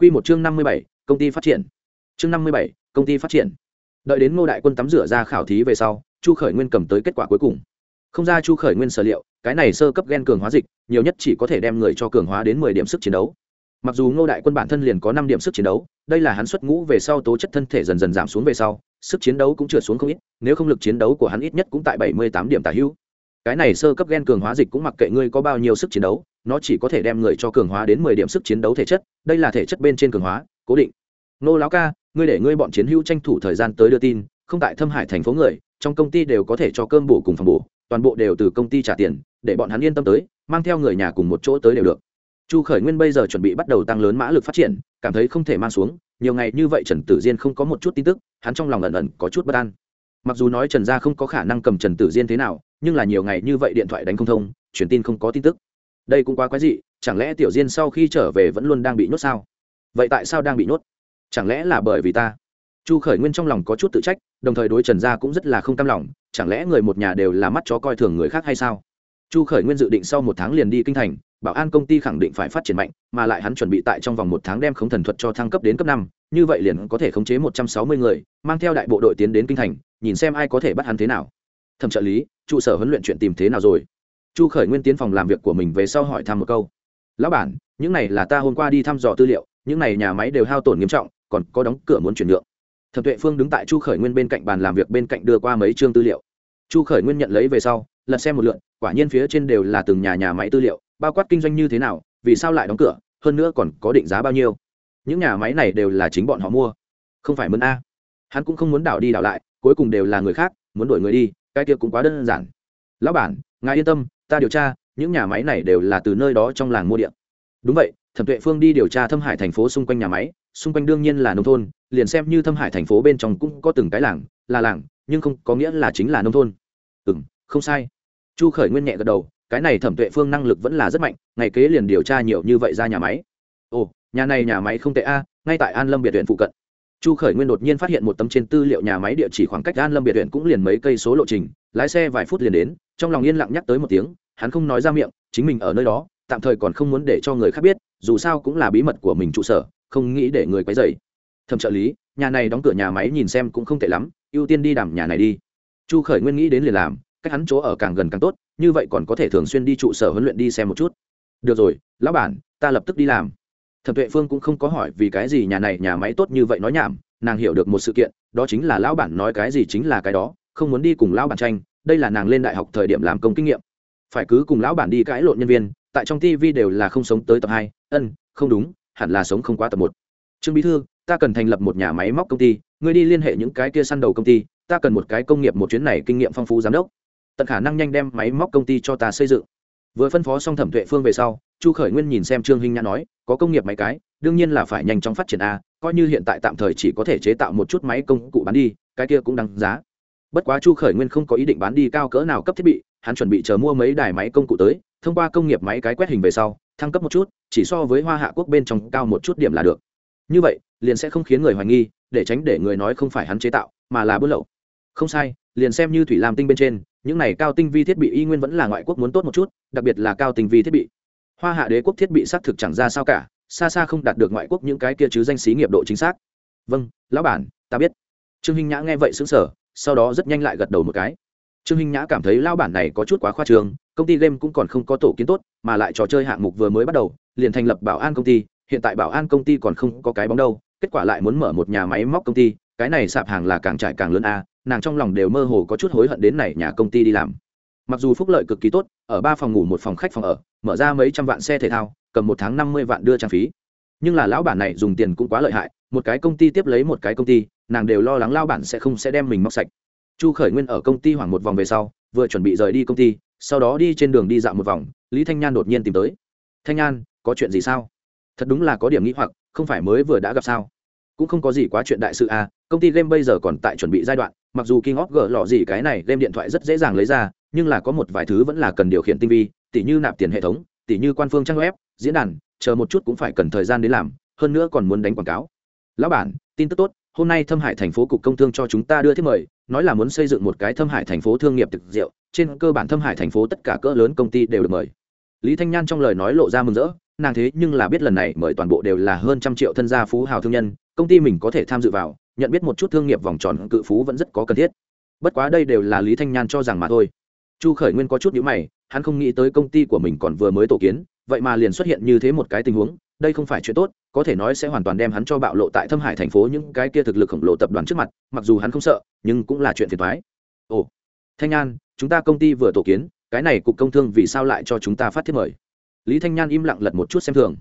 Quy một chương năm mươi bảy, công ty phát triển. Chương năm mươi bảy, công ty phát triển. Đợi đến Ngô Đại Quân tắm rửa ra khảo thí về sau, Chu Khởi Nguyên cầm tới kết quả cuối cùng. Không ra Chu Khởi Nguyên sở liệu, cái này sơ cấp gen cường hóa dịch, nhiều nhất chỉ có thể đem người cho cường hóa đến mười điểm sức chiến đấu. Mặc dù Ngô Đại Quân bản thân liền có năm điểm sức chiến đấu, đây là hắn xuất ngũ về sau tố chất thân thể dần dần giảm xuống về sau, sức chiến đấu cũng trượt xuống không ít, nếu không lực chiến đấu của hắn ít nhất cũng tại bảy mươi tám điểm tả hữu. Cái này sơ cấp gen cường hóa dịch cũng mặc kệ ngươi có bao nhiêu sức chiến đấu, nó chỉ có thể đem người cho cường hóa đến mười điểm sức chiến đấu thể chất, đây là thể chất bên trên cường hóa, cố định. Nô lão ca, ngươi để ngươi bọn chiến hữu tranh thủ thời gian tới đưa tin, không tại Thâm Hải thành phố người, trong công ty đều có thể cho cơm bổ cùng phòng bổ, toàn bộ đều từ công ty trả tiền, để bọn hắn yên tâm tới, mang theo người nhà cùng một chỗ tới đều được. Chu Khởi Nguyên bây giờ chuẩn bị bắt đầu tăng lớn mã lực phát triển, cảm thấy không thể mang xuống, nhiều ngày như vậy Trần Tử Diên không có một chút tin tức, hắn trong lòng ẩn ẩn có chút bất an. Mặc dù nói Trần gia không có khả năng cầm Trần Tử Diên thế nào, nhưng là nhiều ngày như vậy điện thoại đánh không thông, truyền tin không có tin tức. Đây cũng quá quái dị, chẳng lẽ Tiểu Diên sau khi trở về vẫn luôn đang bị nhốt sao? Vậy tại sao đang bị nhốt? Chẳng lẽ là bởi vì ta? Chu Khởi Nguyên trong lòng có chút tự trách, đồng thời đối Trần gia cũng rất là không cam lòng, chẳng lẽ người một nhà đều là mắt chó coi thường người khác hay sao? Chu Khởi Nguyên dự định sau một tháng liền đi kinh thành, bảo an công ty khẳng định phải phát triển mạnh mà lại hắn chuẩn bị tại trong vòng một tháng đem khống thần thuật cho thăng cấp đến cấp năm như vậy liền có thể khống chế một trăm sáu mươi người mang theo đại bộ đội tiến đến kinh thành nhìn xem ai có thể bắt hắn thế nào thẩm trợ lý trụ sở huấn luyện chuyện tìm thế nào rồi chu khởi nguyên tiến phòng làm việc của mình về sau hỏi thăm một câu. Lão bản, những này là ta hôm qua đi thăm dò tư liệu, những này nhà máy đều hao tổn nghiêm trọng, còn có đóng cửa muốn chuyển nhượng. Thẩm tuệ phương đứng tại chu khởi nguyên bên cạnh bàn làm việc bên cạnh đưa qua mấy chương tư liệu. Chu khởi nguyên nhận lấy về sau, lật xem một lượn quả nhiên phía trên đều là từng nhà nhà máy tư liệu, bao quát kinh doanh như thế nào, vì sao lại đóng cửa, hơn nữa còn có định giá bao nhiêu. Những nhà máy này đều là chính bọn họ mua. Không phải mướn a. Hắn cũng không muốn đảo đi đảo lại, cuối cùng đều là người khác, muốn đổi người đi, cái kia cũng quá đơn giản. Lão bản, ngài yên tâm ta điều tra, những nhà máy này đều là từ nơi đó trong làng mua điện. Đúng vậy, thẩm tuệ phương đi điều tra thâm hải thành phố xung quanh nhà máy, xung quanh đương nhiên là nông thôn, liền xem như thâm hải thành phố bên trong cũng có từng cái làng, là làng, nhưng không có nghĩa là chính là nông thôn. Ừ m không sai. Chu khởi nguyên nhẹ gật đầu, cái này thẩm tuệ phương năng lực vẫn là rất mạnh, ngày kế liền điều tra nhiều như vậy ra nhà máy. Ồ, nhà này nhà máy không tệ a, ngay tại an lâm biệt huyện phụ cận chu khởi nguyên đột nhiên phát hiện một tấm trên tư liệu nhà máy địa chỉ khoảng cách an lâm biệt huyện cũng liền mấy cây số lộ trình, lái xe vài phút liền đến, trong lòng yên lặng nhắc tới một tiếng, hắn không nói ra miệng, chính mình ở nơi đó, tạm thời còn không muốn để cho người khác biết, dù sao cũng là bí mật của mình trụ sở, không nghĩ để người quấy dày thẩm trợ lý, nhà này đóng cửa nhà máy nhìn xem cũng không tệ lắm, ưu tiên đi đàm nhà này đi. Chu khởi nguyên nghĩ đến liền làm, cách hắn chỗ ở càng gần càng tốt, như vậy còn có thể thường xuyên đi trụ sở huấn luyện đi xem một chút. Được rồi, lão bản, ta lập tức đi làm thẩm tuệ phương cũng không có hỏi vì cái gì nhà này nhà máy tốt như vậy nói nhảm, nàng hiểu được một sự kiện, đó chính là lão bản nói cái gì chính là cái đó, không muốn đi cùng lão bản tranh, đây là nàng lên đại học thời điểm làm công kinh nghiệm. Phải cứ cùng lão bản đi cãi lộn nhân viên, tại trong tv đều là không sống tới tập hai, ân, không đúng, hẳn là sống không quá tập một. Trương bí thư, ta cần thành lập một nhà máy móc công ty, ngươi đi liên hệ những cái kia săn đầu công ty, ta cần một cái công nghiệp một chuyến này kinh nghiệm phong phú giám đốc. Tận khả năng nhanh đem máy móc công ty cho ta xây dựng. Vừa phân phó xong thẩm tuệ phương về sau, chu khởi nguyên nhìn xem trương hinh nhã nói có công nghiệp máy cái, đương nhiên là phải nhanh chóng phát triển a, coi như hiện tại tạm thời chỉ có thể chế tạo một chút máy công cụ bán đi, cái kia cũng đáng giá. Bất quá chu khởi nguyên không có ý định bán đi cao cỡ nào cấp thiết bị, hắn chuẩn bị chờ mua mấy đài máy công cụ tới, thông qua công nghiệp máy cái quét hình về sau, thăng cấp một chút, chỉ so với hoa hạ quốc bên trong cao một chút điểm là được. Như vậy, liền sẽ không khiến người hoài nghi, để tránh để người nói không phải hắn chế tạo, mà là buôn lậu. Không sai, liền xem như thủy lam tinh bên trên, những này cao tinh vi thiết bị y nguyên vẫn là ngoại quốc muốn tốt một chút, đặc biệt là cao tinh vi thiết bị hoa hạ đế quốc thiết bị xác thực chẳng ra sao cả, xa xa không đạt được ngoại quốc những cái kia chứ danh xí nghiệp độ chính xác. Vâng lão bản, ta biết. Trương hinh nhã nghe vậy xứng sở sau đó rất nhanh lại gật đầu một cái. Trương hinh nhã cảm thấy lão bản này có chút quá khoa trường công ty game cũng còn không có tổ kiến tốt, mà lại trò chơi hạng mục vừa mới bắt đầu, liền thành lập bảo an công ty, hiện tại bảo an công ty còn không có cái bóng đâu, kết quả lại muốn mở một nhà máy móc công ty, cái này sạp hàng là càng trải càng lớn a, nàng trong lòng đều mơ hồ có chút hối hận đến này nhà công ty đi làm mặc dù phúc lợi cực kỳ tốt, ở ba phòng ngủ một phòng khách phòng ở, mở ra mấy trăm vạn xe thể thao, cầm một tháng năm mươi vạn đưa trang phí. Nhưng là lão bản này dùng tiền cũng quá lợi hại, một cái công ty tiếp lấy một cái công ty, nàng đều lo lắng lao bản sẽ không sẽ đem mình móc sạch. Chu khởi nguyên ở công ty hoảng một vòng về sau, vừa chuẩn bị rời đi công ty, sau đó đi trên đường đi dạo một vòng, lý thanh nhan đột nhiên tìm tới. Thanh nhan, có chuyện gì sao? Thật đúng là có điểm nghĩ hoặc, không phải mới vừa đã gặp sao? Cũng không có gì quá chuyện đại sự à công ty game bây giờ còn tại chuẩn bị giai đoạn, mặc dù king of g lọ gì cái này, game điện thoại rất dễ dàng lấy ra nhưng là có một vài thứ vẫn là cần điều khiển tinh vi, tỉ như nạp tiền hệ thống, tỉ như quan phương trang web, diễn đàn, chờ một chút cũng phải cần thời gian đến làm, hơn nữa còn muốn đánh quảng cáo. Lão bản, tin tức tốt, hôm nay thâm hải thành phố cục công thương cho chúng ta đưa thiết mời, nói là muốn xây dựng một cái thâm hải thành phố thương nghiệp thực diệu trên cơ bản thâm hải thành phố tất cả cỡ lớn công ty đều được mời. Lý thanh nhan trong lời nói lộ ra mừng rỡ, nàng thế nhưng là biết lần này mời toàn bộ đều là hơn trăm triệu thân gia phú hào thương nhân, công ty mình có thể tham dự vào, nhận biết một chút thương nghiệp vòng tròn cự phú vẫn rất có cần thiết. Bất quá đây đều là lý thanh nhan cho rằng mà thôi chu khởi nguyên có chút nhữ mày, hắn không nghĩ tới công ty của mình còn vừa mới tổ kiến, vậy mà liền xuất hiện như thế một cái tình huống, đây không phải chuyện tốt, có thể nói sẽ hoàn toàn đem hắn cho bạo lộ tại thâm hải thành phố những cái kia thực lực khổng lồ tập đoàn trước mặt, mặc dù hắn không sợ, nhưng cũng là chuyện phiền thoái ồ, thanh nhan chúng ta công ty vừa tổ kiến, cái này cục công thương vì sao lại cho chúng ta phát thiết mời? Lý thanh nhan im lặng lật một chút xem thường.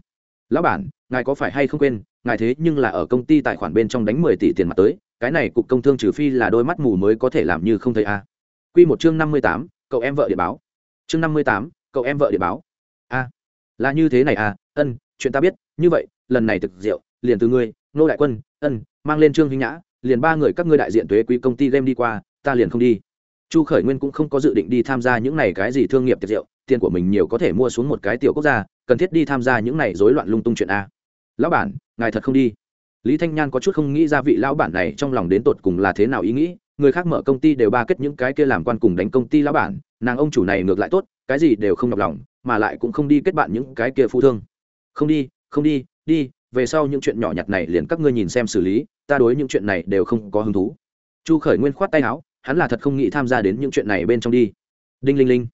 Lão bản, ngài có phải hay không quên, ngài thế nhưng là ở công ty tài khoản bên trong đánh mười tỷ tiền mặt tới, cái này cục công thương trừ phi là đôi mắt mù mới có thể làm như không thấy a. À. q một chương năm mươi tám cậu em vợ điện báo. Chương năm mươi tám, cậu em vợ điện báo. A là như thế này à ân, chuyện ta biết, như vậy, lần này thực rượu, liền từ ngươi nô đại quân, ân, mang lên trương hinh nhã, liền ba người các ngươi đại diện thuế quý công ty game đi qua, ta liền không đi. Chu khởi nguyên cũng không có dự định đi tham gia những này cái gì thương nghiệp tiệc rượu, tiền của mình nhiều có thể mua xuống một cái tiểu quốc gia, cần thiết đi tham gia những này rối loạn lung tung chuyện a. Lão bản, ngài thật không đi. Lý thanh nhan có chút không nghĩ ra vị lão bản này trong lòng đến tột cùng là thế nào ý nghĩ người khác mở công ty đều ba kết những cái kia làm quan cùng đánh công ty lão bản, nàng ông chủ này ngược lại tốt, cái gì đều không nhọc lòng, mà lại cũng không đi kết bạn những cái kia phu thương. Không đi không đi đi, về sau những chuyện nhỏ nhặt này liền các ngươi nhìn xem xử lý, ta đối những chuyện này đều không có hứng thú. Chu khởi nguyên khoát tay áo, hắn là thật không nghĩ tham gia đến những chuyện này bên trong đi. Đinh linh linh.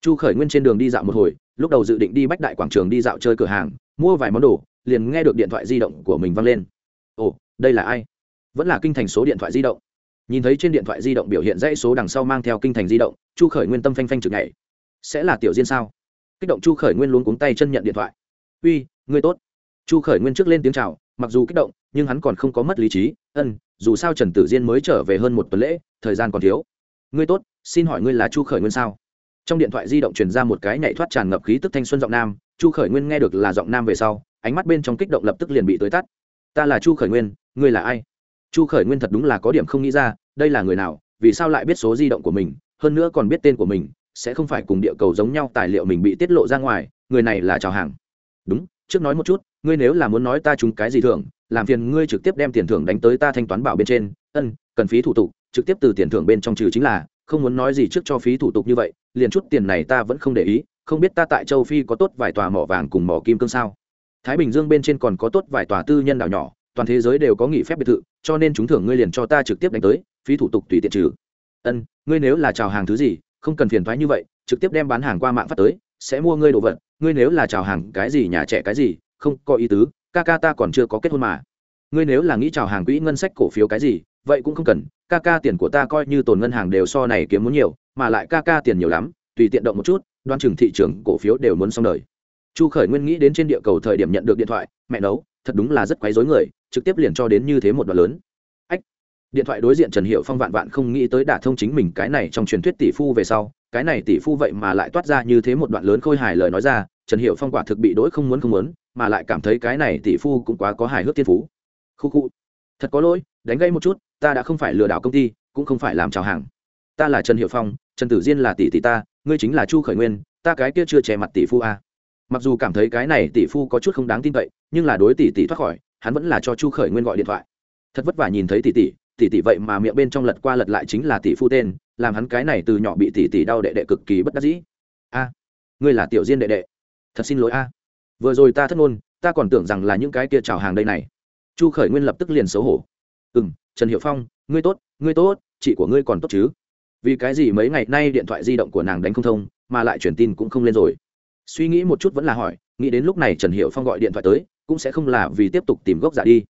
Chu khởi nguyên trên đường đi dạo một hồi, lúc đầu dự định đi bách đại quảng trường đi dạo chơi cửa hàng, mua vài món đồ, liền nghe được điện thoại di động của mình văng lên. Ồ, đây là ai? Vẫn là kinh thành số điện thoại di động nhìn thấy trên điện thoại di động biểu hiện dãy số đằng sau mang theo kinh thành di động, chu khởi nguyên tâm phanh phanh chực nhảy. Sẽ là tiểu diên sao? Kích động chu khởi nguyên luôn cuống tay chân nhận điện thoại. Uy, ngươi tốt. Chu khởi nguyên trước lên tiếng c h à o mặc dù kích động, nhưng hắn còn không có mất lý trí. Ân, dù sao trần tử diên mới trở về hơn một tuần lễ, thời gian còn thiếu. Ngươi tốt, xin hỏi ngươi là chu khởi nguyên sao? Trong điện thoại di động truyền ra một cái nhảy thoát tràn ngập khí tức thanh xuân giọng nam, chu khởi nguyên nghe được là giọng nam về sau, ánh mắt bên trong kích động lập tức liền bị tới tắt. Ta là chu khởi nguyên, ngươi là ai? Chu khởi nguyên thật đúng là có điểm không nghĩ ra, đây là người nào, vì sao lại biết số di động của mình, hơn nữa còn biết tên của mình, sẽ không phải cùng địa cầu giống nhau tài liệu mình bị tiết lộ ra ngoài, người này là chào hàng. Đúng, trước nói một chút, ngươi nếu là muốn nói ta trúng cái gì thưởng, làm phiền ngươi trực tiếp đem tiền thưởng đánh tới ta thanh toán bảo bên trên, ân, cần phí thủ tục, trực tiếp từ tiền thưởng bên trong trừ chính là, không muốn nói gì trước cho phí thủ tục như vậy, liền chút tiền này ta vẫn không để ý, không biết ta tại châu phi có tốt vài tòa mỏ vàng cùng mỏ kim cương sao? Thái bình dương bên trên còn có tốt vài tòa tư nhân đảo nhỏ toàn thế giới đều có nghỉ phép biệt thự, cho nên chúng thưởng ngươi liền cho ta trực tiếp đánh tới, phí thủ tục tùy tiện trừ. Ân, ngươi nếu là chào hàng thứ gì, không cần phiền thoái như vậy, trực tiếp đem bán hàng qua mạng phát tới, sẽ mua ngươi đồ vật, ngươi nếu là chào hàng cái gì nhà trẻ cái gì, không có ý tứ, ca ca ta còn chưa có kết hôn mà. Ngươi nếu là nghĩ chào hàng quỹ ngân sách cổ phiếu cái gì, vậy cũng không cần, ca ca tiền của ta coi như tồn ngân hàng đều so này kiếm muốn nhiều, mà lại ca ca tiền nhiều lắm, tùy tiện động một chút, đoan chừng thị trường cổ phiếu đều muốn xong đời. Chu khởi nguyên nghĩ đến trên địa cầu thời điểm nhận được điện thoại, mẹ nấu thật đúng là rất quấy rối người, trực tiếp liền cho đến như thế một đoạn lớn. Ách! Điện thoại đối diện trần hiệu phong vạn vạn không nghĩ tới đả thông chính mình cái này trong truyền thuyết tỷ phu về sau, cái này tỷ phu vậy mà lại toát ra như thế một đoạn lớn khôi hài lời nói ra, trần hiệu phong quả thực bị đỗi không muốn không muốn, mà lại cảm thấy cái này tỷ phu cũng quá có hài hước thiên phú. Khu khu! Thật có lỗi, đánh gây một chút, ta đã không phải lừa đảo công ty, cũng không phải làm chào hàng. Ta là trần hiệu phong, trần tử diên là tỷ tỷ ta, ngươi chính là chu khởi nguyên, ta cái kia chưa che mặt tỷ phu a mặc dù cảm thấy cái này tỷ phu có chút không đáng tin cậy, nhưng là đối tỷ tỷ thoát khỏi, hắn vẫn là cho chu khởi nguyên gọi điện thoại. Thật vất vả nhìn thấy tỷ tỷ tỷ tỷ vậy mà miệng bên trong lật qua lật lại chính là tỷ phu tên, làm hắn cái này từ nhỏ bị tỷ tỷ đau đệ đệ cực kỳ bất đắc dĩ. A, ngươi là tiểu diên đệ đệ. Thật xin lỗi a. Vừa rồi ta thất ngôn, ta còn tưởng rằng là những cái kia chào hàng đây này. Chu khởi nguyên lập tức liền xấu hổ. Ừ m trần hiệu phong, ngươi tốt ngươi tốt, chị của ngươi còn tốt chứ? Vì cái gì mấy ngày nay điện thoại di động của nàng đánh không thông, mà lại truyền tin cũng không lên rồi? Suy nghĩ một chút vẫn là hỏi, nghĩ đến lúc này trần hiệu phong gọi điện thoại tới, cũng sẽ không là vì tiếp tục tìm gốc giả đi.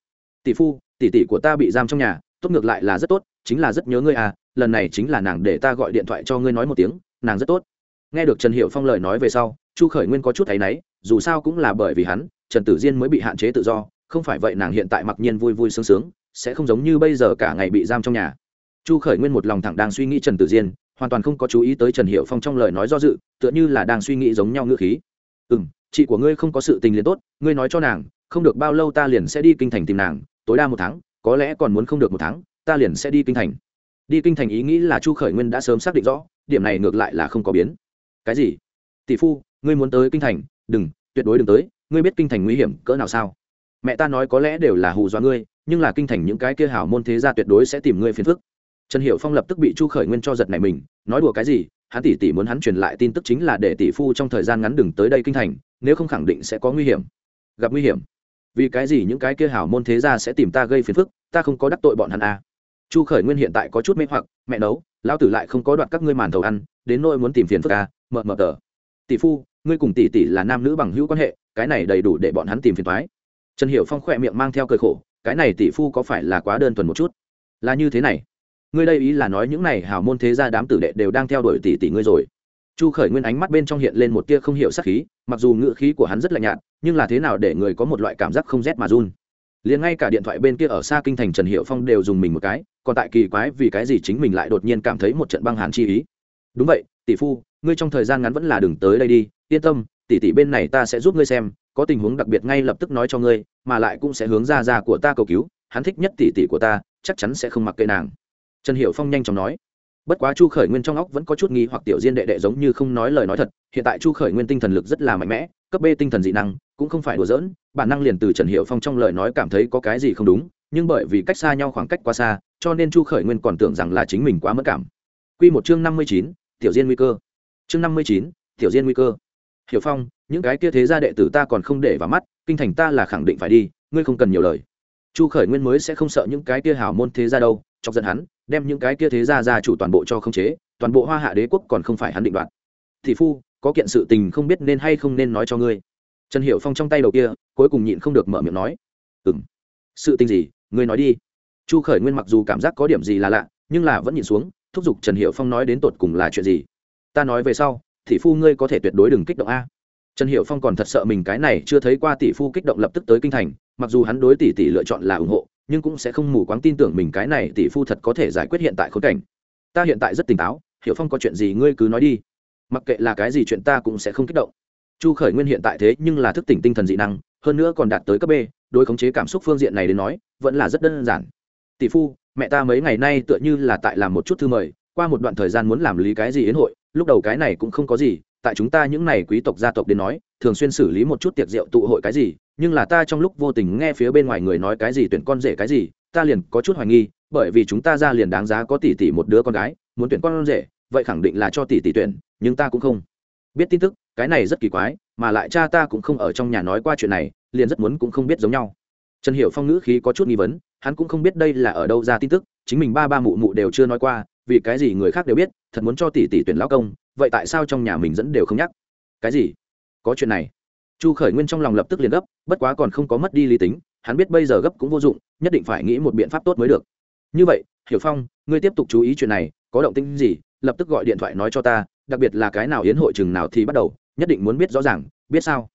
Tỷ phu, tỷ tỷ của ta bị giam trong nhà, tốt ngược lại là rất tốt, chính là rất nhớ ngươi à lần này chính là nàng để ta gọi điện thoại cho ngươi nói một tiếng, nàng rất tốt. Nghe được trần hiệu phong lời nói về sau, chu khởi nguyên có chút thấy náy, dù sao cũng là bởi vì hắn, trần tử diên mới bị hạn chế tự do, không phải vậy nàng hiện tại mặc nhiên vui vui sướng sướng, sẽ không giống như bây giờ cả ngày bị giam trong nhà. Chu khởi nguyên một lòng thẳng đang suy nghĩ trần tử diên hoàn toàn không có chú ý tới trần hiệu phong trong lời nói do dự, tựa như là đang suy nghĩ giống nhau ngữ khí. Ừ m chị của ngươi không có sự tình liền tốt, ngươi nói cho nàng, không được bao lâu ta liền sẽ đi kinh thành tìm nàng, tối đa một tháng, có lẽ còn muốn không được một tháng, ta liền sẽ đi kinh thành. Đi kinh thành ý nghĩ là chu khởi nguyên đã sớm xác định rõ, điểm này ngược lại là không có biến. Cái gì? Tỷ phu, ngươi muốn tới kinh thành, đừng, tuyệt đối đừng tới, ngươi biết kinh thành nguy hiểm cỡ nào sao? Mẹ ta nói có lẽ đều là hù do ngươi, nhưng là kinh thành những cái kia hảo môn thế gia tuyệt đối sẽ tìm ngươi phiền phức trần hiệu phong lập tức bị chu khởi nguyên cho giật này mình nói đùa cái gì hắn tỷ tỷ muốn hắn truyền lại tin tức chính là để tỷ phu trong thời gian ngắn đừng tới đây kinh thành nếu không khẳng định sẽ có nguy hiểm. Gặp nguy hiểm? Vì cái gì những cái kia hảo môn thế gia sẽ tìm ta gây phiền phức ta không có đắc tội bọn hắn à. chu khởi nguyên hiện tại có chút mê hoặc mẹ nấu lão tử lại không có đoạt các ngươi màn thầu ăn đến nỗi muốn tìm phiền phức à, mờ mờ tờ. Tỷ phu ngươi cùng tỷ tỷ là nam nữ bằng hữu quan hệ cái này đầy đủ để bọn hắn tìm phiền thoái trần hiệu phong khỏe miệng mang theo cười khổ cái này tỷ phu có phải là quá đơn thuần một chút? Là như thế này ngươi đây ý là nói những này hào môn thế gia đám tử đệ đều đang theo đuổi tỷ tỷ ngươi rồi. Chu khởi nguyên ánh mắt bên trong hiện lên một tia không hiểu sắc khí, mặc dù ngữ khí của hắn rất lạnh nhạt, nhưng là thế nào để người có một loại cảm giác không rét mà run. Liền ngay cả điện thoại bên kia ở xa kinh thành trần hiệu phong đều dùng mình một cái, còn tại kỳ quái vì cái gì chính mình lại đột nhiên cảm thấy một trận băng hàn chi ý. Đúng vậy, tỷ phu, ngươi trong thời gian ngắn vẫn là đừng tới đây đi, yên tâm, tỷ tỷ bên này ta sẽ giúp ngươi xem, có tình huống đặc biệt ngay lập tức nói cho ngươi, mà lại cũng sẽ hướng ra ra của ta cầu cứu, hắn thích nhất tỷ tỷ của ta, chắc chắn sẽ không mặc kệ nàng trần hiệu phong nhanh chóng nói, bất quá chu khởi nguyên trong óc vẫn có chút nghi hoặc tiểu diên đệ đệ giống như không nói lời nói thật, hiện tại chu khởi nguyên tinh thần lực rất là mạnh mẽ, cấp b tinh thần dị năng cũng không phải đùa giỡn, bản năng liền từ trần hiệu phong trong lời nói cảm thấy có cái gì không đúng, nhưng bởi vì cách xa nhau khoảng cách quá xa, cho nên chu khởi nguyên còn tưởng rằng là chính mình quá mất cảm. Q một chương năm mươi chín, tiểu diên nguy cơ. Chương năm mươi chín, tiểu diên nguy cơ. Hiểu phong, những cái kia thế gia đệ tử ta còn không để vào mắt, kinh thành ta là khẳng định phải đi, ngươi không cần nhiều lời. Chu khởi nguyên mới sẽ không sợ những cái kia hào môn thế gia đâu, chọc giận hắn đem những cái kia thế gia gia chủ toàn bộ cho khống chế toàn bộ hoa hạ đế quốc còn không phải hắn định đoạt. Thị phu có kiện sự tình không biết nên hay không nên nói cho ngươi. Trần hiệu phong trong tay đầu kia cuối cùng nhịn không được mở miệng nói. Ừm, sự tình gì? Ngươi nói đi. Chu khởi nguyên mặc dù cảm giác có điểm gì là lạ nhưng là vẫn nhìn xuống thúc giục trần hiệu phong nói đến tột cùng là chuyện gì? Ta nói về sau thị phu ngươi có thể tuyệt đối đừng kích động a. Trần hiệu phong còn thật sợ mình cái này chưa thấy qua tỷ phu kích động lập tức tới kinh thành mặc dù hắn đối tỷ tỷ lựa chọn là ủng hộ nhưng cũng sẽ không mù quáng tin tưởng mình cái này tỷ phu thật có thể giải quyết hiện tại khốn cảnh. Ta hiện tại rất tỉnh táo, hiểu phong có chuyện gì ngươi cứ nói đi. Mặc kệ là cái gì chuyện ta cũng sẽ không kích động. Chu khởi nguyên hiện tại thế nhưng là thức tỉnh tinh thần dị năng, hơn nữa còn đạt tới cấp b, đối khống chế cảm xúc phương diện này đến nói, vẫn là rất đơn giản. Tỷ phu, mẹ ta mấy ngày nay tựa như là tại làm một chút thư mời, qua một đoạn thời gian muốn làm lý cái gì yến hội, lúc đầu cái này cũng không có gì, tại chúng ta những này quý tộc gia tộc đến nói, thường xuyên xử lý một chút tiệc rượu tụ hội cái gì nhưng là ta trong lúc vô tình nghe phía bên ngoài người nói cái gì tuyển con rể cái gì, ta liền có chút hoài nghi, bởi vì chúng ta ra liền đáng giá có tỷ tỷ một đứa con gái, muốn tuyển con rể, vậy khẳng định là cho tỷ tỷ tuyển, nhưng ta cũng không biết tin tức, cái này rất kỳ quái, mà lại cha ta cũng không ở trong nhà nói qua chuyện này, liền rất muốn cũng không biết giống nhau. Trần hiểu phong ngữ khí có chút nghi vấn, hắn cũng không biết đây là ở đâu ra tin tức, chính mình ba ba mụ mụ đều chưa nói qua, vì cái gì người khác đều biết, thật muốn cho tỷ tỷ tuyển lão công, vậy tại sao trong nhà mình dẫn đều không nhắc? Cái gì? Có chuyện này? Chu khởi nguyên trong lòng lập tức liền gấp bất quá còn không có mất đi lý tính, hắn biết bây giờ gấp cũng vô dụng, nhất định phải nghĩ một biện pháp tốt mới được. Như vậy, hiểu phong, ngươi tiếp tục chú ý chuyện này, có động tĩnh gì, lập tức gọi điện thoại nói cho ta, đặc biệt là cái nào yến hội chừng nào thì bắt đầu, nhất định muốn biết rõ ràng, biết sao?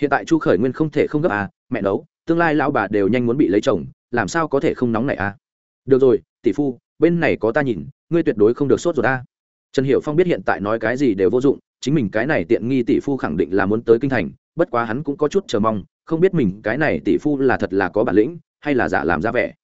Hiện tại chu khởi nguyên không thể không gấp à mẹ nấu, tương lai lão bà đều nhanh muốn bị lấy chồng, làm sao có thể không nóng này à? Được rồi, tỷ phu, bên này có ta nhìn, ngươi tuyệt đối không được sốt rồi ta à? trần hiểu phong biết hiện tại nói cái gì đều vô dụng, chính mình cái này tiện nghi tỷ phu khẳng định là muốn tới kinh thành bất quá hắn cũng có chút chờ mong, không biết mình cái này tỷ phu là thật là có bản lĩnh, hay là giả làm ra vẻ.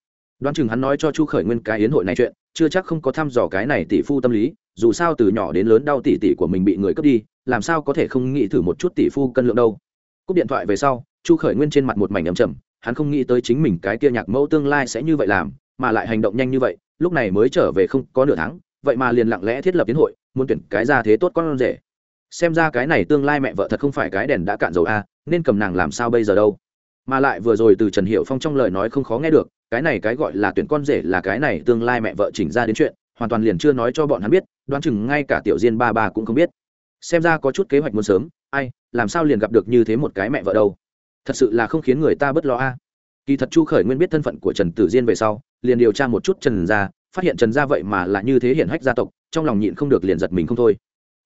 Đoán chừng hắn nói cho chu khởi nguyên cái yến hội này chuyện, chưa chắc không có thăm dò cái này tỷ phu tâm lý, dù sao từ nhỏ đến lớn đau tỷ tỷ của mình bị người cướp đi, làm sao có thể không nghĩ thử một chút tỷ phu cân lượng đâu. Cúp điện thoại về sau, chu khởi nguyên trên mặt một mảnh ấm chầm hắn không nghĩ tới chính mình cái kia nhạc mẫu tương lai sẽ như vậy làm, mà lại hành động nhanh như vậy, lúc này mới trở về không có nửa tháng, vậy mà liền lặng lẽ thiết lập tiến hội, muốn tuyển cái ra thế tốt con rể xem ra cái này tương lai mẹ vợ thật không phải cái đèn đã cạn dầu a, nên cầm nàng làm sao bây giờ đâu? Mà lại vừa rồi từ trần hiệu phong trong lời nói không khó nghe được, cái này cái gọi là tuyển con rể là cái này tương lai mẹ vợ chỉnh ra đến chuyện, hoàn toàn liền chưa nói cho bọn hắn biết, đoán chừng ngay cả tiểu diên ba ba cũng không biết. Xem ra có chút kế hoạch muốn sớm, ai, làm sao liền gặp được như thế một cái mẹ vợ đâu? Thật sự là không khiến người ta bất lo a. Kỳ thật chu khởi nguyên biết thân phận của trần tử diên về sau, liền điều tra một chút trần gia, phát hiện trần gia vậy mà là như thế hiển hách gia tộc, trong lòng nhịn không được liền giật mình không thôi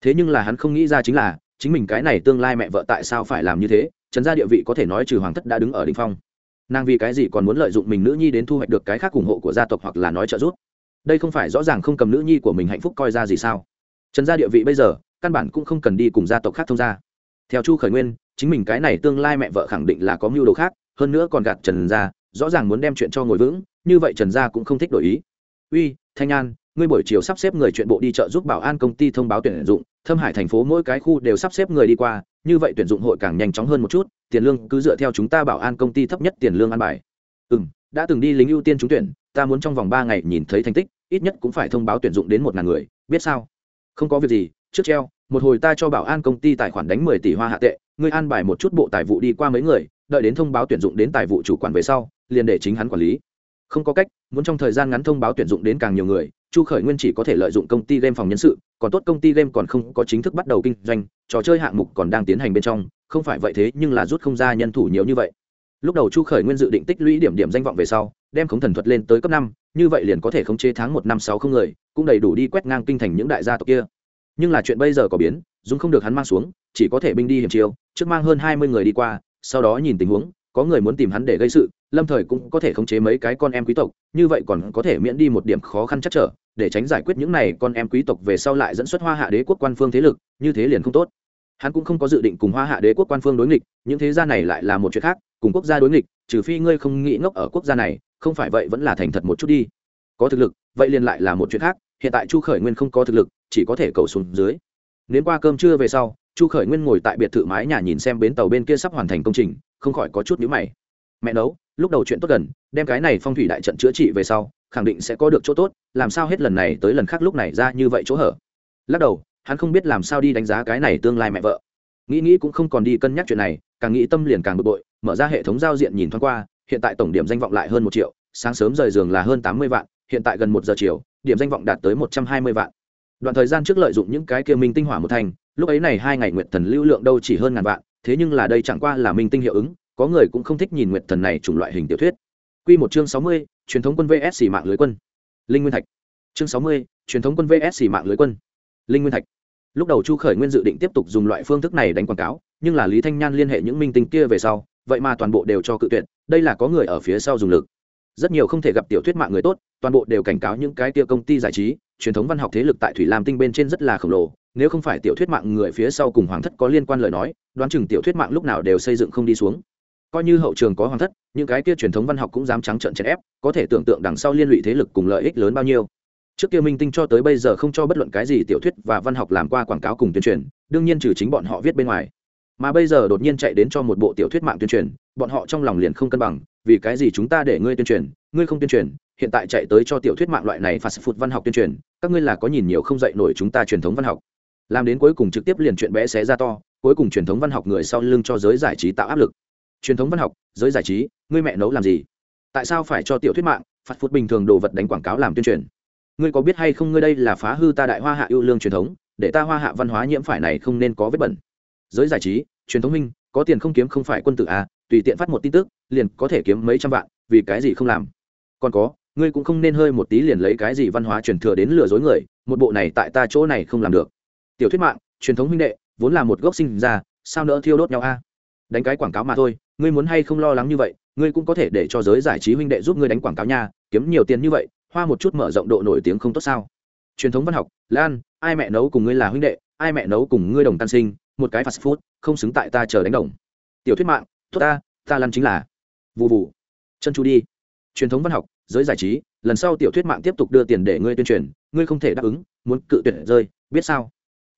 thế nhưng là hắn không nghĩ ra chính là, chính mình cái này tương lai mẹ vợ tại sao phải làm như thế, trần gia địa vị có thể nói trừ hoàng thất đã đứng ở đ ỉ n h phong. Nàng vì cái gì còn muốn lợi dụng mình nữ nhi đến thu hoạch được cái khác ủng hộ của gia tộc hoặc là nói trợ giúp? Đây không phải rõ ràng không cầm nữ nhi của mình hạnh phúc coi ra gì sao? Trần gia địa vị bây giờ, căn bản cũng không cần đi cùng gia tộc khác thông gia. Theo chu khởi nguyên, chính mình cái này tương lai mẹ vợ khẳng định là có mưu đồ khác, hơn nữa còn gạt trần gia, rõ ràng muốn đem chuyện cho ngồi vững, như vậy trần gia cũng không thích đổi ý. Uy, thanh an ngươi buổi chiều sắp xếp người chuyện bộ đi chợ giúp bảo an công ty thông báo tuyển dụng, thâm hải thành phố mỗi cái khu đều sắp xếp người đi qua, như vậy tuyển dụng hội càng nhanh chóng hơn một chút, tiền lương cứ dựa theo chúng ta bảo an công ty thấp nhất tiền lương an bài. Ừ m đã từng đi lính ưu tiên trúng tuyển, ta muốn trong vòng ba ngày nhìn thấy thành tích, ít nhất cũng phải thông báo tuyển dụng đến một ngàn người, biết sao? Không có việc gì, trước treo, một hồi ta cho bảo an công ty tài khoản đánh mười tỷ hoa hạ tệ, ngươi an bài một chút bộ tài vụ đi qua mấy người, đợi đến thông báo tuyển dụng đến tài vụ chủ quản về sau, liền để chính hắn quản lý. Không có cách, muốn trong thời gian ngắn thông báo tuyển dụng đến càng nhiều người chu khởi nguyên chỉ có thể lợi dụng công ty game phòng nhân sự, còn tốt công ty game còn không có chính thức bắt đầu kinh doanh, trò chơi hạng mục còn đang tiến hành bên trong, không phải vậy thế nhưng là rút không ra nhân thủ nhiều như vậy. Lúc đầu chu khởi nguyên dự định tích lũy điểm điểm danh vọng về sau, đem khống thần thuật lên tới cấp năm, như vậy liền có thể khống chế tháng một năm sáu không người, cũng đầy đủ đi quét ngang kinh thành những đại gia tộc kia. Nhưng là chuyện bây giờ có biến, dung không được hắn mang xuống, chỉ có thể binh đi hiểm chiêu, trước mang hơn hai mươi người đi qua, sau đó nhìn tình huống có người muốn tìm hắn để gây sự, lâm thời cũng có thể khống chế mấy cái con em quý tộc, như vậy còn có thể miễn đi một điểm khó khăn chắc trở, để tránh giải quyết những này con em quý tộc về sau lại dẫn xuất hoa hạ đế quốc quan phương thế lực, như thế liền không tốt. Hắn cũng không có dự định cùng hoa hạ đế quốc quan phương đối nghịch, những thế gia này lại là một chuyện khác, cùng quốc gia đối nghịch, trừ phi ngươi không nghĩ ngốc ở quốc gia này, không phải vậy vẫn là thành thật một chút đi. Có thực lực, vậy liền lại là một chuyện khác, hiện tại chu khởi nguyên không có thực lực, chỉ có thể cầu xuống dưới. Nếu qua cơm trưa về sau, chu khởi nguyên ngồi tại biệt thự mái nhà nhìn xem bến tàu bên kia sắp hoàn thành công trình không khỏi có chút nhíu mày. Mẹ nấu, lúc đầu chuyện tốt gần, đem cái này phong thủy đại trận chữa trị về sau, khẳng định sẽ có được chỗ tốt, làm sao hết lần này tới lần khác lúc này ra như vậy chỗ hở? Lắc đầu, hắn không biết làm sao đi đánh giá cái này tương lai mẹ vợ. Nghĩ nghĩ cũng không còn đi cân nhắc chuyện này, càng nghĩ tâm liền càng bực bội, mở ra hệ thống giao diện nhìn thoáng qua, hiện tại tổng điểm danh vọng lại hơn một triệu, sáng sớm rời giường là hơn tám mươi vạn, hiện tại gần một giờ chiều, điểm danh vọng đạt tới một trăm hai mươi vạn. Đoạn thời gian trước lợi dụng những cái kia minh tinh hỏa một thành, lúc ấy này hai ngày nguyệt thần lưu lượng đâu chỉ hơn ngàn vạn thế nhưng là đây chẳng qua là minh tinh hiệu ứng có người cũng không thích nhìn nguyệt thần này chủng loại hình tiểu thuyết Quy một chương sáu mươi, truyền thống quân VS mạng lưới quân. Linh Nguyên Thạch. Chương sáu mươi, truyền thống quân VS mạng lưới quân. Linh Nguyên Thạch. Lúc đầu Chu Khởi Nguyên dự định tiếp tục dùng loại phương thức này đánh quảng cáo, nhưng là Lý Thanh Nhan liên hệ những minh tinh kia về sau, vậy mà toàn bộ đều cho cự tuyệt, đây là có người ở phía sau dùng lực. Rất nhiều không thể gặp tiểu thuyết mạng người tốt, toàn bộ đều cảnh cáo những cái kia công ty giải trí, truyền thống văn học thế lực tại Thủy Lam Tinh bên trên rất là khổng lồ, nếu không phải tiểu thuyết mạng người phía sau cùng hoàng thất có liên quan lời nói, đoán chừng tiểu thuyết mạng lúc nào đều xây dựng không đi xuống. Coi như hậu trường có hoàng thất những cái kia truyền thống văn học cũng dám trắng trợn chèn ép có thể tưởng tượng đằng sau liên lụy thế lực cùng lợi ích lớn bao nhiêu. Trước kia minh tinh cho tới bây giờ không cho bất luận cái gì tiểu thuyết và văn học làm qua quảng cáo cùng tuyên truyền đương nhiên trừ chính bọn họ viết bên ngoài. Mà bây giờ đột nhiên chạy đến cho một bộ tiểu thuyết mạng tuyên truyền bọn họ trong lòng liền không cân bằng vì cái gì chúng ta để ngươi tuyên truyền ngươi không tuyên truyền hiện tại chạy tới cho tiểu thuyết mạng loại này phạt phụt văn học tuyên truyền các ngươi là có nhìn nhiều không dạy nổi chúng ta truyền thống văn học làm đến cuối cùng trực tiếp liền chuyện bé xé ra to, cuối cùng truyền thống văn học người sau lưng cho giới giải trí tạo áp lực. Truyền thống văn học, giới giải trí, ngươi mẹ nấu làm gì? Tại sao phải cho tiểu thuyết mạng, phạt phút bình thường đồ vật đánh quảng cáo làm tuyên truyền? Ngươi có biết hay không ngươi đây là phá hư ta đại hoa hạ yêu lương truyền thống, để ta hoa hạ văn hóa nhiễm phải này không nên có vết bẩn. Giới giải trí, truyền thống minh, có tiền không kiếm không phải quân tử à tùy tiện phát một tin tức, liền có thể kiếm mấy trăm vạn, vì cái gì không làm? Còn có, ngươi cũng không nên hơi một tí liền lấy cái gì văn hóa truyền thừa đến lừa dối người, một bộ này tại ta chỗ này không làm được tiểu thuyết mạng, truyền thống huynh đệ, vốn là một gốc sinh ra, sao nỡ thiêu đốt nhau a? Đánh cái quảng cáo mà thôi, ngươi muốn hay không lo lắng như vậy, ngươi cũng có thể để cho giới giải trí huynh đệ giúp ngươi đánh quảng cáo nha, kiếm nhiều tiền như vậy, hoa một chút mở rộng độ nổi tiếng không tốt sao? Truyền thống văn học, lan, ai mẹ nấu cùng ngươi là huynh đệ, ai mẹ nấu cùng ngươi đồng tan sinh, một cái fast food, không xứng tại ta chờ đánh đồng. Tiểu thuyết mạng, tốt ta ta lăn chính là. Vụ vụ chân chú đi. Truyền thống văn học, giới giải trí, lần sau tiểu thuyết mạng tiếp tục đưa tiền để ngươi tuyên truyền, ngươi không thể đáp ứng, muốn cự tuyệt rơi, biết sao?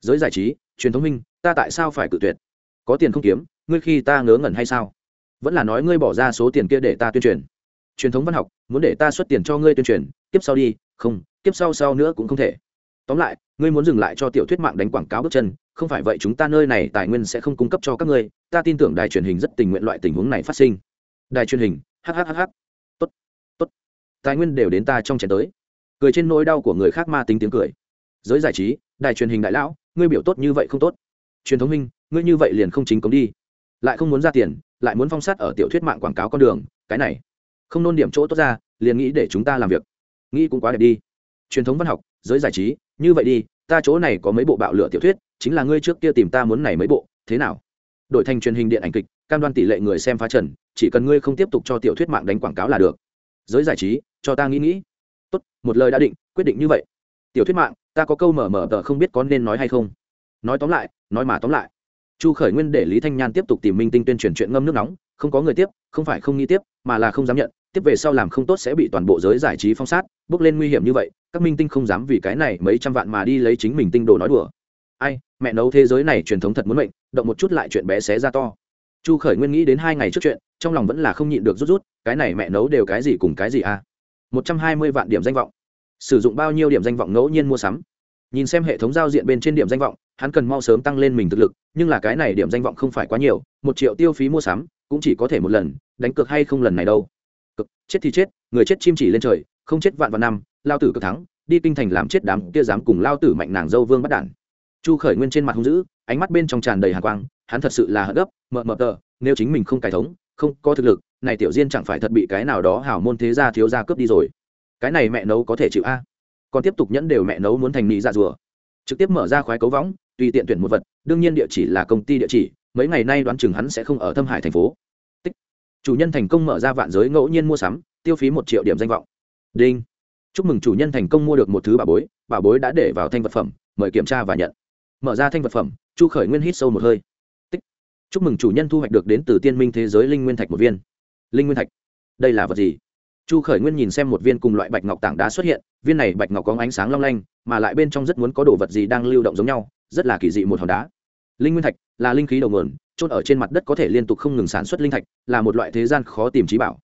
Giới giải trí, truyền thống minh ta tại sao phải cự tuyệt? Có tiền không kiếm, ngươi khi ta ngớ ngẩn hay sao? Vẫn là nói ngươi bỏ ra số tiền kia để ta tuyên truyền. Truyền thống văn học, muốn để ta xuất tiền cho ngươi tuyên truyền tiếp sau đi, không tiếp sau sau nữa cũng không thể. Tóm lại, ngươi muốn dừng lại cho tiểu thuyết mạng đánh quảng cáo bước chân, không phải vậy chúng ta nơi này tài nguyên sẽ không cung cấp cho các ngươi, ta tin tưởng đài truyền hình rất tình nguyện loại tình huống này phát sinh. Đài truyền hình hhhh tốt tốt. Tài nguyên đều đến ta trong chén tới. Cười trên nỗi đau của người khác ma tính tiếng cười. Giới giải trí, đài truyền hình đại lão ngươi biểu tốt như vậy không tốt. Truyền thống minh ngươi như vậy liền không chính cống đi. Lại không muốn ra tiền, lại muốn phong sát ở tiểu thuyết mạng quảng cáo con đường, cái này. Không nôn điểm chỗ tốt ra, liền nghĩ để chúng ta làm việc. Nghĩ cũng quá đẹp đi. Truyền thống văn học, giới giải trí, như vậy đi, ta chỗ này có mấy bộ bạo lửa tiểu thuyết, chính là ngươi trước kia tìm ta muốn này mấy bộ, thế nào? Đổi thành truyền hình điện ảnh kịch, cam đoan tỷ lệ người xem phá trần, chỉ cần ngươi không tiếp tục cho tiểu thuyết mạng đánh quảng cáo là được. Giới giải trí, cho ta nghĩ nghĩ. Tốt, một lời đã định, quyết định như vậy. Tiểu thuyết mạng ta có câu mở mở tờ không biết có nên nói hay không. Nói tóm lại, nói mà tóm lại. Chu khởi nguyên để lý thanh nhan tiếp tục tìm minh tinh tuyên truyền chuyện ngâm nước nóng, không có người tiếp, không phải không nghĩ tiếp, mà là không dám nhận, tiếp về sau làm không tốt sẽ bị toàn bộ giới giải trí phong sát, bước lên nguy hiểm như vậy, các minh tinh không dám vì cái này mấy trăm vạn mà đi lấy chính mình tinh đồ nói đùa. Ai, mẹ nấu thế giới này truyền thống thật muốn mệnh, động một chút lại chuyện bé xé ra to. Chu khởi nguyên nghĩ đến hai ngày trước chuyện, trong lòng vẫn là không nhịn được rút rút, cái này mẹ nấu đều cái gì cùng cái gì à? Một trăm hai mươi vạn điểm danh vọng sử dụng bao nhiêu điểm danh vọng ngẫu nhiên mua sắm. Nhìn xem hệ thống giao diện bên trên điểm danh vọng, hắn cần mau sớm tăng lên mình thực lực, nhưng là cái này điểm danh vọng không phải quá nhiều, một triệu tiêu phí mua sắm cũng chỉ có thể một lần, đánh cược hay không lần này đâu. Cực, chết thì chết, người chết chim chỉ lên trời, không chết vạn vạn năm, lao tử cực thắng, đi kinh thành làm chết đám kia dám cùng lao tử mạnh nàng dâu vương bắt đản. Chu khởi nguyên trên mặt hung dữ, ánh mắt bên trong tràn đầy hàn quang, hắn thật sự là hận gấp mờ mờ tờ, nếu chính mình không cải thống, không có thực lực, này tiểu diên chẳng phải thật bị cái nào đó hảo môn thế gia thiếu gia cướp đi rồi cái này mẹ nấu có thể chịu a? Còn tiếp tục nhẫn đều mẹ nấu muốn thành nị dạ rùa. Trực tiếp mở ra khoái cấu võng, tùy tiện tuyển một vật, đương nhiên địa chỉ là công ty địa chỉ, mấy ngày nay đoán chừng hắn sẽ không ở thâm hải thành phố. Tích. chủ nhân thành công mở ra vạn giới ngẫu nhiên mua sắm, tiêu phí một triệu điểm danh vọng. Đinh. Chúc mừng chủ nhân thành công mua được một thứ bảo bối bảo bối đã để vào thanh vật phẩm, mời kiểm tra và nhận. Mở ra thanh vật phẩm, chu khởi nguyên hít sâu một hơi. Tích. chúc mừng chủ nhân thu hoạch được đến từ tiên minh thế giới linh nguyên thạch một viên. Linh nguyên thạch. Đây là vật gì? Chu khởi nguyên nhìn xem một viên cùng loại bạch ngọc tảng đá xuất hiện, viên này bạch ngọc có ánh sáng long lanh, mà lại bên trong rất muốn có đồ vật gì đang lưu động giống nhau, rất là kỳ dị một hòn đá. Linh nguyên thạch là linh khí đầu nguồn trôn ở trên mặt đất có thể liên tục không ngừng sản xuất linh thạch, là một loại thế gian khó tìm trí bảo.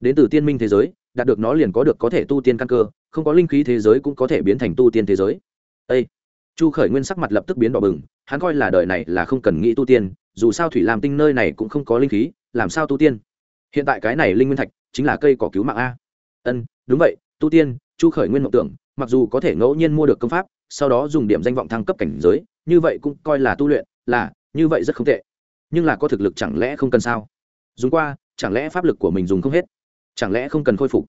Đến từ tiên minh thế giới, đạt được nó liền có được có thể tu tiên căn cơ, không có linh khí thế giới cũng có thể biến thành tu tiên thế giới. Ê! chu khởi nguyên sắc mặt lập tức biến đỏ bừng, hắn coi là đời này là không cần nghĩ tu tiên, dù sao thủy làm tinh nơi này cũng không có linh khí, làm sao tu tiên? Hiện tại cái này linh nguyên thạch chính là cây cỏ cứu mạng a. Ân, đúng vậy, tu tiên, chu khởi nguyên mộng tưởng, mặc dù có thể ngẫu nhiên mua được công pháp, sau đó dùng điểm danh vọng thăng cấp cảnh giới, như vậy cũng coi là tu luyện, là, như vậy rất không tệ. Nhưng là có thực lực chẳng lẽ không cần sao? Dùng qua, chẳng lẽ pháp lực của mình dùng không hết? Chẳng lẽ không cần khôi phục?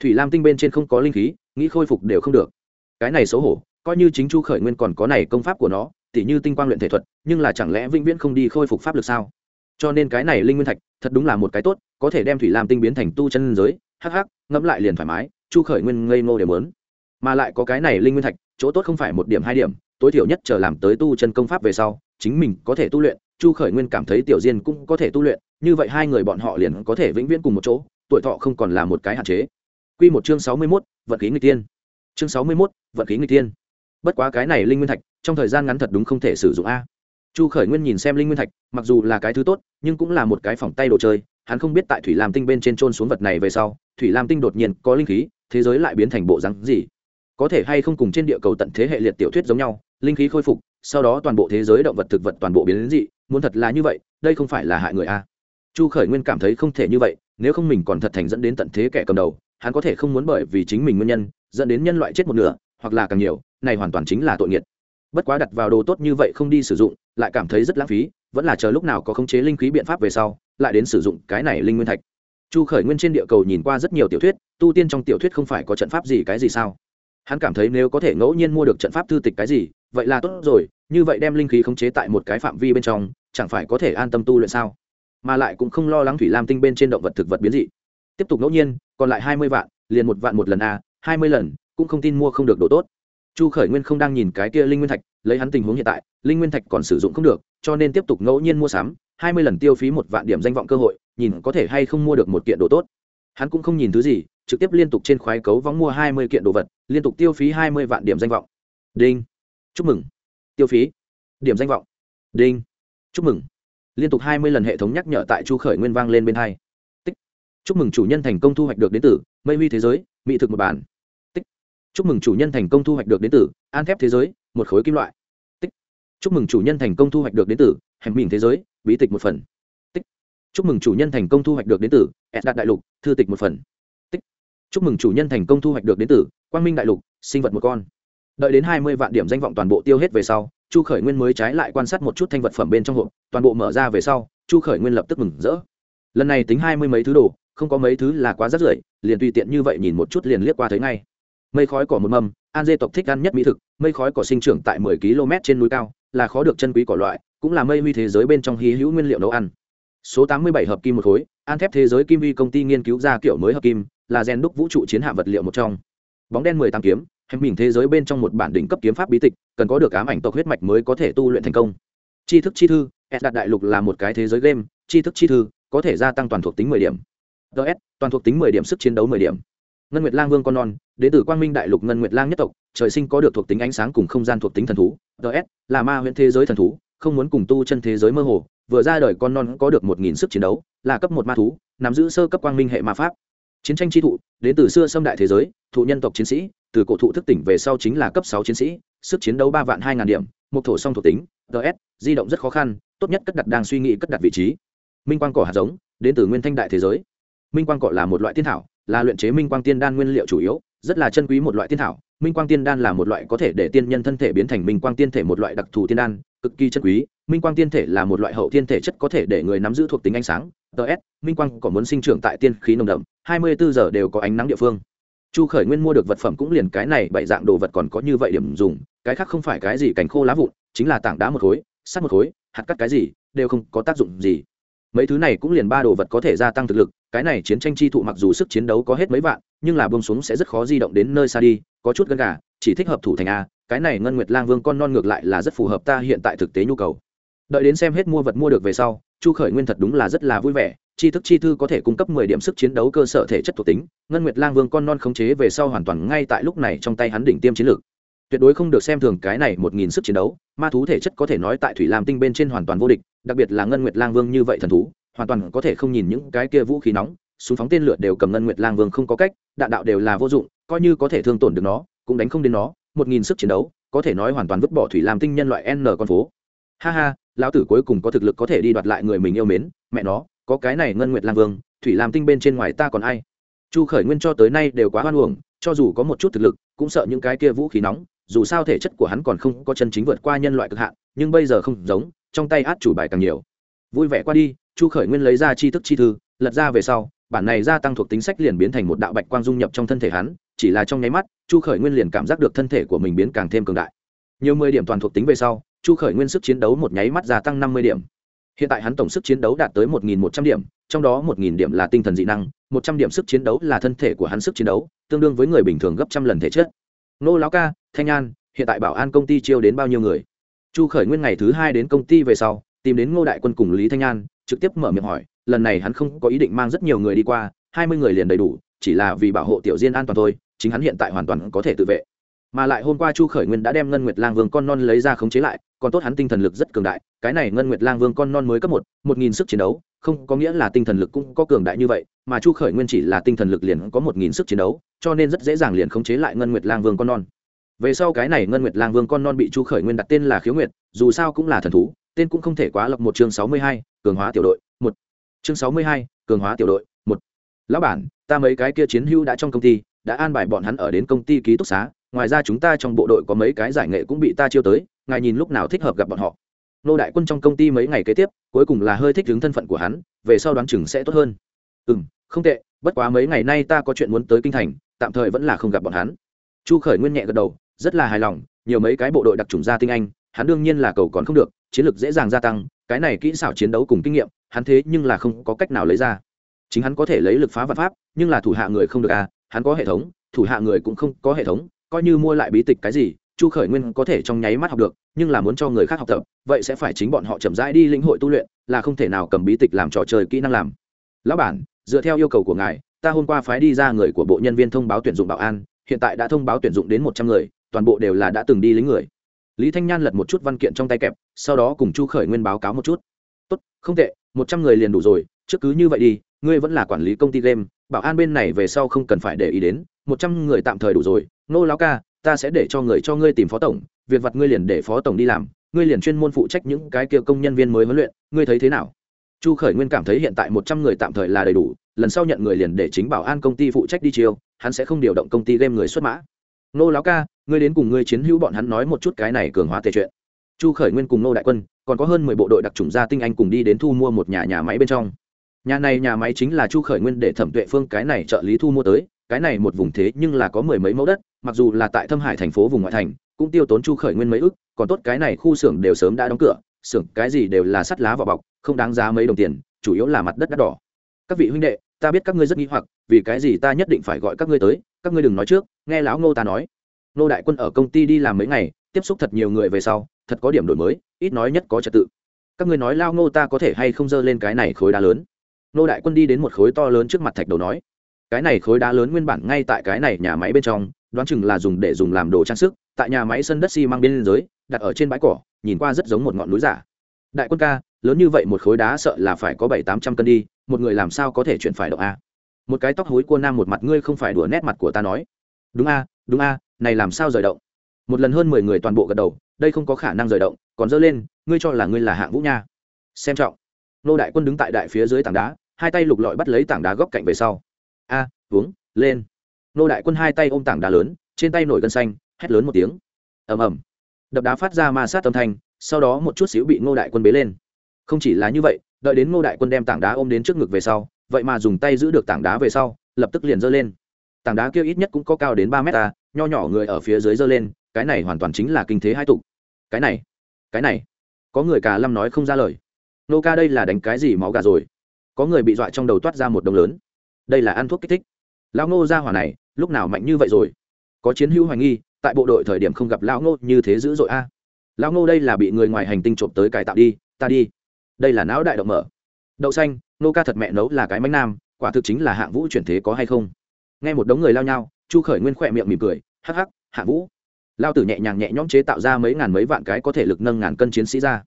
Thủy lam tinh bên trên không có linh khí, nghĩ khôi phục đều không được. Cái này xấu hổ, coi như chính chu khởi nguyên còn có này công pháp của nó, tỉ như tinh quang luyện thể thuật, nhưng là chẳng lẽ vĩnh viễn không đi khôi phục pháp lực sao? Cho nên cái này linh nguyên thạch, thật đúng là một cái tốt có thể đem thủy lam tinh biến thành tu chân giới, hắc hắc, ngẫm lại liền thoải mái, chu khởi nguyên ngây ngô đều muốn. Mà lại có cái này linh nguyên thạch, chỗ tốt không phải một điểm hai điểm, tối thiểu nhất chờ làm tới tu chân công pháp về sau, chính mình có thể tu luyện, chu khởi nguyên cảm thấy tiểu diên cũng có thể tu luyện, như vậy hai người bọn họ liền có thể vĩnh viễn cùng một chỗ, tuổi thọ không còn là một cái hạn chế. Q một chương sáu mươi mốt, vận khí người tiên. Chương sáu mươi mốt, vận khí người tiên. Bất quá cái này linh nguyên thạch, trong thời gian ngắn thật đúng không thể sử dụng a chu khởi nguyên nhìn xem linh nguyên thạch, mặc dù là cái thứ tốt, nhưng cũng là một cái phòng tay đồ chơi, hắn không biết tại thủy lam tinh bên trên trôn xuống vật này về sau, thủy lam tinh đột nhiên có linh khí, thế giới lại biến thành bộ rắn gì. Có thể hay không cùng trên địa cầu tận thế hệ liệt tiểu thuyết giống nhau, linh khí khôi phục, sau đó toàn bộ thế giới động vật thực vật toàn bộ biến đến dị, muốn thật là như vậy, đây không phải là hại người a. Chu khởi nguyên cảm thấy không thể như vậy, nếu không mình còn thật thành dẫn đến tận thế kẻ cầm đầu, hắn có thể không muốn bởi vì chính mình nguyên nhân, dẫn đến nhân loại chết một nửa, hoặc là càng nhiều, này hoàn toàn chính là tội nghiệt bất quá đặt vào đồ tốt như vậy không đi sử dụng, lại cảm thấy rất lãng phí, vẫn là chờ lúc nào có khống chế linh khí biện pháp về sau, lại đến sử dụng cái này linh nguyên thạch. Chu khởi nguyên trên địa cầu nhìn qua rất nhiều tiểu thuyết, tu tiên trong tiểu thuyết không phải có trận pháp gì cái gì sao? Hắn cảm thấy nếu có thể ngẫu nhiên mua được trận pháp thư tịch cái gì, vậy là tốt rồi, như vậy đem linh khí khống chế tại một cái phạm vi bên trong, chẳng phải có thể an tâm tu luyện sao? Mà lại cũng không lo lắng thủy lam tinh bên trên động vật thực vật biến dị. Tiếp tục ngẫu nhiên, còn lại hai mươi vạn, liền một vạn một lần a, hai mươi lần, cũng không tin mua không được đồ tốt chu khởi nguyên không đang nhìn cái kia linh nguyên thạch, lấy hắn tình huống hiện tại, linh nguyên thạch còn sử dụng không được, cho nên tiếp tục ngẫu nhiên mua sắm, hai mươi lần tiêu phí một vạn điểm danh vọng cơ hội, nhìn có thể hay không mua được một kiện đồ tốt. Hắn cũng không nhìn thứ gì, trực tiếp liên tục trên khoái cấu vóng mua hai mươi kiện đồ vật, liên tục tiêu phí hai mươi vạn điểm danh vọng. Đinh. Chúc mừng. Tiêu phí. Điểm danh vọng. Đinh. Chúc mừng. Liên tục hai mươi lần hệ thống nhắc nhở tại chu khởi nguyên vang lên bên hai. Tích. Chúc mừng chủ nhân thành công thu hoạch được đến từ mây huy thế giới, mỹ thực một bản chúc mừng chủ nhân thành công thu hoạch được đến từ an thép thế giới, một khối kim loại. Tích. Chúc mừng chủ nhân thành công thu hoạch được đến từ hẻm mình thế giới, bí tịch một phần. Tích. Chúc mừng chủ nhân thành công thu hoạch được đến từ ed đạt đại lục, thư tịch một phần. Tích. Chúc mừng chủ nhân thành công thu hoạch được đến từ quang minh đại lục, sinh vật một con. Đợi đến hai mươi vạn điểm danh vọng toàn bộ tiêu hết về sau, chu khởi nguyên mới trái lại quan sát một chút thanh vật phẩm bên trong hộp, toàn bộ mở ra về sau, chu khởi nguyên lập tức mừng rỡ. Lần này tính hai mươi mấy thứ đồ, không có mấy thứ là quá rất rưởi, liền tùy tiện như vậy nhìn một chút liền liếc qua thấy ngay mây khói cỏ một mâm, an dê tộc thích ăn nhất mỹ thực, mây khói cỏ sinh trưởng tại mười km trên núi cao, là khó được chân quý cỏ loại, cũng là mây huy thế giới bên trong hy hữu nguyên liệu nấu ăn. Số tám mươi bảy hợp kim một khối, an thép thế giới kim vi công ty nghiên cứu ra kiểu mới hợp kim, là gen đúc vũ trụ chiến hạm vật liệu một trong. Bóng đen mười tám kiếm hèm mình thế giới bên trong một bản đỉnh cấp kiếm pháp bí tịch, cần có được ám ảnh tộc huyết mạch mới có thể tu luyện thành công. Tri thức chi thư, s đạt đại lục là một cái thế giới game tri thức chi thư, có thể gia tăng toàn thuộc tính mười điểm. Ts toàn thuộc tính mười điểm sức chiến đấu mười điểm ngân nguyệt lang vương con non đến từ quang minh đại lục ngân nguyệt lang nhất tộc, trời sinh có được thuộc tính ánh sáng cùng không gian thuộc tính thần thú ts là ma huyện thế giới thần thú, không muốn cùng tu chân thế giới mơ hồ, vừa ra đời con non có được một nghìn sức chiến đấu, là cấp một ma thú, nắm giữ sơ cấp quang minh hệ ma pháp. Chiến tranh chi thụ đến từ xưa xâm đại thế giới, thụ nhân tộc chiến sĩ, từ cổ thụ thức tỉnh về sau chính là cấp sáu chiến sĩ, sức chiến đấu ba vạn hai ngàn điểm, một thổ song thuộc tính ts di động rất khó khăn, tốt nhất cất đặt đang suy nghĩ cất đặt vị trí. Minh quang cỏ hạt giống đến từ nguyên thanh đại thế giới. Minh quang cỏ là một loại thiên thảo là luyện chế minh quang tiên đan nguyên liệu chủ yếu, rất là chân quý một loại tiên thảo. Minh quang tiên đan là một loại có thể để tiên nhân thân thể biến thành minh quang tiên thể một loại đặc thù tiên đan, cực kỳ chân quý. Minh quang tiên thể là một loại hậu tiên thể chất có thể để người nắm giữ thuộc tính ánh sáng. Ts minh quang có muốn sinh trưởng tại tiên khí nồng đậm, hai mươi bốn giờ đều có ánh nắng địa phương. Chu khởi nguyên mua được vật phẩm cũng liền cái này, bảy dạng đồ vật còn có như vậy điểm dùng, cái khác không phải cái gì cành khô lá vụn, chính là tảng đá một khối, sắt một khối, hạt cắt cái gì, đều không có tác dụng gì mấy thứ này cũng liền ba đồ vật có thể gia tăng thực lực, cái này chiến tranh chi thụ mặc dù sức chiến đấu có hết mấy vạn, nhưng là bông xuống sẽ rất khó di động đến nơi xa đi, có chút gần gà, chỉ thích hợp thủ thành a, cái này ngân nguyệt lang vương con non ngược lại là rất phù hợp ta hiện tại thực tế nhu cầu. Đợi đến xem hết mua vật mua được về sau, chu khởi nguyên thật đúng là rất là vui vẻ, chi thức chi thư có thể cung cấp mười điểm sức chiến đấu cơ sở thể chất thuộc tính, ngân nguyệt lang vương con non khống chế về sau hoàn toàn ngay tại lúc này trong tay hắn đỉnh tiêm chiến lược. Tuyệt đối không được xem thường cái này một nghìn sức chiến đấu, ma thú thể chất có thể nói tại thủy lam tinh bên trên hoàn toàn vô địch đặc biệt là ngân nguyệt lang vương như vậy thần thú, hoàn toàn có thể không nhìn những cái kia vũ khí nóng, súng phóng tên lửa đều cầm ngân nguyệt lang vương không có cách, đạn đạo đều là vô dụng, coi như có thể thương tổn được nó, cũng đánh không đến nó, một nghìn sức chiến đấu, có thể nói hoàn toàn vứt bỏ thủy lam tinh nhân loại n con phố. Ha ha, lão tử cuối cùng có thực lực có thể đi đoạt lại người mình yêu mến, mẹ nó, có cái này ngân nguyệt lang vương, thủy lam tinh bên trên ngoài ta còn ai? Chu khởi nguyên cho tới nay đều quá hoan hồng cho dù có một chút thực lực, cũng sợ những cái kia vũ khí nóng, dù sao thể chất của hắn còn không có chân chính vượt qua nhân loại cực hạn, nhưng bây giờ không giống trong tay át chủ bài càng nhiều. Vui vẻ qua đi, chu khởi nguyên lấy ra chi thức chi thư, lật ra về sau, bản này gia tăng thuộc tính sách liền biến thành một đạo bạch quang dung nhập trong thân thể hắn, chỉ là trong nháy mắt, chu khởi nguyên liền cảm giác được thân thể của mình biến càng thêm cường đại. Nhiều mười điểm toàn thuộc tính về sau, chu khởi nguyên sức chiến đấu một nháy mắt gia tăng năm mươi điểm. Hiện tại hắn tổng sức chiến đấu đạt tới một nghìn một trăm điểm, trong đó một nghìn điểm là tinh thần dị năng, một trăm điểm sức chiến đấu là thân thể của hắn sức chiến đấu, tương đương với người bình thường gấp trăm lần thể chất. Nô lão ca, thanh an, hiện tại bảo an công ty chiêu đến bao nhiêu người? Chu khởi nguyên ngày thứ hai đến công ty về sau, tìm đến ngô đại quân cùng lý thanh an, trực tiếp mở miệng hỏi, lần này hắn không có ý định mang rất nhiều người đi qua, hai mươi người liền đầy đủ, chỉ là vì bảo hộ tiểu diên an toàn thôi, chính hắn hiện tại hoàn toàn có thể tự vệ. Mà lại hôm qua chu khởi nguyên đã đem ngân nguyệt lang vương con non lấy ra khống chế lại, còn tốt hắn tinh thần lực rất cường đại, cái này ngân nguyệt lang vương con non mới cấp một một nghìn sức chiến đấu, không có nghĩa là tinh thần lực cũng có cường đại như vậy, mà chu khởi nguyên chỉ là tinh thần lực liền có một nghìn sức chiến đấu, cho nên rất dễ dàng liền khống chế lại ngân nguyệt lang vương con non về sau cái này ngân nguyệt lang vương con non bị chu khởi nguyên đặt tên là khiếu nguyệt, dù sao cũng là thần thú, tên cũng không thể quá lập một chương sáu mươi hai, cường hóa tiểu đội, một. Chương sáu mươi hai, cường hóa tiểu đội, một. Lão bản, ta mấy cái kia chiến hữu đã trong công ty, đã an bài bọn hắn ở đến công ty ký túc xá, ngoài ra chúng ta trong bộ đội có mấy cái giải nghệ cũng bị ta chiêu tới, ngài nhìn lúc nào thích hợp gặp bọn họ. Nô đại quân trong công ty mấy ngày kế tiếp, cuối cùng là hơi thích đứng thân phận của hắn, về sau đoán chừng sẽ tốt hơn. Ừ m không tệ, bất quá mấy ngày nay ta có chuyện muốn tới kinh thành, tạm thời vẫn là không gặp bọn hắn. Chu khởi nguyên nhẹ gật đầu rất là hài lòng, nhiều mấy cái bộ đội đặc trùng gia tinh anh, hắn đương nhiên là cầu còn không được, chiến lược dễ dàng gia tăng, cái này kỹ xảo chiến đấu cùng kinh nghiệm, hắn thế nhưng là không có cách nào lấy ra. Chính hắn có thể lấy lực phá vật pháp, nhưng là thủ hạ người không được à hắn có hệ thống, thủ hạ người cũng không có hệ thống, coi như mua lại bí tịch cái gì, chu khởi nguyên có thể trong nháy mắt học được, nhưng là muốn cho người khác học tập, vậy sẽ phải chính bọn họ chậm rãi đi lĩnh hội tu luyện, là không thể nào cầm bí tịch làm trò chơi kỹ năng làm. Lão bản, dựa theo yêu cầu của ngài, ta hôm qua phái đi ra người của bộ nhân viên thông báo tuyển dụng bảo an, hiện tại đã thông báo tuyển dụng đến một trăm người toàn bộ đều là đã từng đi lính người. Lý thanh nhan lật một chút văn kiện trong tay kẹp, sau đó cùng chu khởi nguyên báo cáo một chút. Tốt, không tệ, một trăm người liền đủ rồi, trước cứ như vậy đi, ngươi vẫn là quản lý công ty game, bảo an bên này về sau không cần phải để ý đến, một trăm người tạm thời đủ rồi, nô lão ca, ta sẽ để cho người cho ngươi tìm phó tổng, việc vặt ngươi liền để phó tổng đi làm, ngươi liền chuyên môn phụ trách những cái kia công nhân viên mới huấn luyện, ngươi thấy thế nào? Chu khởi nguyên cảm thấy hiện tại một trăm người tạm thời là đầy đủ, lần sau nhận người liền để chính bảo an công ty phụ trách đi chiêu, hắn sẽ không điều động công ty game người xuất mã nô lão ca, ngươi đến cùng ngươi chiến hữu bọn hắn nói một chút cái này cường hóa tề chuyện. Chu khởi nguyên cùng nô đại quân, còn có hơn mười bộ đội đặc trùng gia tinh anh cùng đi đến thu mua một nhà nhà máy bên trong. Nhà này nhà máy chính là chu khởi nguyên để thẩm tuệ phương cái này trợ lý thu mua tới, cái này một vùng thế nhưng là có mười mấy mẫu đất, mặc dù là tại thâm hải thành phố vùng ngoại thành, cũng tiêu tốn chu khởi nguyên mấy ức, còn tốt cái này khu xưởng đều sớm đã đóng cửa, xưởng cái gì đều là sắt lá vỏ bọc, không đáng giá mấy đồng tiền, chủ yếu là mặt đất đắt đỏ. Các vị huynh đệ, ta biết các ngươi rất nghi hoặc, vì cái gì ta nhất định phải gọi các ngươi tới, các ngươi đừng nói trước nghe lão ngô ta nói. Ngô đại quân ở công ty đi làm mấy ngày, tiếp xúc thật nhiều người về sau, thật có điểm đổi mới, ít nói nhất có trật tự. Các ngươi nói lao ngô ta có thể hay không dơ lên cái này khối đá lớn? Ngô đại quân đi đến một khối to lớn trước mặt thạch đầu nói. Cái này khối đá lớn nguyên bản ngay tại cái này nhà máy bên trong, đoán chừng là dùng để dùng làm đồ trang sức, tại nhà máy sân đất xi、si、mang bên dưới, đặt ở trên bãi cỏ, nhìn qua rất giống một ngọn núi giả. Đại quân ca, lớn như vậy một khối đá sợ là phải có bảy tám trăm cân đi, một người làm sao có thể chuyển phải động a? Một cái tóc hối cua nam một mặt ngươi không phải đùa nét mặt của ta nói đúng a đúng a này làm sao rời động? Một lần hơn mười người toàn bộ gật đầu đây không có khả năng rời động còn dơ lên ngươi cho là ngươi là hạng vũ nha. Xem trọng. Nô đại quân đứng tại đại phía dưới tảng đá hai tay lục lọi bắt lấy tảng đá góc cạnh về sau. A à, uống lên. Nô đại quân hai tay ôm tảng đá lớn trên tay nổi gân xanh hét lớn một tiếng. Ầm ầm. Đập đá phát ra ma sát âm thanh sau đó một chút xíu bị ngô đại quân bế lên. Không chỉ là như vậy đợi đến ngô đại quân đem tảng đá ôm đến trước ngực về sau vậy mà dùng tay giữ được tảng đá về sau lập tức liền giơ lên tảng đá kia ít nhất cũng có cao đến ba mét ta, nho nhỏ người ở phía dưới giơ lên, cái này hoàn toàn chính là kinh thế hai tục. Cái này cái này. Có người cả lâm nói không ra lời. Nô ca đây là đánh cái gì máu gà rồi? Có người bị dọa trong đầu toát ra một đồng lớn. Đây là ăn thuốc kích thích. Lão ngô ra hỏa này, lúc nào mạnh như vậy rồi? Có chiến hữu hoài nghi, tại bộ đội thời điểm không gặp lão ngô như thế dữ dội a. Lão ngô đây là bị người ngoài hành tinh trộm tới cải tạo đi, ta đi. Đây là não đại động mở. Đậu xanh, nô ca thật mẹ nấu là cái mánh nam, quả thực chính là hạng vũ chuyển thế có hay không? Nghe một đống người lao nhau, chu khởi nguyên khỏe miệng mỉm cười, hắc hắc, hạ vũ. Lao tử nhẹ nhàng nhẹ nhõm chế tạo ra mấy ngàn mấy vạn cái có thể lực nâng ngàn cân chiến sĩ ra.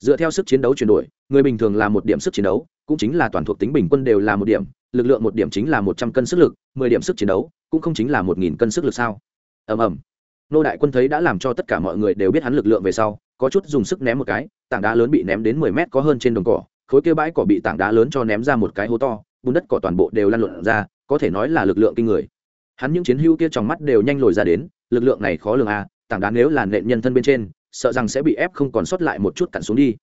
Dựa theo sức chiến đấu chuyển đổi, người bình thường là một điểm sức chiến đấu, cũng chính là toàn thuộc tính bình quân đều là một điểm, lực lượng một điểm chính là một trăm cân sức lực, mười điểm sức chiến đấu, cũng không chính là một nghìn cân sức lực sao? Ầm ầm. Nô đại quân thấy đã làm cho tất cả mọi người đều biết hắn lực lượng về sau, có chút dùng sức ném một cái, tảng đá lớn bị ném đến mười mét có hơn trên đồng cỏ, khối kia bãi cỏ bị tảng đá lớn cho ném ra một cái hố to, bùn đất cỏ toàn bộ đều lăn lộn ra có thể nói là lực lượng kinh người. Hắn những chiến hữu kia trong mắt đều nhanh lồi ra đến, lực lượng này khó lường à tảng đá nếu là nện nhân thân bên trên, sợ rằng sẽ bị ép không còn sót lại một chút cặn xuống đi.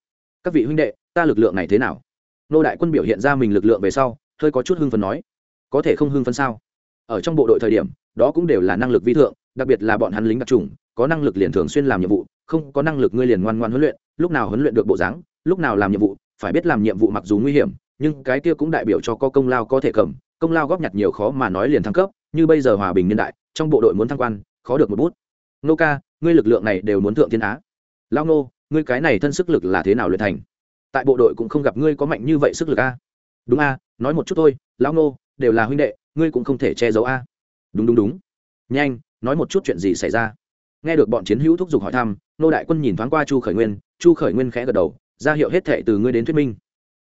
Các vị huynh đệ, ta lực lượng này thế nào? Nô đại quân biểu hiện ra mình lực lượng về sau, hơi có chút hưng phấn nói. Có thể không hưng phấn sao? Ở trong bộ đội thời điểm, đó cũng đều là năng lực vi thượng, đặc biệt là bọn hắn lính đặc trùng có năng lực liền thường xuyên làm nhiệm vụ, không có năng lực ngươi liền ngoan ngoan huấn luyện, lúc nào huấn luyện được bộ dáng, lúc nào làm nhiệm vụ, phải biết làm nhiệm vụ mặc dù nguy hiểm, nhưng cái kia cũng đại biểu cho có công lao có thể cầm công lao góp nhặt nhiều khó mà nói liền thăng cấp, như bây giờ hòa bình niên đại, trong bộ đội muốn thăng quan, khó được một bút. Nô ca, ngươi lực lượng này đều muốn thượng thiên á. Lao nô, ngươi cái này thân sức lực là thế nào luyện thành? Tại bộ đội cũng không gặp ngươi có mạnh như vậy sức lực a. Đúng a, nói một chút thôi lão nô, đều là huynh đệ, ngươi cũng không thể che giấu a. Đúng đúng đúng. Nhanh, nói một chút chuyện gì xảy ra. Nghe được bọn chiến hữu thúc giục hỏi thăm, nô đại quân nhìn thoáng qua chu khởi nguyên, chu khởi nguyên khẽ gật đầu, ra hiệu hết thệ từ ngươi đến thuyết minh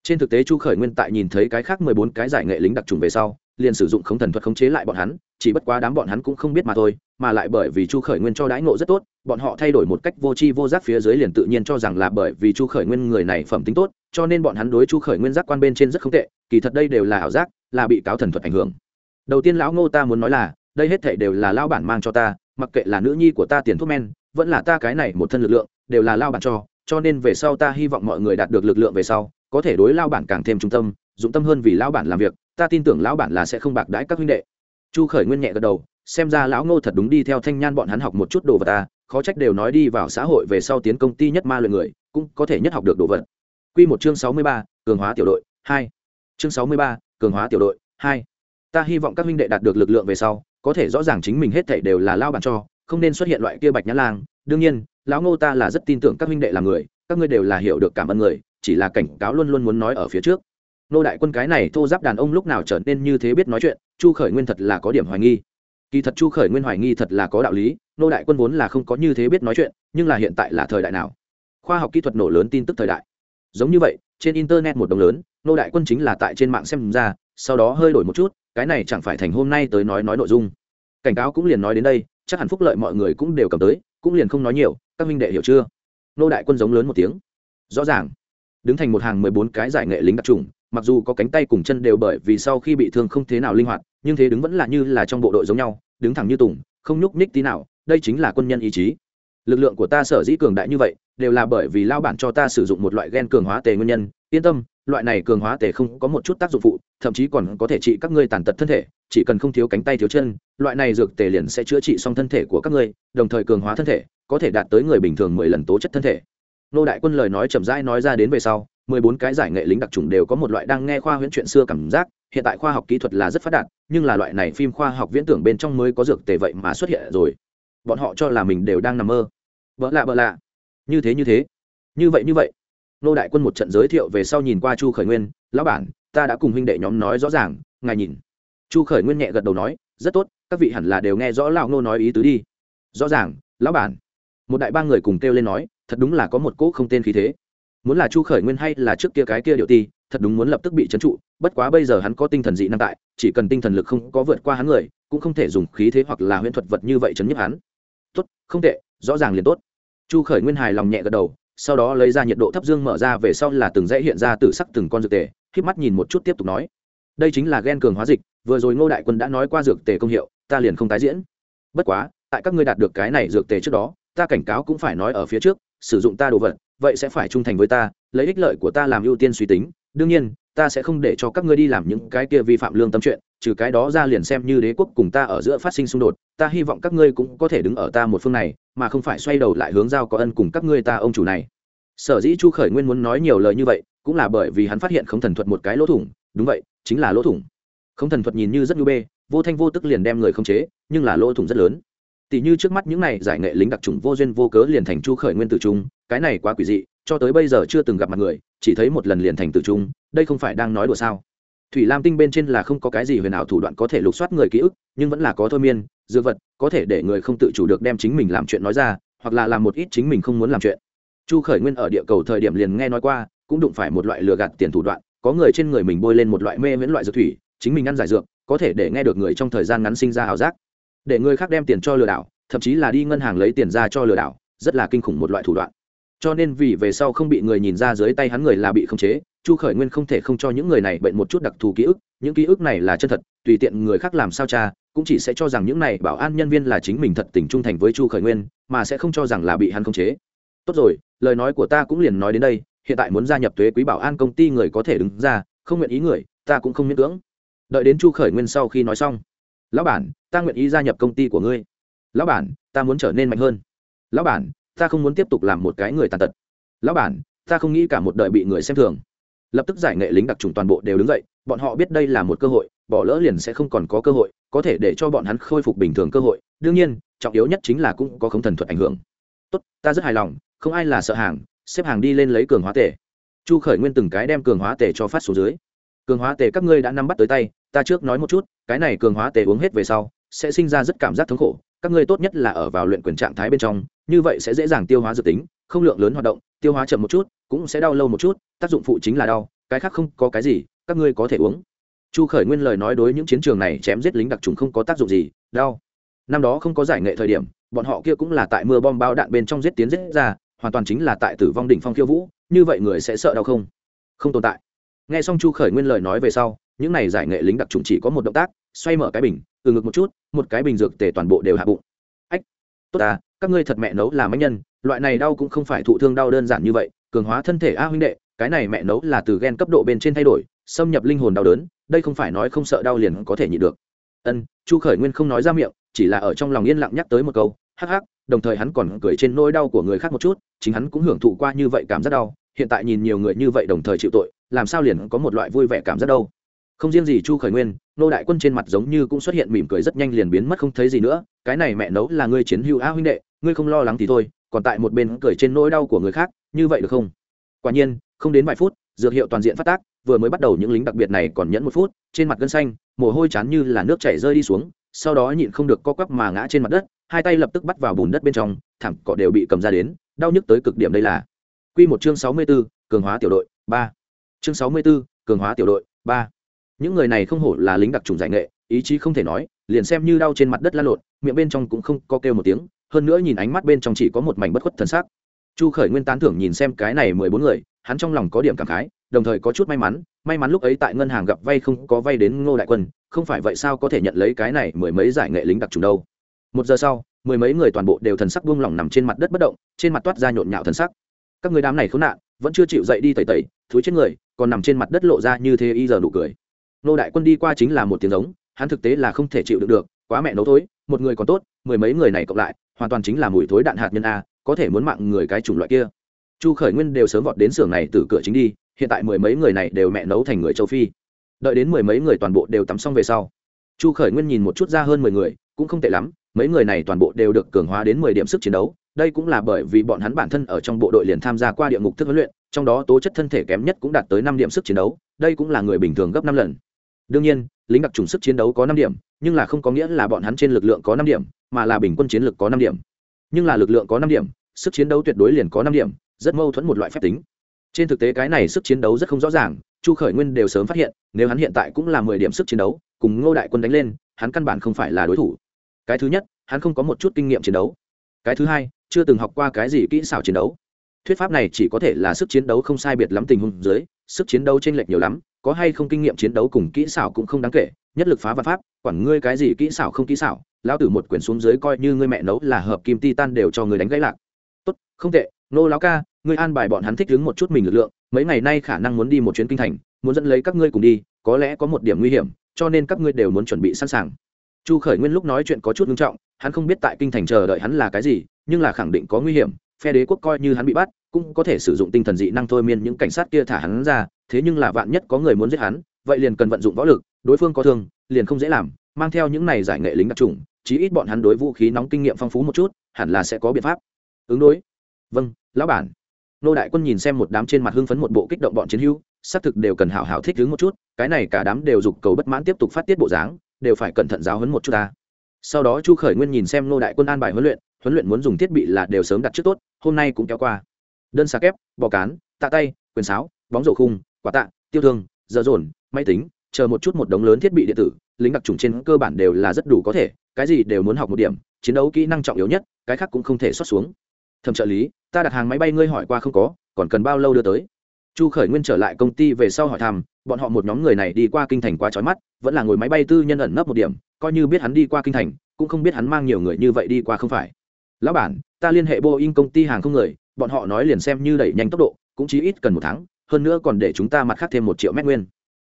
trên thực tế chu khởi nguyên tại nhìn thấy cái khác mười bốn cái giải nghệ lính đặc trùng về sau, liền sử dụng không thần thuật khống chế lại bọn hắn, chỉ bất quá đám bọn hắn cũng không biết mà thôi, mà lại bởi vì chu khởi nguyên cho đãi ngộ rất tốt, bọn họ thay đổi một cách vô tri vô giác phía dưới liền tự nhiên cho rằng là bởi vì chu khởi nguyên người này phẩm tính tốt, cho nên bọn hắn đối chu khởi nguyên giác quan bên trên rất không tệ, kỳ thật đây đều là ảo giác, là bị cáo thần thuật ảnh hưởng. Đầu tiên lão ngô ta muốn nói là, đây hết thảy đều là lao bản mang cho ta, mặc kệ là nữ nhi của ta tiền thuốc men, vẫn là ta cái này một thân lực lượng, đều là lao bản cho cho nên về sau ta hy vọng mọi người đạt được lực lượng về sau có thể đối lao bản càng thêm trung tâm dụng tâm hơn vì lao bản làm việc ta tin tưởng lão bản là sẽ không bạc đãi các huynh đệ chu khởi nguyên nhẹ gật đầu xem ra lão ngô thật đúng đi theo thanh nhan bọn hắn học một chút đồ vật ta khó trách đều nói đi vào xã hội về sau tiến công ty nhất ma luyện người cũng có thể nhất học được đồ vật Quy một chương sáu mươi ba, cường hóa tiểu đội hai. Chương sáu mươi ba, cường hóa tiểu đội hai. Ta hy vọng các huynh đệ đạt được lực lượng về sau, có thể rõ ràng chính mình hết thảy đều là lao bản cho, không nên xuất hiện loại kia bạch nhã lang, đương nhiên, lão Ngô ta là rất tin tưởng các huynh đệ là người, các ngươi đều là hiểu được cảm ơn người, chỉ là cảnh cáo luôn luôn muốn nói ở phía trước. Nô đại quân cái này thô giáp đàn ông lúc nào trở nên như thế biết nói chuyện, chu khởi nguyên thật là có điểm hoài nghi. Kỳ thật chu khởi nguyên hoài nghi thật là có đạo lý, nô đại quân vốn là không có như thế biết nói chuyện, nhưng là hiện tại là thời đại nào? Khoa học kỹ thuật nổ lớn tin tức thời đại. Giống như vậy, trên internet một đồng lớn, nô đại quân chính là tại trên mạng xem ra, sau đó hơi đổi một chút, cái này chẳng phải thành hôm nay tới nói nói nội dung. Cảnh cáo cũng liền nói đến đây, chắc hẳn phúc lợi mọi người cũng đều cầm tới, cũng liền không nói nhiều, các minh đệ hiểu chưa? Nô đại quân giống lớn một tiếng. Rõ ràng đứng thành một hàng mười bốn cái giải nghệ lính đặc trùng, mặc dù có cánh tay cùng chân đều bởi vì sau khi bị thương không thế nào linh hoạt, nhưng thế đứng vẫn là như là trong bộ đội giống nhau, đứng thẳng như tùng, không nhúc nhích tí nào, đây chính là quân nhân ý chí. Lực lượng của ta sở dĩ cường đại như vậy, đều là bởi vì lao bản cho ta sử dụng một loại gen cường hóa tề nguyên nhân. Yên tâm, loại này cường hóa tề không có một chút tác dụng phụ, thậm chí còn có thể trị các ngươi tàn tật thân thể, chỉ cần không thiếu cánh tay thiếu chân, loại này dược tề liền sẽ chữa trị xong thân thể của các ngươi, đồng thời cường hóa thân thể, có thể đạt tới người bình thường mười lần tố chất thân thể nô đại quân lời nói chậm rãi nói ra đến về sau, mười bốn cái giải nghệ lính đặc trùng đều có một loại đang nghe khoa huyễn chuyện xưa cảm giác, hiện tại khoa học kỹ thuật là rất phát đạt, nhưng là loại này phim khoa học viễn tưởng bên trong mới có dược tề vậy mà xuất hiện rồi. Bọn họ cho là mình đều đang nằm mơ. Vợ lạ vợ lạ. Như thế như thế. Như vậy như vậy. Nô đại quân một trận giới thiệu về sau nhìn qua chu khởi nguyên, lão bản, ta đã cùng huynh đệ nhóm nói rõ ràng, ngài nhìn. Chu khởi nguyên nhẹ gật đầu nói, rất tốt, các vị hẳn là đều nghe rõ lão nô nói ý tứ đi. Rõ ràng, lão bản một đại ba người cùng kêu lên nói, thật đúng là có một cỗ không tên khí thế. Muốn là chu khởi nguyên hay là trước kia cái kia điệu ti, thật đúng muốn lập tức bị trấn trụ, bất quá bây giờ hắn có tinh thần dị năng tại, chỉ cần tinh thần lực không có vượt qua hắn người, cũng không thể dùng khí thế hoặc là huyễn thuật vật như vậy chấn nhức hắn. Tốt, không tệ, rõ ràng liền tốt. Chu khởi nguyên hài lòng nhẹ gật đầu, sau đó lấy ra nhiệt độ thấp dương mở ra về sau là từng dãy hiện ra từ sắc từng con dược tề k mắt nhìn một chút tiếp tục nói, đây chính là gen cường hóa dịch, vừa rồi ngô đại quân đã nói qua dược tề công hiệu, ta liền không tái diễn. Bất quá, tại các ngươi đạt được cái này dược tề trước đó ta cảnh cáo cũng phải nói ở phía trước, sử dụng ta đồ vật, vậy sẽ phải trung thành với ta, lấy ích lợi của ta làm ưu tiên suy tính. Đương nhiên, ta sẽ không để cho các ngươi đi làm những cái kia vi phạm lương tâm chuyện, trừ cái đó ra liền xem như đế quốc cùng ta ở giữa phát sinh xung đột, ta hy vọng các ngươi cũng có thể đứng ở ta một phương này, mà không phải xoay đầu lại hướng giao có ân cùng các ngươi ta ông chủ này. Sở dĩ chu khởi nguyên muốn nói nhiều lời như vậy, cũng là bởi vì hắn phát hiện không thần thuật một cái lỗ thủng, đúng vậy, chính là lỗ thủng. Không thần thuật nhìn như rất nhu bê, vô thanh vô tức liền đem người không chế, nhưng là lỗ thủng rất lớn tỷ như trước mắt những này giải nghệ lính đặc trùng vô duyên vô cớ liền thành chu khởi nguyên tử trung, cái này quá quỷ dị, cho tới bây giờ chưa từng gặp mặt người, chỉ thấy một lần liền thành tử trung, đây không phải đang nói đùa sao? Thủy lam tinh bên trên là không có cái gì huyền ảo thủ đoạn có thể lục soát người ký ức, nhưng vẫn là có thôi miên dư vật, có thể để người không tự chủ được đem chính mình làm chuyện nói ra, hoặc là làm một ít chính mình không muốn làm chuyện. Chu khởi nguyên ở địa cầu thời điểm liền nghe nói qua, cũng đụng phải một loại lừa gạt tiền thủ đoạn, có người trên người mình bôi lên một loại mê miễn loại dược thủy, chính mình ăn giải dược, có thể để nghe được người trong thời gian ngắn sinh ra ảo giác để người khác đem tiền cho lừa đảo, thậm chí là đi ngân hàng lấy tiền ra cho lừa đảo, rất là kinh khủng một loại thủ đoạn. Cho nên vì về sau không bị người nhìn ra dưới tay hắn người là bị khống chế, chu khởi nguyên không thể không cho những người này bệnh một chút đặc thù ký ức, những ký ức này là chân thật, tùy tiện người khác làm sao cha, cũng chỉ sẽ cho rằng những này bảo an nhân viên là chính mình thật tình trung thành với chu khởi nguyên, mà sẽ không cho rằng là bị hắn khống chế. Tốt rồi, lời nói của ta cũng liền nói đến đây, hiện tại muốn gia nhập thuế quý bảo an công ty người có thể đứng ra, không nguyện ý người, ta cũng không miễn cưỡng. Đợi đến chu khởi nguyên sau khi nói xong lão bản, ta nguyện ý gia nhập công ty của ngươi. Lão bản, ta muốn trở nên mạnh hơn. Lão bản, ta không muốn tiếp tục làm một cái người tàn tật. Lão bản, ta không nghĩ cả một đời bị người xem thường. Lập tức giải nghệ lính đặc trùng toàn bộ đều đứng dậy, bọn họ biết đây là một cơ hội, bỏ lỡ liền sẽ không còn có cơ hội, có thể để cho bọn hắn khôi phục bình thường cơ hội. Đương nhiên, trọng yếu nhất chính là cũng có không thần thuật ảnh hưởng. Tốt, ta rất hài lòng, không ai là sợ hàng, xếp hàng đi lên lấy cường hóa tể chu khởi nguyên từng cái đem cường hóa tể cho phát số dưới. Cường hóa tể các ngươi đã nắm bắt tới tay ta trước nói một chút, cái này cường hóa tề uống hết về sau, sẽ sinh ra rất cảm giác thống khổ. Các ngươi tốt nhất là ở vào luyện quyền trạng thái bên trong, như vậy sẽ dễ dàng tiêu hóa dự tính, không lượng lớn hoạt động, tiêu hóa chậm một chút, cũng sẽ đau lâu một chút, tác dụng phụ chính là đau, cái khác không có cái gì, các ngươi có thể uống. Chu khởi nguyên lời nói đối những chiến trường này chém giết lính đặc trùng không có tác dụng gì, đau. Năm đó không có giải nghệ thời điểm, bọn họ kia cũng là tại mưa bom bao đạn bên trong giết tiến giết ra, hoàn toàn chính là tại tử vong đỉnh phong khiêu vũ, như vậy người sẽ sợ đau không? Không tồn tại. Nghe xong chu khởi nguyên lời nói về sau những này giải nghệ lính đặc trùng chỉ có một động tác, xoay mở cái bình, từ ngực một chút, một cái bình dược tề toàn bộ đều hạ bụng. Ách, tốt à các ngươi thật mẹ nấu là mấy nhân, loại này đau cũng không phải thụ thương đau đơn giản như vậy, cường hóa thân thể a huynh đệ, cái này mẹ nấu là từ ghen cấp độ bên trên thay đổi, xâm nhập linh hồn đau đớn, đây không phải nói không sợ đau liền có thể nhịn được. Ân, chu khởi nguyên không nói ra miệng, chỉ là ở trong lòng yên lặng nhắc tới một câu, hắc hắc, đồng thời hắn còn cười trên nỗi đau của người khác một chút, chính hắn cũng hưởng thụ qua như vậy cảm giác đau, hiện tại nhìn nhiều người như vậy đồng thời chịu tội, làm sao liền có một loại vui vẻ cảm giác đâu không riêng gì chu khởi nguyên nô đại quân trên mặt giống như cũng xuất hiện mỉm cười rất nhanh liền biến mất không thấy gì nữa cái này mẹ nấu là ngươi chiến hữu a huynh đệ ngươi không lo lắng thì thôi còn tại một bên cười trên nỗi đau của người khác như vậy được không? Quả nhiên không đến vài phút dược hiệu toàn diện phát tác vừa mới bắt đầu những lính đặc biệt này còn nhẫn một phút trên mặt gân xanh mồ hôi chán như là nước chảy rơi đi xuống sau đó nhịn không được co quắp mà ngã trên mặt đất hai tay lập tức bắt vào bùn đất bên trong thẳng cỏ đều bị cầm ra đến đau nhức tới cực điểm đây là. Quy một chương sáu mươi 64, cường hóa tiểu đội, ba. Chương sáu mươi 64, cường hóa tiểu đội, ba những người này không hổ là lính đặc trùng giải nghệ, ý chí không thể nói, liền xem như đau trên mặt đất la lộn, miệng bên trong cũng không có kêu một tiếng, hơn nữa nhìn ánh mắt bên trong chỉ có một mảnh bất khuất thần sắc. Chu khởi nguyên tán thưởng nhìn xem cái này mười bốn người, hắn trong lòng có điểm cảm khái, đồng thời có chút may mắn may mắn lúc ấy tại ngân hàng gặp vay không có vay đến ngô đại quân, không phải vậy sao có thể nhận lấy cái này mười mấy giải nghệ lính đặc trùng đâu. Một giờ sau, mười mấy người toàn bộ đều thần sắc buông lỏng nằm trên mặt đất bất động, trên mặt toát ra nhộn nhạo thần sắc. Các người đám này khốn nạn, vẫn chưa chịu dậy đi tẩy tẩy, thúi chết người, còn nằm trên mặt đất lộ ra như thế y giờ nụ cười nô đại quân đi qua chính là một tiếng giống, hắn thực tế là không thể chịu được được, quá mẹ nấu thối, một người còn tốt, mười mấy người này cộng lại, hoàn toàn chính là mùi thối đạn hạt nhân a, có thể muốn mạng người cái chủng loại kia. Chu khởi nguyên đều sớm vọt đến xưởng này từ cửa chính đi, hiện tại mười mấy người này đều mẹ nấu thành người châu phi. Đợi đến mười mấy người toàn bộ đều tắm xong về sau, chu khởi nguyên nhìn một chút ra hơn mười người, cũng không tệ lắm, mấy người này toàn bộ đều được cường hóa đến mười điểm sức chiến đấu, đây cũng là bởi vì bọn hắn bản thân ở trong bộ đội liền tham gia qua địa ngục thức huấn luyện, trong đó tố chất thân thể kém nhất cũng đạt tới năm điểm sức chiến đấu, đây cũng là người bình thường gấp năm lần đương nhiên, lính đặc trùng sức chiến đấu có năm điểm, nhưng là không có nghĩa là bọn hắn trên lực lượng có năm điểm, mà là bình quân chiến lực có năm điểm. Nhưng là lực lượng có năm điểm, sức chiến đấu tuyệt đối liền có năm điểm, rất mâu thuẫn một loại phép tính. Trên thực tế cái này sức chiến đấu rất không rõ ràng, chu khởi nguyên đều sớm phát hiện, nếu hắn hiện tại cũng là mười điểm sức chiến đấu, cùng ngô đại quân đánh lên, hắn căn bản không phải là đối thủ. Cái thứ nhất, hắn không có một chút kinh nghiệm chiến đấu. Cái thứ hai, chưa từng học qua cái gì kỹ xảo chiến đấu. Thuyết pháp này chỉ có thể là sức chiến đấu không sai biệt lắm tình huống dưới, sức chiến đấu t r ê n lệch nhiều lắm có hay không kinh nghiệm chiến đấu cùng kỹ xảo cũng không đáng kể, nhất lực phá văn pháp, quản ngươi cái gì kỹ xảo không kỹ xảo, lão tử một quyển xuống dưới coi như ngươi mẹ nấu là hợp kim ti tan đều cho người đánh gãy lạc. Tốt, không tệ, nô lão ca, ngươi an bài bọn hắn thích đứng một chút mình lực lượng, mấy ngày nay khả năng muốn đi một chuyến kinh thành, muốn dẫn lấy các ngươi cùng đi, có lẽ có một điểm nguy hiểm, cho nên các ngươi đều muốn chuẩn bị sẵn sàng. Chu khởi nguyên lúc nói chuyện có chút nghiêm trọng, hắn không biết tại kinh thành chờ đợi hắn là cái gì, nhưng là khẳng định có nguy hiểm, phe đế quốc coi như hắn bị bắt, cũng có thể sử dụng tinh thần dị năng thôi miên những cảnh sát kia thả hắn ra thế nhưng là vạn nhất có người muốn giết hắn, vậy liền cần vận dụng võ lực, đối phương có thương, liền không dễ làm, mang theo những này giải nghệ lính đặc trùng, chí ít bọn hắn đối vũ khí nóng kinh nghiệm phong phú một chút, hẳn là sẽ có biện pháp. Ứng đối. Vâng lão bản. Nô đại quân nhìn xem một đám trên mặt hưng phấn một bộ kích động bọn chiến hữu xác thực đều cần hảo hảo thích ứng một chút, cái này cả đám đều dục cầu bất mãn tiếp tục phát tiết bộ dáng, đều phải cẩn thận giáo huấn một chút ta. Sau đó chu khởi nguyên nhìn xem nô đại quân an bài huấn luyện huấn luyện muốn dùng thiết bị là đều sớm đặt trước tốt, hôm nay cũng kéo qua. Đơn xà kép, bò cán, tạ tay, quyền sáo, bóng rổ khung quả tạ, tiêu thương giờ dồn, máy tính, chờ một chút một đống lớn thiết bị điện tử, lính đặc trùng trên cơ bản đều là rất đủ có thể, cái gì đều muốn học một điểm, chiến đấu kỹ năng trọng yếu nhất, cái khác cũng không thể xuất xuống. Thẩm trợ lý, ta đặt hàng máy bay ngươi hỏi qua không có, còn cần bao lâu đưa tới? Chu khởi nguyên trở lại công ty về sau hỏi thăm, bọn họ một nhóm người này đi qua kinh thành quá trói mắt, vẫn là ngồi máy bay tư nhân ẩn nấp một điểm, coi như biết hắn đi qua kinh thành, cũng không biết hắn mang nhiều người như vậy đi qua không phải. Lão bản, ta liên hệ boeing công ty hàng không người, bọn họ nói liền xem như đẩy nhanh tốc độ, cũng chỉ ít cần một tháng hơn nữa còn để chúng ta mặt khác thêm một triệu mét nguyên.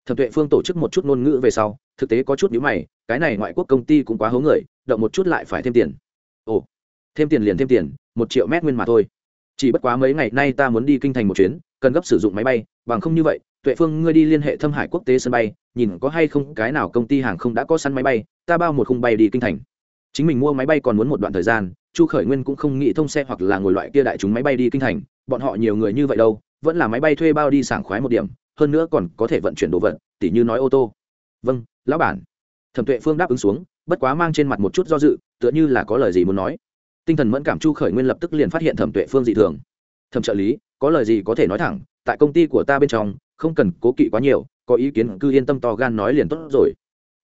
Thẩm tuệ phương tổ chức một chút ngôn ngữ về sau, thực tế có chút nhữ mày, cái này ngoại quốc công ty cũng quá hố người, động một chút lại phải thêm tiền. Ồ, thêm tiền liền thêm tiền, một triệu mét nguyên mà thôi. Chỉ bất quá mấy ngày nay ta muốn đi kinh thành một chuyến, cần gấp sử dụng máy bay, bằng không như vậy, tuệ phương, ngươi đi liên hệ thâm hải quốc tế sân bay, nhìn có hay không cái nào công ty hàng không đã có săn máy bay, ta bao một khung bay đi kinh thành. Chính mình mua máy bay còn muốn một đoạn thời gian, chu khởi nguyên cũng không nghĩ thông xe hoặc là ngồi loại kia đại chúng máy bay đi kinh thành, bọn họ nhiều người như vậy đâu vẫn là máy bay thuê bao đi sảng khoái một điểm, hơn nữa còn có thể vận chuyển đồ vật, tỉ như nói ô tô. Vâng lão bản. Thẩm tuệ phương đáp ứng xuống, bất quá mang trên mặt một chút do dự, tựa như là có lời gì muốn nói. Tinh thần mẫn cảm chu khởi nguyên lập tức liền phát hiện thẩm tuệ phương dị thường. Thẩm trợ lý, có lời gì có thể nói thẳng, tại công ty của ta bên trong, không cần cố kỵ quá nhiều, có ý kiến cứ yên tâm to gan nói liền tốt rồi.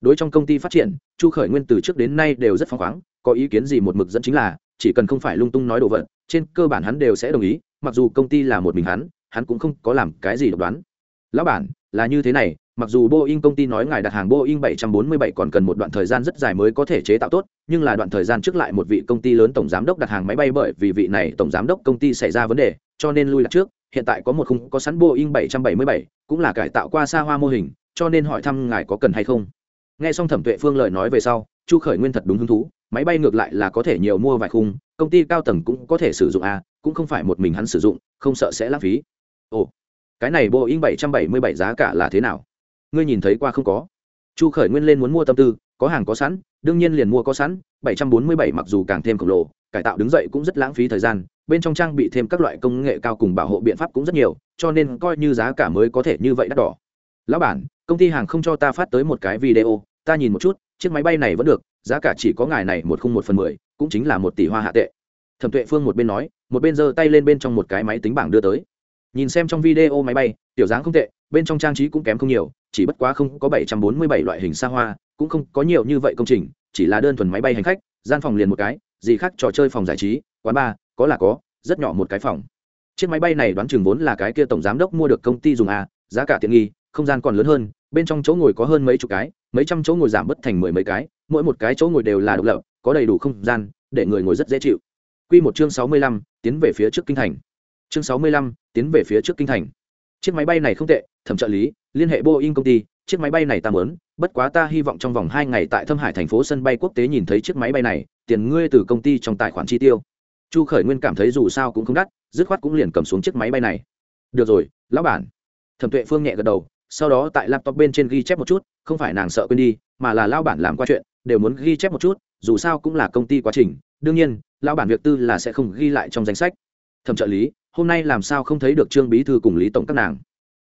Đối trong công ty phát triển, chu khởi nguyên từ trước đến nay đều rất phăng khoáng, có ý kiến gì một mực dẫn chính là, chỉ cần không phải lung tung nói đồ vật, trên cơ bản hắn đều sẽ đồng ý, mặc dù công ty là một mình hắn hắn cũng không có làm cái gì độc đoán. Lão bản là như thế này mặc dù boeing công ty nói ngài đặt hàng boeing 747 còn cần một đoạn thời gian rất dài mới có thể chế tạo tốt nhưng là đoạn thời gian trước lại một vị công ty lớn tổng giám đốc đặt hàng máy bay bởi vì vị này tổng giám đốc công ty xảy ra vấn đề cho nên lui đặt trước hiện tại có một khung có sẵn boeing 777, cũng là cải tạo qua xa hoa mô hình cho nên hỏi thăm ngài có cần hay không. Nghe xong thẩm tuệ phương lời nói về sau chu khởi nguyên thật đúng hứng thú máy bay ngược lại là có thể nhiều mua vài khung công ty cao tầng cũng có thể sử dụng a cũng không phải một mình hắn sử dụng không sợ sẽ lãng phí ồ, cái này boeing 777 giá cả là thế nào? Ngươi nhìn thấy qua không có? Chu khởi nguyên lên muốn mua tâm tư, có hàng có sẵn, đương nhiên liền mua có sẵn 747 mặc dù càng thêm khổng lồ, cải tạo đứng dậy cũng rất lãng phí thời gian, bên trong trang bị thêm các loại công nghệ cao cùng bảo hộ biện pháp cũng rất nhiều, cho nên coi như giá cả mới có thể như vậy đắt đỏ. Lão bản, công ty hàng không cho ta phát tới một cái video, ta nhìn một chút, chiếc máy bay này vẫn được, giá cả chỉ có ngài này một không một phần mười, cũng chính là một tỷ hoa hạ tệ. Thẩm tuệ phương một bên nói, một bên giơ tay lên bên trong một cái máy tính bảng đưa tới nhìn xem trong video máy bay tiểu dáng không tệ bên trong trang trí cũng kém không nhiều chỉ bất quá không có bảy trăm bốn mươi bảy loại hình xa hoa cũng không có nhiều như vậy công trình chỉ là đơn thuần máy bay hành khách gian phòng liền một cái gì khác trò chơi phòng giải trí quán bar có là có rất nhỏ một cái phòng chiếc máy bay này đoán chừng vốn là cái kia tổng giám đốc mua được công ty dùng a giá cả tiện nghi không gian còn lớn hơn bên trong chỗ ngồi có hơn mấy chục cái mấy trăm chỗ ngồi giảm bớt thành mười mấy cái mỗi một cái chỗ ngồi đều là độc lập có đầy đủ không gian để người ngồi rất dễ chịu Quy một chương sáu mươi lăm, tiến về phía trước kinh thành. Chương sáu mươi lăm, tiến về phía trước kinh thành. Chiếc máy bay này không tệ, thẩm trợ lý, liên hệ Boeing công ty, chiếc máy bay này ta muốn, bất quá ta hy vọng trong vòng hai ngày tại Thâm Hải thành phố sân bay quốc tế nhìn thấy chiếc máy bay này, tiền ngươi từ công ty trong tài khoản chi tiêu. Chu Khởi Nguyên cảm thấy dù sao cũng không đắt, dứt khoát cũng liền cầm xuống chiếc máy bay này. Được rồi, lão bản. Thẩm Tuệ Phương nhẹ gật đầu, sau đó tại laptop bên trên ghi chép một chút không phải nàng sợ quên đi mà là lao bản làm qua chuyện đều muốn ghi chép một chút dù sao cũng là công ty quá trình đương nhiên lao bản việc tư là sẽ không ghi lại trong danh sách thẩm trợ lý hôm nay làm sao không thấy được trương bí thư cùng lý tổng các nàng?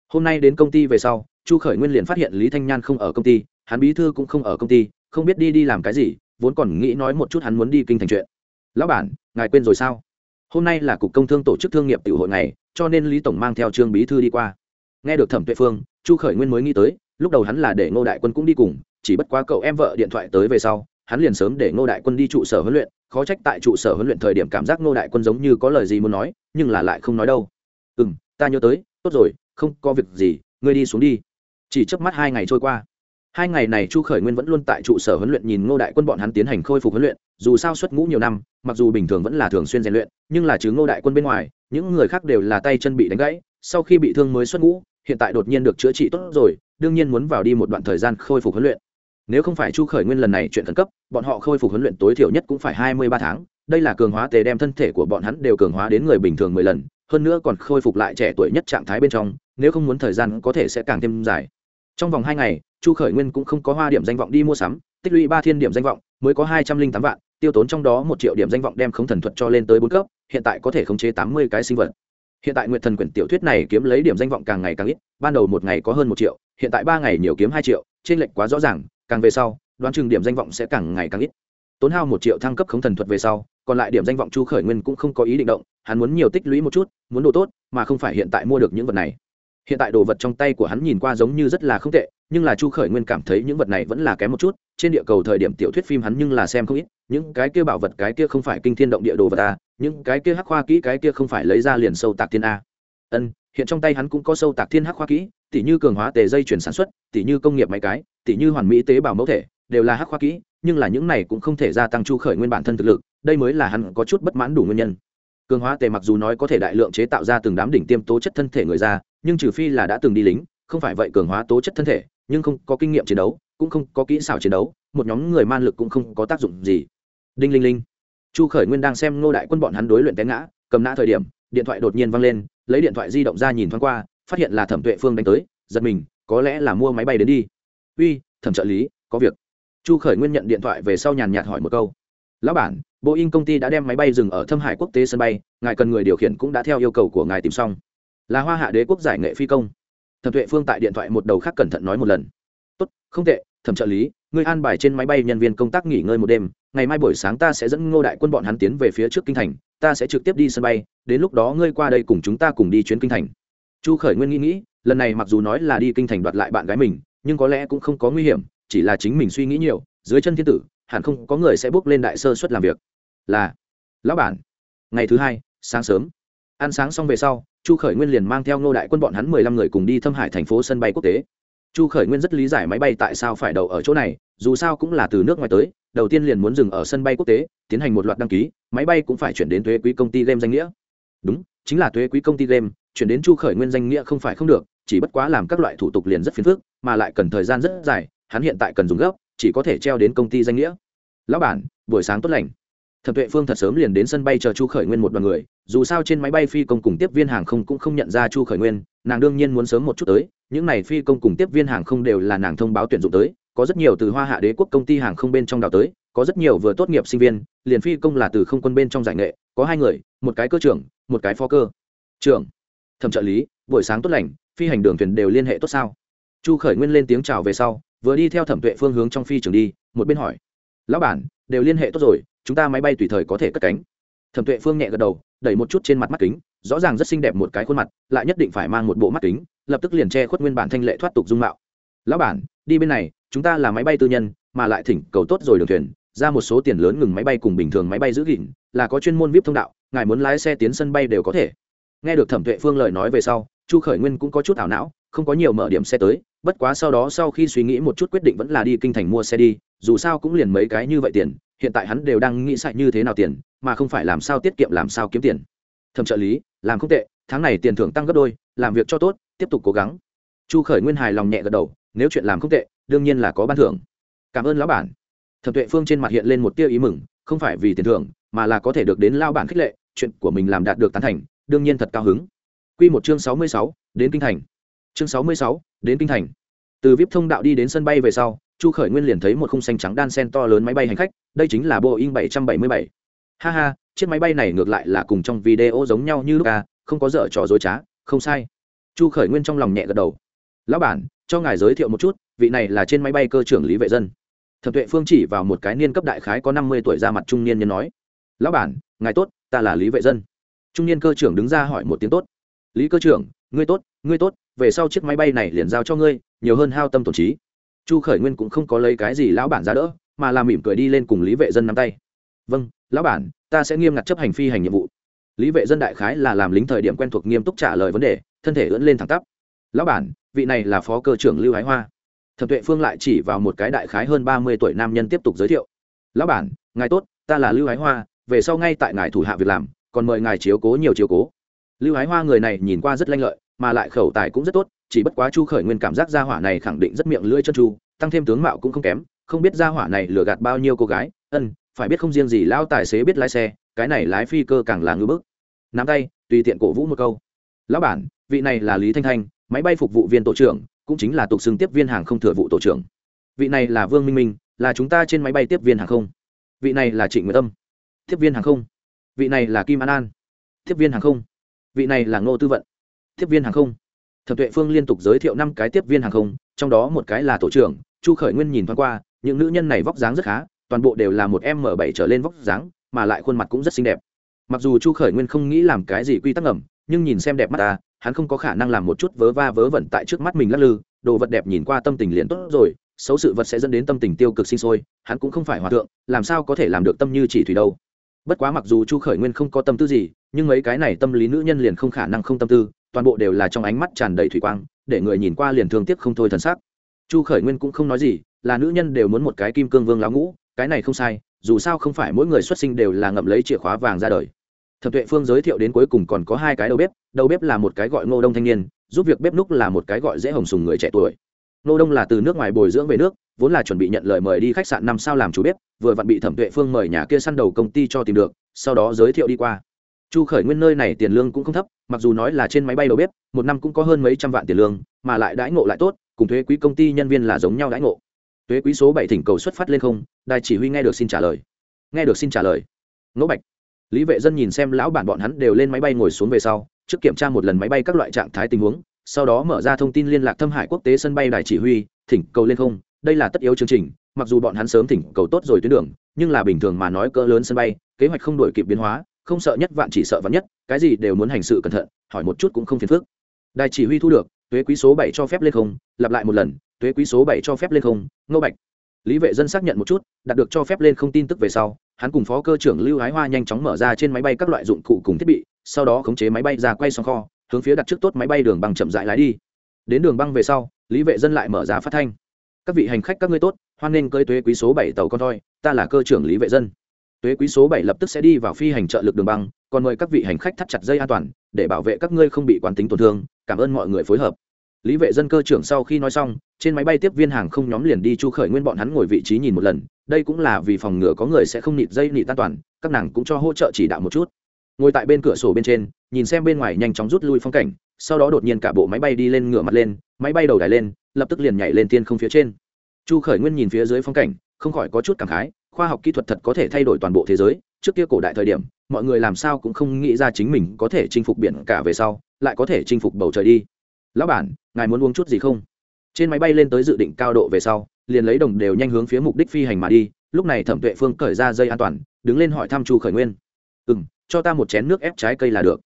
Hôm nay đến công ty về sau, chu khởi nguyên liền phát hiện lý thanh nhan không ở công ty, hắn bí thư cũng không ở công ty, không biết đi đi làm cái gì, vốn còn nghĩ nói một chút hắn muốn đi kinh thành chuyện. Lão bản, ngài quên rồi sao? Hôm nay là cục công thương tổ chức thương nghiệp tiểu hội này cho nên lý tổng mang theo trương bí thư đi qua. Nghe được thẩm tuệ phương, chu khởi nguyên mới nghĩ tới, lúc đầu hắn là để ngô đại quân cũng đi cùng, chỉ bất quá cậu em vợ điện thoại tới về sau, hắn liền sớm để ngô đại quân đi trụ sở huấn luyện khó trách tại trụ sở huấn luyện thời điểm cảm giác ngô đại quân giống như có lời gì muốn nói, nhưng là lại không nói đâu. Ừ m ta nhớ tới, tốt rồi, không có việc gì, ngươi đi xuống đi. Chỉ chớp mắt hai ngày trôi qua. Hai ngày này chu khởi nguyên vẫn luôn tại trụ sở huấn luyện nhìn ngô đại quân bọn hắn tiến hành khôi phục huấn luyện, dù sao xuất ngũ nhiều năm, mặc dù bình thường vẫn là thường xuyên rèn luyện, nhưng là chứ ngô đại quân bên ngoài, những người khác đều là tay chân bị đánh gãy, sau khi bị thương mới xuất ngũ, hiện tại đột nhiên được chữa trị tốt rồi, đương nhiên muốn vào đi một đoạn thời gian khôi phục huấn luyện nếu không phải chu khởi nguyên lần này chuyện khẩn cấp, bọn họ khôi phục huấn luyện tối thiểu nhất cũng phải hai mươi ba tháng. Đây là cường hóa tề đem thân thể của bọn hắn đều cường hóa đến người bình thường mười lần, hơn nữa còn khôi phục lại trẻ tuổi nhất trạng thái bên trong, nếu không muốn thời gian có thể sẽ càng thêm dài. Trong vòng hai ngày, chu khởi nguyên cũng không có hoa điểm danh vọng đi mua sắm, tích lũy ba thiên điểm danh vọng, mới có hai trăm linh tám vạn, tiêu tốn trong đó một triệu điểm danh vọng đem không thần thuật cho lên tới bốn cấp, hiện tại có thể khống chế tám mươi cái sinh vật. Hiện tại nguyện thần quyển tiểu thuyết này kiếm lấy điểm danh vọng càng ngày càng ít, ban đầu một ngày có hơn một triệu, hiện tại ba ngày nhiều kiếm hai triệu trên lệnh quá rõ ràng càng về sau, đoán chừng điểm danh vọng sẽ càng ngày càng ít. Tốn hao một triệu thăng cấp khống thần thuật về sau, còn lại điểm danh vọng chu khởi nguyên cũng không có ý định động, hắn muốn nhiều tích lũy một chút, muốn đồ tốt, mà không phải hiện tại mua được những vật này. Hiện tại đồ vật trong tay của hắn nhìn qua giống như rất là không tệ, nhưng là chu khởi nguyên cảm thấy những vật này vẫn là kém một chút, trên địa cầu thời điểm tiểu thuyết phim hắn nhưng là xem không ít, những cái kia bảo vật cái kia không phải kinh thiên động địa đồ vật a những cái kia hắc khoa kỹ cái kia không phải lấy ra liền sâu tạc thiên a. Ân hiện trong tay hắn cũng có sâu tạc thiên hắc khoa kỹ tỷ như cường hóa tề dây chuyển sản xuất tỷ như công nghiệp máy cái tỷ như hoàn mỹ tế bào mẫu thể, đều là hắc khoa kỹ, nhưng là những này cũng không thể gia tăng chu khởi nguyên bản thân thực lực, đây mới là hắn có chút bất mãn đủ nguyên nhân. Cường hóa tề mặc dù nói có thể đại lượng chế tạo ra từng đám đỉnh tiêm tố chất thân thể người ra, nhưng trừ phi là đã từng đi lính, không phải vậy cường hóa tố chất thân thể, nhưng không có kinh nghiệm chiến đấu, cũng không có kỹ xảo chiến đấu, một nhóm người man lực cũng không có tác dụng gì. Đinh linh linh. Chu khởi nguyên đang xem ngô đại quân bọn hắn đối luyện té ngã, cầm nã thời điểm, điện thoại đột nhiên văng lên lấy điện thoại di động ra nhìn thoáng qua, phát hiện là thẩm tuệ phương đánh tới, giật mình, có lẽ là mua máy bay đến đi. Uy, thẩm trợ lý, có việc. Chu khởi nguyên nhận điện thoại về sau nhàn nhạt hỏi một câu. Lão bản, boeing công ty đã đem máy bay dừng ở thâm hải quốc tế sân bay, ngài cần người điều khiển cũng đã theo yêu cầu của ngài tìm xong. Là hoa hạ đế quốc giải nghệ phi công. Thẩm tuệ phương tại điện thoại một đầu khác cẩn thận nói một lần. Tốt, không tệ, thẩm trợ lý người an bài trên máy bay nhân viên công tác nghỉ ngơi một đêm, ngày mai buổi sáng ta sẽ dẫn ngô đại quân bọn hắn tiến về phía trước kinh thành ta sẽ trực tiếp đi sân bay, đến lúc đó ngươi qua đây cùng chúng ta cùng đi chuyến kinh thành. Chu khởi nguyên nghĩ nghĩ, lần này mặc dù nói là đi kinh thành đoạt lại bạn gái mình, nhưng có lẽ cũng không có nguy hiểm, chỉ là chính mình suy nghĩ nhiều, dưới chân thiên tử, hẳn không có người sẽ bước lên đại sơ suất làm việc. Là, lão bản. Ngày thứ hai, sáng sớm. Ăn sáng xong về sau, chu khởi nguyên liền mang theo ngô đại quân bọn hắn mười lăm người cùng đi thâm hải thành phố sân bay quốc tế. Chu khởi nguyên rất lý giải máy bay tại sao phải đậu ở chỗ này dù sao cũng là từ nước ngoài tới, đầu tiên liền muốn dừng ở sân bay quốc tế, tiến hành một loạt đăng ký, máy bay cũng phải chuyển đến thuế quý công ty game danh nghĩa. Đúng, chính là thuế quý công ty game, chuyển đến chu khởi nguyên danh nghĩa không phải không được, chỉ bất quá làm các loại thủ tục liền rất phiền phức, mà lại cần thời gian rất dài, hắn hiện tại cần dùng gấp chỉ có thể treo đến công ty danh nghĩa. Lão bản, buổi sáng tốt lành. Thẩm tuệ phương thật sớm liền đến sân bay chờ chu khởi nguyên một đoàn người, dù sao trên máy bay phi công cùng tiếp viên hàng không cũng không nhận ra chu khởi nguyên, nàng đương nhiên muốn sớm một chút tới, những n à y phi công cùng tiếp viên hàng không đều là nàng thông báo tuyển dụng tới có rất nhiều từ hoa hạ đế quốc công ty hàng không bên trong đào tới, có rất nhiều vừa tốt nghiệp sinh viên, liền phi công là từ không quân bên trong giải nghệ, có hai người, một cái cơ trưởng, một cái phó cơ. Trưởng, thẩm trợ lý, buổi sáng tốt lành, phi hành đường thuyền đều liên hệ tốt sao? Chu khởi nguyên lên tiếng chào về sau, vừa đi theo thẩm tuệ phương hướng trong phi trường đi, một bên hỏi. Lão bản, đều liên hệ tốt rồi, chúng ta máy bay tùy thời có thể cất cánh. Thẩm tuệ phương nhẹ gật đầu, đẩy một chút trên mặt mắt kính, rõ ràng rất xinh đẹp một cái khuôn mặt, lại nhất định phải mang một bộ mắt kính, lập tức liền che khuất nguyên bản thanh lệ thoát tục dung mạo. Lão bản đi bên này, chúng ta là máy bay tư nhân, mà lại thỉnh cầu tốt rồi đường thuyền, ra một số tiền lớn ngừng máy bay cùng bình thường máy bay giữ gìn, là có chuyên môn vip thông đạo, ngài muốn lái xe tiến sân bay đều có thể. Nghe được thẩm tuệ phương lời nói về sau, chu khởi nguyên cũng có chút ảo não, không có nhiều mở điểm xe tới, bất quá sau đó sau khi suy nghĩ một chút quyết định vẫn là đi kinh thành mua xe đi, dù sao cũng liền mấy cái như vậy tiền, hiện tại hắn đều đang nghĩ sạch như thế nào tiền, mà không phải làm sao tiết kiệm làm sao kiếm tiền. Thẩm trợ lý, làm không tệ, tháng này tiền thưởng tăng gấp đôi, làm việc cho tốt, tiếp tục cố gắng. Chu khởi nguyên hài lòng nhẹ gật đầu nếu chuyện làm không tệ, đương nhiên là có ban thưởng. Cảm ơn lão bản. Thẩm tuệ phương trên mặt hiện lên một tia ý mừng, không phải vì tiền thưởng, mà là có thể được đến lao bản khích lệ, chuyện của mình làm đạt được tán thành, đương nhiên thật cao hứng. Q một chương sáu mươi sáu, đến kinh thành. Chương sáu mươi sáu, đến kinh thành. Từ vip thông đạo đi đến sân bay về sau, chu khởi nguyên liền thấy một khung xanh trắng đan sen to lớn máy bay hành khách, đây chính là boeing 777. ha ha, chiếc máy bay này ngược lại là cùng trong video giống nhau như lúc ca không có dở trò dối trá, không sai. Chu khởi nguyên trong lòng nhẹ gật đầu. Lão bản cho ngài giới thiệu một chút, vị này là trên máy bay cơ trưởng lý vệ dân. Thẩm tuệ phương chỉ vào một cái niên cấp đại khái có năm mươi tuổi ra mặt trung niên nhân nói, lão bản, ngài tốt, ta là lý vệ dân. Trung niên cơ trưởng đứng ra hỏi một tiếng tốt, lý cơ trưởng, ngươi tốt ngươi tốt, về sau chiếc máy bay này liền giao cho ngươi, nhiều hơn hao tâm tổn trí. Chu khởi nguyên cũng không có lấy cái gì lão bản ra đỡ, mà làm mỉm cười đi lên cùng lý vệ dân nắm tay. Vâng lão bản, ta sẽ nghiêm ngặt chấp hành phi hành nhiệm vụ. Lý vệ dân đại khái là làm lính thời điểm quen thuộc nghiêm túc trả lời vấn đề, thân thể ưỡn lên thẳng tắp lão bản, vị này là phó cơ trưởng lưu hái hoa. Thẩm tuệ phương lại chỉ vào một cái đại khái hơn ba mươi tuổi nam nhân tiếp tục giới thiệu. Lão bản, ngài tốt, ta là lưu hái hoa, về sau ngay tại ngài thủ hạ việc làm, còn mời ngài chiếu cố nhiều chiếu cố. Lưu hái hoa người này nhìn qua rất lanh lợi, mà lại khẩu tài cũng rất tốt, chỉ bất quá chu khởi nguyên cảm giác gia hỏa này khẳng định rất miệng lưỡi chân chu tăng thêm tướng mạo cũng không kém, không biết gia hỏa này lừa gạt bao nhiêu cô gái. Ân, phải biết không riêng gì lão tài xế biết lái xe, cái này lái phi cơ càng là ngư bức. Nắm tay, tùy tiện cổ vũ một câu. Lão bản, vị này là lý thanh thanh máy bay phục vụ viên tổ trưởng cũng chính là tục xưng tiếp viên hàng không thừa vụ tổ trưởng. Vị này là vương minh minh là chúng ta trên máy bay tiếp viên hàng không. Vị này là trịnh nguyệt tâm tiếp viên hàng không. Vị này là kim an an tiếp viên hàng không. Vị này là ngô tư vận tiếp viên hàng không. Thẩm tuệ phương liên tục giới thiệu năm cái tiếp viên hàng không trong đó một cái là tổ trưởng chu khởi nguyên nhìn thoáng qua những nữ nhân này vóc dáng rất khá toàn bộ đều là một m bảy trở lên vóc dáng mà lại khuôn mặt cũng rất xinh đẹp. Mặc dù chu khởi nguyên không nghĩ làm cái gì quy tắc ẩm, nhưng nhìn xem đẹp mắt ta hắn không có khả năng làm một chút vớ va vớ vẩn tại trước mắt mình lắc lư, đồ vật đẹp nhìn qua tâm tình liền tốt rồi, xấu sự vật sẽ dẫn đến tâm tình tiêu cực sinh sôi, hắn cũng không phải hòa thượng, làm sao có thể làm được tâm như chỉ thủy đâu bất quá mặc dù chu khởi nguyên không có tâm tư gì, nhưng mấy cái này tâm lý nữ nhân liền không khả năng không tâm tư, toàn bộ đều là trong ánh mắt tràn đầy thủy quang, để người nhìn qua liền thương tiếc không thôi thần sắc. chu khởi nguyên cũng không nói gì, là nữ nhân đều muốn một cái kim cương vương láo ngũ, cái này không sai, dù sao không phải mỗi người xuất sinh đều là ngậm lấy chìa khóa vàng ra đời thẩm tuệ phương giới thiệu đến cuối cùng còn có hai cái đầu bếp đầu bếp là một cái gọi ngô đông thanh niên, giúp việc bếp núc là một cái gọi dễ hồng sùng người trẻ tuổi. Ngô đông là từ nước ngoài bồi dưỡng về nước, vốn là chuẩn bị nhận lời mời đi khách sạn năm sao làm chủ bếp, vừa vặn bị thẩm tuệ phương mời nhà kia săn đầu công ty cho tìm được, sau đó giới thiệu đi qua. Chu khởi nguyên nơi này tiền lương cũng không thấp, mặc dù nói là trên máy bay đầu bếp, một năm cũng có hơn mấy trăm vạn tiền lương, mà lại đãi ngộ lại tốt, cùng thuế quý công ty nhân viên là giống nhau đãi ngộ. Thuế quý số bảy thỉnh cầu xuất phát lên không, đài chỉ huy nghe được xin trả lời. Nghe được xin trả lời. Ngỗ bạch lý vệ dân nhìn xem lão bản bọn hắn đều lên máy bay ngồi xuống về sau, trước kiểm tra một lần máy bay các loại trạng thái tình huống, sau đó mở ra thông tin liên lạc thâm hải quốc tế sân bay đài chỉ huy, thỉnh cầu lên không, đây là tất yếu chương trình, mặc dù bọn hắn sớm thỉnh cầu tốt rồi tuyến đường, nhưng là bình thường mà nói cỡ lớn sân bay, kế hoạch không đổi kịp biến hóa, không sợ nhất vạn chỉ sợ vạn nhất, cái gì đều muốn hành sự cẩn thận, hỏi một chút cũng không phiền phức. Đài chỉ huy thu được thuế quý số bảy cho phép lên không, lặp lại một lần thuế quý số bảy cho phép lên không, ngô bạch. Lý vệ dân xác nhận một chút, đạt được cho phép lên không tin tức về sau hắn cùng phó cơ trưởng lưu hái hoa nhanh chóng mở ra trên máy bay các loại dụng cụ cùng thiết bị, sau đó khống chế máy bay ra quay xong kho, hướng phía đặt trước tốt máy bay đường băng chậm dại lái đi. Đến đường băng về sau, lý vệ dân lại mở ra phát thanh. Các vị hành khách, các ngươi tốt, hoan nghênh cơi tuế quý số bảy tàu con thoi, ta là cơ trưởng lý vệ dân. Tuế quý số bảy lập tức sẽ đi vào phi hành trợ lực đường băng, còn mời các vị hành khách thắt chặt dây an toàn, để bảo vệ các ngươi không bị quán tính tổn thương. Cảm ơn mọi người phối hợp lý vệ dân cơ trưởng sau khi nói xong, trên máy bay tiếp viên hàng không nhóm liền đi chu khởi nguyên bọn hắn ngồi vị trí nhìn một lần, đây cũng là vì phòng ngừa có người sẽ không nịt dây nịt an toàn, các nàng cũng cho hỗ trợ chỉ đạo một chút. Ngồi tại bên cửa sổ bên trên, nhìn xem bên ngoài nhanh chóng rút lui phong cảnh, sau đó đột nhiên cả bộ máy bay đi lên ngửa mặt lên, máy bay đầu đài lên, lập tức liền nhảy lên tiên không phía trên. Chu khởi nguyên nhìn phía dưới phong cảnh, không khỏi có chút cảm khái, khoa học kỹ thuật thật có thể thay đổi toàn bộ thế giới, trước kia cổ đại thời điểm, mọi người làm sao cũng không nghĩ ra chính mình có thể chinh phục biển cả về sau, lại có thể chinh phục bầu trời đi lão bản, ngài muốn uống chút gì không? Trên máy bay lên tới dự định cao độ về sau, liền lấy đồng đều nhanh hướng phía mục đích phi hành mà đi, lúc này thẩm tuệ phương cởi ra dây an toàn, đứng lên hỏi thăm chu khởi nguyên. Ừ m cho ta một chén nước ép trái cây là được.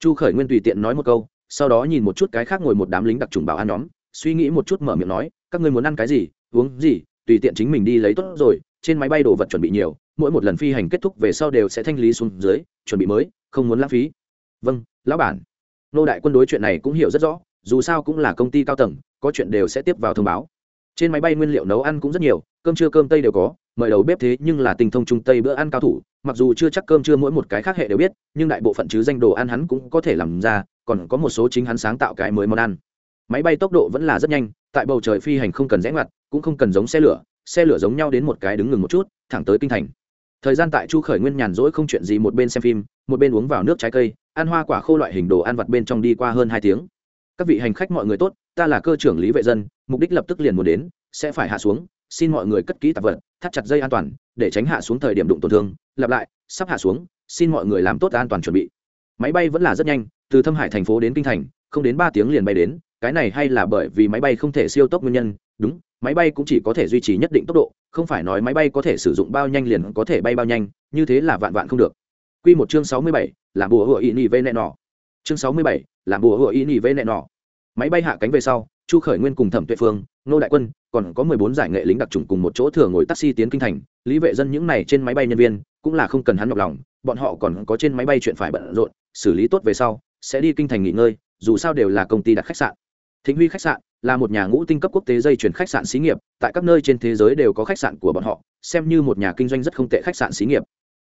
Chu khởi nguyên tùy tiện nói một câu, sau đó nhìn một chút cái khác ngồi một đám lính đặc trùng bảo an nhóm, suy nghĩ một chút mở miệng nói, các ngươi muốn ăn cái gì, uống gì, tùy tiện chính mình đi lấy tốt rồi, trên máy bay đồ vật chuẩn bị nhiều, mỗi một lần phi hành kết thúc về sau đều sẽ thanh lý xuống dưới, chuẩn bị mới, không muốn lãng phí. Vâng lão bản. Nô đại quân đối chuyện này cũng hiểu rất rõ dù sao cũng là công ty cao tầng, có chuyện đều sẽ tiếp vào thông báo. Trên máy bay nguyên liệu nấu ăn cũng rất nhiều, cơm trưa cơm tây đều có, mời đầu bếp thế nhưng là tình thông trung tây bữa ăn cao thủ, mặc dù chưa chắc cơm trưa mỗi một cái khác hệ đều biết, nhưng đại bộ phận chứ danh đồ ăn hắn cũng có thể làm ra, còn có một số chính hắn sáng tạo cái mới món ăn. Máy bay tốc độ vẫn là rất nhanh, tại bầu trời phi hành không cần rẽ ngoặt, cũng không cần giống xe lửa xe lửa giống nhau đến một cái đứng ngừng một chút, thẳng tới kinh thành. Thời gian tại chu khởi nguyên nhàn rỗi không chuyện gì một bên xem phim, một bên uống vào nước trái cây, ăn hoa quả khô loại hình đồ ăn vặt bên trong đi qua hơn hai tiếng các vị hành khách mọi người tốt ta là cơ trưởng lý vệ dân mục đích lập tức liền muốn đến sẽ phải hạ xuống xin mọi người cất kỹ tạp vật thắt chặt dây an toàn để tránh hạ xuống thời điểm đụng tổn thương lặp lại sắp hạ xuống xin mọi người làm tốt an toàn chuẩn bị. Máy bay vẫn là rất nhanh từ thâm hải thành phố đến kinh thành không đến ba tiếng liền bay đến cái này hay là bởi vì máy bay không thể siêu tốc nguyên nhân đúng máy bay cũng chỉ có thể duy trì nhất định tốc độ không phải nói máy bay có thể sử dụng bao nhanh liền có thể bay bao nhanh như thế là vạn vạn không được. Quy một chương sáu mươi bảy, là bùa hựa ý nhị vê nẹ nọ. Chương sáu mươi bảy, làm bùa hựa ý nhị vê nẹ nọ. Máy bay hạ cánh về sau, chu khởi nguyên cùng thẩm tuệ phương nô đại quân, còn có mười bốn giải nghệ lính đặc trùng cùng một chỗ thừa ngồi taxi tiến kinh thành. Lý vệ dân những này trên máy bay nhân viên, cũng là không cần hắn nhọc lòng, bọn họ còn có trên máy bay chuyện phải bận rộn, xử lý tốt về sau, sẽ đi kinh thành nghỉ ngơi, dù sao đều là công ty đặt khách sạn. Thịnh huy khách sạn là một nhà ngũ tinh cấp quốc tế dây chuyển khách sạn xí nghiệp, tại các nơi trên thế giới đều có khách sạn của bọn họ, xem như một nhà kinh doanh rất không tệ khách sạn xí nghiệp.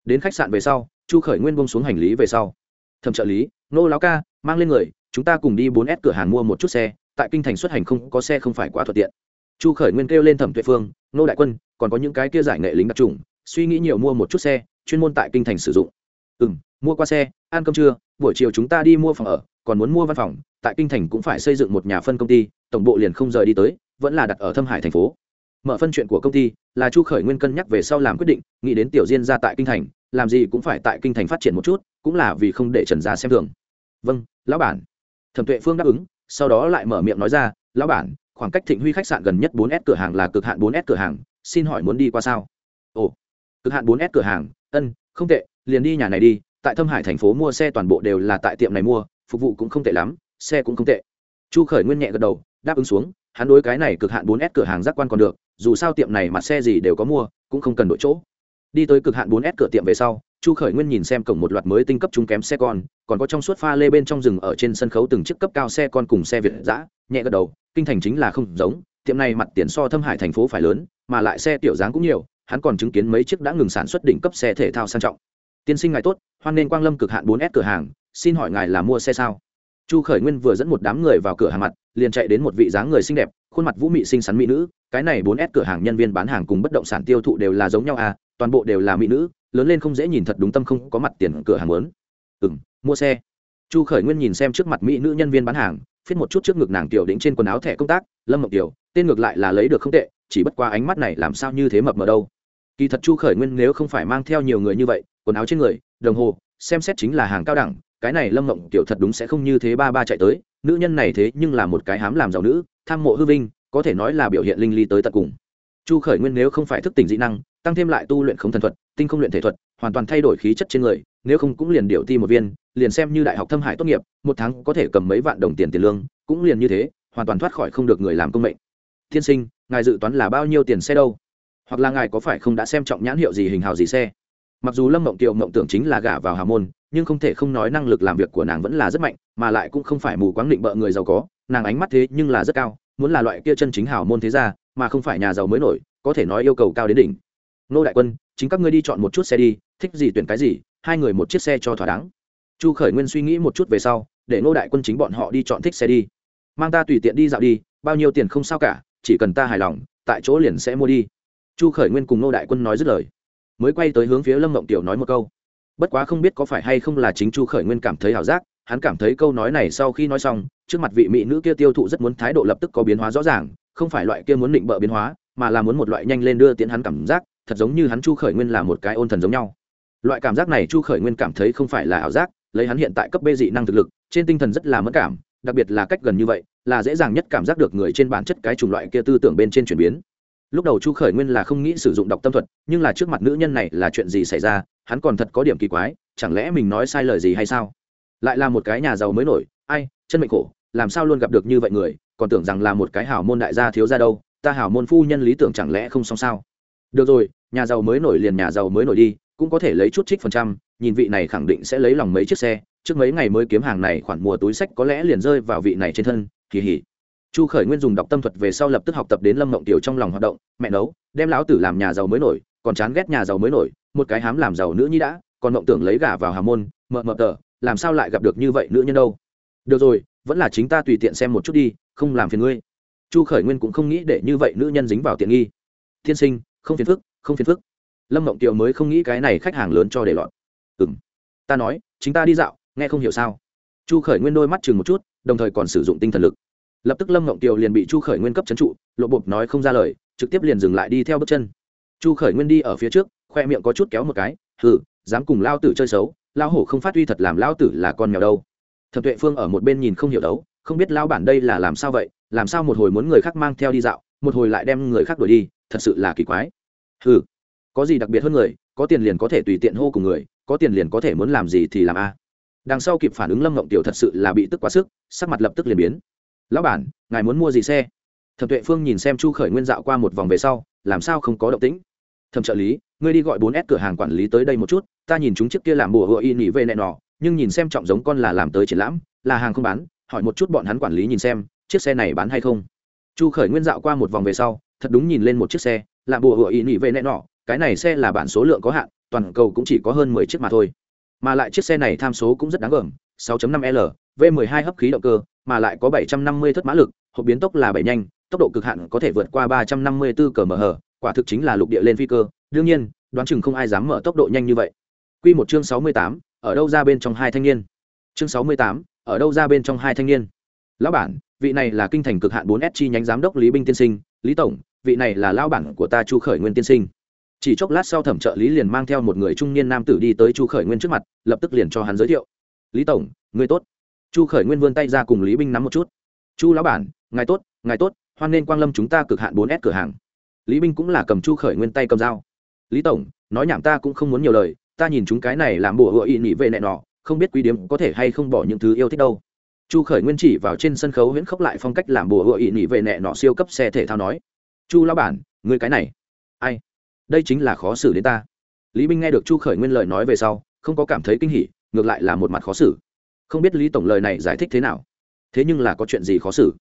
Đến khách sạn về sau, chu khởi nguyên bông xuống hành lý về sau thẩm trợ lý, nô láo ca, mang lên người, chúng ta cùng đi bốn s cửa hàng mua một chút xe, tại kinh thành xuất hành không có xe không phải quá thuận tiện. Chu khởi nguyên kêu lên thẩm tuệ phương, nô đại quân, còn có những cái kia giải nghệ lính đặc trùng, suy nghĩ nhiều mua một chút xe, chuyên môn tại kinh thành sử dụng. Ừ m mua qua xe, ăn cơm trưa, buổi chiều chúng ta đi mua phòng ở, còn muốn mua văn phòng, tại kinh thành cũng phải xây dựng một nhà phân công ty, tổng bộ liền không rời đi tới, vẫn là đặt ở thâm hải thành phố. Mở phân chuyện của công ty, là chu khởi nguyên cân nhắc về sau làm quyết định, nghĩ đến tiểu diên ra tại kinh thành, làm gì cũng phải tại kinh thành phát triển một chút cũng là vì không để trần gia xem thường. Vâng lão bản. Thẩm tuệ phương đáp ứng, sau đó lại mở miệng nói ra, lão bản, khoảng cách thịnh huy khách sạn gần nhất 4 s cửa hàng là cực hạn 4 s cửa hàng, xin hỏi muốn đi qua sao? Ồ, cực hạn 4 s cửa hàng, ân, không tệ, liền đi nhà này đi, tại thâm hải thành phố mua xe toàn bộ đều là tại tiệm này mua, phục vụ cũng không tệ lắm, xe cũng không tệ. Chu khởi nguyên nhẹ gật đầu, đáp ứng xuống, hắn đối cái này cực hạn 4 s cửa hàng giác quan còn được, dù sao tiệm này mặt xe gì đều có mua, cũng không cần đổi chỗ. Đi tới cực hạn 4 s cửa tiệm về sau chu khởi nguyên nhìn xem cổng một loạt mới tinh cấp trung kém xe con, còn có trong suốt pha lê bên trong rừng ở trên sân khấu từng chiếc cấp cao xe con cùng xe việt giã nhẹ gật đầu, kinh thành chính là không giống, tiệm này mặt tiền so thâm hải thành phố phải lớn, mà lại xe tiểu dáng cũng nhiều, hắn còn chứng kiến mấy chiếc đã ngừng sản xuất đỉnh cấp xe thể thao sang trọng. Tiên sinh ngài tốt, hoan nên quang lâm cực hạn 4 s cửa hàng, xin hỏi ngài là mua xe sao? Chu khởi nguyên vừa dẫn một đám người vào cửa hàng mặt, liền chạy đến một vị dáng người xinh đẹp, khuôn mặt vũ mị xinh xắn mỹ nữ, cái này 4 s cửa hàng nhân viên bán hàng cùng bất động sản tiêu thụ đều là giống nhau à toàn bộ đều là mỹ nữ, lớn lên không dễ nhìn thật đúng tâm không có mặt tiền cửa hàng lớn ừ mua xe. Chu khởi nguyên nhìn xem trước mặt mỹ nữ nhân viên bán hàng, phiết một chút trước ngực nàng tiểu đĩnh trên quần áo thẻ công tác, lâm mộng tiểu tên ngược lại là lấy được không tệ, chỉ bất qua ánh mắt này làm sao như thế mập mờ đâu. Kỳ thật chu khởi nguyên nếu không phải mang theo nhiều người như vậy, quần áo trên người, đồng hồ, xem xét chính là hàng cao đẳng, cái này lâm mộng tiểu thật đúng sẽ không như thế ba ba chạy tới, nữ nhân này thế nhưng là một cái hám làm giàu nữ, tham mộ hư vinh, có thể nói là biểu hiện linh ly tới tận cùng. Chu khởi nguyên nếu không phải thức tỉnh dị năng tăng thêm lại tu luyện không thần thuật, tinh không luyện thể thuật, hoàn toàn thay đổi khí chất trên người, nếu không cũng liền điệu ti một viên, liền xem như đại học thâm hải tốt nghiệp, một tháng có thể cầm mấy vạn đồng tiền tiền lương, cũng liền như thế, hoàn toàn thoát khỏi không được người làm công mệnh. Tiên sinh, ngài dự toán là bao nhiêu tiền xe đâu? Hoặc là ngài có phải không đã xem trọng nhãn hiệu gì hình hào gì xe? Mặc dù lâm mộng tiệu mộng tưởng chính là gả vào hào môn, nhưng không thể không nói năng lực làm việc của nàng vẫn là rất mạnh, mà lại cũng không phải mù quáng định bợ người giàu có, nàng ánh mắt thế nhưng là rất cao, muốn là loại kia chân chính hào môn thế gia, mà không phải nhà giàu mới nổi, có thể nói yêu cầu cao đến đỉnh nô đại quân, chính các ngươi đi chọn một chút xe đi, thích gì tuyển cái gì, hai người một chiếc xe cho thỏa đáng. Chu khởi nguyên suy nghĩ một chút về sau, để nô đại quân chính bọn họ đi chọn thích xe đi. Mang ta tùy tiện đi dạo đi, bao nhiêu tiền không sao cả, chỉ cần ta hài lòng, tại chỗ liền sẽ mua đi. Chu khởi nguyên cùng nô đại quân nói dứt lời. Mới quay tới hướng phía lâm mộng tiểu nói một câu. Bất quá không biết có phải hay không là chính chu khởi nguyên cảm thấy ảo giác, hắn cảm thấy câu nói này sau khi nói xong, trước mặt vị mỹ nữ kia tiêu thụ rất muốn thái độ lập tức có biến hóa rõ ràng, không phải loại kia muốn định bợ biến hóa, mà là muốn một loại nhanh lên đưa tiến hắn cảm giác thật giống như hắn chu khởi nguyên là một cái ôn thần giống nhau. Loại cảm giác này chu khởi nguyên cảm thấy không phải là ảo giác, lấy hắn hiện tại cấp bê dị năng thực lực, trên tinh thần rất là mất cảm, đặc biệt là cách gần như vậy, là dễ dàng nhất cảm giác được người trên bản chất cái chủng loại kia tư tưởng bên trên chuyển biến. Lúc đầu chu khởi nguyên là không nghĩ sử dụng độc tâm thuật, nhưng là trước mặt nữ nhân này là chuyện gì xảy ra, hắn còn thật có điểm kỳ quái, chẳng lẽ mình nói sai lời gì hay sao? Lại là một cái nhà giàu mới nổi, ai, chân mệnh khổ, làm sao luôn gặp được như vậy người, còn tưởng rằng là một cái hảo môn đại gia thiếu ra đâu, ta hảo môn phu nhân lý tưởng chẳng lẽ không xong sao? Được rồi, nhà giàu mới nổi liền nhà giàu mới nổi đi, cũng có thể lấy chút trích phần trăm, nhìn vị này khẳng định sẽ lấy lòng mấy chiếc xe, trước mấy ngày mới kiếm hàng này khoản mùa túi sách có lẽ liền rơi vào vị này trên thân, kỳ hỉ. Chu khởi nguyên dùng đọc tâm thuật về sau lập tức học tập đến lâm mộng tiểu trong lòng hoạt động, mẹ nấu, đem lão tử làm nhà giàu mới nổi, còn chán ghét nhà giàu mới nổi, một cái hám làm giàu nữ nhi đã, còn mộng tưởng lấy gà vào hà môn, mợ mợ tờ, làm sao lại gặp được như vậy nữ nhân đâu. Được rồi, vẫn là chính ta tùy tiện xem một chút đi, không làm phiền ngươi. Chu khởi nguyên cũng không nghĩ để như vậy nữ nhân dính vào tiện nghi. Thiên sinh không phiền phức, không phiền phức. Lâm mộng kiều mới không nghĩ cái này khách hàng lớn cho để lọt. Ừ m ta nói, chính ta đi dạo, nghe không hiểu sao. Chu khởi nguyên đôi mắt chừng một chút, đồng thời còn sử dụng tinh thần lực. Lập tức lâm mộng kiều liền bị chu khởi nguyên cấp c trụ, lộ bộp nói không ra lời, trực tiếp liền dừng lại đi theo bước chân. Chu khởi nguyên đi ở phía trước, khoe miệng có chút kéo một cái, hừ, dám cùng lao tử chơi xấu, lao hổ không phát huy thật làm lao tử là con mèo đâu. Thập tuệ phương ở một bên nhìn không hiểu đấu, không biết lao bản đây là làm sao vậy, làm sao một hồi muốn người khác mang theo đi dạo, một hồi lại đem người khác đuổi đi thật sự là kỳ quái. Ừ có gì đặc biệt hơn người, có tiền liền có thể tùy tiện hô cùng người, có tiền liền có thể muốn làm gì thì làm a. Đằng sau kịp phản ứng lâm ngộng tiểu thật sự là bị tức quá sức, sắc mặt lập tức liền biến. Lão bản, ngài muốn mua gì xe? Thẩm tuệ phương nhìn xem chu khởi nguyên dạo qua một vòng về sau, làm sao không có động tĩnh? Thẩm trợ lý, ngươi đi gọi bốn s cửa hàng quản lý tới đây một chút, ta nhìn chúng trước kia làm bùa hựa y nỉ về nẹ nọ, nhưng nhìn xem trọng giống con là làm tới triển lãm, là hàng không bán, hỏi một chút bọn hắn quản lý nhìn xem, chiếc xe này bán hay không? Chu khởi nguyên dạo qua một vòng về sau thật đúng nhìn lên một chiếc xe là bùa hựa ý nỉ về nẹ nọ cái này xe là bản số lượng có hạn toàn cầu cũng chỉ có hơn mười chiếc mà thôi. Mà lại chiếc xe này tham số cũng rất đáng gờm 6.5 l v 12 hấp khí động cơ mà lại có 750 thất mã lực hộp biến tốc là bảy nhanh tốc độ cực hạn có thể vượt qua 354 km/h quả thực chính là lục địa lên phi cơ. Đương nhiên đoán chừng không ai dám mở tốc độ nhanh như vậy. Quy một chương 68, ở đâu ra bên trong hai thanh niên? Chương 68, ở đâu ra bên trong hai thanh niên? Lão bản vị này là kinh thành cực hạn 4S chi nhánh giám đốc Lý Binh tiên sinh Lý tổng vị này là lão bản của ta Chu Khởi Nguyên tiên sinh. Chỉ chốc lát sau thẩm trợ lý liền mang theo một người trung niên nam tử đi tới chu khởi nguyên trước mặt, lập tức liền cho hắn giới thiệu. Lý tổng người tốt. Chu khởi nguyên vươn tay ra cùng lý binh nắm một chút. Chu lão bản, ngài tốt ngài tốt, hoan nên quang lâm chúng ta cực hạn bốn s cửa hàng. Lý binh cũng là cầm chu khởi nguyên tay cầm dao. Lý tổng, nói nhảm ta cũng không muốn nhiều lời, ta nhìn chúng cái này làm bùa hựa ị nị vệ nẹ nọ, không biết quý điếm có thể hay không bỏ những thứ yêu thích đâu. Chu khởi nguyên chỉ vào trên sân khấu huyễn khốc lại phong cách làm bùa hựa ị nị vệ nẹ nọ siêu cấp xe thể thao nói chu lão bản người cái này. Ai? Đây chính là khó xử đến ta. Lý binh nghe được chu khởi nguyên lời nói về sau, không có cảm thấy kinh hỉ, ngược lại là một mặt khó xử. Không biết lý tổng lời này giải thích thế nào. Thế nhưng là có chuyện gì khó xử?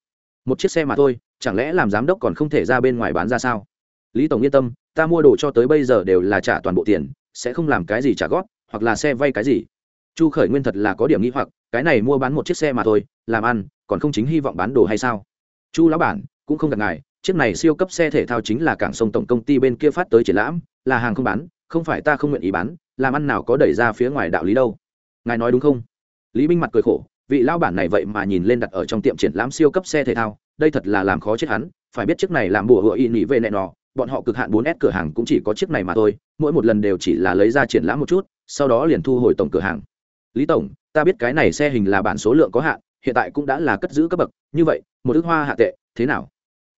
Một chiếc xe mà thôi, chẳng lẽ làm giám đốc còn không thể ra bên ngoài bán ra sao? Lý tổng yên tâm, ta mua đồ cho tới bây giờ đều là trả toàn bộ tiền, sẽ không làm cái gì trả góp, hoặc là xe vay cái gì. Chu khởi nguyên thật là có điểm nghĩ hoặc, cái này mua bán một chiếc xe mà thôi, làm ăn, còn không chính hy vọng bán đồ hay sao? Chu lão bản, cũng không gặp ngài chiếc này siêu cấp xe thể thao chính là cảng sông tổng công ty bên kia phát tới triển lãm, là hàng không bán, không phải ta không nguyện ý bán, làm ăn nào có đẩy ra phía ngoài đạo lý đâu. Ngài nói đúng không? Lý binh mặt cười khổ, vị lao bản này vậy mà nhìn lên đặt ở trong tiệm triển lãm siêu cấp xe thể thao, đây thật là làm khó chết hắn, phải biết chiếc này làm bùa hựa y nỉ về nẹ nọ, bọn họ cực hạn 4S cửa hàng cũng chỉ có chiếc này mà thôi, mỗi một lần đều chỉ là lấy ra triển lãm một chút, sau đó liền thu hồi tổng cửa hàng. Lý tổng, ta biết cái này xe hình là bản số lượng có hạn, hiện tại cũng đã là cất giữ cấp bậc, như vậy, một ước hoa hạ tệ, thế nào?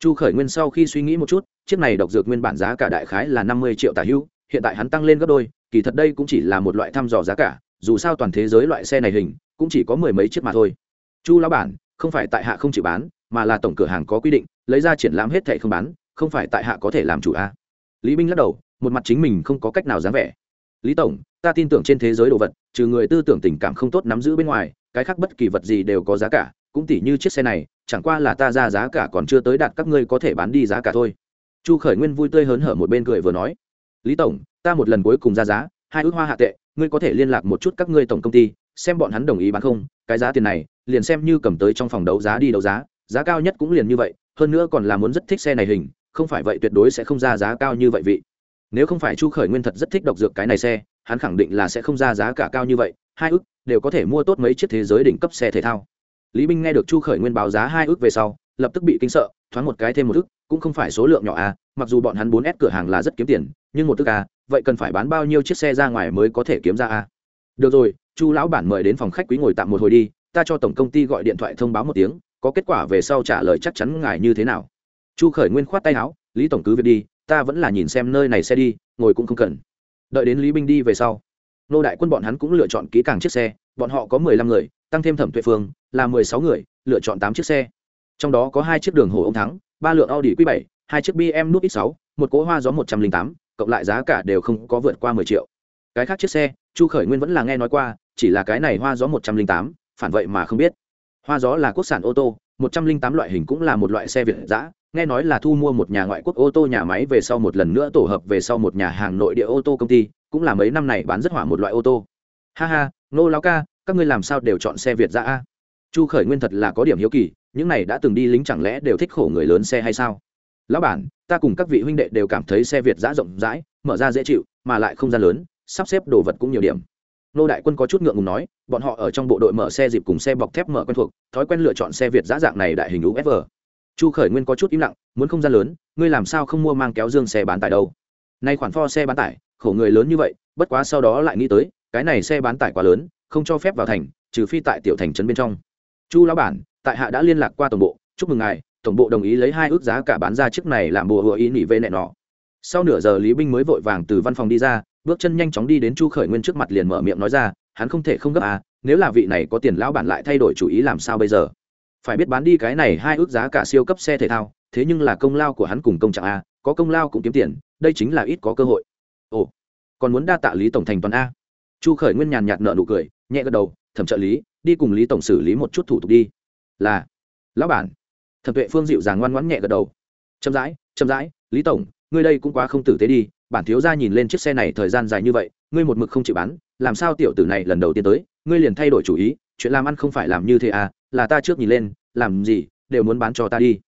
Chu khởi nguyên sau khi suy nghĩ một chút chiếc này độc dược nguyên bản giá cả đại khái là năm mươi triệu tả hưu, hiện tại hắn tăng lên gấp đôi kỳ thật đây cũng chỉ là một loại thăm dò giá cả dù sao toàn thế giới loại xe này hình cũng chỉ có mười mấy chiếc mà thôi. Chu lão bản không phải tại hạ không chịu bán mà là tổng cửa hàng có quy định lấy ra triển lãm hết thẻ không bán không phải tại hạ có thể làm chủ a lý binh lắc đầu một mặt chính mình không có cách nào dám vẻ. Lý tổng ta tin tưởng trên thế giới đồ vật trừ người tư tưởng tình cảm không tốt nắm giữ bên ngoài cái khác bất kỳ vật gì đều có giá cả cũng tỉ như chiếc xe này, chẳng qua là ta ra giá cả còn chưa tới đạt các ngươi có thể bán đi giá cả thôi. Chu khởi nguyên vui tươi hớn hở một bên cười vừa nói, lý tổng, ta một lần cuối cùng ra giá, hai ước hoa hạ tệ, ngươi có thể liên lạc một chút các ngươi tổng công ty, xem bọn hắn đồng ý bán không, cái giá tiền này, liền xem như cầm tới trong phòng đấu giá đi đấu giá giá cao nhất cũng liền như vậy, hơn nữa còn là muốn rất thích xe này hình, không phải vậy tuyệt đối sẽ không ra giá cao như vậy vị. Nếu không phải chu khởi nguyên thật rất thích độc dược cái này xe, hắn khẳng định là sẽ không ra giá cả cao như vậy, hai ước đều có thể mua tốt mấy chiếc thế giới đỉnh cấp xe thể thao lý binh nghe được chu khởi nguyên báo giá hai ước về sau, lập tức bị kinh sợ, thoáng một cái thêm một ước, cũng không phải số lượng nhỏ à mặc dù bọn hắn bốn s cửa hàng là rất kiếm tiền, nhưng một ước à vậy cần phải bán bao nhiêu chiếc xe ra ngoài mới có thể kiếm ra à? Được rồi, chu lão bản mời đến phòng khách quý ngồi tạm một hồi đi, ta cho tổng công ty gọi điện thoại thông báo một tiếng, có kết quả về sau trả lời chắc chắn ngài như thế nào. Chu khởi nguyên khoát tay áo, lý tổng cứ việc đi, ta vẫn là nhìn xem nơi này xe đi, ngồi cũng không cần. Đợi đến lý binh đi về sau, nô đại quân bọn hắn cũng lựa chọn kỹ càng chiếc xe bọn họ có mười lăm người, tăng thêm thẩm tuệ phương, là mười sáu người, lựa chọn tám chiếc xe. Trong đó có hai chiếc đường hồ ông thắng, ba lượng audi q bảy, hai chiếc bm nút x sáu, một cỗ hoa gió một trăm linh tám, cộng lại giá cả đều không có vượt qua mười triệu. Cái khác chiếc xe, chu khởi nguyên vẫn là nghe nói qua, chỉ là cái này hoa gió một trăm linh tám, phản vậy mà không biết. Hoa gió là quốc sản ô tô, một trăm linh tám loại hình cũng là một loại xe việt giã nghe nói là thu mua một nhà ngoại quốc ô tô nhà máy về sau một lần nữa tổ hợp về sau một nhà hàng nội địa ô tô công ty, cũng là mấy năm này bán rất hỏa một loại ô tô. Ha ha nô lao ca, các ngươi làm sao đều chọn xe việt ra a? Chu khởi nguyên thật là có điểm hiếu kỳ, những này đã từng đi lính chẳng lẽ đều thích khổ người lớn xe hay sao? Lão bản, ta cùng các vị huynh đệ đều cảm thấy xe việt giã rộng rãi, mở ra dễ chịu, mà lại không gian lớn, sắp xếp đồ vật cũng nhiều điểm. Nô đại quân có chút ngượng ngùng nói, bọn họ ở trong bộ đội mở xe dịp cùng xe bọc thép mở quen thuộc, thói quen lựa chọn xe việt giã dạng này đại hình usv chu khởi nguyên có chút im lặng, muốn không gian lớn, ngươi làm sao không mua mang kéo dương xe bán tải đâu? Nay khoản pho xe bán tải, khổ người lớn như vậy, bất quá sau đó lại nghĩ tới cái này xe bán tải quá lớn, không cho phép vào thành, trừ phi tại tiểu thành trấn bên trong. Chu lão bản, tại hạ đã liên lạc qua tổng bộ, chúc mừng ngài, tổng bộ đồng ý lấy hai ước giá cả bán ra chiếc này làm bùa hựa ý nỉ vê nẹ nọ. Sau nửa giờ, lý binh mới vội vàng từ văn phòng đi ra, bước chân nhanh chóng đi đến chu khởi nguyên trước mặt liền mở miệng nói ra, hắn không thể không gấp à nếu là vị này có tiền lão bản lại thay đổi chủ ý làm sao bây giờ? Phải biết bán đi cái này hai ước giá cả siêu cấp xe thể thao, thế nhưng là công lao của hắn cùng công trạng a, có công lao cũng kiếm tiền, đây chính là ít có cơ hội. Ồ, còn muốn đa tạ lý tổng thành toàn a chu khởi nguyên nhàn nhạt nợ nụ cười, nhẹ gật đầu, thẩm trợ lý, đi cùng lý tổng xử lý một chút thủ tục đi. Là. Lão bản. Thẩm tuệ phương dịu dàng ngoan ngoãn nhẹ gật đầu. Chậm rãi chậm rãi, lý tổng, ngươi đây cũng quá không tử tế đi, bản thiếu gia nhìn lên chiếc xe này thời gian dài như vậy, ngươi một mực không chịu bán, làm sao tiểu tử này lần đầu tiên tới, ngươi liền thay đổi chủ ý, chuyện làm ăn không phải làm như thế à là ta trước nhìn lên, làm gì, đều muốn bán cho ta đi.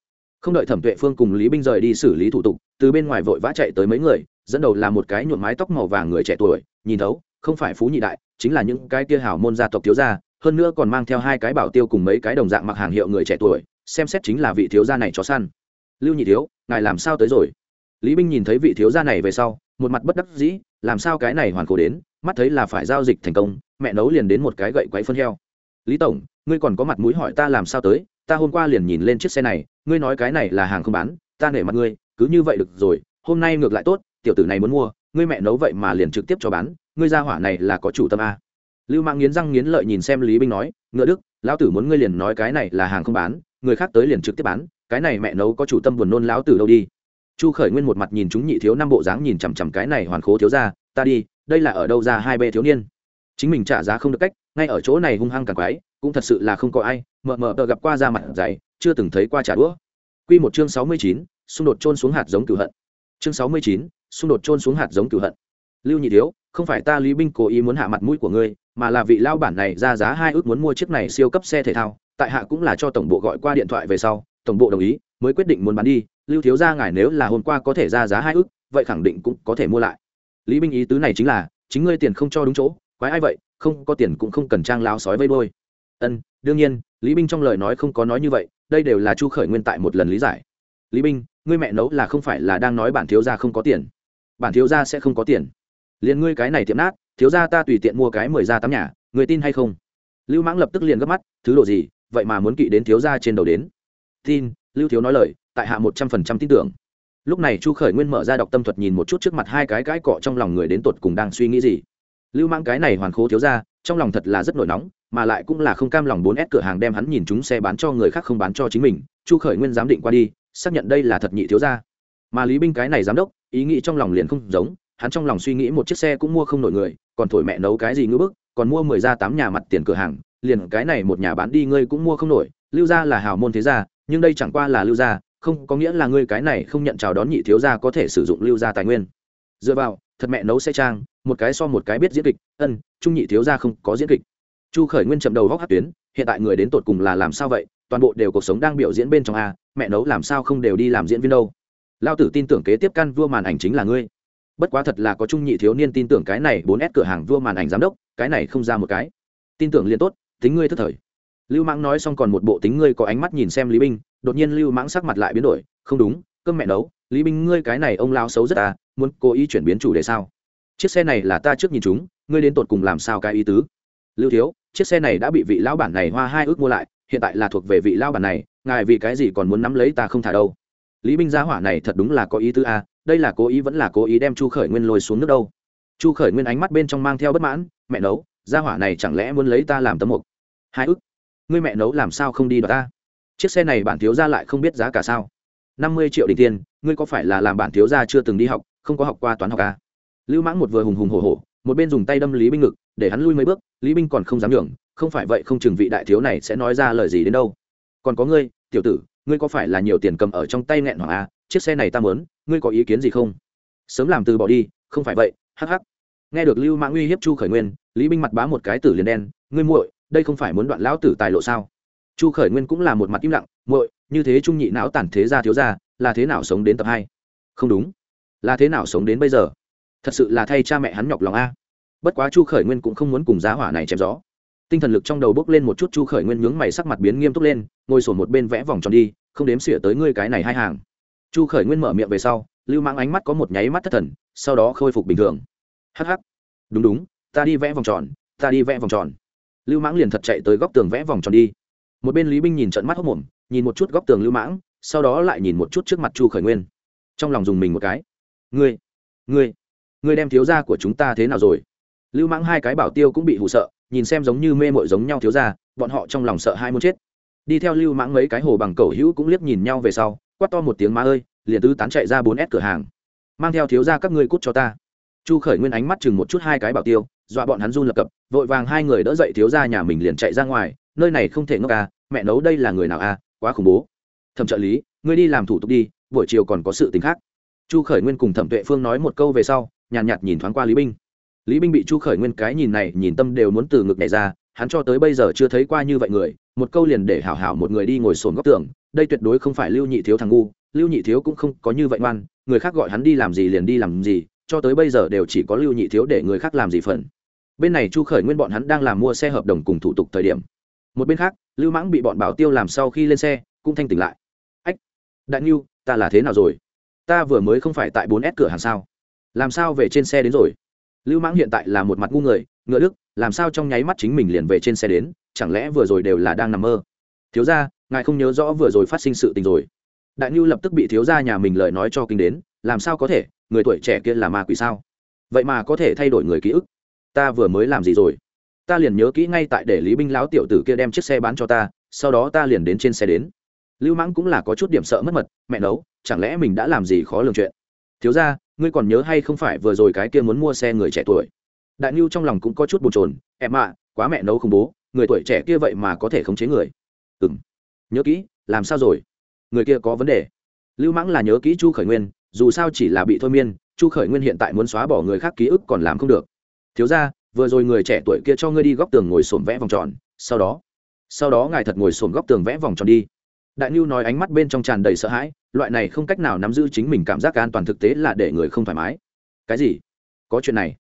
Không đợi thẩm tuệ phương cùng lý binh rời đi xử lý thủ tục, từ bên ngoài vội vã chạy tới mấy người, dẫn đầu là một cái nhuộm mái tóc màu vàng người trẻ tuổi, nhìn thấu không phải phú nhị đại, chính là những cái kia hảo môn gia tộc thiếu gia, hơn nữa còn mang theo hai cái bảo tiêu cùng mấy cái đồng dạng mặc hàng hiệu người trẻ tuổi, xem xét chính là vị thiếu gia này chó săn. Lưu nhị thiếu, ngài làm sao tới rồi? Lý binh nhìn thấy vị thiếu gia này về sau, một mặt bất đắc dĩ, làm sao cái này hoàn cổ đến, mắt thấy là phải giao dịch thành công, mẹ nấu liền đến một cái gậy quáy phân heo. Lý tổng, ngươi còn có mặt mũi hỏi ta làm sao tới, ta hôm qua liền nhìn lên chiếc xe này, ngươi nói cái này là hàng không bán, ta nể mặt ngươi, cứ như vậy được rồi, hôm nay ngược lại tốt, tiểu tử này muốn mua, ngươi mẹ nấu vậy mà liền trực tiếp cho bán ngươi ra hỏa này là có chủ tâm a. Lưu mạng nghiến răng nghiến lợi nhìn xem lý binh nói, ngựa đức, lão tử muốn ngươi liền nói cái này là hàng không bán, người khác tới liền trực tiếp bán, cái này mẹ nấu có chủ tâm buồn nôn lão tử đâu đi. Chu khởi nguyên một mặt nhìn chúng nhị thiếu năm bộ dáng nhìn chằm chằm cái này hoàn khố thiếu ra ta đi, đây là ở đâu ra hai bê thiếu niên? Chính mình trả giá không được cách, ngay ở chỗ này hung hăng càng quái, cũng thật sự là không có ai, mờ mờ tờ gặp qua ra mặt dày, chưa từng thấy qua trả đũa. Q một chương sáu mươi chín, xung đột trôn xuống hạt giống cửu hận. Chương sáu mươi chín, xung đột trôn xuống hạt giống cửu hận. Lưu nhị thiếu không phải ta lý binh cố ý muốn hạ mặt mũi của ngươi, mà là vị lao bản này ra giá hai ước muốn mua chiếc này siêu cấp xe thể thao, tại hạ cũng là cho tổng bộ gọi qua điện thoại về sau, tổng bộ đồng ý, mới quyết định muốn bán đi, lưu thiếu gia ngài nếu là hôm qua có thể ra giá hai ước, vậy khẳng định cũng có thể mua lại. Lý binh ý tứ này chính là, chính ngươi tiền không cho đúng chỗ, quái ai vậy, không có tiền cũng không cần trang lao sói vây đôi ân, đương nhiên, lý binh trong lời nói không có nói như vậy, đây đều là chu khởi nguyên tại một lần lý giải. Lý binh, ngươi mẹ nấu là không phải là đang nói bản thiếu gia không có tiền. Bản thiếu gia sẽ không có tiền liền ngươi cái này tiệm nát, thiếu gia ta tùy tiện mua cái mười ra tám nhà, người tin hay không? Lưu mãng lập tức liền gấp mắt, thứ đồ gì, vậy mà muốn kỵ đến thiếu gia trên đầu đến. Tin, lưu thiếu nói lời, tại hạ một trăm phần trăm tin tưởng. Lúc này chu khởi nguyên mở ra đọc tâm thuật nhìn một chút trước mặt hai cái cãi cọ trong lòng người đến tột cùng đang suy nghĩ gì. Lưu Mãng cái này hoàn khố thiếu ra trong lòng thật là rất nổi nóng, mà lại cũng là không cam lòng bốn s cửa hàng đem hắn nhìn chúng xe bán cho người khác không bán cho chính mình. Chu khởi nguyên giám định qua đi, xác nhận đây là thật nhị thiếu ra mà lý binh cái này giám đốc, ý nghĩ trong lòng liền không giống hắn trong lòng suy nghĩ một chiếc xe cũng mua không nổi người, còn thổi mẹ nấu cái gì ngưỡng bức, còn mua mười ra tám nhà mặt tiền cửa hàng, liền cái này một nhà bán đi ngươi cũng mua không nổi, lưu gia là hào môn thế gia, nhưng đây chẳng qua là lưu gia, không có nghĩa là ngươi cái này không nhận chào đón nhị thiếu gia có thể sử dụng lưu gia tài nguyên. Dựa vào, thật mẹ nấu xe trang, một cái so một cái biết diễn kịch, ân, trung nhị thiếu gia không có diễn kịch. Chu khởi nguyên chậm đầu góc hát tuyến, hiện tại người đến tột cùng là làm sao vậy, toàn bộ đều cuộc sống đang biểu diễn bên trong a, mẹ nấu làm sao không đều đi làm diễn viên đâu. Lao tử tin tưởng kế tiếp căn vua màn ảnh chính là ngươi bất quá thật là có trung nhị thiếu niên tin tưởng cái này bốn s cửa hàng vua màn ảnh giám đốc, cái này không ra một cái. Tin tưởng liền tốt, tính ngươi thất thời. Lưu mãng nói xong còn một bộ tính ngươi có ánh mắt nhìn xem lý binh đột nhiên lưu mãng sắc mặt lại biến đổi, không đúng, cơm mẹ nấu, lý binh ngươi cái này ông lao xấu rất à muốn cố ý chuyển biến chủ đề sao? Chiếc xe này là ta trước nhìn chúng, ngươi đến tột cùng làm sao cái ý tứ? Lưu thiếu, chiếc xe này đã bị vị lão bản này hoa hai ước mua lại, hiện tại là thuộc về vị lão bản này, ngài vì cái gì còn muốn nắm lấy ta không thả đâu? Lý binh gia hỏa này thật đúng là có ý tứ à đây là cố ý vẫn là cố ý đem chu khởi nguyên lôi xuống nước đâu? Chu khởi nguyên ánh mắt bên trong mang theo bất mãn, mẹ nấu, gia hỏa này chẳng lẽ muốn lấy ta làm tấm mục? Hai ước ngươi mẹ nấu làm sao không đi đoạt ta? Chiếc xe này bản thiếu gia lại không biết giá cả sao? Năm mươi triệu đình tiền, ngươi có phải là làm bản thiếu gia chưa từng đi học, không có học qua toán học à? lưu mãng một vừa hùng hùng hổ hổ, một bên dùng tay đâm lý binh ngực, để hắn lui mấy bước, lý binh còn không dám nhường, không phải vậy không chừng vị đại thiếu này sẽ nói ra lời gì đến đâu. Còn có ngươi, tiểu tử, ngươi có phải là nhiều tiền cầm ở trong tay nghẹn hoàng à? Chiếc xe này ta mớn ngươi có ý kiến gì không? Sớm làm từ bỏ đi, không phải vậy, hắc hắc. Nghe được lưu mãng uy hiếp chu khởi nguyên, lý binh mặt bá một cái tử liền đen, ngươi muội, đây không phải muốn đoạn lão tử tài lộ sao? Chu khởi nguyên cũng là một mặt im lặng, muội, như thế trung nhị não tản thế ra thiếu ra là thế nào sống đến tập hai? Không đúng. Là thế nào sống đến bây giờ? Thật sự là thay cha mẹ hắn nhọc lòng a. Bất quá chu khởi nguyên cũng không muốn cùng giá hỏa này chém gió. Tinh thần lực trong đầu bốc lên một chút chu khởi nguyên nhướng mày sắc mặt biến nghiêm túc lên, ngồi sổn một bên vẽ vòng tròn đi, không đếm xỉa tới ngươi cái này hai hàng chu khởi nguyên mở miệng về sau, lưu Mãng ánh mắt có một nháy mắt thất thần, sau đó khôi phục bình thường. Hh đúng đúng, ta đi vẽ vòng tròn, ta đi vẽ vòng tròn. Lưu mãng liền thật chạy tới góc tường vẽ vòng tròn đi. Một bên lý binh nhìn trận mắt hốc mồm, nhìn một chút góc tường lưu mãng, sau đó lại nhìn một chút trước mặt chu khởi nguyên. Trong lòng dùng mình một cái. Ngươi ngươi ngươi đem thiếu gia của chúng ta thế nào rồi? Lưu mãng hai cái bảo tiêu cũng bị hụ sợ, nhìn xem giống như mê mội giống nhau thiếu gia, bọn họ trong lòng sợ hai muốn chết. Đi theo lưu mãng mấy cái hồ bằng cầu hữu cũng liếc nhìn nhau về sau quát to một tiếng má ơi liền tứ tán chạy ra bốn s cửa hàng. Mang theo thiếu ra các ngươi cút cho ta. Chu khởi nguyên ánh mắt chừng một chút hai cái bảo tiêu dọa bọn hắn run lập cập vội vàng hai người đỡ dậy thiếu ra nhà mình liền chạy ra ngoài nơi này không thể ngốc à mẹ nấu đây là người nào à quá khủng bố. Thẩm trợ lý ngươi đi làm thủ tục đi buổi chiều còn có sự t khác. Chu khởi nguyên cùng thẩm tuệ phương nói một câu về sau nhàn nhạt, nhạt nhìn thoáng qua lý binh. Lý binh bị chu khởi nguyên cái nhìn này nhìn tâm đều muốn từ ngực này ra hắn cho tới bây giờ chưa thấy qua như vậy người, một câu liền để hảo hảo một người đi ngồi sồn góc tường, đây tuyệt đối không phải lưu nhị thiếu thằng ngu, lưu nhị thiếu cũng không có như vậy ngoan, người khác gọi hắn đi làm gì liền đi làm gì, cho tới bây giờ đều chỉ có lưu nhị thiếu để người khác làm gì phần. Bên này chu khởi nguyên bọn hắn đang làm mua xe hợp đồng cùng thủ tục thời điểm. Một bên khác, lưu mãng bị bọn bảo tiêu làm sau khi lên xe, cũng thanh tỉnh lại. Ách, đại n ta là thế nào rồi? Ta vừa mới không phải tại bốn s cửa hàng sao? Làm sao về trên xe đến rồi? Lưu mãng hiện tại là một mặt ngu người, ngựa đức, làm sao trong nháy mắt chính mình liền về trên xe đến, chẳng lẽ vừa rồi đều là đang nằm mơ? Thiếu ra ngài không nhớ rõ vừa rồi phát sinh sự tình rồi. Đại nhu lập tức bị thiếu ra nhà mình lời nói cho kinh đến, làm sao có thể, người tuổi trẻ kia là ma quỷ sao? Vậy mà có thể thay đổi người ký ức. Ta vừa mới làm gì rồi? Ta liền nhớ kỹ ngay tại để lý binh lão tiểu tử kia đem chiếc xe bán cho ta, sau đó ta liền đến trên xe đến. Lưu mãng cũng là có chút điểm sợ mất mật, mẹ nấu, chẳng lẽ mình đã làm gì khó lường chuyện? Thiếu ra ngươi còn nhớ hay không phải vừa rồi cái kia muốn mua xe người trẻ tuổi? Đại nhu trong lòng cũng có chút bồn chồn, em ạ, quá mẹ nấu không bố, người tuổi trẻ kia vậy mà có thể khống chế người. Ừ m nhớ kỹ, làm sao rồi? Người kia có vấn đề. Lưu mãng là nhớ kỹ chu khởi nguyên, dù sao chỉ là bị thôi miên, chu khởi nguyên hiện tại muốn xóa bỏ người khác ký ức còn làm không được. Thiếu ra vừa rồi người trẻ tuổi kia cho ngươi đi góc tường ngồi sồn vẽ vòng tròn, sau đó sau đó ngài thật ngồi sồn góc tường vẽ vòng tròn đi đại nhu nói ánh mắt bên trong tràn đầy sợ hãi, loại này không cách nào nắm giữ chính mình cảm giác an toàn thực tế là để người không thoải mái. Cái gì? Có chuyện này.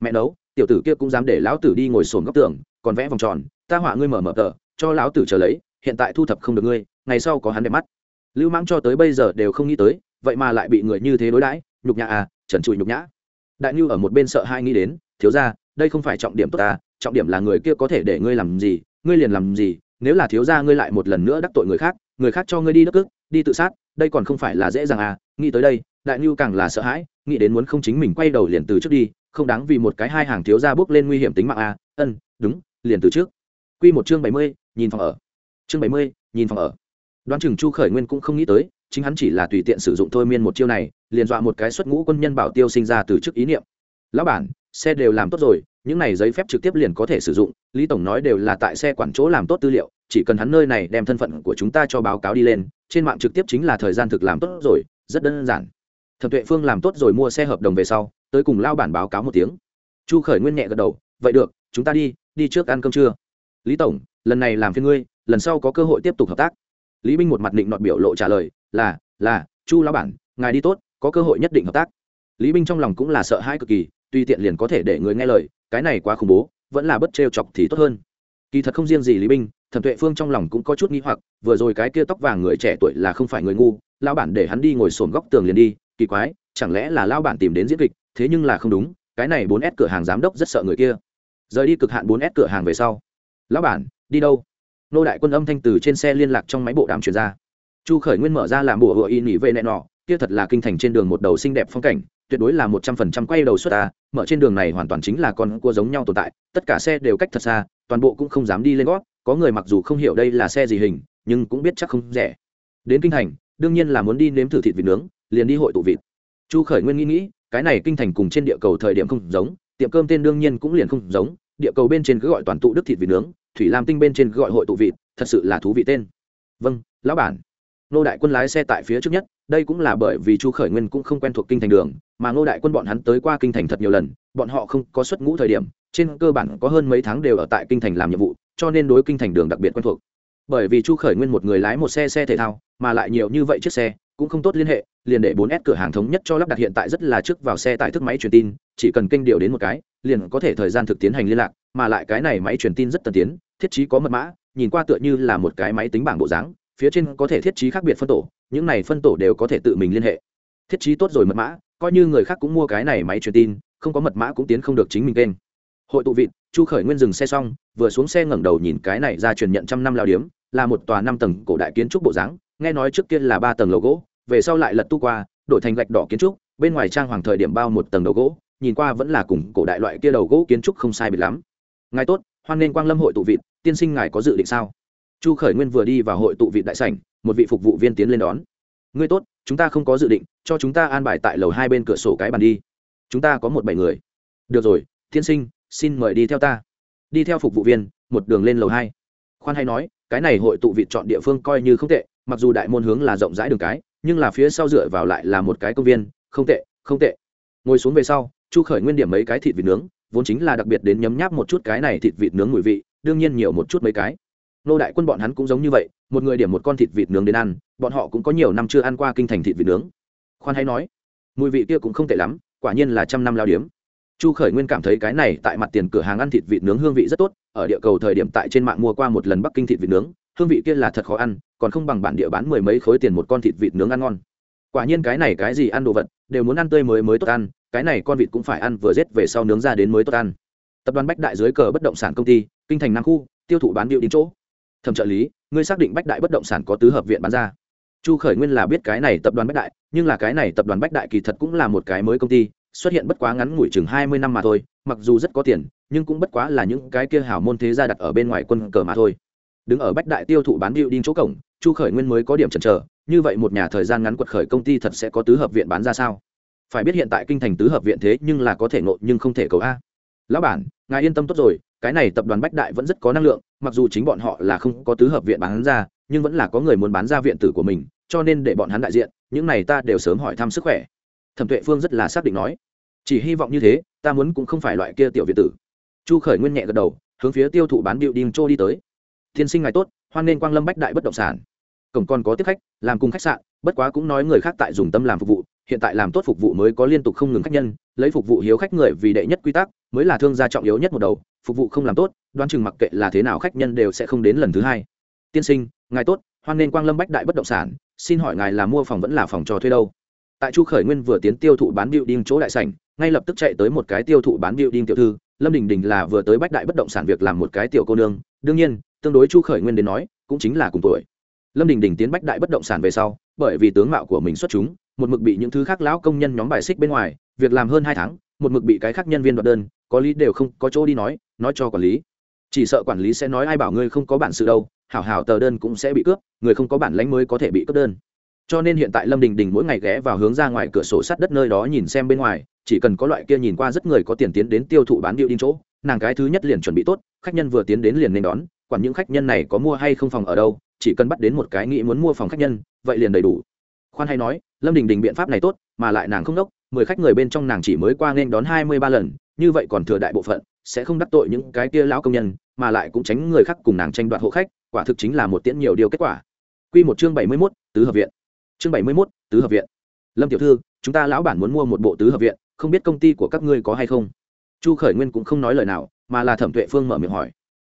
Mẹ nấu, tiểu tử kia cũng dám để lão tử đi ngồi sồn góc tường, còn vẽ vòng tròn, ta họa ngươi mở mở tờ, cho lão tử chờ lấy, hiện tại thu thập không được ngươi, ngày sau có hắn đẹp mắt. Lưu mãng cho tới bây giờ đều không nghĩ tới, vậy mà lại bị người như thế đối đãi, nhục nhã à trần trụi nhục nhã. Đại nhu ở một bên sợ hai nghĩ đến, thiếu ra đây không phải trọng điểm tốt ta, trọng điểm là người kia có thể để ngươi làm gì, ngươi liền làm gì, nếu là thiếu ra ngươi lại một lần nữa đắc tội người khác người khác cho ngươi đi đất cước, đi tự sát đây còn không phải là dễ dàng à nghĩ tới đây đại nhu càng là sợ hãi nghĩ đến muốn không chính mình quay đầu liền từ trước đi không đáng vì một cái hai hàng thiếu ra bước lên nguy hiểm tính mạng à ân đúng liền từ trước. Q một chương bảy mươi nhìn phòng ở. Chương bảy mươi nhìn phòng ở. Đoán chừng chu khởi nguyên cũng không nghĩ tới chính hắn chỉ là tùy tiện sử dụng thôi miên một chiêu này liền dọa một cái xuất ngũ quân nhân bảo tiêu sinh ra từ trước ý niệm. Lão bản xe đều làm tốt rồi những này giấy phép trực tiếp liền có thể sử dụng, lý tổng nói đều là tại xe quản chỗ làm tốt tư liệu, chỉ cần hắn nơi này đem thân phận của chúng ta cho báo cáo đi lên, trên mạng trực tiếp chính là thời gian thực làm tốt rồi, rất đơn giản. Thẩm tuệ phương làm tốt rồi mua xe hợp đồng về sau, tới cùng lao bản báo cáo một tiếng. Chu khởi nguyên nhẹ gật đầu, vậy được, chúng ta đi đi trước ăn cơm trưa. Lý tổng, lần này làm phiên ngươi, lần sau có cơ hội tiếp tục hợp tác. Lý binh một mặt định nọt biểu lộ trả lời, là là, chu lao bản, ngài đi tốt, có cơ hội nhất định hợp tác. Lý binh trong lòng cũng là sợ hãi cực kỳ, tuy tiện liền có thể để người nghe lời cái này quá khủng bố, vẫn là bất trêu chọc thì tốt hơn. Kỳ thật không riêng gì lý binh, thẩm tuệ phương trong lòng cũng có chút nghi hoặc, vừa rồi cái kia tóc vàng người trẻ tuổi là không phải người ngu lao bản để hắn đi ngồi sồn góc tường liền đi, kỳ quái, chẳng lẽ là lao bản tìm đến diễn kịch, thế nhưng là không đúng, cái này bốn s cửa hàng giám đốc rất sợ người kia. Rời đi cực hạn bốn s cửa hàng về sau, lão bản, đi đâu? Nô đại quân âm thanh từ trên xe liên lạc trong máy bộ đàm truyền ra. Chu khởi nguyên mở ra làm bộ hội y nghỉ về nẹ nọ kia thật là kinh thành trên đường một đầu xinh đẹp phong cảnh, tuyệt đối là một trăm phần trăm quay đầu xuất ta, mở trên đường này hoàn toàn chính là con cua giống nhau tồn tại, tất cả xe đều cách thật xa, toàn bộ cũng không dám đi lên gót, có người mặc dù không hiểu đây là xe gì hình, nhưng cũng biết chắc không rẻ. Đến kinh thành, đương nhiên là muốn đi nếm thử thịt vịt nướng, liền đi hội tụ vịt. Chu khởi nguyên nghĩ nghĩ, cái này kinh thành cùng trên địa cầu thời điểm không giống, tiệm cơm tên đương nhiên cũng liền không giống, địa cầu bên trên cứ gọi toàn tụ đức thịt vịt nướng, thủy lam tinh bên trên cứ gọi hội tụ vịt, thật sự là thú vị tên. Vâng lão bản nô đại quân lái xe tại phía trước nhất, đây cũng là bởi vì chu khởi nguyên cũng không quen thuộc kinh thành đường, mà ngô đại quân bọn hắn tới qua kinh thành thật nhiều lần, bọn họ không có xuất ngũ thời điểm, trên cơ bản có hơn mấy tháng đều ở tại kinh thành làm nhiệm vụ, cho nên đối kinh thành đường đặc biệt quen thuộc. Bởi vì chu khởi nguyên một người lái một xe xe thể thao, mà lại nhiều như vậy chiếc xe, cũng không tốt liên hệ, liền để 4S cửa hàng thống nhất cho lắp đặt hiện tại rất là trước vào xe tại thức máy truyền tin, chỉ cần kênh điều đến một cái, liền có thể thời gian thực tiến hành liên lạc, mà lại cái này máy truyền tin rất tân tiến, thiết trí có mật mã, nhìn qua tựa như là một cái máy tính bảng bộ dáng phía trên có thể thiết trí khác biệt phân tổ, những này phân tổ đều có thể tự mình liên hệ. Thiết trí tốt rồi mật mã, coi như người khác cũng mua cái này máy truyền tin, không có mật mã cũng tiến không được chính mình kênh. Hội tụ vịt, chu khởi nguyên dừng xe xong, vừa xuống xe ngẩng đầu nhìn cái này ra truyền nhận trăm năm lao điếm, là một tòa năm tầng cổ đại kiến trúc bộ dáng, nghe nói trước kia là ba tầng lầu gỗ, về sau lại lật tu qua, đổi thành gạch đỏ kiến trúc, bên ngoài trang hoàng thời điểm bao một tầng đầu gỗ, nhìn qua vẫn là cùng cổ đại loại kia đầu gỗ kiến trúc không sai biệt lắm. Ngài tốt, hoan nên quang lâm hội tụ vịt, tiên sinh ngài có dự định sao? Chu khởi nguyên vừa đi vào hội tụ vị đại sảnh, một vị phục vụ viên tiến lên đón. Ngươi tốt, chúng ta không có dự định, cho chúng ta an bài tại lầu hai bên cửa sổ cái bàn đi. Chúng ta có một bảy người. Được rồi Thiên sinh, xin mời đi theo ta. Đi theo phục vụ viên, một đường lên lầu hai. Khoan hay nói, cái này hội tụ vị chọn địa phương coi như không tệ, mặc dù đại môn hướng là rộng rãi đường cái, nhưng là phía sau dựa vào lại là một cái công viên, không tệ không tệ. Ngồi xuống về sau, chu khởi nguyên điểm mấy cái thịt vịt nướng, vốn chính là đặc biệt đến nhấm nháp một chút cái này thịt vịt nướng mùi vị, đương nhiên nhiều một chút mấy cái nô đại quân bọn hắn cũng giống như vậy, một người điểm một con thịt vịt nướng đến ăn, bọn họ cũng có nhiều năm chưa ăn qua kinh thành thịt vịt nướng. Khoan hay nói, mùi vị kia cũng không tệ lắm, quả nhiên là trăm năm lao điếm. Chu khởi nguyên cảm thấy cái này tại mặt tiền cửa hàng ăn thịt vịt nướng hương vị rất tốt, ở địa cầu thời điểm tại trên mạng mua qua một lần bắc kinh thịt vịt nướng, hương vị kia là thật khó ăn, còn không bằng bản địa bán mười mấy khối tiền một con thịt vịt nướng ăn ngon. Quả nhiên cái này cái gì ăn đồ vật, đều muốn ăn tươi mới mới tốt ăn, cái này con vịt cũng phải ăn vừa rết về sau nướng ra đến mới tốt ăn. Tập đoàn bách đại dưới cờ bất động sản công ty, kinh thành nam khu, tiêu thụ bán điệu đến chỗ thẩm trợ lý, ngươi xác định bách đại bất động sản có tứ hợp viện bán ra. Chu khởi nguyên là biết cái này tập đoàn bách đại, nhưng là cái này tập đoàn bách đại kỳ thật cũng là một cái mới công ty, xuất hiện bất quá ngắn ngủi chừng hai mươi năm mà thôi, mặc dù rất có tiền, nhưng cũng bất quá là những cái kia hảo môn thế gia đặt ở bên ngoài quân cờ mà thôi. Đứng ở bách đại tiêu thụ bán điệu đinh chỗ cổng, chu khởi nguyên mới có điểm chần chờ, như vậy một nhà thời gian ngắn quật khởi công ty thật sẽ có tứ hợp viện bán ra sao? Phải biết hiện tại kinh thành tứ hợp viện thế nhưng là có thể nộ nhưng không thể cầu a. Lão bản, ngài yên tâm tốt rồi cái này tập đoàn bách đại vẫn rất có năng lượng, mặc dù chính bọn họ là không có tứ hợp viện bán ra, nhưng vẫn là có người muốn bán ra viện tử của mình, cho nên để bọn hắn đại diện, những này ta đều sớm hỏi thăm sức khỏe. Thẩm tuệ phương rất là xác định nói. Chỉ hy vọng như thế, ta muốn cũng không phải loại kia tiểu viện tử. Chu khởi nguyên nhẹ gật đầu, hướng phía tiêu thụ bán điệu đinh trô đi tới. Thiên sinh ngày tốt, hoan nên quang lâm bách đại bất động sản. Cổng còn có tiếp khách, làm cùng khách sạn, bất quá cũng nói người khác tại dùng tâm làm phục vụ, hiện tại làm tốt phục vụ mới có liên tục không ngừng khách nhân, lấy phục vụ hiếu khách người vì đệ nhất quy tắc, mới là thương gia trọng yếu nhất một đầu phục vụ không làm tốt, đoán chừng mặc kệ là thế nào khách nhân đều sẽ không đến lần thứ hai. Tiên sinh, ngài tốt, hoan nên quang lâm bách đại bất động sản, xin hỏi ngài là mua phòng vẫn là phòng cho thuê đâu? Tại chu khởi nguyên vừa tiến tiêu thụ bán biểu đinh chỗ đại sảnh, ngay lập tức chạy tới một cái tiêu thụ bán biểu đinh tiểu thư, lâm đình đình là vừa tới bách đại bất động sản việc làm một cái tiểu cô nương, đương nhiên, tương đối chu khởi nguyên đến nói, cũng chính là cùng tuổi. Lâm đình đình tiến bách đại bất động sản về sau, bởi vì tướng mạo của mình xuất chúng, một mực bị những thứ khác lão công nhân nhóm bài xích bên ngoài, việc làm hơn hai tháng, một mực bị cái khác nhân viên đoạt đơn, có lý đều không có chỗ đi nói nói cho quản lý. Chỉ sợ quản lý sẽ nói ai bảo ngươi không có bản sự đâu, hảo hảo tờ đơn cũng sẽ bị cướp, người không có bản lánh mới có thể bị cướp đơn. Cho nên hiện tại lâm đình đình mỗi ngày ghé vào hướng ra ngoài cửa sổ sát đất nơi đó nhìn xem bên ngoài, chỉ cần có loại kia nhìn qua rất người có tiền tiến đến tiêu thụ bán điệu đi chỗ, nàng cái thứ nhất liền chuẩn bị tốt, khách nhân vừa tiến đến liền nên đón, quản những khách nhân này có mua hay không phòng ở đâu, chỉ cần bắt đến một cái nghĩ muốn mua phòng khách nhân, vậy liền đầy đủ. Khoan hay nói, lâm đình đình biện pháp này tốt, mà lại nàng không đốc, mười khách người bên trong nàng chỉ mới qua nên đón hai mươi ba lần, như vậy còn thừa đại bộ phận sẽ không đắc tội những cái kia lão công nhân mà lại cũng tránh người khác cùng nàng tranh đoạt hộ khách quả thực chính là một tiễn nhiều điều kết quả Quy một chương bảy mươi 71, tứ hợp viện. Chương bảy mươi 71, tứ hợp viện. Lâm tiểu thư, chúng ta lão bản muốn mua một bộ tứ hợp viện, không biết công ty của các ngươi có hay không? Chu Khởi Nguyên cũng không nói lời nào, mà là Thẩm Tuệ Phương mở miệng hỏi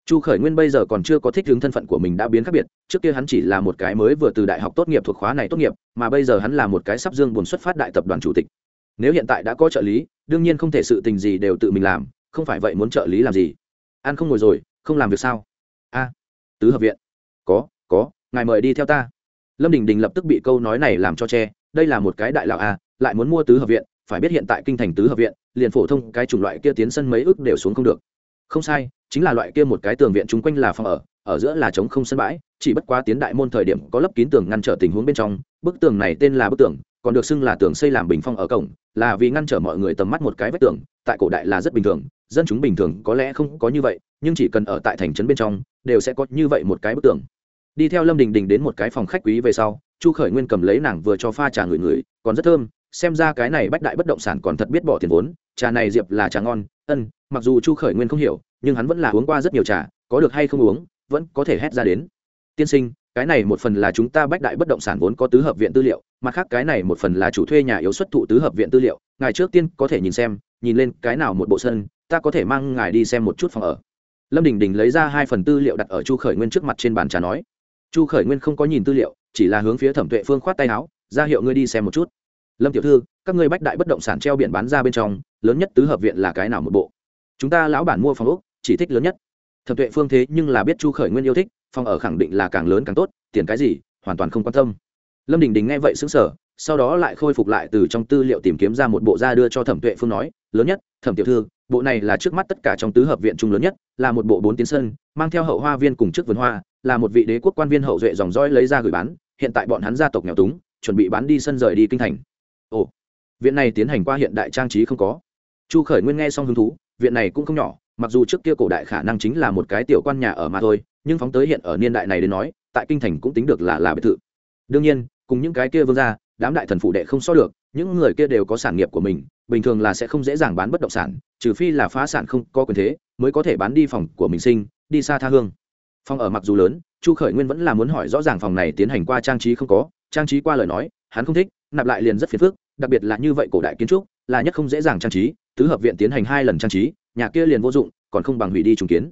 chu khởi nguyên bây giờ còn chưa có thích hướng thân phận của mình đã biến khác biệt trước kia hắn chỉ là một cái mới vừa từ đại học tốt nghiệp thuộc khóa này tốt nghiệp mà bây giờ hắn là một cái sắp dương buồn xuất phát đại tập đoàn chủ tịch nếu hiện tại đã có trợ lý đương nhiên không thể sự tình gì đều tự mình làm không phải vậy muốn trợ lý làm gì? Ăn không ngồi rồi, không làm việc sao? A, tứ hợp viện. Có có, ngài mời đi theo ta. Lâm đình đình lập tức bị câu nói này làm cho che, đây là một cái đại lão a, lại muốn mua tứ hợp viện, phải biết hiện tại kinh thành tứ hợp viện, liền phổ thông cái chủng loại kia tiến sân mấy ước đều xuống không được. Không sai, chính là loại kia một cái tường viện chung quanh là phòng ở ở giữa là trống không sân bãi, chỉ bất quá tiến đại môn thời điểm có lấp kín tường ngăn trở tình huống bên trong, bức tường này tên là bức tường còn được xưng là tường xây làm bình phong ở cổng, là vì ngăn trở mọi người tầm mắt một cái vách tường, tại cổ đại là rất bình thường, dân chúng bình thường có lẽ không có như vậy, nhưng chỉ cần ở tại thành trấn bên trong, đều sẽ có như vậy một cái bức tường. Đi theo lâm đình đình đến một cái phòng khách quý về sau, chu khởi nguyên cầm lấy nàng vừa cho pha trà người người còn rất thơm, xem ra cái này bách đại bất động sản còn thật biết bỏ tiền vốn, trà này diệp là trà ngon, ân, mặc dù chu khởi nguyên không hiểu, nhưng hắn vẫn là uống qua rất nhiều trà, có được hay không uống, vẫn có thể hét ra đến. Tiên sinh, cái này một phần là chúng ta bách đại bất động sản vốn có tứ hợp viện tư liệu mặt khác cái này một phần là chủ thuê nhà yếu xuất thụ tứ hợp viện tư liệu, ngài trước tiên có thể nhìn xem, nhìn lên cái nào một bộ sân, ta có thể mang ngài đi xem một chút phòng ở. Lâm đình đình lấy ra hai phần tư liệu đặt ở chu khởi nguyên trước mặt trên bàn trà nói, chu khởi nguyên không có nhìn tư liệu, chỉ là hướng phía thẩm tuệ phương khoát tay áo, ra hiệu ngươi đi xem một chút. Lâm tiểu thư, các ngươi bách đại bất động sản treo biển bán ra bên trong, lớn nhất tứ hợp viện là cái nào một bộ? Chúng ta lão bản mua phòng úc chỉ thích lớn nhất. Thẩm tuệ phương thế nhưng là biết chu khởi nguyên yêu thích, phòng ở khẳng định là càng lớn càng tốt, tiền cái gì, hoàn toàn không quan tâm lâm đình đình nghe vậy xứng sở sau đó lại khôi phục lại từ trong tư liệu tìm kiếm ra một bộ ra đưa cho thẩm tuệ phương nói, lớn nhất, thẩm tiểu thư, bộ này là trước mắt tất cả trong tứ hợp viện trung lớn nhất, là một bộ bốn tiến sân, mang theo hậu hoa viên cùng trước vườn hoa, là một vị đế quốc quan viên hậu duệ dòng dõi lấy ra gửi bán, hiện tại bọn hắn gia tộc nghèo túng, chuẩn bị bán đi sân rời đi kinh thành. Ồ, viện này tiến hành qua hiện đại trang trí không có. Chu khởi nguyên nghe xong hứng thú, viện này cũng không nhỏ, mặc dù trước kia cổ đại khả năng chính là một cái tiểu quan nhà ở mà thôi, nhưng phóng tới hiện ở niên đại này đến nói, tại kinh thành cũng tính được là là biệt thự. Đương nhiên cùng những cái kia vương gia, đám đại thần phụ đệ không so được, những người kia đều có sản nghiệp của mình, bình thường là sẽ không dễ dàng bán bất động sản, trừ phi là phá sản không có quyền thế, mới có thể bán đi phòng của mình sinh, đi xa tha hương. Phòng ở mặc dù lớn, chu khởi nguyên vẫn là muốn hỏi rõ ràng phòng này tiến hành qua trang trí không có, trang trí qua lời nói, hắn không thích, nạp lại liền rất phiền phức, đặc biệt là như vậy cổ đại kiến trúc, là nhất không dễ dàng trang trí, tứ hợp viện tiến hành hai lần trang trí, nhà kia liền vô dụng, còn không bằng hủy đi trùng kiến.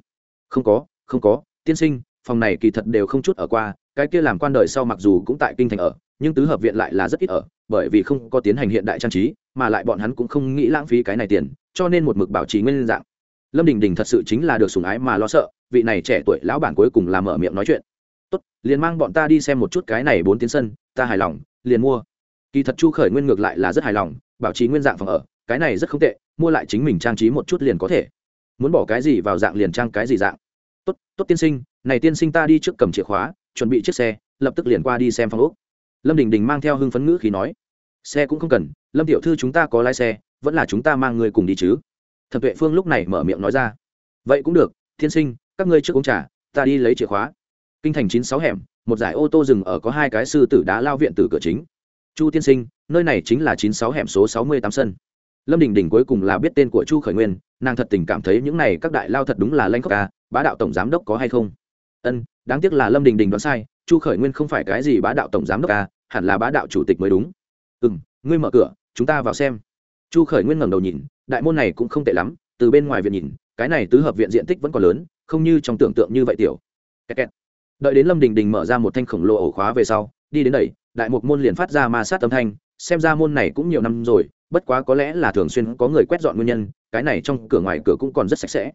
Không có không có, tiên sinh, phòng này kỳ thật đều không chút ở qua, cái kia làm quan đời sau mặc dù cũng tại kinh thành ở nhưng tứ hợp viện lại là rất ít ở, bởi vì không có tiến hành hiện đại trang trí, mà lại bọn hắn cũng không nghĩ lãng phí cái này tiền, cho nên một mực bảo trì nguyên dạng. Lâm đình đình thật sự chính là được sùng ái mà lo sợ, vị này trẻ tuổi lão bản cuối cùng làm mở miệng nói chuyện. Tốt, liền mang bọn ta đi xem một chút cái này bốn tiến sân, ta hài lòng, liền mua. Kỳ thật chu khởi nguyên ngược lại là rất hài lòng, bảo trì nguyên dạng phòng ở, cái này rất không tệ, mua lại chính mình trang trí một chút liền có thể. Muốn bỏ cái gì vào dạng liền trang cái gì dạng. Tốt tốt tiên sinh, này tiên sinh ta đi trước cầm chìa khóa, chuẩn bị chiếc xe, lập tức liền qua đi xem phòng úc lâm đình đình mang theo hưng phấn ngữ khí nói, xe cũng không cần, lâm tiểu thư chúng ta có lái xe, vẫn là chúng ta mang người cùng đi chứ. Thẩm tuệ phương lúc này mở miệng nói ra, vậy cũng được Thiên sinh, các ngươi trước uống trà, ta đi lấy chìa khóa. Kinh thành chín sáu hẻm, một giải ô tô dừng ở có hai cái sư tử đá lao viện từ cửa chính. Chu tiên sinh, nơi này chính là chín sáu hẻm số sáu mươi tám sân. Lâm đình đình cuối cùng là biết tên của chu khởi nguyên, nàng thật tình cảm thấy những này các đại lao thật đúng là lanh khóc ca à, bá đạo tổng giám đốc có hay không? Ân, đáng tiếc là lâm đình đình đoán sai, chu khởi nguyên không phải cái gì bá đạo tổng giám đốc ca hẳn là bá đạo chủ tịch mới đúng. Ừ m ngươi mở cửa, chúng ta vào xem. Chu khởi nguyên ngẩng đầu nhìn, đại môn này cũng không tệ lắm, từ bên ngoài viện nhìn, cái này tứ hợp viện diện tích vẫn còn lớn, không như trong tưởng tượng như vậy tiểu. Kẹt kẹt. đợi đến lâm đình đình mở ra một thanh khổng lồ ổ khóa về sau, đi đến đẩy đại một môn liền phát ra ma sát âm thanh, xem ra môn này cũng nhiều năm rồi, bất quá có lẽ là thường xuyên có người quét dọn nguyên nhân, cái này trong cửa ngoài cửa cũng còn rất sạch sẽ.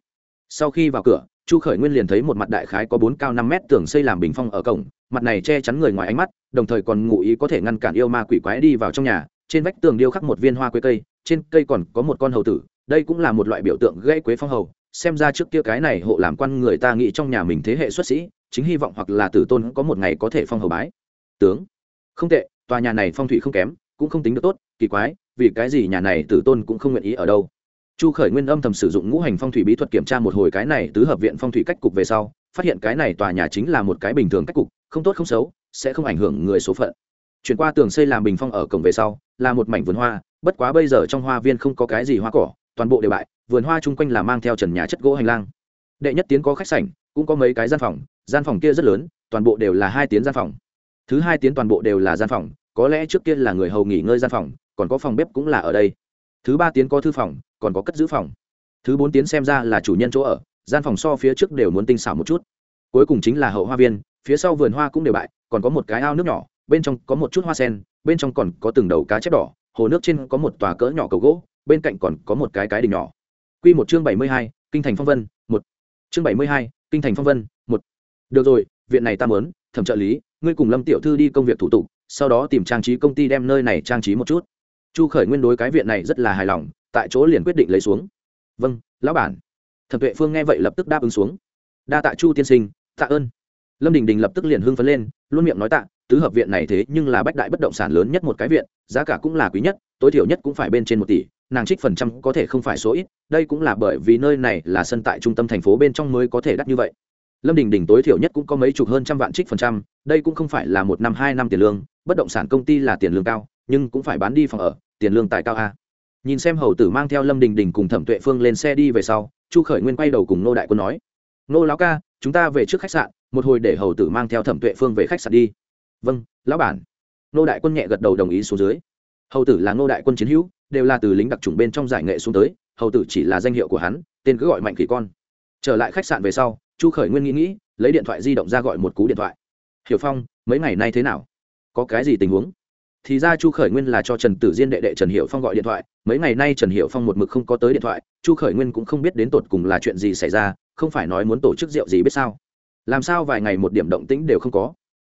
Sau khi vào cửa chu khởi nguyên liền thấy một mặt đại khái có bốn cao năm mét tường xây làm bình phong ở cổng, mặt này che chắn người ngoài ánh mắt, đồng thời còn ngụ ý có thể ngăn cản yêu ma quỷ quái đi vào trong nhà. Trên vách tường điêu khắc một viên hoa quế cây, trên cây còn có một con hầu tử, đây cũng là một loại biểu tượng gây quế phong hầu. Xem ra trước kia cái này hộ làm quan người ta nghĩ trong nhà mình thế hệ xuất sĩ, chính hy vọng hoặc là tử tôn có một ngày có thể phong hầu bái. Tướng, không tệ, tòa nhà này phong thủy không kém, cũng không tính được tốt, kỳ quái, vì cái gì nhà này tử tôn cũng không nguyện ý ở đâu? Chu khởi nguyên âm thầm sử dụng ngũ hành phong thủy bí thuật kiểm tra một hồi cái này tứ hợp viện phong thủy cách cục về sau, phát hiện cái này tòa nhà chính là một cái bình thường cách cục, không tốt không xấu, sẽ không ảnh hưởng người số phận. Chuyển qua tường xây làm bình phong ở cổng về sau, là một mảnh vườn hoa, bất quá bây giờ trong hoa viên không có cái gì hoa cỏ, toàn bộ đều bại, vườn hoa chung quanh là mang theo trần nhà chất gỗ hành lang. Đệ nhất tiến có khách sảnh, cũng có mấy cái gian phòng gian phòng kia rất lớn, toàn bộ đều là hai tiến gian phòng. Thứ hai tiến toàn bộ đều là gian phòng, có lẽ trước kia là người hầu nghỉ ngơi gian phòng, còn có phòng bếp cũng là ở đây thứ ba tiến có thư phòng, còn có cất giữ phòng. Thứ bốn tiến xem ra là chủ nhân chỗ ở, gian phòng so phía trước đều muốn tinh xảo một chút. Cuối cùng chính là hậu hoa viên, phía sau vườn hoa cũng đều bại, còn có một cái ao nước nhỏ, bên trong có một chút hoa sen, bên trong còn có từng đầu cá chép đỏ, hồ nước trên có một tòa cỡ nhỏ cầu gỗ, bên cạnh còn có một cái cái đình nhỏ. Q một chương bảy mươi hai, kinh thành phong vân, một. Chương bảy mươi hai, kinh thành phong vân, một. Được rồi, viện này ta mớn thẩm trợ lý, ngươi cùng lâm tiểu thư đi công việc thủ tục, sau đó tìm trang trí công ty đem nơi này trang trí một chút chu khởi nguyên đối cái viện này rất là hài lòng, tại chỗ liền quyết định lấy xuống. Vâng lão bản. Thẩm tuệ phương nghe vậy lập tức đáp ứng xuống. Đa tạ chu tiên sinh, tạ ơn. Lâm đình đình lập tức liền hưng phấn lên, luôn miệng nói tạ, tứ hợp viện này thế nhưng là bách đại bất động sản lớn nhất một cái viện, giá cả cũng là quý nhất, tối thiểu nhất cũng phải bên trên một tỷ, nàng trích phần trăm có thể không phải số ít, đây cũng là bởi vì nơi này là sân tại trung tâm thành phố bên trong mới có thể đắt như vậy. Lâm đình đình tối thiểu nhất cũng có mấy chục hơn trăm vạn trích phần trăm, đây cũng không phải là một năm, hai năm tiền lương, bất động sản công ty là tiền lương cao, nhưng cũng phải bán đi phòng ở tiền lương tại cao a. Nhìn xem hầu tử mang theo lâm đình đình cùng thẩm tuệ phương lên xe đi về sau, chu khởi nguyên quay đầu cùng nô đại quân nói nô lão ca, chúng ta về trước khách sạn, một hồi để hầu tử mang theo thẩm tuệ phương về khách sạn đi. Vâng lão bản. Nô đại quân nhẹ gật đầu đồng ý xuống dưới. Hầu tử là nô đại quân chiến hữu, đều là từ lính đặc trùng bên trong giải nghệ xuống tới, hầu tử chỉ là danh hiệu của hắn, tên cứ gọi mạnh khỉ con. Trở lại khách sạn về sau, chu khởi nguyên nghĩ nghĩ, lấy điện thoại di động ra gọi một cú điện thoại. Hiểu phong, mấy ngày nay thế nào? Có cái gì tình huống? Thì ra chu khởi nguyên là cho trần tử diên đệ đệ trần hiệu phong gọi điện thoại. Mấy ngày nay trần hiệu phong một mực không có tới điện thoại. Chu khởi nguyên cũng không biết đến tột cùng là chuyện gì xảy ra, không phải nói muốn tổ chức rượu gì biết sao. Làm sao vài ngày một điểm động tĩnh đều không có.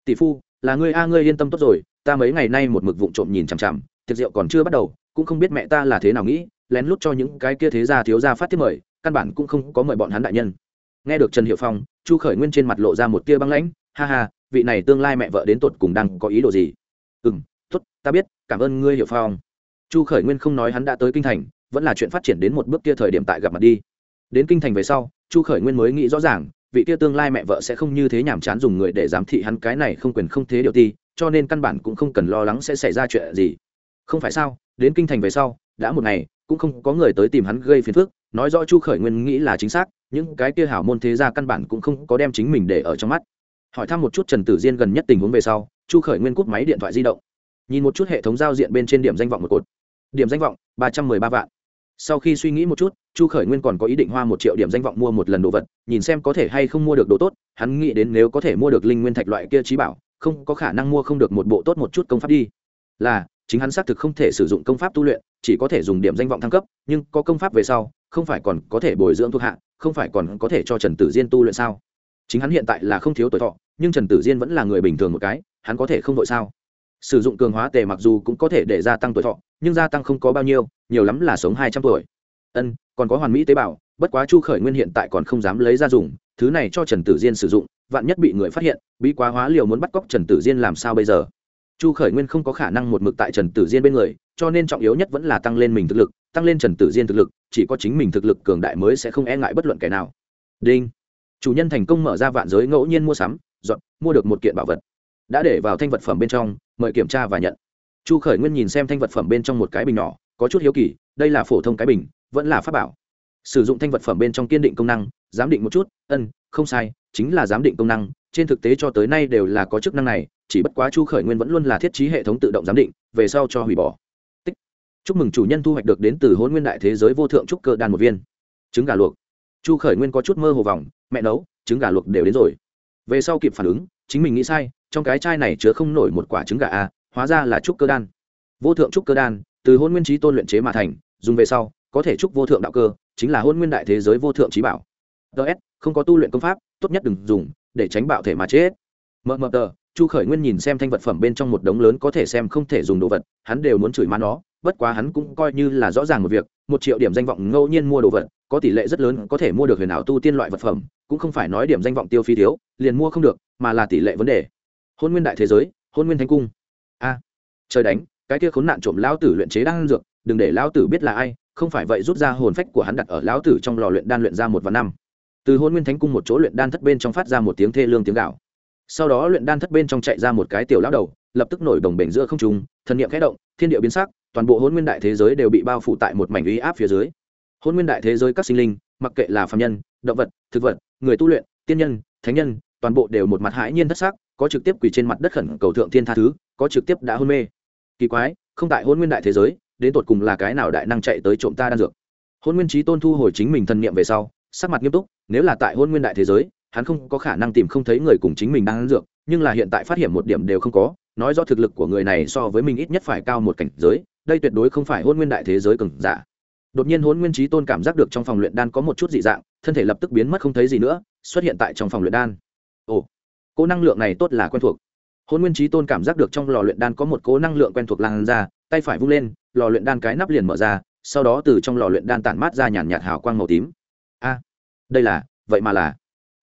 Tỷ phu, là ngươi, a, ngươi yên tâm tốt rồi, ta mấy ngày nay một mực vụng trộm nhìn chằm chằm, tiệc rượu còn chưa bắt đầu, cũng không biết mẹ ta là thế nào nghĩ, lén lút cho những cái kia thế gia thiếu gia phát tiếp mời, căn bản cũng không có mời bọn hắn đại nhân. Nghe được trần hiệu phong, chu khởi nguyên trên mặt lộ ra một tia băng lãnh, ha ha, vị này tương lai mẹ vợ đến tột cùng đang có ý đồ gì? Ừ m ta biết, cảm ơn ngươi hiểu phong. Chu khởi nguyên không nói hắn đã tới kinh thành, vẫn là chuyện phát triển đến một bước kia thời điểm tại gặp mặt đi. Đến kinh thành về sau, chu khởi nguyên mới nghĩ rõ ràng, vị kia tương lai mẹ vợ sẽ không như thế nhàm chán dùng người để giám thị hắn cái này không quyền không thế điều ti, cho nên căn bản cũng không cần lo lắng sẽ xảy ra chuyện gì. Không phải sao, đến kinh thành về sau, đã một ngày, cũng không có người tới tìm hắn gây phiền phức, nói rõ chu khởi nguyên nghĩ là chính xác, những cái kia hảo môn thế gia căn bản cũng không có đem chính mình để ở trong mắt. Hỏi thăm một chút trần tử diên gần nhất tình huống về sau, chu khởi nguyên cúp máy điện thoại di động nhìn một chút hệ thống giao diện bên trên điểm danh vọng một cột. Điểm danh vọng, ba trăm mười ba vạn. Sau khi suy nghĩ một chút, chu khởi nguyên còn có ý định hoa một triệu điểm danh vọng mua một lần đồ vật, nhìn xem có thể hay không mua được đồ tốt, hắn nghĩ đến nếu có thể mua được linh nguyên thạch loại kia trí bảo, không có khả năng mua không được một bộ tốt một chút công pháp đi. Là, chính hắn xác thực không thể sử dụng công pháp tu luyện, chỉ có thể dùng điểm danh vọng thăng cấp, nhưng có công pháp về sau, không phải còn có thể bồi dưỡng thuộc hạ, không phải còn có thể cho trần tử diên tu luyện sao? Chính hắn hiện tại là không thiếu tuổi thọ, nhưng trần tử diên vẫn là người bình thường một cái, hắn có thể không đội sao? Sử dụng cường hóa tề mặc dù cũng có thể để gia tăng tuổi thọ, nhưng gia tăng không có bao nhiêu, nhiều lắm là sống hai trăm tuổi. Ân, còn có hoàn mỹ tế bào, bất quá chu khởi nguyên hiện tại còn không dám lấy ra dùng, thứ này cho trần tử diên sử dụng, vạn nhất bị người phát hiện bị quá hóa liều muốn bắt cóc trần tử diên làm sao bây giờ? Chu khởi nguyên không có khả năng một mực tại trần tử diên bên người, cho nên trọng yếu nhất vẫn là tăng lên mình thực lực, tăng lên trần tử diên thực lực, chỉ có chính mình thực lực cường đại mới sẽ không e ngại bất luận kẻ nào. Đinh. Chủ nhân thành công mở ra vạn giới ngẫu nhiên mua sắm, dọn, mua được một kiện bảo vật. Đã để vào thanh vật phẩm bên trong mời kiểm tra và nhận. Chu khởi nguyên nhìn xem thanh vật phẩm bên trong một cái bình nhỏ, có chút hiếu kỳ, đây là phổ thông cái bình, vẫn là pháp bảo. Sử dụng thanh vật phẩm bên trong kiên định công năng, giám định một chút, ân, không sai, chính là giám định công năng, trên thực tế cho tới nay đều là có chức năng này, chỉ bất quá chu khởi nguyên vẫn luôn là thiết trí hệ thống tự động giám định, về sau cho hủy bỏ. Tích. chúc mừng chủ nhân thu hoạch được đến từ hôn nguyên đại thế giới vô thượng trúc cơ đan một viên. Trứng gà luộc. Chu khởi nguyên có chút mơ hồ vòng mẹ nấu, trứng gà luộc đều đến rồi. Về sau kịp phản ứng, chính mình nghĩ sai trong cái chai này chứa không nổi một quả trứng gà a, hóa ra là trúc cơ đan. Vô thượng trúc cơ đan, từ hôn nguyên trí tôn luyện chế mà thành, dùng về sau, có thể trúc vô thượng đạo cơ, chính là hôn nguyên đại thế giới vô thượng trí bảo. Ts không có tu luyện công pháp, tốt nhất đừng dùng, để tránh bạo thể mà chết. Mờ mờ tờ, chu khởi nguyên nhìn xem thanh vật phẩm bên trong một đống lớn có thể xem không thể dùng đồ vật, hắn đều muốn chửi má nó, bất quá hắn cũng coi như là rõ ràng một việc, một triệu điểm danh vọng ngẫu nhiên mua đồ vật, có tỷ lệ rất lớn có thể mua được huyền ảo tu tiên loại vật phẩm, cũng không phải nói điểm danh vọng tiêu phí thiếu, liền mua không được, mà là tỷ lệ vấn đề hôn nguyên đại thế giới, hôn nguyên thánh cung. A, trời đánh, cái kia khốn nạn trộm lão tử luyện chế đan dược, đừng để lão tử biết là ai, không phải vậy rút ra hồn phách của hắn đặt ở lão tử trong lò luyện đan luyện ra một và năm. Từ hôn nguyên thánh cung một chỗ luyện đan thất bên trong phát ra một tiếng thê lương tiếng gạo sau đó luyện đan thất bên trong chạy ra một cái tiểu lão đầu, lập tức nổi đồng bể giữa không trung, thần niệm khẽ động, thiên địa biến sắc, toàn bộ hôn nguyên đại thế giới đều bị bao phủ tại một mảnh uy áp phía dưới. Hôn nguyên đại thế giới các sinh linh, mặc kệ là phạm nhân, động vật, thực vật, người tu luyện, tiên nhân, thánh nhân toàn bộ đều một mặt hãi nhiên thất sắc, có trực tiếp quỳ trên mặt đất khẩn cầu thượng thiên tha thứ, có trực tiếp đã hôn mê. Kỳ quái, không tại hôn nguyên đại thế giới, đến tột cùng là cái nào đại năng chạy tới trộm ta đan dược. Hôn nguyên trí tôn thu hồi chính mình thần niệm về sau, sắc mặt nghiêm túc, nếu là tại hôn nguyên đại thế giới, hắn không có khả năng tìm không thấy người cùng chính mình đang ăn dược, nhưng là hiện tại phát hiện một điểm đều không có, nói do thực lực của người này so với mình ít nhất phải cao một cảnh giới, đây tuyệt đối không phải hôn nguyên đại thế giới cường giả. Đột nhiên hôn nguyên trí tôn cảm giác được trong phòng luyện đan có một chút dị dạng, thân thể lập tức biến mất không thấy gì nữa, xuất hiện tại trong phòng luyện đan ồ, cố năng lượng này tốt là quen thuộc. Hôn nguyên trí tôn cảm giác được trong lò luyện đan có một cố năng lượng quen thuộc lan ra, tay phải vung lên, lò luyện đan cái nắp liền mở ra, sau đó từ trong lò luyện đan tản mát ra nhàn nhạt hào quang màu tím. A, đây là, vậy mà là.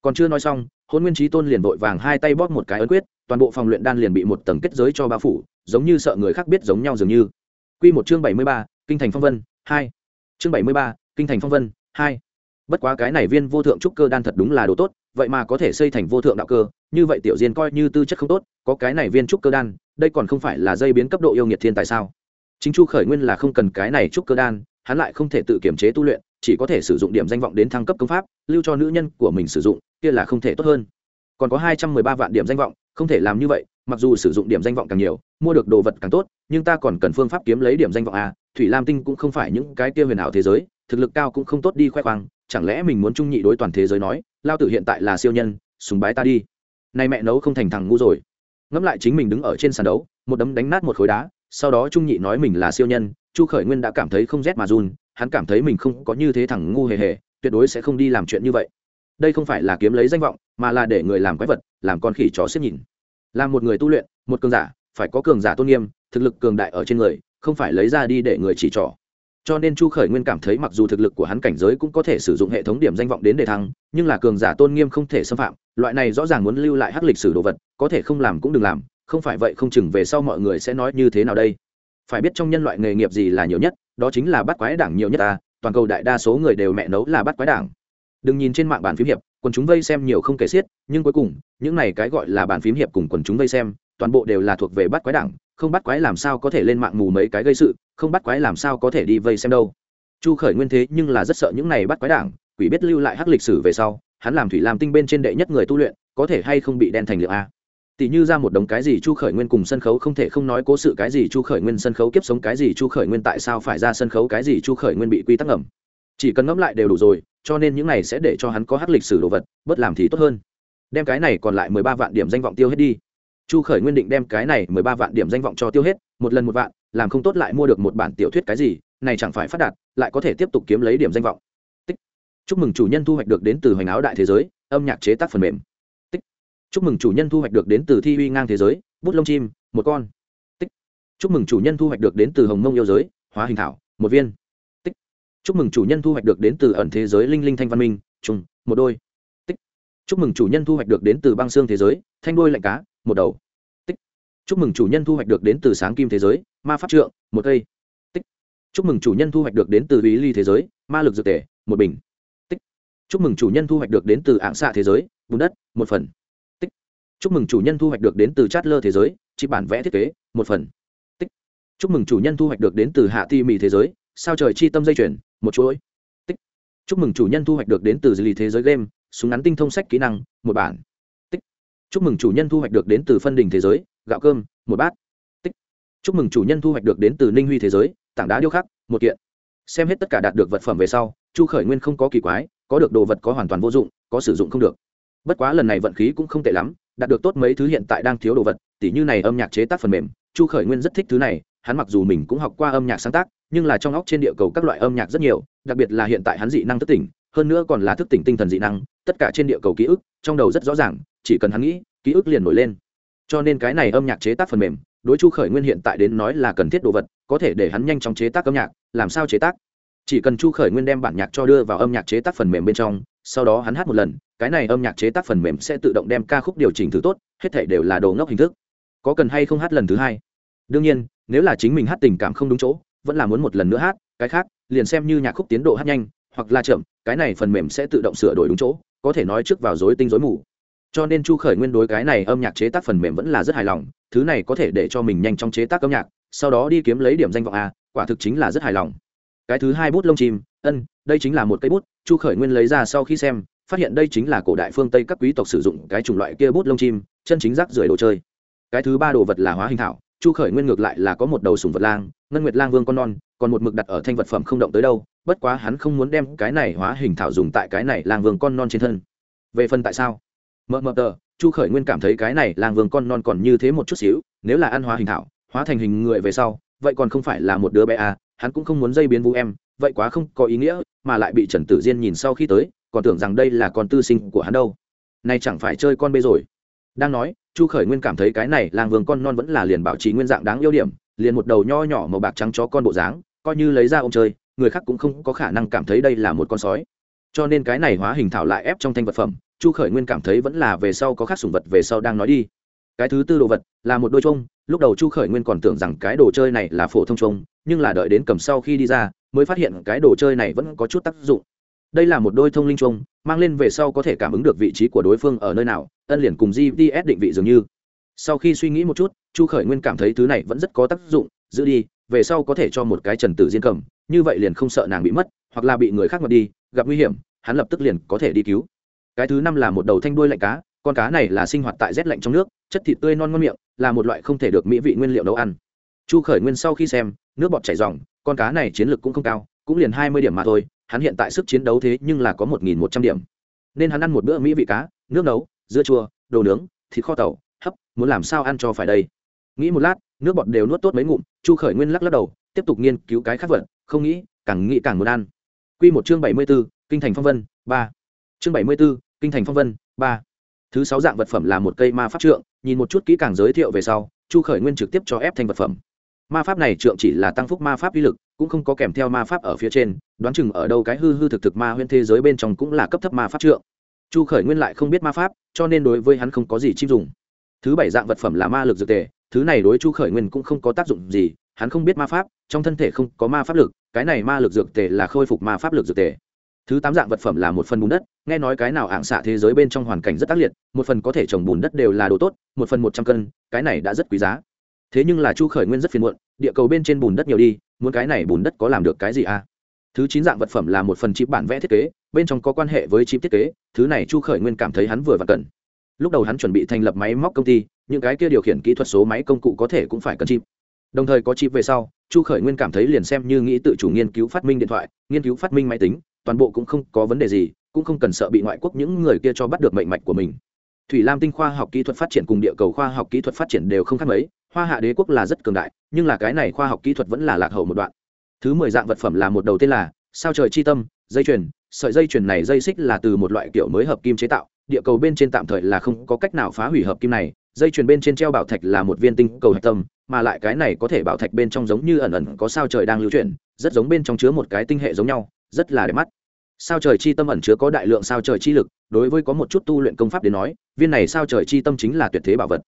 Còn chưa nói xong, hôn nguyên trí tôn liền vội vàng hai tay bóp một cái ấn quyết, toàn bộ phòng luyện đan liền bị một tầng kết giới cho bao phủ, giống như sợ người khác biết giống nhau dường như. Q một chương bảy mươi ba, kinh thành phong vân, hai. Chương bảy mươi ba, kinh thành phong vân, hai. Bất quá cái này viên vô thượng trúc cơ đan thật đúng là đồ tốt vậy mà có thể xây thành vô thượng đạo cơ, như vậy tiểu diên coi như tư chất không tốt, có cái này viên trúc cơ đan, đây còn không phải là dây biến cấp độ yêu nghiệt thiên tại sao? Chính chu khởi nguyên là không cần cái này trúc cơ đan, hắn lại không thể tự kiểm chế tu luyện, chỉ có thể sử dụng điểm danh vọng đến thăng cấp công pháp, lưu cho nữ nhân của mình sử dụng, kia là không thể tốt hơn. Còn có hai trăm mười ba vạn điểm danh vọng, không thể làm như vậy, mặc dù sử dụng điểm danh vọng càng nhiều, mua được đồ vật càng tốt, nhưng ta còn cần phương pháp kiếm lấy điểm danh vọng à thủy lam tinh cũng không phải những cái kia huyền ảo thế giới, thực lực cao cũng không tốt đi khoe khoang, chẳng lẽ mình muốn trung nhị đối toàn thế giới nói? Lao tử hiện tại là siêu nhân, sùng bái ta đi. Nay mẹ nấu không thành thằng ngu rồi. Ngẫm lại chính mình đứng ở trên sàn đấu, một đấm đánh nát một khối đá, sau đó trung nhị nói mình là siêu nhân, chu khởi nguyên đã cảm thấy không rét mà run, hắn cảm thấy mình không có như thế thằng ngu hề hề, tuyệt đối sẽ không đi làm chuyện như vậy. Đây không phải là kiếm lấy danh vọng, mà là để người làm quái vật, làm con khỉ chó xếp nhìn. Làm một người tu luyện, một cường giả, phải có cường giả tôn nghiêm, thực lực cường đại ở trên người, không phải lấy ra đi để người chỉ trỏ cho nên chu khởi nguyên cảm thấy mặc dù thực lực của hắn cảnh giới cũng có thể sử dụng hệ thống điểm danh vọng đến đề thăng, nhưng là cường giả tôn nghiêm không thể xâm phạm, loại này rõ ràng muốn lưu lại hắc lịch sử đồ vật, có thể không làm cũng đừng làm, không phải vậy không chừng về sau mọi người sẽ nói như thế nào đây. Phải biết trong nhân loại nghề nghiệp gì là nhiều nhất, đó chính là bắt quái đảng nhiều nhất ta, toàn cầu đại đa số người đều mẹ nấu là bắt quái đảng. Đừng nhìn trên mạng bàn phím hiệp, quần chúng vây xem nhiều không kể xiết, nhưng cuối cùng, những này cái gọi là bàn phím hiệp cùng quần chúng vây xem, toàn bộ đều là thuộc về bắt quái đảng không bắt quái làm sao có thể lên mạng mù mấy cái gây sự, không bắt quái làm sao có thể đi vây xem đâu. Chu khởi nguyên thế nhưng là rất sợ những này bắt quái đảng, quỷ biết lưu lại hắc lịch sử về sau, hắn làm thủy làm tinh bên trên đệ nhất người tu luyện, có thể hay không bị đen thành liệu a? Tỷ như ra một đống cái gì chu khởi nguyên cùng sân khấu không thể không nói cố sự cái gì chu khởi nguyên sân khấu kiếp sống cái gì chu khởi nguyên tại sao phải ra sân khấu cái gì chu khởi nguyên bị quy tắc ngầm. Chỉ cần ngẫm lại đều đủ rồi, cho nên những này sẽ để cho hắn có hắc lịch sử đồ vật, bớt làm thì tốt hơn. Đem cái này còn lại mười ba vạn điểm danh vọng tiêu hết đi chu khởi nguyên định đem cái này mười ba vạn điểm danh vọng cho tiêu hết, một lần một vạn, làm không tốt lại mua được một bản tiểu thuyết cái gì, này chẳng phải phát đạt, lại có thể tiếp tục kiếm lấy điểm danh vọng. Tích. Chúc mừng chủ nhân thu hoạch được đến từ hoành áo đại thế giới, âm nhạc chế tác phần mềm. Tích. Chúc mừng chủ nhân thu hoạch được đến từ thi uy ngang thế giới, bút lông chim, một con. Tích. Chúc mừng chủ nhân thu hoạch được đến từ hồng mông yêu giới, hóa hình thảo, một viên. Tích. Chúc mừng chủ nhân thu hoạch được đến từ ẩn thế giới linh linh thanh văn minh, trùng, một đôi. Tích. Chúc mừng chủ nhân thu hoạch được đến từ băng xương thế giới, thanh đôi lạnh cá một đầu. Tích. Chúc mừng chủ nhân thu hoạch được đến từ sáng kim thế giới, ma pháp trượng, một cây. Tích. Chúc mừng chủ nhân thu hoạch được đến từ ý ly thế giới, ma lực dược tể, một bình. Tích. Chúc mừng chủ nhân thu hoạch được đến từ ạng xạ thế giới, bùn đất, một phần. Tích. Chúc mừng chủ nhân thu hoạch được đến từ chát lơ thế giới, chỉ bản vẽ thiết kế, một phần. Tích. Chúc mừng chủ nhân thu hoạch được đến từ hạ ti mì thế giới, sao trời chi tâm dây chuyển một chuỗi. Tích. Chúc mừng chủ nhân thu hoạch được đến từ dư lì thế giới game, súng ngắn tinh thông sách kỹ năng, một bản chúc mừng chủ nhân thu hoạch được đến từ phân đình thế giới, gạo cơm, một bát. Tích. Chúc mừng chủ nhân thu hoạch được đến từ ninh huy thế giới, tảng đá điêu khắc, một kiện. Xem hết tất cả đạt được vật phẩm về sau, chu khởi nguyên không có kỳ quái, có được đồ vật có hoàn toàn vô dụng, có sử dụng không được. Bất quá lần này vận khí cũng không tệ lắm, đạt được tốt mấy thứ hiện tại đang thiếu đồ vật, tỉ như này âm nhạc chế tác phần mềm, chu khởi nguyên rất thích thứ này, hắn mặc dù mình cũng học qua âm nhạc sáng tác, nhưng là trong óc trên địa cầu các loại âm nhạc rất nhiều, đặc biệt là hiện tại hắn dị năng thức tỉnh, hơn nữa còn là thức tỉnh tinh thần dị năng, tất cả trên địa cầu ký ức, trong đầu rất rõ ràng chỉ cần hắn nghĩ, ký ức liền nổi lên. Cho nên cái này âm nhạc chế tác phần mềm, đối chu khởi nguyên hiện tại đến nói là cần thiết đồ vật, có thể để hắn nhanh chóng chế tác âm nhạc, làm sao chế tác? Chỉ cần chu khởi nguyên đem bản nhạc cho đưa vào âm nhạc chế tác phần mềm bên trong, sau đó hắn hát một lần, cái này âm nhạc chế tác phần mềm sẽ tự động đem ca khúc điều chỉnh thứ tốt, hết thể đều là đồ ngốc hình thức. Có cần hay không hát lần thứ hai? Đương nhiên, nếu là chính mình hát tình cảm không đúng chỗ, vẫn là muốn một lần nữa hát, cái khác, liền xem như nhạc khúc tiến độ hát nhanh, hoặc là chậm, cái này phần mềm sẽ tự động sửa đổi đúng chỗ, có thể nói trước vào dối tinh dối mù cho nên chu khởi nguyên đối cái này âm nhạc chế tác phần mềm vẫn là rất hài lòng, thứ này có thể để cho mình nhanh chóng chế tác âm nhạc, sau đó đi kiếm lấy điểm danh vọng a, quả thực chính là rất hài lòng. Cái thứ hai bút lông chim, ân, đây chính là một cây bút, chu khởi nguyên lấy ra sau khi xem, phát hiện đây chính là cổ đại phương tây các quý tộc sử dụng cái chủng loại kia bút lông chim, chân chính rác rưởi đồ chơi. Cái thứ ba đồ vật là hóa hình thảo, chu khởi nguyên ngược lại là có một đầu sùng vật lang, ngân nguyệt lang vương con non, còn một mực đặt ở thanh vật phẩm không động tới đâu, bất quá hắn không muốn đem cái này hóa hình thảo dùng tại cái này lang vương con non trên thân. Về phần tại sao? Mờ mờ tờ, chu khởi nguyên cảm thấy cái này làng vương con non còn như thế một chút xíu, nếu là ăn hóa hình thảo, hóa thành hình người về sau, vậy còn không phải là một đứa bé à hắn cũng không muốn dây biến vũ em, vậy quá không có ý nghĩa, mà lại bị trần tử diên nhìn sau khi tới, còn tưởng rằng đây là con tư sinh của hắn đâu. Nay chẳng phải chơi con bê rồi. Đang nói, chu khởi nguyên cảm thấy cái này làng vương con non vẫn là liền bảo trì nguyên dạng đáng yêu điểm, liền một đầu nho nhỏ màu bạc trắng chó con bộ dáng, coi như lấy ra ô m chơi, người khác cũng không có khả năng cảm thấy đây là một con sói. Cho nên cái này hóa hình thảo lại ép trong thanh vật phẩm chu khởi nguyên cảm thấy vẫn là về sau có khác sùng vật về sau đang nói đi. Cái thứ tư đồ vật là một đôi trông lúc đầu chu khởi nguyên còn tưởng rằng cái đồ chơi này là phổ thông trông nhưng là đợi đến cầm sau khi đi ra, mới phát hiện cái đồ chơi này vẫn có chút tác dụng. Đây là một đôi thông linh trông mang lên về sau có thể cảm ứng được vị trí của đối phương ở nơi nào, ân liền cùng gps định vị dường như. Sau khi suy nghĩ một chút, chu khởi nguyên cảm thấy thứ này vẫn rất có tác dụng, giữ đi, về sau có thể cho một cái trần tử diên cầm, như vậy liền không sợ nàng bị mất, hoặc là bị người khác mất đi, gặp nguy hiểm, hắn lập tức liền có thể đi cứu cái thứ năm là một đầu thanh đuôi lạnh cá, con cá này là sinh hoạt tại rét lạnh trong nước, chất thịt tươi non ngon miệng, là một loại không thể được mỹ vị nguyên liệu nấu ăn. Chu khởi nguyên sau khi xem, nước bọt chảy r con cá này chiến lược cũng không cao, cũng liền hai mươi điểm mà thôi, hắn hiện tại sức chiến đấu thế nhưng là có một nghìn một trăm điểm. Nên hắn ăn một bữa mỹ vị cá, nước nấu, dưa chua, đồ nướng, thịt kho tàu, hấp, muốn làm sao ăn cho phải đây? Nghĩ một lát, nước bọt đều nuốt tốt mấy ngụm, chu khởi nguyên lắc lắc đầu, tiếp tục nghiên cứu cái khác vật, không nghĩ, càng nghĩ càng muốn ăn. Q một chương bảy mươi b ố kinh thành phong vân, ba. Chương bảy mươi b ố kinh thành phong vân, ba. Thứ sáu dạng vật phẩm là một cây ma pháp trượng, nhìn một chút kỹ càng giới thiệu về sau, chu khởi nguyên trực tiếp cho ép thành vật phẩm. Ma pháp này trượng chỉ là tăng phúc ma pháp uy lực, cũng không có kèm theo ma pháp ở phía trên, đoán chừng ở đâu cái hư hư thực thực ma huyên thế giới bên trong cũng là cấp thấp ma pháp trượng. Chu khởi nguyên lại không biết ma pháp, cho nên đối với hắn không có gì chim dùng. Thứ bảy dạng vật phẩm là ma lực dược tề, thứ này đối chu khởi nguyên cũng không có tác dụng gì, hắn không biết ma pháp, trong thân thể không có ma pháp lực, cái này ma lực dược tề là khôi phục ma pháp lực dược tề thứ tám dạng vật phẩm là một phần bùn đất, nghe nói cái nào ảng xạ thế giới bên trong hoàn cảnh rất ác liệt, một phần có thể trồng bùn đất đều là đồ tốt, một phần một trăm cân, cái này đã rất quý giá. Thế nhưng là chu khởi nguyên rất phiền muộn, địa cầu bên trên bùn đất nhiều đi, muốn cái này bùn đất có làm được cái gì à? Thứ chín dạng vật phẩm là một phần chip bản vẽ thiết kế, bên trong có quan hệ với chip thiết kế, thứ này chu khởi nguyên cảm thấy hắn vừa và cần. Lúc đầu hắn chuẩn bị thành lập máy móc công ty, những cái kia điều khiển kỹ thuật số máy công cụ có thể cũng phải cần chip. Đồng thời có chip về sau, chu khởi nguyên cảm thấy liền xem như nghĩ tự chủ nghiên cứu phát minh điện thoại, nghiên cứu phát minh máy tính toàn bộ cũng không có vấn đề gì, cũng không cần sợ bị ngoại quốc những người kia cho bắt được mệnh mạch của mình. Thủy lam tinh khoa học kỹ thuật phát triển cùng địa cầu khoa học kỹ thuật phát triển đều không khác mấy, hoa hạ đế quốc là rất cường đại, nhưng là cái này khoa học kỹ thuật vẫn là lạc hậu một đoạn. Thứ mười dạng vật phẩm là một đầu tên là sao trời chi tâm, dây chuyền, sợi dây chuyền này dây xích là từ một loại kiểu mới hợp kim chế tạo, địa cầu bên trên tạm thời là không có cách nào phá hủy hợp kim này, dây chuyền bên trên treo bảo thạch là một viên tinh cầu hạch tâm, mà lại cái này có thể bảo thạch bên trong giống như ẩn ẩn có sao trời đang lưu chuyển, rất giống bên trong chứa một cái tinh hệ giống nhau rất là đẹp mắt. Sao trời chi tâm ẩn chứa có đại lượng sao trời chi lực, đối với có một chút tu luyện công pháp đến nói, viên này sao trời chi tâm chính là tuyệt thế bảo vật.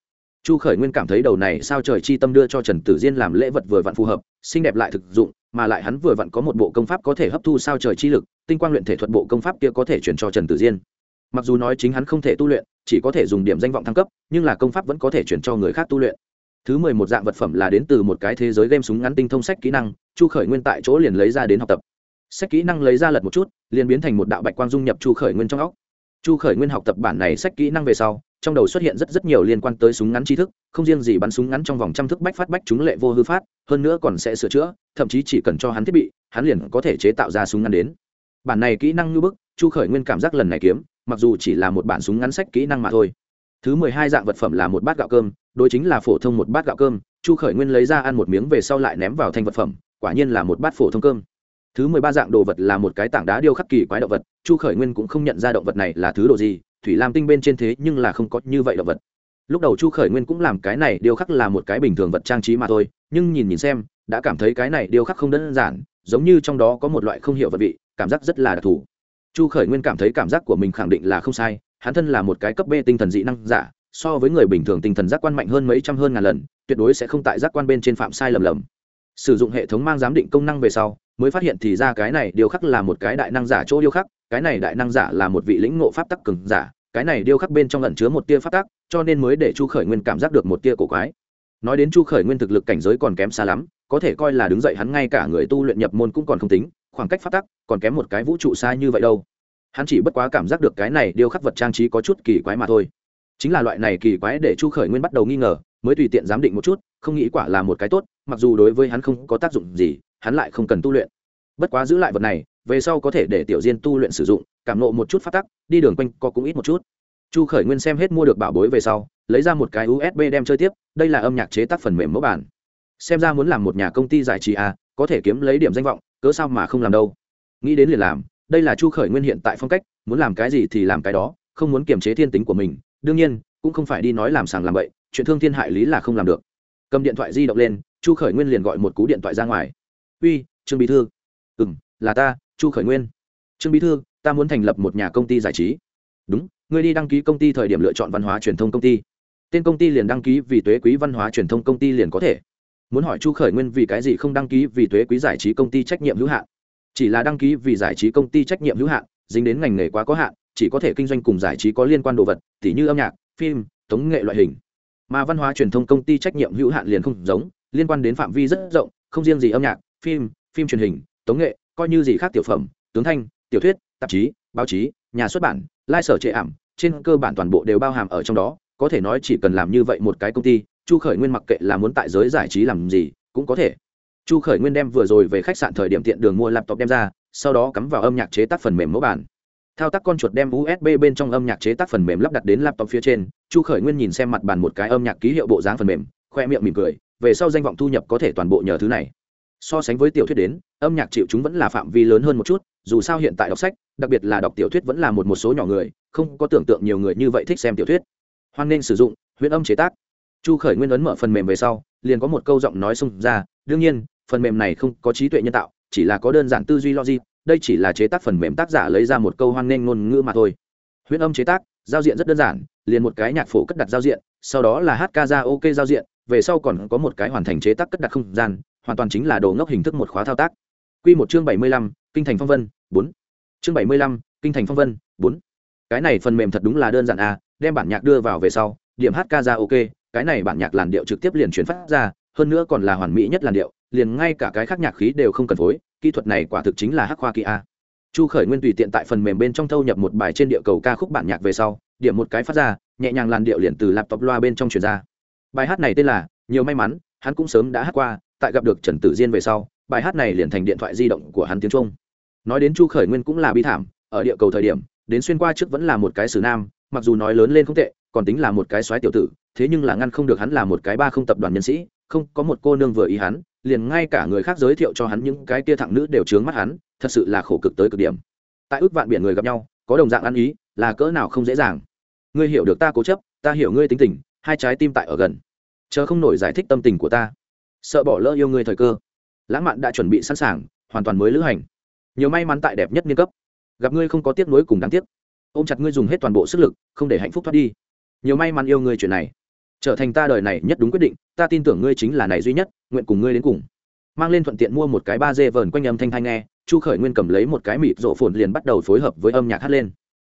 Chu khởi nguyên cảm thấy đầu này sao trời chi tâm đưa cho trần tử diên làm lễ vật vừa vặn phù hợp, xinh đẹp lại thực dụng, mà lại hắn vừa vặn có một bộ công pháp có thể hấp thu sao trời chi lực, tinh quang luyện thể thuật bộ công pháp kia có thể chuyển cho trần tử diên. Mặc dù nói chính hắn không thể tu luyện, chỉ có thể dùng điểm danh vọng thăng cấp, nhưng là công pháp vẫn có thể chuyển cho người khác tu luyện. Thứ mười một dạng vật phẩm là đến từ một cái thế giới game súng ngắn tinh thông sách kỹ năng, chu khởi nguyên tại chỗ liền lấy ra đến học tập sách kỹ năng lấy ra lật một chút, liền biến thành một đạo bạch quang dung nhập chu khởi nguyên trong óc. Chu khởi nguyên học tập bản này sách kỹ năng về sau, trong đầu xuất hiện rất rất nhiều liên quan tới súng ngắn tri thức, không riêng gì bắn súng ngắn trong vòng trăm thức bách phát bách chúng lệ vô hư phát, hơn nữa còn sẽ sửa chữa, thậm chí chỉ cần cho hắn thiết bị, hắn liền có thể chế tạo ra súng ngắn đến. Bản này kỹ năng như bức, chu khởi nguyên cảm giác lần này kiếm, mặc dù chỉ là một bản súng ngắn sách kỹ năng mà thôi. Thứ mười hai dạng vật phẩm là một bát gạo cơm, đối chính là phổ thông một bát gạo cơm, chu khởi nguyên lấy ra ăn một miếng về sau lại ném vào thành vật phẩm, quả nhiên là một bát phổ thông cơm thứ mười ba dạng đồ vật là một cái tảng đá điêu khắc kỳ quái động vật, chu khởi nguyên cũng không nhận ra động vật này là thứ đồ gì, thủy lam tinh bên trên thế nhưng là không có như vậy động vật. Lúc đầu chu khởi nguyên cũng làm cái này điêu khắc là một cái bình thường vật trang trí mà thôi, nhưng nhìn nhìn xem, đã cảm thấy cái này điêu khắc không đơn giản, giống như trong đó có một loại không hiểu vật vị, cảm giác rất là đặc thù. Chu khởi nguyên cảm thấy cảm giác của mình khẳng định là không sai, hắn thân là một cái cấp b tinh thần dị năng giả, so với người bình thường tinh thần giác quan mạnh hơn mấy trăm hơn ngàn lần, tuyệt đối sẽ không tại giác quan bên trên phạm sai lầm lầm. Sử dụng hệ thống mang giám định công năng về sau mới phát hiện thì ra cái này điêu khắc là một cái đại năng giả chỗ điêu khắc, cái này đại năng giả là một vị lĩnh ngộ pháp tắc cường giả, cái này điêu khắc bên trong ẩn chứa một tia pháp tắc, cho nên mới để chu khởi nguyên cảm giác được một tia cổ quái. Nói đến chu khởi nguyên thực lực cảnh giới còn kém xa lắm, có thể coi là đứng dậy hắn ngay cả người tu luyện nhập môn cũng còn không tính, khoảng cách pháp tắc còn kém một cái vũ trụ xa như vậy đâu. Hắn chỉ bất quá cảm giác được cái này điêu khắc vật trang trí có chút kỳ quái mà thôi. Chính là loại này kỳ quái để chu khởi nguyên bắt đầu nghi ngờ, mới tùy tiện giám định một chút, không nghĩ quả là một cái tốt, mặc dù đối với hắn không có tác dụng gì hắn lại không cần tu luyện. Bất quá giữ lại vật này, về sau có thể để tiểu diên tu luyện sử dụng, cảm nộ một chút phát tắc, đi đường quanh có cũng ít một chút. Chu khởi nguyên xem hết mua được bảo bối về sau, lấy ra một cái usb đem chơi tiếp, đây là âm nhạc chế tác phần mềm mẫu bản. Xem ra muốn làm một nhà công ty giải trí à có thể kiếm lấy điểm danh vọng, cớ sao mà không làm đâu. Nghĩ đến liền làm, đây là chu khởi nguyên hiện tại phong cách, muốn làm cái gì thì làm cái đó, không muốn kiềm chế thiên tính của mình, đương nhiên, cũng không phải đi nói làm sàng làm bậy, chuyện thương thiên hại lý là không làm được. Cầm điện thoại di động lên, chu khởi nguyên liền gọi một cú điện thoại ra ngoài uy, trương bí thư. Ừ m là ta, chu khởi nguyên. Trương bí thư, ta muốn thành lập một nhà công ty giải trí. Đúng, ngươi đi đăng ký công ty thời điểm lựa chọn văn hóa truyền thông công ty. Tên công ty liền đăng ký vì thuế quý văn hóa truyền thông công ty liền có thể. Muốn hỏi chu khởi nguyên vì cái gì không đăng ký vì thuế quý giải trí công ty trách nhiệm hữu hạn? Chỉ là đăng ký vì giải trí công ty trách nhiệm hữu hạn, dính đến ngành nghề quá có hạn, chỉ có thể kinh doanh cùng giải trí có liên quan đồ vật t h như âm nhạc, phim, tống nghệ loại hình. Mà văn hóa truyền thông công ty trách nhiệm hữu hạn liền không giống, liên quan đến phạm vi rất rộng, không riêng gì âm nhạc phim phim truyền hình, tống nghệ, coi như gì khác tiểu phẩm, tướng thanh, tiểu thuyết, tạp chí, báo chí, nhà xuất bản, lai sở trệ ảm, trên cơ bản toàn bộ đều bao hàm ở trong đó, có thể nói chỉ cần làm như vậy một cái công ty, chu khởi nguyên mặc kệ là muốn tại giới giải trí làm gì, cũng có thể. Chu khởi nguyên đem vừa rồi về khách sạn thời điểm tiện đường mua laptop đem ra, sau đó cắm vào âm nhạc chế tác phần mềm mẫu bản. Thao tác con chuột đem usb bên trong âm nhạc chế tác phần mềm lắp đặt đến laptop phía trên, chu khởi nguyên nhìn xem mặt bàn một cái âm nhạc ký hiệu bộ dáng phần mềm, khoe miệng mỉm cười, về sau danh vọng thu nhập có thể toàn bộ nhờ thứ này so sánh với tiểu thuyết đến, âm nhạc chịu chúng vẫn là phạm vi lớn hơn một chút, dù sao hiện tại đọc sách, đặc biệt là đọc tiểu thuyết vẫn là một một số nhỏ người, không có tưởng tượng nhiều người như vậy thích xem tiểu thuyết. Hoan nên sử dụng, huyễn âm chế tác. Chu khởi nguyên ấn mở phần mềm về sau, liền có một câu giọng nói xung ra, đương nhiên, phần mềm này không có trí tuệ nhân tạo, chỉ là có đơn giản tư duy logic, đây chỉ là chế tác phần mềm tác giả lấy ra một câu hoan nghênh ngôn ngữ mà thôi. Huyễn âm chế tác, giao diện rất đơn giản, liền một cái nhạc phổ cất đặt giao diện, sau đó là hát ca ra ok giao diện, về sau còn có một cái hoàn thành chế tác cất đặt không gian hoàn toàn chính là đồ ngốc hình thức một khóa thao tác. Q một chương bảy mươi lăm, kinh thành phong vân, bốn. Chương bảy mươi lăm, kinh thành phong vân, bốn. Cái này phần mềm thật đúng là đơn giản à đem bản nhạc đưa vào về sau, điểm hát ca ra ok, cái này bản nhạc làn điệu trực tiếp liền chuyển phát ra, hơn nữa còn là hoàn mỹ nhất làn điệu, liền ngay cả cái khác nhạc khí đều không cần phối, kỹ thuật này quả thực chính là hắc khoa kỳ a. Chu khởi nguyên tùy tiện tại phần mềm bên trong thâu nhập một bài trên địa cầu ca khúc bản nhạc về sau, điểm một cái phát ra, nhẹ nhàng làn điệu liền từ laptop loa bên trong truyền ra. Bài hát này tên là nhiều may mắn, hắn cũng sớm đã hát qua tại gặp được trần tử diên về sau, bài hát này liền thành điện thoại di động của hắn tiếng trung. Nói đến chu khởi nguyên cũng là bi thảm, ở địa cầu thời điểm, đến xuyên qua trước vẫn là một cái xử nam, mặc dù nói lớn lên không tệ, còn tính là một cái soái tiểu tử, thế nhưng là ngăn không được hắn là một cái ba không tập đoàn nhân sĩ, không có một cô nương vừa ý hắn, liền ngay cả người khác giới thiệu cho hắn những cái tia thẳng nữ đều chướng mắt hắn, thật sự là khổ cực tới cực điểm. Tại ước vạn biển người gặp nhau, có đồng dạng ăn ý, là cỡ nào không dễ dàng. Ngươi hiểu được ta cố chấp, ta hiểu ngươi tính tình, hai trái tim tại ở gần. Chờ không nổi giải thích tâm tình của ta sợ bỏ lỡ yêu người thời cơ. Lãng mạn đã chuẩn bị sẵn sàng, hoàn toàn mới lữ hành. Nhiều may mắn tại đẹp nhất niên cấp. Gặp ngươi không có tiếc nuối cùng đáng tiếc. Ôm chặt ngươi dùng hết toàn bộ sức lực, không để hạnh phúc thoát đi. Nhiều may mắn yêu ngươi chuyện này. Trở thành ta đời này nhất đúng quyết định, ta tin tưởng ngươi chính là này duy nhất, nguyện cùng ngươi đến cùng. Mang lên thuận tiện mua một cái ba dê vờn quanh âm thanh thanh nghe, chu khởi nguyên cầm lấy một cái mịt rộ phồn liền bắt đầu phối hợp với âm nhạc hát lên.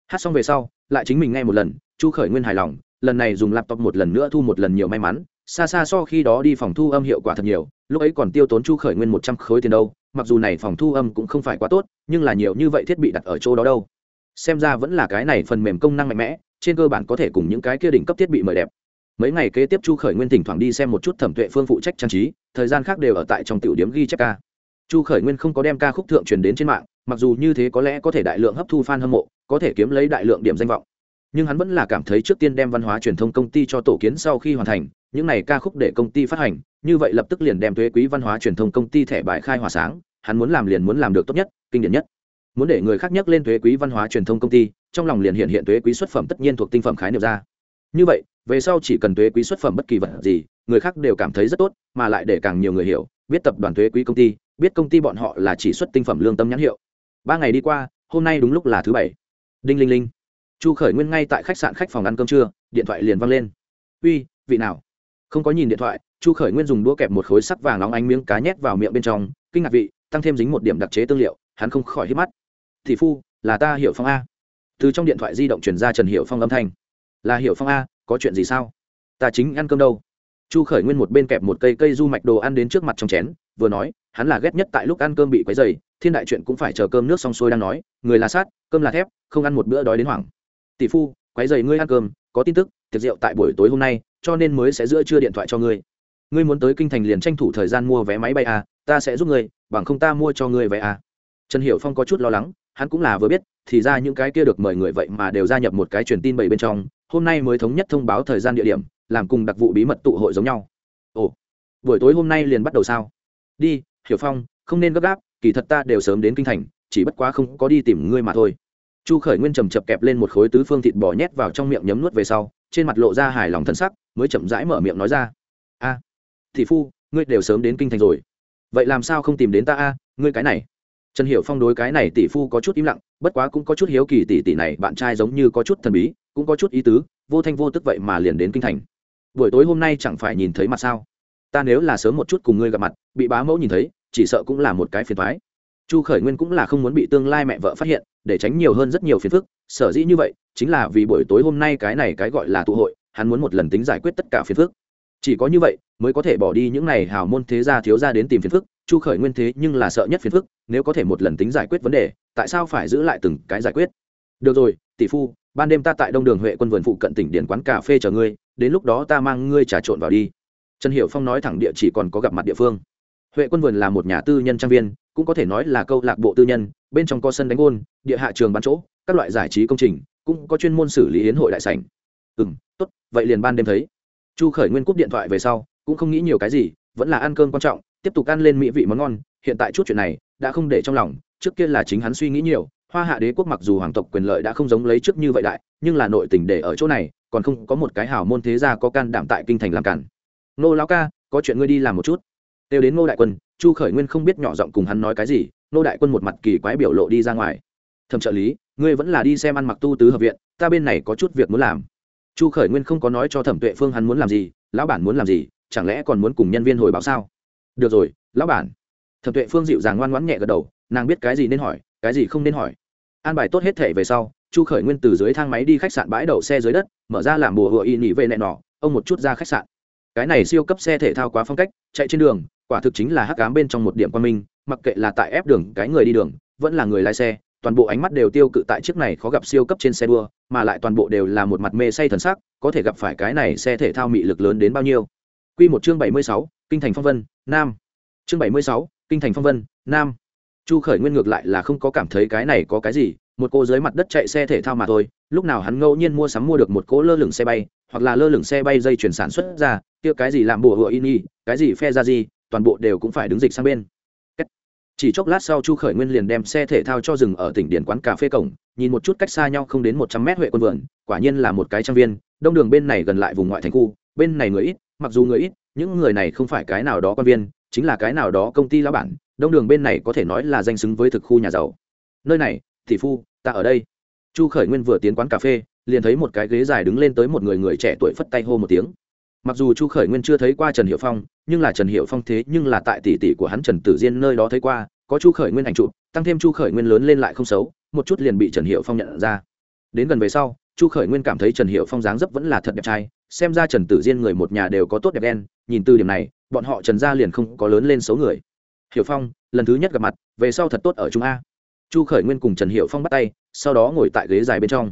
Hát xong về sau, lại chính mình nghe một lần, chu khởi nguyên hài lòng, lần này dùng laptop một lần nữa thu một lần nhiều may mắn xa xa so khi đó đi phòng thu âm hiệu quả thật nhiều, lúc ấy còn tiêu tốn chu khởi nguyên một trăm khối tiền đâu, mặc dù này phòng thu âm cũng không phải quá tốt, nhưng là nhiều như vậy thiết bị đặt ở chỗ đó đâu. Xem ra vẫn là cái này phần mềm công năng mạnh mẽ, trên cơ bản có thể cùng những cái kia đỉnh cấp thiết bị mời đẹp. Mấy ngày kế tiếp chu khởi nguyên thỉnh thoảng đi xem một chút thẩm tuệ phương phụ trách trang trí, thời gian khác đều ở tại trong tiểu điếm ghi chép ca. Chu khởi nguyên không có đem ca khúc thượng truyền đến trên mạng, mặc dù như thế có lẽ có thể đại lượng hấp thu f a n hâm mộ, có thể kiếm lấy đại lượng điểm danh vọng. Nhưng hắn vẫn là cảm thấy trước tiên đem văn hóa truyền thông công ty cho tổ kiến sau khi hoàn thành những này ca khúc để công ty phát hành, như vậy lập tức liền đem thuế quý văn hóa truyền thông công ty thẻ bài khai hòa sáng, hắn muốn làm liền muốn làm được tốt nhất, kinh điển nhất. Muốn để người khác nhắc lên thuế quý văn hóa truyền thông công ty, trong lòng liền hiện hiện thuế quý xuất phẩm tất nhiên thuộc tinh phẩm khái niệm ra. Như vậy, về sau chỉ cần thuế quý xuất phẩm bất kỳ vật gì, người khác đều cảm thấy rất tốt, mà lại để càng nhiều người hiểu, biết tập đoàn thuế quý công ty, biết công ty bọn họ là chỉ xuất tinh phẩm lương tâm nhãn hiệu. Ba ngày đi qua, hôm nay đúng lúc là thứ bảy. Đinh linh linh. Chu khởi nguyên ngay tại khách sạn khách phòng ăn cơm trưa, điện thoại liền văng lên. Uy, vị nào? Không có nhìn điện thoại, chu khởi nguyên dùng đũa kẹp một khối sắc vàng nóng ánh miếng cá nhét vào miệng bên trong, kinh ngạc vị, tăng thêm dính một điểm đặc chế tương liệu, hắn không khỏi hít mắt. Thị phu, là ta hiểu phong a. Từ trong điện thoại di động truyền ra trần hiệu phong âm thanh. Là hiệu phong a, có chuyện gì sao? Ta chính ăn cơm đâu? Chu khởi nguyên một bên kẹp một cây cây du mạch đồ ăn đến trước mặt trong chén, vừa nói, hắn là ghét nhất tại lúc ăn cơm bị quấy dày thiên đại chuyện cũng phải chờ cơm nước xong xuôi đang nói, người là sát, cơm là thép, không ăn một bữa đói đến hoảng. Tỷ phu, quấy dày ngươi ăn cơm, có tin tức, tiệc rượu tại buổi tối hôm nay cho nên mới sẽ giữa trưa điện thoại cho ngươi. Ngươi muốn tới kinh thành liền tranh thủ thời gian mua vé máy bay à, ta sẽ giúp ngươi bằng không ta mua cho ngươi vé à. trần hiểu phong có chút lo lắng hắn cũng là vừa biết thì ra những cái kia được mời người vậy mà đều gia nhập một cái truyền tin bảy bên trong hôm nay mới thống nhất thông báo thời gian địa điểm làm cùng đặc vụ bí mật tụ hội giống nhau. Ồ buổi tối hôm nay liền bắt đầu sao? Đi hiểu phong không nên gấp gáp kỳ thật ta đều sớm đến kinh thành chỉ bất quá không có đi tìm ngươi mà thôi. Chu khởi nguyên trầm chập kẹp lên một khối tứ phương thịt bò nhét vào trong miệng nhấm nuốt về sau trên mặt lộ ra hài lòng thân sắc mới chậm rãi mở miệng nói ra. A thị phu, ngươi đều sớm đến kinh thành rồi. Vậy làm sao không tìm đến ta a, ngươi cái này? Trần hiểu phong đối cái này tỷ phu có chút im lặng, bất quá cũng có chút hiếu kỳ tỷ tỷ này, bạn trai giống như có chút thần bí, cũng có chút ý tứ, vô thanh vô tức vậy mà liền đến kinh thành. Buổi tối hôm nay chẳng phải nhìn thấy mặt sao? Ta nếu là sớm một chút cùng ngươi gặp mặt, bị bá mẫu nhìn thấy, chỉ sợ cũng là một cái phiền thoái chu khởi nguyên cũng là không muốn bị tương lai mẹ vợ phát hiện, để tránh nhiều hơn rất nhiều phiền phức, sở dĩ như vậy, chính là vì buổi tối hôm nay cái này cái gọi là tụ hội hắn muốn một lần tính giải quyết tất cả phiền phức. Chỉ có như vậy, mới có thể bỏ đi những này hào môn thế gia thiếu gia đến tìm phiền phức, chu khởi nguyên thế nhưng là sợ nhất phiền phức, nếu có thể một lần tính giải quyết vấn đề, tại sao phải giữ lại từng cái giải quyết? Được rồi, tỷ phu, ban đêm ta tại đông đường huệ quân vườn phụ cận tỉnh điển quán cà phê chờ ngươi, đến lúc đó ta mang ngươi trà trộn vào đi. Trần hiểu phong nói thẳng địa chỉ còn có gặp mặt địa phương. Huệ quân vườn là một nhà tư nhân trang viên, cũng có thể nói là câu lạc bộ tư nhân, bên trong có sân đánh ôn địa hạ trường bán chỗ, các loại giải trí công trình, cũng có chuyên môn xử lý hiến hội đại sảnh. Ừ m tốt vậy liền ban đêm thấy. Chu khởi nguyên cúp điện thoại về sau, cũng không nghĩ nhiều cái gì, vẫn là ăn cơm quan trọng, tiếp tục ăn lên mỹ vị món ngon. Hiện tại chút chuyện này, đã không để trong lòng, trước kia là chính hắn suy nghĩ nhiều. Hoa hạ đế quốc mặc dù hoàng tộc quyền lợi đã không giống lấy trước như vậy đại, nhưng là nội tình để ở chỗ này, còn không có một cái hào môn thế gia có can đảm tại kinh thành làm cản. Nô lão ca, có chuyện ngươi đi làm một chút. Đều đến ngô đại quân, chu khởi nguyên không biết nhỏ giọng cùng hắn nói cái gì nô đại quân một mặt kỳ quái biểu lộ đi ra ngoài. Thầm trợ lý, ngươi vẫn là đi xem ăn mặc tu tứ hợp viện, ta bên này có chút việc muốn làm chu khởi nguyên không có nói cho thẩm tuệ phương hắn muốn làm gì, lão bản muốn làm gì, chẳng lẽ còn muốn cùng nhân viên hồi báo sao? Được rồi, lão bản. Thẩm tuệ phương dịu dàng ngoan ngoãn nhẹ gật đầu, nàng biết cái gì nên hỏi, cái gì không nên hỏi. An bài tốt hết thể về sau, chu khởi nguyên từ dưới thang máy đi khách sạn bãi đậu xe dưới đất, mở ra làm bùa hựa y nghỉ về nẹ nọ, ông một chút ra khách sạn. Cái này siêu cấp xe thể thao quá phong cách, chạy trên đường, quả thực chính là hắc cám bên trong một điểm quan minh, mặc kệ là tại ép đường, cái người đi đường, vẫn là người lái xe toàn bộ ánh mắt đều tiêu cự tại chiếc này khó gặp siêu cấp trên xe đua mà lại toàn bộ đều là một mặt mê say thần sắc có thể gặp phải cái này xe thể thao mị lực lớn đến bao nhiêu. Quy một chương bảy mươi sáu, kinh thành phong vân nam. Chương bảy mươi sáu, kinh thành phong vân nam. Chu khởi nguyên ngược lại là không có cảm thấy cái này có cái gì một cô dưới mặt đất chạy xe thể thao mà thôi lúc nào hắn ngẫu nhiên mua sắm mua được một cỗ lơ lửng xe bay hoặc là lơ lửng xe bay dây chuyển sản xuất ra kia cái gì làm bùa hựa in y cái gì phe ra gì toàn bộ đều cũng phải đứng dịch sang bên chỉ chốc lát sau chu khởi nguyên liền đem xe thể thao cho dừng ở tỉnh điển quán cà phê cổng, nhìn một chút cách xa nhau không đến một trăm mét huệ quân vườn, quả nhiên là một cái trang viên, đông đường bên này gần lại vùng ngoại thành khu, bên này người ít, mặc dù người ít, những người này không phải cái nào đó quan viên, chính là cái nào đó công ty lão bản, đông đường bên này có thể nói là danh xứng với thực khu nhà giàu. Nơi này thị phu, ta ở đây. Chu khởi nguyên vừa tiến quán cà phê, liền thấy một cái ghế dài đứng lên tới một người người trẻ tuổi phất tay hô một tiếng mặc dù chu khởi nguyên chưa thấy qua trần hiệu phong, nhưng là trần hiệu phong thế nhưng là tại tỷ tỷ của hắn trần tử diên nơi đó thấy qua, có chu khởi nguyên ảnh trụ tăng thêm chu khởi nguyên lớn lên lại không xấu, một chút liền bị trần hiệu phong nhận ra. Đến gần về sau, chu khởi nguyên cảm thấy trần hiệu phong dáng dấp vẫn là thật đẹp trai, xem ra trần tử diên người một nhà đều có tốt đẹp đen, nhìn từ điểm này, bọn họ trần gia liền không có lớn lên xấu người. Hiểu phong, lần thứ nhất gặp mặt, về sau thật tốt ở chúng a. Chu khởi nguyên cùng trần hiệu phong bắt tay, sau đó ngồi tại ghế dài bên trong.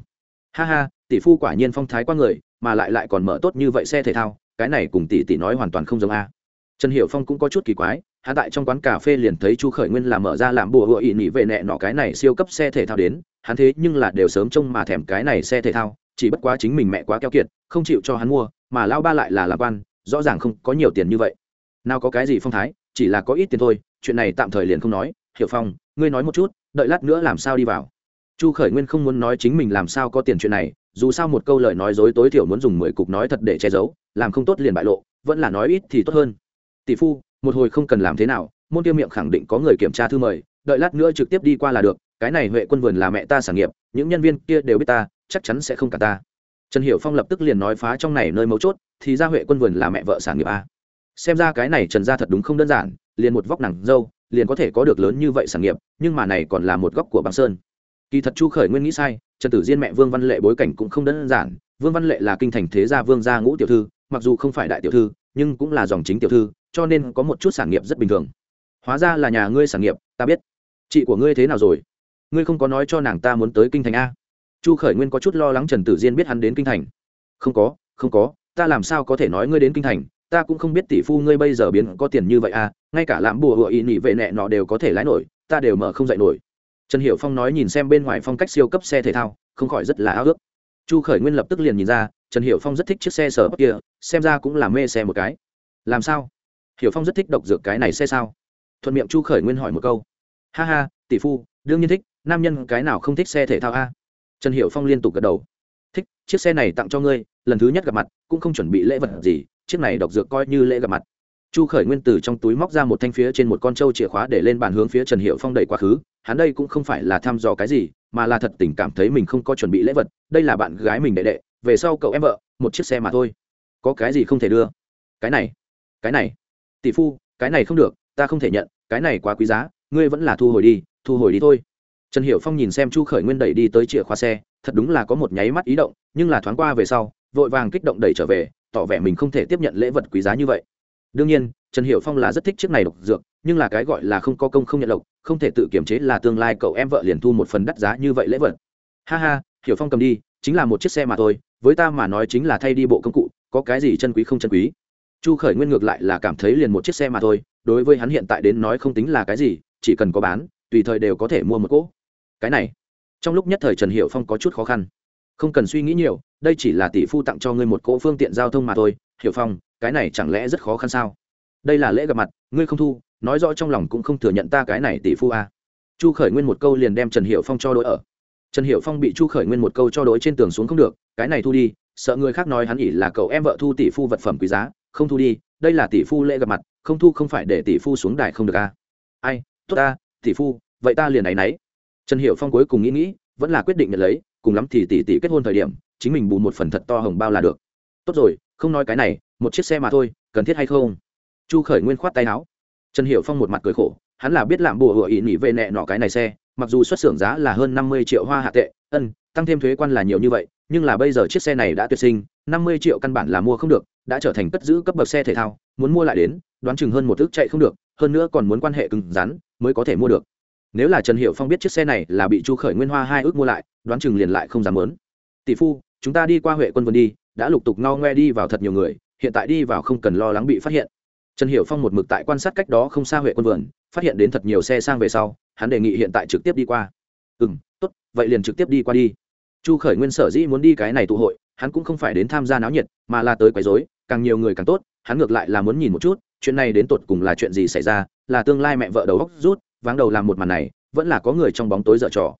Ha ha, tỷ phu quả nhiên phong thái qua người, mà lại lại còn mở tốt như vậy xe thể thao cái này cùng tỷ tỷ nói hoàn toàn không giống a. Trần hiệu phong cũng có chút kỳ quái, hạ tại trong quán cà phê liền thấy chu khởi nguyên làm mở ra làm bùa hựa ỵ nỉ về nẹ nọ cái này siêu cấp xe thể thao đến, hắn thế nhưng là đều sớm trông mà thèm cái này xe thể thao, chỉ bất quá chính mình mẹ quá keo kiệt, không chịu cho hắn mua, mà lao ba lại là lạc quan, rõ ràng không có nhiều tiền như vậy. Nào có cái gì phong thái, chỉ là có ít tiền thôi, chuyện này tạm thời liền không nói. Hiểu phong, ngươi nói một chút, đợi lát nữa làm sao đi vào? Chu khởi nguyên không muốn nói chính mình làm sao có tiền chuyện này, dù sao một câu lời nói dối tối thiểu muốn dùng mười cục nói thật để che giấu, làm không tốt liền bại lộ, vẫn là nói ít thì tốt hơn. Tỷ phu, một hồi không cần làm thế nào, môn tiêu miệng khẳng định có người kiểm tra thư mời, đợi lát nữa trực tiếp đi qua là được, cái này huệ quân vườn là mẹ ta sản nghiệp, những nhân viên kia đều biết ta, chắc chắn sẽ không cả ta. Trần hiểu phong lập tức liền nói phá trong này nơi mấu chốt, thì ra huệ quân vườn là mẹ vợ sản nghiệp a. Xem ra cái này trần gia thật đúng không đơn giản, liền một vóc nàng dâu, liền có thể có được lớn như vậy sản nghiệp, nhưng mà này còn là một góc của băng sơn kỳ thật chu khởi nguyên nghĩ sai, trần tử diên mẹ vương văn lệ bối cảnh cũng không đơn giản. Vương văn lệ là kinh thành thế gia vương gia ngũ tiểu thư, mặc dù không phải đại tiểu thư, nhưng cũng là dòng chính tiểu thư, cho nên có một chút sản nghiệp rất bình thường. Hóa ra là nhà ngươi sản nghiệp, ta biết. Chị của ngươi thế nào rồi? Ngươi không có nói cho nàng ta muốn tới kinh thành a? Chu khởi nguyên có chút lo lắng trần tử diên biết hắn đến kinh thành. Không có không có, ta làm sao có thể nói ngươi đến kinh thành? Ta cũng không biết tỷ phu ngươi bây giờ biến có tiền như vậy à ngay cả làm bùa hựa ý nỉ vệ nẹ nọ đều có thể lái nổi, ta đều mở không dạy nổi trần hiểu phong nói nhìn xem bên ngoài phong cách siêu cấp xe thể thao, không khỏi rất là ao ước. Chu khởi nguyên lập tức liền nhìn ra, trần hiểu phong rất thích chiếc xe sở bắc kia, xem ra cũng là mê xe một cái. Làm sao? Hiểu phong rất thích độc dược cái này xe sao? Thuận miệng chu khởi nguyên hỏi một câu. Ha ha, tỷ phu, đương nhiên thích, nam nhân cái nào không thích xe thể thao a? Trần hiểu phong liên tục gật đầu. Thích, chiếc xe này tặng cho ngươi, lần thứ nhất gặp mặt, cũng không chuẩn bị lễ vật gì, chiếc này độc dược coi như lễ gặp mặt. Chu khởi nguyên từ trong túi móc ra một thanh phía trên một con trâu chìa khóa để lên bàn hướng phía trần hiệu phong đẩy quá khứ hắn đây cũng không phải là thăm dò cái gì, mà là thật tình cảm thấy mình không có chuẩn bị lễ vật, đây là bạn gái mình đệ đệ, về sau cậu em vợ, một chiếc xe mà thôi. Có cái gì không thể đưa? Cái này cái này. Tỷ phu, cái này không được, ta không thể nhận, cái này quá quý giá, ngươi vẫn là thu hồi đi, thu hồi đi thôi. Trần hiệu phong nhìn xem chu khởi nguyên đẩy đi tới chìa khóa xe, thật đúng là có một nháy mắt ý động, nhưng là thoáng qua về sau, vội vàng kích động đẩy trở về, tỏ vẻ mình không thể tiếp nhận lễ vật quý giá như vậy đương nhiên, trần hiệu phong là rất thích chiếc này độc dược, nhưng là cái gọi là không có công không nhận lộc không thể tự kiểm chế là tương lai cậu em vợ liền thu một phần đắt giá như vậy lễ vật. Ha ha, hiểu phong cầm đi, chính là một chiếc xe mà thôi, với ta mà nói chính là thay đi bộ công cụ, có cái gì chân quý không chân quý. Chu khởi nguyên ngược lại là cảm thấy liền một chiếc xe mà thôi, đối với hắn hiện tại đến nói không tính là cái gì, chỉ cần có bán, tùy thời đều có thể mua một cỗ. Cái này, trong lúc nhất thời trần hiệu phong có chút khó khăn. Không cần suy nghĩ nhiều, đây chỉ là tỷ phu tặng cho ngươi một cỗ phương tiện giao thông mà thôi, hiểu phong cái này chẳng lẽ rất khó khăn sao? Đây là lễ gặp mặt, ngươi không thu, nói rõ trong lòng cũng không thừa nhận ta cái này tỷ phu à. chu khởi nguyên một câu liền đem trần hiệu phong cho đối ở. Trần hiệu phong bị chu khởi nguyên một câu cho đối trên tường xuống không được, cái này thu đi, sợ người khác nói hắn ỉ là cậu em vợ thu tỷ phu vật phẩm quý giá, không thu đi, đây là tỷ phu lễ gặp mặt, không thu không phải để tỷ phu xuống đài không được a. Ai, tốt ta, tỷ phu, vậy ta liền này nấy. Trần hiệu phong cuối cùng nghĩ nghĩ, vẫn là quyết định nhận lấy, cùng lắm thì tỷ tỷ kết hôn thời điểm, chính mình bù một phần thật to hồng bao là được. Tốt rồi, không nói cái này một chiếc xe mà thôi, cần thiết hay không? Chu khởi nguyên khoát tay áo. Trần hiệu phong một mặt cười khổ, hắn là biết làm bùa hựa ý nỉ về nẹ nọ cái này xe, mặc dù xuất xưởng giá là hơn năm mươi triệu hoa hạ tệ, ân, tăng thêm thuế quan là nhiều như vậy, nhưng là bây giờ chiếc xe này đã tuyệt sinh, năm mươi triệu căn bản là mua không được, đã trở thành cất giữ cấp bậc xe thể thao, muốn mua lại đến, đoán chừng hơn một thước chạy không được, hơn nữa còn muốn quan hệ cứng rắn, mới có thể mua được. Nếu là trần hiệu phong biết chiếc xe này là bị chu khởi nguyên hoa hai ước mua lại, đoán chừng liền lại không dám lớn tỷ phu, chúng ta đi qua huệ quân vân đi, đã lục tục ngao ngoe đi vào thật nhiều người hiện tại đi vào không cần lo lắng bị phát hiện. Trần hiểu phong một mực tại quan sát cách đó không xa huệ quân vườn, phát hiện đến thật nhiều xe sang về sau, hắn đề nghị hiện tại trực tiếp đi qua. Ừ m tốt, vậy liền trực tiếp đi qua đi. Chu khởi nguyên sở dĩ muốn đi cái này tụ hội, hắn cũng không phải đến tham gia náo nhiệt, mà là tới quấy dối càng nhiều người càng tốt, hắn ngược lại là muốn nhìn một chút, chuyện này đến tột cùng là chuyện gì xảy ra, là tương lai mẹ vợ đầu góc rút, váng đầu làm một màn này, vẫn là có người trong bóng tối dở trò.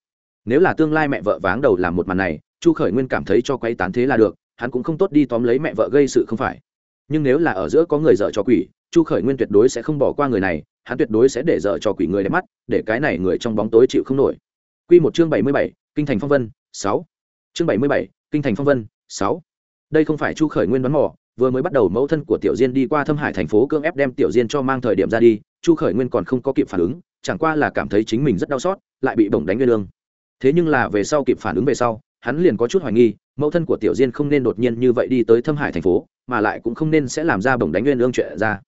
Nếu là tương lai mẹ vợ váng đầu làm một màn này, chu khởi nguyên cảm thấy cho quay tán thế là được, hắn cũng không tốt đi tóm lấy mẹ vợ gây sự không phải nhưng nếu là ở giữa có người dở trò quỷ, chu khởi nguyên tuyệt đối sẽ không bỏ qua người này, hắn tuyệt đối sẽ để dở trò quỷ người đẹp mắt, để cái này người trong bóng tối chịu không nổi. Q một chương bảy mươi bảy, kinh thành phong vân, sáu. Chương bảy mươi bảy, kinh thành phong vân, sáu. Đây không phải chu khởi nguyên đoán mò, vừa mới bắt đầu mẫu thân của tiểu diên đi qua thâm hải thành phố cưỡng ép đem tiểu diên cho mang thời điểm ra đi, chu khởi nguyên còn không có kịp phản ứng, chẳng qua là cảm thấy chính mình rất đau xót, lại bị bổng đánh nguyên lương thế nhưng là về sau kịp phản ứng về sau, hắn liền có chút hoài nghi mẫu thân của tiểu diên không nên đột nhiên như vậy đi tới thâm hải thành phố, mà lại cũng không nên sẽ làm ra bổng đánh nguyên lương chuyện ra.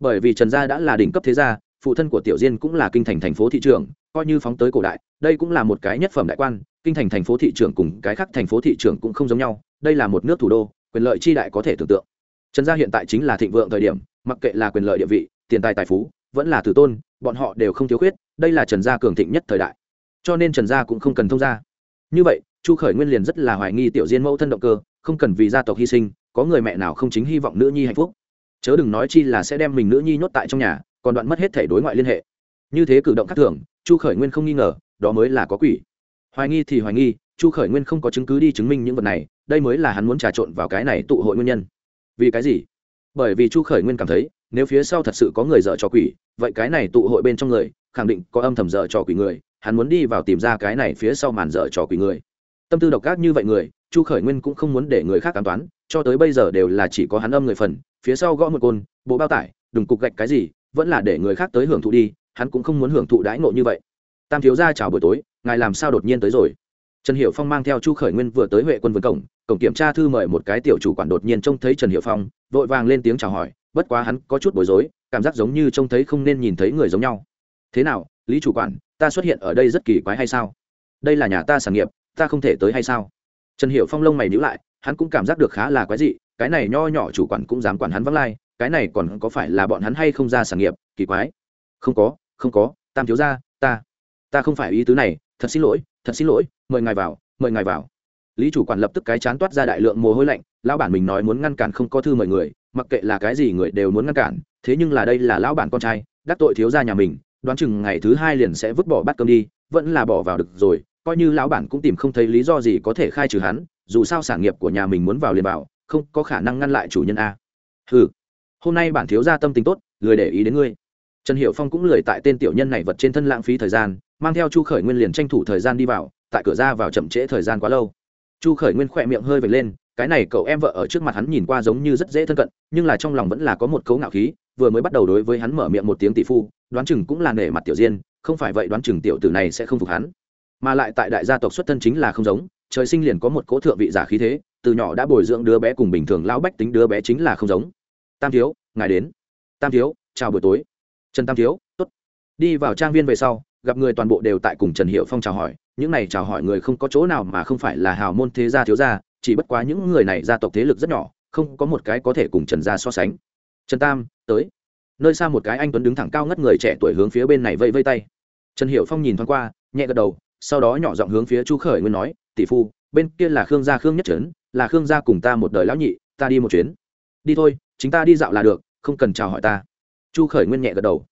Bởi vì trần gia đã là đỉnh cấp thế gia, phụ thân của tiểu diên cũng là kinh thành thành phố thị trường, coi như phóng tới cổ đại, đây cũng là một cái nhất phẩm đại quan, kinh thành thành phố thị trường cùng cái khác thành phố thị trường cũng không giống nhau, đây là một nước thủ đô, quyền lợi chi đại có thể tưởng tượng. Trần gia hiện tại chính là thịnh vượng thời điểm, mặc kệ là quyền lợi địa vị, tiền tài tài phú, vẫn là tử tôn, bọn họ đều không thiếu khuyết, đây là trần gia cường thịnh nhất thời đại. Cho nên trần gia cũng không cần thông gia. Như vậy chu khởi nguyên liền rất là hoài nghi tiểu diên mẫu thân động cơ, không cần vì gia tộc hy sinh, có người mẹ nào không chính hy vọng nữ nhi hạnh phúc. Chớ đừng nói chi là sẽ đem mình nữ nhi nhốt tại trong nhà, còn đoạn mất hết thể đối ngoại liên hệ. Như thế cử động khác thường, chu khởi nguyên không nghi ngờ, đó mới là có quỷ. Hoài nghi thì hoài nghi, chu khởi nguyên không có chứng cứ đi chứng minh những vật này, đây mới là hắn muốn trà trộn vào cái này tụ hội nguyên nhân. Vì cái gì? Bởi vì chu khởi nguyên cảm thấy, nếu phía sau thật sự có người dở trò quỷ, vậy cái này tụ hội bên trong người, khẳng định có âm thầm dở trò quỷ người, hắn muốn đi vào tìm ra cái này phía sau màn dở trò quỷ người tâm tư độc ác như vậy người, chu khởi nguyên cũng không muốn để người khác cám toán, cho tới bây giờ đều là chỉ có hắn âm người phần, phía sau gõ một côn, bộ bao tải, đừng cục gạch cái gì, vẫn là để người khác tới hưởng thụ đi, hắn cũng không muốn hưởng thụ đãi ngộ như vậy. Tam thiếu gia chào buổi tối, ngài làm sao đột nhiên tới rồi? Trần hiệu phong mang theo chu khởi nguyên vừa tới huệ quân vườn cổng cổng kiểm tra thư mời một cái tiểu chủ quản đột nhiên trông thấy trần hiệu phong, vội vàng lên tiếng chào hỏi, bất quá hắn có chút bối rối, cảm giác giống như trông thấy không nên nhìn thấy người giống nhau. Thế nào, lý chủ quản, ta xuất hiện ở đây rất kỳ quái hay sao? Đây là nhà ta sản nghiệp ta không thể tới hay sao? Trần hiệu phong lông mày nhữ lại, hắn cũng cảm giác được khá là quái dị, cái này nho nhỏ chủ quản cũng dám quản hắn vắng lai, cái này còn có phải là bọn hắn hay không ra sản nghiệp, kỳ quái. Không có không có, tam thiếu ra ta ta không phải ý tứ này, thật xin lỗi, thật xin lỗi, mời ngài vào, mời ngài vào. Lý chủ quản lập tức cái chán toát ra đại lượng mồ hôi lạnh, lão bản mình nói muốn ngăn cản không có thư mời người, mặc kệ là cái gì người đều muốn ngăn cản, thế nhưng là đây là lão bản con trai, đắc tội thiếu gia nhà mình, đoán chừng ngày thứ hai liền sẽ vứt bỏ bát cơm đi, vẫn là bỏ vào được rồi coi như lão bản cũng tìm không thấy lý do gì có thể khai trừ hắn, dù sao sản nghiệp của nhà mình muốn vào liền vào, không có khả năng ngăn lại chủ nhân a. Ừ hôm nay bản thiếu gia tâm tình tốt, lười để ý đến ngươi. Trần hiệu phong cũng lười tại tên tiểu nhân này vật trên thân lãng phí thời gian, mang theo chu khởi nguyên liền tranh thủ thời gian đi vào, tại cửa ra vào chậm trễ thời gian quá lâu. Chu khởi nguyên khỏe miệng hơi vệt lên, cái này cậu em vợ ở trước mặt hắn nhìn qua giống như rất dễ thân cận, nhưng là trong lòng vẫn là có một cấu ngạo khí, vừa mới bắt đầu đối với hắn mở miệng một tiếng tỷ phu, đoán chừng cũng là nể mặt tiểu diên, không phải vậy đoán chừng tiểu tử này sẽ không phục hắn mà lại tại đại gia tộc xuất thân chính là không giống, trời sinh liền có một cỗ thượng vị giả khí thế, từ nhỏ đã bồi dưỡng đứa bé cùng bình thường lão bách tính đứa bé chính là không giống. Tam thiếu, ngài đến. Tam thiếu, chào buổi tối. Trần tam thiếu, tốt. Đi vào trang viên về sau, gặp người toàn bộ đều tại cùng trần hiệu phong chào hỏi, những này chào hỏi người không có chỗ nào mà không phải là hào môn thế gia thiếu gia, chỉ bất quá những người này gia tộc thế lực rất nhỏ, không có một cái có thể cùng trần gia so sánh. Trần tam, tới. Nơi xa một cái anh tuấn đứng thẳng cao ngất người trẻ tuổi hướng phía bên này vây vây tay. Trần hiệu phong nhìn thoáng qua, nhẹ gật đầu sau đó nhỏ giọng hướng phía chu khởi nguyên nói, tỷ phu, bên kia là khương gia khương nhất trấn, là khương gia cùng ta một đời lão nhị, ta đi một chuyến. Đi thôi, chính ta đi dạo là được, không cần chào hỏi ta. Chu khởi nguyên nhẹ gật đầu.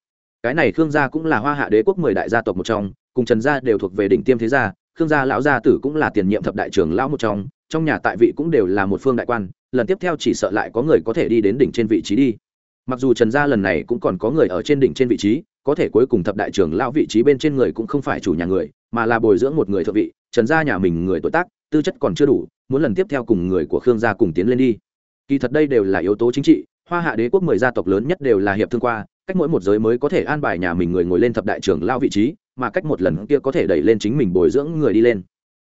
Cái này khương gia cũng là hoa hạ đế quốc mười đại gia tộc một trong, cùng trần gia đều thuộc về đỉnh tiêm thế gia, khương gia lão gia tử cũng là tiền nhiệm thập đại trưởng lão một trong trong nhà tại vị cũng đều là một phương đại quan, lần tiếp theo chỉ sợ lại có người có thể đi đến đỉnh trên vị trí đi. Mặc dù trần gia lần này cũng còn có người ở trên đỉnh trên vị trí có thể cuối cùng thập đại trưởng lão vị trí bên trên người cũng không phải chủ nhà người, mà là bồi dưỡng một người thượng vị, trần gia nhà mình người tuổi tác, tư chất còn chưa đủ, muốn lần tiếp theo cùng người của khương gia cùng tiến lên đi. Kỳ thật đây đều là yếu tố chính trị, hoa hạ đế quốc mười gia tộc lớn nhất đều là hiệp thương qua, cách mỗi một giới mới có thể an bài nhà mình người ngồi lên thập đại trưởng lao vị trí, mà cách một lần kia có thể đẩy lên chính mình bồi dưỡng người đi lên.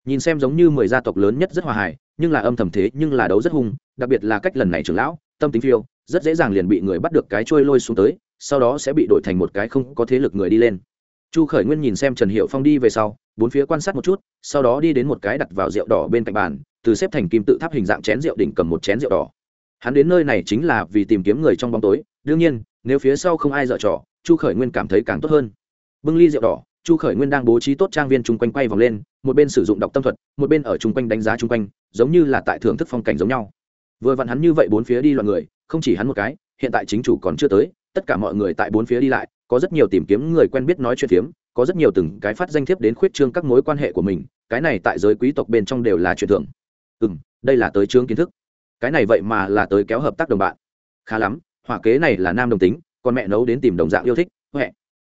Nhìn xem giống như mười gia tộc lớn nhất rất hòa hài, nhưng là âm thầm thế nhưng là đấu rất hung, đặc biệt là cách lần này trưởng lão, tâm tính phiêu, rất dễ dàng liền bị người bắt được cái trôi lôi xuống tới sau đó sẽ bị đổi thành một cái không có thế lực người đi lên. Chu khởi nguyên nhìn xem trần hiệu phong đi về sau, bốn phía quan sát một chút, sau đó đi đến một cái đặt vào rượu đỏ bên cạnh bàn, từ xếp thành kim tự tháp hình dạng chén rượu đỉnh cầm một chén rượu đỏ. Hắn đến nơi này chính là vì tìm kiếm người trong bóng tối, đương nhiên, nếu phía sau không ai dở trò, chu khởi nguyên cảm thấy càng tốt hơn. Bưng ly rượu đỏ, chu khởi nguyên đang bố trí tốt trang viên chung quanh quay vòng lên, một bên sử dụng đọc tâm thuật, một bên ở chung quanh đánh giá chung quanh, giống như là tại thưởng thức phong cảnh giống nhau. Vừa vặn hắn như vậy bốn phía đi loạn người, không chỉ hắn một cái, hiện tại chính chủ còn chưa tới tất cả mọi người tại bốn phía đi lại, có rất nhiều tìm kiếm người quen biết nói chuyện phiếm, có rất nhiều từng cái phát danh thiếp đến khuyết trương các mối quan hệ của mình, cái này tại giới quý tộc bên trong đều là chuyện thường. Ừ m đây là tới chương kiến thức. Cái này vậy mà là tới kéo hợp tác đồng bạn. Khá lắm, hỏa kế này là nam đồng tính còn mẹ nấu đến tìm đồng dạng yêu thích, huệ.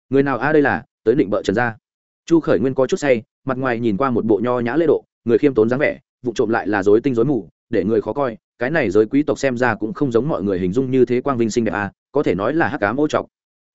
Người nào a à đây là, tới định bợ trần gia. Chu khởi nguyên có chút say, mặt ngoài nhìn qua một bộ nho nhã lễ độ, người khiêm tốn dáng vẻ, vụ trộm lại là dối tinh dối mù, để người khó coi cái này giới quý tộc xem ra cũng không giống mọi người hình dung như thế quang vinh sinh đẹp à có thể nói là hắc cám ô trọc.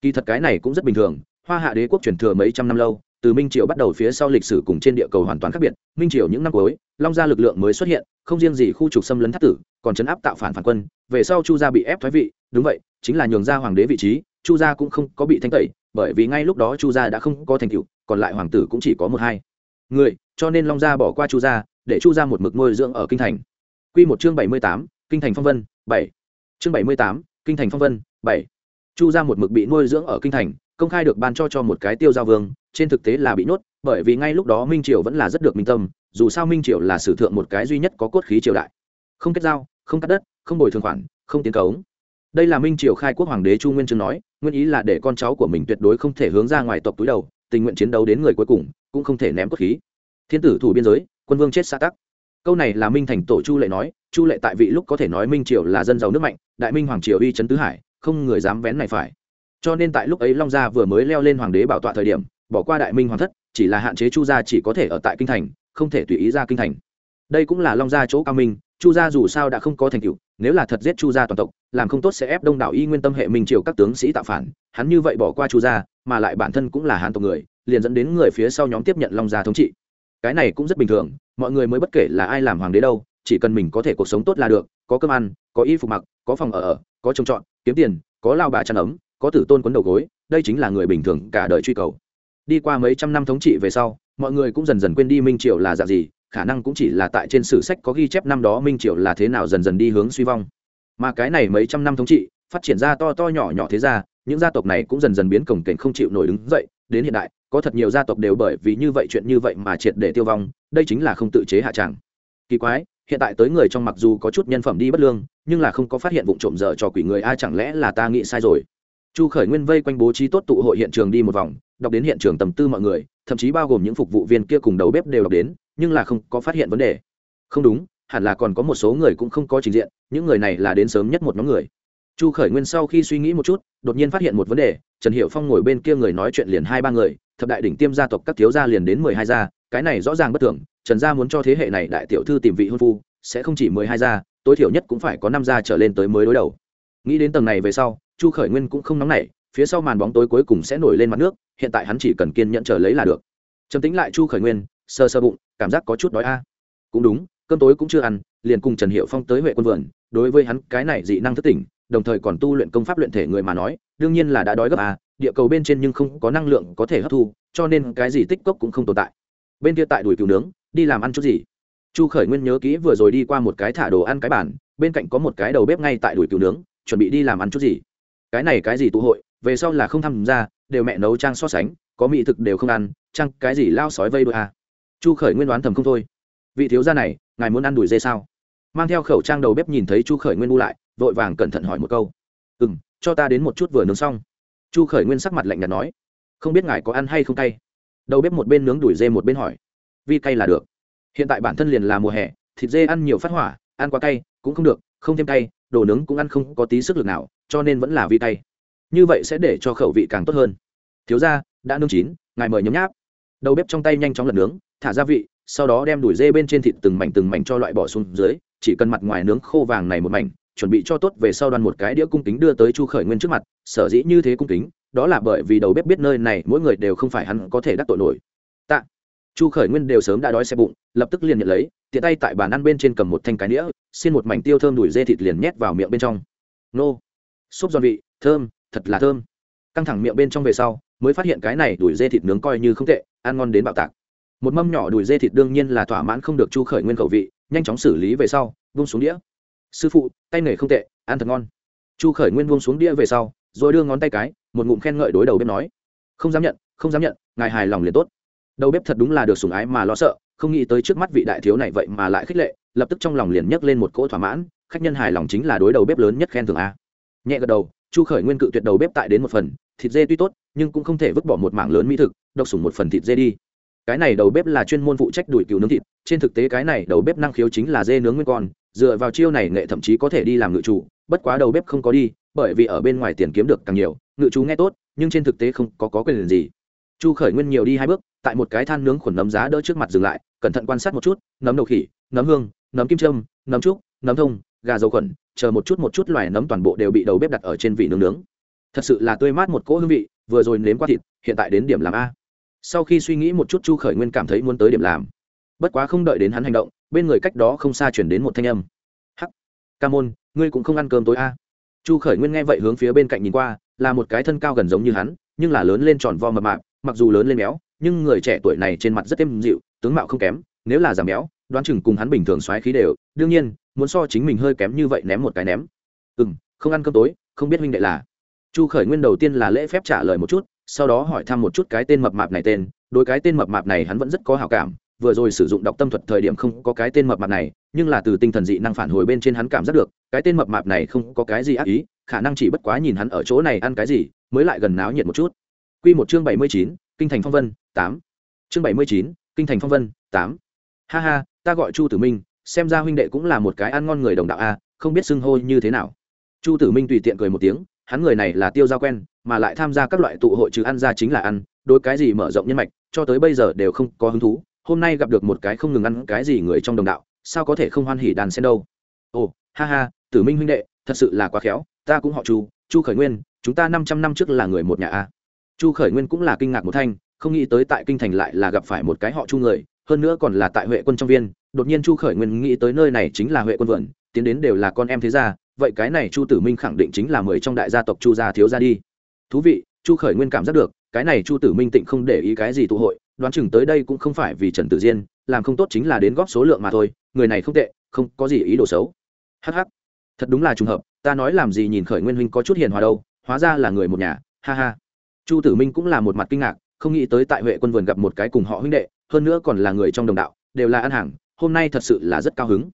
Kỳ thật cái này cũng rất bình thường, hoa hạ đế quốc truyền thừa mấy trăm năm lâu, từ minh triều bắt đầu phía sau lịch sử cùng trên địa cầu hoàn toàn khác biệt, minh triều những năm cuối, long gia lực lượng mới xuất hiện, không riêng gì khu trục xâm lấn thất tử, còn chấn áp tạo phản phản quân, về sau chu gia bị ép thoái vị, đúng vậy, chính là nhường ra hoàng đế vị trí, chu gia cũng không có bị thanh tẩy, bởi vì ngay lúc đó chu gia đã không có thành tựu, còn lại hoàng tử cũng chỉ có một hai người, cho nên long gia bỏ qua chu gia, để chu gia một mực nuôi dưỡng ở kinh thành. Quy một chương bảy mươi tám, kinh thành phong vân, bảy. Chương bảy mươi tám, kinh thành phong vân, bảy. Chu gia một mực bị nuôi dưỡng ở kinh thành, công khai được ban cho cho một cái tiêu giao vương, trên thực tế là bị nhốt, bởi vì ngay lúc đó minh triều vẫn là rất được minh tâm, dù sao minh triều là sử thượng một cái duy nhất có cốt khí triều đại. Không kết giao, không cắt đất, không bồi thường khoản, không tiến cống. Đây là minh triều khai quốc hoàng đế chu nguyên chương nói, nguyên ý là để con cháu của mình tuyệt đối không thể hướng ra ngoài tộc túi đầu, tình nguyện chiến đấu đến người cuối cùng, cũng không thể ném cốt khí. Thiên tử thủ biên giới, quân vương chết xa tắc câu này là minh thành tổ chu lệ nói, chu lệ tại vị lúc có thể nói minh triều là dân giàu nước mạnh, đại minh hoàng triều uy trấn tứ hải, không người dám vén này phải. Cho nên tại lúc ấy long gia vừa mới leo lên hoàng đế bảo tọa thời điểm, bỏ qua đại minh hoàng thất, chỉ là hạn chế chu gia chỉ có thể ở tại kinh thành, không thể tùy ý ra kinh thành. Đây cũng là long gia chỗ cao minh, chu gia dù sao đã không có thành tựu, nếu là thật giết chu gia toàn tộc, làm không tốt sẽ ép đông đảo y nguyên tâm hệ minh triều các tướng sĩ tạo phản, hắn như vậy bỏ qua chu gia, mà lại bản thân cũng là hán tộc người, liền dẫn đến người phía sau nhóm tiếp nhận long gia thống trị. Cái này cũng rất bình thường mọi người mới bất kể là ai làm hoàng đế đâu, chỉ cần mình có thể cuộc sống tốt là được, có cơm ăn, có y phục mặc, có phòng ở ở, có trồng trọt, kiếm tiền, có lao bà chăn ấm, có tử tôn quấn đầu gối, đây chính là người bình thường cả đời truy cầu. Đi qua mấy trăm năm thống trị về sau, mọi người cũng dần dần quên đi minh triều là dạng gì, khả năng cũng chỉ là tại trên sử sách có ghi chép năm đó minh triều là thế nào dần dần đi hướng suy vong. Mà cái này mấy trăm năm thống trị, phát triển ra to to nhỏ nhỏ thế ra, những gia tộc này cũng dần dần biến cổng kềnh không chịu nổi đứng dậy, đến hiện đại có thật nhiều gia tộc đều bởi vì như vậy chuyện như vậy mà triệt để tiêu vong, đây chính là không tự chế hạ tràng. Kỳ quái, hiện tại tới người trong mặc dù có chút nhân phẩm đi bất lương, nhưng là không có phát hiện vụ trộm dở cho quỷ người ai chẳng lẽ là ta nghĩ sai rồi? Chu khởi nguyên vây quanh bố trí tốt tụ hội hiện trường đi một vòng, đọc đến hiện trường tầm tư mọi người, thậm chí bao gồm những phục vụ viên kia cùng đầu bếp đều đọc đến, nhưng là không có phát hiện vấn đề. Không đúng, hẳn là còn có một số người cũng không có trình diện, những người này là đến sớm nhất một nhóm người. Chu khởi nguyên sau khi suy nghĩ một chút, đột nhiên phát hiện một vấn đề, trần hiệu phong ngồi bên kia người nói chuyện liền hai ba người thập đại đỉnh tiêm gia tộc các thiếu gia liền đến mười hai gia, cái này rõ ràng bất thường, trần gia muốn cho thế hệ này đại tiểu thư tìm vị hôn phu, sẽ không chỉ mười hai gia, tối thiểu nhất cũng phải có năm gia trở lên tới mới đối đầu. Nghĩ đến tầng này về sau, chu khởi nguyên cũng không nóng nảy, phía sau màn bóng tối cuối cùng sẽ nổi lên mặt nước, hiện tại hắn chỉ cần kiên nhẫn chờ lấy là được. Trầm tính lại chu khởi nguyên sơ sơ bụng, cảm giác có chút đói a. À. Cũng đúng, cơm tối cũng chưa ăn, liền cùng trần hiệu phong tới huệ quân vườn, đối với hắn cái này dị năng thất tỉnh, đồng thời còn tu luyện công pháp luyện thể người mà nói, đương nhiên là đã đói gấp a địa cầu bên trên nhưng không có năng lượng có thể hấp thu, cho nên cái gì tích cốc cũng không tồn tại. Bên kia tại đùi cừu nướng, đi làm ăn chút gì? Chu khởi nguyên nhớ kỹ vừa rồi đi qua một cái thả đồ ăn cái bản bên cạnh có một cái đầu bếp ngay tại đùi cừu nướng, chuẩn bị đi làm ăn chút gì. Cái này cái gì tụ hội, về sau là không tham gia, đều mẹ nấu trang so sánh, có mỹ thực đều không ăn chăng cái gì lao sói vây đôi à. chu khởi nguyên đoán thầm không thôi. Vị thiếu gia này, ngài muốn ăn đùi dê sao? Mang theo khẩu trang đầu bếp nhìn thấy chu khởi nguyên bu lại, vội vàng cẩn thận hỏi một câu. Ừ m cho ta đến một chút vừa nướng xong chu khởi nguyên sắc mặt lạnh nhạt nói, không biết ngài có ăn hay không cay? Đầu bếp một bên nướng đuổi dê một bên hỏi, vì cay là được. Hiện tại bản thân liền là mùa hè, thịt dê ăn nhiều phát hỏa, ăn quá cay cũng không được, không thêm cay, đồ nướng cũng ăn không có tí sức lực nào, cho nên vẫn là vi cay. như vậy sẽ để cho khẩu vị càng tốt hơn. Thiếu ra đã nương chín, ngài mời nhấm nháp. Đầu bếp trong tay nhanh chóng lật nướng, thả gia vị, sau đó đem đuổi dê bên trên thịt từng mảnh từng mảnh cho loại bỏ xuống dưới, chỉ cần mặt ngoài nướng khô vàng này một mảnh chuẩn bị cho tốt về sau đoan một cái đĩa cung kính đưa tới chu khởi nguyên trước mặt, sở dĩ như thế cung kính, đó là bởi vì đầu bếp biết nơi này, mỗi người đều không phải hắn có thể đắc tội nổi. Tạ. Chu khởi nguyên đều sớm đã đói xe bụng, lập tức liền nhận lấy, tiện tay tại bàn ăn bên trên cầm một thanh cái đĩa xin một mảnh tiêu thơm đùi dê thịt liền nhét vào miệng bên trong. Nô. Xúc giòn vị, thơm, thật là thơm. Căng thẳng miệng bên trong về sau, mới phát hiện cái này đùi dê thịt nướng coi như không tệ, ăn ngon đến bạo tạc. Một mâm nhỏ đùi dê thịt đương nhiên là thỏa mãn không được chu khởi nguyên khẩu vị, nhanh chóng xử lý về sau, vung xuống đĩa sư phụ, tay nghề không tệ, ăn thật ngon. Chu khởi nguyên vuông xuống đĩa về sau, rồi đưa ngón tay cái, một ngụm khen ngợi đối đầu bếp nói, không dám nhận, không dám nhận, ngài hài lòng liền tốt. Đầu bếp thật đúng là được sủng ái mà lo sợ, không nghĩ tới trước mắt vị đại thiếu này vậy mà lại khích lệ, lập tức trong lòng liền nhấc lên một cỗ thỏa mãn, khách nhân hài lòng chính là đối đầu bếp lớn nhất khen thưởng a. Nhẹ gật đầu, chu khởi nguyên cự tuyệt đầu bếp tại đến một phần, thịt dê tuy tốt, nhưng cũng không thể vứt bỏ một mảng lớn mỹ thực, độc sủng một phần thịt dê đi. Cái này đầu bếp là chuyên môn phụ trách đuổi cừu nướng thịt, trên thực tế cái này đầu bếp năng khiếu chính là dê nướng nguyên con dựa vào chiêu này nghệ thậm chí có thể đi làm ngự chủ bất quá đầu bếp không có đi bởi vì ở bên ngoài tiền kiếm được càng nhiều ngự chú nghe tốt nhưng trên thực tế không có, có quyền gì. Chu khởi nguyên nhiều đi hai bước tại một cái than nướng khuẩn nấm giá đỡ trước mặt dừng lại cẩn thận quan sát một chút nấm đầu khỉ nấm hương nấm kim trâm nấm trúc nấm thông gà dầu khuẩn chờ một chút một chút loài nấm toàn bộ đều bị đầu bếp đặt ở trên vị nướng nướng. Thật sự là tươi mát một cỗ hương vị vừa rồi nếm qua thịt hiện tại đến điểm làm a. Sau khi suy nghĩ một chút chu khởi nguyên cảm thấy muốn tới điểm làm. Bất quá không đợi đến hắn hành động bên người cách đó không xa chuyển đến một thanh âm. Hắc, ca môn, ngươi cũng không ăn cơm tối a chu khởi nguyên nghe vậy hướng phía bên cạnh nhìn qua, là một cái thân cao gần giống như hắn, nhưng là lớn lên tròn vo mập mạp, mặc dù lớn lên béo, nhưng người trẻ tuổi này trên mặt rất êm dịu, tướng mạo không kém, nếu là giảm béo, đoán chừng cùng hắn bình thường xoáy khí đều. Đương nhiên, muốn so chính mình hơi kém như vậy ném một cái ném. Ừ m không ăn cơm tối, không biết huynh đệ là. Chu khởi nguyên đầu tiên là lễ phép trả lời một chút, sau đó hỏi thăm một chút cái tên mập mạp này tên, đối cái tên mập mạp này hắn vẫn rất có hào cảm vừa rồi sử dụng đọc tâm thuật thời điểm không có cái tên mập mạp này, nhưng là từ tinh thần dị năng phản hồi bên trên hắn cảm giác được, cái tên mập mạp này không có cái gì ác ý, khả năng chỉ bất quá nhìn hắn ở chỗ này ăn cái gì, mới lại gần náo nhiệt một chút. Q một chương bảy mươi chín, kinh thành phong vân, tám. Chương bảy mươi chín, kinh thành phong vân, tám. Ha ha, ta gọi chu tử minh, xem ra huynh đệ cũng là một cái ăn ngon người đồng đạo a, không biết xưng hô như thế nào. Chu tử minh tùy tiện cười một tiếng, hắn người này là tiêu giao quen, mà lại tham gia các loại tụ hội trừ ăn ra chính là ăn, đối cái gì mở rộng nhân mạch, cho tới bây giờ đều không có hứng thú hôm nay gặp được một cái không ngừng ăn cái gì người trong đồng đạo, sao có thể không hoan hỉ đàn sen đâu? Ồ, ha ha, tử minh huynh đệ, thật sự là quá khéo, ta cũng họ chu chu khởi nguyên, chúng ta năm trăm năm trước là người một nhà a. Chu khởi nguyên cũng là kinh ngạc một thanh, không nghĩ tới tại kinh thành lại là gặp phải một cái họ chu người, hơn nữa còn là tại huệ quân trong viên, đột nhiên chu khởi nguyên nghĩ tới nơi này chính là huệ quân vườn, tiến đến đều là con em thế gia, vậy cái này chu tử minh khẳng định chính là mười trong đại gia tộc chu gia thiếu gia đi. Thú vị, chu khởi nguyên cảm giác được, cái này chu tử minh tịnh không để ý cái gì tụ hội đoán chừng tới đây cũng không phải vì trần tử diên, làm không tốt chính là đến góp số lượng mà thôi, người này không tệ, không có gì ý đồ xấu. Hh thật đúng là trùng hợp, ta nói làm gì nhìn khởi nguyên huynh có chút hiền hòa đâu, hóa ra là người một nhà, ha ha. Chu tử minh cũng là một mặt kinh ngạc, không nghĩ tới tại huệ quân vườn gặp một cái cùng họ huynh đệ, hơn nữa còn là người trong đồng đạo, đều là ăn hàng, hôm nay thật sự là rất cao hứng.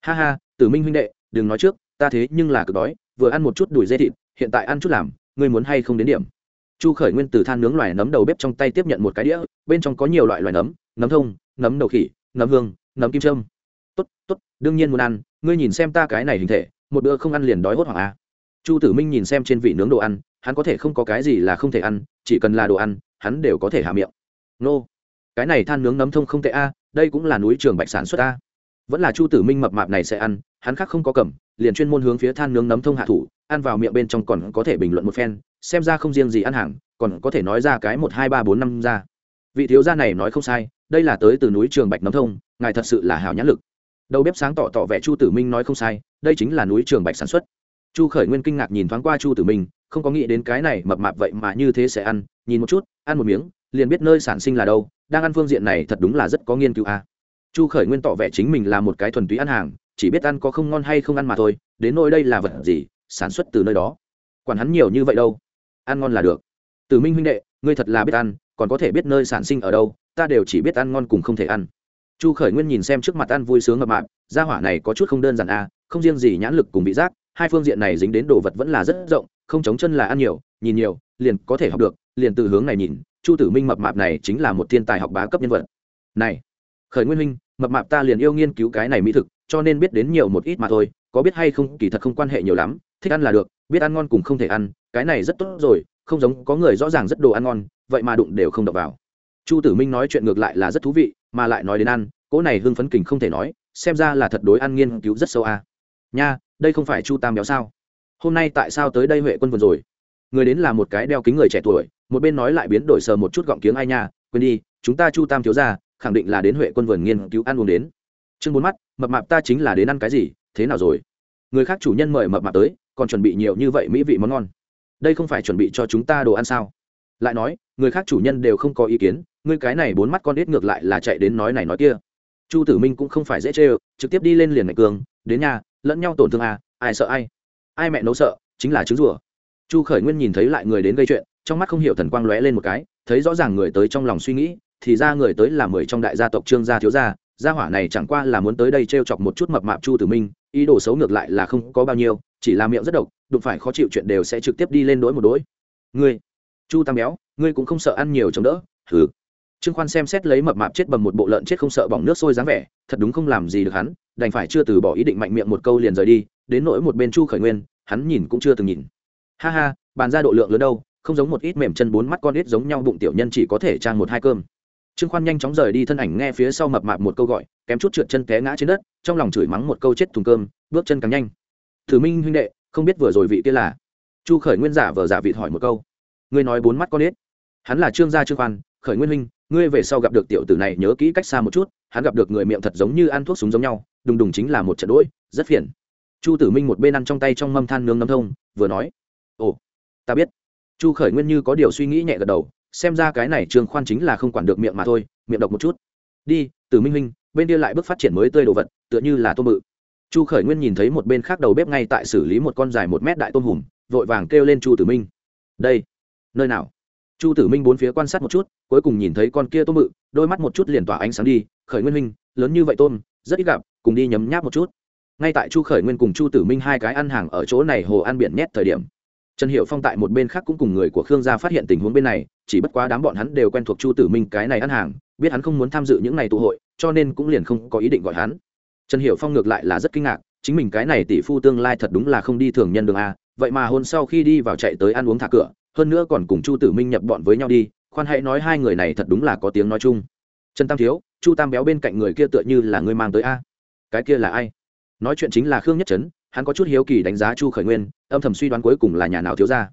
Ha ha, tử minh huynh đệ, đừng nói trước, ta thế nhưng là cực đói, vừa ăn một chút đùi dê thịt, hiện tại ăn chút làm, ngươi muốn hay không đến điểm? Chu khởi nguyên từ than nướng loài nấm đầu bếp trong tay tiếp nhận một cái đĩa, bên trong có nhiều loại loài nấm nấm thông, nấm đầu khỉ, nấm hương, nấm kim trâm tốt tốt, đương nhiên muốn ăn, ngươi nhìn xem ta cái này hình thể, một bữa không ăn liền đói hốt hoảng a à. chu tử minh nhìn xem trên vị nướng đồ ăn, hắn có thể không có cái gì là không thể ăn, chỉ cần là đồ ăn, hắn đều có thể hạ miệng. Nô, cái này than nướng nấm thông không tệ a đây cũng là núi trường bạch sản xuất a vẫn là chu tử minh mập mạp này sẽ ăn, hắn khác không có cầm, liền chuyên môn hướng phía than nướng nấm thông hạ thủ ăn vào miệng bên trong còn có thể bình luận một phen, xem ra không riêng gì ăn hàng, còn có thể nói ra cái một, hai, ba, bốn, năm ra. Vị thiếu gia này nói không sai, đây là tới từ núi trường bạch nấm thông, ngài thật sự là hào nhãn lực. Đầu bếp sáng tỏ tỏ vẻ chu tử minh nói không sai, đây chính là núi trường bạch sản xuất. Chu khởi nguyên kinh ngạc nhìn thoáng qua chu tử minh, không có nghĩ đến cái này mập mạp vậy mà như thế sẽ ăn, nhìn một chút, ăn một miếng, liền biết nơi sản sinh là đâu, đang ăn phương diện này thật đúng là rất có nghiên cứu a. À. chu khởi nguyên tỏ vẻ chính mình là một cái thuần túy ăn hàng, chỉ biết ăn có không ngon hay không ăn mà thôi, đến nỗi đây là vật gì sản xuất từ nơi đó. Quản hắn nhiều như vậy đâu? Ăn ngon là được. Tử minh huynh đệ, ngươi thật là biết ăn, còn có thể biết nơi sản sinh ở đâu, ta đều chỉ biết ăn ngon cùng không thể ăn. Chu khởi nguyên nhìn xem trước mặt ăn vui sướng ngập mạng gia hỏa này có chút không đơn giản à không riêng gì nhãn lực cùng vị giác, hai phương diện này dính đến đồ vật vẫn là rất rộng, không chống chân là ăn nhiều, nhìn nhiều, liền có thể học được, liền từ hướng này nhìn, chu tử minh mập mạp này chính là một thiên tài học bá cấp nhân vật. Này, khởi nguyên huynh, mập mạp ta liền yêu nghiên cứu cái này mỹ thực, cho nên biết đến nhiều một ít mà thôi, có biết hay không, kỳ thật không quan hệ nhiều lắm thích ăn là được, biết ăn ngon cùng không thể ăn, cái này rất tốt rồi, không giống có người rõ ràng rất đồ ăn ngon, vậy mà đụng đều không đập vào. Chu tử minh nói chuyện ngược lại là rất thú vị, mà lại nói đến ăn, cỗ này hưng phấn kình không thể nói, xem ra là thật đối ăn nghiên cứu rất sâu à. nha, đây không phải chu tam béo sao? Hôm nay tại sao tới đây huệ quân vườn rồi? Người đến là một cái đeo kính người trẻ tuổi, một bên nói lại biến đổi sờ một chút gọng kiếng ai nha, quên đi, chúng ta chu tam thiếu ra khẳng định là đến huệ quân vườn nghiên cứu ăn uống đến. Chương bốn mắt, mập mạp ta chính là đến ăn cái gì, thế nào rồi? Người khác chủ nhân mời mập mạp tới còn chuẩn bị nhiều như vậy mỹ vị món ngon. Đây không phải chuẩn bị cho chúng ta đồ ăn sao? Lại nói, người khác chủ nhân đều không có ý kiến, ngươi cái này bốn mắt con đít ngược lại là chạy đến nói này nói kia. Chu tử minh cũng không phải dễ chê trực tiếp đi lên liền ngạch cường, đến nhà, lẫn nhau tổn thương à ai sợ ai? Ai mẹ nấu sợ, chính là trứng rùa. Chu khởi nguyên nhìn thấy lại người đến gây chuyện, trong mắt không hiểu thần quang lóe lên một cái, thấy rõ ràng người tới trong lòng suy nghĩ, thì ra người tới là mười trong đại gia tộc trương gia thiếu gia gia hỏa này chẳng qua là muốn tới đây t r e o chọc một chút mập mạp chu tử minh, ý đồ xấu ngược lại là không có bao nhiêu, chỉ là miệng rất độc, đụng phải khó chịu chuyện đều sẽ trực tiếp đi lên đỗi một đỗi ngươi, chu tam béo, ngươi cũng không sợ ăn nhiều chống đỡ thử trương khoan xem xét lấy mập mạp chết bầm một bộ lợn chết không sợ bỏng nước sôi dáng vẻ, thật đúng không làm gì được hắn, đành phải chưa từ bỏ ý định mạnh miệng một câu liền rời đi, đến nỗi một bên chu khởi nguyên, hắn nhìn cũng chưa từng nhìn. Ha ha, bàn ra độ lượng lớn đâu, không giống một ít mềm chân bốn mắt con ít giống nhau bụng tiểu nhân chỉ có thể trang một hai cơm trương khoan nhanh chóng rời đi thân ảnh nghe phía sau mập mạp một câu gọi, kém chút trượt chân té ngã trên đất, trong lòng chửi mắng một câu chết thùng cơm, bước chân càng nhanh. Thử minh huynh đệ, không biết vừa rồi vị kia là? Chu khởi nguyên giả vờ giả vị hỏi một câu. Ngươi nói bốn mắt con ít hắn là trương gia trương khoan, khởi nguyên huynh, ngươi về sau gặp được tiểu tử này nhớ kỹ cách xa một chút, hắn gặp được người miệng thật giống như ăn thuốc súng giống nhau, đùng đùng chính là một trận đỗi, rất phiền. Chu tử minh một bên ăn trong tay trong mâm than nướng nấm thông, vừa nói. Ồ, ta biết. Chu khởi nguyên như có điều suy nghĩ nhẹ gật đầu xem ra cái này trương khoan chính là không quản được miệng mà thôi, miệng độc một chút. Đi từ minh minh bên kia lại bước phát triển mới tươi đồ vật, tựa như là tôm bự. Chu khởi nguyên nhìn thấy một bên khác đầu bếp ngay tại xử lý một con dài một mét đại tôm hùm, vội vàng kêu lên chu tử minh. Đây, nơi nào? Chu tử minh bốn phía quan sát một chút, cuối cùng nhìn thấy con kia tôm bự, đôi mắt một chút liền tỏa ánh sáng đi, khởi nguyên minh lớn như vậy tôm, rất ít gặp, cùng đi nhấm nháp một chút. Ngay tại chu khởi nguyên cùng chu tử minh hai cái ăn hàng ở chỗ này hồ ăn biển nhét thời điểm trần hiệu phong tại một bên khác cũng cùng người của khương gia phát hiện tình huống bên này, chỉ bất quá đám bọn hắn đều quen thuộc chu tử minh cái này ăn hàng, biết hắn không muốn tham dự những n à y tụ hội, cho nên cũng liền không có ý định gọi hắn. Trần hiệu phong ngược lại là rất kinh ngạc, chính mình cái này tỷ phu tương lai thật đúng là không đi thường nhân đường a, vậy mà hôn sau khi đi vào chạy tới ăn uống thả cửa, hơn nữa còn cùng chu tử minh nhập bọn với nhau đi, khoan hãy nói hai người này thật đúng là có tiếng nói chung. Trần tam thiếu, chu tam béo bên cạnh người kia tựa như là người mang tới a. Cái kia là ai? Nói chuyện chính là khương nhất trấn hắn có chút hiếu kỳ đánh giá chu khởi nguyên, âm thầm suy đoán cuối cùng là nhà nào thiếu ra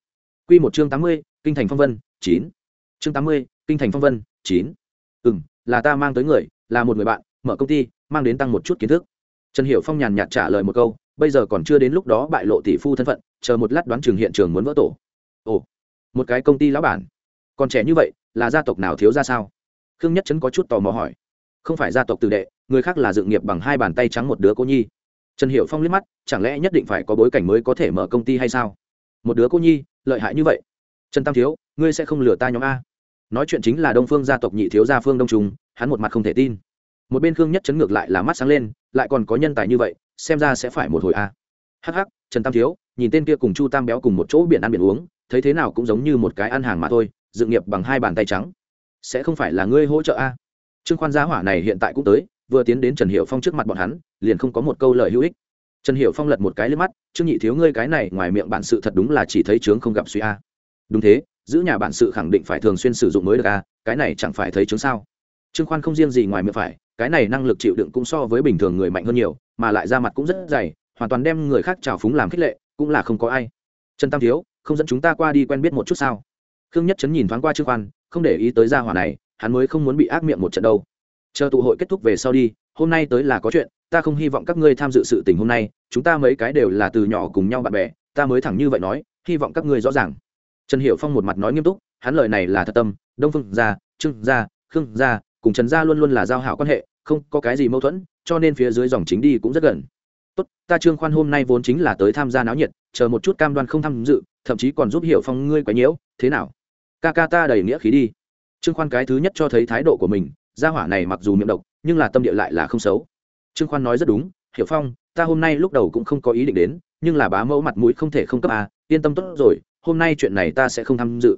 q một chương tám mươi, kinh thành phong vân, chín. Chương tám mươi, kinh thành phong vân, chín. Ừ m là ta mang tới người, là một người bạn, mở công ty, mang đến tăng một chút kiến thức. Trần hiểu phong nhàn nhạt trả lời một câu, bây giờ còn chưa đến lúc đó bại lộ tỷ phu thân phận, chờ một lát đoán trường hiện trường muốn vỡ tổ. Ồ, một cái công ty lão bản. Còn trẻ như vậy, là gia tộc nào thiếu ra sao? Khương nhất trấn có chút tò mò hỏi. Không phải gia tộc tự đệ, người khác là dự nghiệp bằng hai bàn tay trắng một đứa cô nhi trần hiệu phong liếc mắt, chẳng lẽ nhất định phải có bối cảnh mới có thể mở công ty hay sao? Một đứa cô nhi, lợi hại như vậy. Trần tam thiếu, ngươi sẽ không lừa ta nhóm a. Nói chuyện chính là đông phương gia tộc nhị thiếu gia phương đông trung, hắn một mặt không thể tin. Một bên khương nhất chấn ngược lại là mắt sáng lên, lại còn có nhân tài như vậy, xem ra sẽ phải một hồi a. Hh trần tam thiếu, nhìn tên kia cùng chu tam béo cùng một chỗ biển ăn biển uống, thấy thế nào cũng giống như một cái ăn hàng mà thôi dự nghiệp bằng hai bàn tay trắng. Sẽ không phải là ngươi hỗ trợ a. Trương khoan gia hỏa này hiện tại cũng tới, vừa tiến đến trần hiệu phong trước mặt bọn hắn liền không có một câu lời hữu ích. Trần hiệu phong lật một cái lên mắt, trương nhị thiếu ngươi cái này ngoài miệng bản sự thật đúng là chỉ thấy trướng không gặp suy a. Đúng thế, giữ nhà bản sự khẳng định phải thường xuyên sử dụng mới được a, cái này chẳng phải thấy trướng sao? Trương khoan không riêng gì ngoài miệng phải, cái này năng lực chịu đựng cũng so với bình thường người mạnh hơn nhiều, mà lại ra mặt cũng rất dày, hoàn toàn đem người khác trào phúng làm khích lệ, cũng là không có ai. Trần tam thiếu, không dẫn chúng ta qua đi quen biết một chút sao? Khương nhất trấn nhìn thoáng qua trương khoan, không để ý tới gia hỏa này, hắn mới không muốn bị ác miệng một trận đâu. Chờ tụ hội kết thúc về sau đi, hôm nay tới là có chuyện ta không hy vọng các ngươi tham dự sự tình hôm nay, chúng ta mấy cái đều là từ nhỏ cùng nhau bạn bè, ta mới thẳng như vậy nói, hy vọng các ngươi rõ ràng. Trần hiệu phong một mặt nói nghiêm túc, hắn lời này là thật tâm, đông phương gia, trương gia, khương gia, cùng trần gia luôn luôn là giao hảo quan hệ, không có cái gì mâu thuẫn, cho nên phía dưới dòng chính đi cũng rất gần. Tốt, ta trương khoan hôm nay vốn chính là tới tham gia náo nhiệt, chờ một chút cam đoan không tham dự, thậm chí còn giúp hiệu phong ngươi quấy nhiễu, thế nào? Ca ca ta đầy nghĩa khí đi. Trương khoan cái thứ nhất cho thấy thái độ của mình, gia hỏa này mặc dù miệng độc, nhưng là tâm địa lại là không xấu trương khoan nói rất đúng, hiểu phong, ta hôm nay lúc đầu cũng không có ý định đến, nhưng là bá mẫu mặt mũi không thể không cấp à yên tâm tốt rồi, hôm nay chuyện này ta sẽ không tham dự.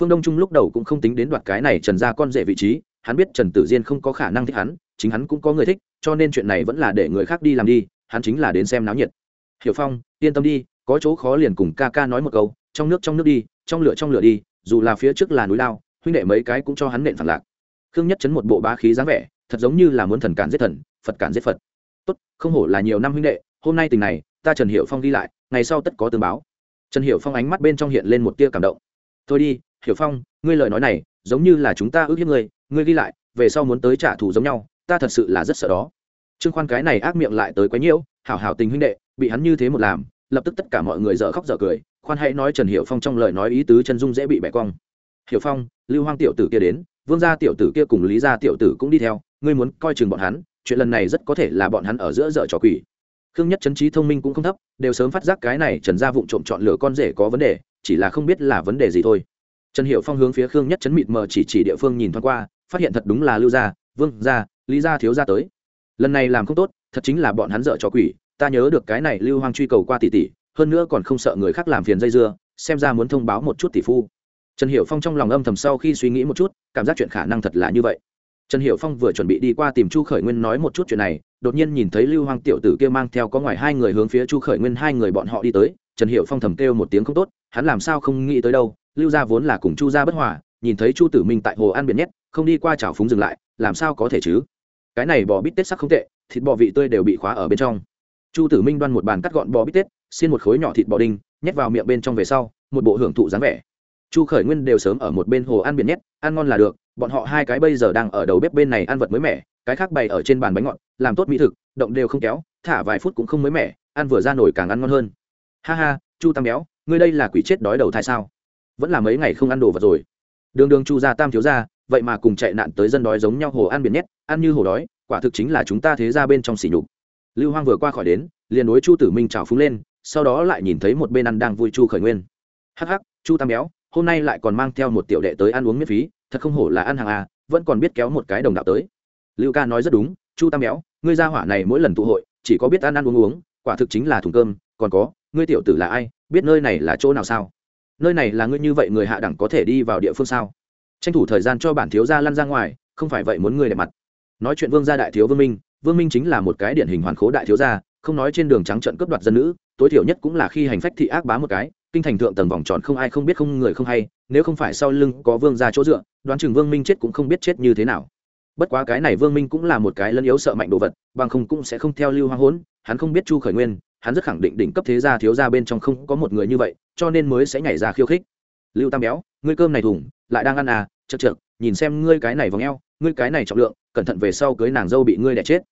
Phương đông trung lúc đầu cũng không tính đến đoạt cái này trần ra con rể vị trí, hắn biết trần tử diên không có khả năng thích hắn, chính hắn cũng có người thích, cho nên chuyện này vẫn là để người khác đi làm đi, hắn chính là đến xem náo nhiệt. Hiểu phong, yên tâm đi, có chỗ khó liền cùng ca ca nói một câu, trong nước trong nước đi, trong lửa trong lửa đi, dù là phía trước là núi lao, huynh đệ mấy cái cũng cho hắn nện phản lạc. Khương nhất chấn một bộ bá khí dáng vẻ, thật giống như là muốn thần cản giết thần phật cản giết phật. Tốt, không hổ là nhiều năm huynh đệ, hôm nay tình này, ta trần hiệu phong ghi lại, ngày sau tất có tương báo. Trần hiệu phong ánh mắt bên trong hiện lên một tia cảm động. Thôi đi, hiểu phong, ngươi lời nói này, giống như là chúng ta ước hiếp ngươi ngươi ghi lại, về sau muốn tới trả thù giống nhau, ta thật sự là rất sợ đó. Trương khoan cái này ác miệng lại tới quấy nhiễu, hảo hảo tình huynh đệ, bị hắn như thế một làm, lập tức tất cả mọi người dở khóc dở cười, khoan hãy nói trần hiệu phong trong lời nói ý tứ chân dung dễ bị bẻ cong. Hiểu phong, lưu hoang tiểu tử kia đến, vương gia tiểu tử kia cùng lý gia tiểu tử cũng đi theo, ngươi muốn coi chừng bọn hắn chuyện lần này rất có thể là bọn hắn ở giữa dở trò quỷ. Khương nhất chấn trí thông minh cũng không thấp, đều sớm phát giác cái này trần gia vụng trộm chọn lựa con rể có vấn đề, chỉ là không biết là vấn đề gì thôi. Trần hiệu phong hướng phía khương nhất chấn mịt mờ chỉ chỉ địa phương nhìn thoáng qua, phát hiện thật đúng là lưu gia, vương gia, lý gia thiếu gia tới. Lần này làm không tốt, thật chính là bọn hắn dở trò quỷ, ta nhớ được cái này lưu hoang truy cầu qua tỷ tỷ, hơn nữa còn không sợ người khác làm phiền dây dưa, xem ra muốn thông báo một chút tỷ phu. Trần hiệu phong trong lòng âm thầm sau khi suy nghĩ một chút, cảm giác chuyện khả năng thật là như vậy trần hiệu phong vừa chuẩn bị đi qua tìm chu khởi nguyên nói một chút chuyện này, đột nhiên nhìn thấy lưu hoang tiểu tử kia mang theo có ngoài hai người hướng phía chu khởi nguyên hai người bọn họ đi tới. Trần hiệu phong thầm kêu một tiếng không tốt, hắn làm sao không nghĩ tới đâu, lưu gia vốn là cùng chu gia bất hòa, nhìn thấy chu tử minh tại hồ an biển nhét, không đi qua chảo phúng dừng lại, làm sao có thể chứ? Cái này bò bít tết sắc không tệ, thịt bò vị tươi đều bị khóa ở bên trong. Chu tử minh đoan một bàn cắt gọn bò bít tết, xiên một khối nhỏ thịt bò đinh, nhét vào miệng bên trong về sau, một bộ hưởng thụ dáng vẻ. Chu khởi nguyên đều sớm ở một bên hồ ăn biển nhét, ăn ngon là được bọn họ hai cái bây giờ đang ở đầu bếp bên này ăn vật mới mẻ, cái khác bày ở trên bàn bánh ngọt, làm tốt mỹ thực, động đều không kéo, thả vài phút cũng không mới mẻ, ăn vừa ra nổi càng ăn ngon hơn. Ha ha, chu tam béo, ngươi đây là quỷ chết đói đầu thai sao? Vẫn là mấy ngày không ăn đồ vật rồi. Đường đường chu gia tam thiếu gia, vậy mà cùng chạy nạn tới dân đói giống nhau hồ ăn biển nhét, ăn như hồ đói, quả thực chính là chúng ta thế ra bên trong xỉ nhục. Lưu hoang vừa qua khỏi đến, liền đối chu tử minh trào phúng lên, sau đó lại nhìn thấy một bên ăn đang vui chu khởi nguyên. Hắc hắc, chu tam béo, hôm nay lại còn mang theo một tiểu đệ tới ăn uống miễn phí thật không hổ là ăn hàng à vẫn còn biết kéo một cái đồng đạo tới. Lưu ca nói rất đúng, chu tam béo, ngươi ra hỏa này mỗi lần tụ hội, chỉ có biết ăn ăn uống uống, quả thực chính là thùng cơm, còn có, ngươi tiểu tử là ai, biết nơi này là chỗ nào sao? Nơi này là ngươi như vậy người hạ đẳng có thể đi vào địa phương sao? Tranh thủ thời gian cho bản thiếu gia lăn ra ngoài, không phải vậy muốn ngươi đẹp mặt. Nói chuyện vương gia đại thiếu vương minh vương minh chính là một cái điển hình hoàn khố đại thiếu gia, không nói trên đường trắng trận cướp đoạt dân nữ, tối thiểu nhất cũng là khi hành phách thị ác bá một cái kinh thành thượng tầng vòng tròn không ai không biết không người không hay, nếu không phải sau lưng có vương ra chỗ dựa, đoán chừng vương minh chết cũng không biết chết như thế nào. Bất quá cái này vương minh cũng là một cái lân yếu sợ mạnh đồ vật, bằng không cũng sẽ không theo lưu hoang hốn, hắn không biết chu khởi nguyên, hắn rất khẳng định đỉnh cấp thế gia thiếu gia bên trong không có một người như vậy, cho nên mới sẽ nhảy ra khiêu khích. Lưu tam béo, ngươi cơm này thủng lại đang ăn à chật chật nhìn xem ngươi cái này vòng eo, ngươi cái này trọng lượng, cẩn thận về sau cưới nàng dâu bị ngươi đẻ chết.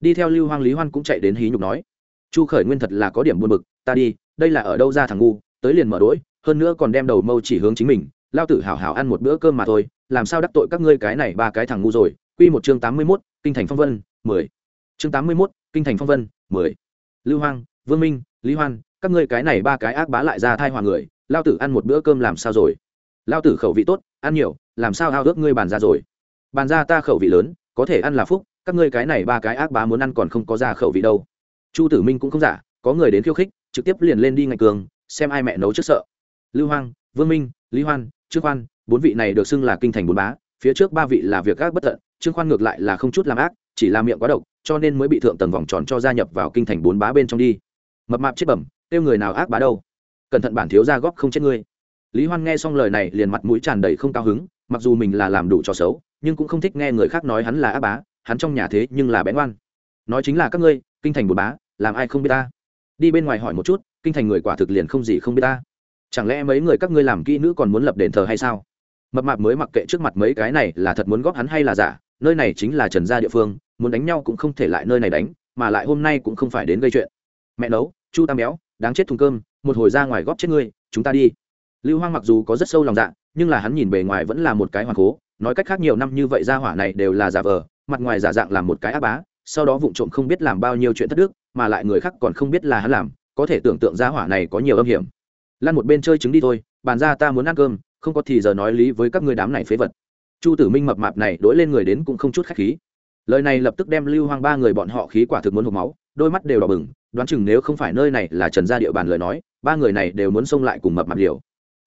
Đi theo lưu hoang lý hoan cũng chạy đến hí nhục nói, chu khởi nguyên thật là có điểm buồn bực, ta đi, đây là ở đâu ra thằng ngu tới liền mở đỗi hơn nữa còn đem đầu mâu chỉ hướng chính mình lao tử hảo hảo ăn một bữa cơm mà thôi làm sao đắc tội các ngươi cái này ba cái thằng ngu rồi? Quy một chương tám mươi 81, kinh thành phong vân mười. Chương tám mươi 81, kinh thành phong vân mười. Lưu hoang vương minh lý hoan các ngươi cái này ba cái ác bá lại ra thai hòa người lao tử ăn một bữa cơm làm sao rồi? Lao tử khẩu vị tốt ăn nhiều làm sao hao ước ngươi bàn ra rồi? Bàn ra ta khẩu vị lớn có thể ăn là phúc các ngươi cái này ba cái ác bá muốn ăn còn không có ra khẩu vị đâu. Chu tử minh cũng không giả có người đến khiêu khích trực tiếp liền lên đi ngạch cường xem ai mẹ nấu trước sợ. Lưu hoang, vương minh, lý hoan, trương khoan, bốn vị này được xưng là kinh thành bốn bá, phía trước ba vị là việc gác bất tận, trương khoan ngược lại là không chút làm ác, chỉ là miệng quá độc, cho nên mới bị thượng tầng vòng tròn cho gia nhập vào kinh thành bốn bá bên trong đi. Mập mạp chết bẩm kêu người nào ác bá đâu? Cẩn thận bản thiếu ra góp không chết ngươi. Lý hoan nghe xong lời này liền mặt mũi tràn đầy không cao hứng, mặc dù mình là làm đủ trò xấu, nhưng cũng không thích nghe người khác nói hắn là ác bá, hắn trong nhà thế nhưng là bén ngoan nói chính là các ngươi, kinh thành bốn bá, làm ai không biết ta? Đi bên ngoài hỏi một chút, kinh thành người quả thực liền không gì không biết ta. Chẳng lẽ mấy người các ngươi làm kỹ nữ còn muốn lập đền thờ hay sao? Mập mạp mới mặc kệ trước mặt mấy cái này là thật muốn góp hắn hay là giả, nơi này chính là trần gia địa phương, muốn đánh nhau cũng không thể lại nơi này đánh, mà lại hôm nay cũng không phải đến gây chuyện. Mẹ nấu, chu tam béo, đáng chết thùng cơm, một hồi ra ngoài góp chết ngươi, chúng ta đi. Lưu hoang mặc dù có rất sâu lòng dạ nhưng là hắn nhìn bề ngoài vẫn là một cái hoàng cố, nói cách khác nhiều năm như vậy ra hỏa này đều là giả vờ, mặt ngoài giả dạng làm một cái ác bá sau đó vụng trộm không biết làm bao nhiêu chuyện thất đức, mà lại người khác còn không biết là hắn làm, có thể tưởng tượng ra hỏa này có nhiều âm hiểm. Lan một bên chơi trứng đi thôi, bàn ra ta muốn ăn cơm, không có thì giờ nói lý với các ngươi đám này phế vật. Chu tử minh mập mạp này đối lên người đến cũng không chút khách khí. Lời này lập tức đem lưu hoang ba người bọn họ khí quả thực muốn hộp máu, đôi mắt đều đỏ bừng, đoán chừng nếu không phải nơi này là trần gia địa bàn lời nói, ba người này đều muốn xông lại cùng mập mạp liều.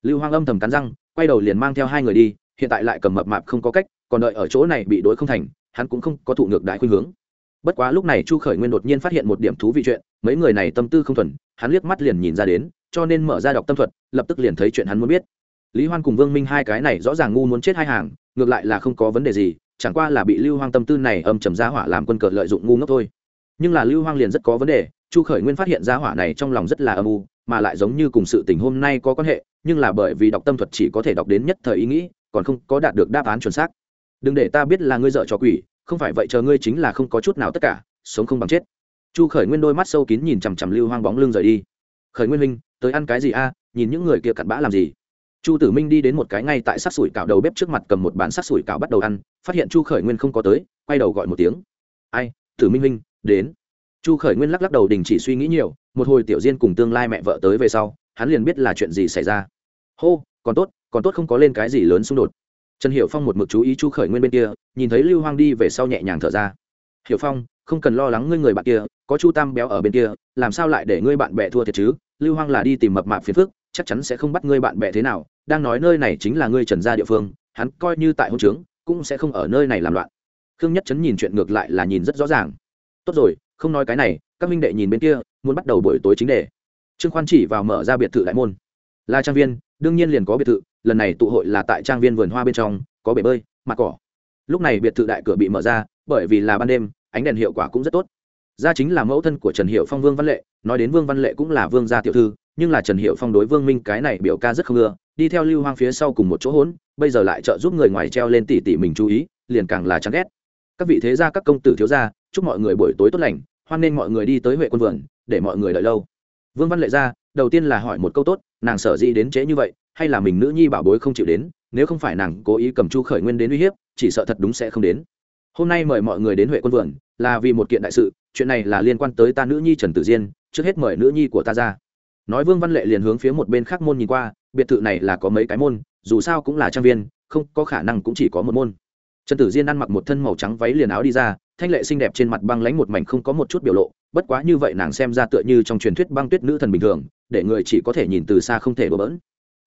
Lưu hoang âm thầm cắn răng, quay đầu liền mang theo hai người đi, hiện tại lại cầm mập mạp không có cách, còn đợi ở chỗ này bị đối không thành, hắn cũng không có thụ ngược đại khuynh hướng bất quá lúc này chu khởi nguyên đột nhiên phát hiện một điểm thú vị chuyện, mấy người này tâm tư không thuần, hắn liếc mắt liền nhìn ra đến, cho nên mở ra đọc tâm thuật, lập tức liền thấy chuyện hắn muốn biết. Lý hoan cùng vương minh hai cái này rõ ràng ngu muốn chết hai hàng, ngược lại là không có vấn đề gì, chẳng qua là bị lưu hoang tâm tư này âm trầm giá hỏa làm quân cờ lợi dụng ngu ngốc thôi. Nhưng là lưu hoang liền rất có vấn đề, chu khởi nguyên phát hiện giá hỏa này trong lòng rất là âm u, mà lại giống như cùng sự tình hôm nay có quan hệ, nhưng là bởi vì đọc tâm thuật chỉ có thể đọc đến nhất thời ý nghĩ, còn không có đạt được đáp án chuẩn xác. Đừng để ta biết là ngươi dợ cho quỷ không phải vậy chờ ngươi chính là không có chút nào tất cả, sống không bằng chết. Chu khởi nguyên đôi mắt sâu kín nhìn chằm chằm lưu hoang bóng lưng rời đi. Khởi nguyên minh tới ăn cái gì a? Nhìn những người kia cặn bã làm gì? Chu tử minh đi đến một cái ngay tại sát sủi cạo đầu bếp trước mặt cầm một bàn sát sủi cạo bắt đầu ăn, phát hiện chu khởi nguyên không có tới, quay đầu gọi một tiếng. Ai, tử minh minh đến. Chu khởi nguyên lắc lắc đầu đình chỉ suy nghĩ nhiều, một hồi tiểu diên cùng tương lai mẹ vợ tới về sau, hắn liền biết là chuyện gì xảy ra. Hô, còn tốt còn tốt không có lên cái gì lớn xung đột trần hiệu phong một mực chú ý chu khởi nguyên bên kia, nhìn thấy lưu hoang đi về sau nhẹ nhàng thở ra. Hiểu phong, không cần lo lắng ngươi người bạn kia, có chu tam béo ở bên kia, làm sao lại để ngươi bạn bè thua thiệt chứ? Lưu hoang là đi tìm mập mạp phiền phức, chắc chắn sẽ không bắt ngươi bạn bè thế nào. Đang nói nơi này chính là ngươi trần gia địa phương, hắn coi như tại hôn trướng, cũng sẽ không ở nơi này làm loạn. Khương nhất chấn nhìn chuyện ngược lại là nhìn rất rõ ràng. Tốt rồi, không nói cái này, các minh đệ nhìn bên kia, muốn bắt đầu buổi tối chính đề. Trương khoan chỉ vào mở ra biệt thự đại môn. Là trang viên, đương nhiên liền có biệt thự lần này tụ hội là tại trang viên vườn hoa bên trong, có bể bơi, mặt cỏ. Lúc này biệt thự đại cửa bị mở ra, bởi vì là ban đêm, ánh đèn hiệu quả cũng rất tốt. Gia chính là mẫu thân của trần hiệu phong vương văn lệ, nói đến vương văn lệ cũng là vương gia tiểu thư, nhưng là trần hiệu phong đối vương minh cái này biểu ca rất không ưa, đi theo lưu hoang phía sau cùng một chỗ hỗn, bây giờ lại trợ giúp người ngoài treo lên tỉ tỉ mình chú ý, liền càng là chán ghét. Các vị thế gia, các công tử thiếu gia, chúc mọi người buổi tối tốt lành, hoan nên mọi người đi tới huệ quân vườn, để mọi người đợi lâu. Vương văn lệ ra, đầu tiên là hỏi một câu tốt, nàng sở dĩ đến trễ như vậy hay là mình nữ nhi bảo bối không chịu đến, nếu không phải nàng cố ý cầm chu khởi nguyên đến uy hiếp, chỉ sợ thật đúng sẽ không đến. Hôm nay mời mọi người đến huệ quân vườn, là vì một kiện đại sự, chuyện này là liên quan tới ta nữ nhi trần tử diên, trước hết mời nữ nhi của ta ra. Nói vương văn lệ liền hướng phía một bên khác môn nhìn qua, biệt thự này là có mấy cái môn, dù sao cũng là trang viên, không, có khả năng cũng chỉ có một môn. Trần tử diên ăn mặc một thân màu trắng váy liền áo đi ra, thanh lệ xinh đẹp trên mặt băng lánh một mảnh không có một chút biểu lộ, bất quá như vậy nàng xem ra tựa như trong truyền thuyết băng tuyết nữ thần bình thường, để người chỉ có thể nhìn từ xa không thể bỡ bỡn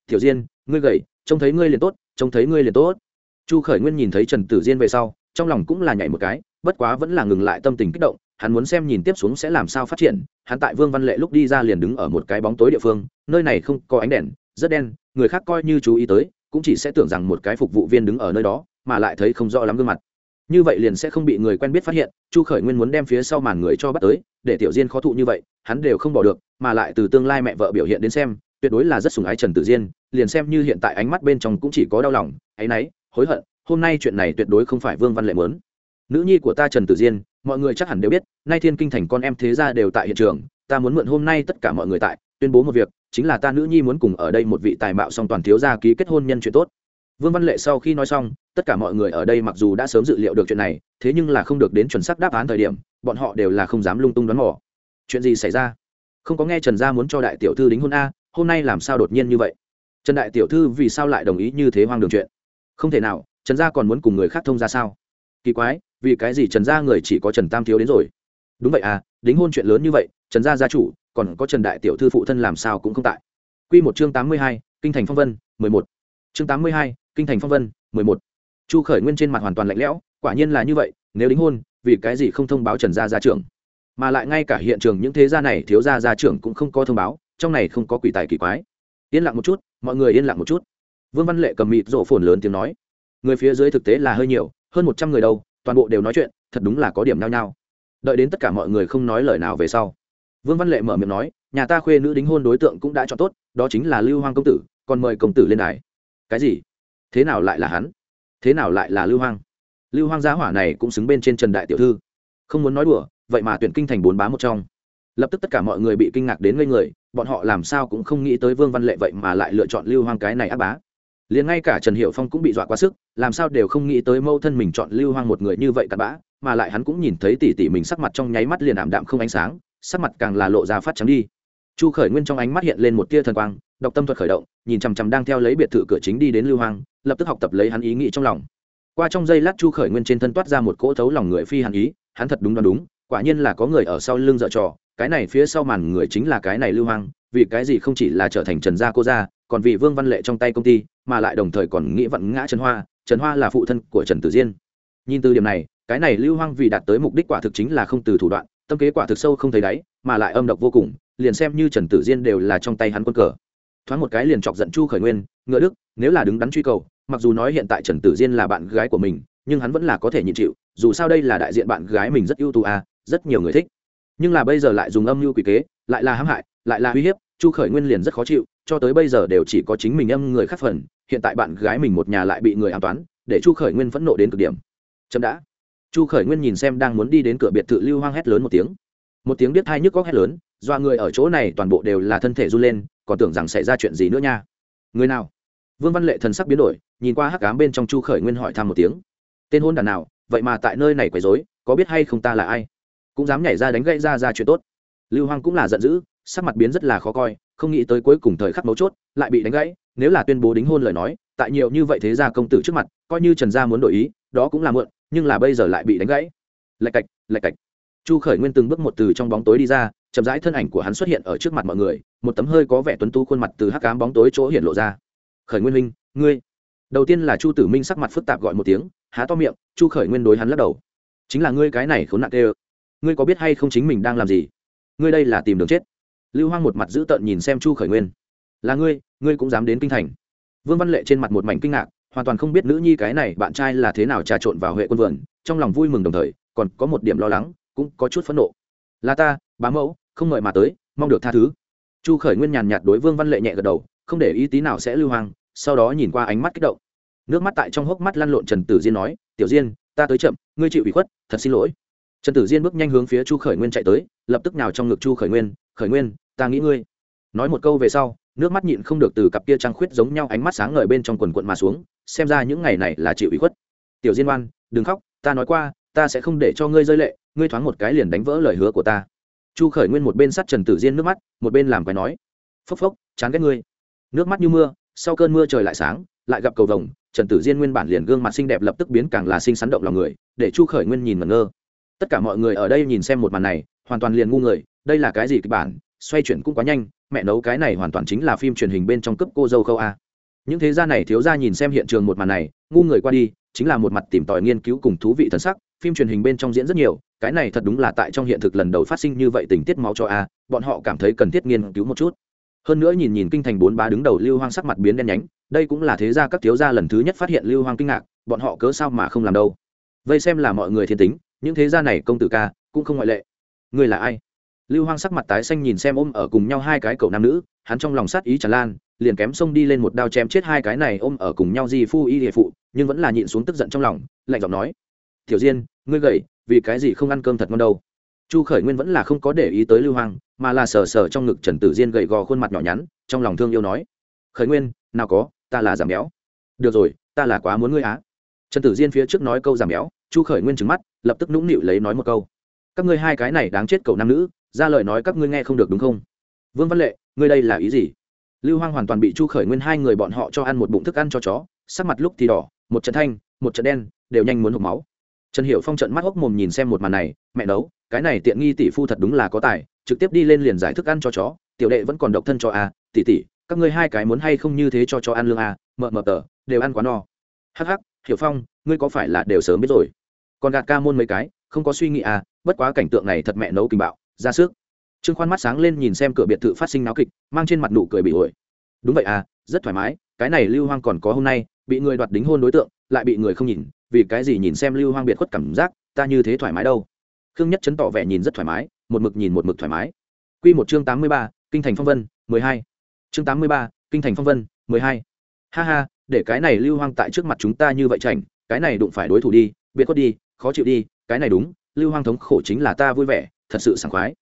tiểu diên, ngươi gầy, trông thấy ngươi liền tốt, trông thấy ngươi liền tốt. Chu khởi nguyên nhìn thấy trần tử diên về sau, trong lòng cũng là nhảy một cái, bất quá vẫn là ngừng lại tâm tình kích động, hắn muốn xem nhìn tiếp xuống sẽ làm sao phát triển. Hắn tại vương văn lệ lúc đi ra liền đứng ở một cái bóng tối địa phương, nơi này không có ánh đèn, rất đen, người khác coi như chú ý tới, cũng chỉ sẽ tưởng rằng một cái phục vụ viên đứng ở nơi đó, mà lại thấy không rõ lắm gương mặt. Như vậy liền sẽ không bị người quen biết phát hiện, chu khởi nguyên muốn đem phía sau màn người cho bắt tới, để tiểu diên khó thụ như vậy, hắn đều không bỏ được, mà lại từ tương lai mẹ vợ biểu hiện đến xem tuyệt đối là rất sùng ái trần tử diên, liền xem như hiện tại ánh mắt bên trong cũng chỉ có đau lòng, áy náy, hối hận, hôm nay chuyện này tuyệt đối không phải vương văn lệ mớn nữ nhi của ta trần tử diên, mọi người chắc hẳn đều biết, nay thiên kinh thành con em thế gia đều tại hiện trường, ta muốn mượn hôm nay tất cả mọi người tại, tuyên bố một việc, chính là ta nữ nhi muốn cùng ở đây một vị tài mạo song toàn thiếu gia ký kết hôn nhân chuyện tốt. Vương văn lệ sau khi nói xong, tất cả mọi người ở đây mặc dù đã sớm dự liệu được chuyện này, thế nhưng là không được đến chuẩn xác đáp án thời điểm, bọn họ đều là không dám lung tung đoán mò. Chuyện gì xảy ra? Không có nghe trần gia muốn cho đại tiểu thư đính hôn a hôm nay làm sao đột nhiên như vậy? Trần đại tiểu thư vì sao lại đồng ý như thế hoang đường chuyện? Không thể nào, trần gia còn muốn cùng người khác thông ra sao? Kỳ quái, vì cái gì trần gia người chỉ có trần tam thiếu đến rồi? Đúng vậy à đính hôn chuyện lớn như vậy, trần gia gia chủ, còn có trần đại tiểu thư phụ thân làm sao cũng không tại. Q một chương tám mươi hai, kinh thành phong vân, mười một. Chương tám mươi hai, kinh thành phong vân, mười một. Chu khởi nguyên trên mặt hoàn toàn lạnh lẽo, quả nhiên là như vậy, nếu đính hôn, vì cái gì không thông báo trần gia gia trưởng? Mà lại ngay cả hiện trường những thế gia này thiếu gia gia trưởng cũng không có thông báo trong này không có quỷ tài kỳ quái. Yên lặng một chút, mọi người yên lặng một chút. Vương văn lệ cầm mịt rổ phồn lớn tiếng nói. Người phía dưới thực tế là hơi nhiều, hơn một trăm người đâu, toàn bộ đều nói chuyện, thật đúng là có điểm nao nhao. Đợi đến tất cả mọi người không nói lời nào về sau, vương văn lệ mở miệng nói, nhà ta khuê nữ đính hôn đối tượng cũng đã chọn tốt, đó chính là lưu hoang công tử, còn mời công tử lên đài. Cái gì? Thế nào lại là hắn? Thế nào lại là lưu hoang? Lưu hoang giá hỏa này cũng xứng bên trên trần đại tiểu thư. Không muốn nói đùa, vậy mà tuyển kinh thành bốn bá một trong. Lập tức tất cả mọi người bị kinh ngạc đến ngây người bọn họ làm sao cũng không nghĩ tới vương văn lệ vậy mà lại lựa chọn lưu hoang cái này áp bá. Liền ngay cả trần hiệu phong cũng bị dọa quá sức, làm sao đều không nghĩ tới mâu thân mình chọn lưu hoang một người như vậy cặn bã, mà lại hắn cũng nhìn thấy tỉ tỉ mình sắc mặt trong nháy mắt liền ảm đạm không ánh sáng, sắc mặt càng là lộ ra phát trắng đi. Chu khởi nguyên trong ánh mắt hiện lên một tia thần quang đọc tâm thuật khởi động, nhìn chằm chằm đang theo lấy biệt thự cửa chính đi đến lưu hoang, lập tức học tập lấy hắn ý nghĩ trong lòng. Qua trong giây lát chu khởi nguyên trên thân toát ra một cỗ thấu lòng người phi hàn ý, hắn thật đúng đoán đúng, quả nhiên là có người ở sau lưng dợ trò cái này phía sau màn người chính là cái này lưu hoang, vì cái gì không chỉ là trở thành trần gia cô gia, còn vì vương văn lệ trong tay công ty, mà lại đồng thời còn nghĩ vận ngã trần hoa trần hoa là phụ thân của trần tử diên. Nhìn từ điểm này, cái này lưu hoang vì đạt tới mục đích quả thực chính là không từ thủ đoạn, tâm kế quả thực sâu không thấy đáy, mà lại âm độc vô cùng, liền xem như trần tử diên đều là trong tay hắn quân cờ. Thoáng một cái liền chọc giận chu khởi nguyên, ngựa đức, nếu là đứng đắn truy cầu, mặc dù nói hiện tại trần tử diên là bạn gái của mình, nhưng hắn vẫn là có thể nhịn chịu, dù sao đây là đại diện bạn gái mình rất ưu tú à rất nhiều người thích nhưng là bây giờ lại dùng âm mưu quỷ kế, lại là hãm hại, lại là uy hiếp, chu khởi nguyên liền rất khó chịu, cho tới bây giờ đều chỉ có chính mình âm người khác phần, hiện tại bạn gái mình một nhà lại bị người an toán, để chu khởi nguyên phẫn nộ đến cực điểm. Chậm đã. Chu khởi nguyên nhìn xem đang muốn đi đến cửa biệt thự lưu hoang hét lớn một tiếng. Một tiếng biết thai nhức góc hét lớn do người ở chỗ này toàn bộ đều là thân thể run lên, còn tưởng rằng xảy ra chuyện gì nữa nha. Người nào? Vương văn lệ thần sắc biến đổi, nhìn qua hắc cám bên trong chu khởi nguyên hỏi thăm một tiếng. Tên hôn đàn nào? Vậy mà tại nơi này quấy dối có biết hay không ta là ai? Cũng dám nhảy ra đánh gãy ra ra chuyện tốt. Lưu hoang cũng là giận dữ, sắc mặt biến rất là khó coi, không nghĩ tới cuối cùng thời khắc mấu chốt, lại bị đánh gãy, nếu là tuyên bố đính hôn lời nói, tại nhiều như vậy thế ra công tử trước mặt, coi như trần gia muốn đổi ý, đó cũng là mượn nhưng là bây giờ lại bị đánh gãy. Lạch cạch lạch cạch. Chu khởi nguyên từng bước một từ trong bóng tối đi ra, chậm rãi thân ảnh của hắn xuất hiện ở trước mặt mọi người, một tấm hơi có vẻ tuấn tu khuôn mặt từ hắc cám bóng tối chỗ hiện lộ ra. Khởi nguyên minh ngươi. Đầu tiên là chu tử minh sắc mặt phức tạp gọi một tiếng, há to miệng, chu khởi nguyên đối hắn lắc đầu. Chính là ngươi cái này khốn nạn tê ơ ngươi có biết hay không chính mình đang làm gì? Ngươi đây là tìm đường chết. Lưu hoang một mặt dữ tợn nhìn xem chu khởi nguyên. Là ngươi ngươi cũng dám đến kinh thành. Vương văn lệ trên mặt một mảnh kinh ngạc, hoàn toàn không biết nữ nhi cái này bạn trai là thế nào trà trộn vào huệ quân vườn, trong lòng vui mừng đồng thời, còn có một điểm lo lắng, cũng có chút phẫn nộ. Là ta, bá mẫu, không ngợi mà tới, mong được tha thứ. Chu khởi nguyên nhàn nhạt đối vương văn lệ nhẹ gật đầu, không để ý tí nào sẽ lưu hoang, sau đó nhìn qua ánh mắt kích động. Nước mắt tại trong hốc mắt lăn lộn trần tử diên nói, tiểu diên, ta tới chậm, ngươi chịu ủy khuất, thật xin lỗi trần tử diên bước nhanh hướng phía chu khởi nguyên chạy tới, lập tức nào trong ngực chu khởi nguyên khởi nguyên, ta nghĩ ngươi. Nói một câu về sau, nước mắt nhịn không được từ cặp kia trăng khuyết giống nhau ánh mắt sáng ngời bên trong quần quận mà xuống, xem ra những ngày này là chịu ủy khuất. Tiểu diên oan, đừng khóc, ta nói qua, ta sẽ không để cho ngươi rơi lệ, ngươi thoáng một cái liền đánh vỡ lời hứa của ta. Chu khởi nguyên một bên sắt trần tử diên nước mắt, một bên làm cái nói, phốc phốc, chán ghét ngươi. Nước mắt như mưa, sau cơn mưa trời lại sáng, lại gặp cầu vồng, trần tử diên nguyên bản liền gương mặt xinh đẹp lập tức biến càng là xinh xắn động lòng người, để chu khởi nguyên nhìn mà ngơ tất cả mọi người ở đây nhìn xem một màn này, hoàn toàn liền ngu người, đây là cái gì kịch bản, xoay chuyển cũng quá nhanh, mẹ nấu cái này hoàn toàn chính là phim truyền hình bên trong cấp cô dâu khâu a. Những thế gia này thiếu ra nhìn xem hiện trường một màn này, ngu người qua đi, chính là một mặt tìm tòi nghiên cứu cùng thú vị thân sắc, phim truyền hình bên trong diễn rất nhiều, cái này thật đúng là tại trong hiện thực lần đầu phát sinh như vậy tình tiết máu cho a, bọn họ cảm thấy cần thiết nghiên cứu một chút. Hơn nữa nhìn nhìn kinh thành bốn ba đứng đầu lưu hoang sắc mặt biến đen nhánh, đây cũng là thế gia các thiếu gia lần thứ nhất phát hiện lưu hoang kinh ngạc, bọn họ cớ sao mà không làm đâu? Vây xem là mọi người thiên tính những thế gia này công tử ca, cũng không ngoại lệ. Người là ai? Lưu hoang sắc mặt tái xanh nhìn xem ôm ở cùng nhau hai cái cậu nam nữ, hắn trong lòng sát ý tràn lan, liền kém xông đi lên một đao chém chết hai cái này ôm ở cùng nhau di phu y địa phụ, nhưng vẫn là nhịn xuống tức giận trong lòng, lạnh giọng nói, tiểu diên, ngươi gầy, vì cái gì không ăn cơm thật ngon đâu? Chu khởi nguyên vẫn là không có để ý tới lưu hoang, mà là sờ sờ trong ngực trần tử diên gầy gò khuôn mặt nhỏ nhắn, trong lòng thương yêu nói, khởi nguyên, nào có, ta là giảm béo. Được rồi, ta là quá muốn ngươi á trần tử diên phía trước nói câu giảm béo chu khởi nguyên trừng mắt lập tức nũng nịu lấy nói một câu. Các ngươi hai cái này đáng chết cậu nam nữ ra lời nói các ngươi nghe không được đúng không? Vương văn lệ ngươi đây là ý gì? Lưu hoang hoàn toàn bị chu khởi nguyên hai người bọn họ cho ăn một bụng thức ăn cho chó sắc mặt lúc thì đỏ một trận thanh một trận đen đều nhanh muốn hộp máu. Trần hiệu phong trận mắt hốc mồm nhìn xem một màn này mẹ nấu cái này tiện nghi tỷ phu thật đúng là có tài trực tiếp đi lên liền giải thức ăn cho chó tiểu đệ vẫn còn độc thân cho a à, tỷ tỷ các ngươi hai cái muốn hay không như thế cho cho ăn lương a à, mợ mợ tờ đều ăn quá no. Hắc hắc hiểu phong, ngươi có phải là đều sớm biết rồi? Còn gạt ca môn mấy cái, không có suy nghĩ à bất quá cảnh tượng này thật mẹ nấu kinh bạo, ra sức. Trương khoan mắt sáng lên nhìn xem cửa biệt thự phát sinh náo kịch, mang trên mặt nụ cười bị ổi. Đúng vậy à rất thoải mái, cái này lưu hoang còn có hôm nay, bị người đoạt đính hôn đối tượng, lại bị người không nhìn, vì cái gì nhìn xem lưu hoang biệt khuất cảm giác, ta như thế thoải mái đâu? Khương nhất chấn tỏ vẻ nhìn rất thoải mái, một mực nhìn một mực thoải mái. Q một chương tám mươi ba, kinh thành phong vân, mười hai. Chương tám mươi ba, kinh thành phong vân, mười hai. Ha ha để cái này lưu hoang tại trước mặt chúng ta như vậy chảnh, cái này đụng phải đối thủ đi, biệt khuất đi, khó chịu đi, cái này đúng, lưu hoang thống khổ chính là ta vui vẻ, thật sự sảng khoái.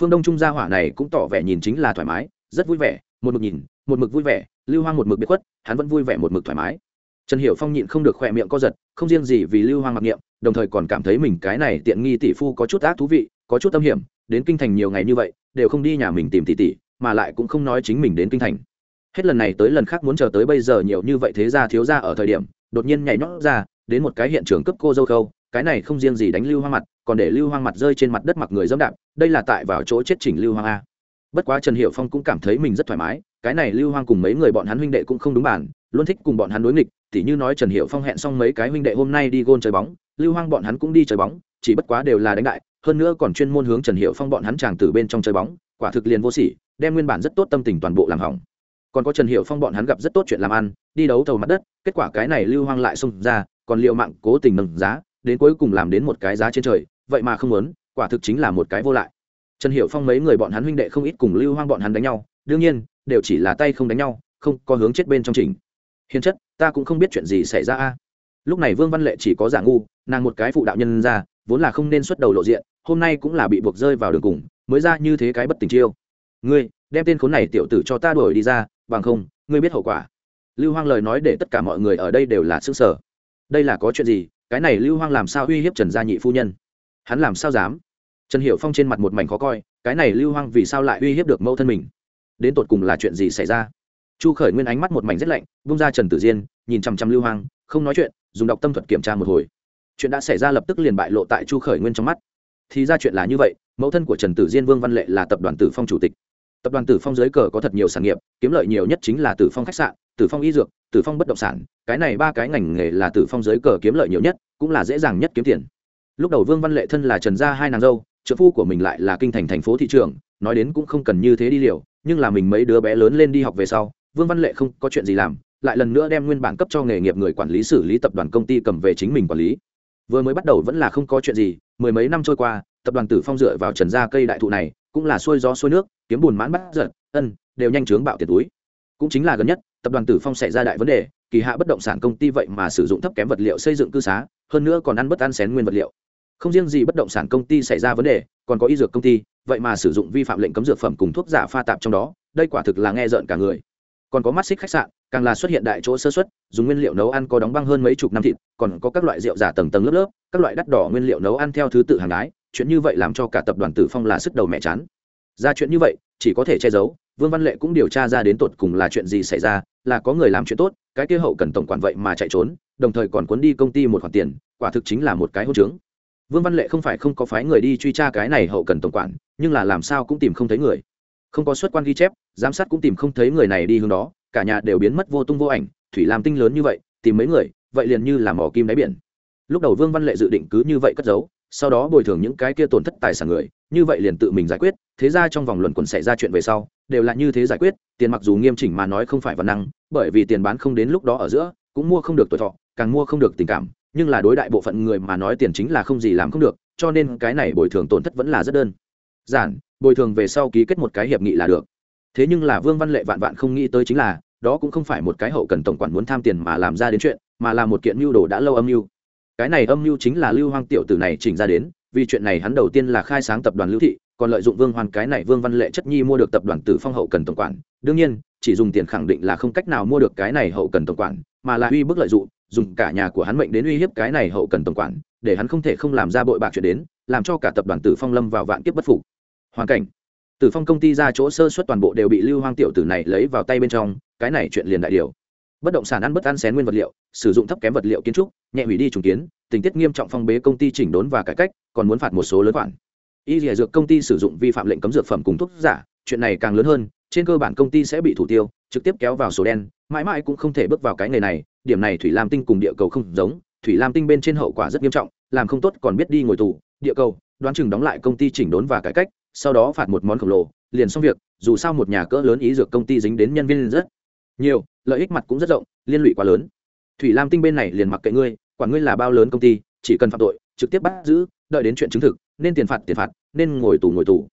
Phương đông trung gia hỏa này cũng tỏ vẻ nhìn chính là thoải mái, rất vui vẻ, một mực nhìn, một mực vui vẻ, lưu hoang một mực biết khuất, hắn vẫn vui vẻ một mực thoải mái. Trần hiểu phong nhịn không được khỏe miệng co giật, không riêng gì vì lưu hoang mặc niệm, đồng thời còn cảm thấy mình cái này tiện nghi tỷ phu có chút ác thú vị, có chút tâm hiểm, đến kinh thành nhiều ngày như vậy, đều không đi nhà mình tìm tỷ tỷ, mà lại cũng không nói chính mình đến kinh thành hết lần này tới lần khác muốn chờ tới bây giờ nhiều như vậy thế ra thiếu ra ở thời điểm, đột nhiên nhảy nhót ra, đến một cái hiện trường cấp cô dâu khâu, cái này không riêng gì đánh lưu hoang mặt, còn để lưu hoang mặt rơi trên mặt đất mặc người dẫm đạp, đây là tại vào chỗ chết chỉnh lưu hoang a. Bất quá trần hiệu phong cũng cảm thấy mình rất thoải mái, cái này lưu hoang cùng mấy người bọn hắn huynh đệ cũng không đúng bản, luôn thích cùng bọn hắn đối nghịch, tỉ như nói trần hiệu phong hẹn xong mấy cái huynh đệ hôm nay đi gôn chơi bóng, lưu hoang bọn hắn cũng đi chơi bóng, chỉ bất quá đều là đánh đại, hơn nữa còn chuyên môn hướng trần hiệu phong bọn hắn chàng từ bên trong chơi bóng, quả thực liền vô sỉ, đem nguyên bản rất tốt tâm tình toàn bộ làm hỏng còn có trần hiệu phong bọn hắn gặp rất tốt chuyện làm ăn, đi đấu thầu mặt đất, kết quả cái này lưu hoang lại xông ra, còn liệu mạng cố tình nâng giá, đến cuối cùng làm đến một cái giá trên trời, vậy mà không muốn, quả thực chính là một cái vô lại. Trần hiệu phong mấy người bọn hắn huynh đệ không ít cùng lưu hoang bọn hắn đánh nhau, đương nhiên, đều chỉ là tay không đánh nhau, không có hướng chết bên trong trình hiền chất, ta cũng không biết chuyện gì xảy ra a. Lúc này vương văn lệ chỉ có giả ngu, nàng một cái phụ đạo nhân ra, vốn là không nên xuất đầu lộ diện, hôm nay cũng là bị buộc rơi vào đường cùng, mới ra như thế cái bất tình chiêu. Ngươi, đem tên khốn này tiểu tử cho ta đuổi đi ra bằng không, ngươi biết hậu quả. Lưu hoang lời nói để tất cả mọi người ở đây đều là xương sở đây là có chuyện gì? Cái này lưu hoang làm sao uy hiếp trần gia nhị phu nhân? Hắn làm sao dám? Trần hiểu phong trên mặt một mảnh khó coi, cái này lưu hoang vì sao lại uy hiếp được mẫu thân mình? Đến tột cùng là chuyện gì xảy ra? Chu khởi nguyên ánh mắt một mảnh rét lạnh bung ra trần tử diên, nhìn chằm chằm lưu hoang, không nói chuyện, dùng đọc tâm thuật kiểm tra một hồi. Chuyện đã xảy ra lập tức liền bại lộ tại chu khởi nguyên trong mắt. Thì ra chuyện là như vậy, mẫu thân của trần tử diên vương văn lệ là tập đoàn tử phong chủ tịch tập đoàn tử phong dưới cờ có thật nhiều sản nghiệp, kiếm lợi nhiều nhất chính là tử phong khách sạn, tử phong y dược, tử phong bất động sản. Cái này ba cái ngành nghề là tử phong dưới cờ kiếm lợi nhiều nhất, cũng là dễ dàng nhất kiếm tiền. Lúc đầu vương văn lệ thân là trần gia hai nàng dâu, trợ phu của mình lại là kinh thành thành phố thị trường, nói đến cũng không cần như thế đi liều, nhưng là mình mấy đứa bé lớn lên đi học về sau, vương văn lệ không có chuyện gì làm, lại lần nữa đem nguyên bản cấp cho nghề nghiệp người quản lý xử lý tập đoàn công ty cầm về chính mình quản lý. Vừa mới bắt đầu vẫn là không có chuyện gì, mười mấy năm trôi qua, tập đoàn tử phong dựa vào trần gia cây đại thụ này cũng là xuôi gió xuôi nước, kiếm bùn mãn bắt giật, ân, đều nhanh chướng bạo tiền túi. Cũng chính là gần nhất, tập đoàn tử phong xảy ra đại vấn đề, kỳ hạ bất động sản công ty vậy mà sử dụng thấp kém vật liệu xây dựng cư xá, hơn nữa còn ăn bất ăn xén nguyên vật liệu. Không riêng gì bất động sản công ty xảy ra vấn đề, còn có y dược công ty, vậy mà sử dụng vi phạm lệnh cấm dược phẩm cùng thuốc giả pha tạp trong đó, đây quả thực là nghe rợn cả người. Còn có mắt xích khách sạn, càng là xuất hiện đại chỗ sơ xuất dùng nguyên liệu nấu ăn có đóng băng hơn mấy chục năm thịt, còn có các loại rượu giả tầng tầng lớp lớp, các loại đắt đỏ nguyên liệu nấu ăn theo thứ tự hàng đái chuyện như vậy làm cho cả tập đoàn tử phong là sức đầu mẹ chán. Ra chuyện như vậy, chỉ có thể che giấu, vương văn lệ cũng điều tra ra đến tột cùng là chuyện gì xảy ra, là có người làm chuyện tốt, cái kia hậu cần tổng quản vậy mà chạy trốn, đồng thời còn cuốn đi công ty một khoản tiền, quả thực chính là một cái hôn trướng. Vương văn lệ không phải không có phái người đi truy tra cái này hậu cần tổng quản, nhưng là làm sao cũng tìm không thấy người. Không có xuất quan ghi chép, giám sát cũng tìm không thấy người này đi hướng đó, cả nhà đều biến mất vô tung vô ảnh, thủy làm tinh lớn như vậy, tìm mấy người, vậy liền như là mỏ kim đáy biển. Lúc đầu vương văn lệ dự định cứ như vậy cất giấu sau đó bồi thường những cái kia tổn thất tài sản người, như vậy liền tự mình giải quyết, thế ra trong vòng luận quần xảy ra chuyện về sau, đều là như thế giải quyết, tiền mặc dù nghiêm chỉnh mà nói không phải văn năng, bởi vì tiền bán không đến lúc đó ở giữa, cũng mua không được tuổi thọ, càng mua không được tình cảm, nhưng là đối đại bộ phận người mà nói tiền chính là không gì làm không được, cho nên cái này bồi thường tổn thất vẫn là rất đơn giản, bồi thường về sau ký kết một cái hiệp nghị là được. Thế nhưng là vương văn lệ vạn vạn không nghĩ tới chính là, đó cũng không phải một cái hậu cần tổng quản muốn tham tiền mà làm ra đến chuyện, mà là một kiện mưu đồ đã lâu âm mưu cái này âm mưu chính là lưu hoang tiểu tử này chỉnh ra đến, vì chuyện này hắn đầu tiên là khai sáng tập đoàn lưu thị, còn lợi dụng vương hoàn cái này vương văn lệ chất nhi mua được tập đoàn tử phong hậu cần tổng quản. Đương nhiên, chỉ dùng tiền khẳng định là không cách nào mua được cái này hậu cần tổng quản, mà là uy bức lợi dụng, dùng cả nhà của hắn mệnh đến uy hiếp cái này hậu cần tổng quản, để hắn không thể không làm ra bội bạc chuyện đến, làm cho cả tập đoàn tử phong lâm vào vạn kiếp bất phục. Hoàn cảnh. Tử phong công ty ra chỗ sơ suất toàn bộ đều bị lưu hoang tiểu tử này lấy vào tay bên trong, cái này chuyện liền đại điều bất động sản ăn bất ăn xén nguyên vật liệu, sử dụng thấp kém vật liệu kiến trúc, nhẹ hủy đi trùng kiến, tình tiết nghiêm trọng phong bế công ty chỉnh đốn và cải cách, còn muốn phạt một số lớn khoản. Y dìa dược công ty sử dụng vi phạm lệnh cấm dược phẩm cùng thuốc giả, chuyện này càng lớn hơn, trên cơ bản công ty sẽ bị thủ tiêu, trực tiếp kéo vào số đen, mãi mãi cũng không thể bước vào cái nghề này, điểm này thủy lam tinh cùng địa cầu không giống, thủy lam tinh bên trên hậu quả rất nghiêm trọng, làm không tốt còn biết đi ngồi tù, địa cầu, đoán chừng đóng lại công ty chỉnh đốn và cải cách, sau đó phạt một món khổng lồ, liền xong việc, dù sao một nhà cỡ lớn ý dược công ty dính đến nhân viên rất nhiều, lợi ích mặt cũng rất rộng, liên lụy quá lớn. Thủy lam tinh bên này liền mặc kệ ngươi, quản ngươi là bao lớn công ty, chỉ cần phạm tội, trực tiếp bắt giữ, đợi đến chuyện chứng thực, nên tiền phạt tiền phạt, nên ngồi tù ngồi tù.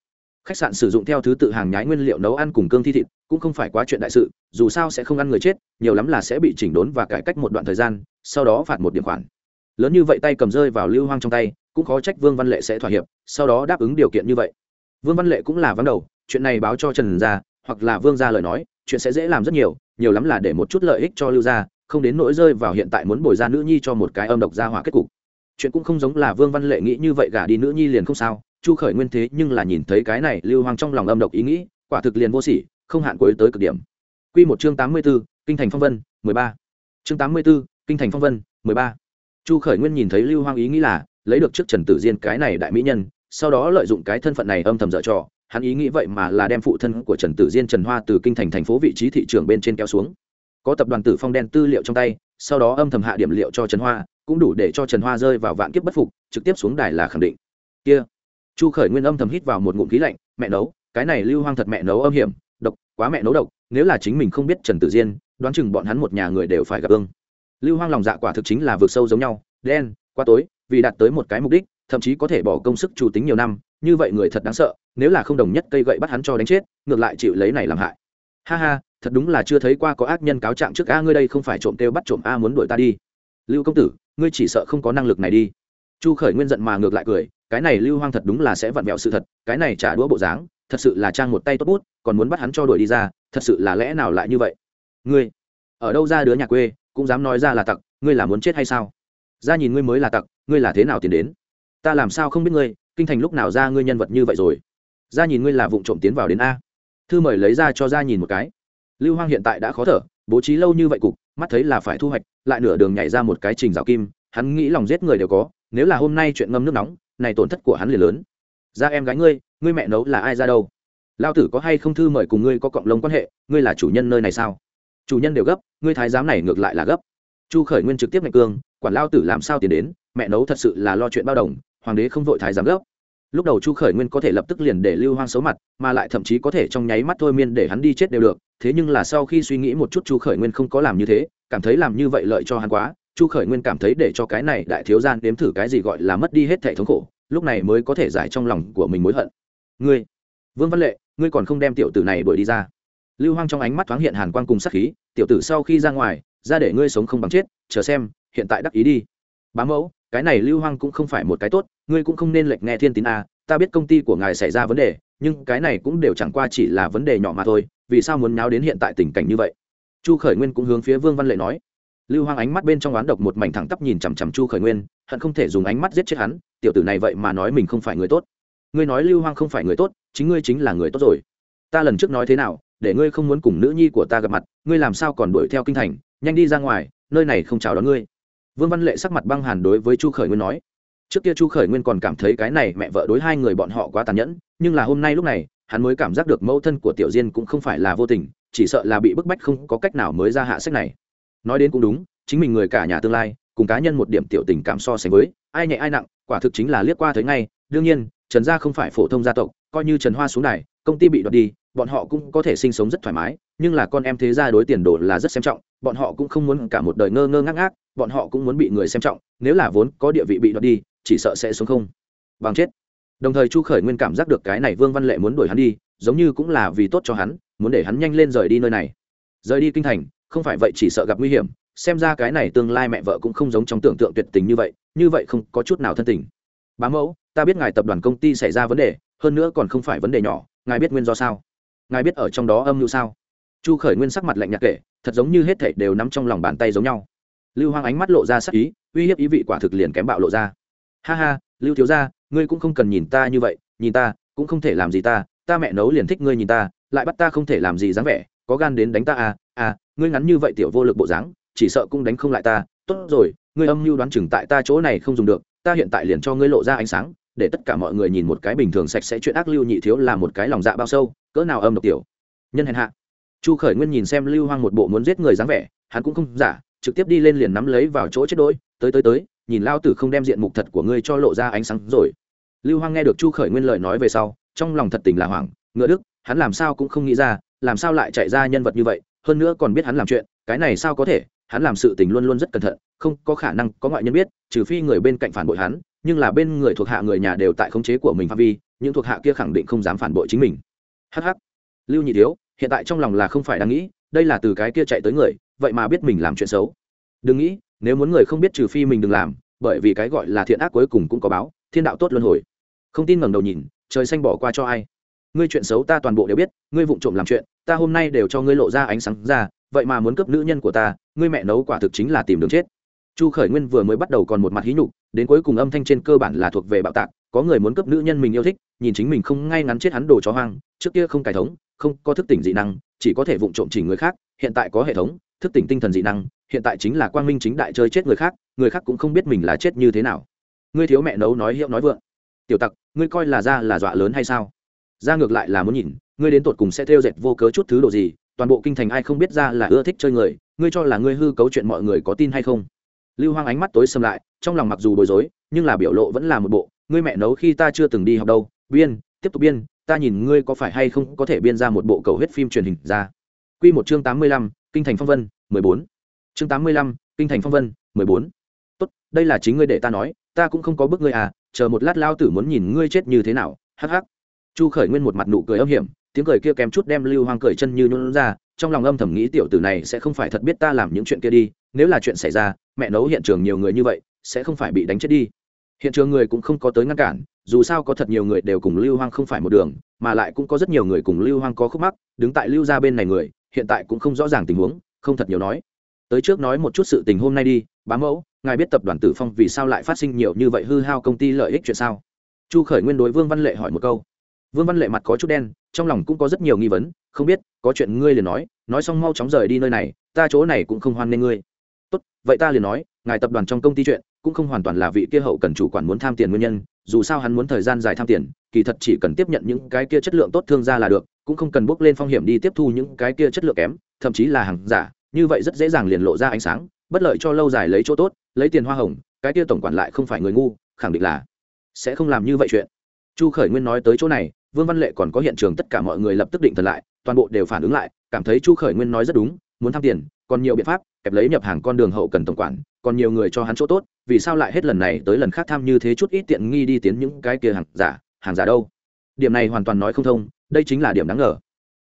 Khách sạn sử dụng theo thứ tự hàng nhái nguyên liệu nấu ăn cùng cương thi thịt, cũng không phải quá chuyện đại sự, dù sao sẽ không ăn người chết, nhiều lắm là sẽ bị chỉnh đốn và cải cách một đoạn thời gian, sau đó phạt một điểm khoản. Lớn như vậy tay cầm rơi vào lưu hoang trong tay, cũng khó trách vương văn lệ sẽ thỏa hiệp, sau đó đáp ứng điều kiện như vậy. Vương văn lệ cũng là vắng đầu, chuyện này báo cho trần gia, hoặc là vương gia lời nói, chuyện sẽ dễ làm rất nhiều nhiều lắm là để một chút lợi ích cho lưu gia, không đến nỗi rơi vào hiện tại muốn bồi ra nữ nhi cho một cái âm độc gia hỏa kết cục. Chuyện cũng không giống là vương văn lệ nghĩ như vậy gả đi nữ nhi liền không sao, chu khởi nguyên thế nhưng là nhìn thấy cái này lưu hoang trong lòng âm độc ý nghĩ, quả thực liền vô sỉ, không hạn cuối tới cực điểm. Q một chương tám mươi b ố kinh thành phong vân, mười ba. Chương tám mươi b ố kinh thành phong vân, mười ba. Chu khởi nguyên nhìn thấy lưu hoang ý nghĩ là, lấy được trước trần tử diên cái này đại mỹ nhân, sau đó lợi dụng cái thân phận này âm thầm dở trò hắn ý nghĩ vậy mà là đem phụ thân của trần tử diên, trần hoa từ kinh thành thành phố vị trí thị trường bên trên kéo xuống. Có tập đoàn tử phong đen tư liệu trong tay, sau đó âm thầm hạ điểm liệu cho trần hoa, cũng đủ để cho trần hoa rơi vào vạn kiếp bất phục, trực tiếp xuống đài là khẳng định. Kia, chu khởi nguyên âm thầm hít vào một ngụm khí lạnh, mẹ nấu, cái này lưu hoang thật mẹ nấu âm hiểm, độc, quá mẹ nấu độc, nếu là chính mình không biết trần tử diên, đoán chừng bọn hắn một nhà người đều phải gặp ương lưu hoang lòng dạ quả thực chính là vượt sâu giống nhau, đen qua tối, vì đạt tới một cái mục đích, thậm chí có thể bỏ công sức chủ tính nhiều năm, như vậy người thật đáng sợ nếu là không đồng nhất cây gậy bắt hắn cho đánh chết, ngược lại chịu lấy này làm hại. Ha ha, thật đúng là chưa thấy qua có ác nhân cáo trạng trước a ngươi đây không phải trộm kêu bắt trộm a muốn đuổi ta đi. Lưu công tử, ngươi chỉ sợ không có năng lực này đi. Chu khởi nguyên giận mà ngược lại cười, cái này lưu hoang thật đúng là sẽ vặn vẹo sự thật, cái này trả đũa bộ dáng, thật sự là trang một tay tốt bút, còn muốn bắt hắn cho đuổi đi ra, thật sự là lẽ nào lại như vậy? Ngươi, ở đâu ra đứa nhà quê, cũng dám nói ra là tặc, ngươi là muốn chết hay sao? Ra nhìn ngươi mới là tặc, ngươi là thế nào tiền đến? Ta làm sao không biết ngươi, kinh thành lúc nào ra ngươi nhân vật như vậy rồi? Ra nhìn ngươi là vụ trộm tiến vào đến a. Thư mời lấy ra cho ra nhìn một cái. Lưu hoang hiện tại đã khó thở, bố trí lâu như vậy cục, mắt thấy là phải thu hoạch, lại nửa đường nhảy ra một cái trình rào kim, hắn nghĩ lòng giết người đều có, nếu là hôm nay chuyện ngâm nước nóng, này tổn thất của hắn liền lớn. Ra em gái ngươi ngươi mẹ nấu là ai ra đâu? Lao tử có hay không thư mời cùng ngươi có cộng lông quan hệ, ngươi là chủ nhân nơi này sao? Chủ nhân đều gấp, ngươi thái giám này ngược lại là gấp. Chu khởi nguyên trực tiếp ngạch cương, quản lao tử làm sao tiền đến, mẹ nấu thật sự là lo chuyện bao đồng, hoàng đế không vội thái giám gấp lúc đầu chu khởi nguyên có thể lập tức liền để lưu hoang xấu mặt, mà lại thậm chí có thể trong nháy mắt thôi miên để hắn đi chết đều được. Thế nhưng là sau khi suy nghĩ một chút chu khởi nguyên không có làm như thế, cảm thấy làm như vậy lợi cho hắn quá. Chu khởi nguyên cảm thấy để cho cái này đại thiếu gian đếm thử cái gì gọi là mất đi hết thể thống khổ, lúc này mới có thể giải trong lòng của mình mối hận. Ngươi, vương văn lệ, ngươi còn không đem tiểu tử này đuổi đi ra. Lưu hoang trong ánh mắt thoáng hiện hàn quang cùng sắc khí, tiểu tử sau khi ra ngoài, ra để ngươi sống không bằng chết, chờ xem, hiện tại đắc ý đi. Bá mẫu cái này lưu hoang cũng không phải một cái tốt, ngươi cũng không nên lệch nghe thiên tín a ta biết công ty của ngài xảy ra vấn đề, nhưng cái này cũng đều chẳng qua chỉ là vấn đề nhỏ mà thôi, vì sao muốn nháo đến hiện tại tình cảnh như vậy? Chu khởi nguyên cũng hướng phía vương văn lệ nói. Lưu hoang ánh mắt bên trong oán độc một mảnh thẳng tắp nhìn chằm chằm chu khởi nguyên, hận không thể dùng ánh mắt giết chết hắn, tiểu tử này vậy mà nói mình không phải người tốt. Ngươi nói lưu hoang không phải người tốt, chính ngươi chính là người tốt rồi. Ta lần trước nói thế nào, để ngươi không muốn cùng nữ nhi của ta gặp mặt, ngươi làm sao còn đuổi theo kinh thành, nhanh đi ra ngoài, nơi này không chào đón ngươi vương văn lệ sắc mặt băng hàn đối với chu khởi nguyên nói. Trước kia chu khởi nguyên còn cảm thấy cái này mẹ vợ đối hai người bọn họ quá tàn nhẫn, nhưng là hôm nay lúc này, hắn mới cảm giác được mẫu thân của tiểu diên cũng không phải là vô tình, chỉ sợ là bị bức bách không có cách nào mới ra hạ sách này. Nói đến cũng đúng, chính mình người cả nhà tương lai, cùng cá nhân một điểm tiểu tình cảm so sánh với, ai nhẹ ai nặng, quả thực chính là liếc qua thấy ngay. Đương nhiên, trần gia không phải phổ thông gia tộc, coi như trần hoa xuống này công ty bị đoạt đi, bọn họ cũng có thể sinh sống rất thoải mái, nhưng là con em thế gia đối tiền đồ là rất xem trọng bọn họ cũng không muốn cả một đời ngơ ngơ ngác ngác, bọn họ cũng muốn bị người xem trọng, nếu là vốn có địa vị bị đoạt đi, chỉ sợ sẽ xuống không. Bằng chết. Đồng thời chu khởi nguyên cảm giác được cái này vương văn lệ muốn đuổi hắn đi, giống như cũng là vì tốt cho hắn, muốn để hắn nhanh lên rời đi nơi này. Rời đi kinh thành, không phải vậy chỉ sợ gặp nguy hiểm, xem ra cái này tương lai mẹ vợ cũng không giống trong tưởng tượng tuyệt tình như vậy như vậy không có chút nào thân tình. Bá mẫu, ta biết ngài tập đoàn công ty xảy ra vấn đề, hơn nữa còn không phải vấn đề nhỏ, ngài biết nguyên do sao? Ngài biết ở trong đó âm mưu sao? Chu khởi nguyên sắc mặt lạnh nhạt kể, thật giống như hết thảy đều nắm trong lòng bàn tay giống nhau. Lưu hoang ánh mắt lộ ra sắc ý, uy hiếp ý vị quả thực liền kém bạo lộ ra. Ha ha, lưu thiếu gia, ngươi cũng không cần nhìn ta như vậy, nhìn ta, cũng không thể làm gì ta ta mẹ nấu liền thích ngươi nhìn ta, lại bắt ta không thể làm gì dáng vẻ, có gan đến đánh ta à à ngươi ngắn như vậy tiểu vô lực bộ dáng, chỉ sợ cũng đánh không lại ta. Tốt rồi, ngươi âm mưu đoán chừng tại ta chỗ này không dùng được, ta hiện tại liền cho ngươi lộ ra ánh sáng, để tất cả mọi người nhìn một cái bình thường sạch sẽ chuyện ác lưu nhị thiếu là một cái lòng dạ bao sâu, cỡ nào âm độc tiểu. Nhân hèn hạ chu khởi nguyên nhìn xem lưu hoang một bộ muốn giết người dáng vẻ, hắn cũng không giả, trực tiếp đi lên liền nắm lấy vào chỗ chết đôi tới tới tới, nhìn lao tử không đem diện mục thật của ngươi cho lộ ra ánh sáng rồi. Lưu hoang nghe được chu khởi nguyên lời nói về sau, trong lòng thật tình là hoảng, ngựa đức, hắn làm sao cũng không nghĩ ra, làm sao lại chạy ra nhân vật như vậy, hơn nữa còn biết hắn làm chuyện, cái này sao có thể, hắn làm sự tình luôn luôn rất cẩn thận, không có khả năng có ngoại nhân biết, trừ phi người bên cạnh phản bội hắn, nhưng là bên người thuộc hạ người nhà đều tại khống chế của mình phạm vi, những thuộc hạ kia khẳng định không dám phản bội chính mình. Hh lưu nhị thiếu hiện tại trong lòng là không phải đang nghĩ, đây là từ cái kia chạy tới người, vậy mà biết mình làm chuyện xấu. Đừng nghĩ, nếu muốn người không biết trừ phi mình đừng làm, bởi vì cái gọi là thiện ác cuối cùng cũng có báo, thiên đạo tốt luân hồi. Không tin ngẩng đầu nhìn, trời xanh bỏ qua cho ai. Ngươi chuyện xấu ta toàn bộ đều biết, ngươi vụng trộm làm chuyện, ta hôm nay đều cho ngươi lộ ra ánh sáng ra, vậy mà muốn cướp nữ nhân của ta, ngươi mẹ nấu quả thực chính là tìm đường chết. Chu khởi nguyên vừa mới bắt đầu còn một mặt hí nhục, đến cuối cùng âm thanh trên cơ bản là thuộc về bạo tạc, có người muốn cướp nữ nhân mình yêu thích, nhìn chính mình không ngay ngắn chết hắn đồ chó hoang, trước kia không cải thống không có thức tỉnh dị năng, chỉ có thể vụng trộm chỉ người khác, hiện tại có hệ thống, thức tỉnh tinh thần dị năng, hiện tại chính là quang minh chính đại chơi chết người khác người khác cũng không biết mình là chết như thế nào. Ngươi thiếu mẹ nấu nói hiệu nói vượng. Tiểu tặc, ngươi coi là ra là dọa lớn hay sao? Ra ngược lại là muốn nhìn, ngươi đến tột cùng sẽ theo dệt vô cớ chút thứ đồ gì, toàn bộ kinh thành ai không biết ra là ưa thích chơi người, ngươi cho là ngươi hư cấu chuyện mọi người có tin hay không? Lưu hoang ánh mắt tối xâm lại, trong lòng mặc dù bối rối, nhưng là biểu lộ vẫn là một bộ, ngươi mẹ nấu khi ta chưa từng đi học đâu, biên, tiếp tục biên ta nhìn ngươi có phải hay không có thể biên ra một bộ cầu huyết phim truyền hình ra? Quy một chương tám mươi lăm, kinh thành phong vân mười bốn. Chương tám mươi lăm, kinh thành phong vân mười bốn. Tốt đây là chính ngươi để ta nói ta cũng không có bức ngươi à chờ một lát lao tử muốn nhìn ngươi chết như thế nào hắc hắc. Chu khởi nguyên một mặt nụ cười âm hiểm tiếng cười kia kém chút đem lưu hoang cười chân như nhún ra trong lòng âm thầm nghĩ tiểu tử này sẽ không phải thật biết ta làm những chuyện kia đi nếu là chuyện xảy ra mẹ nấu hiện trường nhiều người như vậy sẽ không phải bị đánh chết đi hiện trường người cũng không có tới ngăn cản, dù sao có thật nhiều người đều cùng lưu hoang không phải một đường, mà lại cũng có rất nhiều người cùng lưu hoang có khúc mắc, đứng tại lưu ra bên này người, hiện tại cũng không rõ ràng tình huống, không thật nhiều nói. Tới trước nói một chút sự tình hôm nay đi, bá mẫu, ngài biết tập đoàn tử phong vì sao lại phát sinh nhiều như vậy hư hao công ty lợi ích chuyện sao? Chu khởi nguyên đối vương văn lệ hỏi một câu. Vương văn lệ mặt có chút đen, trong lòng cũng có rất nhiều nghi vấn, không biết, có chuyện ngươi liền nói nói xong mau chóng rời đi nơi này, ta chỗ này cũng không hoan nghê ngươi. Tốt, vậy ta liền nói, ngài tập đoàn trong công ty chuyện cũng không hoàn toàn là vị kia hậu cần chủ quản muốn tham tiền nguyên nhân, dù sao hắn muốn thời gian dài tham tiền, kỳ thật chỉ cần tiếp nhận những cái kia chất lượng tốt thương ra là được, cũng không cần bước lên phong hiểm đi tiếp thu những cái kia chất lượng kém, thậm chí là hàng giả, như vậy rất dễ dàng liền lộ ra ánh sáng, bất lợi cho lâu dài lấy chỗ tốt, lấy tiền hoa hồng, cái kia tổng quản lại không phải người ngu, khẳng định là sẽ không làm như vậy chuyện. Chu khởi nguyên nói tới chỗ này, vương văn lệ còn có hiện trường tất cả mọi người lập tức định thần lại, toàn bộ đều phản ứng lại, cảm thấy chu khởi nguyên nói rất đúng, muốn tham tiền, còn nhiều biện pháp, kẹp lấy nhập hàng con đường hậu cần tổng quản còn nhiều người cho hắn chỗ tốt, vì sao lại hết lần này tới lần khác tham như thế chút ít tiện nghi đi tiến những cái kia hàng giả hàng giả đâu? Điểm này hoàn toàn nói không thông, đây chính là điểm đáng ngờ.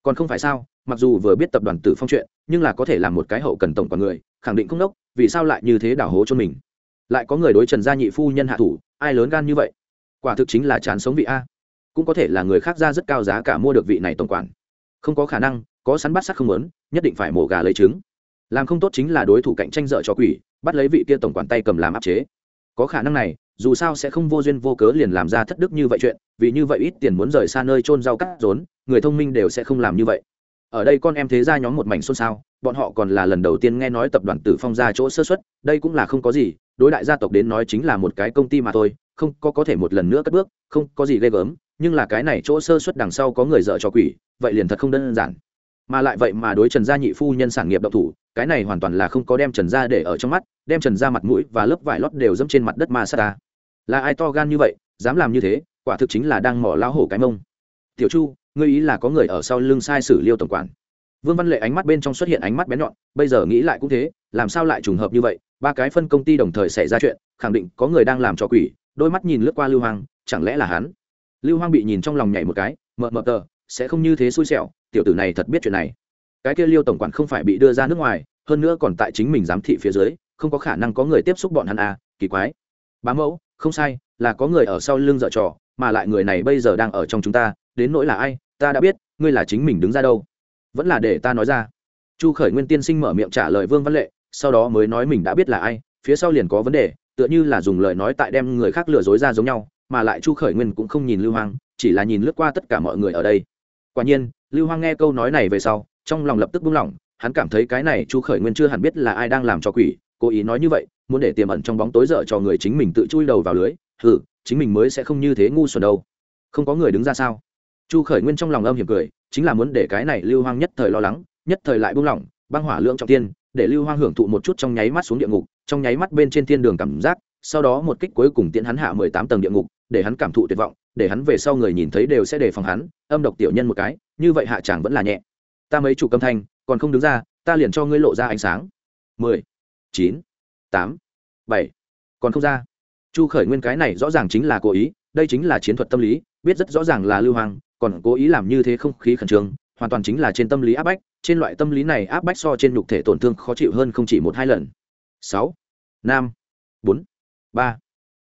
Còn không phải sao, mặc dù vừa biết tập đoàn tử phong chuyện, nhưng là có thể làm một cái hậu cần tổng quản người, khẳng định không đốc, vì sao lại như thế đảo hố cho mình? Lại có người đối trần gia nhị phu nhân hạ thủ, ai lớn gan như vậy? Quả thực chính là chán sống vị a. Cũng có thể là người khác ra rất cao giá cả mua được vị này tổng quản. Không có khả năng, có sắn bắt sắt không lớn nhất định phải mổ gà lấy trứng làm không tốt chính là đối thủ cạnh tranh dở cho quỷ, bắt lấy vị kia tổng quản tay cầm làm áp chế. Có khả năng này, dù sao sẽ không vô duyên vô cớ liền làm ra thất đức như vậy chuyện, vì như vậy ít tiền muốn rời xa nơi trôn rau cắt rốn, người thông minh đều sẽ không làm như vậy. Ở đây con em thế ra nhóm một mảnh xôn xao, bọn họ còn là lần đầu tiên nghe nói tập đoàn tử phong ra chỗ sơ xuất đây cũng là không có gì, đối đại gia tộc đến nói chính là một cái công ty mà thôi, không có có thể một lần nữa cất bước, không có gì ghê gớm, nhưng là cái này chỗ sơ xuất đằng sau có người dợ cho quỷ, vậy liền thật không đơn giản. Mà lại vậy mà đối trần gia nhị phu nhân sản nghiệp động thủ cái này hoàn toàn là không có đem trần gia để ở trong mắt, đem trần gia mặt mũi và lớp vải lót đều dẫm trên mặt đất ma sa ta. Là ai to gan như vậy, dám làm như thế, quả thực chính là đang mỏ lao hổ cái mông. Tiểu chu, ngươi ý là có người ở sau lưng sai sử liêu tổng quản. Vương văn lệ ánh mắt bên trong xuất hiện ánh mắt bén nhọn, bây giờ nghĩ lại cũng thế, làm sao lại trùng hợp như vậy? Ba cái phân công ty đồng thời xảy ra chuyện, khẳng định có người đang làm trò quỷ, đôi mắt nhìn lướt qua lưu hoàng chẳng lẽ là hắn? Lưu hoang bị nhìn trong lòng nhảy một cái, mờ mờ tờ, sẽ không như thế xui xẻo, tiểu tử này thật biết chuyện này cái kia liêu tổng quản không phải bị đưa ra nước ngoài, hơn nữa còn tại chính mình giám thị phía dưới, không có khả năng có người tiếp xúc bọn hắn à kỳ quái. Bá mẫu, không sai, là có người ở sau lưng dợ trò, mà lại người này bây giờ đang ở trong chúng ta, đến nỗi là ai, ta đã biết, ngươi là chính mình đứng ra đâu. Vẫn là để ta nói ra. Chu khởi nguyên tiên sinh mở miệng trả lời vương văn lệ, sau đó mới nói mình đã biết là ai, phía sau liền có vấn đề, tựa như là dùng lời nói tại đem người khác lừa dối ra giống nhau, mà lại chu khởi nguyên cũng không nhìn lưu hoang, chỉ là nhìn lướt qua tất cả mọi người ở đây. Quả nhiên, lưu hoang nghe câu nói này về sau trong lòng lập tức buông lỏng, hắn cảm thấy cái này chu khởi nguyên chưa hẳn biết là ai đang làm cho quỷ, cố ý nói như vậy, muốn để tiềm ẩn trong bóng tối dở cho người chính mình tự chui đầu vào lưới ừ chính mình mới sẽ không như thế ngu xuẩn đâu. Không có người đứng ra sao? Chu khởi nguyên trong lòng âm hiểm cười, chính là muốn để cái này lưu hoang nhất thời lo lắng, nhất thời lại buông lỏng, băng hỏa lượng trọng tiên, để lưu hoang hưởng thụ một chút trong nháy mắt xuống địa ngục, trong nháy mắt bên trên thiên đường cảm giác, sau đó một kích cuối cùng tiễn hắn hạ mười tám tầng địa ngục, để hắn cảm thụ tuyệt vọng, để hắn về sau người nhìn thấy đều sẽ đề phòng hắn, âm độc tiểu nhân một cái, như vậy hạ chàng vẫn là nhẹ ta mấy chủ cầm thanh, còn không đứng ra, ta liền cho ngươi lộ ra ánh sáng. Mười, chín, tám, bảy. Còn không ra. Chu khởi nguyên cái này rõ ràng chính là cố ý, đây chính là chiến thuật tâm lý, biết rất rõ ràng là lưu hoàng còn cố ý làm như thế không khí khẩn trương, hoàn toàn chính là trên tâm lý áp bách, trên loại tâm lý này áp bách so trên nhục thể tổn thương khó chịu hơn không chỉ một hai lần. Sáu, năm, bốn, ba,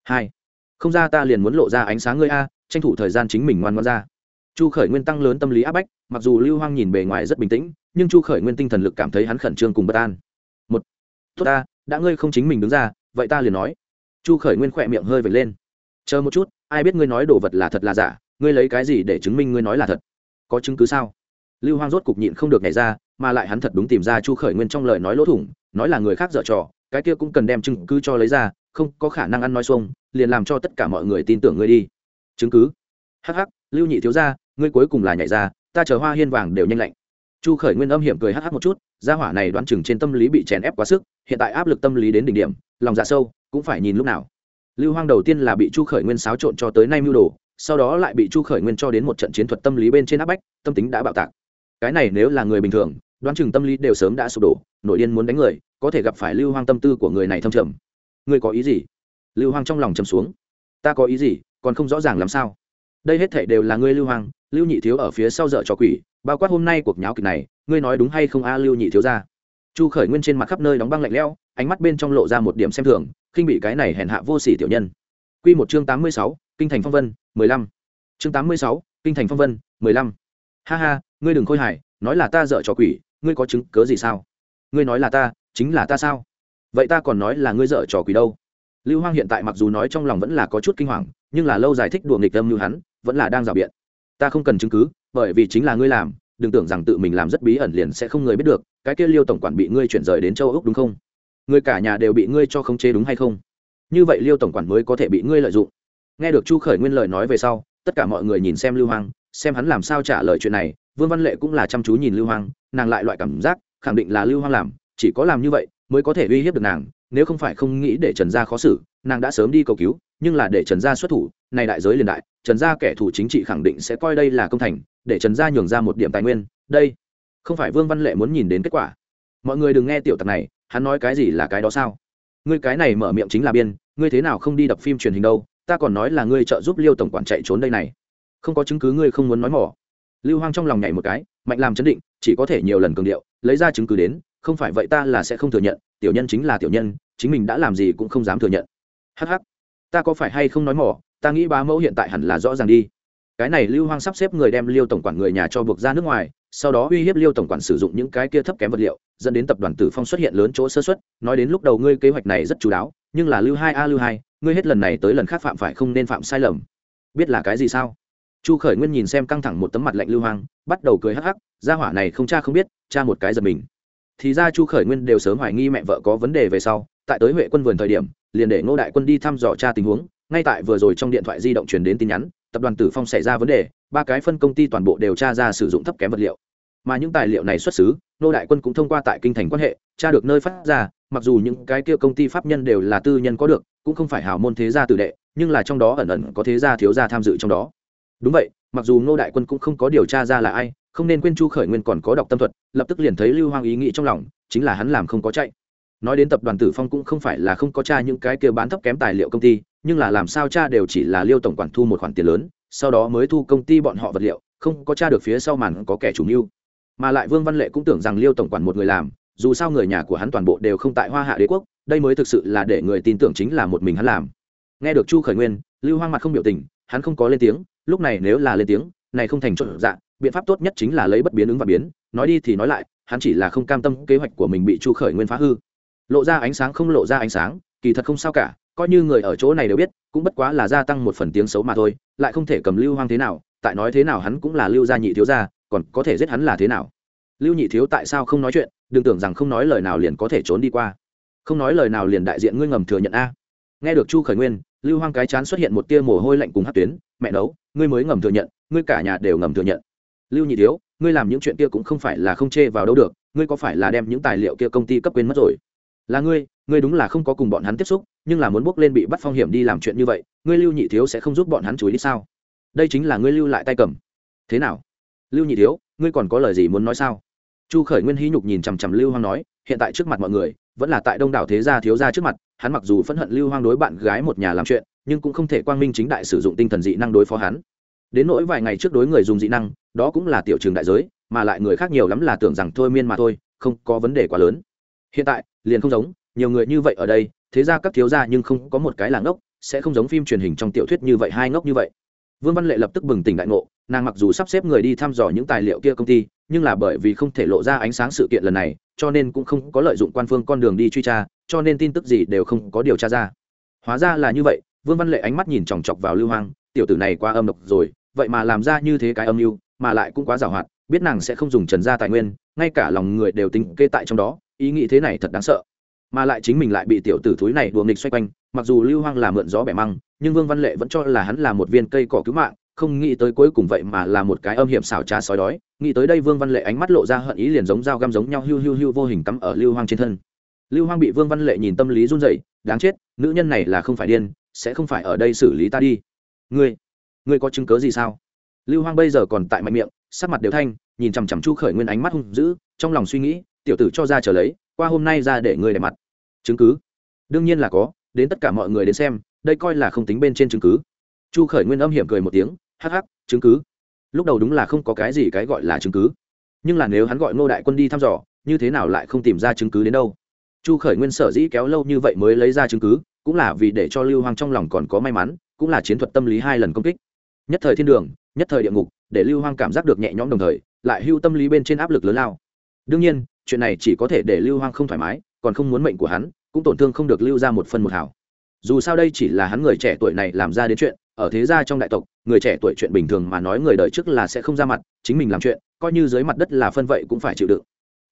hai. Không ra ta liền muốn lộ ra ánh sáng ngươi a, tranh thủ thời gian chính mình ngoan ngoan ra. Chu khởi nguyên tăng lớn tâm lý áp bách mặc dù lưu hoang nhìn bề ngoài rất bình tĩnh, nhưng chu khởi nguyên tinh thần lực cảm thấy hắn khẩn trương cùng bất an. Một, tốt ta, đã ngươi không chính mình đứng ra, vậy ta liền nói. Chu khởi nguyên khỏe miệng hơi vệt lên. Chờ một chút, ai biết ngươi nói đồ vật là thật là giả, ngươi lấy cái gì để chứng minh ngươi nói là thật? Có chứng cứ sao? Lưu hoang rốt cục nhịn không được nhảy ra, mà lại hắn thật đúng tìm ra chu khởi nguyên trong lời nói lỗ thủng, nói là người khác dở trò, cái kia cũng cần đem chứng cứ cho lấy ra, không có khả năng ăn nói xuông, liền làm cho tất cả mọi người tin tưởng ngươi đi. Chứng cứ? Hắc hắc, lưu nhị thiếu ra ngươi cuối cùng là nhảy ra ta chờ hoa hiên vàng đều nhanh lạnh. Chu khởi nguyên âm hiểm cười hắc hắc một chút, gia hỏa này đoán chừng trên tâm lý bị chèn ép quá sức, hiện tại áp lực tâm lý đến đỉnh điểm, lòng dạ sâu, cũng phải nhìn lúc nào. Lưu hoang đầu tiên là bị chu khởi nguyên xáo trộn cho tới nay mưu đồ, sau đó lại bị chu khởi nguyên cho đến một trận chiến thuật tâm lý bên trên áp bách, tâm tính đã bạo tạc. Cái này nếu là người bình thường, đoán chừng tâm lý đều sớm đã sụp đổ, nội điên muốn đánh người, có thể gặp phải lưu hoang tâm tư của người này thâm trầm. Người có ý gì? Lưu hoang trong lòng trầm xuống. Ta có ý gì? Còn không rõ ràng làm sao? Đây hết thể đều là ngươi lưu hoang lưu nhị thiếu ở phía sau dợ trò quỷ, bao quát hôm nay cuộc nháo kịch này, ngươi nói đúng hay không a, lưu nhị thiếu ra? Chu khởi nguyên trên mặt khắp nơi đóng băng lạnh lẽo, ánh mắt bên trong lộ ra một điểm xem thường, khinh bị cái này hèn hạ vô sỉ tiểu nhân. Q một chương tám mươi sáu, kinh thành phong vân, mười lăm. Chương tám mươi sáu, kinh thành phong vân, mười lăm. Ha ha, ngươi đừng khôi hài, nói là ta dợ trò quỷ, ngươi có chứng cớ gì sao? Ngươi nói là ta, chính là ta sao? Vậy ta còn nói là ngươi dợ trò quỷ đâu? Lưu hoang hiện tại mặc dù nói trong lòng vẫn là có chút kinh hoàng, nhưng là lâu giải thích đùa nghịch âm như hắn, vẫn là đang rào biện ta không cần chứng cứ, bởi vì chính là ngươi làm, đừng tưởng rằng tự mình làm rất bí ẩn liền sẽ không người biết được, cái kia liêu tổng quản bị ngươi chuyển rời đến châu úc đúng không? Người cả nhà đều bị ngươi cho khống chế đúng hay không? Như vậy liêu tổng quản mới có thể bị ngươi lợi dụng. Nghe được chu khởi nguyên lời nói về sau, tất cả mọi người nhìn xem lưu hoang, xem hắn làm sao trả lời chuyện này, vương văn lệ cũng là chăm chú nhìn lưu hoang, nàng lại loại cảm giác, khẳng định là lưu hoang làm, chỉ có làm như vậy mới có thể uy hiếp được nàng, nếu không phải không nghĩ để trần gia khó xử, nàng đã sớm đi cầu cứu nhưng là để trần gia xuất thủ, này đại giới liền đại, trần gia kẻ thù chính trị khẳng định sẽ coi đây là công thành, để trần gia nhường ra một điểm tài nguyên, đây không phải vương văn lệ muốn nhìn đến kết quả. Mọi người đừng nghe tiểu tặc này, hắn nói cái gì là cái đó sao? Ngươi cái này mở miệng chính là biên, ngươi thế nào không đi đập phim truyền hình đâu, ta còn nói là ngươi trợ giúp liêu tổng quản chạy trốn đây này. Không có chứng cứ ngươi không muốn nói mỏ. Lưu hoang trong lòng nhảy một cái, mạnh làm chấn định, chỉ có thể nhiều lần cường điệu, lấy ra chứng cứ đến, không phải vậy ta là sẽ không thừa nhận, tiểu nhân chính là tiểu nhân, chính mình đã làm gì cũng không dám thừa nhận. Hh ta có phải hay không nói mỏ, ta nghĩ bá mẫu hiện tại hẳn là rõ ràng đi. Cái này lưu hoang sắp xếp người đem liêu tổng quản người nhà cho buộc ra nước ngoài, sau đó uy hiếp liêu tổng quản sử dụng những cái kia thấp kém vật liệu, dẫn đến tập đoàn tử phong xuất hiện lớn chỗ sơ xuất nói đến lúc đầu ngươi kế hoạch này rất chú đáo, nhưng là lưu hai a, lưu hai, ngươi hết lần này tới lần khác phạm phải không nên phạm sai lầm. Biết là cái gì sao? Chu khởi nguyên nhìn xem căng thẳng một tấm mặt lạnh lưu hoang, bắt đầu cười hắc hắc, gia hỏa này không cha không biết, cha một cái giật mình. Thì ra chu khởi nguyên đều sớm hoài nghi mẹ vợ có vấn đề về sau, tại tới huệ quân vườn thời điểm liền để ngô đại quân đi thăm dò tra tình huống. Ngay tại vừa rồi trong điện thoại di động truyền đến tin nhắn, tập đoàn tử phong xảy ra vấn đề, ba cái phân công ty toàn bộ đều tra ra sử dụng thấp kém vật liệu. Mà những tài liệu này xuất xứ nô đại quân cũng thông qua tại kinh thành quan hệ, tra được nơi phát ra, mặc dù những cái kia công ty pháp nhân đều là tư nhân có được, cũng không phải hào môn thế gia tử đệ, nhưng là trong đó ẩn ẩn có thế gia thiếu gia tham dự trong đó. Đúng vậy, mặc dù nô đại quân cũng không có điều tra ra là ai, không nên quên chu khởi nguyên còn có đọc tâm thuật, lập tức liền thấy lưu hoang ý nghĩ trong lòng, chính là hắn làm không có chạy nói đến tập đoàn tử phong cũng không phải là không có cha những cái kia bán thấp kém tài liệu công ty, nhưng là làm sao cha đều chỉ là liêu tổng quản thu một khoản tiền lớn, sau đó mới thu công ty bọn họ vật liệu, không có cha được phía sau màn có kẻ chủ mưu. Mà lại vương văn lệ cũng tưởng rằng liêu tổng quản một người làm, dù sao người nhà của hắn toàn bộ đều không tại hoa hạ đế quốc, đây mới thực sự là để người tin tưởng chính là một mình hắn làm. Nghe được chu khởi nguyên, lưu hoang mặt không biểu tình, hắn không có lên tiếng, lúc này nếu là lên tiếng, này không thành trộn dạ biện pháp tốt nhất chính là lấy bất biến ứng và biến, nói đi thì nói lại, hắn chỉ là không cam tâm kế hoạch của mình bị chu khởi nguyên phá hư lộ ra ánh sáng không lộ ra ánh sáng, kỳ thật không sao cả, coi như người ở chỗ này đều biết, cũng bất quá là gia tăng một phần tiếng xấu mà thôi, lại không thể cầm lưu hoang thế nào, tại nói thế nào hắn cũng là lưu gia nhị thiếu gia, còn có thể giết hắn là thế nào? Lưu nhị thiếu tại sao không nói chuyện, đừng tưởng rằng không nói lời nào liền có thể trốn đi qua. Không nói lời nào liền đại diện ngươi ngầm thừa nhận a. Nghe được chu khởi nguyên, lưu hoang cái chán xuất hiện một tia mồ hôi lạnh cùng hát tuyến, mẹ nấu, ngươi mới ngầm thừa nhận, ngươi cả nhà đều ngầm thừa nhận. Lưu nhị thiếu, ngươi làm những chuyện kia cũng không phải là không chê vào đâu được, ngươi có phải là đem những tài liệu kia công ty cấp quên mất rồi? Là ngươi ngươi đúng là không có cùng bọn hắn tiếp xúc, nhưng là muốn bước lên bị bắt phong hiểm đi làm chuyện như vậy, ngươi lưu nhị thiếu sẽ không giúp bọn hắn chú ý sao? Đây chính là ngươi lưu lại tay cầm. Thế nào? Lưu nhị thiếu, ngươi còn có lời gì muốn nói sao? Chu khởi nguyên hí nhục nhìn chằm chằm lưu hoang nói, hiện tại trước mặt mọi người, vẫn là tại đông đảo thế gia thiếu gia trước mặt, hắn mặc dù phẫn hận lưu hoang đối bạn gái một nhà làm chuyện, nhưng cũng không thể quang minh chính đại sử dụng tinh thần dị năng đối phó hắn. Đến nỗi vài ngày trước đối người dùng dị năng, đó cũng là tiểu trường đại giới, mà lại người khác nhiều lắm là tưởng rằng thôi miên mà thôi, không có vấn đề quá lớn. Hiện tại liền không giống, nhiều người như vậy ở đây, thế ra các thiếu gia nhưng không có một cái là ngốc, sẽ không giống phim truyền hình trong tiểu thuyết như vậy hai ngốc như vậy. Vương văn lệ lập tức bừng tỉnh đại ngộ, nàng mặc dù sắp xếp người đi thăm dò những tài liệu kia công ty, nhưng là bởi vì không thể lộ ra ánh sáng sự kiện lần này, cho nên cũng không có lợi dụng quan phương con đường đi truy tra, cho nên tin tức gì đều không có điều tra ra. Hóa ra là như vậy, vương văn lệ ánh mắt nhìn chòng chọc vào lưu hoang, tiểu tử này quá âm độc rồi, vậy mà làm ra như thế cái âm mưu, mà lại cũng quá giàu hoạt, biết nàng sẽ không dùng trần gia tài nguyên, ngay cả lòng người đều tính kê tại trong đó ý nghĩ thế này thật đáng sợ. Mà lại chính mình lại bị tiểu tử thúi này đùa nghịch xoay quanh, mặc dù lưu hoang là mượn gió bẻ măng, nhưng vương văn lệ vẫn cho là hắn là một viên cây cỏ cứu mạng, không nghĩ tới cuối cùng vậy mà là một cái âm hiểm xảo trá sói đói. Nghĩ tới đây vương văn lệ ánh mắt lộ ra hận ý liền giống dao găm giống nhau hưu hưu hưu vô hình cắm ở lưu hoang trên thân. Lưu hoang bị vương văn lệ nhìn tâm lý run rẩy, đáng chết, nữ nhân này là không phải điên, sẽ không phải ở đây xử lý ta đi. Ngươi ngươi có chứng cớ gì sao? Lưu hoang bây giờ còn tại mạnh miệng, sắc mặt đều thanh, nhìn chằm chằm chu khởi nguyên ánh mắt hung dữ, trong lòng suy nghĩ tiểu tử cho ra trở lấy, qua hôm nay ra để ngươi đẹp mặt. Chứng cứ? Đương nhiên là có, đến tất cả mọi người đến xem, đây coi là không tính bên trên chứng cứ. Chu khởi nguyên âm hiểm cười một tiếng, hắc hắc, chứng cứ? Lúc đầu đúng là không có cái gì cái gọi là chứng cứ. Nhưng là nếu hắn gọi ngô đại quân đi thăm dò, như thế nào lại không tìm ra chứng cứ đến đâu? Chu khởi nguyên sở dĩ kéo lâu như vậy mới lấy ra chứng cứ, cũng là vì để cho lưu hoang trong lòng còn có may mắn, cũng là chiến thuật tâm lý hai lần công kích. Nhất thời thiên đường, nhất thời địa ngục, để lưu hoang cảm giác được nhẹ nhõm đồng thời, lại hưu tâm lý bên trên áp lực lớn lao. Đương nhiên chuyện này chỉ có thể để lưu hoang không thoải mái, còn không muốn mệnh của hắn, cũng tổn thương không được lưu ra một phân một hảo. Dù sao đây chỉ là hắn người trẻ tuổi này làm ra đến chuyện, ở thế gia trong đại tộc, người trẻ tuổi chuyện bình thường mà nói người đời trước là sẽ không ra mặt, chính mình làm chuyện, coi như dưới mặt đất là phân vậy cũng phải chịu đựng.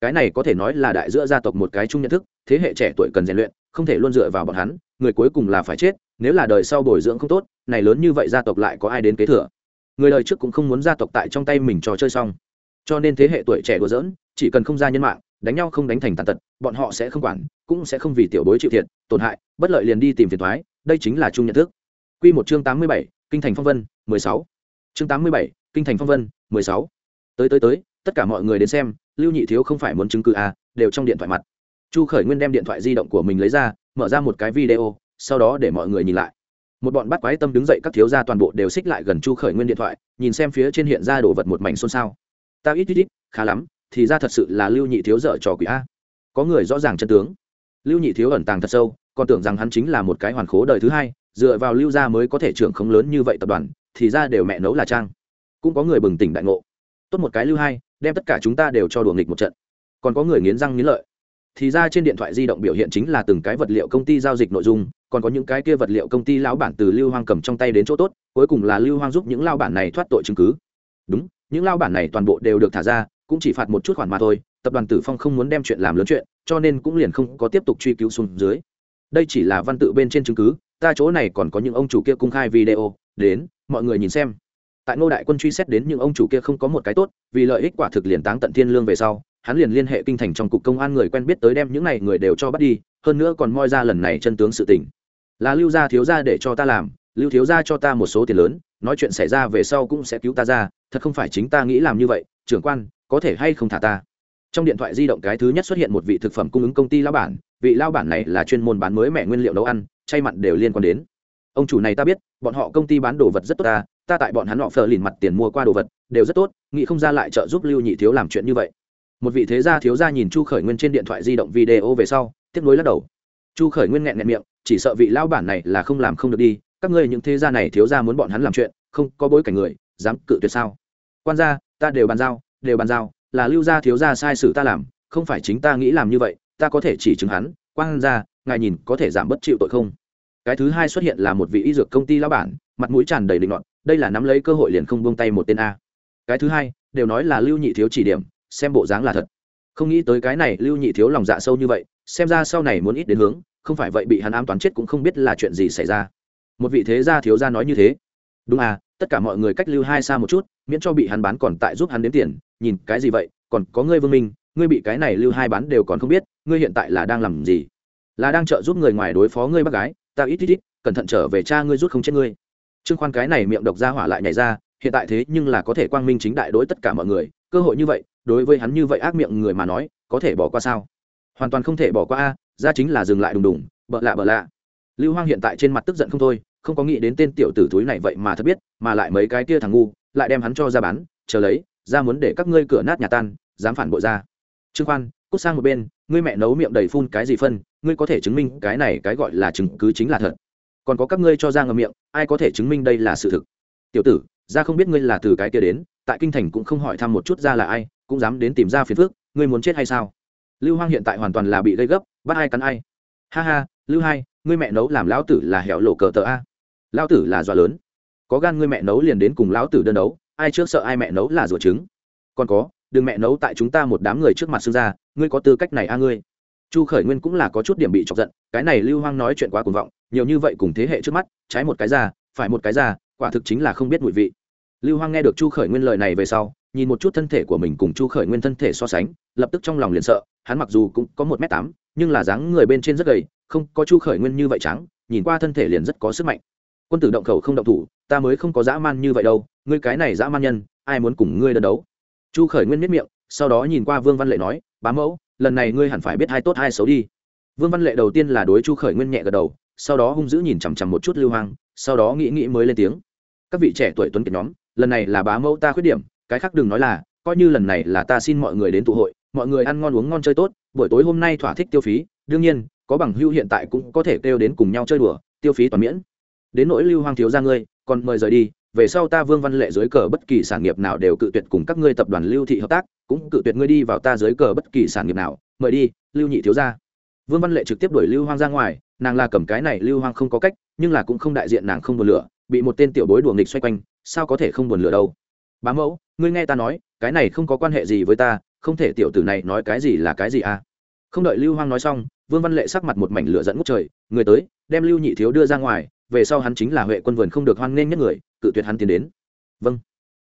Cái này có thể nói là đại giữa gia tộc một cái chung nhận thức, thế hệ trẻ tuổi cần rèn luyện, không thể luôn dựa vào bọn hắn, người cuối cùng là phải chết, nếu là đời sau bồi dưỡng không tốt, này lớn như vậy gia tộc lại có ai đến kế thừa? Người đời trước cũng không muốn gia tộc tại trong tay mình trò chơi xong. Cho nên thế hệ tuổi trẻ đùa dỡn chỉ cần không ra nhân mạng đánh nhau không đánh thành tàn tật bọn họ sẽ không quản cũng sẽ không vì tiểu bối chịu thiệt tổn hại bất lợi liền đi tìm phiền thoái đây chính là chung nhận thức. Q một chương tám mươi bảy kinh thành phong vân mười sáu. Chương tám mươi bảy kinh thành phong vân mười sáu. Tới tới tới tất cả mọi người đến xem lưu nhị thiếu không phải muốn chứng cứ à, đều trong điện thoại mặt. Chu khởi nguyên đem điện thoại di động của mình lấy ra mở ra một cái video sau đó để mọi người nhìn lại. Một bọn bắt quái tâm đứng dậy các thiếu gia toàn bộ đều xích lại gần chu khởi nguyên điện thoại nhìn xem phía trên hiện ra đồ vật một mảnh xôn xao. Ta ít ít ít khá lắm thì ra thật sự là lưu nhị thiếu dở trò quỷ a. Có người rõ ràng chân tướng. Lưu nhị thiếu ẩn tàng thật sâu, còn tưởng rằng hắn chính là một cái hoàn khố đời thứ hai, dựa vào lưu gia mới có thể trưởng không lớn như vậy tập đoàn, thì ra đều mẹ nấu là trang. Cũng có người bừng tỉnh đại ngộ. Tốt một cái lưu hai, đem tất cả chúng ta đều cho đùa nghịch một trận. Còn có người nghiến răng nghiến lợi. Thì ra trên điện thoại di động biểu hiện chính là từng cái vật liệu công ty giao dịch nội dung, còn có những cái kia vật liệu công ty lão bản từ lưu hoang cầm trong tay đến chỗ tốt, cuối cùng là lưu hoang giúp những lao bản này thoát tội chứng cứ. Đúng, những lao bản này toàn bộ đều được thả ra cũng chỉ phạt một chút khoản mà thôi, tập đoàn tử phong không muốn đem chuyện làm lớn chuyện, cho nên cũng liền không có tiếp tục truy cứu xuống dưới. Đây chỉ là văn tự bên trên chứng cứ, ta chỗ này còn có những ông chủ kia cung khai video, đến, mọi người nhìn xem. Tại ngô đại quân truy xét đến những ông chủ kia không có một cái tốt, vì lợi ích quả thực liền táng tận thiên lương về sau, hắn liền liên hệ kinh thành trong cục công an người quen biết tới đem những này người đều cho bắt đi, hơn nữa còn moi ra lần này chân tướng sự tình. Là lưu gia thiếu gia để cho ta làm, lưu thiếu gia cho ta một số tiền lớn, nói chuyện xảy ra về sau cũng sẽ cứu ta ra, thật không phải chính ta nghĩ làm như vậy, trưởng quan có thể hay không thả ta? Trong điện thoại di động cái thứ nhất xuất hiện một vị thực phẩm cung ứng công ty lao bản, vị lao bản này là chuyên môn bán mới mẻ nguyên liệu nấu ăn, chay mặn đều liên quan đến. Ông chủ này ta biết, bọn họ công ty bán đồ vật rất tốt ta ta tại bọn hắn họ phờ lìn mặt tiền mua qua đồ vật, đều rất tốt, nghĩ không ra lại trợ giúp lưu nhị thiếu làm chuyện như vậy. Một vị thế gia thiếu gia nhìn chu khởi nguyên trên điện thoại di động video về sau tiếp nối lắc đầu. Chu khởi nguyên nghẹn nghẹn miệng, chỉ sợ vị lao bản này là không làm không được đi, các ngươi những thế gia này thiếu gia muốn bọn hắn làm chuyện, không có bối cảnh người, dám cự tuyệt sao? Quan gia, ta đều bàn giao đều bàn giao, là lưu gia thiếu gia sai sử ta làm, không phải chính ta nghĩ làm như vậy, ta có thể chỉ chứng hắn, Quang gia ngài nhìn có thể giảm bất chịu tội không? Cái thứ hai xuất hiện là một vị y dược công ty lão bản, mặt mũi tràn đầy định luận đây là nắm lấy cơ hội liền không buông tay một tên a. Cái thứ hai, đều nói là lưu nhị thiếu chỉ điểm, xem bộ dáng là thật. Không nghĩ tới cái này lưu nhị thiếu lòng dạ sâu như vậy, xem ra sau này muốn ít đến hướng, không phải vậy bị hắn ám toán chết cũng không biết là chuyện gì xảy ra. Một vị thế gia thiếu gia nói như thế. Đúng à tất cả mọi người cách lưu hai xa một chút, miễn cho bị hắn bán còn tại giúp hắn đến tiền. Nhìn, cái gì vậy? Còn có ngươi vương minh, ngươi bị cái này lưu hai bán đều còn không biết, ngươi hiện tại là đang làm gì? Là đang trợ giúp người ngoài đối phó ngươi bác gái? Ta ít ít ít, cẩn thận trở về cha ngươi rút không chết ngươi. Trương khoan cái này miệng độc ra hỏa lại nhảy ra, hiện tại thế nhưng là có thể quang minh chính đại đối tất cả mọi người. Cơ hội như vậy, đối với hắn như vậy ác miệng người mà nói, có thể bỏ qua sao? Hoàn toàn không thể bỏ qua a, ra chính là dừng lại đùng đùng, bợ lạ bợ lạ. Lưu hoang hiện tại trên mặt tức giận không thôi không có nghĩ đến tên tiểu tử túi này vậy mà thật biết, mà lại mấy cái kia thằng ngu, lại đem hắn cho ra bán, chờ lấy, ra muốn để các ngươi cửa nát nhà tan, dám phản bội ra. Trương khoan, cút sang một bên, ngươi mẹ nấu miệng đầy phun cái gì phân, ngươi có thể chứng minh cái này cái gọi là chứng cứ chính là thật. Còn có các ngươi cho ra ngầm miệng, ai có thể chứng minh đây là sự thực? Tiểu tử, ra không biết ngươi là từ cái kia đến, tại kinh thành cũng không hỏi thăm một chút ra là ai, cũng dám đến tìm ra phiền phước ngươi muốn chết hay sao? Lưu hoang hiện tại hoàn toàn là bị gây gấp, bắt ai cắn ai? Ha ha, lưu hai, ngươi mẹ nấu làm lão tử là hẻo lộ cờ tờ a lão tử là dọa lớn. Có gan ngươi mẹ nấu liền đến cùng lão tử đơn đấu, ai trước sợ ai mẹ nấu là rủa trứng. Còn có, đừng mẹ nấu tại chúng ta một đám người trước mặt xương ra, ngươi có tư cách này a ngươi? Chu khởi nguyên cũng là có chút điểm bị chọc giận, cái này lưu hoang nói chuyện quá cuồng vọng, nhiều như vậy cùng thế hệ trước mắt, trái một cái ra, phải một cái ra, quả thực chính là không biết mùi vị. Lưu hoang nghe được chu khởi nguyên lời này về sau, nhìn một chút thân thể của mình cùng chu khởi nguyên thân thể so sánh, lập tức trong lòng liền sợ, hắn mặc dù cũng có một m tám, nhưng là dáng người bên trên rất gầy, không có chu khởi nguyên như vậy trắng, nhìn qua thân thể liền rất có sức mạnh quân tử động khẩu không động thủ, ta mới không có dã man như vậy đâu, ngươi cái này dã man nhân, ai muốn cùng ngươi đơn đấu? Chu khởi nguyên miết miệng, sau đó nhìn qua vương văn lệ nói, bá mẫu, lần này ngươi hẳn phải biết hai tốt hai xấu đi. Vương văn lệ đầu tiên là đối chu khởi nguyên nhẹ gật đầu, sau đó hung dữ nhìn chằm chằm một chút lưu hoang, sau đó nghĩ nghĩ mới lên tiếng, các vị trẻ tuổi tuấn kiệt nhóm, lần này là bá mẫu ta khuyết điểm, cái khác đừng nói là, coi như lần này là ta xin mọi người đến tụ hội, mọi người ăn ngon uống ngon chơi tốt, buổi tối hôm nay thỏa thích tiêu phí, đương nhiên, có bằng hưu hiện tại cũng có thể kêu đến cùng nhau chơi đùa, tiêu phí toàn miễn đến nỗi lưu hoang thiếu ra ngươi, còn mời rời đi, về sau ta vương văn lệ dưới cờ bất kỳ sản nghiệp nào đều cự tuyệt cùng các ngươi tập đoàn lưu thị hợp tác, cũng cự tuyệt ngươi đi vào ta dưới cờ bất kỳ sản nghiệp nào, mời đi, lưu nhị thiếu ra vương văn lệ trực tiếp đuổi lưu hoang ra ngoài, nàng là cầm cái này lưu hoang không có cách, nhưng là cũng không đại diện nàng không buồn lửa, bị một tên tiểu bối đùa nghịch xoay quanh, sao có thể không buồn lửa đâu? Bá mẫu, ngươi nghe ta nói, cái này không có quan hệ gì với ta, không thể tiểu tử này nói cái gì là cái gì à? Không đợi lưu hoang nói xong, vương văn lệ sắc mặt một mảnh lửa dẫn ngút trời, người tới, đem lưu nhị thiếu đưa ra ngoài về sau hắn chính là huệ quân vườn không được hoan nghênh nhất người, cự tuyệt hắn tiến đến. Vâng.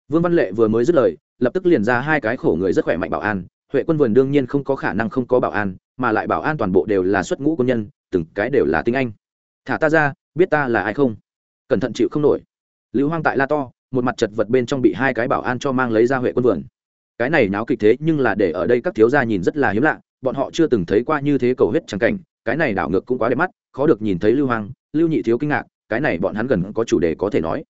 Vương văn lệ vừa mới dứt lời, lập tức liền ra hai cái khổ người rất khỏe mạnh bảo an. Huệ quân vườn đương nhiên không có khả năng không có bảo an, mà lại bảo an toàn bộ đều là xuất ngũ quân nhân, từng cái đều là tinh anh. Thả ta ra, biết ta là ai không? Cẩn thận chịu không nổi. Lưu hoang tại la to, một mặt chật vật bên trong bị hai cái bảo an cho mang lấy ra huệ quân vườn. Cái này náo kịch thế nhưng là để ở đây các thiếu gia nhìn rất là hiếm lạ, bọn họ chưa từng thấy qua như thế cầu hết trắng cảnh, cái này đảo ngược cũng quá đẹp mắt, khó được nhìn thấy lưu hoang, lưu nhị thiếu kinh ngạc cái này bọn hắn gần có chủ đề có thể nói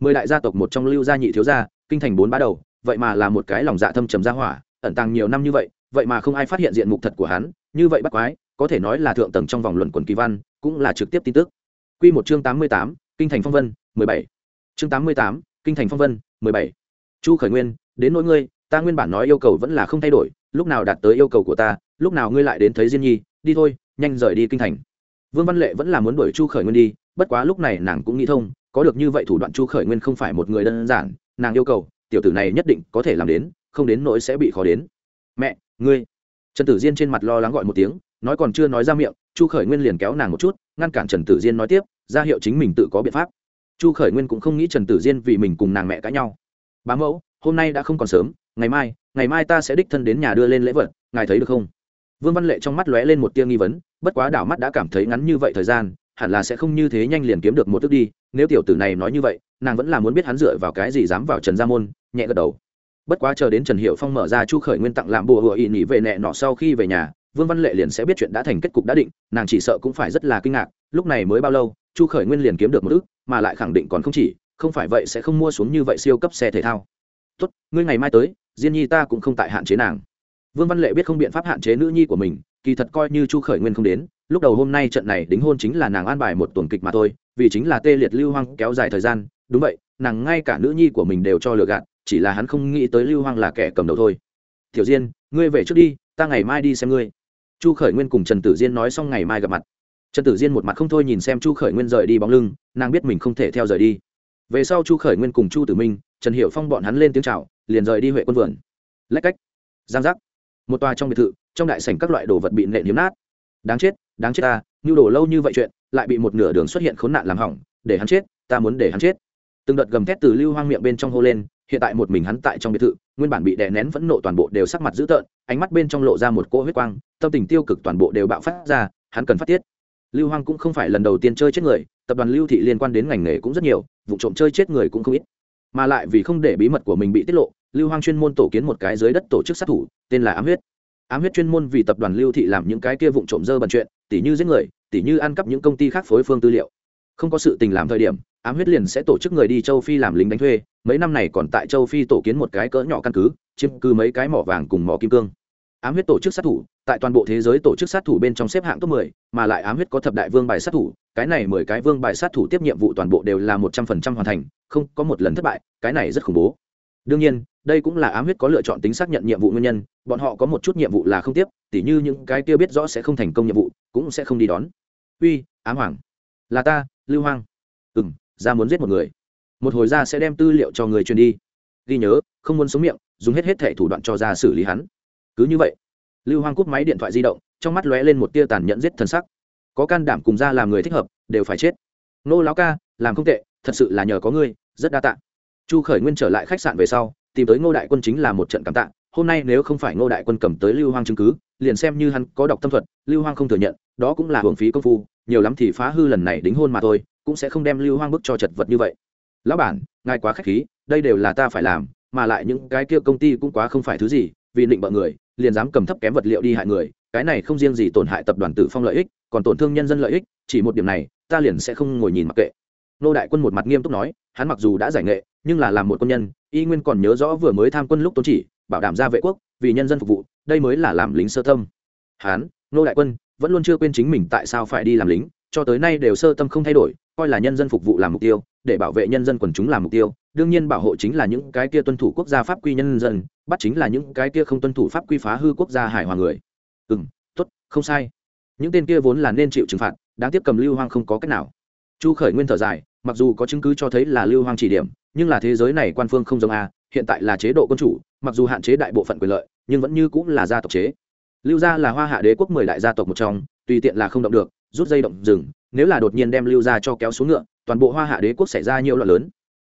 mười đại gia tộc một trong lưu gia nhị thiếu gia kinh thành bốn bá đầu vậy mà là một cái lòng dạ thâm trầm gia hỏa ẩn tàng nhiều năm như vậy vậy mà không ai phát hiện diện mục thật của hắn như vậy bắt quái có thể nói là thượng tầng trong vòng luận quần kỳ văn cũng là trực tiếp tin tức Quy một chương tám mươi tám, kinh thành phong vân, mười bảy. Chương tám mươi tám, kinh thành phong vân, mười bảy. Chu Khởi Nguyên, đến nỗi ngươi, ta nguyên bản nói yêu cầu vẫn là không thay đổi, lúc nào đạt tới yêu cầu của ta, lúc nào ngươi lại đến thấy Diên Nhi, đi thôi, nhanh rời đi kinh thành. Vương Văn Lệ vẫn là muốn đuổi Chu Khởi Nguyên đi, bất quá lúc này nàng cũng nghĩ thông, có được như vậy thủ đoạn Chu Khởi Nguyên không phải một người đơn giản, nàng yêu cầu, tiểu tử này nhất định có thể làm đến, không đến nỗi sẽ bị khó đến. Mẹ, ngươi. Trần Tử Diên trên mặt lo lắng gọi một tiếng, nói còn chưa nói ra miệng, Chu Khởi Nguyên liền kéo nàng một chút, ngăn cản Trần Tử Diên nói tiếp, ra hiệu chính mình tự có biện pháp. Chu Khởi Nguyên cũng không nghĩ Trần Tử Diên vì mình cùng nàng mẹ cãi nhau. Bá mẫu, hôm nay đã không còn sớm, ngày mai, ngày mai ta sẽ đích thân đến nhà đưa lên lễ vật, ngài thấy được không? Vương Văn Lệ trong mắt lóe lên một tia nghi vấn, bất quá đảo mắt đã cảm thấy ngắn như vậy thời gian, hẳn là sẽ không như thế nhanh liền kiếm được một tức đi nếu tiểu tử này nói như vậy nàng vẫn là muốn biết hắn dựa vào cái gì dám vào trần gia môn nhẹ gật đầu. Bất quá chờ đến trần hiệu phong mở ra chu khởi nguyên tặng làm bùa hựa ỵ nghỉ về nẹ nọ sau khi về nhà vương văn lệ liền sẽ biết chuyện đã thành kết cục đã định nàng chỉ sợ cũng phải rất là kinh ngạc lúc này mới bao lâu chu khởi nguyên liền kiếm được một tức, mà lại khẳng định còn không chỉ không phải vậy sẽ không mua xuống như vậy siêu cấp xe thể thao. Tốt ngươi ngày mai tới diên nhi ta cũng không tại hạn chế nàng. Vương văn lệ biết không biện pháp hạn chế nữ nhi của mình kỳ thật coi như chu khởi nguyên không đến, lúc đầu hôm nay trận này đính hôn chính là nàng an bài một tuần kịch mà thôi, vì chính là tê liệt lưu hoang kéo dài thời gian, đúng vậy, nàng ngay cả nữ nhi của mình đều cho lừa gạt, chỉ là hắn không nghĩ tới lưu hoang là kẻ cầm đầu thôi. Tiểu diên, ngươi về trước đi, ta ngày mai đi xem ngươi. Chu khởi nguyên cùng trần tử diên nói xong ngày mai gặp mặt. Trần tử diên một mặt không thôi nhìn xem chu khởi nguyên rời đi bóng lưng, nàng biết mình không thể theo rời đi. Về sau chu khởi nguyên cùng chu tử minh, trần hiệu phong bọn hắn lên tiếng c h à o liền rời đi huệ quân vườn. Lách cách. Giang giác. Một tòa trong biệt thự trong đại sảnh các loại đồ vật bị nện hiếm nát. Đáng chết đáng chết ta nhu đồ lâu như vậy chuyện, lại bị một nửa đường xuất hiện khốn nạn làm hỏng, để hắn chết, ta muốn để hắn chết. Từng đợt gầm thét từ lưu hoang miệng bên trong hô lên, hiện tại một mình hắn tại trong biệt thự, nguyên bản bị đè nén phẫn nộ toàn bộ đều sắc mặt dữ tợn, ánh mắt bên trong lộ ra một cỗ huyết quang, tâm tình tiêu cực toàn bộ đều bạo phát ra, hắn cần phát tiết. Lưu hoang cũng không phải lần đầu tiên chơi chết người, tập đoàn lưu thị liên quan đến ngành nghề cũng rất nhiều, vụ trộm chơi chết người cũng không ít. Mà lại vì không để bí mật của mình bị tiết lộ, lưu hoang chuyên môn tổ kiến một cái dưới đất tổ chức sát thủ, tên là ám huyết ám huyết chuyên môn vì tập đoàn lưu thị làm những cái kia vụn trộm dơ bẩn chuyện tỉ như giết người tỉ như ăn cắp những công ty khác phối phương tư liệu. Không có sự tình làm thời điểm ám huyết liền sẽ tổ chức người đi châu phi làm lính đánh thuê mấy năm này còn tại châu phi tổ kiến một cái cỡ nhỏ căn cứ chiếm cứ mấy cái mỏ vàng cùng mỏ kim cương. Ám huyết tổ chức sát thủ tại toàn bộ thế giới tổ chức sát thủ bên trong xếp hạng top 10, mà lại ám huyết có thập đại vương bài sát thủ cái này mười cái vương bài sát thủ tiếp nhiệm vụ toàn bộ đều là một trăm phần trăm hoàn thành không có một lần thất bại cái này rất khủng bố. Đương nhiên đây cũng là ám huyết có lựa chọn tính xác nhận nhiệm vụ nguyên nhân, bọn họ có một chút nhiệm vụ là không tiếp, tỉ như những cái kia biết rõ sẽ không thành công nhiệm vụ, cũng sẽ không đi đón. Uy, ám hoàng. Là ta, lưu hoang. Ừ m ra muốn giết một người. Một hồi ra sẽ đem tư liệu cho người truyền đi. Ghi nhớ, không muốn sống miệng, dùng hết hết thẻ thủ đoạn cho ra xử lý hắn. Cứ như vậy, lưu hoang cúp máy điện thoại di động, trong mắt lóe lên một tia tàn nhẫn giết thân sắc. Có can đảm cùng ra làm người thích hợp, đều phải chết. Nô láo ca, làm không tệ, thật sự là nhờ có ngươi, rất đa tạ. Chu khởi nguyên trở lại khách sạn về sau tìm tới ngô đại quân chính là một trận cảm tạ, hôm nay nếu không phải ngô đại quân cầm tới lưu hoang chứng cứ, liền xem như hắn có đọc tâm thuật, lưu hoang không thừa nhận, đó cũng là hưởng phí công phu, nhiều lắm thì phá hư lần này đính hôn mà thôi, cũng sẽ không đem lưu hoang bức cho chật vật như vậy. Lão bản, ngài quá k h á c h khí, đây đều là ta phải làm, mà lại những cái kia công ty cũng quá không phải thứ gì, vì định bợ người, liền dám cầm thấp kém vật liệu đi hại người, cái này không riêng gì tổn hại tập đoàn tử phong lợi ích, còn tổn thương nhân dân lợi ích, chỉ một điểm này, ta liền sẽ không ngồi nhìn mặc kệ. Nô đại quân một mặt nghiêm túc nói, hắn mặc dù đã giải nghệ nhưng là làm một quân nhân y nguyên còn nhớ rõ vừa mới tham quân lúc tôn chỉ bảo đảm ra vệ quốc vì nhân dân phục vụ đây mới là làm lính sơ tâm. Hán, nô đại quân vẫn luôn chưa quên chính mình tại sao phải đi làm lính cho tới nay đều sơ tâm không thay đổi coi là nhân dân phục vụ làm mục tiêu để bảo vệ nhân dân quần chúng làm mục tiêu đương nhiên bảo hộ chính là những cái kia tuân thủ quốc gia pháp quy nhân dân bắt chính là những cái kia không tuân thủ pháp quy phá hư quốc gia hải hòa người. Ừ m t ố t không sai. Những tên kia vốn là nên chịu trừng phạt đáng tiếc cầm lưu hoang không có cách nào. Chu khởi nguyên thở dài mặc dù có chứng cứ cho thấy là lưu hoang chỉ điểm nhưng là thế giới này quan phương không giống a, hiện tại là chế độ quân chủ, mặc dù hạn chế đại bộ phận quyền lợi, nhưng vẫn như cũng là gia tộc chế. Lưu gia là hoa hạ đế quốc mười đại gia tộc một trong, tùy tiện là không động được, rút dây động rừng, nếu là đột nhiên đem lưu gia cho kéo xuống ngựa, toàn bộ hoa hạ đế quốc xảy ra nhiều loạn lớn.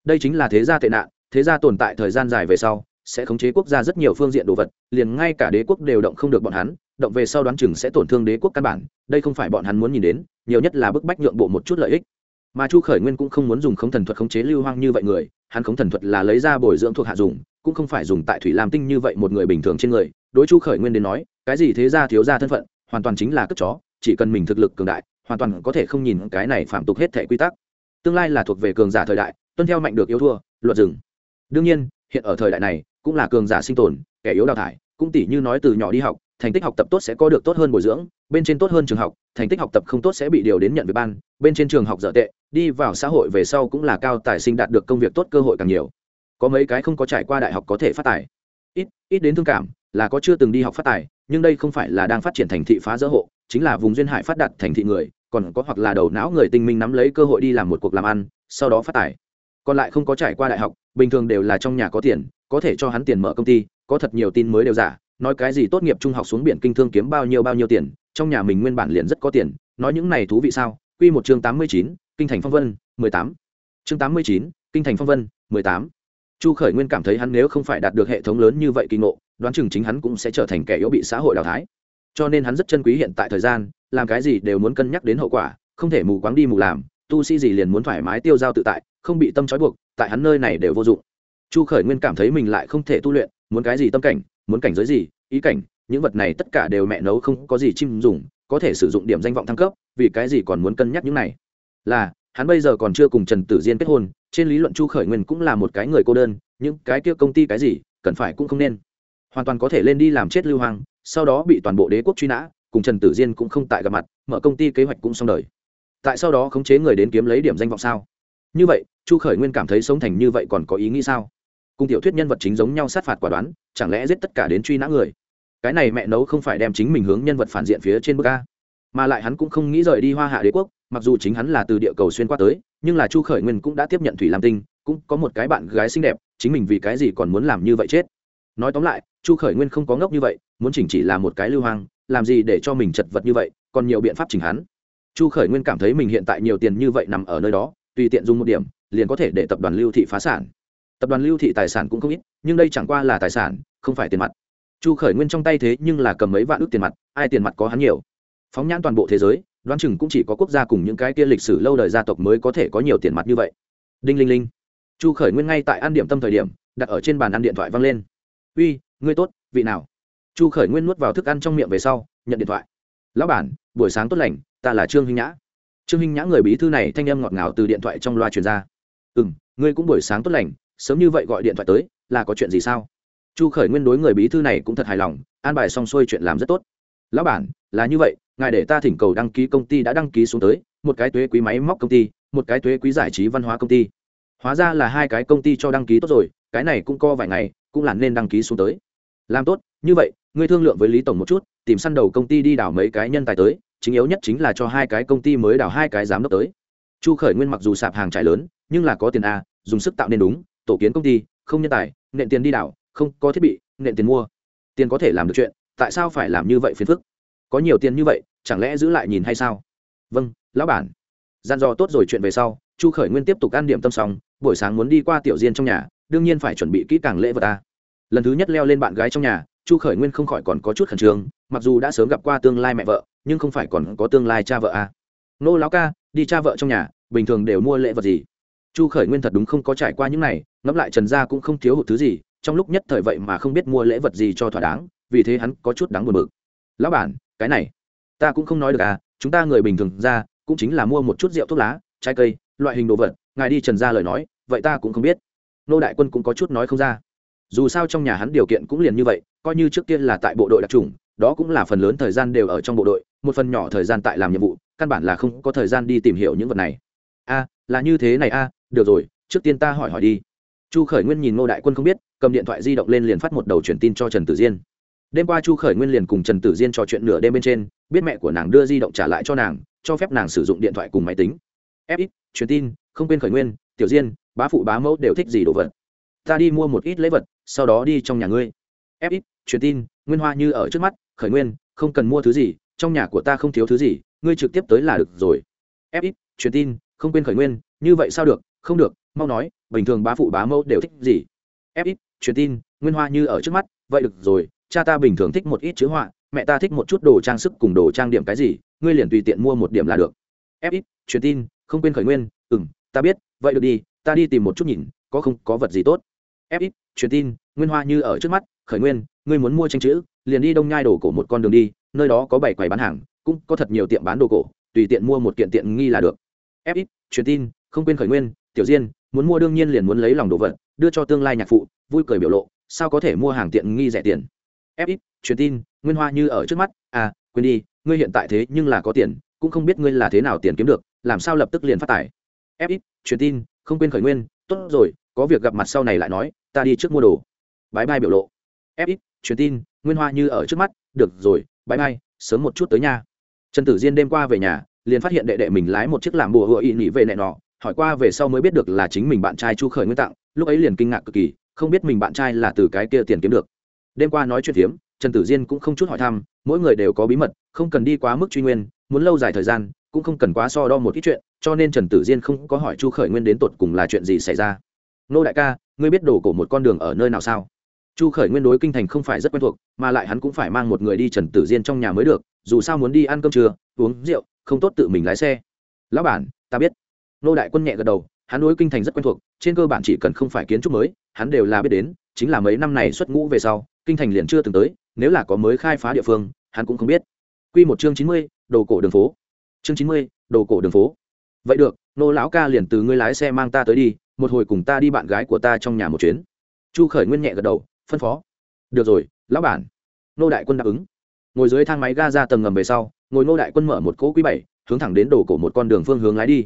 Đây chính là thế gia tệ nạn, thế gia tồn tại thời gian dài về sau, sẽ khống chế quốc gia rất nhiều phương diện đồ vật, liền ngay cả đế quốc đều động không được bọn hắn, động về sau đoán chừng sẽ tổn thương đế quốc căn bản, đây không phải bọn hắn muốn nhìn đến, nhiều nhất là bức bách nhượng bộ một chút lợi ích mà chu khởi nguyên cũng không muốn dùng khống thần thuật khống chế lưu hoang như vậy người, hắn khống thần thuật là lấy ra bồi dưỡng thuộc hạ dùng, cũng không phải dùng tại thủy lam tinh như vậy một người bình thường trên người. Đối chu khởi nguyên đến nói, cái gì thế ra thiếu ra thân phận, hoàn toàn chính là cất chó, chỉ cần mình thực lực cường đại, hoàn toàn có thể không nhìn cái này phạm tục hết thể quy tắc. Tương lai là thuộc về cường giả thời đại, tuân theo mạnh được yêu thua, luật rừng. Đương nhiên, hiện ở thời đại này, cũng là cường giả sinh tồn, kẻ yếu đào thải, cũng tỷ như nói từ nhỏ đi học thành tích học tập tốt sẽ có được tốt hơn bồi dưỡng, bên trên tốt hơn trường học, thành tích học tập không tốt sẽ bị điều đến nhận về ban, bên trên trường học dở tệ, đi vào xã hội về sau cũng là cao tài sinh đạt được công việc tốt cơ hội càng nhiều. Có mấy cái không có trải qua đại học có thể phát tài. Ít ít đến thương cảm là có chưa từng đi học phát tài, nhưng đây không phải là đang phát triển thành thị phá dỡ hộ, chính là vùng duyên hải phát đạt thành thị người, còn có hoặc là đầu não người tinh minh nắm lấy cơ hội đi làm một cuộc làm ăn, sau đó phát tài. Còn lại không có trải qua đại học, bình thường đều là trong nhà có tiền, có thể cho hắn tiền mở công ty, có thật nhiều tin mới đều giả nói cái gì tốt nghiệp trung học xuống biển kinh thương kiếm bao nhiêu bao nhiêu tiền, trong nhà mình nguyên bản liền rất có tiền, nói những này thú vị sao? Quy một chương tám mươi chín, kinh thành phong vân, mười tám. Chương tám mươi chín, kinh thành phong vân, mười tám. Chu khởi nguyên cảm thấy hắn nếu không phải đạt được hệ thống lớn như vậy kỳ ngộ, đoán chừng chính hắn cũng sẽ trở thành kẻ yếu bị xã hội đào thái cho nên hắn rất chân quý hiện tại thời gian, làm cái gì đều muốn cân nhắc đến hậu quả, không thể mù quáng đi mù làm, tu sĩ gì liền muốn thoải mái tiêu dao tự tại, không bị tâm trói buộc, tại hắn nơi này đều vô dụng. Chu khởi nguyên cảm thấy mình lại không thể tu luyện, muốn cái gì tâm cảnh muốn cảnh giới gì, ý cảnh, những vật này tất cả đều mẹ nấu không có gì chim dùng, có thể sử dụng điểm danh vọng thăng cấp, vì cái gì còn muốn cân nhắc những này? Là, hắn bây giờ còn chưa cùng trần tử diên kết hôn, trên lý luận chu khởi nguyên cũng là một cái người cô đơn, những cái kia công ty cái gì, cần phải cũng không nên. Hoàn toàn có thể lên đi làm chết lưu hoàng sau đó bị toàn bộ đế quốc truy nã, cùng trần tử diên cũng không tại gặp mặt, mở công ty kế hoạch cũng xong đời. Tại sau đó khống chế người đến kiếm lấy điểm danh vọng sao? Như vậy, chu khởi nguyên cảm thấy sống thành như vậy còn có ý nghĩ sao? Cùng tiểu thuyết nhân vật chính giống nhau sát phạt quả đoán chẳng lẽ giết tất cả đến truy nã người? Cái này mẹ nấu không phải đem chính mình hướng nhân vật phản diện phía trên bức a. Mà lại hắn cũng không nghĩ rời đi hoa hạ đế quốc, mặc dù chính hắn là từ địa cầu xuyên qua tới, nhưng là chu khởi nguyên cũng đã tiếp nhận thủy lam tinh, cũng có một cái bạn gái xinh đẹp, chính mình vì cái gì còn muốn làm như vậy chết? Nói tóm lại, chu khởi nguyên không có ngốc như vậy, muốn chỉnh chỉ là một cái lưu hoang, làm gì để cho mình chật vật như vậy, còn nhiều biện pháp chỉnh hắn. Chu khởi nguyên cảm thấy mình hiện tại nhiều tiền như vậy nằm ở nơi đó, tùy tiện dùng một điểm, liền có thể để tập đoàn lưu thị phá sản. Tập đoàn lưu thị tài sản cũng không ít, nhưng đây chẳng qua là tài sản không phải tiền mặt. Chu khởi nguyên trong tay thế nhưng là cầm mấy vạn ước tiền mặt, ai tiền mặt có hắn nhiều. Phóng nhãn toàn bộ thế giới, đoán chừng cũng chỉ có quốc gia cùng những cái kia lịch sử lâu đời gia tộc mới có thể có nhiều tiền mặt như vậy. Đinh linh linh. Chu khởi nguyên ngay tại ăn điểm tâm thời điểm, đặt ở trên bàn ăn điện thoại văng lên. Uy, ngươi tốt, vị nào? Chu khởi nguyên nuốt vào thức ăn trong miệng về sau, nhận điện thoại. Lão bản, buổi sáng tốt lành, ta là trương hinh nhã. Trương hinh nhã người bí thư này thanh âm ngọt ngào từ điện thoại trong loa truyền ra. Ừ m ngươi cũng buổi sáng tốt lành, sớm như vậy gọi điện thoại tới, là có chuyện gì sao? Chu khởi nguyên đối người bí thư này cũng thật hài lòng, an bài xong xuôi chuyện làm rất tốt. Lão bản, là như vậy, ngài để ta thỉnh cầu đăng ký công ty đã đăng ký xuống tới, một cái thuế quý máy móc công ty, một cái thuế quý giải trí văn hóa công ty. Hóa ra là hai cái công ty cho đăng ký tốt rồi, cái này cũng co vài ngày, cũng là nên đăng ký xuống tới. Làm tốt, như vậy, ngươi thương lượng với lý tổng một chút, tìm săn đầu công ty đi đào mấy cái nhân tài tới, chính yếu nhất chính là cho hai cái công ty mới đào hai cái giám đốc tới. Chu khởi nguyên mặc dù sạp hàng trải lớn, nhưng là có tiền a, dùng sức tạo nên đúng, tổ kiến công ty, không nhân tài, nện tiền đi đảo không có thiết bị, nện tiền mua. Tiền có thể làm được chuyện, tại sao phải làm như vậy phiền phức? Có nhiều tiền như vậy, chẳng lẽ giữ lại nhìn hay sao? Vâng lão bản. Gian dò tốt rồi chuyện về sau, chu khởi nguyên tiếp tục ăn điểm tâm sóng buổi sáng muốn đi qua tiểu diên trong nhà, đương nhiên phải chuẩn bị kỹ càng lễ vật ta. Lần thứ nhất leo lên bạn gái trong nhà, chu khởi nguyên không khỏi còn có chút khẩn trương, mặc dù đã sớm gặp qua tương lai mẹ vợ, nhưng không phải còn có tương lai cha vợ à. nô lão ca, đi cha vợ trong nhà, bình thường đều mua lễ vật gì? Chu khởi nguyên thật đúng không có trải qua những này, ngẫm lại trần gia cũng không thiếu hụt thứ gì trong lúc nhất thời vậy mà không biết mua lễ vật gì cho thỏa đáng, vì thế hắn có chút đáng buồn bực. Lão bản, cái này, ta cũng không nói được à chúng ta người bình thường ra, cũng chính là mua một chút rượu thuốc lá, trái cây, loại hình đồ vật, ngài đi trần ra lời nói, vậy ta cũng không biết. Nô đại quân cũng có chút nói không ra. Dù sao trong nhà hắn điều kiện cũng liền như vậy, coi như trước tiên là tại bộ đội đặc trùng, đó cũng là phần lớn thời gian đều ở trong bộ đội, một phần nhỏ thời gian tại làm nhiệm vụ, căn bản là không có thời gian đi tìm hiểu những vật này. A, là như thế này a, được rồi, trước tiên ta hỏi hỏi đi. Chu khởi nguyên nhìn ngô đại quân không biết cầm điện thoại di động lên liền phát một đầu truyền tin cho trần tử diên. Đêm qua chu khởi nguyên liền cùng trần tử diên trò chuyện nửa đêm bên trên, biết mẹ của nàng đưa di động trả lại cho nàng, cho phép nàng sử dụng điện thoại cùng máy tính. Fx truyền tin, không quên khởi nguyên, tiểu diên, bá phụ bá mẫu đều thích gì đồ vật? Ta đi mua một ít lễ vật, sau đó đi trong nhà ngươi. Fx truyền tin, nguyên hoa như ở trước mắt, khởi nguyên, không cần mua thứ gì, trong nhà của ta không thiếu thứ gì, ngươi trực tiếp tới là được rồi. Fx truyền tin, không quên khởi nguyên, như vậy sao được? Không được, mau nói, bình thường bá phụ bá mẫu đều thích gì? Fx truyền tin, nguyên hoa như ở trước mắt, vậy được rồi, cha ta bình thường thích một ít chữ họa, mẹ ta thích một chút đồ trang sức cùng đồ trang điểm cái gì, ngươi liền tùy tiện mua một điểm là được. Fx truyền tin, không quên khởi nguyên ừ m ta biết, vậy được đi, ta đi tìm một chút nhìn, có không, có vật gì tốt. Fx truyền tin, nguyên hoa như ở trước mắt, khởi nguyên, ngươi muốn mua tranh chữ, liền đi đông nhai đồ cổ một con đường đi, nơi đó có bảy quầy bán hàng, cũng có thật nhiều tiệm bán đồ cổ, tùy tiện mua một kiện tiện nghi là được. Fx truyền tin, không quên khởi nguyên, tiểu diên, muốn mua đương nhiên liền muốn lấy lòng đồ vật đưa cho tương lai nhạc phụ, vui cười biểu lộ, sao có thể mua hàng tiện nghi rẻ tiền? Fx truyền tin, nguyên hoa như ở trước mắt à quên đi, ngươi hiện tại thế nhưng là có tiền, cũng không biết ngươi là thế nào tiền kiếm được, làm sao lập tức liền phát tải f ít, truyền tin, không quên khởi nguyên, tốt rồi, có việc gặp mặt sau này lại nói, ta đi trước mua đồ. Bãi bai biểu lộ. Fx truyền tin, nguyên hoa như ở trước mắt, được rồi bãi bai, sớm một chút tới nhà trần tử diên đêm qua về nhà, liền phát hiện đệ đệ mình lái một chiếc làm bùa hựa ị nỉ về nẹ nọ hỏi qua về sau mới biết được là chính mình bạn trai chu khởi nguyên tặng lúc ấy liền kinh ngạc cực kỳ không biết mình bạn trai là từ cái kia tiền kiếm được. Đêm qua nói chuyện hiếm, trần tử diên cũng không chút hỏi thăm mỗi người đều có bí mật không cần đi quá mức truy nguyên muốn lâu dài thời gian cũng không cần quá so đo một ít chuyện cho nên trần tử diên không có hỏi chu khởi nguyên đến tột cùng là chuyện gì xảy ra. Nô đại ca ngươi biết đồ cổ một con đường ở nơi nào sao? Chu khởi nguyên đối kinh thành không phải rất quen thuộc mà lại hắn cũng phải mang một người đi trần tử diên trong nhà mới được dù sao muốn đi ăn cơm trưa uống rượu không tốt tự mình lái xe. Lão bản ta biết nô đại quân nhẹ gật đầu, hắn đối kinh thành rất quen thuộc, trên cơ bản chỉ cần không phải kiến trúc mới, hắn đều là biết đến, chính là mấy năm này xuất ngũ về sau, kinh thành liền chưa từng tới, nếu là có mới khai phá địa phương, hắn cũng không biết. Q một chương chín mươi, đồ cổ đường phố. Chương chín mươi, đồ cổ đường phố. Vậy được, nô lão ca liền từ ngươi lái xe mang ta tới đi, một hồi cùng ta đi bạn gái của ta trong nhà một chuyến. Chu khởi nguyên nhẹ gật đầu, phân phó. Được rồi, lão bản. Nô đại quân đáp ứng. Ngồi dưới thang máy ga ra tầng ngầm về sau, ngồi nô đại quân mở một cỗ quý bảy, hướng thẳng đến đồ cổ một con đường phương hướng lái đi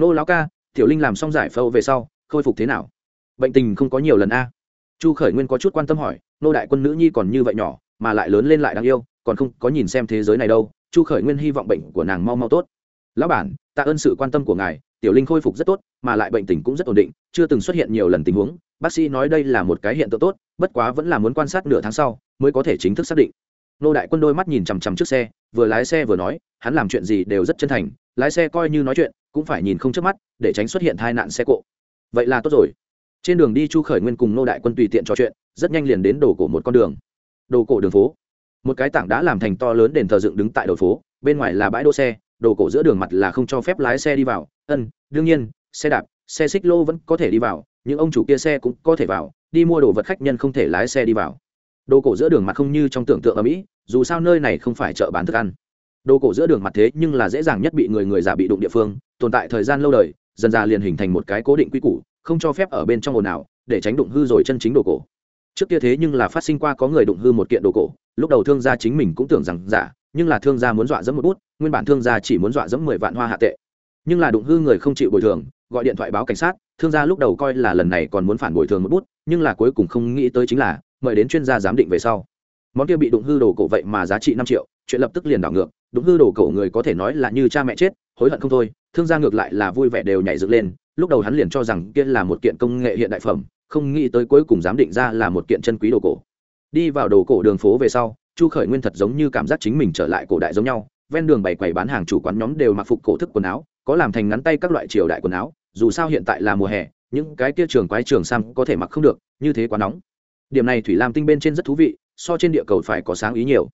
nô lão ca, tiểu linh làm xong giải phẫu về sau, khôi phục thế nào? Bệnh tình không có nhiều lần a. Chu khởi nguyên có chút quan tâm hỏi, nô đại quân nữ nhi còn như vậy nhỏ, mà lại lớn lên lại đáng yêu, còn không có nhìn xem thế giới này đâu. Chu khởi nguyên hy vọng bệnh của nàng mau mau tốt. Lão bản, tạ ơn sự quan tâm của ngài, tiểu linh khôi phục rất tốt, mà lại bệnh tình cũng rất ổn định, chưa từng xuất hiện nhiều lần tình huống. Bác sĩ nói đây là một cái hiện tượng tốt, bất quá vẫn là muốn quan sát nửa tháng sau mới có thể chính thức xác định. Nô đại quân đôi mắt nhìn chằm chằm trước xe, vừa lái xe vừa nói, hắn làm chuyện gì đều rất chân thành, lái xe coi như nói chuyện cũng phải nhìn không chớp mắt, để tránh xuất hiện tai nạn xe cộ. Vậy là tốt rồi. Trên đường đi chu khởi nguyên cùng nô đại quân tùy tiện trò chuyện, rất nhanh liền đến đồ cổ một con đường. Đồ cổ đường phố. Một cái tảng đã làm thành to lớn đền thờ dựng đứng tại đầu phố, bên ngoài là bãi đỗ xe đồ cổ giữa đường mặt là không cho phép lái xe đi vào. Ân, đương nhiên, xe đạp, xe xích lô vẫn có thể đi vào, những ông chủ kia xe cũng có thể vào, đi mua đồ vật khách nhân không thể lái xe đi vào. Đồ cổ giữa đường mặt không như trong tưởng tượng ở mỹ, dù sao nơi này không phải chợ bán thức ăn. Đồ cổ giữa đường mặt thế nhưng là dễ dàng nhất bị người người giả bị đụng địa phương tồn tại thời gian lâu đời, dần ra liền hình thành một cái cố định quy củ, không cho phép ở bên trong ồn ào, để tránh đụng hư rồi chân chính đồ cổ. Trước kia thế nhưng là phát sinh qua có người đụng hư một kiện đồ cổ, lúc đầu thương gia chính mình cũng tưởng rằng giả, nhưng là thương gia muốn dọa dẫm một bút, nguyên bản thương gia chỉ muốn dọa dẫm mười vạn hoa hạ tệ. Nhưng là đụng hư người không chịu bồi thường, gọi điện thoại báo cảnh sát, thương gia lúc đầu coi là lần này còn muốn phản bồi thường một bút, nhưng là cuối cùng không nghĩ tới chính là, mời đến chuyên gia giám định về sau. Món kia bị đụng hư đồ cổ vậy mà giá trị năm triệu, chuyện lập tức liền đảo ngược đúng hư đồ cổ người có thể nói là như cha mẹ chết, hối hận không thôi, thương gia ngược lại là vui vẻ đều nhảy dựng lên, lúc đầu hắn liền cho rằng kia là một kiện công nghệ hiện đại phẩm, không nghĩ tới cuối cùng giám định ra là một kiện chân quý đồ cổ. Đi vào đồ cổ đường phố về sau, chu khởi nguyên thật giống như cảm giác chính mình trở lại cổ đại giống nhau, ven đường bày quầy bán hàng chủ quán nhóm đều mặc phục cổ thức quần áo, có làm thành ngắn tay các loại triều đại quần áo, dù sao hiện tại là mùa hè, những cái kia trường quái trường sam có thể mặc không được, như thế quá nóng. Điểm này thủy lam tinh bên trên rất thú vị, so trên địa cầu phải có sáng ý nhiều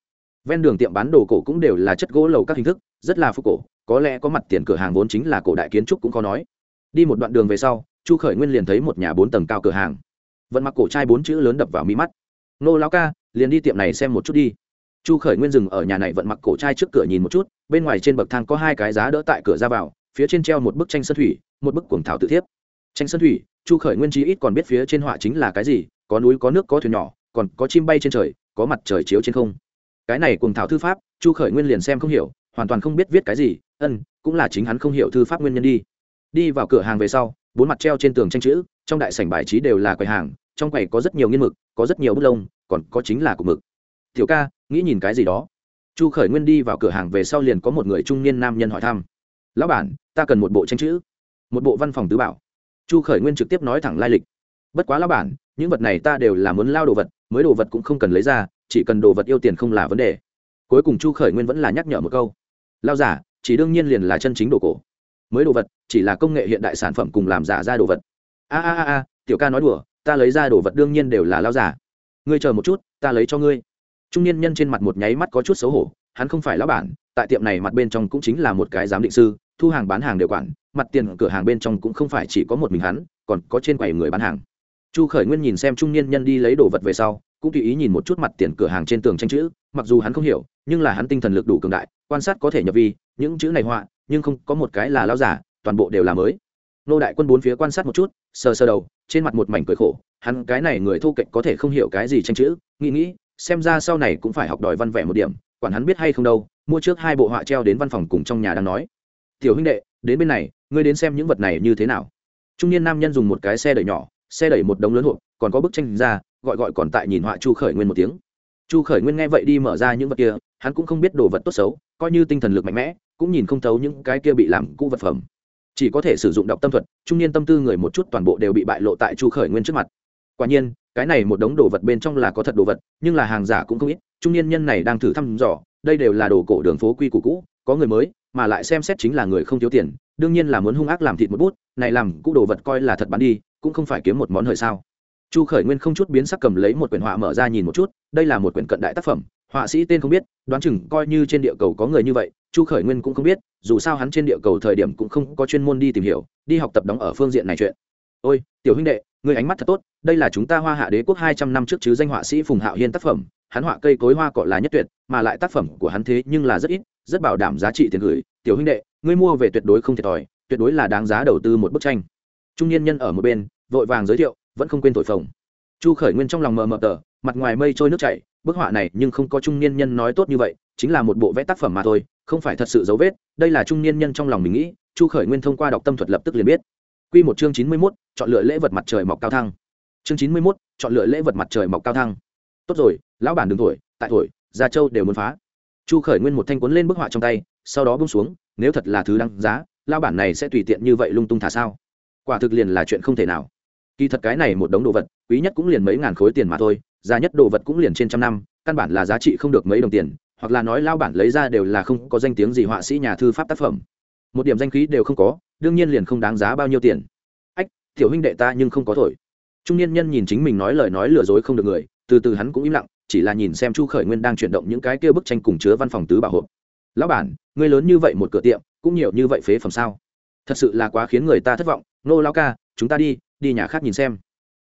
ven đường tiệm bán đồ cổ cũng đều là chất gỗ lầu các hình thức, rất là phúc cổ, có lẽ có mặt tiền cửa hàng vốn chính là cổ đại kiến trúc cũng có nói. Đi một đoạn đường về sau, chu khởi nguyên liền thấy một nhà bốn tầng cao cửa hàng. Vận mặc cổ trai bốn chữ lớn đập vào mi mắt. Nô lao ca, liền đi tiệm này xem một chút đi. Chu khởi nguyên dừng ở nhà này vận mặc cổ trai trước cửa nhìn một chút, bên ngoài trên bậc thang có hai cái giá đỡ tại cửa ra vào, phía trên treo một bức tranh sơn thủy, một bức cuồng thảo tự thiếp. Tranh sơn thủy, chu khởi nguyên chí ít còn biết phía trên họa chính là cái gì, có núi có nước có thuyền nhỏ, còn có chim bay trên trời, có mặt trời chiếu trên không cái này cuồng thảo thư pháp, chu khởi nguyên liền xem không hiểu, hoàn toàn không biết viết cái gì, ân, cũng là chính hắn không hiểu thư pháp nguyên nhân đi. Đi vào cửa hàng về sau, bốn mặt treo trên tường tranh chữ, trong đại sảnh bài trí đều là quầy hàng, trong quầy có rất nhiều nghiên mực, có rất nhiều bút lông, còn có chính là cục mực. Tiểu ca, nghĩ nhìn cái gì đó? Chu khởi nguyên đi vào cửa hàng về sau liền có một người trung niên nam nhân hỏi thăm. Lão bản, ta cần một bộ tranh chữ. Một bộ văn phòng tứ bảo. Chu khởi nguyên trực tiếp nói thẳng lai lịch. Bất quá lão bản, những vật này ta đều là muốn lao đồ vật, mới đồ vật cũng không cần lấy ra chỉ cần đồ vật yêu tiền không là vấn đề. Cuối cùng chu khởi nguyên vẫn là nhắc nhở một câu. Lao giả, chỉ đương nhiên liền là chân chính đồ cổ. Mới đồ vật, chỉ là công nghệ hiện đại sản phẩm cùng làm giả ra đồ vật. A a a a, tiểu ca nói đùa, ta lấy ra đồ vật đương nhiên đều là lao giả. Ngươi chờ một chút, ta lấy cho ngươi. Trung niên nhân trên mặt một nháy mắt có chút xấu hổ, hắn không phải lão bản, tại tiệm này mặt bên trong cũng chính là một cái giám định sư, thu hàng bán hàng đều quản, mặt tiền cửa hàng bên trong cũng không phải chỉ có một mình hắn, còn có trên quầy người bán hàng. Chu khởi nguyên nhìn xem trung niên nhân đi lấy đồ vật về sau cũng tùy ý nhìn một chút mặt tiền cửa hàng trên tường tranh chữ, mặc dù hắn không hiểu, nhưng là hắn tinh thần lực đủ cường đại, quan sát có thể nhập vi, những chữ này họa, nhưng không có một cái là lao giả, toàn bộ đều là mới. Nô đại quân bốn phía quan sát một chút, sờ sờ đầu, trên mặt một mảnh cười khổ, hắn cái này người thu kệch có thể không hiểu cái gì tranh chữ, nghĩ nghĩ, xem ra sau này cũng phải học đòi văn vẻ một điểm, quản hắn biết hay không đâu, mua trước hai bộ họa treo đến văn phòng cùng trong nhà đang nói. Tiểu huynh đệ, đến bên này, ngươi đến xem những vật này như thế nào. Trung niên nam nhân dùng một cái xe đẩy nhỏ, xe đẩy một đống lớn hộp, còn có bức tranh ra gọi gọi còn tại nhìn họa chu khởi nguyên một tiếng. Chu khởi nguyên nghe vậy đi mở ra những vật kia, hắn cũng không biết đồ vật tốt xấu, coi như tinh thần lực mạnh mẽ, cũng nhìn không thấu những cái kia bị làm cũ vật phẩm. Chỉ có thể sử dụng đọc tâm thuật, trung niên tâm tư người một chút toàn bộ đều bị bại lộ tại chu khởi nguyên trước mặt. Quả nhiên, cái này một đống đồ vật bên trong là có thật đồ vật, nhưng là hàng giả cũng không ít, trung niên nhân này đang thử thăm dò, đây đều là đồ cổ đường phố quy củ cũ, có người mới, mà lại xem xét chính là người không thiếu tiền, đương nhiên là muốn hung ác làm thịt một bút, này làm cũ đồ vật coi là thật bán đi, cũng không phải kiếm một món hời sao chu khởi nguyên không chút biến sắc cầm lấy một quyển họa mở ra nhìn một chút, đây là một quyển cận đại tác phẩm, họa sĩ tên không biết, đoán chừng coi như trên địa cầu có người như vậy, chu khởi nguyên cũng không biết, dù sao hắn trên địa cầu thời điểm cũng không có chuyên môn đi tìm hiểu, đi học tập đóng ở phương diện này chuyện. Ôi, tiểu huynh đệ người ánh mắt thật tốt, đây là chúng ta hoa hạ đế quốc hai trăm năm trước chứ danh họa sĩ phùng hạo hiên tác phẩm, hắn họa cây cối hoa cỏ là nhất tuyệt, mà lại tác phẩm của hắn thế nhưng là rất ít, rất bảo đảm giá trị tiền gửi. Tiểu huynh đệ, ngươi mua về tuyệt đối không thiệt thòi, tuyệt đối là đáng giá đầu tư một bức tranh. Trung niên nhân ở một bên, vội vàng giới thiệu vẫn không quên thổi phồng chu khởi nguyên trong lòng mờ mờ tờ mặt ngoài mây trôi nước chảy bức họa này nhưng không có trung niên nhân nói tốt như vậy chính là một bộ vẽ tác phẩm mà thôi không phải thật sự dấu vết đây là trung niên nhân trong lòng mình nghĩ chu khởi nguyên thông qua đọc tâm thuật lập tức liền biết Quy một chương chín mươi 91, chọn lựa lễ vật mặt trời mọc cao thăng. Chương chín mươi 91, chọn lựa lễ vật mặt trời mọc cao thăng. Tốt rồi, lão bản đừng thổi, tại thổi, Gia Châu đều muốn phá. Chu Khởi Nguyên một thanh cuốn lên bức họa trong tay, sau đó buông xuống, nếu thật là thứ đăng giá, lão bản này sẽ tùy tiện như vậy lung tung thả sao? Quả thực liền là chuyện không thể nào. Kỳ thật cái này một đống đồ vật, quý nhất cũng liền mấy ngàn khối tiền mà thôi, giá nhất đồ vật cũng liền trên trăm năm, căn bản là giá trị không được mấy đồng tiền, hoặc là nói lão bản lấy ra đều là không có danh tiếng gì họa sĩ nhà thư pháp tác phẩm. Một điểm danh khí đều không có, đương nhiên liền không đáng giá bao nhiêu tiền. Ách tiểu huynh đệ ta nhưng không có thổi. Trung niên nhân nhìn chính mình nói lời nói lừa dối không được người từ từ hắn cũng im lặng chỉ là nhìn xem chu khởi nguyên đang chuyển động những cái kia bức tranh cùng chứa văn phòng tứ bảo hộp lão bản ngươi lớn như vậy một cửa tiệm cũng nhiều như vậy phế phẩm sao? Thật sự là quá khiến người ta thất vọng. Nô lao ca chúng ta đi đi nhà khác nhìn xem.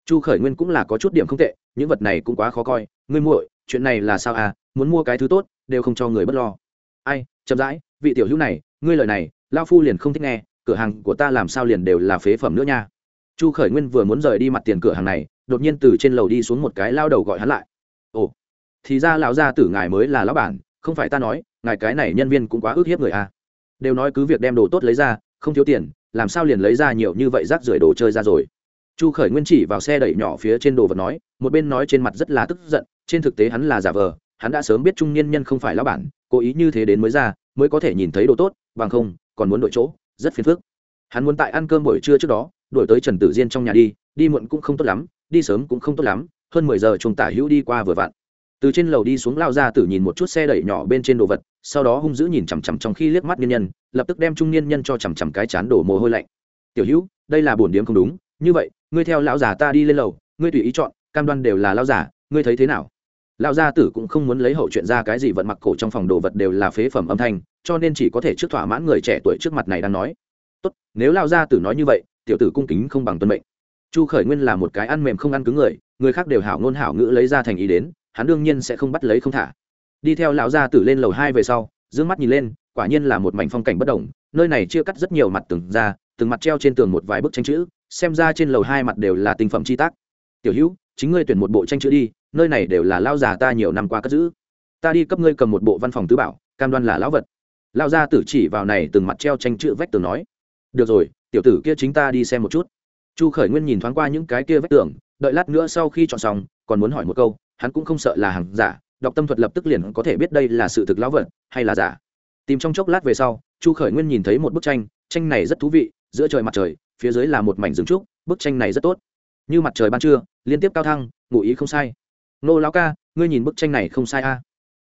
Chu khởi nguyên cũng là có chút điểm không tệ, những vật này cũng quá khó coi. Ngươi muội, chuyện này là sao à? Muốn mua cái thứ tốt, đều không cho người bất lo. Ai, chậm rãi, vị tiểu hữu này, ngươi lời này lao phu liền không thích nghe, cửa hàng của ta làm sao liền đều là phế phẩm nữa nha. Chu khởi nguyên vừa muốn rời đi mặt tiền cửa hàng này, đột nhiên từ trên lầu đi xuống một cái lao đầu gọi hắn lại. Ồ, thì ra lão gia tử ngài mới là lão bản, không phải ta nói, ngài cái này nhân viên cũng quá ức hiếp người à. đều nói cứ việc đem đồ tốt lấy ra, không thiếu tiền, làm sao liền lấy ra nhiều như vậy rác rưởi đồ chơi ra rồi chu khởi nguyên chỉ vào xe đẩy nhỏ phía trên đồ vật nói, một bên nói trên mặt rất là tức giận, trên thực tế hắn là giả vờ, hắn đã sớm biết trung niên nhân không phải lão bản, cố ý như thế đến mới ra, mới có thể nhìn thấy đồ tốt, bằng không, còn muốn đổi chỗ, rất phiền phức. Hắn muốn tại ăn cơm buổi trưa trước đó đổi tới trần tử diên trong nhà đi đi muộn cũng không tốt lắm, đi sớm cũng không tốt lắm, hơn mười giờ chúng tả hữu đi qua vừa vặn. Từ trên lầu đi xuống lao ra tử nhìn một chút xe đẩy nhỏ bên trên đồ vật, sau đó hung dữ nhìn chằm chằm trong khi liếc mắt nhân nhân, lập tức đem trung niên nhân cho chằm chằm cái chán đổ mồ hôi lạnh. Tiểu hữu, đây là bổn điếm không đúng, như vậy ngươi theo lão già ta đi lên lầu, ngươi tùy ý chọn, cam đoan đều là lão già, ngươi thấy thế nào? Lão gia tử cũng không muốn lấy hậu chuyện ra cái gì vận mặc cổ trong phòng đồ vật đều là phế phẩm âm thanh, cho nên chỉ có thể trước thỏa mãn người trẻ tuổi trước mặt này đang nói. Tốt, nếu lão gia tử nói như vậy, tiểu tử cung kính không bằng tuân mệnh. Chu khởi nguyên là một cái ăn mềm không ăn cứng người người khác đều hảo ngôn hảo ngữ lấy ra thành ý đến, hắn đương nhiên sẽ không bắt lấy không thả. Đi theo lão gia tử lên lầu hai về sau d mắt nhìn lên, quả nhiên là một mảnh phong cảnh bất đồng nơi này chia cắt rất nhiều mặt từng ra, từng mặt treo trên tường một vài bức tranh chữ xem ra trên lầu hai mặt đều là tinh phẩm chi tác. Tiểu hữu, chính ngươi tuyển một bộ tranh chữ đi, nơi này đều là lao già ta nhiều năm qua cất giữ. Ta đi cấp ngươi cầm một bộ văn phòng tứ bảo, cam đoan là lão vật. Lao gia tử chỉ vào này từng mặt treo tranh chữ vách tường nói, được rồi, tiểu tử kia chính ta đi xem một chút. Chu khởi nguyên nhìn thoáng qua những cái kia vách tường, đợi lát nữa sau khi chọn xong, còn muốn hỏi một câu, hắn cũng không sợ là hàng giả, đọc tâm thuật lập tức liền có thể biết đây là sự thực lão vật hay là giả. Tìm trong chốc lát về sau, chu khởi nguyên nhìn thấy một bức tranh tranh này rất thú vị, giữa trời mặt trời phía dưới là một mảnh rừng trúc, bức tranh này rất tốt. Như mặt trời ban trưa, liên tiếp cao thăng, ngụ ý không sai. Nô lão ca, ngươi nhìn bức tranh này không sai a.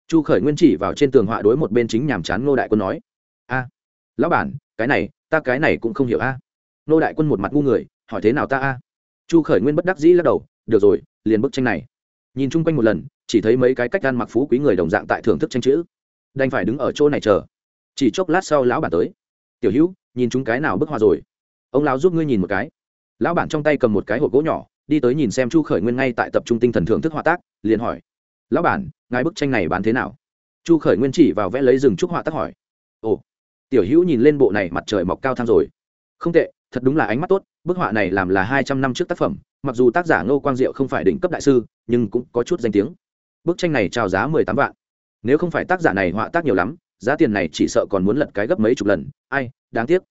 Chu khởi nguyên chỉ vào trên tường họa đối một bên chính nhàm chán nô đại quân nói. A, lão bản, cái này, ta cái này cũng không hiểu a. Nô đại quân một mặt ngu người, hỏi thế nào ta a? Chu khởi nguyên bất đắc dĩ lắc đầu, được rồi, liền bức tranh này. Nhìn chung quanh một lần, chỉ thấy mấy cái cách ăn mặc phú quý người đồng dạng tại thưởng thức tranh chữ. Đành phải đứng ở chỗ này chờ. Chỉ chốc lát sau lão bản tới. Tiểu hữu, nhìn chúng cái nào bức họa rồi? Ông lão giúp ngươi nhìn một cái. Lão bản trong tay cầm một cái hộp gỗ nhỏ, đi tới nhìn xem chu khởi nguyên ngay tại tập trung tinh thần thưởng thức họa tác, liền hỏi, lão bản, ngài bức tranh này bán thế nào? Chu khởi nguyên chỉ vào vẽ lấy rừng trúc họa tác hỏi, ồ, tiểu hữu nhìn lên bộ này mặt trời mọc cao thang rồi. Không tệ, thật đúng là ánh mắt tốt, bức họa này làm là hai trăm năm trước tác phẩm, mặc dù tác giả ngô quang diệu không phải đỉnh cấp đại sư, nhưng cũng có chút danh tiếng. Bức tranh này trao giá mười tám vạn. Nếu không phải tác giả này họa tác nhiều lắm, giá tiền này chỉ sợ còn muốn lật cái gấp mấy chục lần. Ai, đáng tiếc.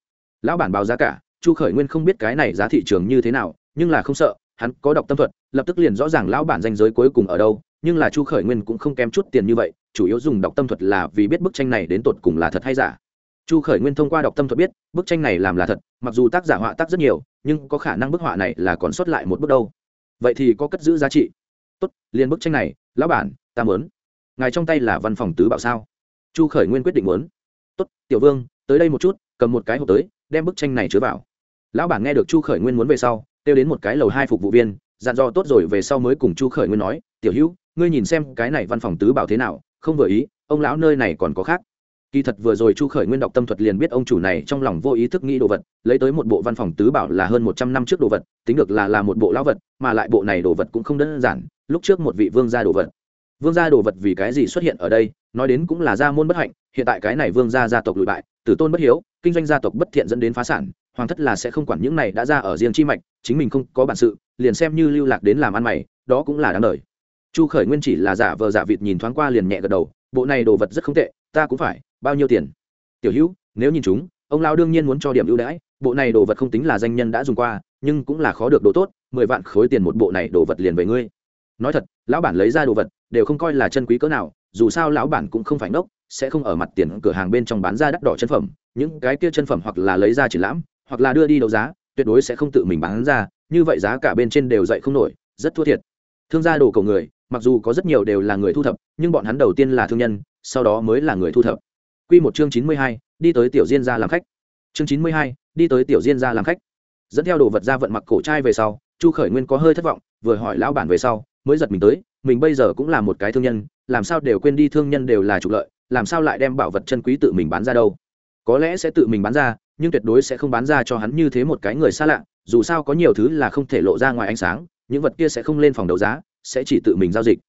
Lão bản báo giá cả chu khởi nguyên không biết cái này giá thị trường như thế nào, nhưng là không sợ, hắn có đọc tâm thuật, lập tức liền rõ ràng lão bản danh giới cuối cùng ở đâu, nhưng là chu khởi nguyên cũng không kém chút tiền như vậy, chủ yếu dùng đọc tâm thuật là vì biết bức tranh này đến tột cùng là thật hay giả. Chu khởi nguyên thông qua đọc tâm thuật biết, bức tranh này làm là thật, mặc dù tác giả họa tác rất nhiều, nhưng có khả năng bức họa này là còn sót lại một bước đâu. Vậy thì có cất giữ giá trị. Tốt, liền bức tranh này, lão bản, ta muốn. Ngài trong tay là văn phòng tứ bảo sao? Chu khởi nguyên quyết định muốn. Tốt, tiểu vương, tới đây một chút cầm một cái hộp tới, đem bức tranh này chứa vào. Lão bản nghe được chu khởi nguyên muốn về sau, kêu đến một cái lầu hai phục vụ viên, dặn dò tốt rồi về sau mới cùng chu khởi nguyên nói, tiểu hữu, ngươi nhìn xem cái này văn phòng tứ bảo thế nào, không vừa ý, ông lão nơi này còn có khác. Kỳ thật vừa rồi chu khởi nguyên đọc tâm thuật liền biết ông chủ này trong lòng vô ý thức nghĩ đồ vật, lấy tới một bộ văn phòng tứ bảo là hơn một trăm năm trước đồ vật, tính được là là một bộ lão vật, mà lại bộ này đồ vật cũng không đơn giản, lúc trước một vị vương gia đồ vật. Vương gia đồ vật vì cái gì xuất hiện ở đây, nói đến cũng là gia môn bất hạnh hiện tại cái này vương gia gia tộc lụi bại, tử tôn bất hiếu, kinh doanh gia tộc bất thiện dẫn đến phá sản, hoàng thất là sẽ không quản những này đã ra ở riêng chi mạch, chính mình không có bản sự, liền xem như lưu lạc đến làm ăn mày, đó cũng là đáng đời. Chu khởi nguyên chỉ là giả vờ giả vịt nhìn thoáng qua liền nhẹ gật đầu, bộ này đồ vật rất không tệ, ta cũng phải, bao nhiêu tiền? Tiểu hữu, nếu nhìn chúng, ông lao đương nhiên muốn cho điểm ưu đãi, bộ này đồ vật không tính là danh nhân đã dùng qua, nhưng cũng là khó được đồ tốt, mười vạn khối tiền một bộ này đồ vật liền về ngươi. Nói thật, lão bản lấy ra đồ vật, đều không coi là chân quý cỡ nào dù sao lão bản cũng không phải ngốc sẽ không ở mặt tiền cửa hàng bên trong bán ra đắt đỏ chân phẩm những cái kia chân phẩm hoặc là lấy ra triển lãm hoặc là đưa đi đấu giá tuyệt đối sẽ không tự mình bán ra như vậy giá cả bên trên đều dậy không nổi rất thua thiệt thương gia đồ cầu người mặc dù có rất nhiều đều là người thu thập nhưng bọn hắn đầu tiên là thương nhân sau đó mới là người thu thập Quy một chương chín mươi hai, đi tới tiểu diên gia làm khách. Chương chín mươi hai, đi tới tiểu diên gia làm khách. Dẫn theo đồ vật ra vận mặc cổ trai về sau, Chu Khởi Nguyên có hơi thất vọng, vừa hỏi lão bản về sau, mới giật mình tới, mình bây giờ cũng là một cái thương nhân, làm sao đều quên đi thương nhân đều là trục lợi, làm sao lại đem bảo vật chân quý tự mình bán ra đâu? Có lẽ sẽ tự mình bán ra, nhưng tuyệt đối sẽ không bán ra cho hắn như thế một cái người xa lạ, dù sao có nhiều thứ là không thể lộ ra ngoài ánh sáng, những vật kia sẽ không lên phòng đấu giá, sẽ chỉ tự mình giao dịch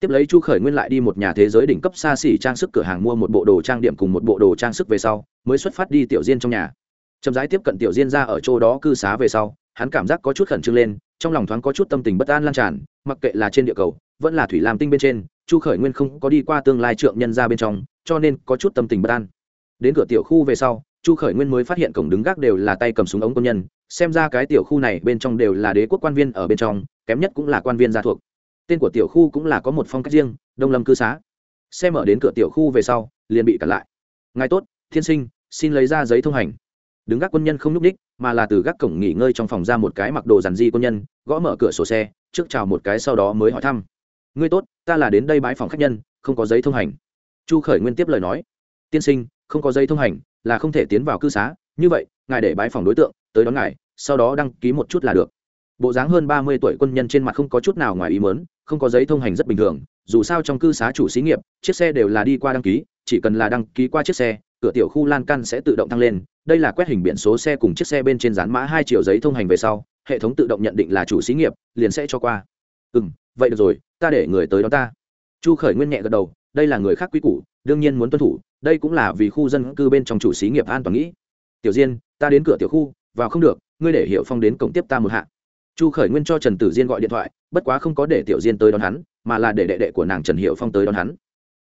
tiếp lấy chu khởi nguyên lại đi một nhà thế giới đỉnh cấp xa xỉ trang sức cửa hàng mua một bộ đồ trang điểm cùng một bộ đồ trang sức về sau mới xuất phát đi tiểu diên trong nhà chậm rãi tiếp cận tiểu diên ra ở chỗ đó cư xá về sau hắn cảm giác có chút khẩn trương lên trong lòng thoáng có chút tâm tình bất an lan tràn, mặc kệ là trên địa cầu, vẫn là thủy lam tinh bên trên, chu khởi nguyên không có đi qua tương lai trượng nhân ra bên trong, cho nên có chút tâm tình bất an. Đến cửa tiểu khu về sau, chu khởi nguyên mới phát hiện cổng đứng gác đều là tay cầm súng ống công nhân, xem ra cái tiểu khu này bên trong đều là đế quốc quan viên ở bên trong, kém nhất cũng là quan viên gia thuộc. Tên của tiểu khu cũng là có một phong cách riêng, đông lâm cư xá. Xe mở đến cửa tiểu khu về sau, liền bị cản lại. Ngài tốt, thiên sinh, xin lấy ra giấy thông hành đứng gác quân nhân không nhúc ních mà là từ gác cổng nghỉ ngơi trong phòng ra một cái mặc đồ dàn di quân nhân, gõ mở cửa sổ xe, trước chào một cái sau đó mới hỏi thăm. Ngươi tốt, ta là đến đây bãi phòng khách nhân, không có giấy thông hành. Chu khởi nguyên tiếp lời nói. Tiên sinh, không có giấy thông hành là không thể tiến vào cư xá, như vậy, ngài để bãi phòng đối tượng, tới đón ngài, sau đó đăng ký một chút là được. Bộ dáng hơn ba mươi tuổi quân nhân trên mặt không có chút nào ngoài ý mớn không có giấy thông hành rất bình thường, dù sao trong cư xá chủ xí nghiệp, chiếc xe đều là đi qua đăng ký, chỉ cần là đăng ký qua chiếc xe, cửa tiểu khu lan căn sẽ tự động tăng lên đây là quét hình biển số xe cùng chiếc xe bên trên dán mã hai triệu giấy thông hành về sau, hệ thống tự động nhận định là chủ xí nghiệp, liền sẽ cho qua. Ừ m vậy được rồi, ta để người tới đó ta. Chu khởi nguyên nhẹ gật đầu, đây là người khác quy củ, đương nhiên muốn tuân thủ, đây cũng là vì khu dân cư bên trong chủ xí nghiệp an toàn nghĩ. Tiểu diên, ta đến cửa tiểu khu, vào không được, ngươi để hiệu phong đến cổng tiếp ta một hạ. Chu khởi nguyên cho trần tử diên gọi điện thoại, bất quá không có để tiểu diên tới đón hắn, mà là để đệ đệ của nàng trần hiệu phong tới đón hắn.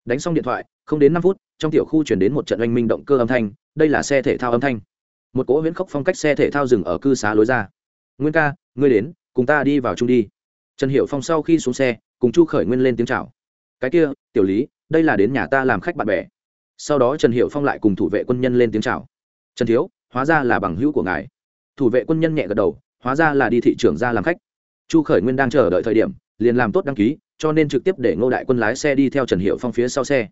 Đánh xong điện thoại, không đến năm phút trong tiểu khu chuyển đến một trận oanh minh động cơ âm thanh, đây là xe thể thao âm thanh. Một cỗ huyễn khốc phong cách xe thể thao dừng ở cư xá lối ra. Nguyên ca, ngươi đến, cùng ta đi vào chung đi. Trần hiệu phong sau khi xuống xe, cùng chu khởi nguyên lên tiếng chào. cái kia, tiểu lý, đây là đến nhà ta làm khách bạn bè. Sau đó trần hiệu phong lại cùng thủ vệ quân nhân lên tiếng chào. trần thiếu, hóa ra là bằng hữu của ngài. Thủ vệ quân nhân nhẹ gật đầu, hóa ra là đi thị trường ra làm khách. Chu khởi nguyên đang chờ đợi thời điểm, liền làm tốt đăng ký, cho nên trực tiếp để ngô đại quân lái xe đi theo trần hiệu phong phía sau xe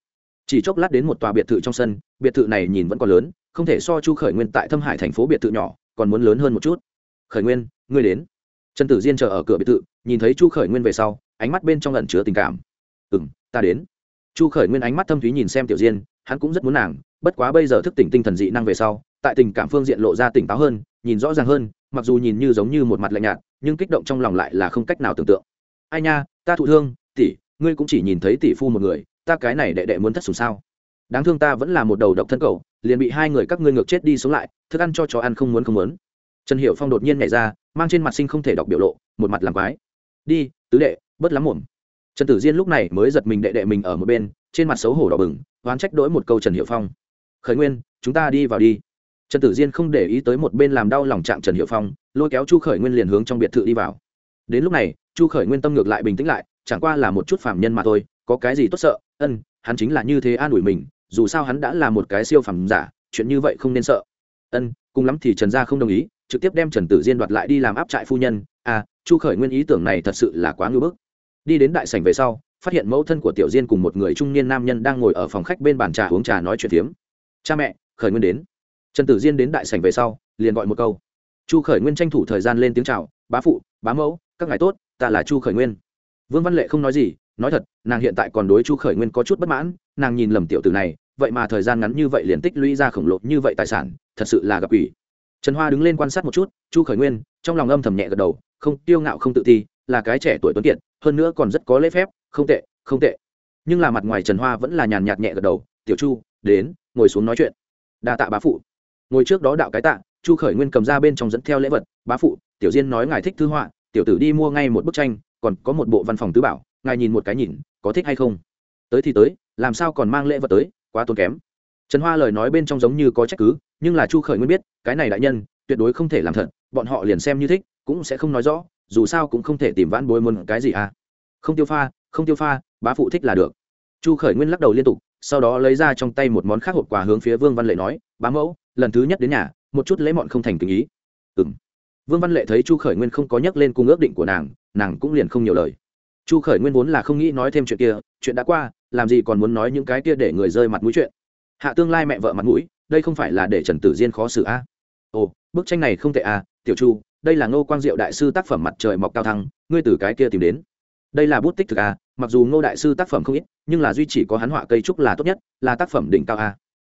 chỉ chốc lát đến một tòa biệt thự trong sân, biệt thự này nhìn vẫn còn lớn, không thể so chu khởi nguyên tại thâm hải thành phố biệt thự nhỏ, còn muốn lớn hơn một chút. Khởi nguyên, ngươi đến. Trần tử diên chờ ở cửa biệt thự, nhìn thấy chu khởi nguyên về sau, ánh mắt bên trong lần chứa tình cảm. Ừ m ta đến. Chu khởi nguyên ánh mắt thâm thúy nhìn xem tiểu diên, hắn cũng rất muốn nàng, bất quá bây giờ thức tỉnh tinh thần dị năng về sau, tại tình cảm phương diện lộ ra tỉnh táo hơn, nhìn rõ ràng hơn, mặc dù nhìn như giống như một mặt lạnh nhạt, nhưng kích động trong lòng lại là không cách nào tưởng tượng. Ai nha, ta thụ thương, tỷ, ngươi cũng chỉ nhìn thấy tỷ phu một người ta cái này đệ đệ muốn thất sùng sao? Đáng thương ta vẫn là một đầu độc thân cầu liền bị hai người các ngươi ngược chết đi sống lại, thức ăn cho chó ăn không muốn không muốn. Trần hiệu phong đột nhiên nhảy ra, mang trên mặt sinh không thể đọc biểu lộ, một mặt làm quái. Đi, tứ đệ, bớt lắm mồm trần tử diên lúc này mới giật mình đệ đệ mình ở một bên, trên mặt xấu hổ đỏ bừng, oán trách đỗi một câu trần hiệu phong. Khởi nguyên, chúng ta đi vào đi. Trần tử diên không để ý tới một bên làm đau lòng trạng trần hiệu phong, lôi kéo chu khởi nguyên liền hướng trong biệt thự đi vào. Đến lúc này, chu khởi nguyên tâm ngược lại bình tĩnh lại, chẳng qua là một chút phạm nhân mà thôi có cái gì tốt sợ, ân, hắn chính là như thế an ủi mình, dù sao hắn đã là một cái siêu phẩm giả, chuyện như vậy không nên sợ. Ân, cùng lắm thì trần gia không đồng ý, trực tiếp đem trần tử diên đoạt lại đi làm áp trại phu nhân. À chu khởi nguyên ý tưởng này thật sự là quá ngưỡng bức. Đi đến đại sảnh về sau, phát hiện mẫu thân của tiểu diên cùng một người trung niên nam nhân đang ngồi ở phòng khách bên bàn trà uống trà nói chuyện phiếm. Cha mẹ, khởi nguyên đến. Trần tử diên đến đại sảnh về sau, liền gọi một câu. Chu khởi nguyên tranh thủ thời gian lên tiếng chào, bá phụ, bá mẫu, các ngài tốt, ta là chu khởi nguyên. Vương văn lệ không nói gì nói thật, nàng hiện tại còn đối chu khởi nguyên có chút bất mãn, nàng nhìn lầm tiểu tử này, vậy mà thời gian ngắn như vậy liền tích lũy ra khổng lồ như vậy tài sản, thật sự là gặp ủy trần hoa đứng lên quan sát một chút, chu khởi nguyên, trong lòng âm thầm nhẹ gật đầu, không tiêu ngạo không tự ti, là cái trẻ tuổi tuấn kiệt, hơn nữa còn rất có lễ phép, không tệ không tệ. Nhưng là mặt ngoài trần hoa vẫn là nhàn nhạt nhẹ gật đầu, tiểu chu, đến, ngồi xuống nói chuyện. Đa tạ bá phụ. Ngồi trước đó đạo cái tạ, chu khởi nguyên cầm ra bên trong dẫn theo lễ vật, bá phụ, tiểu diên nói ngài thích thư họa, tiểu tử đi mua ngay một bức tranh, còn có một bộ văn phòng tứ bảo ngài nhìn một cái nhìn, có thích hay không? Tới thì tới, làm sao còn mang lễ vật tới, quá tốn kém. Trần hoa lời nói bên trong giống như có trách cứ, nhưng là chu khởi nguyên biết, cái này đại nhân, tuyệt đối không thể làm thật, bọn họ liền xem như thích, cũng sẽ không nói rõ, dù sao cũng không thể tìm vãn bối muốn cái gì à. Không tiêu pha, không tiêu pha, bá phụ thích là được. Chu khởi nguyên lắc đầu liên tục, sau đó lấy ra trong tay một món khác hộp quà hướng phía vương văn lệ nói, bá mẫu, lần thứ nhất đến nhà, một chút lễ mọn không thành tình ý. Ừ m vương văn lệ thấy chu khởi nguyên không có nhắc lên cung ước định của nàng nàng cũng liền không nhiều lời chu khởi nguyên vốn là không nghĩ nói thêm chuyện kia, chuyện đã qua, làm gì còn muốn nói những cái kia để người rơi mặt mũi chuyện hạ tương lai mẹ vợ mặt mũi, đây không phải là để trần tử diên khó xử a à? ồ, bức tranh này không tệ à tiểu chu, đây là ngô quang diệu đại sư tác phẩm mặt trời mọc cao thăng, ngươi từ cái kia tìm đến đây là bút tích thực à mặc dù ngô đại sư tác phẩm không ít, nhưng là duy chỉ có hắn họa cây trúc là tốt nhất, là tác phẩm đỉnh cao à.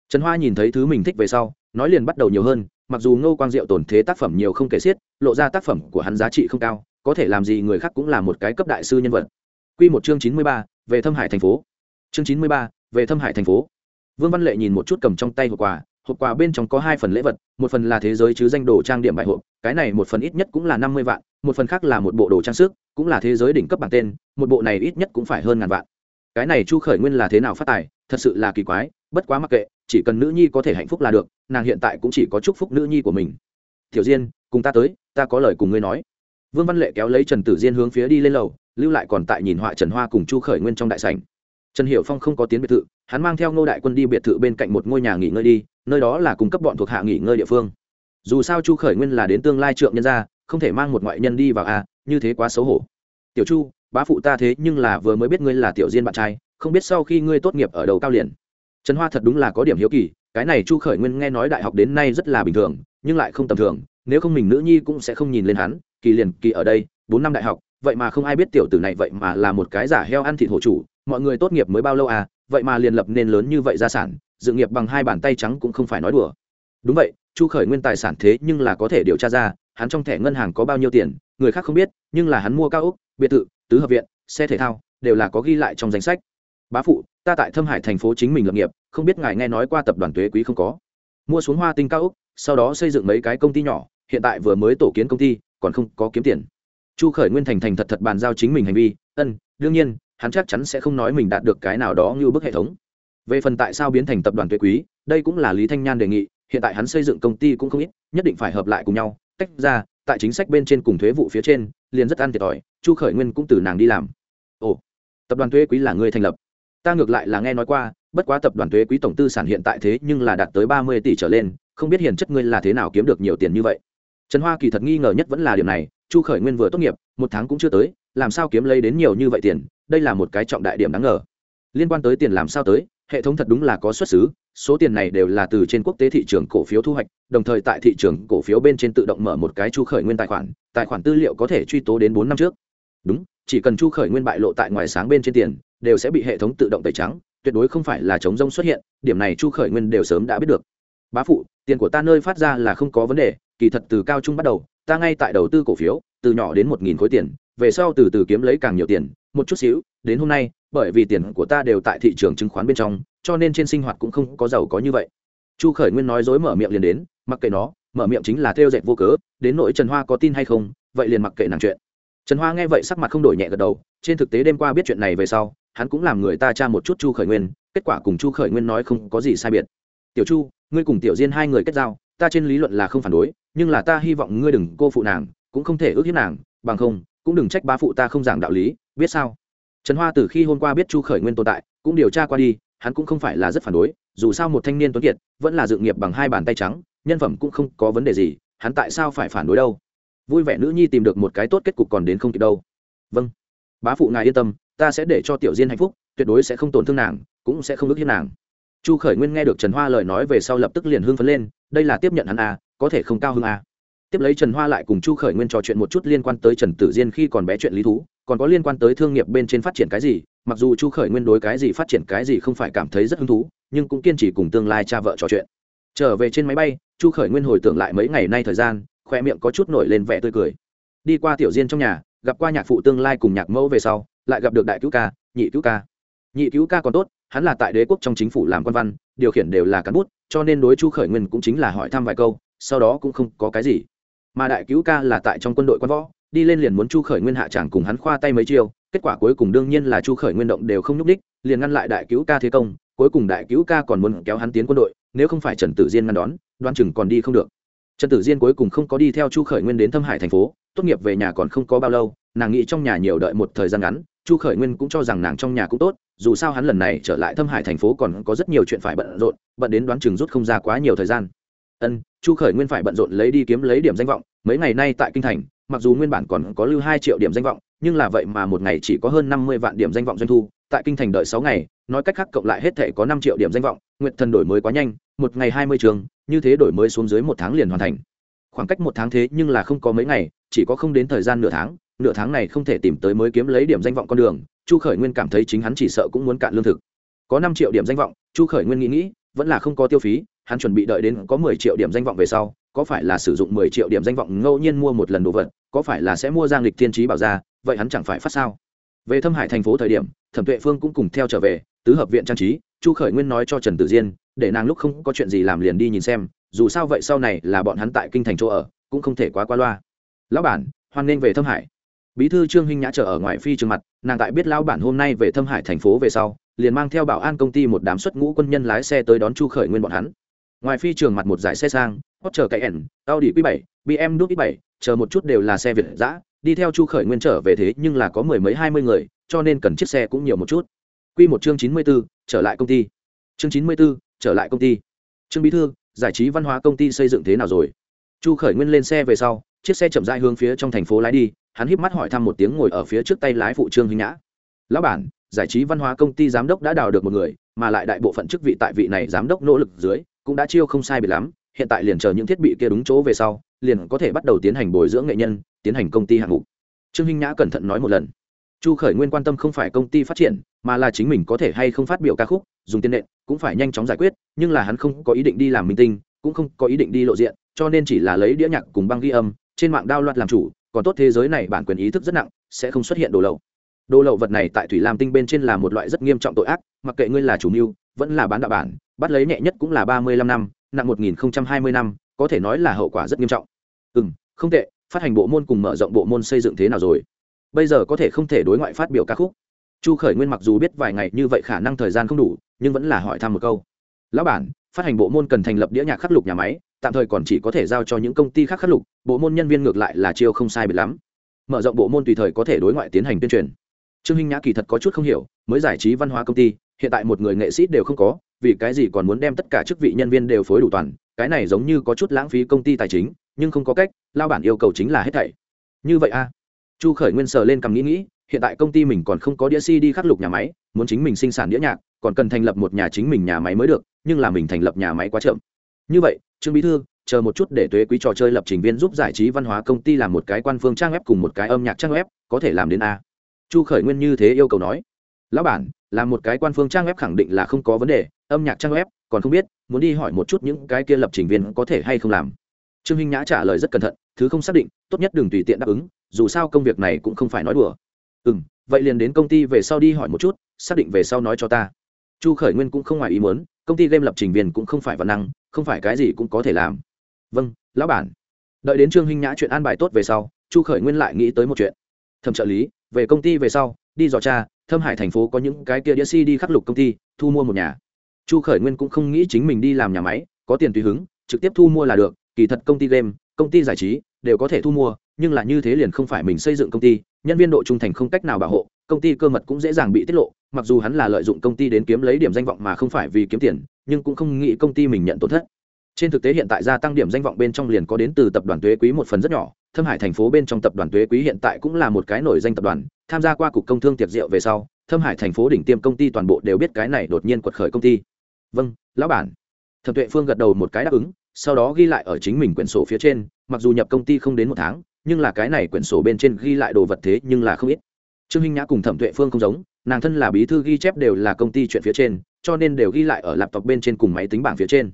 trần hoa nhìn thấy thứ mình thích về sau, nói liền bắt đầu nhiều hơn, mặc dù ngô quang diệu tổn thế tác phẩm nhiều không kể xiết, lộ ra tác phẩm của hắn giá trị không cao có thể làm gì người khác cũng là một cái cấp đại sư nhân vật. Quy một chương chín mươi ba, về thâm hải thành phố. Chương chín mươi ba, về thâm hải thành phố. Vương văn lệ nhìn một chút cầm trong tay hộp quà hộp quà bên trong có hai phần lễ vật, một phần là thế giới chứ danh đồ trang điểm bài hộp, cái này một phần ít nhất cũng là năm mươi vạn, một phần khác là một bộ đồ trang sức, cũng là thế giới đỉnh cấp bảng tên, một bộ này ít nhất cũng phải hơn ngàn vạn. Cái này chu khởi nguyên là thế nào phát tài, thật sự là kỳ quái, bất quá mặc kệ, chỉ cần nữ nhi có thể hạnh phúc là được, nàng hiện tại cũng chỉ có chúc phúc nữ nhi của mình. Tiểu diên, cùng ta tới, ta có lời cùng ngươi nói vương văn lệ kéo lấy trần tử diên hướng phía đi lên lầu, lưu lại còn tại nhìn họa trần hoa cùng chu khởi nguyên trong đại sảnh. Trần hiểu phong không có tiến biệt thự, hắn mang theo ngô đại quân đi biệt thự bên cạnh một ngôi nhà nghỉ ngơi đi, nơi đó là cung cấp bọn thuộc hạ nghỉ ngơi địa phương. Dù sao chu khởi nguyên là đến tương lai trượng nhân gia, không thể mang một ngoại nhân đi vào à như thế quá xấu hổ. Tiểu chu, bá phụ ta thế nhưng là vừa mới biết ngươi là tiểu diên bạn trai, không biết sau khi ngươi tốt nghiệp ở đầu cao liền. Trần hoa thật đúng là có điểm hiếu kỳ, cái này chu khởi nguyên nghe nói đại học đến nay rất là bình thường, nhưng lại không tầm thường, nếu không mình nữ nhi cũng sẽ không nhìn lên hắn kỳ liền kỳ ở đây, bốn năm đại học, vậy mà không ai biết tiểu tử này vậy mà là một cái giả heo ăn thịt hổ chủ, mọi người tốt nghiệp mới bao lâu à vậy mà liền lập nên lớn như vậy gia sản dự nghiệp bằng hai bàn tay trắng cũng không phải nói đùa. Đúng vậy, chu khởi nguyên tài sản thế nhưng là có thể điều tra ra, hắn trong thẻ ngân hàng có bao nhiêu tiền, người khác không biết, nhưng là hắn mua cao ốc, biệt thự, tứ hợp viện, xe thể thao, đều là có ghi lại trong danh sách. Bá phụ, ta tại thâm hải thành phố chính mình lập nghiệp, không biết ngài nghe nói qua tập đoàn thuế quý không có? Mua xuống hoa tinh cao ốc, sau đó xây dựng mấy cái công ty nhỏ, hiện tại vừa mới tổ kiến công ty còn không có kiếm tiền. Chu khởi nguyên thành thành thật thật bàn giao chính mình hành vi, ân, đương nhiên, hắn chắc chắn sẽ không nói mình đạt được cái nào đó như bức hệ thống. Về phần tại sao biến thành tập đoàn thuế quý, đây cũng là lý thanh nhan đề nghị, hiện tại hắn xây dựng công ty cũng không ít, nhất định phải hợp lại cùng nhau, tách ra, tại chính sách bên trên cùng thuế vụ phía trên, liền rất ăn thiệt thòi, chu khởi nguyên cũng từ nàng đi làm. Ồ, tập đoàn thuế quý là người thành lập. Ta ngược lại là nghe nói qua, bất quá tập đoàn thuế quý tổng tư sản hiện tại thế nhưng là đạt tới ba mươi tỷ trở lên, không biết hiền chất ngươi là thế nào kiếm được nhiều tiền như vậy trần hoa kỳ thật nghi ngờ nhất vẫn là điểm này, chu khởi nguyên vừa tốt nghiệp, một tháng cũng chưa tới, làm sao kiếm lấy đến nhiều như vậy tiền, đây là một cái trọng đại điểm đáng ngờ. Liên quan tới tiền làm sao tới, hệ thống thật đúng là có xuất xứ, số tiền này đều là từ trên quốc tế thị trường cổ phiếu thu hoạch, đồng thời tại thị trường cổ phiếu bên trên tự động mở một cái chu khởi nguyên tài khoản tài khoản tư liệu có thể truy tố đến bốn năm trước. Đúng, chỉ cần chu khởi nguyên bại lộ tại ngoài sáng bên trên tiền, đều sẽ bị hệ thống tự động tẩy trắng, tuyệt đối không phải là chống rông xuất hiện, điểm này chu khởi nguyên đều sớm đã biết được bá phụ, tiền của ta nơi phát ra là không có vấn đề, kỳ thật từ cao trung bắt đầu, ta ngay tại đầu tư cổ phiếu, từ nhỏ đến một nghìn khối tiền, về sau từ từ kiếm lấy càng nhiều tiền, một chút xíu, đến hôm nay, bởi vì tiền của ta đều tại thị trường chứng khoán bên trong, cho nên trên sinh hoạt cũng không có giàu có như vậy. Chu khởi nguyên nói dối mở miệng liền đến, mặc kệ nó, mở miệng chính là theo dệt vô cớ, đến nội trần hoa có tin hay không, vậy liền mặc kệ nàng chuyện. Trần hoa nghe vậy sắc mặt không đổi nhẹ gật đầu, trên thực tế đêm qua biết chuyện này về sau, hắn cũng làm người ta tra một chút chu khởi nguyên, kết quả cùng chu khởi nguyên nói không có gì sai biệt. Tiểu chu ngươi cùng tiểu diên hai người kết giao, ta trên lý luận là không phản đối, nhưng là ta hy vọng ngươi đừng cô phụ nàng, cũng không thể ước hiếp nàng, bằng không, cũng đừng trách ba phụ ta không giảng đạo lý, biết sao? Trần hoa từ khi hôm qua biết chu khởi nguyên tồn tại, cũng điều tra qua đi, hắn cũng không phải là rất phản đối, dù sao một thanh niên tuấn kiệt, vẫn là dự nghiệp bằng hai bàn tay trắng, nhân phẩm cũng không có vấn đề gì, hắn tại sao phải phản đối đâu? Vui vẻ nữ nhi tìm được một cái tốt kết cục còn đến không kịp đâu. Vâng. Bá phụ ngài yên tâm, ta sẽ để cho tiểu diên hạnh phúc, tuyệt đối sẽ không tổn thương nàng, cũng sẽ không ước hiếp nàng chu khởi nguyên nghe được trần hoa lời nói về sau lập tức liền hưng phấn lên đây là tiếp nhận hắn à, có thể không cao hơn à. tiếp lấy trần hoa lại cùng chu khởi nguyên trò chuyện một chút liên quan tới trần tử diên khi còn bé chuyện lý thú còn có liên quan tới thương nghiệp bên trên phát triển cái gì mặc dù chu khởi nguyên đối cái gì phát triển cái gì không phải cảm thấy rất hứng thú nhưng cũng kiên trì cùng tương lai cha vợ trò chuyện. Trở về trên máy bay chu khởi nguyên hồi tưởng lại mấy ngày nay thời gian khoe miệng có chút nổi lên vẻ tươi cười. Đi qua tiểu diên trong nhà gặp qua nhạc phụ tương lai cùng nhạc mẫu về sau lại gặp được đại cứu ca nhị cứu ca. Nhị cứu ca còn tốt hắn là tại đế quốc trong chính phủ làm quan văn, điều khiển đều là cán bút, cho nên đối chu khởi nguyên cũng chính là hỏi thăm vài câu, sau đó cũng không có cái gì. Mà đại cứu ca là tại trong quân đội quan võ, đi lên liền muốn chu khởi nguyên hạ tràng cùng hắn khoa tay mấy chiêu, kết quả cuối cùng đương nhiên là chu khởi nguyên động đều không nhúc đích liền ngăn lại đại cứu ca thế công, cuối cùng đại cứu ca còn muốn kéo hắn tiến quân đội, nếu không phải trần tử diên ngăn đón đoan chừng còn đi không được. Trần tử diên cuối cùng không có đi theo chu khởi nguyên đến thâm hải thành phố, tốt nghiệp về nhà còn không có bao lâu, nàng nghĩ trong nhà nhiều đợi một thời gian ngắn chu khởi nguyên cũng cho rằng nàng trong nhà cũng tốt, dù sao hắn lần này trở lại thâm hải thành phố còn có rất nhiều chuyện phải bận rộn, bận đến đoán chừng rút không ra quá nhiều thời gian. Ân, chu khởi nguyên phải bận rộn lấy đi kiếm lấy điểm danh vọng, mấy ngày nay tại kinh thành, mặc dù nguyên bản còn có lưu hai triệu điểm danh vọng, nhưng là vậy mà một ngày chỉ có hơn năm mươi vạn điểm danh vọng doanh thu, tại kinh thành đợi sáu ngày, nói cách khác cộng lại hết thể có năm triệu điểm danh vọng nguyện thần đổi mới quá nhanh, một ngày hai mươi trường, như thế đổi mới xuống dưới một tháng liền hoàn thành. Khoảng cách một tháng thế nhưng là không có mấy ngày, chỉ có không đến thời gian nửa tháng nửa tháng này không thể tìm tới mới kiếm lấy điểm danh vọng con đường, chu khởi nguyên cảm thấy chính hắn chỉ sợ cũng muốn cạn lương thực. Có năm triệu điểm danh vọng, chu khởi nguyên nghĩ nghĩ, vẫn là không có tiêu phí, hắn chuẩn bị đợi đến có mười triệu điểm danh vọng về sau, có phải là sử dụng mười triệu điểm danh vọng ngẫu nhiên mua một lần đồ vật, có phải là sẽ mua giang lịch thiên trí bảo ra, vậy hắn chẳng phải phát sao? Về thâm hải thành phố thời điểm, thẩm tuệ phương cũng cùng theo trở về, tứ hợp viện trang trí, chu khởi nguyên nói cho trần tử diên, để nàng lúc không có chuyện gì làm liền đi nhìn xem, dù sao vậy sau này là bọn hắn tại kinh thành chỗ ở, cũng không thể quá qua loa. Lão bản, hoan nghênh về thâm hải bí thư trương huynh nhã chờ ở ngoài phi trường mặt, nàng tại biết lao bản hôm nay về thâm hải thành phố về sau, liền mang theo bảo an công ty một đám xuất ngũ quân nhân lái xe tới đón chu khởi nguyên bọn hắn. Ngoài phi trường mặt một giải xe sang hot chờ cậy ẻn, audi q 7 bm đúc x 7 chờ một chút đều là xe việt giã đi theo chu khởi nguyên trở về thế nhưng là có mười mấy hai mươi người, cho nên cần chiếc xe cũng nhiều một chút. Q một chương chín mươi b ố trở lại công ty. Chương chín mươi b ố trở lại công ty. Trương bí thư, giải trí văn hóa công ty xây dựng thế nào rồi? Chu khởi nguyên lên xe về sau, chiếc xe chậm rãi hướng phía trong thành phố lái đi hắn híp mắt hỏi thăm một tiếng ngồi ở phía trước tay lái phụ trương Hinh nhã. Lão bản, giải trí văn hóa công ty giám đốc đã đào được một người, mà lại đại bộ phận chức vị tại vị này giám đốc nỗ lực dưới, cũng đã chiêu không sai biệt lắm, hiện tại liền chờ những thiết bị kia đúng chỗ về sau, liền có thể bắt đầu tiến hành bồi dưỡng nghệ nhân, tiến hành công ty hạng mục. Trương hinh nhã cẩn thận nói một lần. Chu khởi nguyên quan tâm không phải công ty phát triển, mà là chính mình có thể hay không phát biểu ca khúc, dùng tiền nện, cũng phải nhanh chóng giải quyết, nhưng là hắn không có ý định đi làm minh tinh, cũng không có ý định đi lộ diện, cho nên chỉ là lấy đĩa nhạc cùng băng ghi âm, trên mạng đao loạt làm chủ còn tốt thế giới này bản quyền ý thức rất nặng, sẽ không xuất hiện đồ lậu. Đồ lậu vật này tại thủy lam tinh bên trên là một loại rất nghiêm trọng tội ác, mặc kệ ngươi là chủ mưu, vẫn là bán đạo bản, bắt lấy nhẹ nhất cũng là ba mươi lăm năm, nặng một nghìn không trăm hai mươi năm, có thể nói là hậu quả rất nghiêm trọng. Ừ m không tệ, phát hành bộ môn cùng mở rộng bộ môn xây dựng thế nào rồi? Bây giờ có thể không thể đối ngoại phát biểu ca khúc. Chu khởi nguyên mặc dù biết vài ngày như vậy khả năng thời gian không đủ, nhưng vẫn là hỏi thăm một câu. Lão bản, phát hành bộ môn cần thành lập đĩa nhạc khắc lục nhà máy tạm thời còn chỉ có thể giao cho những công ty khác khắc lục, bộ môn nhân viên ngược lại là chiêu không sai biệt lắm. Mở rộng bộ môn tùy thời có thể đối ngoại tiến hành tuyên truyền. Trương hinh nhã kỳ thật có chút không hiểu, mới giải trí văn hóa công ty, hiện tại một người nghệ sĩ đều không có, vì cái gì còn muốn đem tất cả chức vị nhân viên đều phối đủ toàn, cái này giống như có chút lãng phí công ty tài chính, nhưng không có cách, lao bản yêu cầu chính là hết thảy. Như vậy a. Chu khởi nguyên sờ lên cầm nghĩ nghĩ, hiện tại công ty mình còn không có đĩa cd khắc lục nhà máy, muốn chính mình sinh sản đĩa nhạc, còn cần thành lập một nhà chính mình nhà máy mới được, nhưng là mình thành lập nhà máy quá chậm. Như vậy trương bí thư, chờ một chút để thuế quý trò chơi lập trình viên giúp giải trí văn hóa công ty làm một cái quan phương trang web cùng một cái âm nhạc trang web, có thể làm đến a. Chu khởi nguyên như thế yêu cầu nói. Lão bản, làm một cái quan phương trang web khẳng định là không có vấn đề, âm nhạc trang web, còn không biết, muốn đi hỏi một chút những cái kia lập trình viên có thể hay không làm. Trương hinh nhã trả lời rất cẩn thận, thứ không xác định, tốt nhất đừng tùy tiện đáp ứng, dù sao công việc này cũng không phải nói đùa. Ừ m vậy liền đến công ty về sau đi hỏi một chút, xác định về sau nói cho ta. Chu khởi nguyên cũng không ngoài ý muốn, công ty game lập trình viên cũng không phải văn năng không phải cái gì cũng có thể làm. Vâng lão bản. Đợi đến trương hinh nhã chuyện an bài tốt về sau, chu khởi nguyên lại nghĩ tới một chuyện. Thẩm trợ lý, về công ty về sau, đi dò cha thâm hải thành phố có những cái kia đĩa si đi khắc lục công ty, thu mua một nhà. Chu khởi nguyên cũng không nghĩ chính mình đi làm nhà máy, có tiền tùy hứng, trực tiếp thu mua là được, kỳ thật công ty game, công ty giải trí, đều có thể thu mua, nhưng là như thế liền không phải mình xây dựng công ty, nhân viên độ trung thành không cách nào bảo hộ công ty cơ mật cũng dễ dàng bị tiết lộ, mặc dù hắn là lợi dụng công ty đến kiếm lấy điểm danh vọng mà không phải vì kiếm tiền, nhưng cũng không nghĩ công ty mình nhận tổn thất. Trên thực tế hiện tại gia tăng điểm danh vọng bên trong liền có đến từ tập đoàn thuế quý một phần rất nhỏ, thâm hải thành phố bên trong tập đoàn thuế quý hiện tại cũng là một cái nổi danh tập đoàn, tham gia qua cục công thương tiệc rượu về sau, thâm hải thành phố đỉnh tiêm công ty toàn bộ đều biết cái này đột nhiên quật khởi công ty. Vâng lão bản. Thẩm tuệ phương gật đầu một cái đáp ứng, sau đó ghi lại ở chính mình quyển sổ phía trên, mặc dù nhập công ty không đến một tháng, nhưng là cái này quyển sổ bên trên ghi lại đồ vật thế nhưng là không ít trương hinh nhã cùng thẩm tuệ phương không giống, nàng thân là bí thư ghi chép đều là công ty chuyện phía trên, cho nên đều ghi lại ở laptop bên trên cùng máy tính bảng phía trên.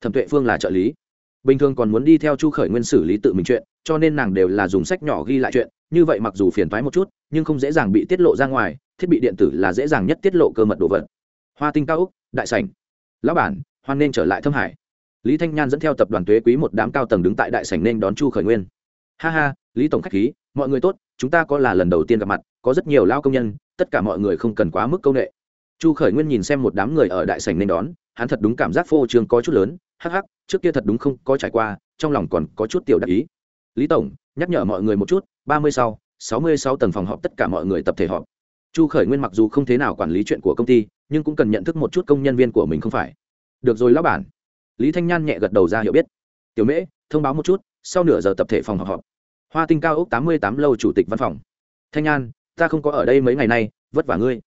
Thẩm tuệ phương là trợ lý. Bình thường còn muốn đi theo chu khởi nguyên xử lý tự mình chuyện, cho nên nàng đều là dùng sách nhỏ ghi lại chuyện, như vậy mặc dù phiền thoái một chút, nhưng không dễ dàng bị tiết lộ ra ngoài, thiết bị điện tử là dễ dàng nhất tiết lộ cơ mật đồ vật. Hoa tinh cao úc, đại sảnh. Lão bản, hoan nên trở lại thâm hải. Lý thanh nhan dẫn theo tập đoàn thuế quý một đám cao tầng đứng tại đại sảnh nên đón chu khởi nguyên. Ha ha, lý tổng khách khí, mọi người tốt, chúng ta có là lần đầu tiên gặp mặt có rất nhiều lao công nhân, tất cả mọi người không cần quá mức công nghệ chu khởi nguyên nhìn xem một đám người ở đại sảnh nên đón, hắn thật đúng cảm giác phô trương có chút lớn, hắc hắc, trước kia thật đúng không có trải qua, trong lòng còn có chút tiểu đặc ý. Lý tổng, nhắc nhở mọi người một chút, ba mươi sau, sáu mươi sáu tầng phòng họp tất cả mọi người tập thể họp. Chu khởi nguyên mặc dù không thế nào quản lý chuyện của công ty, nhưng cũng cần nhận thức một chút công nhân viên của mình không phải. Được rồi lão bản. Lý thanh nhan nhẹ gật đầu ra hiểu biết. Tiểu mễ, thông báo một chút, sau nửa giờ tập thể phòng họp họp. Hoa tinh cao ốc tám mươi tám lâu chủ tịch văn phòng. Thanh nhan ta không có ở đây mấy ngày nay, vất vả ngươi.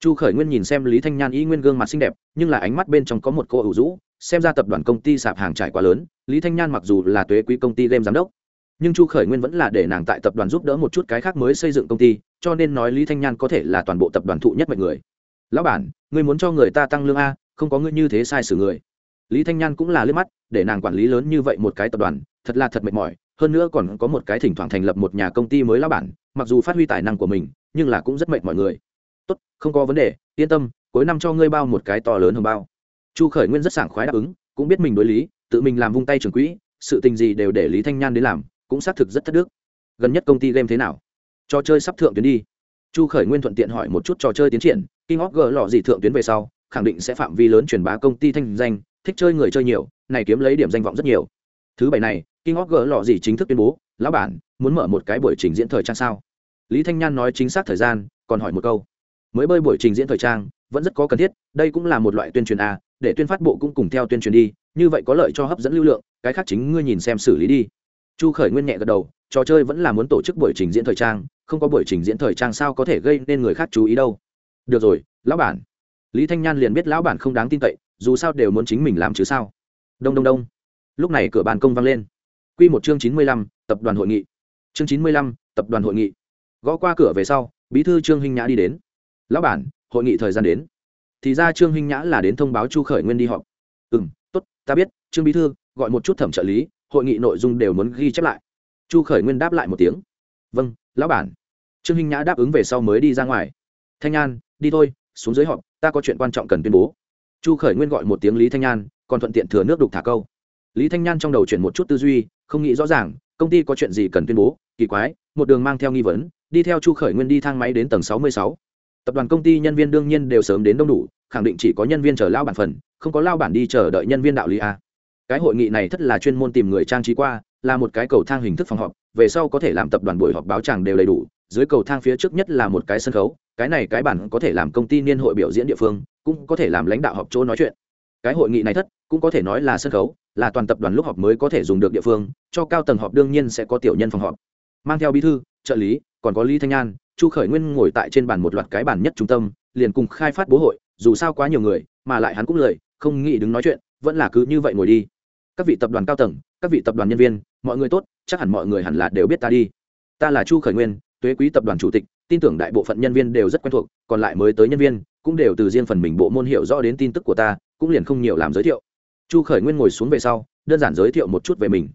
Chu khởi nguyên nhìn xem lý thanh nhan y nguyên gương mặt xinh đẹp, nhưng là ánh mắt bên trong có một cô ủ rũ, xem ra tập đoàn công ty sạp hàng trải quá lớn, lý thanh nhan mặc dù là tuế quý công ty game giám đốc, nhưng chu khởi nguyên vẫn là để nàng tại tập đoàn giúp đỡ một chút cái khác mới xây dựng công ty, cho nên nói lý thanh nhan có thể là toàn bộ tập đoàn thụ nhất mệnh người. Lão bản, ngươi muốn cho người ta tăng lương a, không có ngươi như thế sai sử người. Lý thanh nhan cũng là liếc mắt, để nàng quản lý lớn như vậy một cái tập đoàn, thật là thật mệt mỏi hơn nữa còn có một cái thỉnh thoảng thành lập một nhà công ty mới lao bản, mặc dù phát huy tài năng của mình, nhưng là cũng rất mệt mọi người. Tốt, không có vấn đề, yên tâm, cuối năm cho ngươi bao một cái to lớn hơn bao. Chu khởi nguyên rất sảng khoái đáp ứng, cũng biết mình đối lý, tự mình làm vung tay trường quỹ, sự tình gì đều để lý thanh nhan đến làm, cũng xác thực rất thất đức. Gần nhất công ty game thế nào? Trò chơi sắp thượng tuyến đi. Chu khởi nguyên thuận tiện hỏi một chút trò chơi tiến triển kinh óc gỡ lọ gì thượng tuyến về sau, khẳng định sẽ phạm vi lớn truyền bá công ty thanh danh, thích chơi người chơi nhiều, này kiếm lấy điểm danh vọng rất nhiều. Thứ bảy này kinh óc gỡ lọ gì chính thức tuyên bố, lão bản, muốn mở một cái buổi trình diễn thời trang sao? Lý thanh nhan nói chính xác thời gian, còn hỏi một câu. Mới bơi buổi trình diễn thời trang, vẫn rất có cần thiết, đây cũng là một loại tuyên truyền a để tuyên phát bộ cũng cùng theo tuyên truyền đi, như vậy có lợi cho hấp dẫn lưu lượng, cái khác chính ngươi nhìn xem xử lý đi. Chu khởi nguyên nhẹ gật đầu, trò chơi vẫn là muốn tổ chức buổi trình diễn thời trang, không có buổi trình diễn thời trang sao có thể gây nên người khác chú ý đâu. Được rồi, lão bản. Lý thanh nhan liền biết lão bản không đáng tin cậy, dù sao đều muốn chính mình làm chứ sao. Đông đông đông. Lúc này cửa bàn công vang lên. Quy một chương chín mươi lăm tập đoàn hội nghị. Chương chín mươi lăm tập đoàn hội nghị. Gõ qua cửa về sau bí thư trương hinh nhã đi đến. Lão bản hội nghị thời gian đến. Thì ra trương hinh nhã là đến thông báo chu khởi nguyên đi họp. "Ừm, tốt, ta biết trương bí thư gọi một chút thẩm trợ lý hội nghị nội dung đều muốn ghi chép lại. Chu khởi nguyên đáp lại một tiếng. Vâng lão bản. Trương hinh nhã đáp ứng về sau mới đi ra ngoài. Thanh an đi thôi xuống dưới họp ta có chuyện quan trọng cần tuyên bố. Chu khởi nguyên gọi một tiếng lý thanh an còn thuận tiện thừa nước đục thả câu lý thanh nhan trong đầu chuyển một chút tư duy, không nghĩ rõ ràng, công ty có chuyện gì cần tuyên bố, kỳ quái, một đường mang theo nghi vấn, đi theo chu khởi nguyên đi thang máy đến tầng sáu mươi sáu. Tập đoàn công ty nhân viên đương nhiên đều sớm đến đông đủ, khẳng định chỉ có nhân viên chờ lao bản phần, không có lao bản đi chờ đợi nhân viên đạo lý a. Cái hội nghị này thất là chuyên môn tìm người trang trí qua, là một cái cầu thang hình thức phòng họp, về sau có thể làm tập đoàn buổi họp báo tràng đều đầy đủ, dưới cầu thang phía trước nhất là một cái sân khấu, cái này cái bản có thể làm công ty niên hội biểu diễn địa phương, cũng có thể làm lãnh đạo họp chỗ nói chuyện. Cái hội nghị này thất cũng có thể nói là sân khấu, là toàn tập đoàn lúc họp mới có thể dùng được địa phương, cho cao tầng họp đương nhiên sẽ có tiểu nhân phòng họp. Mang theo bí thư, trợ lý, còn có lý thanh an, chu khởi nguyên ngồi tại trên bàn một loạt cái bàn nhất trung tâm, liền cùng khai phát bố hội, dù sao quá nhiều người, mà lại hắn cũng lời, không nghĩ đứng nói chuyện, vẫn là cứ như vậy ngồi đi. Các vị tập đoàn cao tầng, các vị tập đoàn nhân viên, mọi người tốt, chắc hẳn mọi người hẳn là đều biết ta đi. Ta là chu khởi nguyên, tuế quý tập đoàn chủ tịch, tin tưởng đại bộ phận nhân viên đều rất quen thuộc, còn lại mới tới nhân viên, cũng đều từ riêng phần mình bộ môn hiểu rõ đến tin tức của ta, cũng liền không nhiều làm giới thiệu chu khởi nguyên ngồi xuống về sau, đơn giản giới thiệu một chút về mình.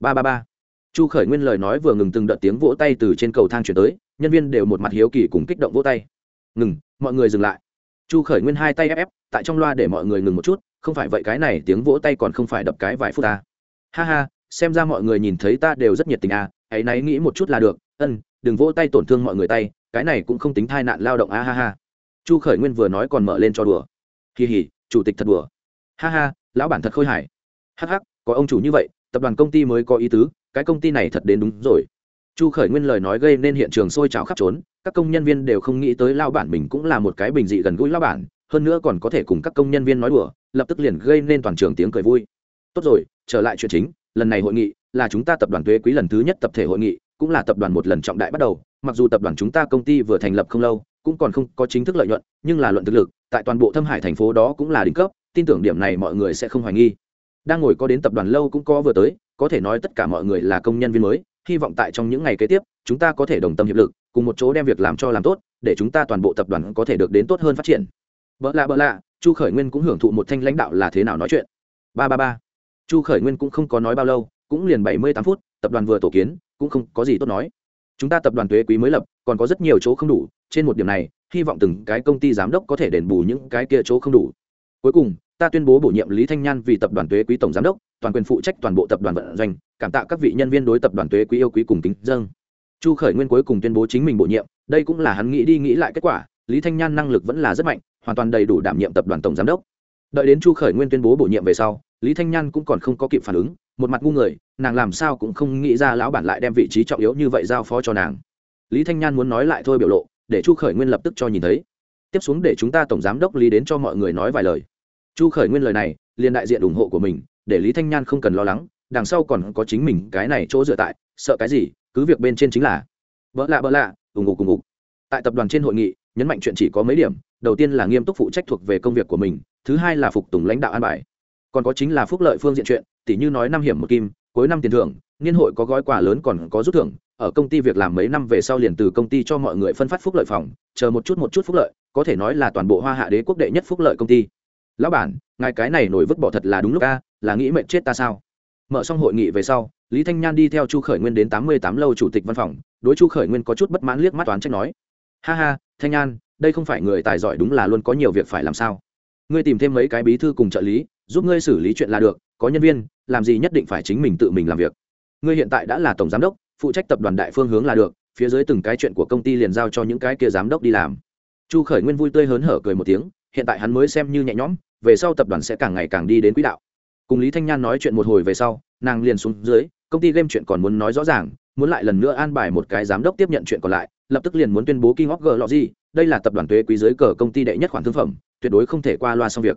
Ba ba ba. Chu khởi nguyên lời nói vừa ngừng từng đợt tiếng vỗ tay từ trên cầu thang chuyển tới, nhân viên đều một mặt hiếu kỳ cùng kích động vỗ tay. Ngừng, mọi người dừng lại. Chu khởi nguyên hai tay ép ép, tại trong loa để mọi người ngừng một chút, không phải vậy, cái này tiếng vỗ tay còn không phải đập cái vài phút ta ha ha, xem ra mọi người nhìn thấy ta đều rất nhiệt tình à hãy náy nghĩ một chút là được, ân, đừng vỗ tay tổn thương mọi người tay, cái này cũng không tính thai nạn lao động a ha ha. Chu khởi nguyên vừa nói còn mở lên cho đùa. Kỳ hỉ chủ tịch thật đùa. Ha ha lão bản thật khôi hài. Hắc hắc, có ông chủ như vậy, tập đoàn công ty mới có ý tứ, cái công ty này thật đến đúng rồi. Chu khởi nguyên lời nói gây nên hiện trường sôi trào khắp trốn, các công nhân viên đều không nghĩ tới lao bản mình cũng là một cái bình dị gần gũi lao bản, hơn nữa còn có thể cùng các công nhân viên nói đùa, lập tức liền gây nên toàn trường tiếng cười vui. Tốt rồi, trở lại chuyện chính, lần này hội nghị là chúng ta tập đoàn thuế quý lần thứ nhất tập thể hội nghị, cũng là tập đoàn một lần trọng đại bắt đầu, mặc dù tập đoàn chúng ta công ty vừa thành lập không lâu, cũng còn không có chính thức lợi nhuận, nhưng là luận thực lực, tại toàn bộ thâm hải thành phố đó cũng là đỉnh cấp tin tưởng điểm này mọi người sẽ không hoài nghi. Đang ngồi có đến tập đoàn lâu cũng có vừa tới, có thể nói tất cả mọi người là công nhân viên mới, hy vọng tại trong những ngày kế tiếp, chúng ta có thể đồng tâm hiệp lực, cùng một chỗ đem việc làm cho làm tốt, để chúng ta toàn bộ tập đoàn có thể được đến tốt hơn phát triển. Vợ lạ vợ lạ, chu khởi nguyên cũng hưởng thụ một thanh lãnh đạo là thế nào nói chuyện. Ba ba ba. Chu khởi nguyên cũng không có nói bao lâu, cũng liền bảy mươi tám phút, tập đoàn vừa tổ kiến, cũng không có gì tốt nói. Chúng ta tập đoàn thuế quý mới lập, còn có rất nhiều chỗ không đủ, trên một điểm này, hy vọng từng cái công ty giám đốc có thể đền bù những cái kia chỗ không đủ. Cuối cùng ta tuyên bố bổ nhiệm lý thanh nhan vì tập đoàn thuế quý tổng giám đốc, toàn quyền phụ trách toàn bộ tập đoàn vận doanh, cảm tạ các vị nhân viên đối tập đoàn thuế quý yêu quý cùng kính dâng chu khởi nguyên cuối cùng tuyên bố chính mình bổ nhiệm, đây cũng là hắn nghĩ đi nghĩ lại kết quả, lý thanh nhan năng lực vẫn là rất mạnh, hoàn toàn đầy đủ đảm nhiệm tập đoàn tổng giám đốc. Đợi đến chu khởi nguyên tuyên bố bổ nhiệm về sau, lý thanh nhan cũng còn không có kịp phản ứng, một mặt ngu người, nàng làm sao cũng không nghĩ ra lão bản lại đem vị trí trọng yếu như vậy giao phó cho nàng. Lý thanh nhan muốn nói lại thôi biểu lộ, để chu khởi nguyên lập tức cho nhìn thấy. Tiếp xuống để chúng ta tổng giám đốc lý đến cho mọi người nói vài lời chu khởi nguyên lời này, liền đại diện ủng hộ của mình, để lý thanh nhan không cần lo lắng, đằng sau còn có chính mình cái này chỗ dựa tại, sợ cái gì, cứ việc bên trên chính là. Vỡ lạ vỡ lạ, ủng hộ cùng ủng. Tại tập đoàn trên hội nghị, nhấn mạnh chuyện chỉ có mấy điểm, đầu tiên là nghiêm túc phụ trách thuộc về công việc của mình, thứ hai là phục tùng lãnh đạo an bài. Còn có chính là phúc lợi phương diện chuyện tỷ như nói năm hiểm một kim, cuối năm tiền thưởng, niên hội có gói quà lớn còn có rút thưởng, ở công ty việc làm mấy năm về sau liền từ công ty cho mọi người phân phát phúc lợi phòng, chờ một chút một chút phúc lợi, có thể nói là toàn bộ hoa hạ đế quốc đệ nhất phúc lợi công ty lão bản, ngài cái này nổi vứt bỏ thật là đúng lúc a, là nghĩ mệnh chết ta sao? Mở xong hội nghị về sau, lý thanh nhan đi theo chu khởi nguyên đến tám mươi tám lâu chủ tịch văn phòng, đối chu khởi nguyên có chút bất mãn liếc mắt toán trách nói, ha ha, thanh nhan, đây không phải người tài giỏi đúng là luôn có nhiều việc phải làm sao? Ngươi tìm thêm mấy cái bí thư cùng trợ lý, giúp ngươi xử lý chuyện là được, có nhân viên, làm gì nhất định phải chính mình tự mình làm việc. Ngươi hiện tại đã là tổng giám đốc, phụ trách tập đoàn đại phương hướng là được, phía dưới từng cái chuyện của công ty liền giao cho những cái kia giám đốc đi làm. Chu khởi nguyên vui tươi hớn hở cười một tiếng hiện tại hắn mới xem như nhẹ nhõm về sau tập đoàn sẽ càng ngày càng đi đến quỹ đạo cùng lý thanh nhan nói chuyện một hồi về sau nàng liền xuống dưới công ty game chuyện còn muốn nói rõ ràng muốn lại lần nữa an bài một cái giám đốc tiếp nhận chuyện còn lại lập tức liền muốn tuyên bố King of G lọ gì, đây là tập đoàn thuế quý dưới cờ công ty đệ nhất khoản thương phẩm, tuyệt đối không thể qua loa xong việc.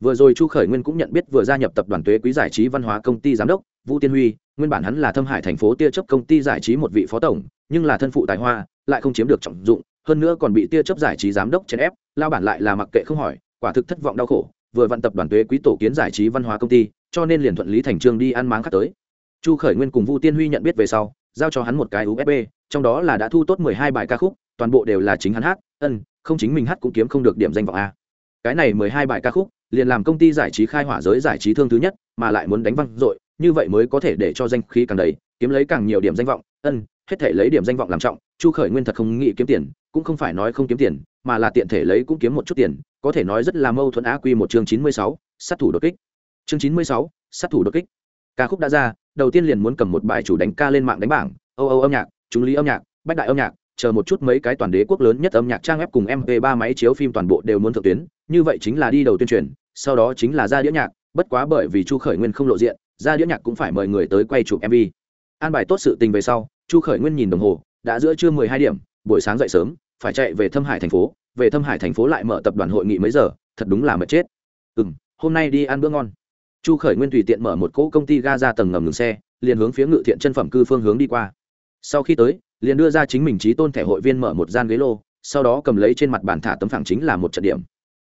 Vừa rồi Chu Khởi Nguyên cũng nhận biết vừa gia nhập tập đoàn thuế quý giải trí văn hóa công ty giám đốc, Vũ Tiên Huy, nguyên bản hắn là Thâm Hải thành phố tia chấp công ty giải trí một vị phó tổng, nhưng là thân phụ tài hoa, lại không chiếm được trọng dụng, hơn nữa còn bị tia chấp giải trí giám đốc chèn ép, lao bản lại là mặc kệ không hỏi, quả thực thất vọng đau khổ, vừa vận tập đoàn thuế quý tổ kiến giải trí văn hóa công ty, cho nên liền thuận lý thành trương đi ăn máng khác tới. Chu Khởi Nguyên cùng Vu Tiên Huy nhận biết về sau, giao cho hắn một cái usb trong đó là đã thu tốt mười hai bài ca khúc toàn bộ đều là chính hắn hát ân không chính mình hát cũng kiếm không được điểm danh vọng a cái này mười hai bài ca khúc liền làm công ty giải trí khai hỏa giới giải trí thương thứ nhất mà lại muốn đánh văng dội như vậy mới có thể để cho danh khí càng đầy kiếm lấy càng nhiều điểm danh vọng ân hết thể lấy điểm danh vọng làm trọng, chu khởi nguyên thật không nghĩ kiếm tiền, cũng không phải nói không kiếm tiền, mà là tiện thể lấy cũng kiếm một chút tiền, có thể nói rất là mâu thuẫn á quy một chương chín mươi sáu, sát thủ đột kích. Chương chín mươi sáu, sát thủ đột kích. Ca khúc đã ra, đầu tiên liền muốn cầm một bài chủ đánh ca lên mạng đánh bảng. Âu âu âm nhạc chúng lý âm nhạc, bách đại âm nhạc, chờ một chút mấy cái toàn đế quốc lớn nhất âm nhạc trang web cùng mp 3 máy chiếu phim toàn bộ đều muốn thượng tuyến. Như vậy chính là đi đầu tuyên truyền, sau đó chính là ra đĩa nhạc, bất quá bởi vì chu khởi nguyên không lộ diện, ra đĩa nhạc cũng phải mời người tới quay chụp mv an bài tốt sự tình về sau chu khởi nguyên nhìn đồng hồ, đã giữa trưa mười hai điểm, buổi sáng dậy sớm, phải chạy về thâm hải thành phố, về thâm hải thành phố lại mở tập đoàn hội nghị mấy giờ, thật đúng là mệt chết. Ừ m hôm nay đi ăn bữa ngon. Chu khởi nguyên tùy tiện mở một cỗ công ty ga ra tầng ngầm ngừng xe, liền hướng phía ngự thiện chân phẩm cư phương hướng đi qua. Sau khi tới, liền đưa ra chính mình trí tôn thẻ hội viên mở một gian ghế lô, sau đó cầm lấy trên mặt bàn thả tấm phẳng chính là một trận điểm.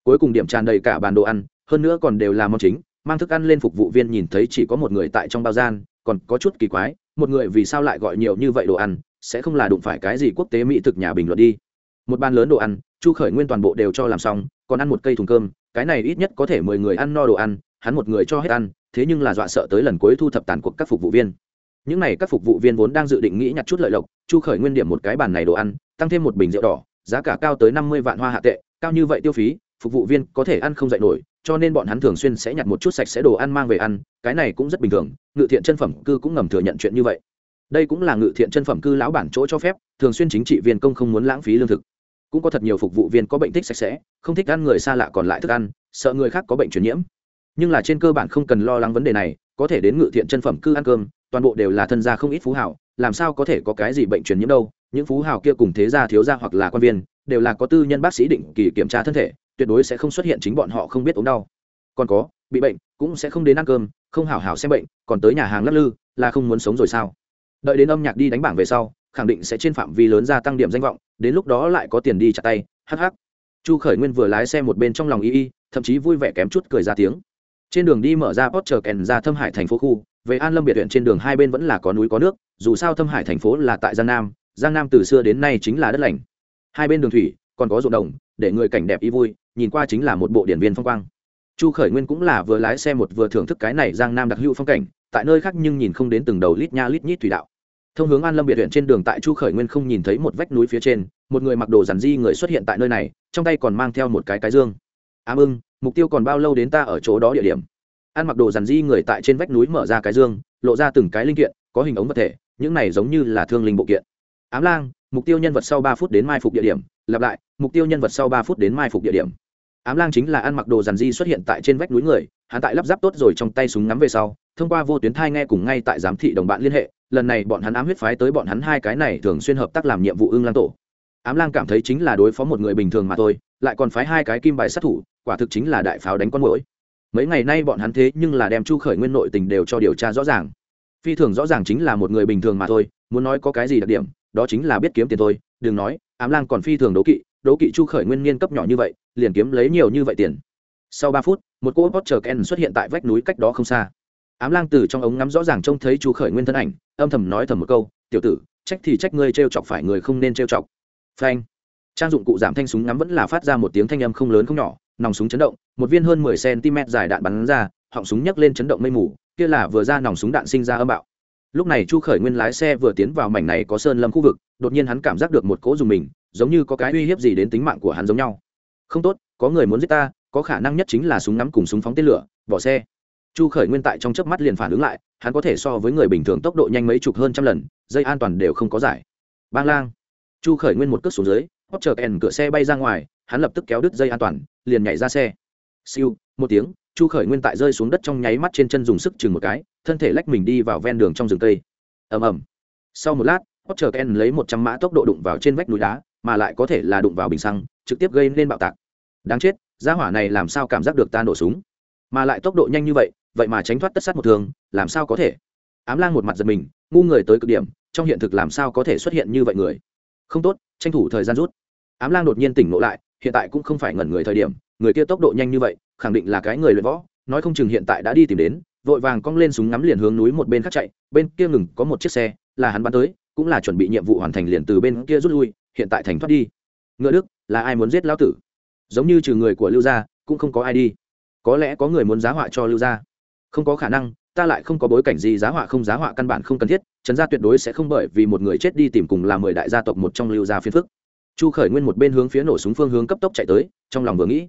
Cuối cùng điểm tràn đầy cả bàn đồ ăn, hơn nữa còn đều là món chính, mang thức ăn lên phục vụ viên nhìn thấy chỉ có một người tại trong bao gian, còn có chút kỳ quái một người vì sao lại gọi nhiều như vậy đồ ăn, sẽ không là đụng phải cái gì quốc tế mỹ thực nhà bình luận đi. Một bàn lớn đồ ăn, chu khởi nguyên toàn bộ đều cho làm xong, còn ăn một cây thùng cơm, cái này ít nhất có thể mười người ăn no đồ ăn, hắn một người cho hết ăn, thế nhưng là dọa sợ tới lần cuối thu thập tàn cuộc các phục vụ viên. Những n à y các phục vụ viên vốn đang dự định nghĩ nhặt chút lợi lộc, chu khởi nguyên điểm một cái bàn này đồ ăn, tăng thêm một bình rượu đỏ, giá cả cao tới năm mươi vạn hoa hạ tệ, cao như vậy tiêu phí phục vụ viên có thể ăn không dạy nổi, cho nên bọn hắn thường xuyên sẽ nhặt một chút sạch sẽ đồ ăn mang về ăn, cái này cũng rất bình thường, ngự thiện chân phẩm cư cũng ngầm thừa nhận chuyện như vậy. Đây cũng là ngự thiện chân phẩm cư lão bản chỗ cho phép, thường xuyên chính trị viên công không muốn lãng phí lương thực. Cũng có thật nhiều phục vụ viên có bệnh thích sạch sẽ, không thích ăn người xa lạ còn lại thức ăn, sợ người khác có bệnh truyền nhiễm. Nhưng là trên cơ bản không cần lo lắng vấn đề này, có thể đến ngự thiện chân phẩm cư ăn cơm, toàn bộ đều là thân gia không ít phú hảo làm sao có thể có cái gì bệnh truyền nhiễm đâu, những phú hảo kia cùng thế gia thiếu gia hoặc là quan viên, đều là có tư nhân bác sĩ định kỳ kiểm tra thân thể tuyệt đối sẽ không xuất hiện chính bọn họ không biết ốm đau. Còn có, bị bệnh cũng sẽ không đến ăn cơm, không hảo hảo xem bệnh, còn tới nhà hàng lắc lư, là không muốn sống rồi sao? Đợi đến âm nhạc đi đánh bảng về sau, khẳng định sẽ trên phạm vi lớn gia tăng điểm danh vọng, đến lúc đó lại có tiền đi chặt tay hh chu khởi nguyên vừa lái xe một bên trong lòng y y, thậm chí vui vẻ kém chút cười ra tiếng. Trên đường đi mở ra pot chờ kèn ra thâm hải thành phố khu, về an lâm biệt huyện trên đường hai bên vẫn là có núi có nước, dù sao thâm hải thành phố là tại giang nam giang nam từ xưa đến nay chính là đất lành. Hai bên đường thủy còn có ruộng đồng, để người cảnh đẹp y vui, nhìn qua chính là một bộ điển viên phong quang. Chu khởi nguyên cũng là vừa lái xe một vừa thưởng thức cái này giang nam đặc hữu phong cảnh, tại nơi khác nhưng nhìn không đến từng đầu lít nha lít nhít thủy đạo. Thông hướng an lâm biệt huyện trên đường tại chu khởi nguyên không nhìn thấy một vách núi phía trên, một người mặc đồ giản di người xuất hiện tại nơi này, trong tay còn mang theo một cái cái dương. Ám ưng mục tiêu còn bao lâu đến ta ở chỗ đó địa điểm? Ăn mặc đồ giản di người tại trên vách núi mở ra cái dương, lộ ra từng cái linh kiện, có hình ống vật thể, những này giống như là thương linh bộ kiện. Ám lang mục tiêu nhân vật sau ba phút đến mai phục địa điểm, lặp lại, mục tiêu nhân vật sau ba phút đến mai phục địa điểm. Ám lang chính là ăn mặc đồ dàn di xuất hiện tại trên vách núi người, hắn tại lắp ráp tốt rồi trong tay súng ngắm về sau, thông qua vô tuyến thai nghe cùng ngay tại giám thị đồng bạn liên hệ, lần này bọn hắn ám huyết phái tới bọn hắn hai cái này thường xuyên hợp tác làm nhiệm vụ ưng lang tổ. Ám lang cảm thấy chính là đối phó một người bình thường mà thôi, lại còn phái hai cái kim bài sát thủ, quả thực chính là đại pháo đánh con mũi mấy ngày nay bọn hắn thế nhưng là đem chu khởi nguyên nội tình đều cho điều tra rõ ràng. Phi thường rõ ràng chính là một người bình thường mà thôi, muốn nói có cái gì đặc điểm đó chính là biết kiếm tiền thôi, đừng nói, ám lang còn phi thường đố kỵ đố kỵ chu khởi nguyên niên cấp nhỏ như vậy, liền kiếm lấy nhiều như vậy tiền. Sau ba phút, một cỗ potter ken xuất hiện tại vách núi cách đó không xa. Ám lang từ trong ống ngắm rõ ràng trông thấy chu khởi nguyên thân ảnh, âm thầm nói thầm một câu, tiểu tử, trách thì trách ngươi t r e o chọc phải người không nên t r e o chọc. Phanh. Trang dụng cụ giảm thanh súng ngắm vẫn là phát ra một tiếng thanh âm không lớn không nhỏ, nòng súng chấn động, một viên hơn mười cm dài đạn bắn ra, họng súng nhấc lên chấn động mây mù, kia là vừa ra nòng súng đạn sinh ra âm bạo lúc này chu khởi nguyên lái xe vừa tiến vào mảnh này có sơn lâm khu vực, đột nhiên hắn cảm giác được một cỗ dùng mình, giống như có cái uy hiếp gì đến tính mạng của hắn giống nhau. Không tốt, có người muốn giết ta, có khả năng nhất chính là súng ngắm cùng súng phóng tên lửa, bỏ xe. Chu khởi nguyên tại trong chớp mắt liền phản ứng lại, hắn có thể so với người bình thường tốc độ nhanh mấy chục hơn trăm lần, dây an toàn đều không có giải. Bang lang. Chu khởi nguyên một cước xuống dưới hóp chờ kèn cửa xe bay ra ngoài, hắn lập tức kéo đứt dây an toàn, liền nhảy ra xe. Siêu, một tiếng, chu khởi nguyên tại rơi xuống đất trong nháy mắt trên chân dùng sức chừng một cái thân thể lách mình đi vào ven đường trong rừng cây. Ầm ầm. Sau một lát, Potter Ken lấy một trăm mã tốc độ đụng vào trên vách núi đá, mà lại có thể là đụng vào bình xăng, trực tiếp gây nên bạo tạc. Đáng chết, gia hỏa này làm sao cảm giác được ta nổ súng? Mà lại tốc độ nhanh như vậy vậy mà tránh thoát tất sát một thường, làm sao có thể? Ám lang một mặt giật mình, ngu người tới cực điểm, trong hiện thực làm sao có thể xuất hiện như vậy người? Không tốt, tranh thủ thời gian rút. Ám lang đột nhiên tỉnh ngộ lại, hiện tại cũng không phải ngẩn người thời điểm, người kia tốc độ nhanh như vậy, khẳng định là cái người luyện võ, nói không chừng hiện tại đã đi tìm đến vội vàng cong lên súng ngắm liền hướng núi một bên khác chạy, bên kia ngừng có một chiếc xe, là hắn bắn tới, cũng là chuẩn bị nhiệm vụ hoàn thành liền từ bên kia rút lui, hiện tại thành thoát đi. Ngựa đức, là ai muốn giết lão tử? Giống như trừ người của lưu gia, cũng không có ai đi. Có lẽ có người muốn giá họa cho lưu gia. Không có khả năng, ta lại không có bối cảnh gì giá họa không giá họa căn bản không cần thiết trấn gia tuyệt đối sẽ không bởi vì một người chết đi tìm cùng là mười đại gia tộc một trong lưu gia phiên phức. Chu khởi nguyên một bên hướng phía nổ súng phương hướng cấp tốc chạy tới, trong lòng vừa nghĩ.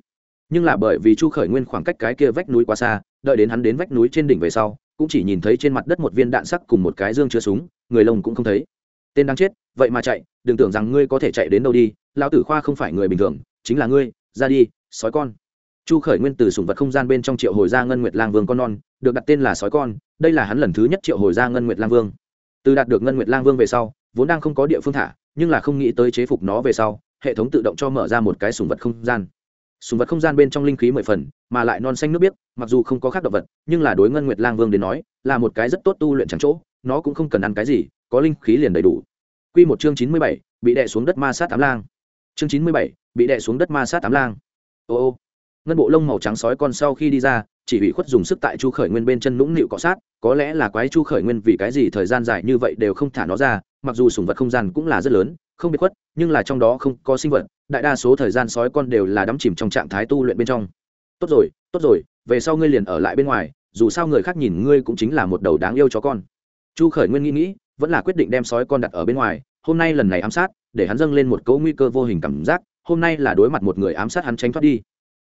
Nhưng là bởi vì chu khởi nguyên khoảng cách cái kia vách núi quá xa đợi đến hắn đến vách núi trên đỉnh về sau, cũng chỉ nhìn thấy trên mặt đất một viên đạn sắc cùng một cái dương chứa súng, người lông cũng không thấy. Tên đang chết, vậy mà chạy, đừng tưởng rằng ngươi có thể chạy đến đâu đi, lão tử khoa không phải người bình thường, chính là ngươi, ra đi, sói con. Chu khởi nguyên từ sùng vật không gian bên trong triệu hồi ra ngân nguyệt lang vương con non, được đặt tên là sói con, đây là hắn lần thứ nhất triệu hồi ra ngân nguyệt lang vương. Từ đạt được ngân nguyệt lang vương về sau, vốn đang không có địa phương thả, nhưng là không nghĩ tới chế phục nó về sau, hệ thống tự động cho mở ra một cái sùng vật không gian sùng vật không gian bên trong linh khí mười phần, mà lại non xanh nước biếc, mặc dù không có khác động vật, nhưng là đối ngân nguyệt lang vương đến nói, là một cái rất tốt tu luyện chẳng chỗ, nó cũng không cần ăn cái gì, có linh khí liền đầy đủ. Quy một chương chín mươi bảy, bị đè xuống đất ma sát tám lang. Chương chín mươi bảy, bị đè xuống đất ma sát tám lang. Ô ô. Ngân bộ lông màu trắng sói con sau khi đi ra, chỉ bị khuất dùng sức tại chu khởi nguyên bên chân nũng nịu cọ sát, có lẽ là quái chu khởi nguyên vì cái gì thời gian dài như vậy đều không thả nó ra mặc dù sùng vật không gian cũng là rất lớn, không bị khuất, nhưng là trong đó không có sinh vật, đại đa số thời gian sói con đều là đắm chìm trong trạng thái tu luyện bên trong. Tốt rồi tốt rồi, về sau ngươi liền ở lại bên ngoài, dù sao người khác nhìn ngươi cũng chính là một đầu đáng yêu chó con. Chu khởi nguyên nghĩ nghĩ, vẫn là quyết định đem sói con đặt ở bên ngoài, hôm nay lần này ám sát, để hắn dâng lên một cấu nguy cơ vô hình cảm giác, hôm nay là đối mặt một người ám sát hắn tránh thoát đi.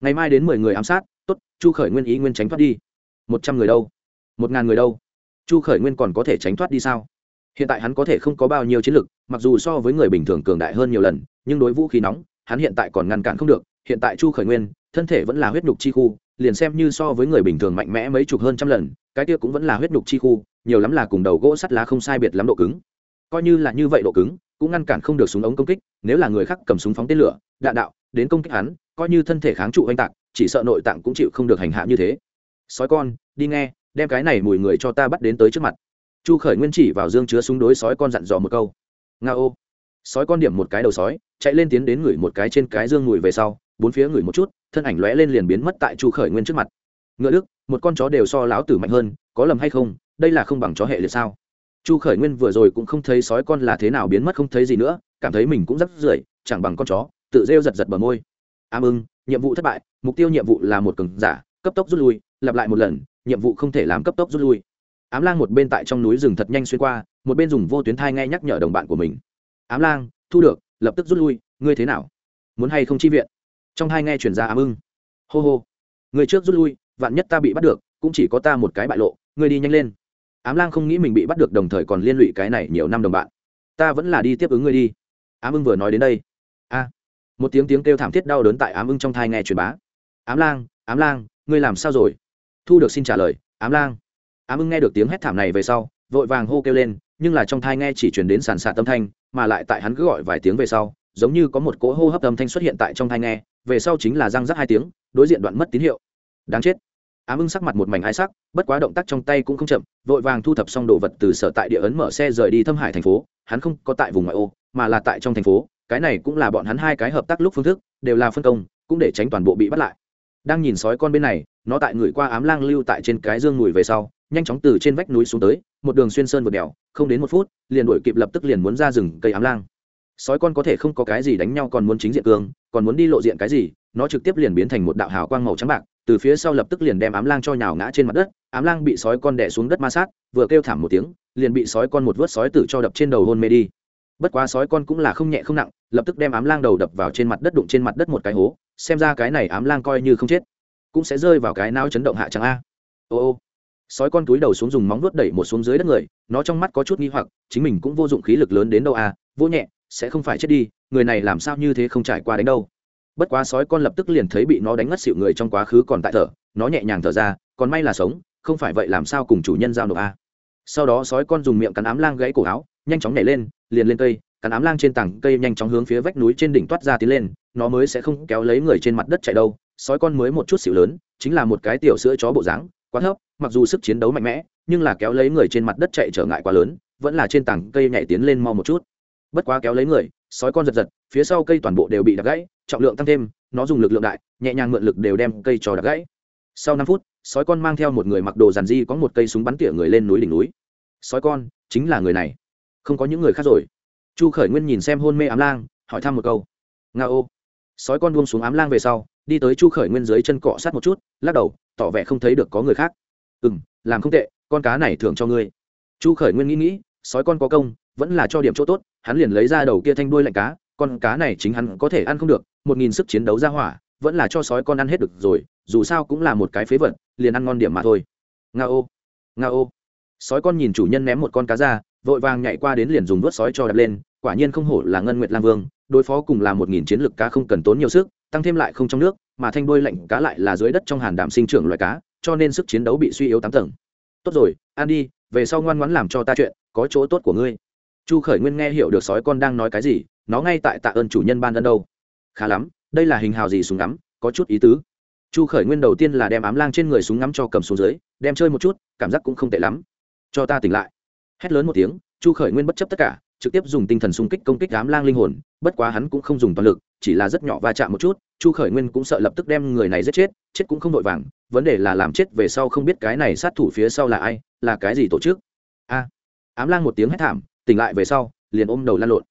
Ngày mai đến mười người ám sát, tốt, chu khởi nguyên ý nguyên tránh thoát đi. Một trăm người đâu? Một ngàn người đâu? Chu khởi nguyên còn có thể tránh thoát đi sao? Hiện tại hắn có thể không có bao nhiêu chiến lực, mặc dù so với người bình thường cường đại hơn nhiều lần, nhưng đối vũ khí nóng, hắn hiện tại còn ngăn cản không được. Hiện tại chu khởi nguyên, thân thể vẫn là huyết nhục chi khu, liền xem như so với người bình thường mạnh mẽ mấy chục hơn trăm lần, cái kia cũng vẫn là huyết nhục chi khu, nhiều lắm là cùng đầu gỗ sắt lá không sai biệt lắm độ cứng. Coi như là như vậy độ cứng, cũng ngăn cản không được súng ống công kích, nếu là người khác cầm súng phóng tên lửa, đạn đạo, đến công kích hắn, coi như thân thể kháng trụ oanh tạc, chỉ sợ nội tạng cũng chịu không được hành hạ như thế. Sói con, đi nghe, đem cái này mùi người cho ta bắt đến tới trước mặt chu khởi nguyên chỉ vào dương chứa súng đối sói con dặn dò một câu. Nga ô. Sói con điểm một cái đầu sói, chạy lên tiến đến ngửi một cái trên cái dương ngùi về sau, bốn phía ngửi một chút, thân ảnh lóe lên liền biến mất tại chu khởi nguyên trước mặt. Ngựa đức, một con chó đều so láo tử mạnh hơn, có lầm hay không, đây là không bằng chó hệ liệt sao? Chu khởi nguyên vừa rồi cũng không thấy sói con là thế nào biến mất, không thấy gì nữa, cảm thấy mình cũng rất rưởi, chẳng bằng con chó, tự rêu giật giật bờ môi. Ám ưng, nhiệm vụ thất bại, mục tiêu nhiệm vụ là một cường giả, cấp tốc rút lui, lặp lại một lần, nhiệm vụ không thể làm cấp tốc rút lui ám lang một bên tại trong núi rừng thật nhanh xuyên qua, một bên dùng vô tuyến thai nghe nhắc nhở đồng bạn của mình. Ám lang, thu được, lập tức rút lui, ngươi thế nào? Muốn hay không chi viện? Trong hai nghe chuyển ra ám ưng. Hô hô người trước rút lui, vạn nhất ta bị bắt được, cũng chỉ có ta một cái bại lộ, ngươi đi nhanh lên. Ám lang không nghĩ mình bị bắt được đồng thời còn liên lụy cái này nhiều năm đồng bạn. Ta vẫn là đi tiếp ứng ngươi đi. Ám ưng vừa nói đến đây. A. Một tiếng tiếng kêu thảm thiết đau đớn tại ám ưng trong thai nghe truyền bá. Ám lang ám lang, ngươi làm sao rồi? Thu được xin trả lời, ám lang ám mưng nghe được tiếng hét thảm này về sau, vội vàng hô kêu lên, nhưng là trong thai nghe chỉ truyền đến sàn sạt tâm thanh, mà lại tại hắn cứ gọi vài tiếng về sau, giống như có một cỗ hô hấp âm thanh xuất hiện tại trong thai nghe, về sau chính là răng rắc hai tiếng, đối diện đoạn mất tín hiệu. Đáng chết. Ám mưng sắc mặt một mảnh ai sắc, bất quá động tác trong tay cũng không chậm, vội vàng thu thập xong đồ vật từ sở tại địa ấn mở xe rời đi thâm hải thành phố, hắn không có tại vùng ngoại ô, mà là tại trong thành phố, cái này cũng là bọn hắn hai cái hợp tác lúc phương thức, đều là phân công, cũng để tránh toàn bộ bị bắt lại. Đang nhìn sói con bên này, nó tại người qua ám lang lưu tại trên cái dương mùi về sau nhanh chóng từ trên vách núi xuống tới, một đường xuyên sơn vượt đèo, không đến một phút, liền đuổi kịp lập tức liền muốn ra rừng cây ám lang. Sói con có thể không có cái gì đánh nhau còn muốn chính diện cương còn muốn đi lộ diện cái gì, nó trực tiếp liền biến thành một đạo hào quang màu trắng bạc, từ phía sau lập tức liền đem ám lang cho nhào ngã trên mặt đất, ám lang bị sói con đẻ xuống đất ma sát, vừa kêu thảm một tiếng, liền bị sói con một vớt sói tử cho đập trên đầu hôn mê đi. Bất quá sói con cũng là không nhẹ không nặng, lập tức đem ám lang đầu đập vào trên mặt đất đụng trên mặt đất một cái hố, xem ra cái này ám lang coi như không chết, cũng sẽ rơi vào cái nao chấn động hạ chẳng a. Ô ô sói con túi đầu xuống dùng móng nuốt đẩy một xuống dưới đất người nó trong mắt có chút nghi hoặc chính mình cũng vô dụng khí lực lớn đến đâu à, vô nhẹ sẽ không phải chết đi người này làm sao như thế không trải qua đánh đâu bất quá sói con lập tức liền thấy bị nó đánh ngất xịu người trong quá khứ còn tại thở nó nhẹ nhàng thở ra còn may là sống không phải vậy làm sao cùng chủ nhân giao nộp à. sau đó sói con dùng miệng cắn ám lang gãy cổ áo nhanh chóng nhảy lên liền lên cây cắn ám lang trên tảng cây nhanh chóng hướng phía vách núi trên đỉnh toát ra tiến lên nó mới sẽ không kéo lấy người trên mặt đất chạy đâu sói con mới một chút xịu lớn chính là một cái tiểu sữa chó bộ dáng quá thấp mặc dù sức chiến đấu mạnh mẽ, nhưng là kéo lấy người trên mặt đất chạy trở ngại quá lớn, vẫn là trên tảng cây nhảy tiến lên mau một chút. Bất quá kéo lấy người, sói con giật giật, phía sau cây toàn bộ đều bị đập gãy, trọng lượng tăng thêm, nó dùng lực lượng đại, nhẹ nhàng mượn lực đều đem cây cho đập gãy. Sau năm phút, sói con mang theo một người mặc đồ giàn di có một cây súng bắn tỉa người lên núi đỉnh núi. Sói con, chính là người này. Không có những người khác rồi. Chu khởi nguyên nhìn xem hôn mê ám lang, hỏi thăm một câu. Nga ô. Sói con buông xuống ám lang về sau, đi tới chu khởi nguyên dưới chân cọ sát một chút, lắc đầu, tỏ vẻ không thấy được có người khác ừ m làm không tệ, con cá này thưởng cho ngươi. Chu khởi nguyên nghĩ nghĩ, sói con có công, vẫn là cho điểm chỗ tốt, hắn liền lấy ra đầu kia thanh đuôi lạnh cá, con cá này chính hắn có thể ăn không được, một nghìn sức chiến đấu ra hỏa, vẫn là cho sói con ăn hết được rồi, dù sao cũng là một cái phế vật, liền ăn ngon điểm mà thôi. Nga ô nga ô sói con nhìn chủ nhân ném một con cá ra, vội vàng nhảy qua đến liền dùng vớt sói cho đập lên, quả nhiên không hổ là ngân nguyệt Lam vương, đối phó cùng là một nghìn chiến lực cá không cần tốn nhiều sức, tăng thêm lại không trong nước, mà thanh đuôi lạnh cá lại là dưới đất trong hàn đạm sinh trưởng loài cá cho nên sức chiến đấu bị suy yếu tám tầng. Tốt rồi ăn đi, về sau ngoan ngoãn làm cho ta chuyện, có chỗ tốt của ngươi. Chu khởi nguyên nghe hiểu được sói con đang nói cái gì, nó ngay tại tạ ơn chủ nhân ban ân đâu. Khá lắm, đây là hình hào gì súng ngắm, có chút ý tứ. Chu khởi nguyên đầu tiên là đem ám lang trên người súng ngắm cho cầm xuống dưới, đem chơi một chút, cảm giác cũng không tệ lắm. Cho ta tỉnh lại. Hét lớn một tiếng, chu khởi nguyên bất chấp tất cả, trực tiếp dùng tinh thần xung kích công kích ám lang linh hồn, bất quá hắn cũng không dùng toàn lực chỉ là rất nhỏ va chạm một chút, chu khởi nguyên cũng sợ lập tức đem người này giết chết chết cũng không vội vàng, vấn đề là làm chết về sau không biết cái này sát thủ phía sau là ai, là cái gì tổ chức. A, ám lang một tiếng hét thảm, tỉnh lại về sau, liền ôm đầu lan lộn.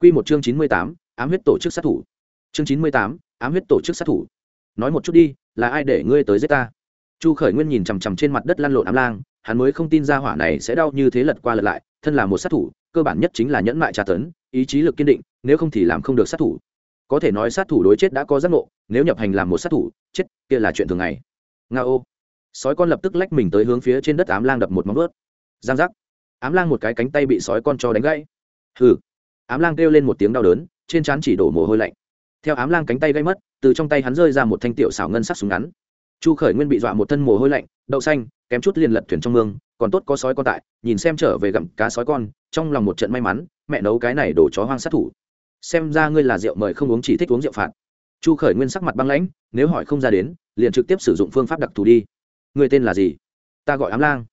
Q một chương chín mươi tám, ám huyết tổ chức sát thủ. Chương chín mươi tám, ám huyết tổ chức sát thủ. Nói một chút đi, là ai để ngươi tới giết ta? Chu khởi nguyên nhìn chằm chằm trên mặt đất lăn lộn ám lang, hắn mới không tin ra hỏa này sẽ đau như thế lật qua lật lại, thân là một sát thủ, cơ bản nhất chính là nhẫn mại tra tấn, ý chí lực kiên định, nếu không thì làm không được sát thủ có thể nói sát thủ đối chết đã có giác ngộ, nếu nhập hành làm một sát thủ, chết, kia là chuyện thường ngày. Nga ô. Sói con lập tức lách mình tới hướng phía trên đất ám lang đập một móng vớt giang giác. Ám lang một cái cánh tay bị sói con cho đánh gãy. Hừ. Ám lang kêu lên một tiếng đau đớn, trên trán chỉ đổ mồ hôi lạnh. Theo ám lang cánh tay gây mất, từ trong tay hắn rơi ra một thanh tiểu xảo ngân sắc súng ngắn. Chu khởi nguyên bị dọa một thân mồ hôi lạnh, đậu xanh, kém chút liền lật thuyền trong mương, còn tốt có sói con tại, nhìn xem trở về gặm cá sói con, trong lòng một trận may mắn, mẹ nấu cái này đổ chó hoang sát thủ xem ra ngươi là rượu mời không uống chỉ thích uống rượu phạt. Chu khởi nguyên sắc mặt băng lãnh, nếu hỏi không ra đến, liền trực tiếp sử dụng phương pháp đặc thù đi. Người tên là gì? Ta gọi ám lang.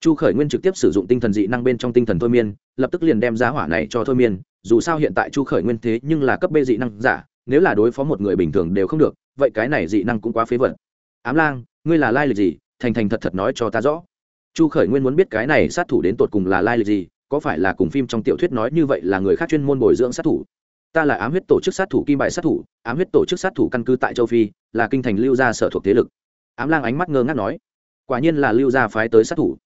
Chu khởi nguyên trực tiếp sử dụng tinh thần dị năng bên trong tinh thần thôi miên, lập tức liền đem giá hỏa này cho thôi miên. Dù sao hiện tại chu khởi nguyên thế nhưng là cấp bê dị năng giả, nếu là đối phó một người bình thường đều không được, vậy cái này dị năng cũng quá phế vật. Ám lang, ngươi là lai lịch gì? Thành thành thật thật nói cho ta rõ. Chu khởi nguyên muốn biết cái này sát thủ đến tột cùng là lai lịch gì, có phải là cùng phim trong tiểu thuyết nói như vậy là người khác chuyên môn bồi dưỡng sát thủ? Ta là ám huyết tổ chức sát thủ kim bài sát thủ, ám huyết tổ chức sát thủ căn cứ tại châu phi, là kinh thành lưu gia sở thuộc thế lực. Ám lang ánh mắt ngơ ngác nói, quả nhiên là lưu gia phái tới sát thủ.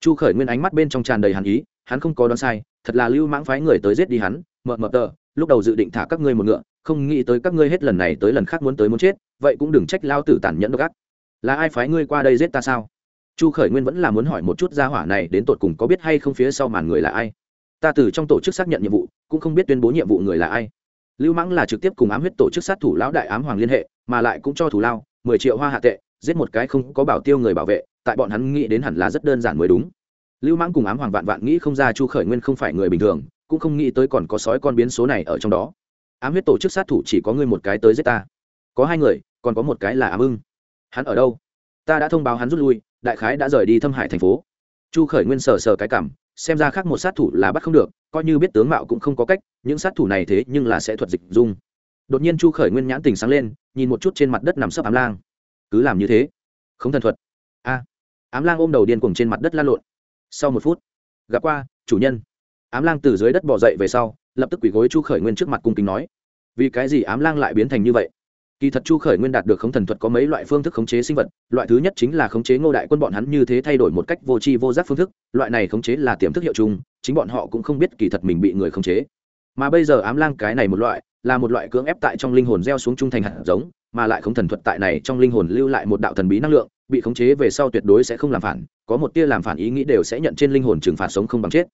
Chu khởi nguyên ánh mắt bên trong tràn đầy hàn ý, hắn không có đoán sai, thật là lưu mãng phái người tới giết đi hắn, mợ mợ tờ lúc đầu dự định thả các ngươi một ngựa, không nghĩ tới các ngươi hết lần này tới lần khác muốn tới muốn chết, vậy cũng đừng trách lao tử tàn nhẫn độc ác. Là ai phái ngươi qua đây giết ta sao? Chu khởi nguyên vẫn là muốn hỏi một chút gia hỏa này đến tột cùng có biết hay không phía sau màn người là ai. Ta từ trong tổ chức xác nhận nhiệm vụ, cũng không biết tuyên bố nhiệm vụ người là ai lưu mãng là trực tiếp cùng ám huyết tổ chức sát thủ lão đại ám hoàng liên hệ, mà lại cũng cho thủ lao, mười triệu hoa hạ tệ, giết một cái không có bảo tiêu người bảo vệ, tại bọn hắn nghĩ đến hẳn là rất đơn giản mới đúng. Lưu mãng cùng ám hoàng vạn vạn nghĩ không ra chu khởi nguyên không phải người bình thường, cũng không nghĩ tới còn có sói con biến số này ở trong đó. Ám huyết tổ chức sát thủ chỉ có ngươi một cái tới giết ta. Có hai người, còn có một cái là ám ưng. Hắn ở đâu? Ta đã thông báo hắn rút lui, đại khái đã rời đi thâm hải thành phố. Chu khởi nguyên sờ sờ cái cảm xem ra khác một sát thủ là bắt không được, coi như biết tướng mạo cũng không có cách, những sát thủ này thế nhưng là sẽ thuật dịch dung. Đột nhiên chu khởi nguyên nhãn tình sáng lên, nhìn một chút trên mặt đất nằm sấp ám lang. Cứ làm như thế. Không thần thuật. A. Ám lang ôm đầu điên cuồng trên mặt đất lan lộn. Sau một phút, gặp qua, chủ nhân. Ám lang từ dưới đất bỏ dậy về sau, lập tức quỳ gối chu khởi nguyên trước mặt cung kính nói. Vì cái gì ám lang lại biến thành như vậy? Kỳ thật chu khởi nguyên đạt được khống thần thuật có mấy loại phương thức khống chế sinh vật, loại thứ nhất chính là khống chế ngô đại quân bọn hắn như thế thay đổi một cách vô tri vô giác phương thức, loại này khống chế là tiềm thức hiệu chung, chính bọn họ cũng không biết kỳ thật mình bị người khống chế. Mà bây giờ ám lang cái này một loại, là một loại cưỡng ép tại trong linh hồn gieo xuống trung thành hạt giống, mà lại khống thần thuật tại này trong linh hồn lưu lại một đạo thần bí năng lượng, bị khống chế về sau tuyệt đối sẽ không làm phản, có một tia làm phản ý nghĩ đều sẽ nhận trên linh hồn trừng phạt sống không bằng chết.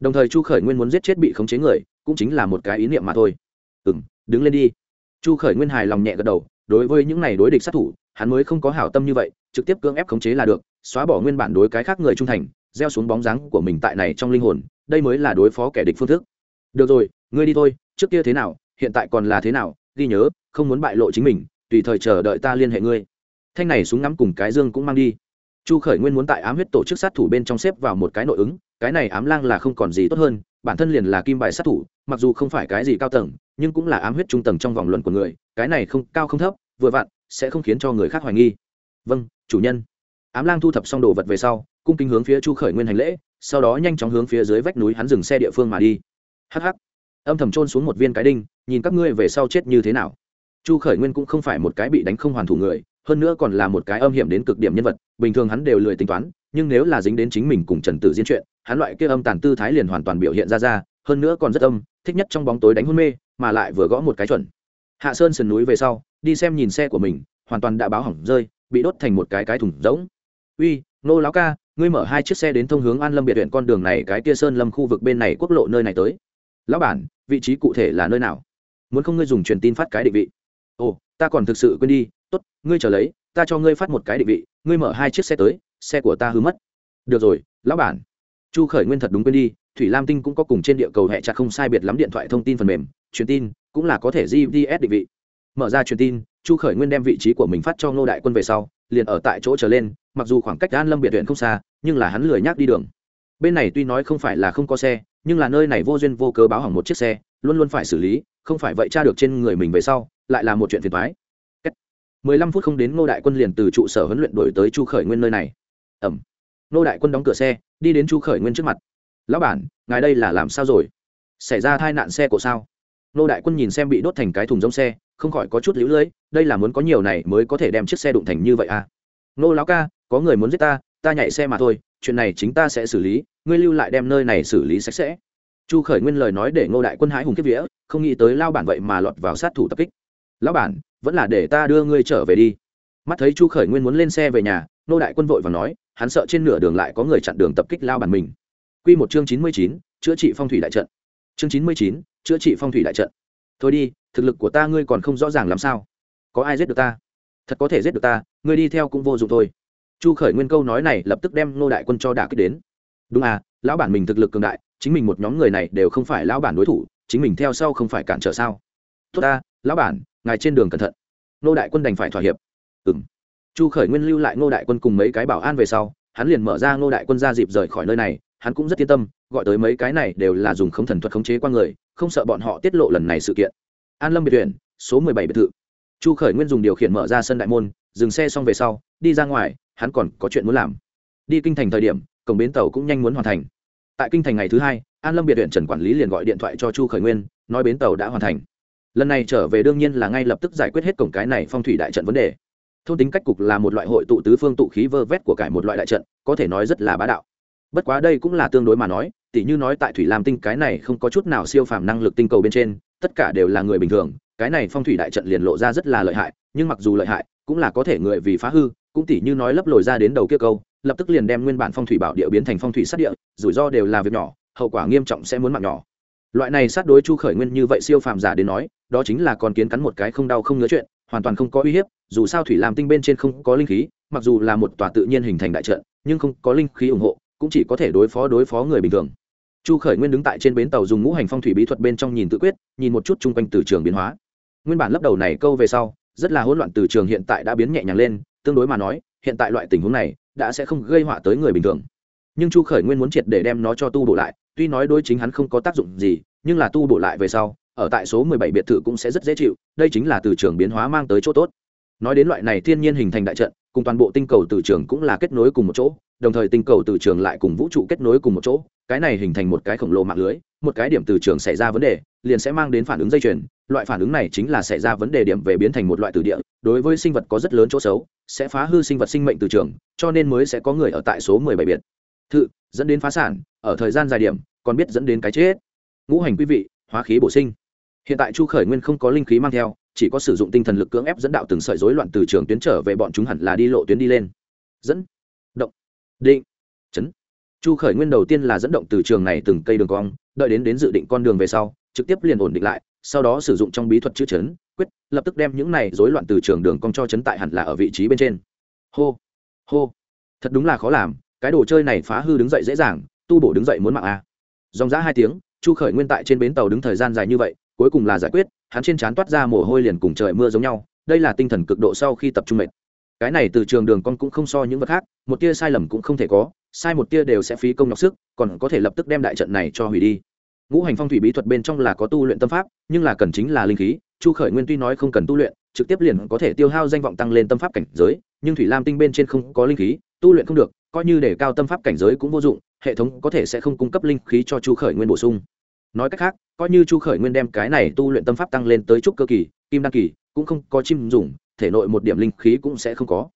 Đồng thời chu khởi nguyên muốn giết chết bị khống chế người, cũng chính là một cái ý niệm mà thôi. Ừ đứng lên đi chu khởi nguyên hài lòng nhẹ gật đầu, đối với những này đối địch sát thủ, hắn mới không có hảo tâm như vậy, trực tiếp cưỡng ép khống chế là được, xóa bỏ nguyên bản đối cái khác người trung thành, gieo xuống bóng dáng của mình tại này trong linh hồn, đây mới là đối phó kẻ địch phương thức. Được rồi, ngươi đi thôi, trước kia thế nào, hiện tại còn là thế nào, ghi nhớ, không muốn bại lộ chính mình, tùy thời chờ đợi ta liên hệ ngươi. Thanh này súng ngắm cùng cái dương cũng mang đi. Chu khởi nguyên muốn tại ám huyết tổ chức sát thủ bên trong xếp vào một cái nội ứng, cái này ám lang là không còn gì tốt hơn, bản thân liền là kim bài sát thủ, mặc dù không phải cái gì cao tầng nhưng cũng là ám huyết trung tầng trong vòng luận của người, cái này không, cao không thấp, vừa vặn, sẽ không khiến cho người khác hoài nghi. Vâng chủ nhân. Ám lang thu thập xong đồ vật về sau, cung kính hướng phía chu khởi nguyên hành lễ, sau đó nhanh chóng hướng phía dưới vách núi hắn dừng xe địa phương mà đi. Hh âm thầm trôn xuống một viên cái đinh, nhìn các ngươi về sau chết như thế nào. Chu khởi nguyên cũng không phải một cái bị đánh không hoàn thủ người, hơn nữa còn là một cái âm hiểm đến cực điểm nhân vật, bình thường hắn đều lười tính toán, nhưng nếu là dính đến chính mình cùng trần tử diễn chuyện, hắn loại kia âm tàn tư thái liền hoàn toàn biểu hiện ra ra, hơn nữa còn rất âm thích nhất trong bóng tối đánh hôn mê, mà lại vừa gõ một cái chuẩn. Hạ sơn sườn núi về sau, đi xem nhìn xe của mình, hoàn toàn đã báo hỏng rơi, bị đốt thành một cái cái thùng rỗng. Uy, nô láo ca, ngươi mở hai chiếc xe đến thông hướng an lâm biệt huyện con đường này, cái kia sơn lâm khu vực bên này quốc lộ nơi này tới. Lão bản, vị trí cụ thể là nơi nào? Muốn không ngươi dùng truyền tin phát cái định vị? Ồ, ta còn thực sự quên đi, tốt, ngươi chờ lấy, ta cho ngươi phát một cái định vị, ngươi mở hai chiếc xe tới, xe của ta hư mất. Được rồi, lão bản. Chu khởi nguyên thật đúng quên đi thủy lam tinh cũng có cùng trên địa cầu hệ chặt không sai biệt lắm điện thoại thông tin phần mềm, truyền tin, cũng là có thể gps định vị. Mở ra truyền tin, chu khởi nguyên đem vị trí của mình phát cho ngô đại quân về sau, liền ở tại chỗ trở lên, mặc dù khoảng cách an lâm biệt huyện không xa, nhưng là hắn lười nhác đi đường. Bên này tuy nói không phải là không có xe, nhưng là nơi này vô duyên vô cớ báo hỏng một chiếc xe, luôn luôn phải xử lý, không phải vậy tra được trên người mình về sau, lại là một chuyện phiền thoái mười lăm phút không đến ngô đại quân liền từ trụ sở huấn luyện đổi tới chu khởi nguyên nơi này. Ẩm. Ngô đại quân đóng cửa xe, đi đến chu khởi nguyên trước mặt lão bản, ngài đây là làm sao rồi? Xảy ra tai nạn xe của sao? Ngô đại quân nhìn xem bị đốt thành cái thùng giống xe, không khỏi có chút lũ lưỡi đây là muốn có nhiều này mới có thể đem chiếc xe đụng thành như vậy à? Ngô lão ca, có người muốn giết ta ta nhảy xe mà thôi, chuyện này chính ta sẽ xử lý, ngươi lưu lại đem nơi này xử lý sạch sẽ. Chu khởi nguyên lời nói để ngô đại quân hái hùng kiếp vía, không nghĩ tới lao bản vậy mà lọt vào sát thủ tập kích. Lão bản, vẫn là để ta đưa ngươi trở về đi. Mắt thấy chu khởi nguyên muốn lên xe về nhà, ngô đại quân vội và nói, hắn sợ trên nửa đường lại có người chặn đường tập kích lao bản mình. Quy một chương chín mươi chín, chữa trị phong thủy đại trận. Chương chín mươi chín, chữa trị phong thủy đại trận. Thôi đi, thực lực của ta ngươi còn không rõ ràng làm sao? Có ai giết được ta? Thật có thể giết được ta, ngươi đi theo cũng vô dụng thôi. Chu khởi nguyên câu nói này lập tức đem Ngô đại quân cho đả kích đến. Đúng à lão bản mình thực lực cường đại, chính mình một nhóm người này đều không phải lão bản đối thủ, chính mình theo sau không phải cản trở sao? Tốt ta, lão bản, ngài trên đường cẩn thận. Ngô đại quân đành phải thỏa hiệp. Ừm. chu khởi nguyên lưu lại Ngô đại quân cùng mấy cái bảo an về sau, hắn liền mở ra Ngô đại quân ra dịp rời khỏi nơi này hắn cũng rất yên tâm, gọi tới mấy cái này đều là dùng không thần thuật khống chế qua người, không sợ bọn họ tiết lộ lần này sự kiện. An lâm biệt tuyển số mười bảy biệt thự. Chu khởi nguyên dùng điều khiển mở ra sân đại môn, dừng xe xong về sau, đi ra ngoài, hắn còn có chuyện muốn làm. Đi kinh thành thời điểm, cổng bến tàu cũng nhanh muốn hoàn thành. Tại kinh thành ngày thứ hai, an lâm biệt huyện trần quản lý liền gọi điện thoại cho chu khởi nguyên, nói bến tàu đã hoàn thành. Lần này trở về đương nhiên là ngay lập tức giải quyết hết cổng cái này phong thủy đại trận vấn đề. Thôn tính cách cục là một loại hội tụ tứ phương tụ khí vơ vét của cải một loại đại trận, có thể nói rất là bá đạo bất quá đây cũng là tương đối mà nói, tỉ như nói tại thủy lam tinh cái này không có chút nào siêu phàm năng lực tinh cầu bên trên, tất cả đều là người bình thường, cái này phong thủy đại trận liền lộ ra rất là lợi hại, nhưng mặc dù lợi hại, cũng là có thể người vì phá hư, cũng tỉ như nói lấp lồi ra đến đầu kia câu, lập tức liền đem nguyên bản phong thủy bảo địa biến thành phong thủy sát địa, rủi ro đều là việc nhỏ, hậu quả nghiêm trọng sẽ muốn mạng nhỏ. Loại này sát đối chu khởi nguyên như vậy siêu phàm giả đến nói, đó chính là con kiến cắn một cái không đau không ngứa chuyện, hoàn toàn không có uy hiếp, dù sao thủy làm tinh bên trên không có linh khí, mặc dù là một tòa tự nhiên hình thành đại trận, nhưng không có linh khí ủng hộ cũng chỉ có thể đối phó đối phó người bình thường. Chu khởi nguyên đứng tại trên bến tàu dùng ngũ hành phong thủy bí thuật bên trong nhìn tự quyết, nhìn một chút chung quanh từ trường biến hóa. Nguyên bản lấp đầu này câu về sau, rất là hỗn loạn từ trường hiện tại đã biến nhẹ nhàng lên, tương đối mà nói, hiện tại loại tình huống này đã sẽ không gây họa tới người bình thường. Nhưng chu khởi nguyên muốn triệt để đem nó cho tu bổ lại, tuy nói đối chính hắn không có tác dụng gì, nhưng là tu bổ lại về sau, ở tại số mười bảy biệt thự cũng sẽ rất dễ chịu, đây chính là từ trường biến hóa mang tới chỗ tốt. Nói đến loại này thiên nhiên hình thành đại trận cùng toàn bộ tinh cầu từ trường cũng là kết nối cùng một chỗ, đồng thời tinh cầu từ trường lại cùng vũ trụ kết nối cùng một chỗ, cái này hình thành một cái khổng lồ mạng lưới, một cái điểm từ trường xảy ra vấn đề, liền sẽ mang đến phản ứng dây chuyền. Loại phản ứng này chính là xảy ra vấn đề điểm về biến thành một loại từ địa, đối với sinh vật có rất lớn chỗ xấu, sẽ phá hư sinh vật sinh mệnh từ trường, cho nên mới sẽ có người ở tại số mười bảy biệt. Thự, dẫn đến phá sản, ở thời gian dài điểm, còn biết dẫn đến cái chết. Ngũ hành quý vị, hóa khí bổ sinh. Hiện tại chu khởi nguyên không có linh khí mang theo chỉ có sử dụng tinh thần lực cưỡng ép dẫn đạo từng sợi rối loạn từ trường tuyến trở về bọn chúng hẳn là đi lộ tuyến đi lên. Dẫn, động, định, chấn. Chu khởi nguyên đầu tiên là dẫn động từ trường này từng cây đường cong, đợi đến đến dự định con đường về sau, trực tiếp liền ổn định lại, sau đó sử dụng trong bí thuật chữ chấn, quyết, lập tức đem những này rối loạn từ trường đường cong cho chấn tại hẳn là ở vị trí bên trên. Hô hô. Thật đúng là khó làm, cái đồ chơi này phá hư đứng dậy dễ dàng, tu bổ đứng dậy muốn mạng a à. dòng giã hai tiếng, chu khởi nguyên tại trên bến tàu đứng thời gian dài như vậy cuối cùng là giải quyết, hắn trên trán toát ra mồ hôi liền cùng trời mưa giống nhau, đây là tinh thần cực độ sau khi tập trung mệt. Cái này từ trường đường con cũng không so những vật khác, một tia sai lầm cũng không thể có, sai một tia đều sẽ phí công nhọc sức, còn có thể lập tức đem đại trận này cho hủy đi. Ngũ hành phong thủy bí thuật bên trong là có tu luyện tâm pháp, nhưng là cần chính là linh khí, chu khởi nguyên tuy nói không cần tu luyện, trực tiếp liền có thể tiêu hao danh vọng tăng lên tâm pháp cảnh giới, nhưng thủy lam tinh bên trên không có linh khí, tu luyện không được, coi như để cao tâm pháp cảnh giới cũng vô dụng, hệ thống có thể sẽ không cung cấp linh khí cho chu khởi nguyên bổ sung nói cách khác, coi như chu khởi nguyên đem cái này tu luyện tâm pháp tăng lên tới trúc cơ kỳ, kim đăng kỳ, cũng không có chim dùng, thể nội một điểm linh khí cũng sẽ không có.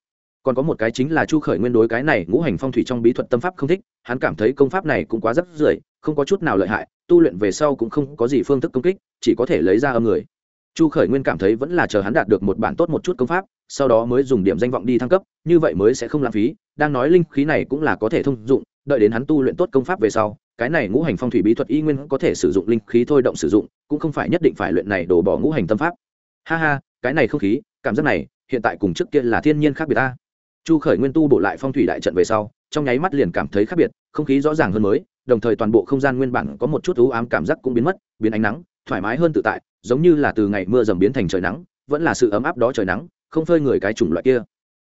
Còn có một cái chính là chu khởi nguyên đối cái này ngũ hành phong thủy trong bí thuật tâm pháp không thích, hắn cảm thấy công pháp này cũng quá rất rưởi, không có chút nào lợi hại, tu luyện về sau cũng không có gì phương thức công kích, chỉ có thể lấy ra âm người. Chu khởi nguyên cảm thấy vẫn là chờ hắn đạt được một bản tốt một chút công pháp, sau đó mới dùng điểm danh vọng đi thăng cấp, như vậy mới sẽ không lãng phí, đang nói linh khí này cũng là có thể thông dụng, đợi đến hắn tu luyện tốt công pháp về sau cái này ngũ hành phong thủy bí thuật y nguyên có thể sử dụng linh khí thôi động sử dụng, cũng không phải nhất định phải luyện này đổ bỏ ngũ hành tâm pháp. Ha ha, cái này không khí, cảm giác này, hiện tại cùng trước kia là thiên nhiên khác biệt ta. Chu khởi nguyên tu bổ lại phong thủy đại trận về sau, trong nháy mắt liền cảm thấy khác biệt, không khí rõ ràng hơn mới, đồng thời toàn bộ không gian nguyên bản có một chút ưu ám cảm giác cũng biến mất, biến ánh nắng, thoải mái hơn tự tại, giống như là từ ngày mưa dầm biến thành trời nắng, vẫn là sự ấm áp đó trời nắng, không phơi người cái chủng loại kia.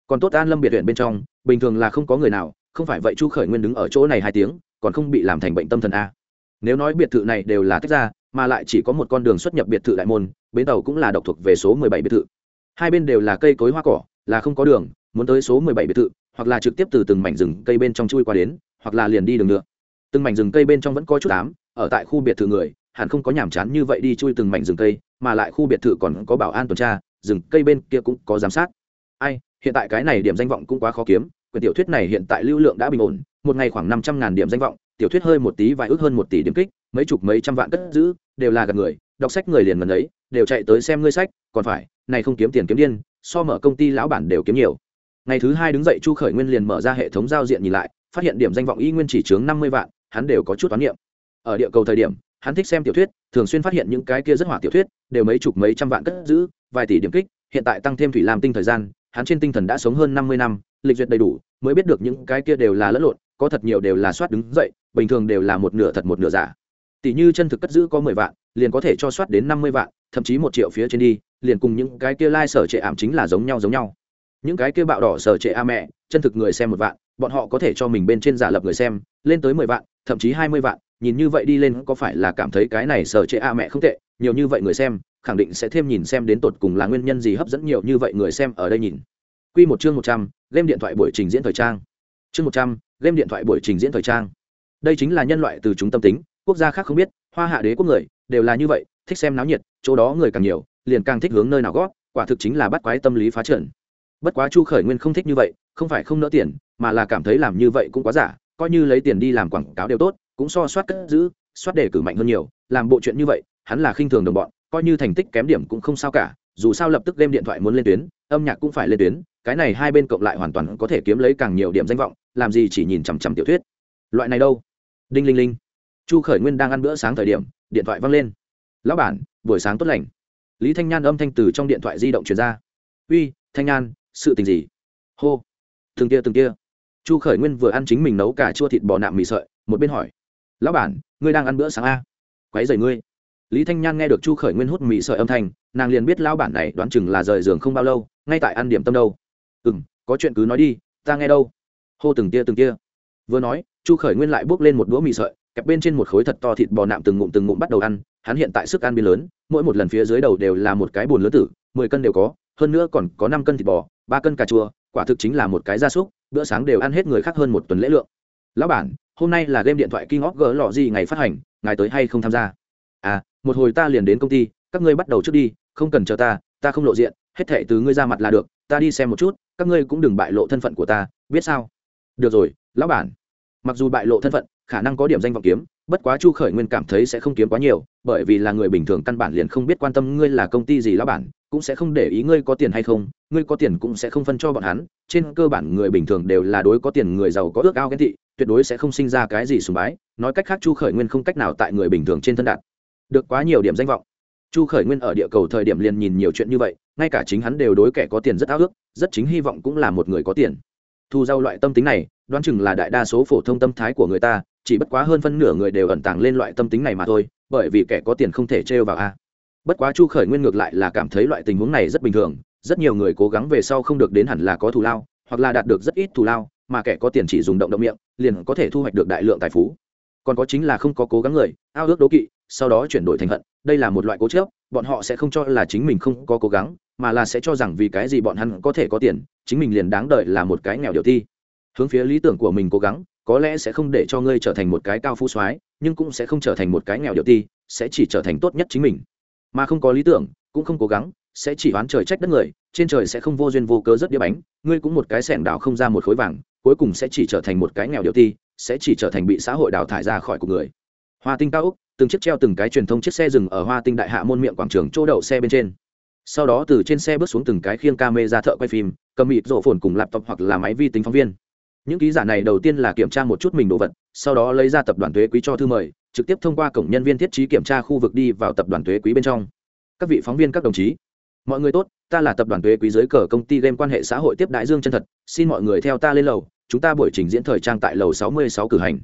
Còn tốt an lâm biệt huyện bên trong, bình thường là không có người nào, không phải vậy chu khởi nguyên đứng ở chỗ này hai tiếng còn không bị làm thành bệnh tâm thần a. Nếu nói biệt thự này đều là tách ra, mà lại chỉ có một con đường xuất nhập biệt thự đại môn, bến tàu cũng là độc thuộc về số mười bảy biệt thự. Hai bên đều là cây cối hoa cỏ, là không có đường, muốn tới số mười bảy biệt thự, hoặc là trực tiếp từ từng mảnh rừng cây bên trong chui qua đến, hoặc là liền đi đường nữa. Từng mảnh rừng cây bên trong vẫn có chút ám, ở tại khu biệt thự người, hẳn không có nhàm chán như vậy đi chui từng mảnh rừng cây, mà lại khu biệt thự còn có bảo an tuần tra, rừng cây bên kia cũng có giám sát. Ai, hiện tại cái này điểm danh vọng cũng quá khó kiếm quyển tiểu thuyết này hiện tại lưu lượng đã bình ổn, một ngày khoảng năm trăm ngàn điểm danh vọng, tiểu thuyết hơi một tí vài ước hơn một tỷ điểm kích, mấy chục mấy trăm vạn cất giữ, đều là gặp người, đọc sách người liền gần ấy, đều chạy tới xem ngươi sách, còn phải, này không kiếm tiền kiếm điên, so mở công ty lão bản đều kiếm nhiều. Ngày thứ hai đứng dậy chu khởi nguyên liền mở ra hệ thống giao diện nhìn lại, phát hiện điểm danh vọng y nguyên chỉ chướng năm mươi vạn, hắn đều có chút toán niệm. Ở địa cầu thời điểm, hắn thích xem tiểu thuyết, thường xuyên phát hiện những cái kia rất hỏa tiểu thuyết, đều mấy chục mấy trăm vạn cất giữ, vài tỷ điểm kích, hiện tại tăng thêm thủy làm tinh thời gian, hắn trên tinh thần đã sống hơn năm mươi năm lịch duyệt đầy đủ, mới biết được những cái kia đều là lẫn lộn, có thật nhiều đều là soát đứng dậy, bình thường đều là một nửa thật một nửa giả. Tỷ như chân thực cất giữ có mười vạn, liền có thể cho soát đến năm mươi vạn, thậm chí một triệu phía trên đi, liền cùng những cái kia lai、like、sở trệ ảm chính là giống nhau giống nhau. Những cái kia bạo đỏ sở trệ a mẹ, chân thực người xem một vạn, bọn họ có thể cho mình bên trên giả lập người xem, lên tới mười vạn, thậm chí hai mươi vạn, nhìn như vậy đi lên có phải là cảm thấy cái này sở trệ a mẹ không tệ, nhiều như vậy người xem, khẳng định sẽ thêm nhìn xem đến tột cùng là nguyên nhân gì hấp dẫn nhiều như vậy người xem ở đây nhìn. Quy một chương một trăm game điện thoại buổi trình diễn thời trang. Chương một trăm, game điện thoại buổi trình diễn thời trang. Đây chính là nhân loại từ chúng tâm tính, quốc gia khác không biết, hoa hạ đế quốc người, đều là như vậy, thích xem náo nhiệt, chỗ đó người càng nhiều, liền càng thích hướng nơi nào gót quả thực chính là bắt quái tâm lý phá trần. Bất quá chu khởi nguyên không thích như vậy, không phải không nỡ tiền, mà là cảm thấy làm như vậy cũng quá giả, coi như lấy tiền đi làm quảng cáo đều tốt, cũng so soát cất giữ, soát đề cử mạnh hơn nhiều, làm bộ chuyện như vậy, hắn là khinh thường đồng bọn, coi như thành tích kém điểm cũng không sao cả, dù sao lập tức đem điện thoại muốn lên tuyến, âm nhạc cũng phải lên tuyến cái này hai bên cộng lại hoàn toàn có thể kiếm lấy càng nhiều điểm danh vọng, làm gì chỉ nhìn chằm chằm tiểu thuyết. Loại này đâu? Đinh linh linh. Chu khởi nguyên đang ăn bữa sáng thời điểm, điện thoại văng lên. Lão bản, buổi sáng tốt lành. Lý thanh nhan âm thanh từ trong điện thoại di động truyền ra. Uy, thanh nhan, sự tình gì? Hô. Từng kia từng kia chu khởi nguyên vừa ăn chính mình nấu cả chua thịt bò nạm mì sợi, một bên hỏi. Lão bản, ngươi đang ăn bữa sáng à? a quáy dày ngươi. Lý thanh nhan nghe được chu khởi nguyên hút mì sợi âm thanh, nàng liền biết lão bản này đoán chừng là rời giường không bao lâu, ngay tại ăn điểm tâm đâu ừ m có chuyện cứ nói đi, ta nghe đâu? Hô từng tia từng tia. Vừa nói, chu khởi nguyên lại bước lên một đũa mì sợi, kẹp bên trên một khối thật to thịt bò nạm từng ngụm từng ngụm bắt đầu ăn, hắn hiện tại sức ăn biên lớn, mỗi một lần phía dưới đầu đều là một cái bùn lớn tử, mười cân đều có, hơn nữa còn có năm cân thịt bò, ba cân cà chua, quả thực chính là một cái gia súc, bữa sáng đều ăn hết người khác hơn một tuần lễ lượng. Lão bản, hôm nay là game điện thoại king of g lọ gì ngày phát hành, ngài tới hay không tham gia? À một hồi ta liền đến công ty, các ngươi bắt đầu trước đi, không cần chờ ta ta không lộ diện, hết thệ từ ngươi ra mặt là được, ta đi xem một chút các ngươi cũng đừng bại lộ thân phận của ta, biết sao? Được rồi, lão bản. Mặc dù bại lộ thân phận, khả năng có điểm danh vọng kiếm, bất quá chu khởi nguyên cảm thấy sẽ không kiếm quá nhiều, bởi vì là người bình thường căn bản liền không biết quan tâm ngươi là công ty gì lão bản, cũng sẽ không để ý ngươi có tiền hay không, ngươi có tiền cũng sẽ không phân cho bọn hắn, trên cơ bản người bình thường đều là đối có tiền người giàu có ước ao ghen thị tuyệt đối sẽ không sinh ra cái gì sùng bái, nói cách khác chu khởi nguyên không cách nào tại người bình thường trên thân đạt được quá nhiều điểm danh vọng. Chu khởi nguyên ở địa cầu thời điểm liền nhìn nhiều chuyện như vậy, ngay cả chính hắn đều đối kẻ có tiền rất ao ước rất chính hy vọng cũng là một người có tiền. Thu giao loại tâm tính này, đoán chừng là đại đa số phổ thông tâm thái của người ta, chỉ bất quá hơn phân nửa người đều ẩn tàng lên loại tâm tính này mà thôi, bởi vì kẻ có tiền không thể trêu vào a. Bất quá chu khởi nguyên ngược lại là cảm thấy loại tình huống này rất bình thường, rất nhiều người cố gắng về sau không được đến hẳn là có thù lao, hoặc là đạt được rất ít thù lao, mà kẻ có tiền chỉ dùng động động miệng, liền có thể thu hoạch được đại lượng tài phú. Còn có chính là không có cố gắng người, ao ước đố kỵ, sau đó chuyển đổi thành hận, đây là một loại cố chấp bọn họ sẽ không cho là chính mình không có cố gắng, mà là sẽ cho rằng vì cái gì bọn hắn có thể có tiền, chính mình liền đáng đợi là một cái nghèo điều thi. Hướng phía lý tưởng của mình cố gắng, có lẽ sẽ không để cho ngươi trở thành một cái cao phú soái, nhưng cũng sẽ không trở thành một cái nghèo điều ti sẽ chỉ trở thành tốt nhất chính mình. Mà không có lý tưởng, cũng không cố gắng, sẽ chỉ oán trời trách đất người, trên trời sẽ không vô duyên vô cớ rất đĩa bánh, ngươi cũng một cái sẻng đào không ra một khối vàng, cuối cùng sẽ chỉ trở thành một cái nghèo điều ti sẽ chỉ trở thành bị xã hội đào thải ra khỏi của người. Hoa tinh cao úc từng chiếc treo từng cái truyền thông chiếc xe dừng ở hoa tinh đại hạ môn miệng quảng trường chỗ đậu xe bên trên. Sau đó từ trên xe bước xuống từng cái khiêng ca mê ra thợ quay phim, cầm mịt rộ phồn cùng laptop hoặc là máy vi tính phóng viên. Những ký giả này đầu tiên là kiểm tra một chút mình đồ vật, sau đó lấy ra tập đoàn thuế quý cho thư mời, trực tiếp thông qua cổng nhân viên thiết trí kiểm tra khu vực đi vào tập đoàn thuế quý bên trong. Các vị phóng viên, các đồng chí, mọi người tốt, ta là tập đoàn thuế quý dưới cờ công ty game quan hệ xã hội tiếp đại dương chân thật, xin mọi người theo ta lên lầu, chúng ta buổi trình diễn thời trang tại lầu sáu mươi sáu cử hành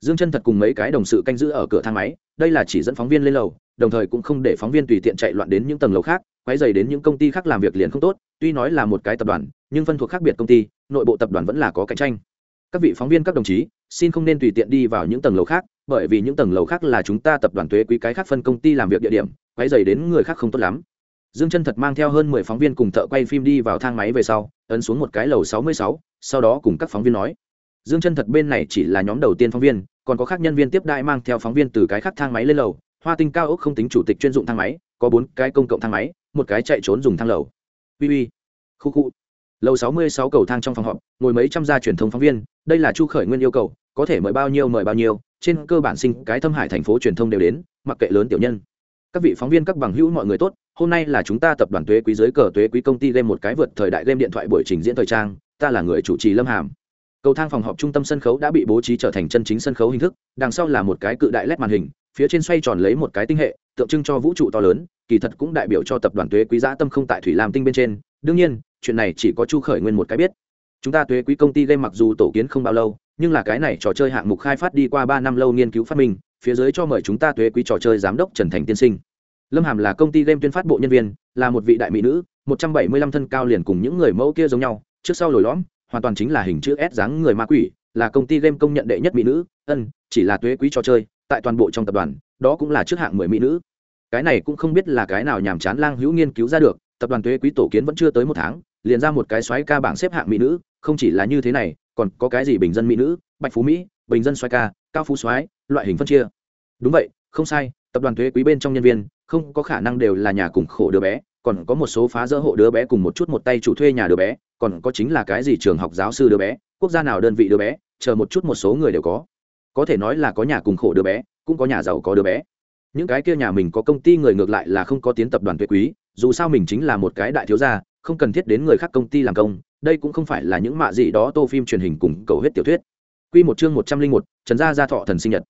dương chân thật cùng mấy cái đồng sự canh giữ ở cửa thang máy, đây là chỉ dẫn phóng viên lên lầu, đồng thời cũng không để phóng viên tùy tiện chạy loạn đến những tầng lầu khác quay dày đến những công ty khác làm việc liền không tốt, tuy nói là một cái tập đoàn, nhưng phân thuộc khác biệt công ty, nội bộ tập đoàn vẫn là có cạnh tranh. Các vị phóng viên, các đồng chí, xin không nên tùy tiện đi vào những tầng lầu khác, bởi vì những tầng lầu khác là chúng ta tập đoàn thuế quý cái khác phân công ty làm việc địa điểm quay dày đến người khác không tốt lắm. Dương chân thật mang theo hơn mười phóng viên cùng thợ quay phim đi vào thang máy về sau, ấn xuống một cái lầu sáu mươi sáu, sau đó cùng các phóng viên nói dương chân thật bên này chỉ là nhóm đầu tiên phóng viên, còn có khác nhân viên tiếp đại mang theo phóng viên từ cái khác thang máy lên lầu. Hoa tinh cao ốc không tính chủ tịch chuyên dụng thang máy, có bốn cái công cộng thang máy, một cái chạy trốn dùng thang lầu. Ui ui khu khu. Lầu sáu mươi sáu cầu thang trong phòng họp, ngồi mấy trăm gia truyền thông phóng viên, đây là chu khởi nguyên yêu cầu, có thể mời bao nhiêu mời bao nhiêu, trên cơ bản sinh cái thâm hải thành phố truyền thông đều đến, mặc kệ lớn tiểu nhân. Các vị phóng viên, các bằng hữu, mọi người tốt, hôm nay là chúng ta tập đoàn thuế quý giới cờ thuế quý công ty game một cái vượt thời đại game điện thoại buổi trình diễn thời trang, ta là người chủ trì lâm hàm cầu thang phòng họp trung tâm sân khấu đã bị bố trí trở thành chân chính sân khấu hình thức, đằng sau là một cái cự đại led màn hình, phía trên xoay tròn lấy một cái tinh hệ, tượng trưng cho vũ trụ to lớn, kỳ thật cũng đại biểu cho tập đoàn thuế quý giá tâm không tại thủy lam tinh bên trên. Đương nhiên, chuyện này chỉ có chu khởi nguyên một cái biết. Chúng ta thuế quý công ty game mặc dù tổ kiến không bao lâu, nhưng là cái này trò chơi hạng mục khai phát đi qua ba năm lâu nghiên cứu phát minh, phía dưới cho mời chúng ta thuế quý trò chơi giám đốc trần thành tiên sinh. Lâm hàm là công ty game tuyên phát bộ nhân viên, là một vị đại mỹ nữ, một trăm bảy mươi lăm thân cao liền cùng những người mẫu kia giống nhau, trước sau lồi lõm hoàn toàn chính là hình chữ s dáng người ma quỷ, là công ty game công nhận đệ nhất mỹ nữ, ân, chỉ là tuế quý trò chơi, tại toàn bộ trong tập đoàn, đó cũng là trước hạng mười mỹ nữ. Cái này cũng không biết là cái nào nhàm chán lang hữu nghiên cứu ra được, tập đoàn tuế quý tổ kiến vẫn chưa tới một tháng, liền ra một cái xoáy ca bảng xếp hạng mỹ nữ, không chỉ là như thế này, còn có cái gì bình dân mỹ nữ, bạch phú mỹ, bình dân xoáy ca, cao phú xoáy, loại hình phân chia. Đúng vậy, không sai, tập đoàn thuế quý bên trong nhân viên, không có khả năng đều là nhà cùng khổ đứa bé, còn có một số phá dỡ hộ đứa bé cùng một chút một tay chủ thuê nhà đứa bé còn có chính là cái gì trường học giáo sư đứa bé quốc gia nào đơn vị đứa bé chờ một chút một số người đều có có thể nói là có nhà cùng khổ đứa bé cũng có nhà giàu có đứa bé những cái kia nhà mình có công ty người ngược lại là không có tiến tập đoàn tuệ quý dù sao mình chính là một cái đại thiếu gia không cần thiết đến người khác công ty làm công đây cũng không phải là những mạ gì đó tô phim truyền hình cùng cầu hết tiểu thuyết Quy một chương một trăm linh một, Trần Gia Gia Thọ thần sinh nhật.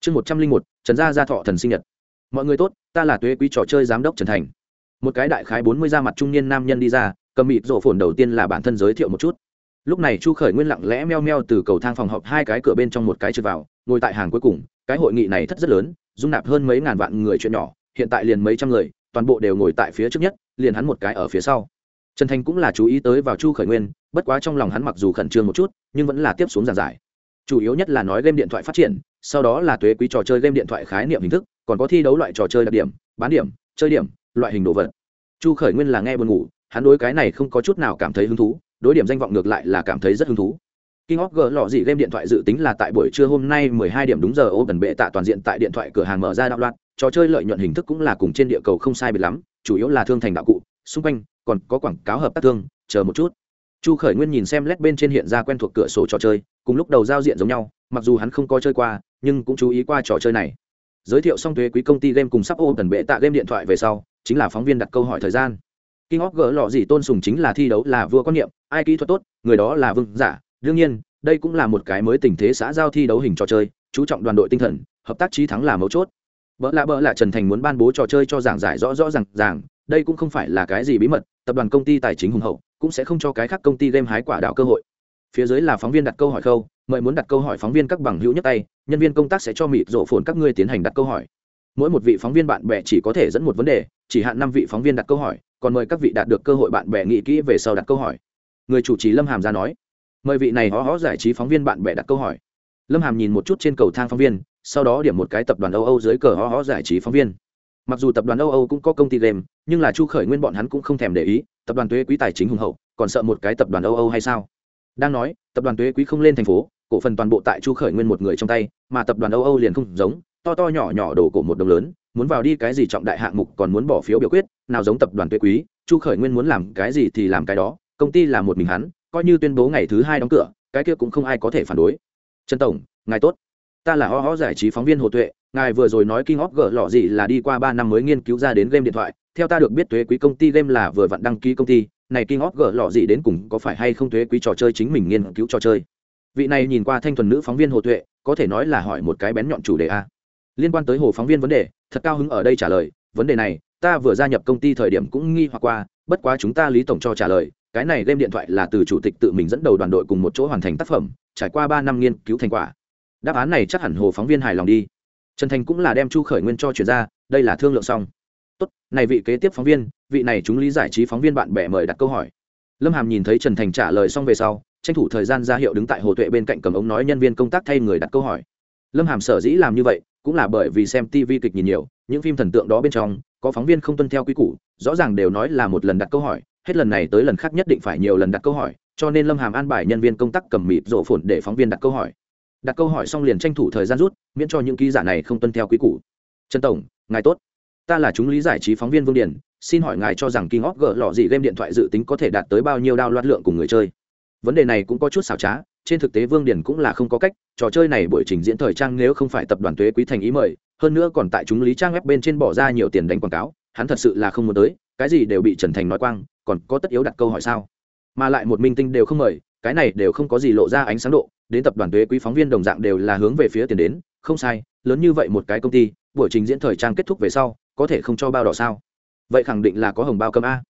Chương một trăm linh một, Trần Gia Gia Thọ thần sinh nhật. Mọi người tốt, ta là Tuế Quý trò chơi giám đốc Trần Thành. Một cái đại khái bốn mươi da mặt trung niên nam nhân đi ra, cầm mịt rổ phồn đầu tiên là bản thân giới thiệu một chút. Lúc này Chu Khởi Nguyên lặng lẽ meo meo từ cầu thang phòng họp hai cái cửa bên trong một cái trượt vào, ngồi tại hàng cuối cùng, cái hội nghị này thất rất lớn, dung nạp hơn mấy ngàn vạn người chuyện nhỏ, hiện tại liền mấy trăm người, toàn bộ đều ngồi tại phía trước nhất, liền hắn một cái ở phía sau. Trần thành cũng là chú ý tới vào chu khởi nguyên bất quá trong lòng hắn mặc dù khẩn trương một chút nhưng vẫn là tiếp xuống giàn giải. Chủ yếu nhất là nói game điện thoại phát triển sau đó là thuế quý trò chơi game điện thoại khái niệm hình thức còn có thi đấu loại trò chơi đặc điểm bán điểm chơi điểm loại hình đồ vật. Chu khởi nguyên là nghe buồn ngủ hắn đối cái này không có chút nào cảm thấy hứng thú đối điểm danh vọng ngược lại là cảm thấy rất hứng thú. King of G lọ gì game điện thoại dự tính là tại buổi trưa hôm nay 12 điểm đúng giờ ô gần bệ tạ toàn diện tại điện thoại cửa hàng mở ra đạo loạn, trò chơi lợi nhuận hình thức cũng là cùng trên địa cầu không sai biệt lắm, chủ yếu là thương thành đạo cụ, xung quanh còn có quảng cáo hợp tác thương chờ một chút. Chu khởi nguyên nhìn xem led bên trên hiện ra quen thuộc cửa sổ trò chơi cùng lúc đầu giao diện giống nhau mặc dù hắn không có chơi qua nhưng cũng chú ý qua trò chơi này. Giới thiệu xong thuế quý công ty game cùng sắp ô gần bệ tạ game điện thoại về sau chính là phóng viên đặt câu hỏi thời gian. King of gỡ lọ gì tôn sùng chính là thi đấu là vua quan niệm, ai kỹ thuật tốt, người đó là vương giả. Đương nhiên, đây cũng là một cái mới tình thế xã giao thi đấu hình trò chơi, chú trọng đoàn đội tinh thần, hợp tác chí thắng là mấu chốt. Bỡ lạ bỡ lạ trần thành muốn ban bố trò chơi cho giảng giải rõ rõ ràng ràng, đây cũng không phải là cái gì bí mật, tập đoàn công ty tài chính hùng hậu, cũng sẽ không cho cái khác công ty game hái quả đạo cơ hội. Phía dưới là phóng viên đặt câu hỏi khâu, mời muốn đặt câu hỏi phóng viên các bằng hữu nhất tay, nhân viên công tác sẽ cho mịt rộ phồn các ngươi tiến hành đặt câu hỏi. Mỗi một vị phóng viên bạn bè chỉ có thể dẫn một vấn đề, chỉ hạn năm vị phóng viên đặt câu hỏi còn mời các vị đạt được cơ hội bạn bè nghĩ kỹ về sau đặt câu hỏi. Người chủ trì lâm hàm ra nói, mời vị này hó hó giải trí phóng viên bạn bè đặt câu hỏi. Lâm hàm nhìn một chút trên cầu thang phóng viên, sau đó điểm một cái tập đoàn âu âu dưới cờ hó hó giải trí phóng viên. Mặc dù tập đoàn âu âu cũng có công ty game, nhưng là chu khởi nguyên bọn hắn cũng không thèm để ý, tập đoàn thuế quý tài chính hùng hậu, còn sợ một cái tập đoàn âu âu hay sao? Đang nói, tập đoàn thuế quý không lên thành phố, cổ phần toàn bộ tại chu khởi nguyên một người trong tay, mà tập đoàn âu âu liền không giống, to to nhỏ nhỏ đổ cổ một đồng lớn muốn vào đi cái gì trọng đại hạng mục còn muốn bỏ phiếu biểu quyết nào giống tập đoàn tuệ quý chu khởi nguyên muốn làm cái gì thì làm cái đó công ty là một mình hắn coi như tuyên bố ngày thứ hai đóng cửa cái kia cũng không ai có thể phản đối trần tổng ngài tốt ta là ho ho giải trí phóng viên hồ tuệ ngài vừa rồi nói kinh óp gỡ lọ gì là đi qua ba năm mới nghiên cứu ra đến game điện thoại, theo ta được biết thuế quý công ty game là vừa vặn đăng ký công ty, này kinh óp gỡ lọ gì đến cùng có phải hay không thuế quý trò chơi chính mình nghiên cứu trò chơi. Vị này nhìn qua thanh thuần nữ phóng viên Hồ Tuệ, có thể nói là hỏi một cái bén nhọn chủ đề a. Liên quan tới hồ phóng viên vấn đề, thật cao hứng ở đây trả lời, vấn đề này, ta vừa gia nhập công ty thời điểm cũng nghi hoặc qua, bất quá chúng ta Lý tổng cho trả lời, cái này game điện thoại là từ chủ tịch tự mình dẫn đầu đoàn đội cùng một chỗ hoàn thành tác phẩm, trải qua ba năm nghiên cứu thành quả. Đáp án này chắc hẳn hồ phóng viên hài lòng đi. Trần thành cũng là đem chu khởi nguyên cho chuyển ra đây là thương lượng xong. Tốt này vị kế tiếp phóng viên vị này chúng lý giải trí phóng viên bạn bè mời đặt câu hỏi. Lâm hàm nhìn thấy trần thành trả lời xong về sau tranh thủ thời gian ra hiệu đứng tại hồ tuệ bên cạnh cầm ống nói nhân viên công tác thay người đặt câu hỏi. Lâm hàm sở dĩ làm như vậy cũng là bởi vì xem tv kịch nhìn nhiều, những phim thần tượng đó bên trong, có phóng viên không tuân theo quy củ, rõ ràng đều nói là một lần đặt câu hỏi, hết lần này tới lần khác nhất định phải nhiều lần đặt câu hỏi, cho nên lâm hàm an bài nhân viên công tác cầm mịt rộ phồn để phóng viên đặt câu hỏi. Đặt câu hỏi xong liền tranh thủ thời gian rút, miễn cho những ký giả này không tuân theo quy củ. Trần tổng, ngài tốt. Ta là chúng lý giải trí phóng viên vương điển xin hỏi ngài cho rằng King of gỡ lọ gì game điện thoại dự tính có thể đạt tới bao nhiêu đao loạt lượng cùng người chơi? Vấn đề này cũng có chút xảo trá trên thực tế vương điển cũng là không có cách, trò chơi này buổi trình diễn thời trang nếu không phải tập đoàn thuế quý thành ý mời, hơn nữa còn tại chúng lý trang web bên trên bỏ ra nhiều tiền đánh quảng cáo, hắn thật sự là không muốn tới, cái gì đều bị trần thành nói quang, còn có tất yếu đặt câu hỏi sao? Mà lại một minh tinh đều không mời, cái này đều không có gì lộ ra ánh sáng độ, đến tập đoàn thuế quý phóng viên đồng dạng đều là hướng về phía tiền đến, không sai, lớn như vậy một cái công ty, buổi trình diễn thời trang kết thúc về sau, có thể không cho bao đỏ sao? Vậy khẳng định là có hồng bao cơm a.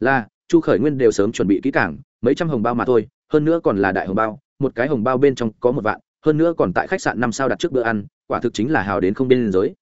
Là, chu khởi nguyên đều sớm chuẩn bị kỹ cảng mấy trăm hồng bao mà thôi, hơn nữa còn là đại hồng bao một cái hồng bao bên trong có một vạn, hơn nữa còn tại khách sạn năm sao đặt trước bữa ăn, quả thực chính là hào đến không biên giới.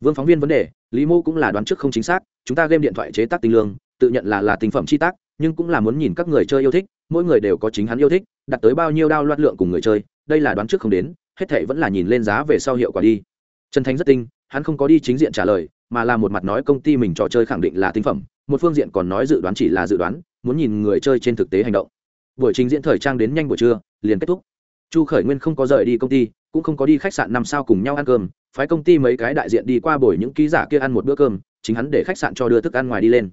Vương phóng viên vấn đề, lý mô cũng là đoán trước không chính xác, chúng ta game điện thoại chế tác tinh lương, tự nhận là là tinh phẩm chi tác, nhưng cũng là muốn nhìn các người chơi yêu thích, mỗi người đều có chính hắn yêu thích, đặt tới bao nhiêu đao loạt lượng cùng người chơi, đây là đoán trước không đến, hết thệ vẫn là nhìn lên giá về sau hiệu quả đi. Trần thánh rất tinh, hắn không có đi chính diện trả lời, mà là một mặt nói công ty mình trò chơi khẳng định là tinh phẩm, một phương diện còn nói dự đoán chỉ là dự đoán, muốn nhìn người chơi trên thực tế hành động. Buổi trình diễn thời trang đến nhanh buổi trưa liền kết thúc. Chu khởi nguyên không có rời đi công ty, cũng không có đi khách sạn năm sao cùng nhau ăn cơm, phái công ty mấy cái đại diện đi qua buổi những ký giả kia ăn một bữa cơm, chính hắn để khách sạn cho đưa thức ăn ngoài đi lên.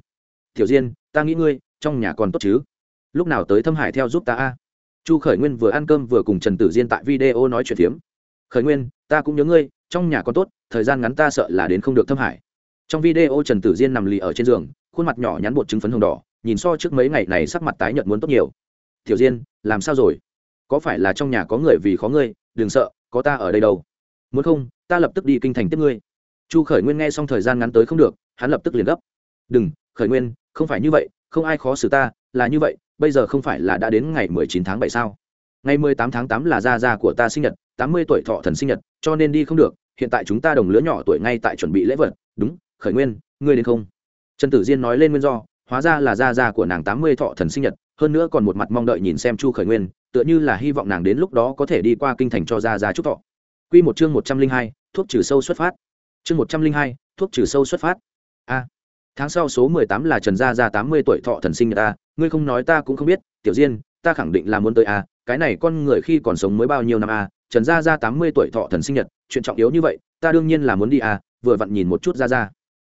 Tiểu diên, ta nghĩ ngươi, trong nhà còn tốt chứ? Lúc nào tới thâm hải theo giúp ta a? Chu khởi nguyên vừa ăn cơm vừa cùng trần tử diên tại video nói chuyện phiếm. Khởi nguyên, ta cũng nhớ ngươi, trong nhà còn tốt, thời gian ngắn ta sợ là đến không được thâm hải. Trong video trần tử diên nằm lì ở trên giường, khuôn mặt nhỏ nhắn bột chứng phấn hồng đỏ, nhìn so trước mấy ngày này sắc mặt tái nhợt muốn tốt nhiều. Tiểu diên, làm sao rồi? Có phải là trong nhà có người vì khó ngươi, đừng sợ, có ta ở đây đâu. Muốn không, ta lập tức đi kinh thành tiếp ngươi. Chu khởi nguyên nghe xong thời gian ngắn tới không được, hắn lập tức liền gấp. Đừng, khởi nguyên, không phải như vậy, không ai khó xử ta, là như vậy, bây giờ không phải là đã đến ngày mười chín tháng bảy sao? Ngày mười tám tháng tám là gia gia của ta sinh nhật, tám mươi tuổi thọ thần sinh nhật, cho nên đi không được, hiện tại chúng ta đồng lứa nhỏ tuổi ngay tại chuẩn bị lễ vật. Đúng, khởi nguyên, ngươi đến không? Trần tử diên nói lên nguyên do, hóa ra là gia gia của nàng tám mươi thọ thần sinh nhật, hơn nữa còn một mặt mong đợi nhìn xem chu khởi nguyên tựa như là hy vọng nàng đến lúc đó có thể đi qua kinh thành cho gia gia chúc thọ. Quy một chương một trăm linh hai, thuốc trừ sâu xuất phát. Chương một trăm linh hai, thuốc trừ sâu xuất phát. A. Tháng sau số mười tám là trần gia gia tám mươi tuổi thọ thần sinh nhật ta ngươi không nói ta cũng không biết, tiểu diên, ta khẳng định là muốn tới a, cái này con người khi còn sống mới bao nhiêu năm a, trần gia gia tám mươi tuổi thọ thần sinh nhật, chuyện trọng yếu như vậy, ta đương nhiên là muốn đi a, vừa vặn nhìn một chút ra ra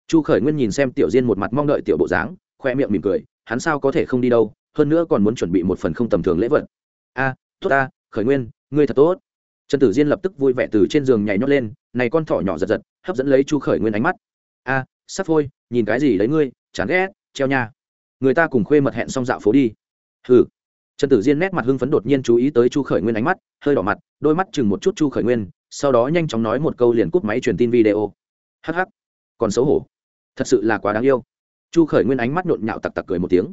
chu khởi nguyên nhìn xem tiểu diên một mặt mong đợi tiểu bộ dáng, khoe miệng mỉm cười, hắn sao có thể không đi đâu, hơn nữa còn muốn chuẩn bị một phần không tầm thường lễ vật a, tốt ta, khởi nguyên, ngươi thật tốt. Trần tử diên lập tức vui vẻ từ trên giường nhảy nhót lên, này con thỏ nhỏ giật giật, hấp dẫn lấy chu khởi nguyên ánh mắt. A, sắp thôi nhìn cái gì đấy ngươi, chán ghét, treo nha. Người ta cùng khuê mật hẹn xong dạo phố đi. Hừ. Trần tử diên nét mặt hưng phấn đột nhiên chú ý tới chu khởi nguyên ánh mắt, hơi đỏ mặt, đôi mắt chừng một chút chu khởi nguyên, sau đó nhanh chóng nói một câu liền cúp máy truyền tin video. Hh còn xấu hổ. Thật sự là quá đáng yêu. Chu khởi nguyên ánh mắt nhộn nhạo tặc tặc cười một tiếng.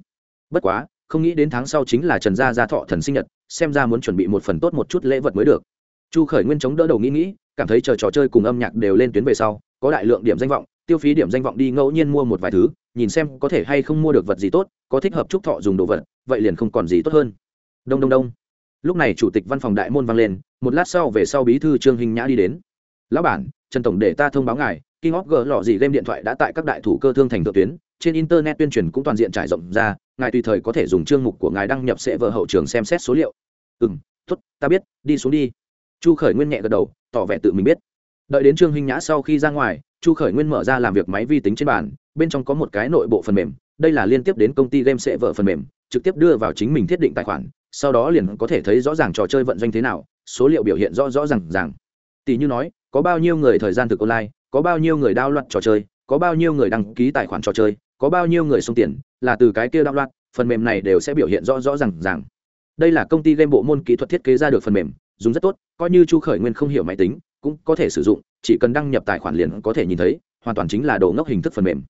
Bất quá không nghĩ đến tháng sau chính là trần gia gia thọ thần sinh nhật xem ra muốn chuẩn bị một phần tốt một chút lễ vật mới được. Chu khởi nguyên chống đỡ đầu nghĩ nghĩ cảm thấy chờ trò chơi cùng âm nhạc đều lên tuyến về sau có đại lượng điểm danh vọng tiêu phí điểm danh vọng đi ngẫu nhiên mua một vài thứ nhìn xem có thể hay không mua được vật gì tốt có thích hợp chúc thọ dùng đồ vật vậy liền không còn gì tốt hơn. Đông đông đông. Lúc này chủ tịch văn phòng đại môn vang lên một lát sau về sau bí thư trương hình nhã đi đến. Lão bản trần tổng để ta thông báo ngài King of G lọ gì game điện thoại đã tại các đại thủ cơ thương thành thượng tuyến, trên internet tuyên truyền cũng toàn diện trải rộng ra, ngài tùy thời có thể dùng chương mục của ngài đăng nhập sẽ vợ hậu trường xem xét số liệu. ừ m t ố t ta biết, đi xuống đi. Chu khởi nguyên nhẹ gật đầu, tỏ vẻ tự mình biết. Đợi đến trương hình nhã sau khi ra ngoài, chu khởi nguyên mở ra làm việc máy vi tính trên bàn, bên trong có một cái nội bộ phần mềm, đây là liên tiếp đến công ty game sẽ vợ phần mềm, trực tiếp đưa vào chính mình thiết định tài khoản, sau đó liền có thể thấy rõ ràng trò chơi vận doanh thế nào, số liệu biểu hiện rõ rõ r à n g ràng. Tỷ như nói, có bao nhiêu người thời gian thực online, có bao nhiêu người đao loạn trò chơi, có bao nhiêu người đăng ký tài khoản trò chơi, có bao nhiêu người xông tiền là từ cái kia đạo loạn phần mềm này đều sẽ biểu hiện rõ rõ rằng rằng ràng đây là công ty game bộ môn kỹ thuật thiết kế ra được phần mềm dùng rất tốt coi như chu khởi nguyên không hiểu máy tính cũng có thể sử dụng chỉ cần đăng nhập tài khoản liền có thể nhìn thấy hoàn toàn chính là đồ ngốc hình thức phần mềm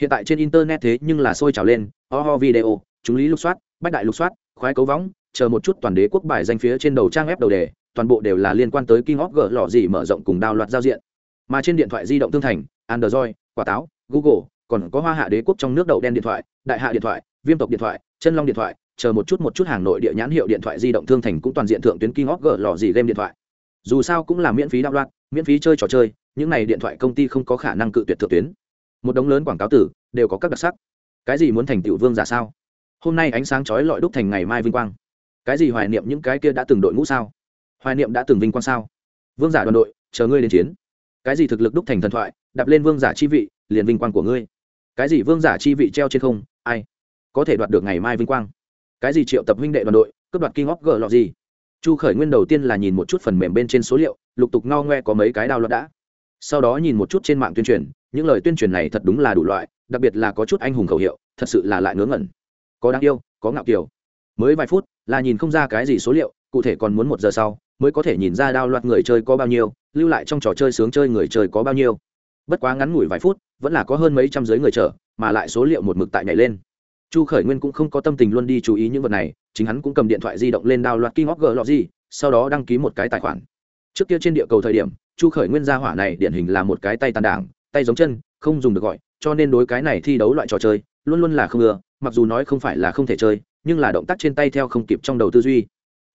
hiện tại trên internet thế nhưng là sôi trào lên ho ho video chúng lý lục soát bách đại lục soát khoái cấu võng chờ một chút toàn đế quốc bài danh phía trên đầu trang web đầu đề toàn bộ đều là liên quan tới King of G lọ gì mở rộng cùng đao loạt giao diện. Mà trên điện thoại di động tương thành, Android, quả táo, Google, còn có Hoa Hạ đế quốc trong nước đậu đen điện thoại, Đại Hạ điện thoại, Viêm tộc điện thoại, Chân Long điện thoại, chờ một chút một chút hàng nội địa nhãn hiệu điện thoại di động thương thành cũng toàn diện thượng tuyến kinh óc gỡ lò gì game điện thoại. Dù sao cũng là miễn phí đạo loạn miễn phí chơi trò chơi, những này điện thoại công ty không có khả năng cự tuyệt thượng tuyến. Một đống lớn quảng cáo tử đều có các đặc sắc. Cái gì muốn thành tiểu vương giả sao? Hôm nay ánh sáng chói lọi đúc thành ngày mai vinh quang. Cái gì hoài niệm những cái kia đã từng đội ngũ sao? hoài niệm đã từng vinh quang sao vương giả đoàn đội chờ ngươi đến chiến cái gì thực lực đúc thành thần thoại đạp lên vương giả chi vị liền vinh quang của ngươi cái gì vương giả chi vị treo trên không, ai có thể đoạt được ngày mai vinh quang? Cái gì triệu tập huynh đệ đoàn đội, cướp đoạt kinh óc gờ lọ gì? Chu khởi nguyên đầu tiên là nhìn một chút phần mềm bên trên số liệu, lục tục ngao ngoe có mấy cái đao lọt đã. Sau đó nhìn một chút trên mạng tuyên truyền, những lời tuyên truyền này thật đúng là đủ loại, đặc biệt là có chút anh hùng khẩu hiệu, thật sự là lại ngớ ngẩn. Có đáng yêu, có ngạo kiều. Mới vài phút, là nhìn không ra cái gì số liệu, cụ thể còn muốn một giờ sau, mới có thể nhìn ra đao loạt người chơi có bao nhiêu, lưu lại trong trò chơi sướng chơi người chơi có bao nhiêu. Bất quá ngắn ngủi vài phút vẫn là có hơn mấy trăm giới người chờ, mà lại số liệu một mực tại nhảy lên. Chu khởi nguyên cũng không có tâm tình luôn đi chú ý những vật này, chính hắn cũng cầm điện thoại di động lên đao loạt kinh hóc gờ lọ gì sau đó đăng ký một cái tài khoản. Trước kia trên địa cầu thời điểm, chu khởi nguyên gia hỏa này điển hình là một cái tay tàn đảng, tay giống chân, không dùng được gọi, cho nên đối cái này thi đấu loại trò chơi, luôn luôn là không ưa, mặc dù nói không phải là không thể chơi, nhưng là động tác trên tay theo không kịp trong đầu tư duy.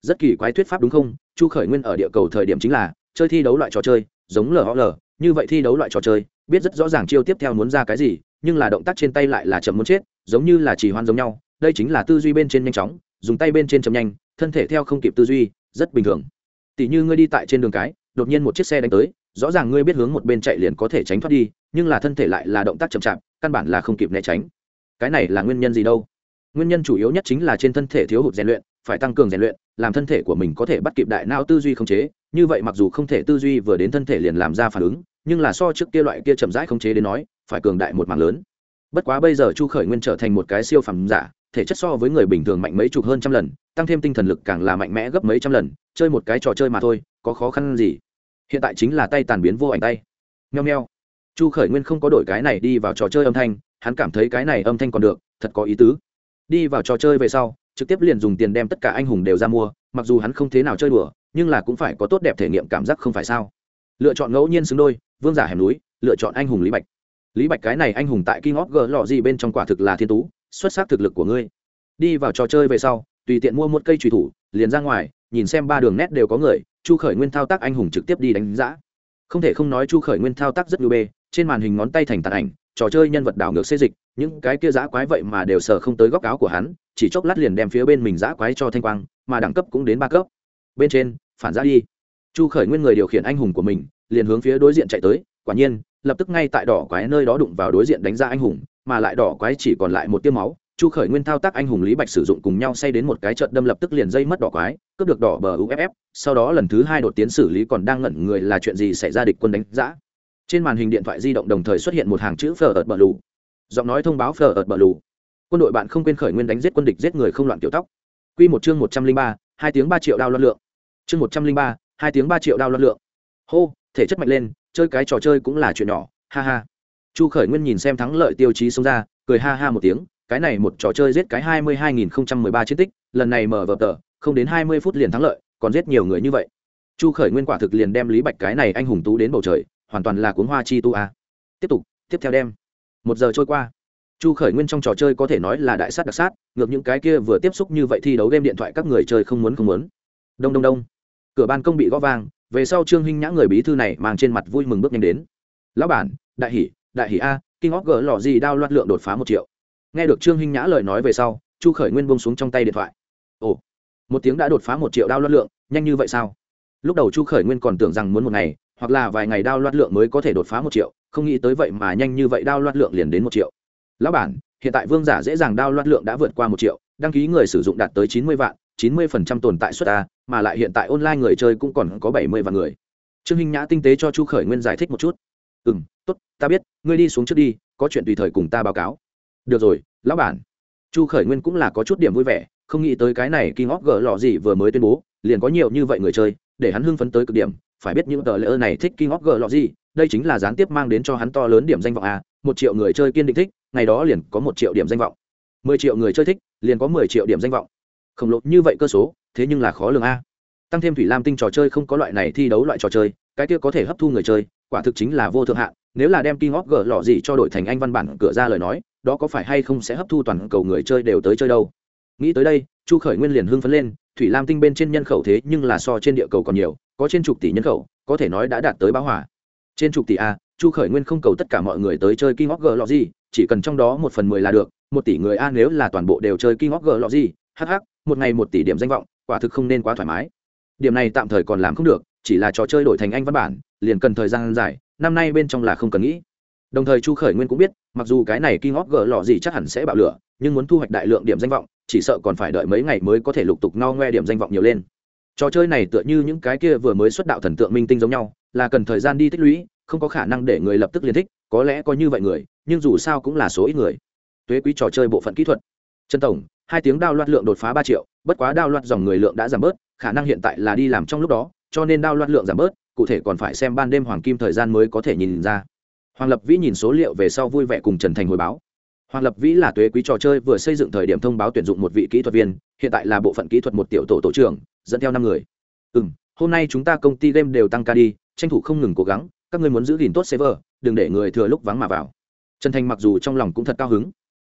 Rất kỳ quái thuyết pháp đúng không? Chu khởi nguyên ở địa cầu thời điểm chính là, chơi thi đấu loại trò chơi, giống lhl như vậy thi đấu loại trò chơi biết rất rõ ràng chiêu tiếp theo muốn ra cái gì, nhưng là động tác trên tay lại là chậm muốn chết, giống như là chỉ hoan giống nhau, đây chính là tư duy bên trên nhanh chóng, dùng tay bên trên chậm nhanh, thân thể theo không kịp tư duy, rất bình thường. Tỷ như ngươi đi tại trên đường cái, đột nhiên một chiếc xe đánh tới, rõ ràng ngươi biết hướng một bên chạy liền có thể tránh thoát đi, nhưng là thân thể lại là động tác chậm chạp, căn bản là không kịp né tránh. Cái này là nguyên nhân gì đâu? Nguyên nhân chủ yếu nhất chính là trên thân thể thiếu hụt rèn luyện, phải tăng cường rèn luyện, làm thân thể của mình có thể bắt kịp đại não tư duy không chế, như vậy mặc dù không thể tư duy vừa đến thân thể liền làm ra phản ứng nhưng là so trước kia loại kia chậm rãi khống chế đến nói, phải cường đại một mảng lớn. Bất quá bây giờ chu khởi nguyên trở thành một cái siêu phẩm giả, thể chất so với người bình thường mạnh mấy chục hơn trăm lần, tăng thêm tinh thần lực càng là mạnh mẽ gấp mấy trăm lần, chơi một cái trò chơi mà thôi, có khó khăn gì? Hiện tại chính là tay tàn biến vô ảnh tay. Nheo nheo chu khởi nguyên không có đổi cái này đi vào trò chơi âm thanh, hắn cảm thấy cái này âm thanh còn được, thật có ý tứ. Đi vào trò chơi về sau, trực tiếp liền dùng tiền đem tất cả anh hùng đều ra mua, mặc dù hắn không thế nào chơi đùa, nhưng là cũng phải có tốt đẹp thể nghiệm cảm giác không phải sao? Lựa chọn ngẫu nhiên xứng đôi vương giả hẻm núi, lựa chọn anh hùng lý bạch. Lý bạch cái này anh hùng tại king of g lọ gì bên trong quả thực là thiên tú, xuất sắc thực lực của ngươi. Đi vào trò chơi về sau, tùy tiện mua một cây trùy thủ, liền ra ngoài, nhìn xem ba đường nét đều có người, chu khởi nguyên thao tác anh hùng trực tiếp đi đánh giã không thể không nói chu khởi nguyên thao tác rất lưu bê, trên màn hình ngón tay thành tàn ảnh, trò chơi nhân vật đảo ngược xê dịch, những cái kia giã quái vậy mà đều sờ không tới góc áo của hắn, chỉ chốc lát liền đem phía bên mình giã quái cho thanh quang, mà đẳng cấp cũng đến ba cấp. Bên trên, phản giã đi. Chu khởi nguyên người điều khiển anh hùng của mình liền hướng phía đối diện chạy tới, quả nhiên, lập tức ngay tại đỏ quái nơi đó đụng vào đối diện đánh ra anh hùng, mà lại đỏ quái chỉ còn lại một tiêu máu, chu khởi nguyên thao tác anh hùng lý bạch sử dụng cùng nhau say đến một cái trận đâm lập tức liền dây mất đỏ quái, cướp được đỏ bờ uff sau đó lần thứ hai đột tiến xử lý còn đang ngẩn người là chuyện gì xảy ra địch quân đánh giã. Trên màn hình điện thoại di động đồng thời xuất hiện một hàng chữ phờ ợt bờ lù. Giọng nói thông báo phờ ợt bờ lù. Quân đội bạn không quên khởi nguyên đánh giết quân địch giết người không loạn tiểu tóc. Q một chương một trăm linh ba, hai tiếng ba triệu đao loan lượng. Chương một trăm linh ba, hai tiếng ba triệu đao loan lượng. Hô thể chất mạnh lên, chơi cái trò chơi cũng là chuyện nhỏ, ha ha. Chu khởi nguyên nhìn xem thắng lợi tiêu chí xông ra, cười ha ha một tiếng, cái này một trò chơi giết cái hai mươi hai nghìn không trăm mười ba chiến tích, lần này mở vở tờ, không đến hai mươi phút liền thắng lợi, còn giết nhiều người như vậy. Chu khởi nguyên quả thực liền đem lý bạch cái này anh hùng tú đến bầu trời, hoàn toàn là cuốn hoa chi tu a. Tiếp tục, tiếp theo đem. Một giờ trôi qua. Chu khởi nguyên trong trò chơi có thể nói là đại sát đặc sát, ngược những cái kia vừa tiếp xúc như vậy thi đấu game điện thoại các người chơi không muốn không muốn. Đông đông đông. Cửa ban công bị gõ vang về sau trương hinh nhã người bí thư này mang trên mặt vui mừng bước nhanh đến. Lão bản, đại hỷ đại hỷ a kinh óc gỡ lò gì đao loạt lượng đột phá một triệu. Nghe được trương hinh nhã lời nói về sau, chu khởi nguyên bông xuống trong tay điện thoại. Ồ, một tiếng đã đột phá một triệu đao loạt lượng, nhanh như vậy sao? Lúc đầu chu khởi nguyên còn tưởng rằng muốn một ngày, hoặc là vài ngày đao loạt lượng mới có thể đột phá một triệu, không nghĩ tới vậy mà nhanh như vậy đao loạt lượng liền đến một triệu. Lão bản, hiện tại vương giả dễ dàng đao loạt lượng đã vượt qua một triệu, đăng ký người sử dụng đạt tới chín mươi vạn chín mươi phần trăm tồn tại suất a, mà lại hiện tại online người chơi cũng còn có bảy mươi vạn người. Trương hình nhã tinh tế cho chu khởi nguyên giải thích một chút. Ừ m t ố t ta biết, ngươi đi xuống trước đi, có chuyện tùy thời cùng ta báo cáo. Được rồi, lão bản. Chu khởi nguyên cũng là có chút điểm vui vẻ, không nghĩ tới cái này kinh óc gỡ lọ gì vừa mới tuyên bố, liền có nhiều như vậy người chơi, để hắn hưng phấn tới cực điểm. Phải biết những tờ lễ này thích kinh óc gỡ lọ gì, đây chính là gián tiếp mang đến cho hắn to lớn điểm danh vọng a, một triệu người chơi kiên định thích, ngày đó liền có một triệu điểm danh vọng. mười triệu người chơi thích, liền có mười triệu điểm danh vọng khổng lồ như vậy cơ số thế nhưng là khó lường a tăng thêm thủy lam tinh trò chơi không có loại này thi đấu loại trò chơi cái kia có thể hấp thu người chơi quả thực chính là vô thượng hạn nếu là đem kinh of G lọ gì cho đổi thành anh văn bản cửa ra lời nói, đó có phải hay không sẽ hấp thu toàn cầu người chơi đều tới chơi đâu. Nghĩ tới đây, Chu Khởi Nguyên liền hưng phấn lên, Thủy Lam tinh bên trên nhân khẩu thế nhưng là so trên địa cầu còn nhiều, có trên chục tỷ nhân khẩu, có thể nói đã đạt tới báo hỏa. Trên chục tỷ a, Chu Khởi Nguyên không cầu tất cả mọi người tới chơi kinh of G lọ gì, chỉ cần trong đó một phần mười là được, một tỷ người a nếu là toàn bộ đều chơi kinh of G lọ gì, hắc hắc, một ngày một tỷ điểm danh vọng, quả thực không nên quá thoải mái. Điểm này tạm thời còn làm không được, chỉ là trò chơi đổi thành anh văn bản, liền cần thời gian dài, năm nay bên trong là không cần nghĩ. Đồng thời chu khởi nguyên cũng biết mặc dù cái này kinh óc gỡ lọ gì chắc hẳn sẽ bạo lửa nhưng muốn thu hoạch đại lượng điểm danh vọng chỉ sợ còn phải đợi mấy ngày mới có thể lục tục no ngoe điểm danh vọng nhiều lên. Trò chơi này tựa như những cái kia vừa mới xuất đạo thần tượng minh tinh giống nhau là cần thời gian đi tích lũy không có khả năng để người lập tức liên thích có lẽ có như vậy người nhưng dù sao cũng là số ít người. Thuế quý trò chơi bộ phận kỹ thuật trần tổng, hai tiếng đao loạt lượng đột phá ba triệu, bất quá đao loạt dòng người lượng đã giảm bớt, khả năng hiện tại là đi làm trong lúc đó, cho nên đao loạt lượng giảm bớt, cụ thể còn phải xem ban đêm hoàng kim thời gian mới có thể nhìn ra. Hoàng lập vĩ nhìn số liệu về sau vui vẻ cùng trần thành hồi báo. Hoàng lập vĩ là tuế quý trò chơi vừa xây dựng thời điểm thông báo tuyển dụng một vị kỹ thuật viên, hiện tại là bộ phận kỹ thuật một tiểu tổ tổ trưởng, dẫn theo năm người. Ừ m hôm nay chúng ta công ty game đều tăng ca đi, tranh thủ không ngừng cố gắng, các người muốn giữ gìn tốt server, đừng để người thừa lúc vắng mà vào. Trần thành mặc dù trong lòng cũng thật cao hứng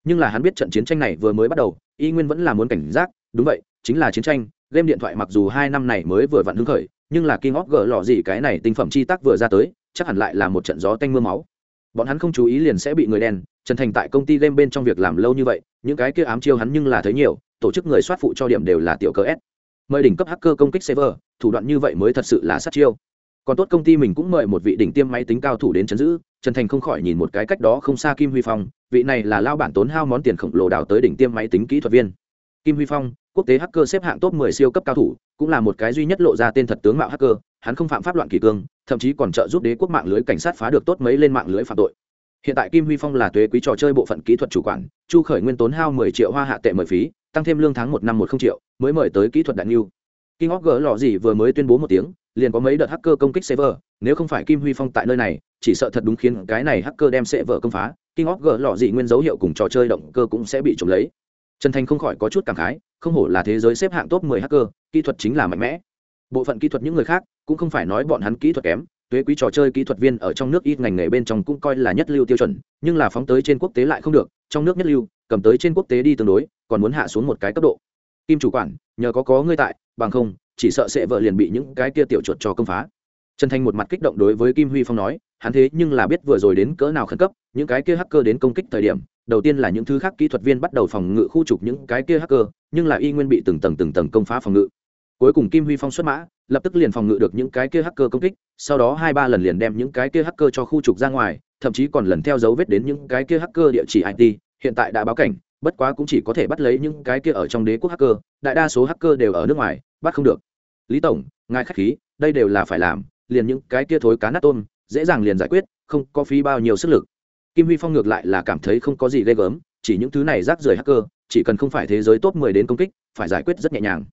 nhưng là hắn biết trận chiến tranh này vừa mới bắt đầu y nguyên vẫn là muốn cảnh giác đúng vậy chính là chiến tranh game điện thoại mặc dù hai năm này mới vừa vặn hứng khởi nhưng là King of gỡ lọ gì cái này tinh phẩm chi tác vừa ra tới, chắc hẳn lại là một trận gió tanh mưa máu. Bọn hắn không chú ý liền sẽ bị người đen, Trần Thành tại công ty game bên trong việc làm lâu như vậy, những cái kia ám chiêu hắn nhưng là thấy nhiều, tổ chức người soát phụ cho điểm đều là tiểu cơ S. Mời đỉnh cấp hacker công kích server, thủ đoạn như vậy mới thật sự là sát chiêu. Còn tốt công ty mình cũng mời một vị đỉnh tiêm máy tính cao thủ đến chấn giữ, Trần Thành không khỏi nhìn một cái cách đó không xa Kim Huy Phong, vị này là lao bản tốn hao món tiền khổng lồ đào tới đỉnh tiêm máy tính kỹ thuật viên. Kim Huy Phong, quốc tế hacker xếp hạng top 10 siêu cấp cao thủ, cũng là một cái duy nhất lộ ra tên thật tướng mạo hacker, hắn không phạm pháp loạn kỷ cương, thậm chí còn trợ giúp đế quốc mạng lưới cảnh sát phá được tốt mấy lên mạng lưới phạm tội. Hiện tại Kim Huy Phong là tuế quý trò chơi bộ phận kỹ thuật chủ quản, Chu Khởi Nguyên tốn hao 10 triệu hoa hạ tệ mời phí, tăng thêm lương tháng một năm một không triệu, mới mời tới kỹ thuật đại lưu. King of Gỡ lọ gì vừa mới tuyên bố một tiếng, liền có mấy đợt hacker công kích server, nếu không phải Kim Huy Phong tại nơi này, chỉ sợ thật đúng khiến cái này hacker đem server công phá, King óc gỡ lọ gì nguyên dấu hiệu cùng trò chơi động cơ cũng sẽ bị trộm lấy. Trần Thành không khỏi có chút cảm khái, không hổ là thế giới xếp hạng top 10 hacker, kỹ thuật chính là mạnh mẽ. Bộ phận kỹ thuật những người khác cũng không phải nói bọn hắn kỹ thuật kém, tuế quý trò chơi kỹ thuật viên ở trong nước ít ngành nghề bên trong cũng coi là nhất lưu tiêu chuẩn, nhưng là phóng tới trên quốc tế lại không được, trong nước nhất lưu, cầm tới trên quốc tế đi tương đối, còn muốn hạ xuống một cái cấp độ. Kim chủ quản, nhờ có có ngươi tại, bằng không, chỉ sợ sẽ vợ liền bị những cái kia tiểu chuột cho công phá. Trần Thành một mặt kích động đối với Kim Huy Phong nói, hắn thế nhưng là biết vừa rồi đến cỡ nào khẩn cấp, những cái kia hacker đến công kích thời điểm, đầu tiên là những thứ khác kỹ thuật viên bắt đầu phòng ngự khu trục những cái kia hacker nhưng là y nguyên bị từng tầng từng tầng công phá phòng ngự cuối cùng kim huy phong xuất mã lập tức liền phòng ngự được những cái kia hacker công kích sau đó hai ba lần liền đem những cái kia hacker cho khu trục ra ngoài thậm chí còn lần theo dấu vết đến những cái kia hacker địa chỉ it hiện tại đã báo cảnh bất quá cũng chỉ có thể bắt lấy những cái kia ở trong đế quốc hacker, đại đa số hacker đều ở nước ngoài, bắt không được. Lý tổng, ngài khách khí, đây đều là phải làm, liền những cái kia thối cá nát tôm, dễ dàng liền giải quyết, không có phí bao nhiêu sức lực. Kim huy phong ngược lại là cảm thấy không có gì ghê gớm, chỉ những thứ này rác rưởi hacker, chỉ cần không phải thế giới top 10 đến công kích, phải giải quyết rất nhẹ nhàng.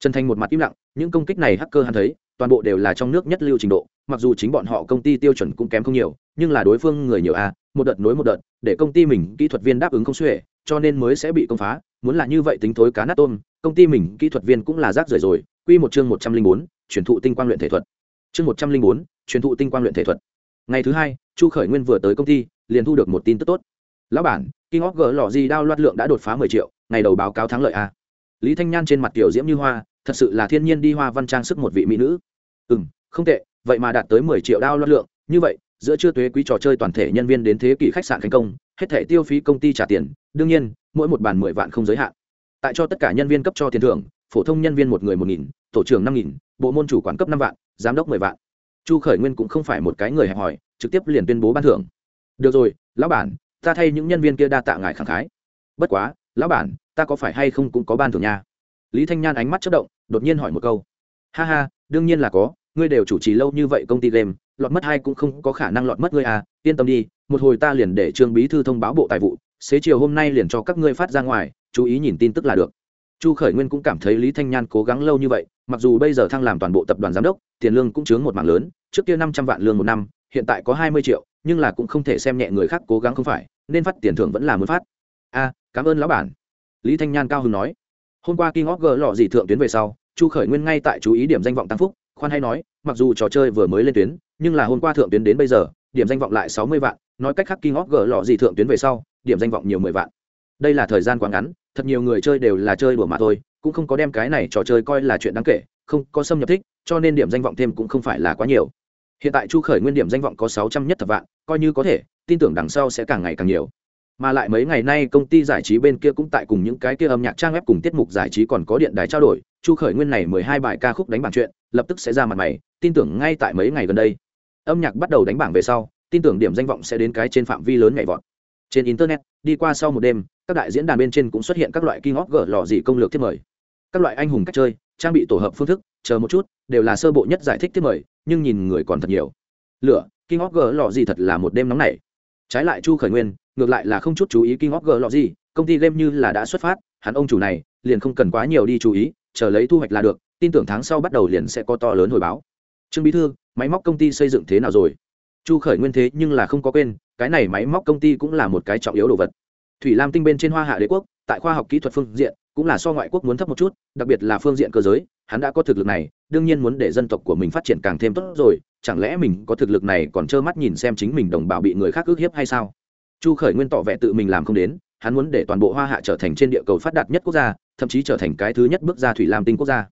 Trần thành một mặt im lặng, những công kích này hacker hắn thấy, toàn bộ đều là trong nước nhất lưu trình độ, mặc dù chính bọn họ công ty tiêu chuẩn cũng kém không nhiều, nhưng là đối phương người nhiều a, một đợt nối một đợt, để công ty mình kỹ thuật viên đáp ứng không xuể cho nên mới sẽ bị công phá muốn là như vậy tính thối cá nát tôm công ty mình kỹ thuật viên cũng là rác rưởi rồi quy một chương một trăm linh bốn truyền thụ tinh quang luyện thể thuật chương một trăm linh bốn truyền thụ tinh quang luyện thể thuật ngày thứ hai chu khởi nguyên vừa tới công ty liền thu được một tin tức tốt lão bản King of G gì đao loạt lượng đã đột phá 10 triệu, ngày đầu báo cáo thắng lợi a. Lý Thanh Nhan trên mặt tiểu diễm như hoa, thật sự là thiên nhiên đi hoa văn trang sức một vị mỹ nữ. Ừm, không tệ, vậy mà đạt tới 10 triệu đao loạt lượng, như vậy, giữa chưa tuế quý trò chơi toàn thể nhân viên đến thế kỷ khách sạn thành công, hết thể tiêu phí công ty trả tiền, đương nhiên, mỗi một bàn 10 vạn không giới hạn. Tại cho tất cả nhân viên cấp cho tiền thưởng, phổ thông nhân viên một người một nghìn tổ trưởng năm nghìn bộ môn chủ quản cấp năm vạn giám đốc mười vạn. Chu khởi nguyên cũng không phải một cái người hẹp hòi trực tiếp liền tuyên bố ban thưởng. Được rồi lão bản ta thay những nhân viên kia đa tạ ngài khẳng khái. Bất quá lão bản ta có phải hay không cũng có ban thưởng nha? Lý thanh nhan ánh mắt chất động đột nhiên hỏi một câu. Ha ha đương nhiên là có ngươi đều chủ trì lâu như vậy công ty game lọt mất hai cũng không có khả năng lọt mất ngươi à yên tâm đi một hồi ta liền để trương bí thư thông báo bộ tài vụ, xế chiều hôm nay liền cho các ngươi phát ra ngoài, chú ý nhìn tin tức là được. Chu khởi nguyên cũng cảm thấy lý thanh nhan cố gắng lâu như vậy, mặc dù bây giờ thăng làm toàn bộ tập đoàn giám đốc, tiền lương cũng chướng một mảng lớn, trước kia năm trăm vạn lương một năm, hiện tại có hai mươi triệu, nhưng là cũng không thể xem nhẹ người khác cố gắng không phải, nên phát tiền thưởng vẫn là muốn phát. A, cảm ơn lão bản. Lý thanh nhan cao hưng nói. Hôm qua kinh óc gỡ lọ dị thượng tuyến về sau, chu khởi nguyên ngay tại chú ý điểm danh vọng tăng phúc, khoan hay nói, mặc dù trò chơi vừa mới lên tuyến, nhưng là hôm qua thượng tuyến đến bây giờ, điểm danh vọng lại sáu mươi vạn nói cách khác kinh of G lọ gì thượng tuyến về sau, điểm danh vọng nhiều mười vạn. Đây là thời gian quá ngắn, thật nhiều người chơi đều là chơi đùa mà thôi, cũng không có đem cái này trò chơi coi là chuyện đáng kể, không có xâm nhập thích, cho nên điểm danh vọng thêm cũng không phải là quá nhiều. Hiện tại chu khởi nguyên điểm danh vọng có sáu trăm nhất thập vạn, coi như có thể, tin tưởng đằng sau sẽ càng ngày càng nhiều. Mà lại mấy ngày nay công ty giải trí bên kia cũng tại cùng những cái kia âm nhạc trang web cùng tiết mục giải trí còn có điện đài trao đổi, chu khởi nguyên này mười hai bài ca khúc đánh bảng chuyện, lập tức sẽ ra mặt mày, tin tưởng ngay tại mấy ngày gần đây. Âm nhạc bắt đầu đánh bảng về sau tin tưởng điểm danh vọng sẽ đến cái trên phạm vi lớn nhảy vọt. Trên internet, đi qua sau một đêm, các đại diễn đàn bên trên cũng xuất hiện các loại kinh óc gỡ lò dị công lược thiết mời. Các loại anh hùng cách chơi, trang bị tổ hợp phương thức, chờ một chút, đều là sơ bộ nhất giải thích thiết mời, nhưng nhìn người còn thật nhiều. Lửa kinh óc gỡ lò gì thật là một đêm nóng này trái lại chu khởi nguyên, ngược lại là không chút chú ý kinh óc gỡ lò gì, công ty game như là đã xuất phát, hắn ông chủ này, liền không cần quá nhiều đi chú ý, chờ lấy thu hoạch là được, tin tưởng tháng sau bắt đầu liền sẽ có to lớn hồi báo. Trương bí thư, máy móc công ty xây dựng thế nào rồi? Chu khởi nguyên thế nhưng là không có quên, cái này máy móc công ty cũng là một cái trọng yếu đồ vật. Thủy lam tinh bên trên hoa hạ đế quốc, tại khoa học kỹ thuật phương diện, cũng là so ngoại quốc muốn thấp một chút, đặc biệt là phương diện cơ giới, hắn đã có thực lực này, đương nhiên muốn để dân tộc của mình phát triển càng thêm tốt rồi, chẳng lẽ mình có thực lực này còn trơ mắt nhìn xem chính mình đồng bào bị người khác ức hiếp hay sao? Chu khởi nguyên tỏ vẻ tự mình làm không đến, hắn muốn để toàn bộ hoa hạ trở thành trên địa cầu phát đạt nhất quốc gia, thậm chí trở thành cái thứ nhất bước ra thủy lam tinh quốc gia.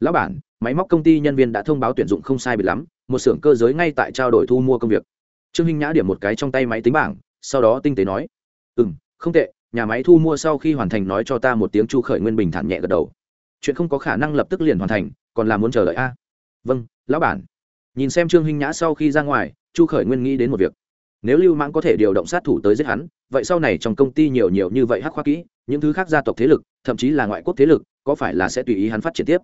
Lão bản máy móc công ty nhân viên đã thông báo tuyển dụng không sai biệt lắm, một xưởng cơ giới ngay tại trao đổi thu mua công việc. Trương hinh nhã điểm một cái trong tay máy tính bảng, sau đó tinh tế nói ừ m không tệ, nhà máy thu mua sau khi hoàn thành nói cho ta một tiếng chu khởi nguyên bình thản nhẹ gật đầu. Chuyện không có khả năng lập tức liền hoàn thành, còn là muốn chờ đợi a? Vâng lão bản. Nhìn xem trương hinh nhã sau khi ra ngoài, chu khởi nguyên nghĩ đến một việc. Nếu lưu mãng có thể điều động sát thủ tới giết hắn, vậy sau này trong công ty nhiều nhiều như vậy hắc khoa kỹ, những thứ khác gia tộc thế lực, thậm chí là ngoại quốc thế lực, có phải là sẽ tùy ý hắn phát triển tiếp?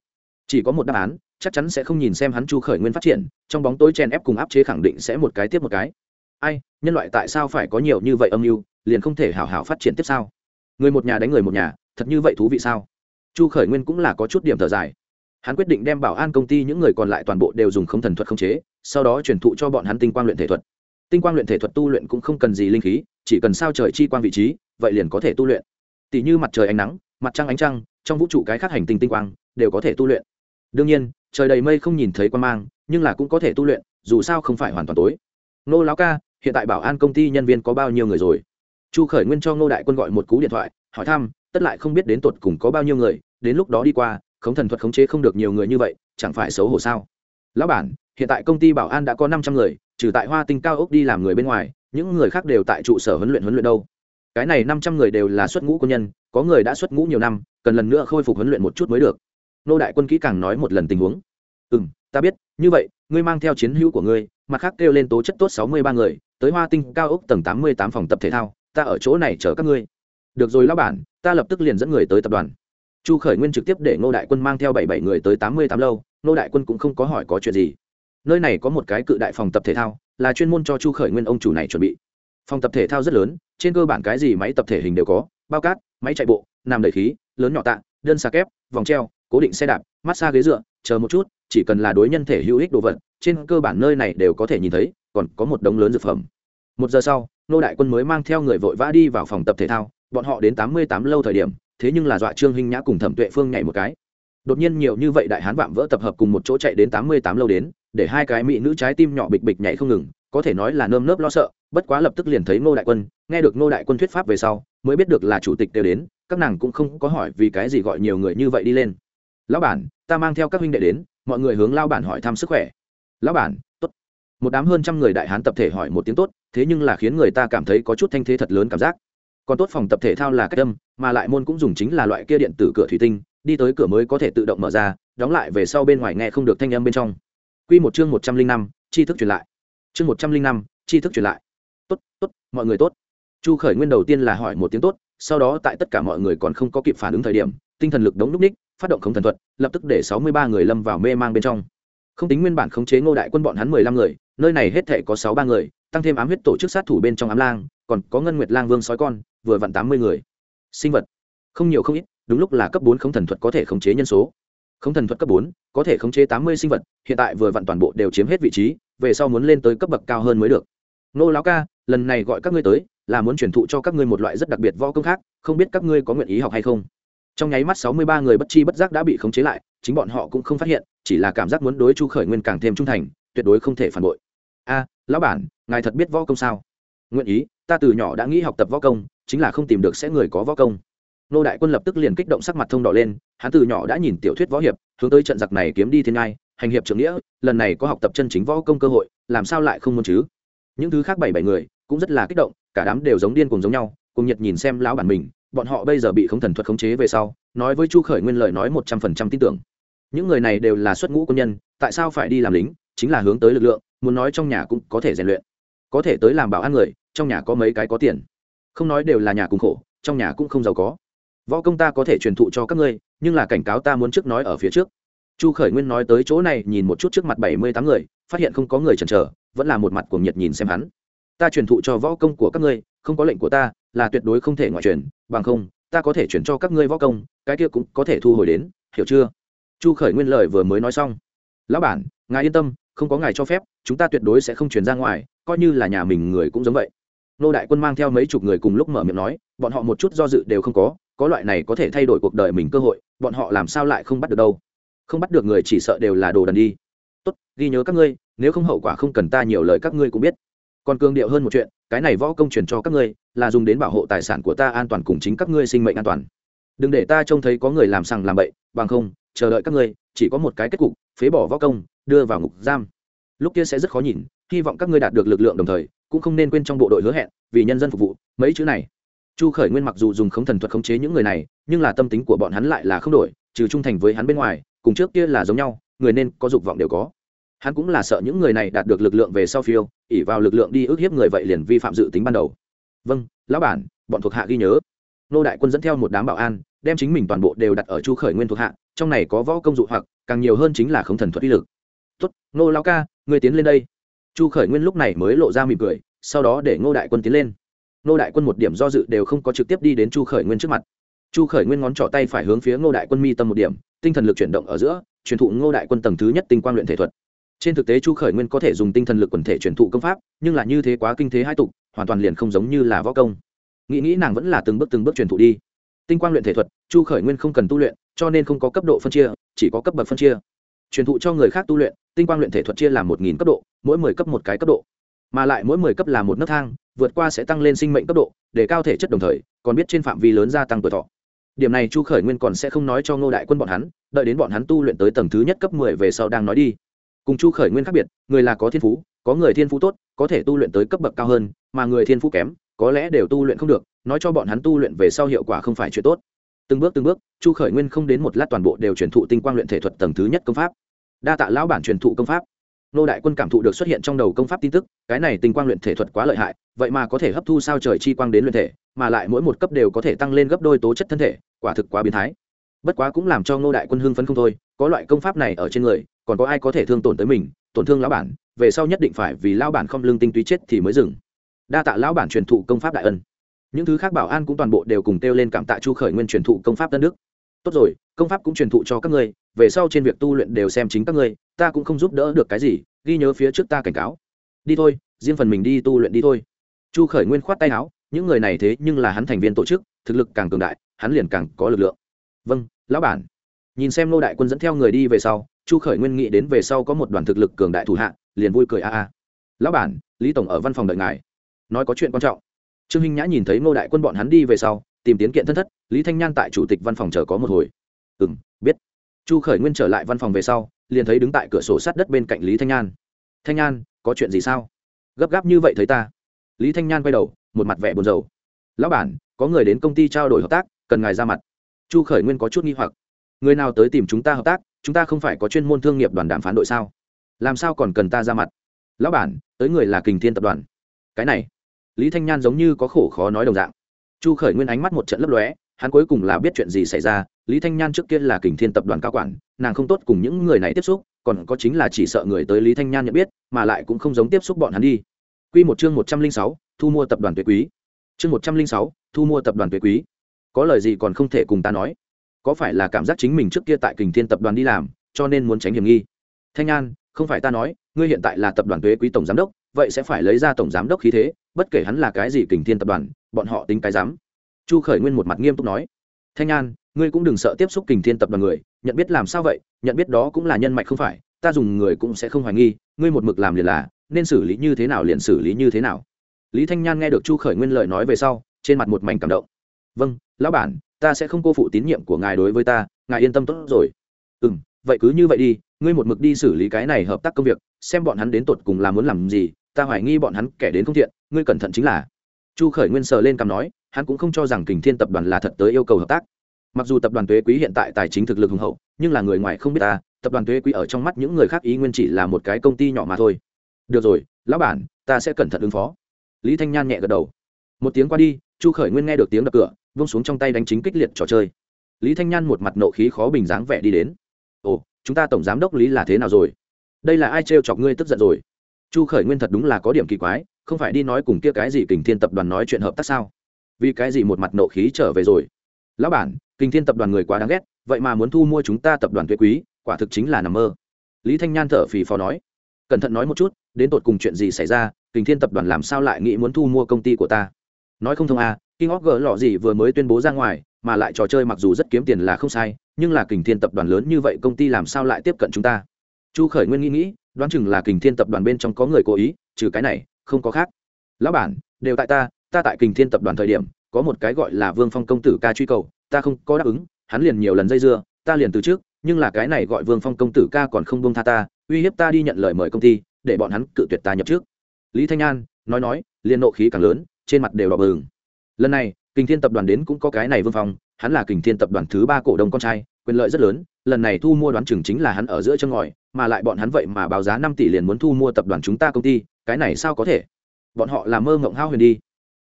Chỉ có một đáp án, chắc chắn sẽ không nhìn xem hắn chu khởi nguyên phát triển, trong bóng tối chen ép cùng áp chế khẳng định sẽ một cái tiếp một cái. Ai, nhân loại tại sao phải có nhiều như vậy âm mưu, liền không thể hào hào phát triển tiếp sao? Người một nhà đánh người một nhà, thật như vậy thú vị sao? Chu khởi nguyên cũng là có chút điểm thở dài. Hắn quyết định đem bảo an công ty những người còn lại toàn bộ đều dùng không thần thuật không chế, sau đó truyền thụ cho bọn hắn tinh quang luyện thể thuật. Tinh quang luyện thể thuật tu luyện cũng không cần gì linh khí, chỉ cần sao trời chi quang vị trí, vậy liền có thể tu luyện. Tỷ như mặt trời ánh nắng, mặt trăng ánh trăng, trong vũ trụ cái khác hành tinh tinh quang, đều có thể tu luyện đương nhiên, trời đầy mây không nhìn thấy quan mang, nhưng là cũng có thể tu luyện, dù sao không phải hoàn toàn tối. Nô lão ca, hiện tại bảo an công ty nhân viên có bao nhiêu người rồi? Chu khởi nguyên cho ngô đại quân gọi một cú điện thoại, hỏi thăm, tất lại không biết đến tột cùng có bao nhiêu người, đến lúc đó đi qua, khống thần thuật khống chế không được nhiều người như vậy, chẳng phải xấu hổ sao? Lão bản, hiện tại công ty bảo an đã có năm trăm người, trừ tại hoa tinh cao ốc đi làm người bên ngoài, những người khác đều tại trụ sở huấn luyện huấn luyện đâu? Cái này năm trăm người đều là xuất ngũ quân nhân, có người đã xuất ngũ nhiều năm, cần lần nữa khôi phục huấn luyện một chút mới được nô đại quân kỹ càng nói một lần tình huống. Ừ m ta biết, như vậy, ngươi mang theo chiến hữu của ngươi, mặt khác kêu lên tố chất tốt sáu mươi ba người, tới hoa tinh cao ốc tầng tám mươi tám phòng tập thể thao, ta ở chỗ này chở các ngươi. Được rồi lão bản, ta lập tức liền dẫn người tới tập đoàn. Chu khởi nguyên trực tiếp để ngô đại quân mang theo bảy bảy người tới tám mươi tám lâu, ngô đại quân cũng không có hỏi có chuyện gì. Nơi này có một cái cự đại phòng tập thể thao, là chuyên môn cho chu khởi nguyên ông chủ này chuẩn bị. Phòng tập thể thao rất lớn, trên cơ bản cái gì máy tập thể hình đều có, bao cát, máy chạy bộ, nằm đầy khí, lớn nhỏ tạ, đơn xà kép, vòng treo cố định xe đạp, massage ghế dựa, chờ một chút, chỉ cần là đối nhân thể hữu ích đồ vật, trên cơ bản nơi này đều có thể nhìn thấy, còn có một đống lớn dược phẩm. Một giờ sau nô đại quân mới mang theo người vội vã đi vào phòng tập thể thao, bọn họ đến tám mươi tám lâu thời điểm, thế nhưng là dọa trương hình nhã cùng thẩm tuệ phương nhảy một cái. Đột nhiên nhiều như vậy đại hán vạm vỡ tập hợp cùng một chỗ chạy đến tám mươi tám lâu đến, để hai cái mỹ nữ trái tim nhỏ bịch bịch nhảy không ngừng, có thể nói là nơm nớp lo sợ, bất quá lập tức liền thấy ngô đại quân, nghe được ngô đại quân thuyết pháp về sau, mới biết được là chủ tịch đều đến, các nàng cũng không có hỏi vì cái gì gọi nhiều người như vậy đi lên lão bản, ta mang theo các huynh đệ đến, mọi người hướng lao bản hỏi thăm sức khỏe. Lão bản, tốt. Một đám hơn trăm người đại hán tập thể hỏi một tiếng tốt, thế nhưng là khiến người ta cảm thấy có chút thanh thế thật lớn cảm giác. Còn tốt phòng tập thể thao là cách âm, mà lại môn cũng dùng chính là loại kia điện tử cửa thủy tinh, đi tới cửa mới có thể tự động mở ra, đóng lại về sau bên ngoài nghe không được thanh âm bên trong. Q một chương một trăm linh năm, tri thức truyền lại. Chương một trăm linh năm, tri thức truyền lại. Tốt tốt, mọi người tốt. Chu khởi nguyên đầu tiên là hỏi một tiếng tốt sau đó tại tất cả mọi người còn không có kịp phản ứng thời điểm, tinh thần lực đống núp ních, phát động không thần thuật, lập tức để sáu mươi ba người lâm vào mê mang bên trong. Không tính nguyên bản khống chế ngô đại quân bọn hắn mười lăm người, nơi này hết thể có sáu ba người, tăng thêm ám huyết tổ chức sát thủ bên trong ám lang, còn có ngân nguyệt lang vương sói con, vừa vặn tám mươi người. Sinh vật. Không nhiều không ít, đúng lúc là cấp bốn không thần thuật có thể khống chế nhân số. Không thần thuật cấp bốn, có thể khống chế tám mươi sinh vật, hiện tại vừa vặn toàn bộ đều chiếm hết vị trí, về sau muốn lên tới cấp bậc cao hơn mới được. Nô lão ca lần này gọi các ngươi tới là muốn truyền thụ cho các ngươi một loại rất đặc biệt võ công khác, không biết các ngươi có nguyện ý học hay không? Trong nháy mắt sáu mươi ba người bất chi bất giác đã bị khống chế lại, chính bọn họ cũng không phát hiện, chỉ là cảm giác muốn đối chu khởi nguyên càng thêm trung thành, tuyệt đối không thể phản bội. A, lão bản, ngài thật biết võ công sao? Nguyện ý, ta từ nhỏ đã nghĩ học tập võ công, chính là không tìm được sẽ người có võ công. Nô đại quân lập tức liền kích động sắc mặt thông đỏ lên, hắn từ nhỏ đã nhìn tiểu thuyết võ hiệp, hướng tới trận giặc này kiếm đi thiên ngai, hành hiệp trưởng nghĩa, lần này có học tập chân chính võ công cơ hội, làm sao lại không muốn chứ? Những thứ khác bảy bảy người cũng rất là kích động, cả đám đều giống điên cùng giống nhau, cùng nhiệt nhìn xem lão bản mình, bọn họ bây giờ bị không thần thuật khống chế về sau, nói với chu khởi nguyên lời nói một trăm phần trăm tin tưởng. Những người này đều là xuất ngũ quân nhân, tại sao phải đi làm lính? Chính là hướng tới lực lượng, muốn nói trong nhà cũng có thể rèn luyện. Có thể tới làm bảo an người, trong nhà có mấy cái có tiền. Không nói đều là nhà cùng khổ, trong nhà cũng không giàu có. Võ công ta có thể truyền thụ cho các ngươi, nhưng là cảnh cáo ta muốn trước nói ở phía trước. Chu khởi nguyên nói tới chỗ này, nhìn một chút trước mặt bảy mươi tám người, phát hiện không có người chần chờ, vẫn là một mặt cuồng nhiệt nhìn xem hắn ta truyền thụ cho võ công của các ngươi, không có lệnh của ta, là tuyệt đối không thể ngoại truyền, bằng không, ta có thể chuyển cho các ngươi võ công, cái kia cũng có thể thu hồi đến, hiểu chưa? Chu khởi nguyên lời vừa mới nói xong. Lão bản, ngài yên tâm, không có ngài cho phép, chúng ta tuyệt đối sẽ không chuyển ra ngoài, coi như là nhà mình người cũng giống vậy. Nô đại quân mang theo mấy chục người cùng lúc mở miệng nói, bọn họ một chút do dự đều không có có loại này có thể thay đổi cuộc đời mình cơ hội, bọn họ làm sao lại không bắt được đâu? Không bắt được người chỉ sợ đều là đồ đần đi. Tốt, ghi nhớ các ngươi, nếu không hậu quả không cần ta nhiều lời các ngươi cũng biết còn cương điệu hơn một chuyện, cái này võ công truyền cho các ngươi, là dùng đến bảo hộ tài sản của ta an toàn cùng chính các ngươi sinh mệnh an toàn. Đừng để ta trông thấy có người làm sằng làm bậy, bằng không, chờ đợi các ngươi, chỉ có một cái kết cục, phế bỏ võ công, đưa vào ngục giam. Lúc kia sẽ rất khó nhìn, hy vọng các ngươi đạt được lực lượng đồng thời, cũng không nên quên trong bộ đội hứa hẹn, vì nhân dân phục vụ, mấy chữ này. Chu khởi nguyên mặc dù dùng không thần thuật khống chế những người này, nhưng là tâm tính của bọn hắn lại là không đổi, trừ trung thành với hắn bên ngoài, cùng trước kia là giống nhau, người nên có dục vọng đều có hắn cũng là sợ những người này đạt được lực lượng về sau phiêu ỉ vào lực lượng đi ức hiếp người vậy liền vi phạm dự tính ban đầu. Vâng lão bản, bọn thuộc hạ ghi nhớ. Nô đại quân dẫn theo một đám bảo an, đem chính mình toàn bộ đều đặt ở chu khởi nguyên thuộc hạ, trong này có võ công dụ hoặc, càng nhiều hơn chính là không thần thuật uy lực. Tốt nô lao ca người tiến lên đây. Chu khởi nguyên lúc này mới lộ ra mỉm cười, sau đó để ngô đại quân tiến lên. Ngô đại quân một điểm do dự đều không có trực tiếp đi đến chu khởi nguyên trước mặt. Chu khởi nguyên ngón trỏ tay phải hướng phía ngô đại quân mi tâm một điểm, tinh thần lực chuyển động ở giữa, truyền thụ ngô đại quân tầng thứ nhất tinh quang luyện thể thuật trên thực tế chu khởi nguyên có thể dùng tinh thần lực quần thể truyền thụ công pháp, nhưng là như thế quá kinh thế hai tục, hoàn toàn liền không giống như là võ công. Nghĩ nghĩ nàng vẫn là từng bước từng bước truyền thụ đi. Tinh quang luyện thể thuật, chu khởi nguyên không cần tu luyện, cho nên không có cấp độ phân chia, chỉ có cấp bậc phân chia. Truyền thụ cho người khác tu luyện, tinh quang luyện thể thuật chia làm một nghìn cấp độ, mỗi mười cấp một cái cấp độ. Mà lại mỗi mười cấp là một nấc thang, vượt qua sẽ tăng lên sinh mệnh cấp độ, để cao thể chất đồng thời, còn biết trên phạm vi lớn gia tăng tuổi thọ. Điểm này chu khởi nguyên còn sẽ không nói cho ngô đại quân bọn hắn, đợi đến bọn hắn tu luyện tới tầng thứ nhất cấp mười về sau đang nói đi cùng chu khởi nguyên khác biệt, người là có thiên phú, có người thiên phú tốt, có thể tu luyện tới cấp bậc cao hơn, mà người thiên phú kém, có lẽ đều tu luyện không được, nói cho bọn hắn tu luyện về sau hiệu quả không phải chuyện tốt. Từng bước từng bước, chu khởi nguyên không đến một lát toàn bộ đều truyền thụ tinh quang luyện thể thuật tầng thứ nhất công pháp. Đa tạ lão bản truyền thụ công pháp. Nô đại quân cảm thụ được xuất hiện trong đầu công pháp tin tức, cái này tinh quang luyện thể thuật quá lợi hại, vậy mà có thể hấp thu sao trời chi quang đến luyện thể, mà lại mỗi một cấp đều có thể tăng lên gấp đôi tố chất thân thể, quả thực quá biến thái bất quá cũng làm cho ngô đại quân hưng phấn không thôi, có loại công pháp này ở trên người, còn có ai có thể thương tổn tới mình, tổn thương lão bản, về sau nhất định phải vì lão bản không lương tinh túy chết thì mới dừng. Đa tạ lão bản truyền thụ công pháp đại ân. Những thứ khác bảo an cũng toàn bộ đều cùng kêu lên cảm tạ chu khởi nguyên truyền thụ công pháp tân đức. Tốt rồi, công pháp cũng truyền thụ cho các ngươi, về sau trên việc tu luyện đều xem chính các ngươi, ta cũng không giúp đỡ được cái gì, ghi nhớ phía trước ta cảnh cáo. Đi thôi, riêng phần mình đi tu luyện đi thôi. Chu khởi nguyên khoát tay áo, những người này thế nhưng là hắn thành viên tổ chức, thực lực càng cường đại, hắn liền càng có lực lượng vâng lão bản. Nhìn xem nô đại quân dẫn theo người đi về sau, chu khởi nguyên nghĩ đến về sau có một đoàn thực lực cường đại thủ hạ, liền vui cười a a. Lão bản, lý tổng ở văn phòng đợi ngài. Nói có chuyện quan trọng. Trương hinh nhã nhìn thấy nô đại quân bọn hắn đi về sau, tìm tiến kiện thân thất, lý thanh nhan tại chủ tịch văn phòng chờ có một hồi. Ừ m biết. Chu khởi nguyên trở lại văn phòng về sau, liền thấy đứng tại cửa sổ sát đất bên cạnh lý thanh nhan. Thanh nhan, có chuyện gì sao? Gấp gáp như vậy thấy ta. Lý thanh nhan quay đầu, một mặt vẻ buồn rầu. Lão bản, có người đến công ty trao đổi hợp tác, cần ngài ra mặt chu khởi nguyên có chút nghi hoặc. Người nào tới tìm chúng ta hợp tác, chúng ta không phải có chuyên môn thương nghiệp đoàn đàm phán đội sao? Làm sao còn cần ta ra mặt? Lão bản, tới người là kình thiên tập đoàn. Cái này, lý thanh nhan giống như có khổ khó nói đồng dạng. Chu khởi nguyên ánh mắt một trận lấp lóe, hắn cuối cùng là biết chuyện gì xảy ra. Lý thanh nhan trước kia là kình thiên tập đoàn cao quản, nàng không tốt cùng những người này tiếp xúc, còn có chính là chỉ sợ người tới lý thanh nhan nhận biết, mà lại cũng không giống tiếp xúc bọn hắn đi. Q một chương một trăm linh sáu, thu mua tập đoàn tuyệt quý. Chương một trăm linh sáu, thu mua tập đoàn tuyệt quý có lời gì còn không thể cùng ta nói. Có phải là cảm giác chính mình trước kia tại kình thiên tập đoàn đi làm cho nên muốn tránh hiểm nghi? Thanh An, không phải ta nói ngươi hiện tại là tập đoàn thuế quý tổng giám đốc vậy sẽ phải lấy ra tổng giám đốc khí thế bất kể hắn là cái gì kình thiên tập đoàn bọn họ tính cái dám chu khởi nguyên một mặt nghiêm túc nói. Thanh An, ngươi cũng đừng sợ tiếp xúc kình thiên tập đoàn người nhận biết làm sao vậy nhận biết đó cũng là nhân mạch không phải ta dùng người cũng sẽ không hoài nghi ngươi một mực làm liền là nên xử lý như thế nào liền xử lý như thế nào. Lý thanh nhan nghe được chu khởi nguyên lời nói về sau trên mặt một mảnh cảm động vâng lão bản, ta sẽ không cô phụ tín nhiệm của ngài đối với ta, ngài yên tâm tốt rồi. Ừ m vậy cứ như vậy đi, ngươi một mực đi xử lý cái này hợp tác công việc, xem bọn hắn đến tột cùng là muốn làm gì, ta hoài nghi bọn hắn kẻ đến không thiện, ngươi cẩn thận chính là. Chu khởi nguyên sờ lên cằm nói, hắn cũng không cho rằng kình thiên tập đoàn là thật tới yêu cầu hợp tác. Mặc dù tập đoàn thuế quý hiện tại tài chính thực lực hùng hậu, nhưng là người ngoài không biết ta, tập đoàn thuế quý ở trong mắt những người khác ý nguyên chỉ là một cái công ty nhỏ mà thôi. Được rồi, lão bản, ta sẽ cẩn thận ứng phó. Lý thanh nhan nhẹ gật đầu. Một tiếng qua đi chu khởi nguyên nghe được tiếng đập cửa, vung xuống trong tay đánh chính kích liệt trò chơi. Lý thanh nhan một mặt nộ khí khó bình dáng vẻ đi đến. Ồ, chúng ta tổng giám đốc lý là thế nào rồi? Đây là ai trêu chọc ngươi tức giận rồi? Chu khởi nguyên thật đúng là có điểm kỳ quái, không phải đi nói cùng kia cái gì kình thiên tập đoàn nói chuyện hợp tác sao? Vì cái gì một mặt nộ khí trở về rồi? Lão bản, kình thiên tập đoàn người quá đáng ghét, vậy mà muốn thu mua chúng ta tập đoàn thuế quý, quả thực chính là nằm mơ. Lý thanh nhan thở phì phò nói. Cẩn thận nói một chút, đến tột cùng chuyện gì xảy ra, kình thiên tập đoàn làm sao lại nghĩ muốn thu mua công ty của ta? Nói không thông à King of G lọ gì vừa mới tuyên bố ra ngoài, mà lại trò chơi mặc dù rất kiếm tiền là không sai, nhưng là Kình Thiên tập đoàn lớn như vậy công ty làm sao lại tiếp cận chúng ta? Chu Khởi Nguyên nghĩ nghĩ, đoán chừng là Kình Thiên tập đoàn bên trong có người cố ý, trừ cái này, không có khác. Lão bản, đều tại ta, ta tại Kình Thiên tập đoàn thời điểm, có một cái gọi là Vương Phong công tử ca truy cầu, ta không có đáp ứng, hắn liền nhiều lần dây dưa, ta liền từ trước, nhưng là cái này gọi Vương Phong công tử ca còn không buông tha ta, uy hiếp ta đi nhận lời mời công ty, để bọn hắn cự tuyệt ta nhập trước. Lý Thanh An nói nói, liền nộ khí càng lớn, trên mặt đều đỏ bừng. Lần này, kình thiên tập đoàn đến cũng có cái này vương phong, hắn là kình thiên tập đoàn thứ ba cổ đông con trai, quyền lợi rất lớn, lần này thu mua đoán chừng chính là hắn ở giữa chân ngòi, mà lại bọn hắn vậy mà báo giá năm tỷ liền muốn thu mua tập đoàn chúng ta công ty, cái này sao có thể? Bọn họ là mơ ngộng hao huyền đi.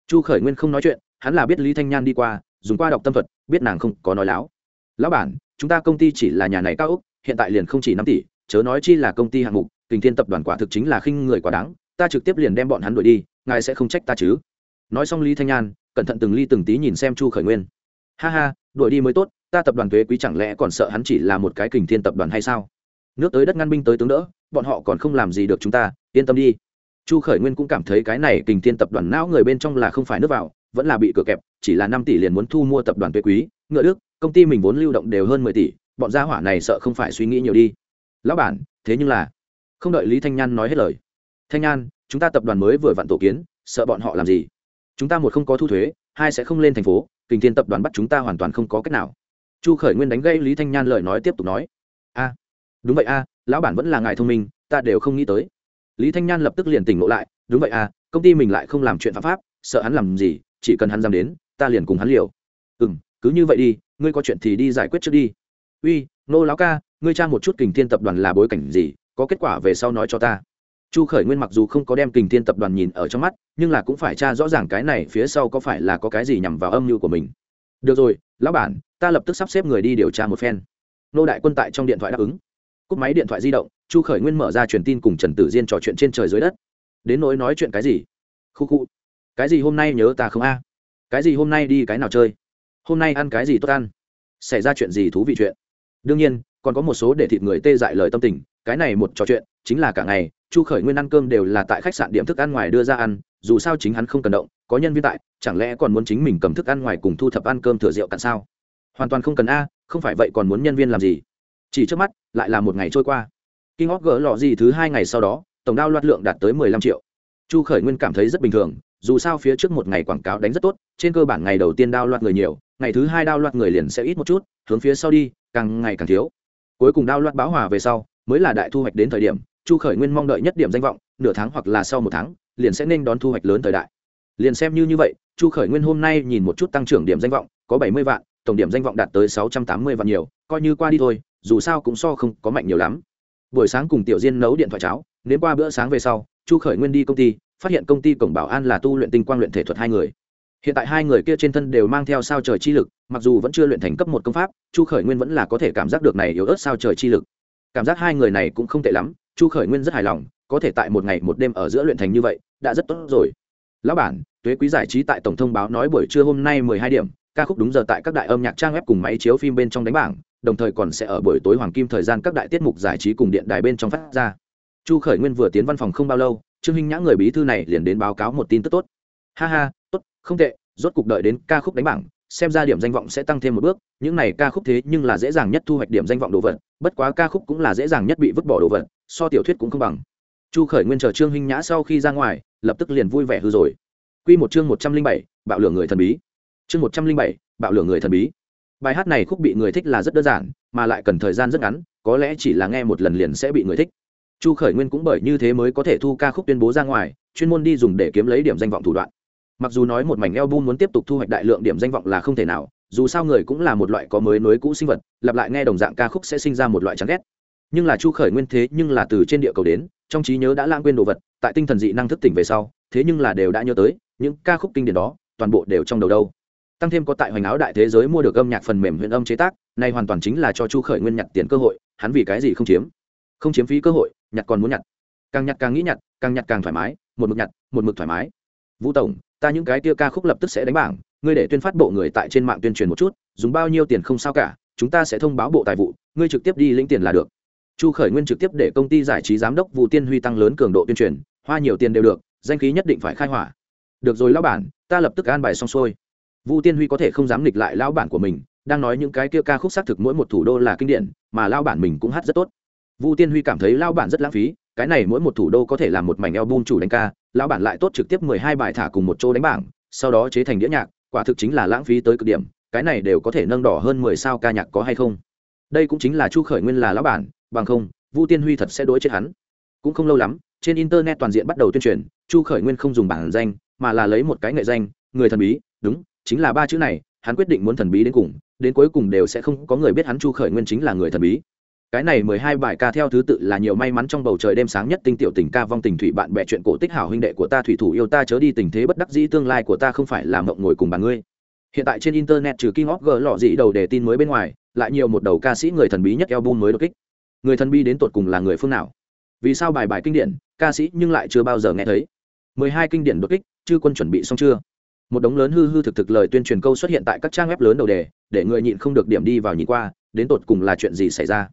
Chu khởi nguyên không nói chuyện, hắn là biết lý thanh nhan đi qua, dùng qua đọc tâm thuật, biết nàng không có nói láo. Lão bản, chúng ta công ty chỉ là nhà này cao úc hiện tại liền không chỉ năm tỷ, chớ nói chi là công ty hạng mục, kình thiên tập đoàn quả thực chính là khinh người quá đáng, ta trực tiếp liền đem bọn hắn đuổi đi, ngài sẽ không trách ta chứ? Nói xong lý thanh nhan cẩn thận từng ly từng tí nhìn xem chu khởi nguyên. Ha ha, đuổi đi mới tốt, ta tập đoàn thuế quý chẳng lẽ còn sợ hắn chỉ là một cái kình thiên tập đoàn hay sao? Nước tới đất ngăn binh tới tướng đỡ, bọn họ còn không làm gì được chúng ta, yên tâm đi. Chu khởi nguyên cũng cảm thấy cái này kình thiên tập đoàn não người bên trong là không phải nước vào, vẫn là bị cửa kẹp, chỉ là năm tỷ liền muốn thu mua tập đoàn thuế quý, ngựa đức, công ty mình vốn lưu động đều hơn mười tỷ, bọn gia hỏa này sợ không phải suy nghĩ nhiều đi. Lão bản, thế nhưng là, không đợi lý thanh nhan nói hết lời. Thanh nhan chúng ta tập đoàn mới vừa vặn tổ kiến, sợ bọn họ làm gì? Chúng ta một không có thu thuế, hai sẽ không lên thành phố, kình thiên tập đoàn bắt chúng ta hoàn toàn không có cách nào. Chu khởi nguyên đánh gây lý thanh nhan lời nói tiếp tục nói. A, đúng vậy a, lão bản vẫn là ngài thông minh, ta đều không nghĩ tới. Lý thanh nhan lập tức liền tỉnh ngộ lại, đúng vậy a, công ty mình lại không làm chuyện phạm pháp, sợ hắn làm gì, chỉ cần hắn dám đến, ta liền cùng hắn liều. Ừ m cứ như vậy đi, ngươi có chuyện thì đi giải quyết trước đi. Uy, nô lão ca, ngươi tra một chút kình thiên tập đoàn là bối cảnh gì, có kết quả về sau nói cho ta chu khởi nguyên mặc dù không có đem kình thiên tập đoàn nhìn ở trong mắt, nhưng là cũng phải tra rõ ràng cái này phía sau có phải là có cái gì nhằm vào âm mưu của mình. Được rồi, lão bản, ta lập tức sắp xếp người đi điều tra một phen. Nô đại quân tại trong điện thoại đáp ứng. Cúp máy điện thoại di động, chu khởi nguyên mở ra truyền tin cùng trần tử diên trò chuyện trên trời dưới đất. Đến nỗi nói chuyện cái gì? Khu khu. Cái gì hôm nay nhớ ta không a? Cái gì hôm nay đi cái nào chơi? Hôm nay ăn cái gì tốt ăn? Xảy ra chuyện gì thú vị chuyện? Đương nhiên, còn có một số để thịt người tê dại lời tâm tình, cái này một trò chuyện, chính là cả ngày chu khởi nguyên ăn cơm đều là tại khách sạn điểm thức ăn ngoài đưa ra ăn, dù sao chính hắn không cần động, có nhân viên tại, chẳng lẽ còn muốn chính mình cầm thức ăn ngoài cùng thu thập ăn cơm thừa rượu cạn sao? Hoàn toàn không cần a, không phải vậy còn muốn nhân viên làm gì? Chỉ trước mắt, lại là một ngày trôi qua. Kinh óc gỡ lọ gì thứ hai ngày sau đó, tổng đao loạt lượng đạt tới mười lăm triệu. Chu khởi nguyên cảm thấy rất bình thường, dù sao phía trước một ngày quảng cáo đánh rất tốt, trên cơ bản ngày đầu tiên đao loạt người nhiều, ngày thứ hai đao loạt người liền sẽ ít một chút, hướng phía sau đi, càng ngày càng thiếu. Cuối cùng đao loạt báo hòa về sau, mới là đại thu hoạch đến thời điểm chu khởi nguyên mong đợi nhất điểm danh vọng, nửa tháng hoặc là sau một tháng, liền sẽ nên đón thu hoạch lớn thời đại. Liền xem như như vậy, chu khởi nguyên hôm nay nhìn một chút tăng trưởng điểm danh vọng, có bảy mươi vạn, tổng điểm danh vọng đạt tới sáu trăm tám mươi vạn nhiều, coi như qua đi thôi, dù sao cũng so không có mạnh nhiều lắm. Buổi sáng cùng tiểu diên nấu điện thoại cháo nếu qua bữa sáng về sau, chu khởi nguyên đi công ty, phát hiện công ty cổng bảo an là tu luyện tinh quang luyện thể thuật hai người. Hiện tại hai người kia trên thân đều mang theo sao trời chi lực, mặc dù vẫn chưa luyện thành cấp một công pháp, chu khởi nguyên vẫn là có thể cảm giác được này yếu ớt sao trời chi lực. Cảm giác hai người này cũng không tệ lắm chu khởi nguyên rất hài lòng, có thể tại một ngày một đêm ở giữa luyện thành như vậy, đã rất tốt rồi. Lão bản, tuế quý giải trí tại tổng thông báo nói buổi trưa hôm nay mười hai điểm, ca khúc đúng giờ tại các đại âm nhạc trang web cùng máy chiếu phim bên trong đánh bảng, đồng thời còn sẽ ở buổi tối hoàng kim thời gian các đại tiết mục giải trí cùng điện đài bên trong phát ra. Chu khởi nguyên vừa tiến văn phòng không bao lâu, trương hinh nhã người bí thư này liền đến báo cáo một tin tức tốt. Ha ha, tốt, không tệ, rốt cục đợi đến ca khúc đánh bảng, xem ra điểm danh vọng sẽ tăng thêm một bước, những này ca khúc thế nhưng là dễ dàng nhất thu hoạch điểm danh vọng đồ vật, bất quá ca khúc cũng là dễ dàng nhất bị vứt bỏ đồ vật so tiểu thuyết cũng không bằng. Chu khởi nguyên chờ trương hinh nhã sau khi ra ngoài, lập tức liền vui vẻ hư rồi. Q một chương một trăm linh bảy, bạo lửa người thần bí. Chương một trăm linh bảy, bạo lửa người thần bí. Bài hát này khúc bị người thích là rất đơn giản, mà lại cần thời gian rất ngắn, có lẽ chỉ là nghe một lần liền sẽ bị người thích. Chu khởi nguyên cũng bởi như thế mới có thể thu ca khúc tuyên bố ra ngoài, chuyên môn đi dùng để kiếm lấy điểm danh vọng thủ đoạn. Mặc dù nói một mảnh album muốn tiếp tục thu hoạch đại lượng điểm danh vọng là không thể nào, dù sao người cũng là một loại có mới nối cũ sinh vật, lặp lại nghe đồng dạng ca khúc sẽ sinh ra một loại chán ghét nhưng là chu khởi nguyên thế nhưng là từ trên địa cầu đến, trong trí nhớ đã lãng quên đồ vật, tại tinh thần dị năng thức tỉnh về sau, thế nhưng là đều đã nhớ tới, những ca khúc kinh điển đó, toàn bộ đều trong đầu đâu. Tăng thêm có tại hoành áo đại thế giới mua được âm nhạc phần mềm huyện âm chế tác, này hoàn toàn chính là cho chu khởi nguyên nhặt tiền cơ hội, hắn vì cái gì không chiếm? Không chiếm phí cơ hội, nhặt còn muốn nhặt. Càng nhặt càng nghĩ nhặt, càng nhặt càng thoải mái, một mực nhặt, một mực thoải mái. Vũ tổng, ta những cái tia ca khúc lập tức sẽ đánh bảng, ngươi để tuyên phát bộ người tại trên mạng tuyên truyền một chút, dùng bao nhiêu tiền không sao cả, chúng ta sẽ thông báo bộ tài vụ, ngươi trực tiếp đi lĩnh tiền là được chu khởi nguyên trực tiếp để công ty giải trí giám đốc vũ tiên huy tăng lớn cường độ tuyên truyền, hoa nhiều tiền đều được, danh khí nhất định phải khai hỏa. Được rồi lão bản, ta lập tức an bài xong xuôi. Vũ tiên huy có thể không dám nghịch lại lão bản của mình, đang nói những cái kia ca khúc xác thực mỗi một thủ đô là kinh điển, mà lão bản mình cũng hát rất tốt. Vũ tiên huy cảm thấy lão bản rất lãng phí, cái này mỗi một thủ đô có thể làm một mảnh album chủ đánh ca, lão bản lại tốt trực tiếp mười hai bài thả cùng một chỗ đánh bảng, sau đó chế thành đĩa nhạc, quả thực chính là lãng phí tới cực điểm, cái này đều có thể nâng đỏ hơn mười sao ca nhạc có hay không. Đây cũng chính là chu khởi nguyên là lão bản bằng không, vu tiên huy thật sẽ đối chết hắn. Cũng không lâu lắm, trên internet toàn diện bắt đầu tuyên truyền, chu khởi nguyên không dùng bản danh, mà là lấy một cái nghệ danh, người thần bí. Đúng, chính là ba chữ này, hắn quyết định muốn thần bí đến cùng, đến cuối cùng đều sẽ không có người biết hắn chu khởi nguyên chính là người thần bí. Cái này mười hai bài ca theo thứ tự là nhiều may mắn trong bầu trời đêm sáng nhất tinh tiểu tình ca vong tình thủy bạn bè chuyện cổ tích hảo huynh đệ của ta thủy thủ yêu ta chớ đi tình thế bất đắc dĩ tương lai của ta không phải là mộng ngồi cùng bà ngươi. Hiện tại trên internet trừ kinh of gỡ lọ dị đầu để tin mới bên ngoài, lại nhiều một đầu ca sĩ người thần bí nhất album mới đột kích người thần bí đến tột cùng là người phương nào? Vì sao bài bài kinh điển, ca sĩ nhưng lại chưa bao giờ nghe thấy? Mười hai kinh điển đột kích, chư quân chuẩn bị xong chưa? Một đống lớn hư hư thực thực lời tuyên truyền câu xuất hiện tại các trang web lớn đầu đề, để người nhịn không được điểm đi vào nhìn qua, đến tột cùng là chuyện gì xảy ra?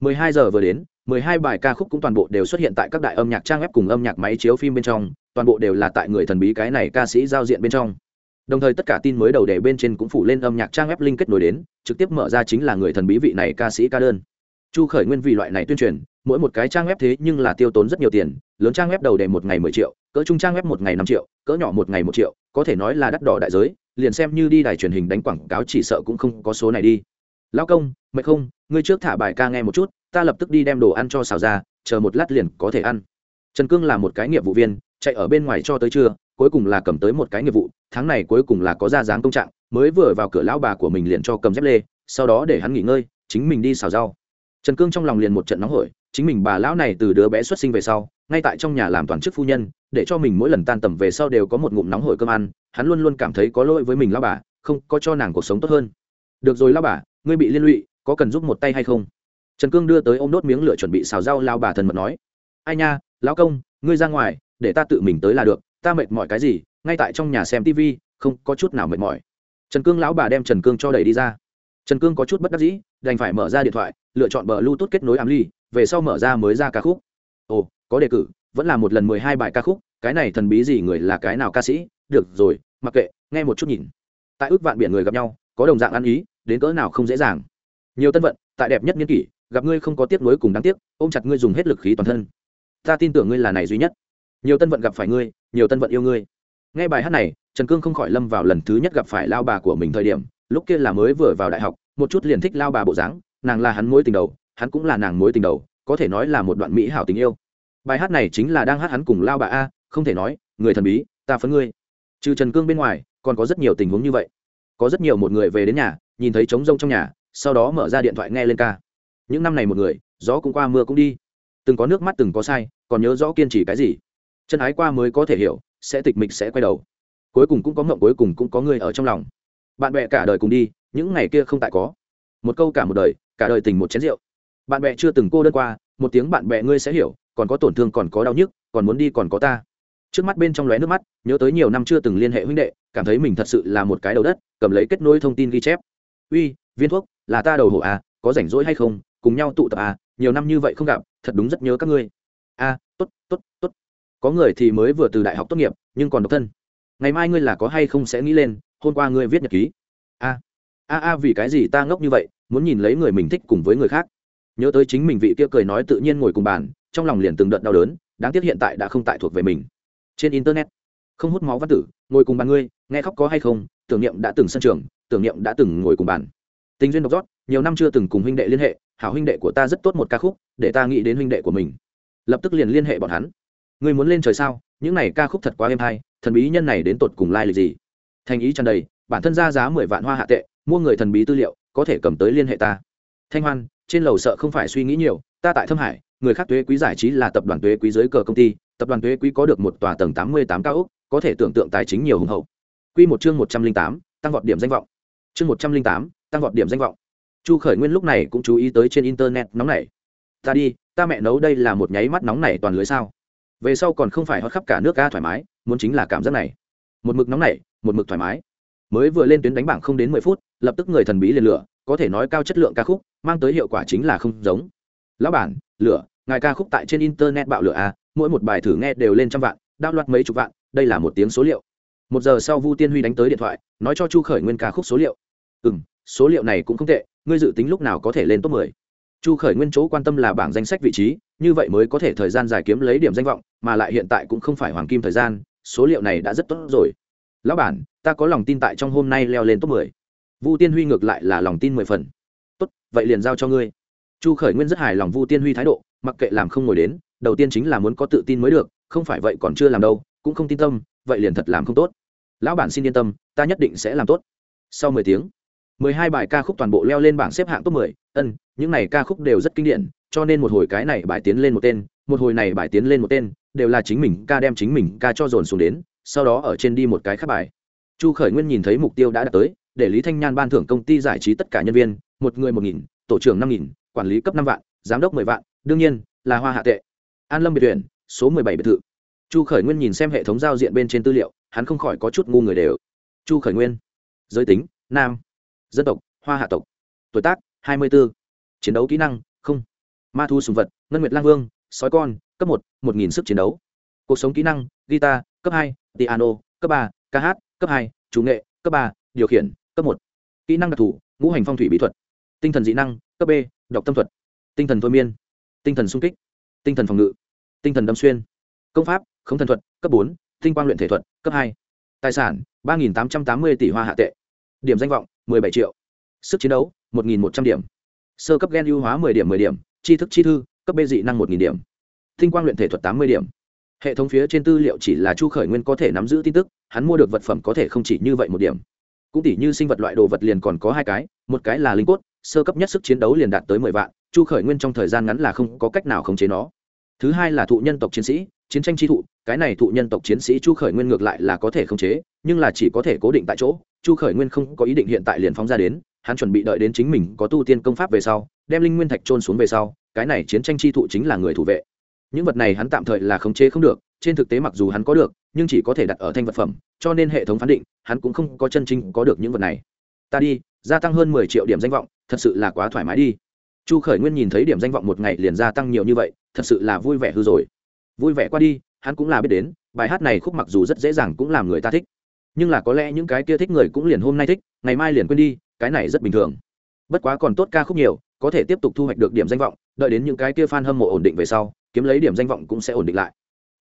12 giờ vừa đến 12 bài ca khúc cũng toàn bộ đều xuất hiện tại các đại âm nhạc trang web cùng âm nhạc máy chiếu phim bên trong, toàn bộ đều là tại người thần bí cái này ca sĩ giao diện bên trong. Đồng thời tất cả tin mới đầu đề bên trên cũng phủ lên âm nhạc trang web link kết nối đến, trực tiếp mở ra chính là người thần bí vị này ca sĩ ca đơn chu khởi nguyên vì loại này tuyên truyền, mỗi một cái trang web thế nhưng là tiêu tốn rất nhiều tiền, lớn trang web đầu đề một ngày mười triệu, cỡ trung trang web một ngày năm triệu, cỡ nhỏ một ngày một triệu, có thể nói là đắt đỏ đại giới, liền xem như đi đài truyền hình đánh quảng cáo chỉ sợ cũng không có số này đi. Lão công, mệt không? Ngươi trước thả bài ca nghe một chút, ta lập tức đi đem đồ ăn cho xào ra, chờ một lát liền có thể ăn. Trần cương là một cái nghiệp vụ viên, chạy ở bên ngoài cho tới trưa, cuối cùng là cầm tới một cái nghiệp vụ, tháng này cuối cùng là có ra dáng công trạng, mới vừa vào cửa lão bà của mình liền cho cầm dép lê, sau đó để hắn nghỉ ngơi, chính mình đi xào rau trần cương trong lòng liền một trận nóng hổi, chính mình bà lão này từ đứa bé xuất sinh về sau, ngay tại trong nhà làm toàn chức phu nhân, để cho mình mỗi lần tan tầm về sau đều có một ngụm nóng hổi cơm ăn, hắn luôn luôn cảm thấy có lỗi với mình lão bà, không có cho nàng cuộc sống tốt hơn. Được rồi lão bà, ngươi bị liên lụy, có cần giúp một tay hay không? Trần cương đưa tới ô m đốt miếng lửa chuẩn bị xào rau lao bà thần mật nói. Ai nha, lão công, ngươi ra ngoài, để ta tự mình tới là được, ta mệt mỏi cái gì, ngay tại trong nhà xem tv không có chút nào mệt mỏi. Trần cương lão bà đem trần cương cho đẩy đi ra trần cương có chút bất đắc dĩ, đành phải mở ra điện thoại, lựa chọn bờ bluetooth kết nối ám ly, về sau mở ra mới ra ca khúc. Ồ, có đề cử, vẫn là một lần mười hai bài ca khúc, cái này thần bí gì, người là cái nào ca sĩ? Được rồi, mặc kệ, nghe một chút nhìn. Tại ước vạn biển người gặp nhau, có đồng dạng ăn ý, đến cỡ nào không dễ dàng. Nhiều tân vận, tại đẹp nhất nghiên kỷ, gặp ngươi không có tiếc nuối cùng đáng tiếc, ôm chặt ngươi dùng hết lực khí toàn thân. Ta tin tưởng ngươi là này duy nhất. Nhiều tân vận gặp phải ngươi, nhiều tân vận yêu ngươi. Nghe bài hát này, trần cương không khỏi lâm vào lần thứ nhất gặp phải lao bà của mình thời điểm lúc kia là mới vừa vào đại học, một chút liền thích lao bà bộ dáng, nàng là hắn mối tình đầu, hắn cũng là nàng mối tình đầu, có thể nói là một đoạn mỹ hảo tình yêu. Bài hát này chính là đang hát hắn cùng lao bà a, không thể nói, người thần bí, ta phấn ngươi. Trừ trần cương bên ngoài, còn có rất nhiều tình huống như vậy. Có rất nhiều một người về đến nhà, nhìn thấy trống rông trong nhà, sau đó mở ra điện thoại nghe lên ca. Những năm này một người, gió cũng qua mưa cũng đi. Từng có nước mắt từng có sai, còn nhớ rõ kiên trì cái gì. Chân ái qua mới có thể hiểu, sẽ tịch mịch sẽ quay đầu. Cuối cùng cũng có mộng cuối cùng cũng có người ở trong lòng bạn bè cả đời cùng đi những ngày kia không tại có. Một câu cả một đời cả đời tình một chén rượu. Bạn bè chưa từng cô đơn qua một tiếng bạn bè ngươi sẽ hiểu còn có tổn thương còn có đau nhức còn muốn đi còn có ta. Trước mắt bên trong lóe nước mắt nhớ tới nhiều năm chưa từng liên hệ huynh đệ cảm thấy mình thật sự là một cái đầu đất cầm lấy kết nối thông tin ghi chép. Uy viên thuốc là ta đầu hổ à có rảnh rỗi hay không cùng nhau tụ tập à nhiều năm như vậy không gặp thật đúng rất nhớ các ngươi. A à, tốt tốt tốt. Có người thì mới vừa từ đại học tốt nghiệp nhưng còn độc thân. Ngày mai ngươi là có hay không sẽ nghĩ lên hôm qua ngươi viết nhật ký. A a a, vì cái gì ta ngốc như vậy, muốn nhìn lấy người mình thích cùng với người khác. Nhớ tới chính mình vị kia cười nói tự nhiên ngồi cùng bàn, trong lòng liền từng đợt đau đớn, đáng tiếc hiện tại đã không tại thuộc về mình. Trên internet, không hút máu văn tử, ngồi cùng bàn ngươi, nghe khóc có hay không, tưởng niệm đã từng sân trường, tưởng niệm đã từng ngồi cùng bàn. Tình duyên độc rót nhiều năm chưa từng cùng huynh đệ liên hệ, hảo huynh đệ của ta rất tốt một ca khúc, để ta nghĩ đến huynh đệ của mình. Lập tức liền liên hệ bọn hắn. Người muốn lên trời sao? Những này ca khúc thật quá êm hay, thần bí nhân này đến tột cùng lai、like、lịch gì? Thành ý tràn đầy, bản thân ra giá mười vạn hoa hạ tệ, mua người thần bí tư liệu, có thể cầm tới liên hệ ta. Thanh hoan, trên lầu sợ không phải suy nghĩ nhiều, ta tại thâm hải, người khác thuế quý giải trí là tập đoàn thuế quý dưới cờ công ty, tập đoàn thuế quý có được một tòa tầng tám mươi tám cao ốc, có thể tưởng tượng tài chính nhiều hùng hậu. Q một chương một trăm linh tám, tăng vọt điểm danh vọng. Chương một trăm linh tám, tăng vọt điểm danh vọng. Chu khởi nguyên lúc này cũng chú ý tới trên internet nóng này ta đi, ta mẹ nấu đây là một nháy mắt nóng này toàn lưới sao? Về sau còn không phải hót khắp cả nước ga thoải mái, muốn chính là cảm giác này. Một mực nóng này một mực thoải mái. Mới vừa lên tuyến đánh bảng không đến mười phút, lập tức người thần bí liền lửa, có thể nói cao chất lượng ca khúc, mang tới hiệu quả chính là không giống. Lão bản, lửa, ngài ca khúc tại trên internet bạo lửa à mỗi một bài thử nghe đều lên trăm vạn, đao loạt mấy chục vạn, đây là một tiếng số liệu. Một giờ sau vu tiên huy đánh tới điện thoại, nói cho chu khởi nguyên ca khúc số liệu. Ừ m số liệu này cũng không tệ, ngươi dự tính lúc nào có thể lên top mười? Chu khởi nguyên chỗ quan tâm là bảng danh sách vị trí, như vậy mới có thể thời gian dài kiếm lấy điểm danh vọng, mà lại hiện tại cũng không phải hoàng kim thời gian, số liệu này đã rất tốt rồi lão bản, ta có lòng tin tại trong hôm nay leo lên top mười. Vu tiên huy ngược lại là lòng tin mười phần. Tốt, vậy liền giao cho ngươi. Chu khởi nguyên rất hài lòng vu tiên huy thái độ, mặc kệ làm không ngồi đến, đầu tiên chính là muốn có tự tin mới được, không phải vậy còn chưa làm đâu, cũng không tin tâm, vậy liền thật làm không tốt. Lão bản xin yên tâm, ta nhất định sẽ làm tốt. Sau mười tiếng, mười hai bài ca khúc toàn bộ leo lên bảng xếp hạng top mười. Ân, những này ca khúc đều rất kinh điển, cho nên một hồi cái này bài tiến lên một tên, một hồi này bài tiến lên một tên, đều là chính mình ca đem chính mình ca cho dồn xuống đến sau đó ở trên đi một cái khác bài. Chu khởi nguyên nhìn thấy mục tiêu đã đạt tới để lý thanh nhan ban thưởng công ty giải trí tất cả nhân viên một người một nghìn tổ trưởng năm nghìn quản lý cấp năm vạn giám đốc mười vạn đương nhiên là hoa hạ tệ. An lâm biệt viện, số mười bảy biệt thự. Chu khởi nguyên nhìn xem hệ thống giao diện bên trên tư liệu hắn không khỏi có chút ngu người đều. Chu khởi nguyên giới tính nam dân tộc hoa hạ tộc. Tuổi tác hai mươi b ố chiến đấu kỹ năng không. Ma thu sùng vật ngân nguyệt lang vương sói con cấp một một nghìn sức chiến đấu. Cuộc sống kỹ năng guitar cấp hai piano, cấp ba, ca hát, cấp hai, chủ nghệ, cấp ba, điều khiển, cấp một. Kỹ năng đặc thù, ngũ hành phong thủy bí thuật. Tinh thần dị năng, cấp b, đọc tâm thuật. Tinh thần thôi miên. Tinh thần sung kích. Tinh thần phòng ngự. Tinh thần đâm xuyên. Công pháp không thần thuật, cấp bốn, tinh quang luyện thể thuật, cấp hai. Tài sản, ba tám trăm tám mươi tỷ hoa hạ tệ. Điểm danh vọng bảy triệu. Sức chiến đấu, một một trăm điểm. Sơ cấp gen ưu hóa 10 điểm 10 điểm. Tri thức chi thư, cấp B dị năng một điểm. Tinh quang luyện thể thuật 80 điểm hệ thống phía trên tư liệu chỉ là chu khởi nguyên có thể nắm giữ tin tức, hắn mua được vật phẩm có thể không chỉ như vậy một điểm. Cũng tỷ như sinh vật loại đồ vật liền còn có hai cái, một cái là linh cốt, sơ cấp nhất sức chiến đấu liền đạt tới mười vạn, chu khởi nguyên trong thời gian ngắn là không có cách nào khống chế nó. Thứ hai là thụ nhân tộc chiến sĩ, chiến tranh chi thụ, cái này thụ nhân tộc chiến sĩ chu khởi nguyên ngược lại là có thể khống chế, nhưng là chỉ có thể cố định tại chỗ, chu khởi nguyên không có ý định hiện tại liền phóng ra đến, hắn chuẩn bị đợi đến chính mình có tu tiên công pháp về sau, đem linh nguyên thạch trôn xuống về sau, cái này chiến tranh chi thụ chính là người thủ vệ những vật này hắn tạm thời là khống chế không được, trên thực tế mặc dù hắn có được, nhưng chỉ có thể đặt ở thanh vật phẩm, cho nên hệ thống phán định, hắn cũng không có chân chính có được những vật này. Ta đi, gia tăng hơn mười triệu điểm danh vọng, thật sự là quá thoải mái đi. Chu khởi nguyên nhìn thấy điểm danh vọng một ngày liền gia tăng nhiều như vậy, thật sự là vui vẻ hư rồi. Vui vẻ qua đi, hắn cũng là biết đến, bài hát này khúc mặc dù rất dễ dàng cũng làm người ta thích. Nhưng là có lẽ những cái kia thích người cũng liền hôm nay thích, ngày mai liền quên đi, cái này rất bình thường. Bất quá còn tốt ca khúc nhiều, có thể tiếp tục thu hoạch được điểm danh vọng, đợi đến những cái kia fan hâm mộ ổn định về sau kiếm lấy điểm danh vọng cũng sẽ ổn định lại.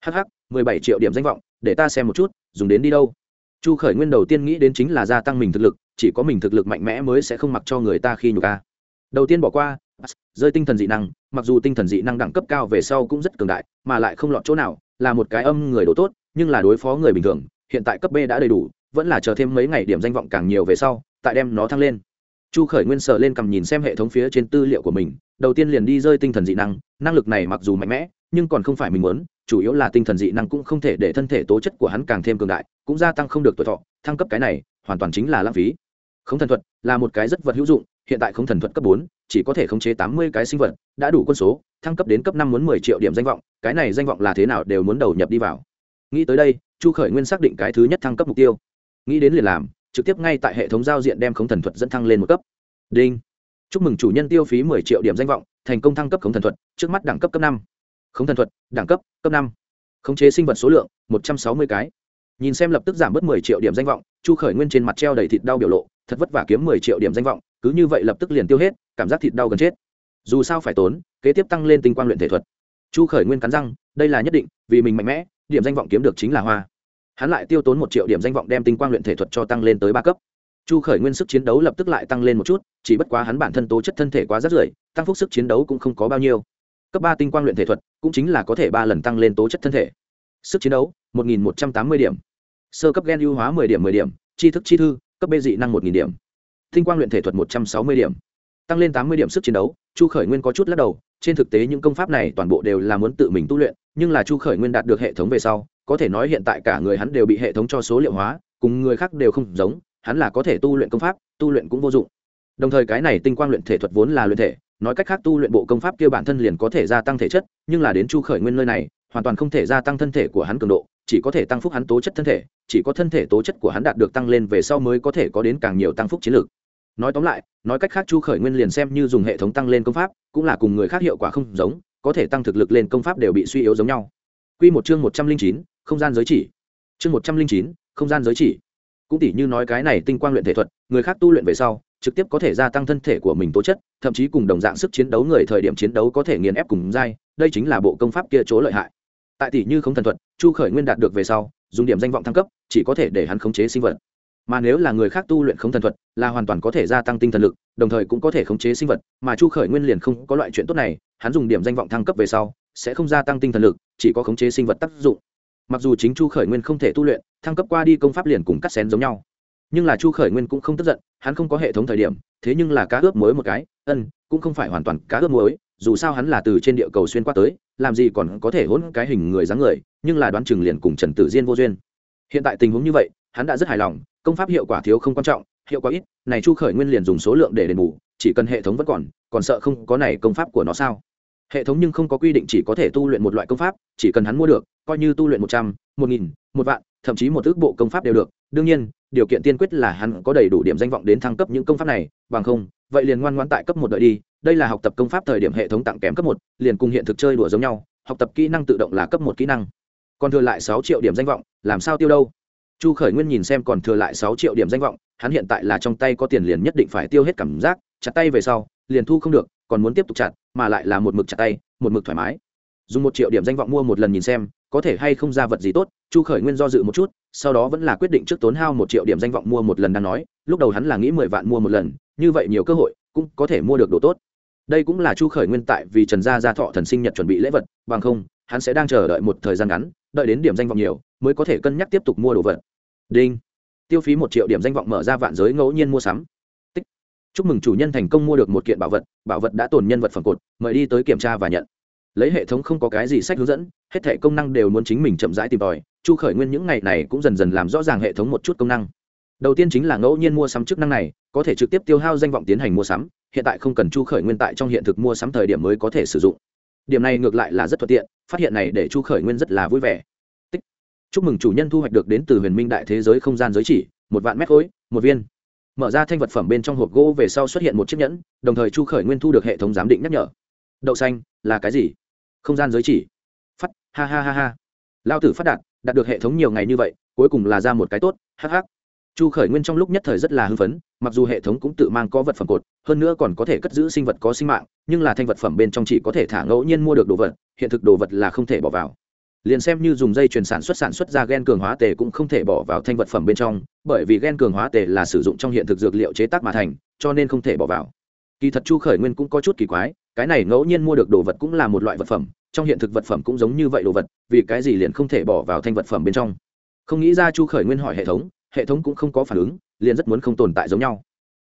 Hh mười bảy triệu điểm danh vọng, để ta xem một chút, dùng đến đi đâu. Chu khởi nguyên đầu tiên nghĩ đến chính là gia tăng mình thực lực, chỉ có mình thực lực mạnh mẽ mới sẽ không mặc cho người ta khi nhục ca đầu tiên bỏ qua rơi tinh thần dị năng, mặc dù tinh thần dị năng đẳng cấp cao về sau cũng rất cường đại, mà lại không lọt chỗ nào, là một cái âm người đồ tốt, nhưng là đối phó người bình thường, hiện tại cấp b đã đầy đủ, vẫn là chờ thêm mấy ngày điểm danh vọng càng nhiều về sau, tại đem nó thăng lên. Chu khởi nguyên sợ lên cầm nhìn xem hệ thống phía trên tư liệu của mình đầu tiên liền đi rơi tinh thần dị năng năng lực này mặc dù mạnh mẽ, nhưng còn không phải mình muốn, chủ yếu là tinh thần dị năng cũng không thể để thân thể tố chất của hắn càng thêm cường đại, cũng gia tăng không được tuổi thọ, thăng cấp cái này, hoàn toàn chính là lãng phí. Không thần thuật là một cái rất vật hữu dụng, hiện tại không thần thuật cấp bốn, chỉ có thể khống chế tám mươi cái sinh vật, đã đủ quân số, thăng cấp đến cấp năm muốn mười triệu điểm danh vọng, cái này danh vọng là thế nào đều muốn đầu nhập đi vào. Nghĩ tới đây, chu khởi nguyên xác định cái thứ nhất thăng cấp mục tiêu. Nghĩ đến liền làm, trực tiếp ngay tại hệ thống giao diện đem khống thần thuật dẫn thăng lên một cấp. Đinh chúc mừng chủ nhân tiêu phí mười triệu điểm danh vọng, thành công thăng cấp khống thần thuật, trước mắt đẳng cấp cấp năm. Khống thần thuật, đẳng cấp cấp năm. Khống chế sinh vật số lượng, một trăm sáu mươi cái. Nhìn xem lập tức giảm bớt mười triệu điểm danh vọng, chu khởi nguyên trên mặt treo đầy thịt đau biểu lộ, thật vất vả kiếm mười triệu điểm danh vọng, cứ như vậy lập tức liền tiêu hết, cảm giác thịt đau gần chết. Dù sao phải tốn, kế tiếp tăng lên tinh quang luyện thể thuật. Chu khởi nguyên cắn răng, đây là nhất định, vì mình mạnh mẽ, điểm danh vọng kiếm được chính là hoa. Hắn lại tiêu tốn một triệu điểm danh vọng đem tinh quang luyện thể thuật cho tăng lên tới ba cấp chu khởi nguyên sức chiến đấu lập tức lại tăng lên một chút, chỉ bất quá hắn bản thân tố chất thân thể quá rất rưỡi, tăng phúc sức chiến đấu cũng không có bao nhiêu. Cấp ba tinh quang luyện thể thuật cũng chính là có thể ba lần tăng lên tố chất thân thể. Sức chiến đấu, một nghìn một trăm tám mươi điểm. Sơ cấp gen ưu hóa mười điểm mười điểm, tri thức chi thư, cấp b dị năng một nghìn điểm. Tinh quang luyện thể thuật một trăm sáu mươi điểm. Tăng lên tám mươi điểm sức chiến đấu, chu khởi nguyên có chút lắc đầu, trên thực tế những công pháp này toàn bộ đều là muốn tự mình tu luyện, nhưng là chu khởi nguyên đạt được hệ thống về sau, có thể nói hiện tại cả người hắn đều bị hệ thống cho số liệu hóa, cùng người khác đều không giống hắn là có thể tu luyện công pháp, tu luyện cũng vô dụng. Đồng thời cái này tinh quang luyện thể thuật vốn là luyện thể, nói cách khác tu luyện bộ công pháp kia bản thân liền có thể gia tăng thể chất, nhưng là đến chu khởi nguyên nơi này, hoàn toàn không thể gia tăng thân thể của hắn cường độ, chỉ có thể tăng phúc hắn tố chất thân thể, chỉ có thân thể tố chất của hắn đạt được tăng lên về sau mới có thể có đến càng nhiều tăng phúc chiến lược. Nói tóm lại, nói cách khác chu khởi nguyên liền xem như dùng hệ thống tăng lên công pháp, cũng là cùng người khác hiệu quả không giống, có thể tăng thực lực lên công pháp đều bị suy yếu giống nhau. Q một chương một trăm linh chín, không gian giới chỉ. Chương một trăm linh chín, không gian giới chỉ cũng tỷ như nói cái này tinh quang luyện thể thuật, người khác tu luyện về sau, trực tiếp có thể gia tăng thân thể của mình tố chất, thậm chí cùng đồng dạng sức chiến đấu người thời điểm chiến đấu có thể nghiền ép cùng dai, đây chính là bộ công pháp kia chỗ lợi hại. Tại tỷ như không thần thuật, chu khởi nguyên đạt được về sau, dùng điểm danh vọng thăng cấp, chỉ có thể để hắn khống chế sinh vật. Mà nếu là người khác tu luyện không thần thuật, là hoàn toàn có thể gia tăng tinh thần lực, đồng thời cũng có thể khống chế sinh vật, mà chu khởi nguyên liền không có loại chuyện tốt này, hắn dùng điểm danh vọng thăng cấp về sau, sẽ không gia tăng tinh thần lực, chỉ có khống chế sinh vật tác dụng mặc dù chính chu khởi nguyên không thể tu luyện, thăng cấp qua đi công pháp liền cùng cắt xén giống nhau. Nhưng là chu khởi nguyên cũng không tức giận, hắn không có hệ thống thời điểm, thế nhưng là cá ướp muối một cái, ân, cũng không phải hoàn toàn cá ướp muối, dù sao hắn là từ trên địa cầu xuyên qua tới, làm gì còn có thể hỗn cái hình người dáng người, nhưng là đoán chừng liền cùng trần tử diên vô duyên. Hiện tại tình huống như vậy, hắn đã rất hài lòng, công pháp hiệu quả thiếu không quan trọng, hiệu quả ít, này chu khởi nguyên liền dùng số lượng để đền bù, chỉ cần hệ thống vẫn còn còn sợ không có này công pháp của nó sao? Hệ thống nhưng không có quy định chỉ có thể tu luyện một loại công pháp, chỉ cần hắn mua được coi như tu luyện một trăm, một nghìn, một vạn, thậm chí một ước bộ công pháp đều được. Đương nhiên, điều kiện tiên quyết là hắn có đầy đủ điểm danh vọng đến thăng cấp những công pháp này, bằng không, vậy liền ngoan ngoãn tại cấp một đợi đi. Đây là học tập công pháp thời điểm hệ thống tặng kém cấp một, liền cùng hiện thực chơi đùa giống nhau. Học tập kỹ năng tự động là cấp một kỹ năng. Còn thừa lại sáu triệu điểm danh vọng, làm sao tiêu đâu? Chu khởi nguyên nhìn xem còn thừa lại sáu triệu điểm danh vọng, hắn hiện tại là trong tay có tiền liền nhất định phải tiêu hết cảm giác, chặt tay về sau, liền thu không được, còn muốn tiếp tục chặt, mà lại là một mực chặt tay, một mực thoải mái. Dùng một triệu điểm danh vọng mua một lần nhìn xem có thể hay không ra vật gì tốt, chu khởi nguyên do dự một chút, sau đó vẫn là quyết định trước tốn hao một triệu điểm danh vọng mua một lần đang nói, lúc đầu hắn là nghĩ mười vạn mua một lần, như vậy nhiều cơ hội, cũng có thể mua được đồ tốt. Đây cũng là chu khởi nguyên tại vì trần gia gia thọ thần sinh nhật chuẩn bị lễ vật, bằng không, hắn sẽ đang chờ đợi một thời gian ngắn, đợi đến điểm danh vọng nhiều, mới có thể cân nhắc tiếp tục mua đồ vật. Đinh. Tiêu phí một triệu điểm danh vọng mở ra vạn giới ngẫu nhiên mua sắm. Tích. Chúc mừng chủ nhân thành công mua được một kiện bảo vật bảo vật đã tồn nhân vật phẩm cột, mời đi tới kiểm tra và nhận lấy hệ thống không có cái gì sách hướng dẫn, hết thệ công năng đều muốn chính mình chậm rãi tìm tòi. Chu khởi nguyên những ngày này cũng dần dần làm rõ ràng hệ thống một chút công năng. Đầu tiên chính là ngẫu nhiên mua sắm chức năng này, có thể trực tiếp tiêu hao danh vọng tiến hành mua sắm. Hiện tại không cần chu khởi nguyên tại trong hiện thực mua sắm thời điểm mới có thể sử dụng. Điểm này ngược lại là rất thuận tiện, phát hiện này để chu khởi nguyên rất là vui vẻ. Tích. chúc mừng chủ nhân thu hoạch được đến từ huyền minh đại thế giới không gian giới chỉ, một vạn mét khối, một viên. Mở ra thanh vật phẩm bên trong hộp gỗ về sau xuất hiện một chiếc nhẫn, đồng thời chu khởi nguyên thu được hệ thống giám định nhắc nhở. Đậu xanh, là cái gì? Không gian giới chỉ. Phát, ha ha ha ha. Lao tử phát đạt đạt được hệ thống nhiều ngày như vậy, cuối cùng là ra một cái tốt hh chu khởi nguyên trong lúc nhất thời rất là hưng phấn, mặc dù hệ thống cũng tự mang có vật phẩm cột, hơn nữa còn có thể cất giữ sinh vật có sinh mạng, nhưng là thanh vật phẩm bên trong chỉ có thể thả ngẫu nhiên mua được đồ vật, hiện thực đồ vật là không thể bỏ vào. Liền xem như dùng dây chuyền sản xuất sản xuất ra gen cường hóa tề cũng không thể bỏ vào thanh vật phẩm bên trong, bởi vì gen cường hóa tề là sử dụng trong hiện thực dược liệu chế tác mà thành, cho nên không thể bỏ vào. Kỳ thật chu khởi nguyên cũng có chút kỳ quái cái này ngẫu nhiên mua được đồ vật cũng là một loại vật phẩm, trong hiện thực vật phẩm cũng giống như vậy đồ vật, vì cái gì liền không thể bỏ vào thanh vật phẩm bên trong? Không nghĩ ra chu khởi nguyên hỏi hệ thống hệ thống cũng không có phản ứng, liền rất muốn không tồn tại giống nhau.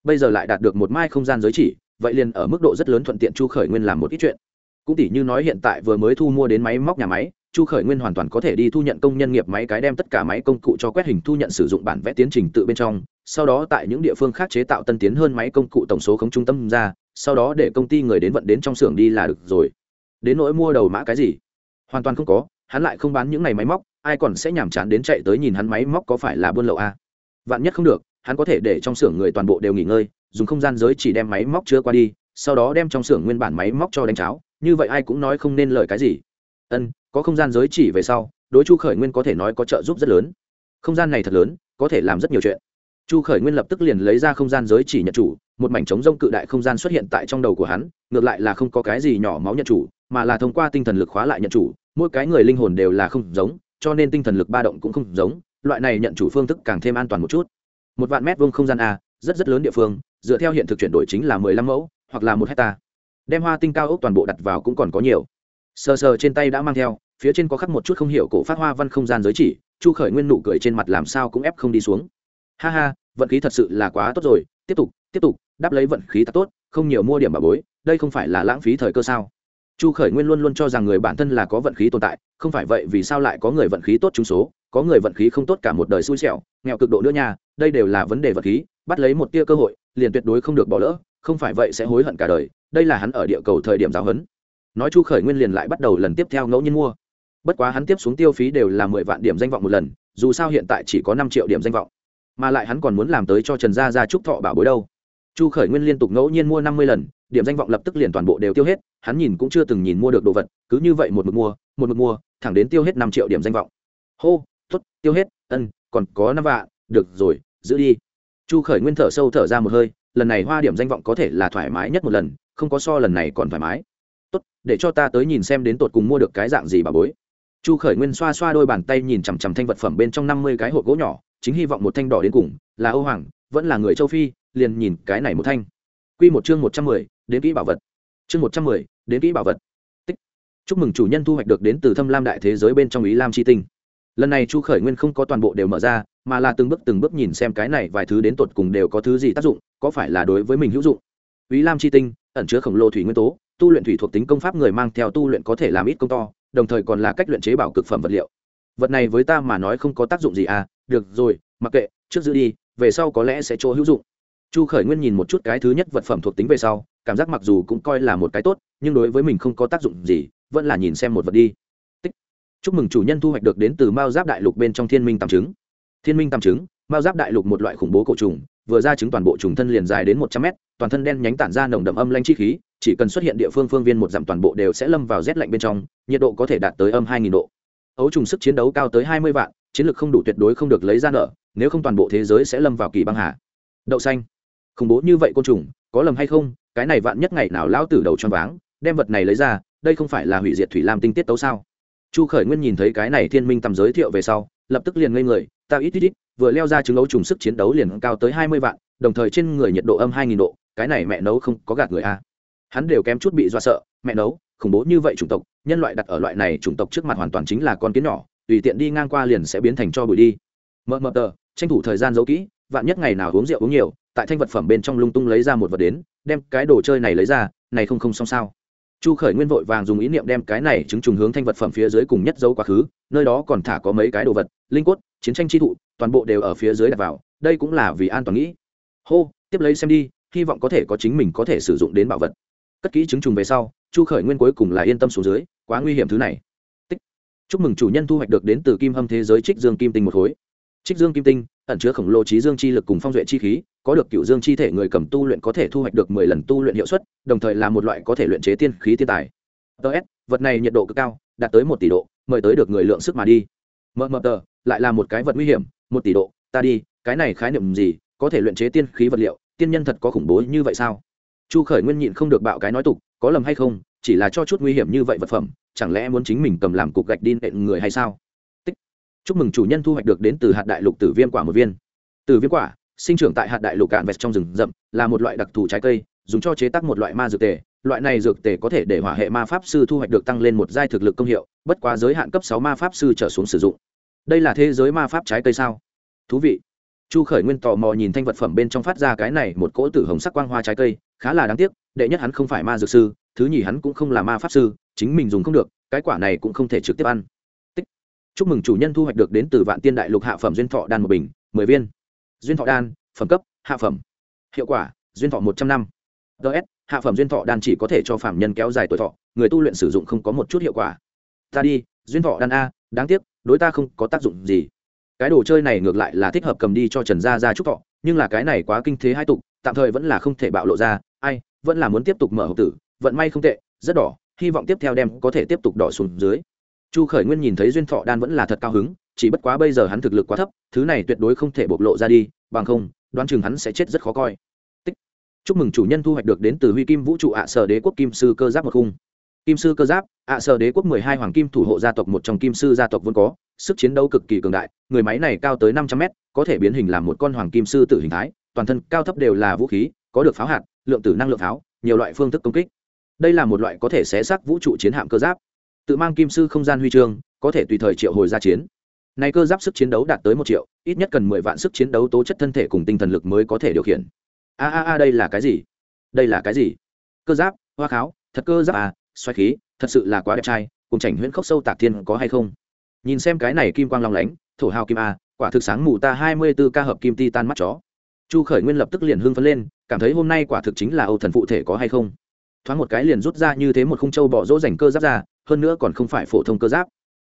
Bây giờ lại đạt được một mai không gian giới chỉ, vậy liền ở mức độ rất lớn thuận tiện chu khởi nguyên làm một ít chuyện. Cũng tỷ như nói hiện tại vừa mới thu mua đến máy móc nhà máy, chu khởi nguyên hoàn toàn có thể đi thu nhận công nhân nghiệp máy cái đem tất cả máy công cụ cho quét hình thu nhận sử dụng bản vẽ tiến trình tự bên trong, sau đó tại những địa phương khác chế tạo tân tiến hơn máy công cụ tổng số không trung tâm ra sau đó để công ty người đến vận đến trong xưởng đi là được rồi. Đến nỗi mua đầu mã cái gì? Hoàn toàn không có, hắn lại không bán những này máy móc, ai còn sẽ nhàm chán đến chạy tới nhìn hắn máy móc có phải là buôn lậu a à? vạn nhất không được, hắn có thể để trong xưởng người toàn bộ đều nghỉ ngơi, dùng không gian giới chỉ đem máy móc chưa qua đi, sau đó đem trong xưởng nguyên bản máy móc cho đánh cháo, như vậy ai cũng nói không nên lời cái gì. Ân, có không gian giới chỉ về sau, đối chu khởi nguyên có thể nói có trợ giúp rất lớn. Không gian này thật lớn, có thể làm rất nhiều chuyện chu khởi nguyên lập tức liền lấy ra không gian giới chỉ nhận chủ, một mảnh trống rông cự đại không gian xuất hiện tại trong đầu của hắn, ngược lại là không có cái gì nhỏ máu nhận chủ, mà là thông qua tinh thần lực khóa lại nhận chủ, mỗi cái người linh hồn đều là không giống, cho nên tinh thần lực ba động cũng không giống, loại này nhận chủ phương thức càng thêm an toàn một chút. Một vạn mét vuông không gian a, rất rất lớn địa phương, dựa theo hiện thực chuyển đổi chính là mười lăm mẫu, hoặc là một hectare. Đem hoa tinh cao ốc toàn bộ đặt vào cũng còn có nhiều. Sờ sờ trên tay đã mang theo, phía trên có khắc một chút không hiểu cổ phát hoa văn không gian giới chỉ, chu khởi nguyên nụ cười trên mặt làm sao cũng ép không đi xuống ha ha, vận khí thật sự là quá tốt rồi. Tiếp tục tiếp tục, đáp lấy vận khí thật tốt, không nhiều mua điểm bà bối, đây không phải là lãng phí thời cơ sao? Chu khởi nguyên luôn luôn cho rằng người bản thân là có vận khí tồn tại, không phải vậy vì sao lại có người vận khí tốt trúng số, có người vận khí không tốt cả một đời xui xẻo, nghèo cực độ nữa nha, đây đều là vấn đề vận khí, bắt lấy một tia cơ hội, liền tuyệt đối không được bỏ lỡ, không phải vậy sẽ hối hận cả đời, đây là hắn ở địa cầu thời điểm giáo huấn. Nói chu khởi nguyên liền lại bắt đầu lần tiếp theo ngẫu nhiên mua. Bất quá hắn tiếp xuống tiêu phí đều là mười vạn điểm danh vọng một lần, dù sao hiện tại chỉ có năm triệu điểm danh vọng mà lại hắn còn muốn làm tới cho trần gia gia trúc thọ bảo bối đâu. Chu khởi nguyên liên tục ngẫu nhiên mua năm mươi lần điểm danh vọng lập tức liền toàn bộ đều tiêu hết hắn nhìn cũng chưa từng nhìn mua được đồ vật cứ như vậy một mực mua một mực mua thẳng đến tiêu hết năm triệu điểm danh vọng. Hô t ố t tiêu hết ân còn có năm vạ, được rồi giữ đi. Chu khởi nguyên thở sâu thở ra một hơi lần này hoa điểm danh vọng có thể là thoải mái nhất một lần không có so lần này còn thoải mái. Tốt để cho ta tới nhìn xem đến tột cùng mua được cái dạng gì bà bối. Chu khởi nguyên xoa xoa đôi bàn tay nhìn chằm chằm thanh vật phẩm bên trong năm mươi cái hộp gỗ nhỏ chính hy vọng một thanh đỏ đến cùng, là âu hoàng, vẫn là người châu phi, liền nhìn cái này một thanh. Quy một chương một trăm mười, đến kỹ bảo vật. Chương một trăm mười, đến kỹ bảo vật. Tích. Chúc mừng chủ nhân thu hoạch được đến từ thâm lam đại thế giới bên trong ý lam chi tinh. Lần này chu khởi nguyên không có toàn bộ đều mở ra, mà là từng bước từng bước nhìn xem cái này vài thứ đến tột cùng đều có thứ gì tác dụng, có phải là đối với mình hữu dụng. Ý lam chi tinh, ẩn chứa khổng lồ thủy nguyên tố, tu luyện thủy thuộc tính công pháp người mang theo tu luyện có thể làm ít công to, đồng thời còn là cách luyện chế bảo cực phẩm vật liệu. Vật này với ta mà nói không có tác dụng gì à được rồi, mặc kệ, trước giữ đi, về sau có lẽ sẽ chỗ hữu dụng. Chu khởi nguyên nhìn một chút cái thứ nhất vật phẩm thuộc tính về sau, cảm giác mặc dù cũng coi là một cái tốt, nhưng đối với mình không có tác dụng gì, vẫn là nhìn xem một vật đi. Tích. chúc mừng chủ nhân thu hoạch được đến từ mao giáp đại lục bên trong thiên minh tàm trứng. Thiên minh tàm trứng, mao giáp đại lục một loại khủng bố cổ trùng, vừa ra trứng toàn bộ trùng thân liền dài đến một trăm mét, toàn thân đen nhánh tản ra nồng đậm âm lanh chi khí, chỉ cần xuất hiện địa phương phương viên một dặm toàn bộ đều sẽ lâm vào rét lạnh bên trong, nhiệt độ có thể đạt tới âm hai nghìn độ. Ấu trùng sức chiến đấu cao tới hai mươi vạn chiến lược không đủ tuyệt đối không được lấy ra nợ, nếu không toàn bộ thế giới sẽ lâm vào kỳ băng hà. Đậu xanh. Khủng bố như vậy côn trùng, có lầm hay không? Cái này vạn nhất ngày nào lão tử đầu choáng váng, đem vật này lấy ra, đây không phải là hủy diệt thủy lam tinh tiết tấu sao? Chu khởi nguyên nhìn thấy cái này thiên minh tầm giới thiệu về sau, lập tức liền ngây người, ta ít ít ít, vừa leo ra trứng ấu trùng sức chiến đấu liền cao tới hai mươi vạn, đồng thời trên người nhiệt độ âm hai nghìn độ, cái này mẹ nấu không có gạt người a hắn đều kém chút bị do sợ, mẹ nấu, khủng bố như vậy chủng tộc, nhân loại đặt ở loại này chủng tộc trước mặt hoàn toàn chính là con kiến nhỏ tùy tiện đi ngang qua liền sẽ biến thành cho bụi đi. Mờ mờ tờ, tranh thủ thời gian giấu kỹ, vạn nhất ngày nào uống rượu uống nhiều, tại thanh vật phẩm bên trong lung tung lấy ra một vật đến, đem cái đồ chơi này lấy ra, này không không xong sao. Chu khởi nguyên vội vàng dùng ý niệm đem cái này chứng trùng hướng thanh vật phẩm phía dưới cùng nhất dấu quá khứ, nơi đó còn thả có mấy cái đồ vật, linh cốt, chiến tranh chi thụ, toàn bộ đều ở phía dưới đặt vào, đây cũng là vì an toàn nghĩ. Hô, tiếp lấy xem đi, hy vọng có thể có chính mình có thể sử dụng đến bảo vật. Cất kỹ chứng trùng về sau, chu khởi nguyên cuối cùng là yên tâm xuống dưới, quá nguy hiểm thứ này chúc mừng chủ nhân thu hoạch được đến từ kim hâm thế giới trích dương kim tinh một khối. Trích dương kim tinh, ẩn chứa khổng lồ trí dương chi lực cùng phong duệ chi khí, có được cựu dương chi thể người cầm tu luyện có thể thu hoạch được mười lần tu luyện hiệu suất, đồng thời là một loại có thể luyện chế tiên khí tiên tài. Ts vật này nhiệt độ cực cao, đạt tới một tỷ độ, mời tới được người lượng sức mà đi. Mờ mờ tờ, lại là một cái vật nguy hiểm, một tỷ độ, ta đi, cái này khái niệm gì, có thể luyện chế tiên khí vật liệu, tiên nhân thật có khủng bố như vậy sao? Chu khởi nguyên nhịn không được bạo cái nói tục, có lầm hay không chỉ là cho chút nguy hiểm như vậy vật phẩm, chẳng lẽ muốn chính mình cầm làm cục gạch đi nện người hay sao? Tích. chúc mừng chủ nhân thu hoạch được đến từ hạt đại lục tử viêm quả một viên. Tử viêm quả, sinh trưởng tại hạt đại lục cạn vẹt trong rừng rậm, là một loại đặc thù trái cây, dùng cho chế tác một loại ma dược tề. Loại này dược tề có thể để hỏa hệ ma pháp sư thu hoạch được tăng lên một giai thực lực công hiệu, bất quá giới hạn cấp sáu ma pháp sư trở xuống sử dụng. Đây là thế giới ma pháp trái cây sao? Thú vị. Chu khởi nguyên tò mò nhìn thanh vật phẩm bên trong phát ra cái này một cỗ tử hồng sắc quang hoa trái cây, khá là đáng tiếc, đệ nhất hắn không phải ma dược sư thứ nhì hắn cũng không là ma pháp sư, chính mình dùng không được, cái quả này cũng không thể trực tiếp ăn. Tích. chúc mừng chủ nhân thu hoạch được đến từ vạn tiên đại lục hạ phẩm duyên thọ đan một bình, mười viên. Duyên thọ đan, phẩm cấp, hạ phẩm. Hiệu quả, duyên thọ một trăm năm. Ts hạ phẩm duyên thọ đan chỉ có thể cho phạm nhân kéo dài tuổi thọ, người tu luyện sử dụng không có một chút hiệu quả. Ta đi, duyên thọ đan a, đáng tiếc, đối ta không có tác dụng gì. Cái đồ chơi này ngược lại là thích hợp cầm đi cho trần gia ra chúc thọ, nhưng là cái này quá kinh thế hai tục, tạm thời vẫn là không thể bạo lộ ra. Ai, vẫn là muốn tiếp tục mở hộp tử vận may không tệ, rất đỏ, hy vọng tiếp theo đem có thể tiếp tục đỏ xuống dưới. Chu khởi nguyên nhìn thấy duyên thọ đan vẫn là thật cao hứng, chỉ bất quá bây giờ hắn thực lực quá thấp, thứ này tuyệt đối không thể bộc lộ ra đi, bằng không, đoán chừng hắn sẽ chết rất khó coi. Tích. chúc mừng chủ nhân thu hoạch được đến từ huy kim vũ trụ ạ sở đế quốc kim sư cơ giáp một khung. Kim sư cơ giáp, ạ sở đế quốc mười hai hoàng kim thủ hộ gia tộc một trong kim sư gia tộc vốn có, sức chiến đấu cực kỳ cường đại, người máy này cao tới năm trăm mét, có thể biến hình làm một con hoàng kim sư tử hình thái, toàn thân cao thấp đều là vũ khí, có được pháo hạt, lượng tử năng lượng pháo, nhiều loại phương thức công kích đây là một loại có thể xé xác vũ trụ chiến hạm cơ giáp. Tự mang kim sư không gian huy chương, có thể tùy thời triệu hồi ra chiến. Này cơ giáp sức chiến đấu đạt tới một triệu, ít nhất cần mười vạn sức chiến đấu tố chất thân thể cùng tinh thần lực mới có thể điều khiển. A a a, đây là cái gì? Đây là cái gì? Cơ giáp, hoa kháo, thật cơ giáp à xoay khí, thật sự là quá đẹp trai, cùng chảnh huyễn khốc sâu tạc thiên có hay không? Nhìn xem cái này kim quang long lánh, thổ hào kim a, quả thực sáng mù ta hai mươi b ố ca hợp kim ti tan mắt chó. Chu khởi nguyên lập tức liền hưng phấn lên, cảm thấy hôm nay quả thực chính là âu thần phụ thể có hay không? Thoáng một cái liền rút ra như thế một khung châu bỏ rỗ dành cơ giáp ra, hơn nữa còn không phải phổ thông cơ giáp.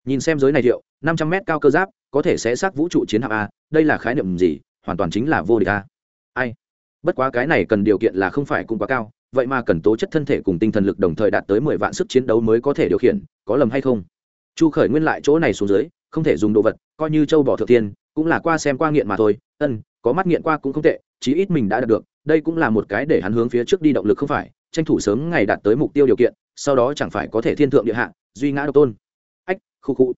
Nhìn xem giới này thiệu năm trăm mét cao cơ giáp, có thể sẽ xác vũ trụ chiến hạm a, đây là khái niệm gì? Hoàn toàn chính là vô địch a. Ai? Bất quá cái này cần điều kiện là không phải cũng quá cao, vậy mà cần tố chất thân thể cùng tinh thần lực đồng thời đạt tới mười vạn sức chiến đấu mới có thể điều khiển, có lầm hay không? Chu khởi nguyên lại chỗ này xuống dưới, không thể dùng đồ vật, coi như châu bỏ thượng tiên, cũng là qua xem qua nghiện mà thôi. Ân, có mắt nghiện qua cũng không tệ, chí ít mình đã đạt được, đây cũng là một cái để hắn hướng phía trước đi động lực không phải tranh thủ sớm ngày đạt tới mục tiêu điều kiện, sau đó chẳng phải có thể thiên thượng địa hạ, duy ngã độc tôn. Ách, khu khu.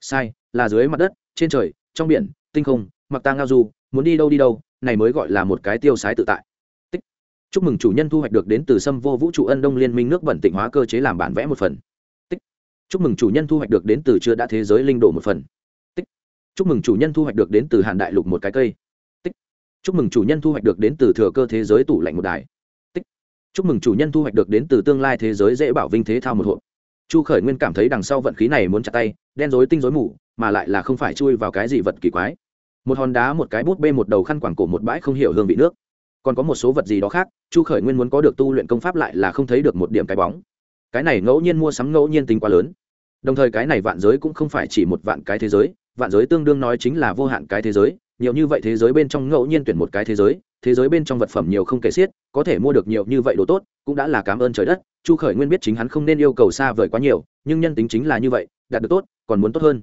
Sai, là dưới mặt đất, trên trời, trong biển, tinh không, mặc ta ngao du, muốn đi đâu đi đâu, này mới gọi là một cái tiêu sái tự tại. Tích. Chúc mừng chủ nhân thu hoạch được đến từ sâm vô vũ trụ ân đông liên minh nước bẩn tịnh hóa cơ chế làm bản vẽ một phần. Tích. Chúc mừng chủ nhân thu hoạch được đến từ chưa đã thế giới linh đồ một phần. Tích. Chúc mừng chủ nhân thu hoạch được đến từ hàn đại lục một cái cây. Tích. Chúc mừng chủ nhân thu hoạch được đến từ thừa cơ thế giới tủ lạnh một đài chúc mừng chủ nhân thu hoạch được đến từ tương lai thế giới dễ bảo vinh thế thao một hộp. Chu khởi nguyên cảm thấy đằng sau vận khí này muốn chặt tay, đen rối tinh rối mù, mà lại là không phải chui vào cái gì vật kỳ quái. Một hòn đá, một cái bút bê, một đầu khăn quảng cổ, một bãi không hiểu hương vị nước. Còn có một số vật gì đó khác, chu khởi nguyên muốn có được tu luyện công pháp lại là không thấy được một điểm cái bóng. Cái này ngẫu nhiên mua sắm ngẫu nhiên tính quá lớn. Đồng thời cái này vạn giới cũng không phải chỉ một vạn cái thế giới, vạn giới tương đương nói chính là vô hạn cái thế giới nhiều như vậy thế giới bên trong ngẫu nhiên tuyển một cái thế giới thế giới bên trong vật phẩm nhiều không kể xiết, có thể mua được nhiều như vậy đồ tốt, cũng đã là cảm ơn trời đất. Chu khởi nguyên biết chính hắn không nên yêu cầu xa vời quá nhiều, nhưng nhân tính chính là như vậy, đạt được tốt, còn muốn tốt hơn.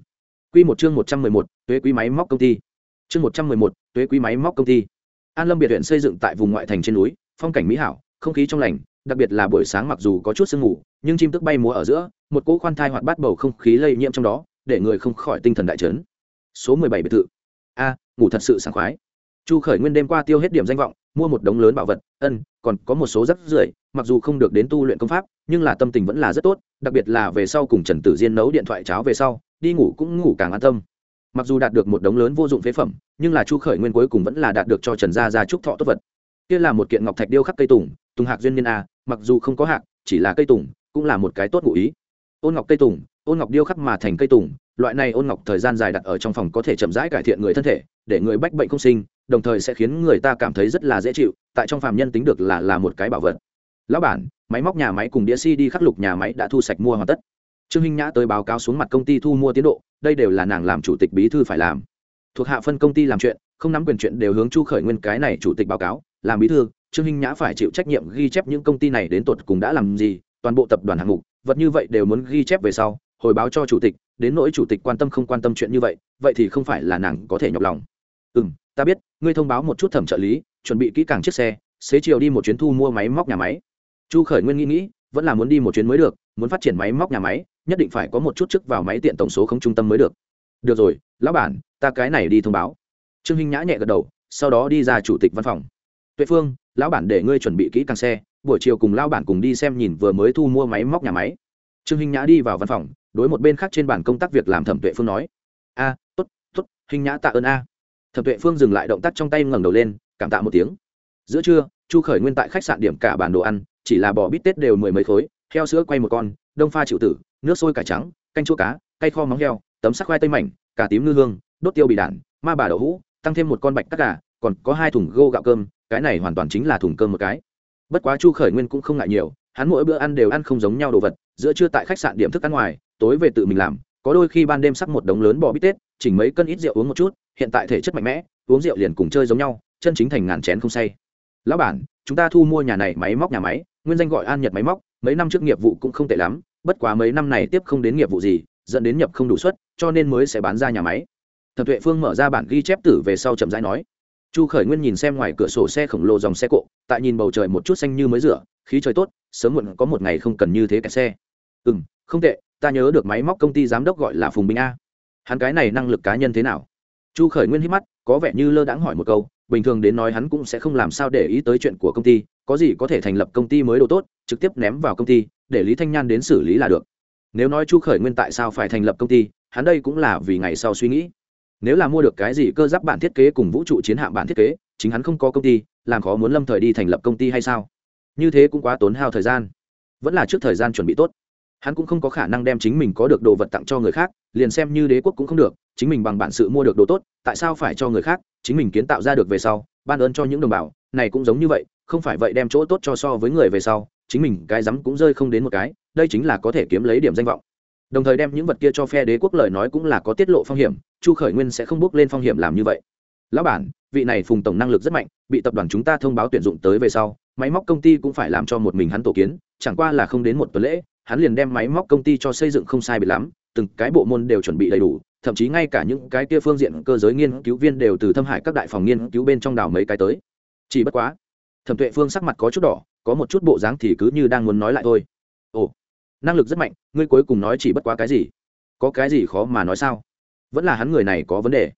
Q một chương một trăm mười một thuế quý máy móc công ty. Chương một trăm mười một thuế quý máy móc công ty. An lâm biệt huyện xây dựng tại vùng ngoại thành trên núi, phong cảnh mỹ hảo, không khí trong lành, đặc biệt là buổi sáng mặc dù có chút sương mù, nhưng chim tức bay múa ở giữa, một cỗ khoan thai hoạt bát bầu không khí lây nhiễm trong đó, để người không khỏi tinh thần đại chấn. Số mười bảy biệt thự a, ngủ thật sự sảng khoái. Chu khởi nguyên đêm qua tiêu hết điểm danh vọng, mua một đống lớn bảo vật, ân, còn có một số rất rưởi, mặc dù không được đến tu luyện công pháp, nhưng là tâm tình vẫn là rất tốt, đặc biệt là về sau cùng trần tử diên nấu điện thoại cháo về sau, đi ngủ cũng ngủ càng an tâm. Mặc dù đạt được một đống lớn vô dụng phế phẩm, nhưng là chu khởi nguyên cuối cùng vẫn là đạt được cho trần gia gia trúc thọ tốt vật. Kia là một kiện ngọc thạch điêu khắc cây tùng tùng hạc duyên niên a, mặc dù không có hạc, chỉ là cây tùng, cũng là một cái tốt ngụ ý. Ôn ngọc cây tùng, ôn ngọc điêu khắc mà thành cây tùng loại này ôn ngọc thời gian dài đặt ở trong phòng có thể chậm rãi cải thiện người thân thể, để người bách bệnh không sinh, đồng thời sẽ khiến người ta cảm thấy rất là dễ chịu, tại trong phàm nhân tính được là là một cái bảo vật. Lão bản, máy móc nhà máy cùng đĩa si đi khắc lục nhà máy đã thu sạch mua hoàn tất. Trương hinh nhã tới báo cáo xuống mặt công ty thu mua tiến độ, đây đều là nàng làm chủ tịch bí thư phải làm. Thuộc hạ phân công ty làm chuyện, không nắm quyền chuyện đều hướng chu khởi nguyên cái này chủ tịch báo cáo, làm bí thư, trương hinh nhã phải chịu trách nhiệm ghi chép những công ty này đến tột cùng đã làm gì, toàn bộ tập đoàn hạng mục, vật như vậy đều muốn ghi chép về sau, hồi báo cho chủ tịch đến nỗi chủ tịch quan tâm không quan tâm chuyện như vậy vậy thì không phải là nàng có thể nhọc lòng. Ừ m ta biết, ngươi thông báo một chút thẩm trợ lý, chuẩn bị kỹ càng chiếc xe, xế chiều đi một chuyến thu mua máy móc nhà máy. Chu khởi nguyên nghĩ nghĩ, vẫn là muốn đi một chuyến mới được, muốn phát triển máy móc nhà máy, nhất định phải có một chút chức vào máy tiện tổng số không trung tâm mới được. Được rồi, lão bản, ta cái này đi thông báo. Trương hinh nhã nhẹ gật đầu, sau đó đi ra chủ tịch văn phòng. Tuệ phương, lão bản để ngươi chuẩn bị kỹ càng xe, buổi chiều cùng lão bản cùng đi xem nhìn vừa mới thu mua máy móc nhà máy. Trương hinh nhã đi vào văn phòng đối một bên khác trên bàn công tác việc làm thẩm tuệ phương nói a tốt tốt hình nhã tạ ơn a thẩm tuệ phương dừng lại động tác trong tay ngẩng đầu lên cảm tạ một tiếng giữa trưa chu khởi nguyên tại khách sạn điểm cả bản đồ ăn chỉ là bò bít tết đều mười mấy khối heo sữa quay một con đông pha chịu tử nước sôi cải trắng canh chua cá cây kho móng heo tấm sắc khoai tây mảnh cà tím ngư hương đốt tiêu bị đạn ma bà đậu hũ tăng thêm một con bạch tắc gà còn có hai thùng gô gạo cơm cái này hoàn toàn chính là thùng cơm một cái bất quá chu khởi nguyên cũng không ngại nhiều hắn mỗi bữa ăn đều ăn không giống nhau đồ vật giữa trưa tại khách sạn điểm thức ăn ngoài tối về tự mình làm, có đôi khi ban đêm sắc một đống lớn bò bít tết, chỉnh mấy cân ít rượu uống một chút, hiện tại thể chất mạnh mẽ, uống rượu liền cùng chơi giống nhau, chân chính thành ngàn chén không say. Lão bản, chúng ta thu mua nhà này máy móc nhà máy, nguyên danh gọi an nhật máy móc, mấy năm trước nghiệp vụ cũng không tệ lắm, bất quá mấy năm này tiếp không đến nghiệp vụ gì, dẫn đến nhập không đủ suất, cho nên mới sẽ bán ra nhà máy. Thẩm tuệ phương mở ra bản ghi chép tử về sau chậm rãi nói, chu khởi nguyên nhìn xem ngoài cửa sổ xe khổng lồ dòng xe cộ, tại nhìn bầu trời một chút xanh như mới rửa, khí trời tốt, sớm muộn có một ngày không cần như thế kẹt xe. Ừ m không tệ ta nhớ được máy móc công ty giám đốc gọi là phùng Bình a. Hắn cái này năng lực cá nhân thế nào? Chu khởi nguyên hít mắt, có vẻ như lơ đãng hỏi một câu, bình thường đến nói hắn cũng sẽ không làm sao để ý tới chuyện của công ty, có gì có thể thành lập công ty mới đồ tốt, trực tiếp ném vào công ty, để lý thanh nhan đến xử lý là được. Nếu nói chu khởi nguyên tại sao phải thành lập công ty, hắn đây cũng là vì ngày sau suy nghĩ. Nếu là mua được cái gì cơ giáp bản thiết kế cùng vũ trụ chiến hạm bản thiết kế, chính hắn không có công ty, làm khó muốn lâm thời đi thành lập công ty hay sao? Như thế cũng quá tốn hao thời gian. Vẫn là trước thời gian chuẩn bị tốt hắn cũng không có khả năng đem chính mình có được đồ vật tặng cho người khác, liền xem như đế quốc cũng không được, chính mình bằng bản sự mua được đồ tốt, tại sao phải cho người khác, chính mình kiến tạo ra được về sau, ban ơn cho những đồng bào, này cũng giống như vậy, không phải vậy đem chỗ tốt cho so với người về sau, chính mình cái rắm cũng rơi không đến một cái, đây chính là có thể kiếm lấy điểm danh vọng. Đồng thời đem những vật kia cho phe đế quốc lời nói cũng là có tiết lộ phong hiểm, chu khởi nguyên sẽ không bước lên phong hiểm làm như vậy. Lão bản, vị này phùng tổng năng lực rất mạnh, bị tập đoàn chúng ta thông báo tuyển dụng tới về sau, máy móc công ty cũng phải làm cho một mình hắn tổ kiến, chẳng qua là không đến một tuần lễ hắn liền đem máy móc công ty cho xây dựng không sai bị lắm, từng cái bộ môn đều chuẩn bị đầy đủ, thậm chí ngay cả những cái kia phương diện cơ giới nghiên cứu viên đều từ thâm hải các đại phòng nghiên cứu bên trong đảo mấy cái tới. Chỉ bất quá, thẩm tuệ phương sắc mặt có chút đỏ, có một chút bộ dáng thì cứ như đang muốn nói lại thôi. Ồ, năng lực rất mạnh, ngươi cuối cùng nói chỉ bất quá cái gì? Có cái gì khó mà nói sao? Vẫn là hắn người này có vấn đề.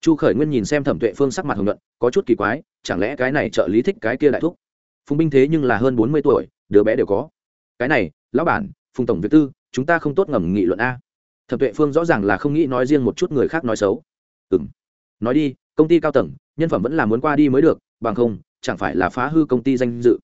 Chu khởi nguyên nhìn xem thẩm tuệ phương sắc mặt hồng luận có chút kỳ quái, chẳng lẽ cái này trợ lý thích cái kia đại thúc? Phùng binh thế nhưng là hơn bốn mươi tuổi, đứa bé đều có. Cái này lão bản, phùng tổng việt tư, chúng ta không tốt ngầm nghị luận a. Thẩm tuệ phương rõ ràng là không nghĩ nói riêng một chút người khác nói xấu. Ừ m nói đi, công ty cao tầng, nhân phẩm vẫn là muốn qua đi mới được, bằng không, chẳng phải là phá hư công ty danh dự.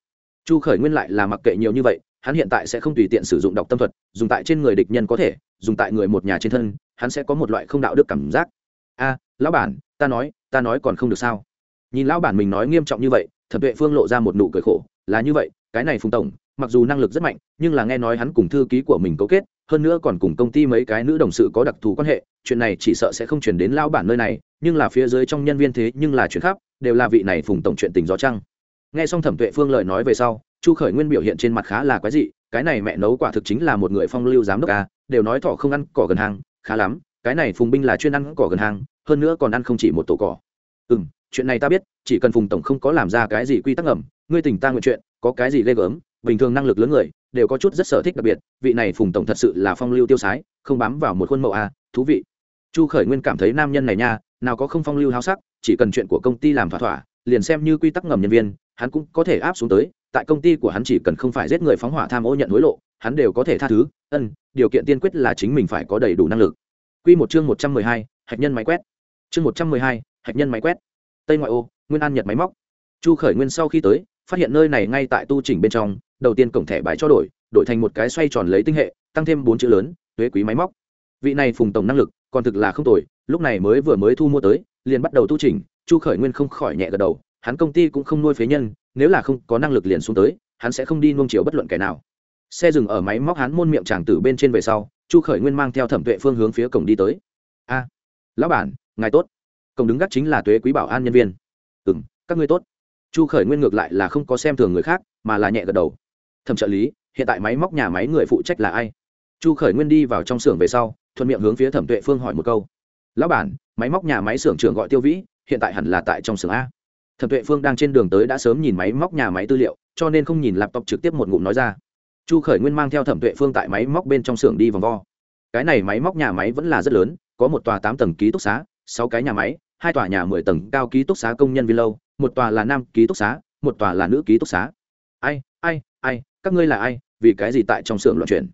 Chu khởi nguyên lại là mặc kệ nhiều như vậy, hắn hiện tại sẽ không tùy tiện sử dụng đọc tâm thuật, dùng tại trên người địch nhân có thể, dùng tại người một nhà trên thân, hắn sẽ có một loại không đạo đức cảm giác. A, lão bản, ta nói ta nói còn không được sao? Nhìn lão bản mình nói nghiêm trọng như vậy, thẩm tuệ phương lộ ra một nụ cười khổ, là như vậy, cái này phùng tổng mặc dù năng lực rất mạnh, nhưng là nghe nói hắn cùng thư ký của mình cấu kết, hơn nữa còn cùng công ty mấy cái nữ đồng sự có đặc thù quan hệ, chuyện này chỉ sợ sẽ không chuyển đến lao bản nơi này, nhưng là phía dưới trong nhân viên thế nhưng là chuyện khác, đều là vị này phùng tổng chuyện tình gió trăng. Nghe xong thẩm tuệ phương lời nói về sau, chu khởi nguyên biểu hiện trên mặt khá là quái dị, cái này mẹ nấu quả thực chính là một người phong lưu giám đốc à đều nói thỏ không ăn cỏ gần hàng khá lắm, cái này phùng binh là chuyên ăn cỏ gần hàng hơn nữa còn ăn không chỉ một tổ cỏ. Ừ m chuyện này ta biết, chỉ cần phùng tổng không có làm ra cái gì quy tắc ẩm ngươi tình ta nguyện chuyện, có cái gì ghê gớm bình thường năng lực lớn người đều có chút rất sở thích đặc biệt vị này phùng tổng thật sự là phong lưu tiêu sái không bám vào một khuôn mẫu à, thú vị chu khởi nguyên cảm thấy nam nhân này nha nào có không phong lưu háo sắc chỉ cần chuyện của công ty làm thỏa thỏa liền xem như quy tắc ngầm nhân viên hắn cũng có thể áp xuống tới tại công ty của hắn chỉ cần không phải giết người phóng hỏa tham ô nhận hối lộ hắn đều có thể tha thứ ân điều kiện tiên quyết là chính mình phải có đầy đủ năng lực Quy một chương một trăm mười hai, hạch nhân máy quét. Chương một trăm mười hai, hạch nhân máy quét. Tây ngoại ô, Nguyên An Nhật máy móc. Chu Khởi Nguyên sau khi tới, phát hiện nơi này ngay tại tu chỉnh bên trong, đầu tiên cổng thẻ bài cho đổi, đổi thành một cái xoay tròn lấy tinh hệ, tăng thêm bốn chữ lớn, tuế quý máy móc. Vị này phùng tổng năng lực, còn thực là không tồi, lúc này mới vừa mới thu mua tới, liền bắt đầu tu chỉnh, Chu Khởi Nguyên không khỏi nhẹ gật đầu, hắn công ty cũng không nuôi phế nhân, nếu là không có năng lực liền xuống tới, hắn sẽ không đi nuông chiều bất luận kẻ nào. Xe dừng ở máy móc hắn môn miệng tràng tử bên trên về sau, Chu Khởi Nguyên mang theo Thẩm Tuệ Phương hướng phía cổng đi tới. "A, lão bản, ngài tốt." Cổng đứng gác chính là Tuế Quý Bảo an nhân viên. "Ừm, các ngươi tốt." Chu Khởi Nguyên ngược lại là không có xem thường người khác, mà là nhẹ gật đầu. "Thẩm trợ lý, hiện tại máy móc nhà máy người phụ trách là ai?" Chu Khởi Nguyên đi vào trong xưởng về sau, thuận miệng hướng phía Thẩm Tuệ Phương hỏi một câu. "Lão bản, máy móc nhà máy xưởng trưởng gọi Tiêu Vĩ, hiện tại hẳn là tại trong xưởng a." thẩm tuệ phương đang trên đường tới đã sớm nhìn máy móc nhà máy tư liệu cho nên không nhìn laptop trực tiếp một ngụm nói ra chu khởi nguyên mang theo thẩm tuệ phương tại máy móc bên trong xưởng đi vòng vo cái này máy móc nhà máy vẫn là rất lớn có một tòa tám tầng ký túc xá sáu cái nhà máy hai tòa nhà mười tầng cao ký túc xá công nhân vi lâu một tòa là nam ký túc xá, một tòa là nữ ký túc xá. Ai ai ai, các ngươi là ai, vì cái gì tại trong xưởng loạn chuyển?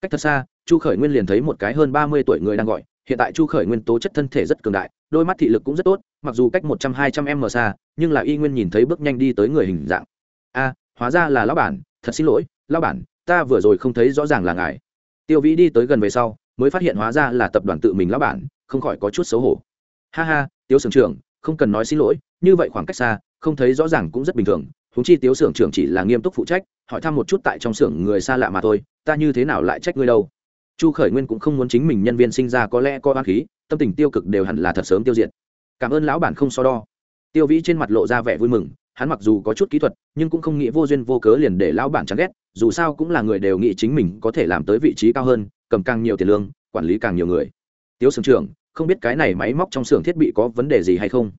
Cách thật xa, chu khởi nguyên liền thấy một cái hơn ba mươi tuổi người đang gọi. Hiện tại chu khởi nguyên tố chất thân thể rất cường đại, đôi mắt thị lực cũng rất tốt, mặc dù cách một trăm, hai trăm m xa, nhưng là y nguyên nhìn thấy bước nhanh đi tới người hình dạng. A, hóa ra là lão bản, thật xin lỗi, lão bản, ta vừa rồi không thấy rõ ràng là ngài. Tiêu vĩ đi tới gần về sau, mới phát hiện hóa ra là tập đoàn tự mình lão bản, không khỏi có chút xấu hổ. Ha ha tiêu sưởng trưởng không cần nói xin lỗi, như vậy khoảng cách xa, không thấy rõ ràng cũng rất bình thường. Húng chi tiếu xưởng trưởng chỉ là nghiêm túc phụ trách, hỏi thăm một chút tại trong xưởng người xa lạ mà thôi, ta như thế nào lại trách ngươi đâu? Chu khởi nguyên cũng không muốn chính mình nhân viên sinh ra có lẽ có oan khí, tâm tình tiêu cực đều hẳn là thật sớm tiêu diệt. Cảm ơn lão bản không so đo. Tiêu vĩ trên mặt lộ ra vẻ vui mừng, hắn mặc dù có chút kỹ thuật, nhưng cũng không nghĩ vô duyên vô cớ liền để lão bản chán ghét, dù sao cũng là người đều nghĩ chính mình có thể làm tới vị trí cao hơn, cầm càng nhiều tiền lương, quản lý càng nhiều người. Tiếu xưởng trưởng không biết cái này máy móc trong xưởng thiết bị có vấn đề gì hay không.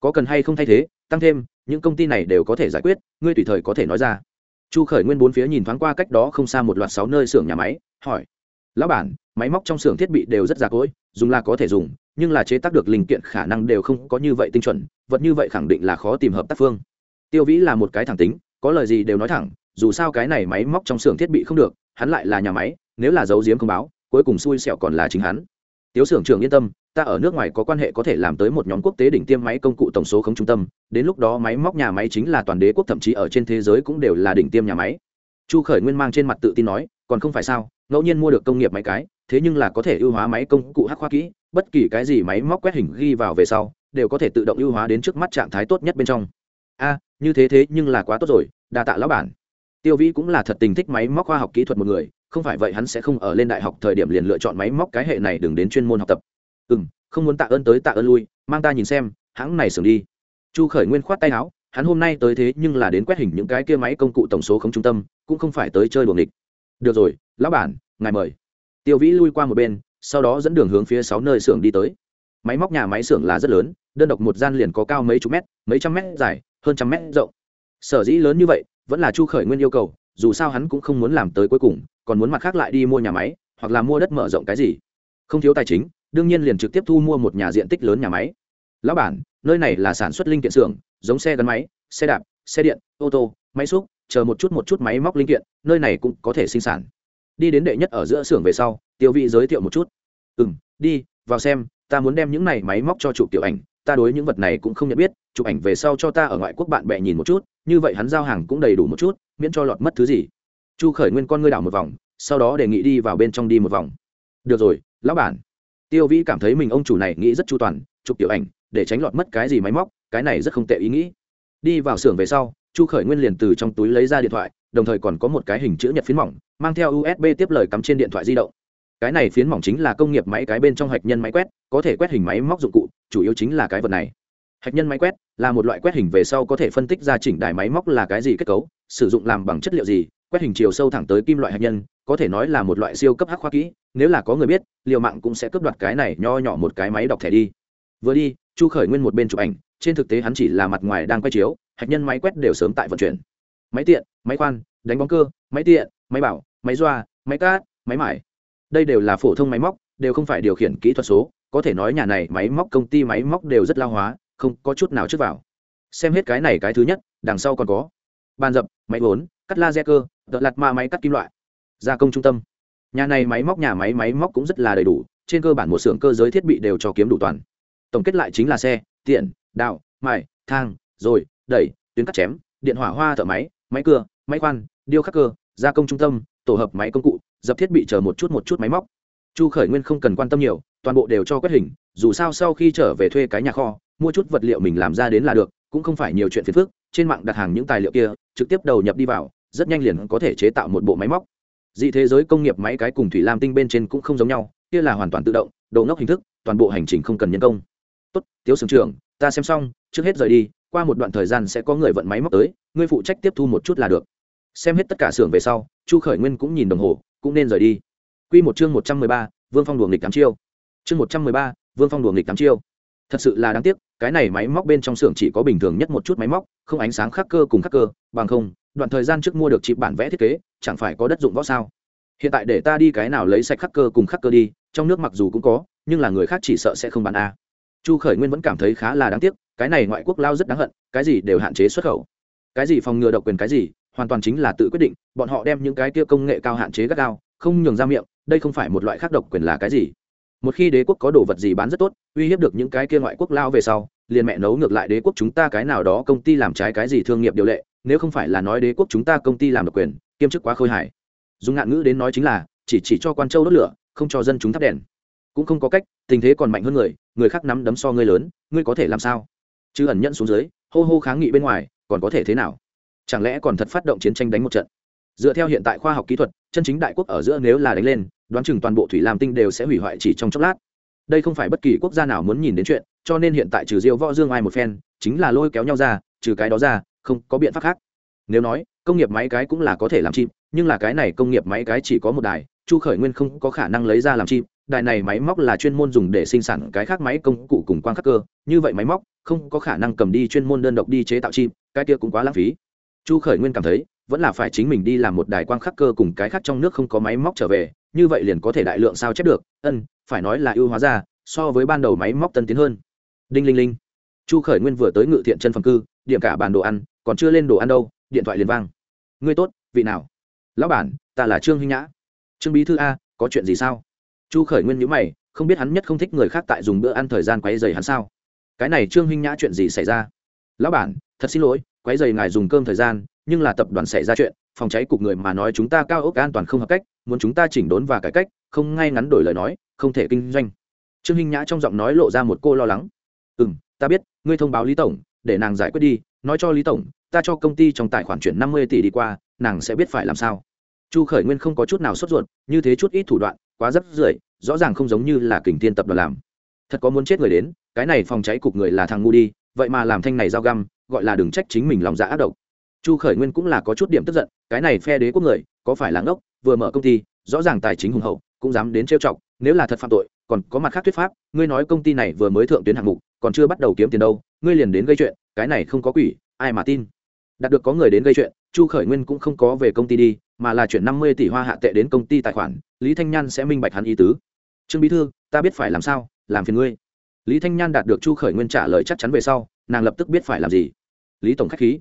Có cần hay không thay thế, tăng thêm, những công ty này đều có thể giải quyết, ngươi tùy thời có thể nói ra. Chu khởi nguyên bốn phía nhìn thoáng qua cách đó không xa một loạt sáu nơi xưởng nhà máy, hỏi. Lão bản, máy móc trong xưởng thiết bị đều rất già cỗi, dùng là có thể dùng, nhưng là chế tác được linh kiện khả năng đều không có như vậy tinh chuẩn, vật như vậy khẳng định là khó tìm hợp tác phương. Tiêu vĩ là một cái thẳng tính, có lời gì đều nói thẳng, dù sao cái này máy móc trong xưởng thiết bị không được, hắn lại là nhà máy, nếu là giấu giếm không báo, cuối cùng xui xẻo còn là chính hắn tiếu xưởng trưởng yên tâm, ta ở nước ngoài có quan hệ có thể làm tới một nhóm quốc tế đỉnh tiêm máy công cụ tổng số không trung tâm, đến lúc đó máy móc nhà máy chính là toàn đế quốc, thậm chí ở trên thế giới cũng đều là đỉnh tiêm nhà máy. Chu khởi nguyên mang trên mặt tự tin nói, còn không phải sao, ngẫu nhiên mua được công nghiệp máy cái, thế nhưng là có thể ưu hóa máy công cụ hắc khoa kỹ, bất kỳ cái gì máy móc quét hình ghi vào về sau, đều có thể tự động ưu hóa đến trước mắt trạng thái tốt nhất bên trong. A, như thế thế nhưng là quá tốt rồi, đa tạ lão bản. Tiêu vĩ cũng là thật tình thích máy móc khoa học kỹ thuật một người không phải vậy hắn sẽ không ở lên đại học thời điểm liền lựa chọn máy móc cái hệ này đừng đến chuyên môn học tập. Ừ m không muốn tạ ơn tới tạ ơn lui, mang ta nhìn xem, hãng này sưởng đi. Chu khởi nguyên khoát tay áo, hắn hôm nay tới thế nhưng là đến quét hình những cái kia máy công cụ tổng số không trung tâm, cũng không phải tới chơi đuồng địch được rồi, lão bản, ngài mời. Tiêu vĩ lui qua một bên, sau đó dẫn đường hướng phía sáu nơi xưởng đi tới. Máy móc nhà máy xưởng là rất lớn, đơn độc một gian liền có cao mấy chục mét, mấy trăm mét dài, hơn trăm mét rộng. Sở dĩ lớn như vậy, vẫn là chu khởi nguyên yêu cầu dù sao hắn cũng không muốn làm tới cuối cùng, còn muốn mặt khác lại đi mua nhà máy, hoặc là mua đất mở rộng cái gì. Không thiếu tài chính, đương nhiên liền trực tiếp thu mua một nhà diện tích lớn nhà máy. Lão bản, nơi này là sản xuất linh kiện xưởng, giống xe gắn máy, xe đạp, xe điện, ô tô, máy xúc, chờ một chút một chút máy móc linh kiện, nơi này cũng có thể sinh sản. Đi đến đệ nhất ở giữa xưởng về sau tiêu vị giới thiệu một chút. Ừ m đi, vào xem, ta muốn đem những này máy móc cho chụp tiểu ảnh, ta đối những vật này cũng không nhận biết chụp ảnh về sau cho ta ở ngoại quốc bạn bè nhìn một chút, như vậy hắn giao hàng cũng đầy đủ một chút, miễn cho lọt mất thứ gì. Chu khởi nguyên con ngươi đảo một vòng, sau đó đề nghị đi vào bên trong đi một vòng. Được rồi, lão bản. Tiêu vĩ cảm thấy mình ông chủ này nghĩ rất chu toàn, chụp tiểu ảnh, để tránh lọt mất cái gì máy móc, cái này rất không tệ ý nghĩ. Đi vào xưởng về sau, chu khởi nguyên liền từ trong túi lấy ra điện thoại, đồng thời còn có một cái hình chữ nhật phiến mỏng, mang theo usb tiếp lời cắm trên điện thoại di động. Cái này phiến mỏng chính là công nghiệp máy cái bên trong hạch nhân máy quét, có thể quét hình máy móc dụng cụ, chủ yếu chính là cái vật này hạch nhân máy quét là một loại quét hình về sau có thể phân tích ra chỉnh đài máy móc là cái gì kết cấu, sử dụng làm bằng chất liệu gì, quét hình chiều sâu thẳng tới kim loại hạt nhân, có thể nói là một loại siêu cấp hắc khoa kỹ, nếu là có người biết, liều mạng cũng sẽ cướp đoạt cái này nho nhỏ một cái máy đọc thẻ đi. Vừa đi, chu khởi nguyên một bên chụp ảnh, trên thực tế hắn chỉ là mặt ngoài đang quay chiếu hạt nhân máy quét đều sớm tại vận chuyển. Máy tiện, máy khoan, đánh bóng cơ, máy tiện, máy bảo, máy doa, máy cát, máy mải. Đây đều là phổ thông máy móc, đều không phải điều khiển kỹ thuật số, có thể nói nhà này máy móc công ty máy móc đều rất lao hóa không có chút nào trước vào. Xem hết cái này cái thứ nhất, đằng sau còn có. Bàn dập, máy vốn cắt laser cơ đợt lặt ma máy cắt kim loại. Gia công trung tâm. Nhà này máy móc, nhà máy máy móc cũng rất là đầy đủ, trên cơ bản một xưởng cơ giới thiết bị đều cho kiếm đủ toàn. Tổng kết lại chính là xe, tiện, đạo, mài, thang, rồi, đẩy, tuyến cắt chém, điện hỏa hoa thợ máy máy cưa, máy khoan, điêu khắc cơ, gia công trung tâm, tổ hợp máy công cụ, dập thiết bị chờ một chút một chút máy móc. Chu khởi nguyên không cần quan tâm nhiều, toàn bộ đều cho quét hình, dù sao sau khi trở về thuê cái nhà kho mua chút vật liệu mình làm ra đến là được, cũng không phải nhiều chuyện phiền phức, trên mạng đặt hàng những tài liệu kia, trực tiếp đầu nhập đi vào, rất nhanh liền có thể chế tạo một bộ máy móc. Dị thế giới công nghiệp máy cái cùng thủy lam tinh bên trên cũng không giống nhau, kia là hoàn toàn tự động đầu ngốc hình thức, toàn bộ hành trình không cần nhân công. Tốt, tiếu sưởng trưởng, ta xem xong, trước hết rời đi, qua một đoạn thời gian sẽ có người vận máy móc tới, ngươi phụ trách tiếp thu một chút là được. Xem hết tất cả xưởng về sau, chu khởi nguyên cũng nhìn đồng hồ, cũng nên rời đi. Q một chương một trăm mười ba, vương phong đuồng nghịch tám chiêu. Chương một trăm mười ba, vương phong đuồng nghịch tám chiêu thật sự là đáng tiếc, cái này máy móc bên trong xưởng chỉ có bình thường nhất một chút máy móc, không ánh sáng khắc cơ cùng khắc cơ, bằng không, đoạn thời gian trước mua được chịp bản vẽ thiết kế, chẳng phải có đất dụng võ sao? Hiện tại để ta đi cái nào lấy sạch khắc cơ cùng khắc cơ đi, trong nước mặc dù cũng có, nhưng là người khác chỉ sợ sẽ không bán a chu khởi nguyên vẫn cảm thấy khá là đáng tiếc, cái này ngoại quốc lao rất đáng hận, cái gì đều hạn chế xuất khẩu. Cái gì phòng ngừa độc quyền cái gì, hoàn toàn chính là tự quyết định, bọn họ đem những cái kia công nghệ cao hạn chế gắt gao, không nhường ra miệng, đây không phải một loại khác độc quyền là cái gì? Một khi đế quốc có đồ vật gì bán rất tốt, uy hiếp được những cái kia ngoại quốc lao về sau, liền mẹ nấu ngược lại đế quốc chúng ta cái nào đó công ty làm trái cái gì thương nghiệp điều lệ, nếu không phải là nói đế quốc chúng ta công ty làm độc quyền, kiêm chức quá khôi hài. Dùng ngạn ngữ đến nói chính là, chỉ chỉ cho quan châu đốt lửa, không cho dân chúng thắp đèn. Cũng không có cách, tình thế còn mạnh hơn người người khác nắm đấm so ngươi lớn, ngươi có thể làm sao? Chứ ẩn nhận xuống dưới, hô hô kháng nghị bên ngoài, còn có thể thế nào? Chẳng lẽ còn thật phát động chiến tranh đánh một trận? Dựa theo hiện tại khoa học kỹ thuật, chân chính đại quốc ở giữa nếu là đánh lên đoán chừng toàn bộ thủy lam tinh đều sẽ hủy hoại chỉ trong chốc lát. Đây không phải bất kỳ quốc gia nào muốn nhìn đến chuyện, cho nên hiện tại trừ diêu võ dương ai một phen, chính là lôi kéo nhau ra, trừ cái đó ra, không có biện pháp khác. Nếu nói, công nghiệp máy cái cũng là có thể làm chim, nhưng là cái này công nghiệp máy cái chỉ có một đài, chu khởi nguyên không có khả năng lấy ra làm chim, đài này máy móc là chuyên môn dùng để sinh sản cái khác máy công cụ cùng quang khắc cơ, như vậy máy móc, không có khả năng cầm đi chuyên môn đơn độc đi chế tạo chim, cái kia cũng quá lãng phí. Chu khởi nguyên cảm thấy, vẫn là phải chính mình đi làm một đài quang khắc cơ cùng cái khác trong nước không có máy móc trở về như vậy liền có thể đại lượng sao chép được, ân, phải nói là ưu hóa ra, so với ban đầu máy móc tân tiến hơn. Đinh linh linh. Chu khởi nguyên vừa tới ngự thiện chân phẩm cư, điểm cả bàn đồ ăn, còn chưa lên đồ ăn đâu, điện thoại liền vang. Ngươi tốt, vị nào? Lão bản, ta là trương huy nhã. Trương bí thư a, có chuyện gì sao? Chu khởi nguyên nhữ mày, không biết hắn nhất không thích người khác tại dùng bữa ăn thời gian quấy dày hắn sao? Cái này trương huynh nhã chuyện gì xảy ra? Lão bản, thật xin lỗi, quấy dày ngài dùng cơm thời gian, nhưng là tập đoàn xảy ra chuyện phòng cháy cục người mà nói chúng ta cao ốc an toàn không hợp cách, muốn chúng ta chỉnh đốn và cải cách, không ngay ngắn đổi lời nói, không thể kinh doanh. Trương Hinh nhã trong giọng nói lộ ra một cô lo lắng. Ừ m ta biết, ngươi thông báo lý tổng, để nàng giải quyết đi, nói cho lý tổng, ta cho công ty trong tài khoản chuyển năm mươi tỷ đi qua, nàng sẽ biết phải làm sao. Chu khởi nguyên không có chút nào sốt ruột, như thế chút ít thủ đoạn, quá rất rưởi, rõ ràng không giống như là kình thiên tập đoàn làm. Thật có muốn chết người đến, cái này phòng cháy cục người là thằng ngu đi, vậy mà làm thanh này giao găm, gọi là đừng trách chính mình lòng dạ ác độc chu khởi nguyên cũng là có chút điểm tức giận, cái này phe đế quốc người, có phải là ngốc, vừa mở công ty, rõ ràng tài chính hùng hậu, cũng dám đến trêu chọc, nếu là thật phạm tội, còn có mặt khác thuyết pháp, ngươi nói công ty này vừa mới thượng tuyến hạng mục, còn chưa bắt đầu kiếm tiền đâu, ngươi liền đến gây chuyện, cái này không có quỷ, ai mà tin. Đạt được có người đến gây chuyện, chu khởi nguyên cũng không có về công ty đi, mà là chuyển năm mươi tỷ hoa hạ tệ đến công ty tài khoản, lý thanh nhan sẽ minh bạch hắn ý tứ. Trương bí thư, ta biết phải làm sao, làm phiền ngươi. Lý thanh nhan đạt được chu khởi nguyên trả lời chắc chắn về sau, nàng lập tức biết phải làm gì. Lý tổng k h á c h khí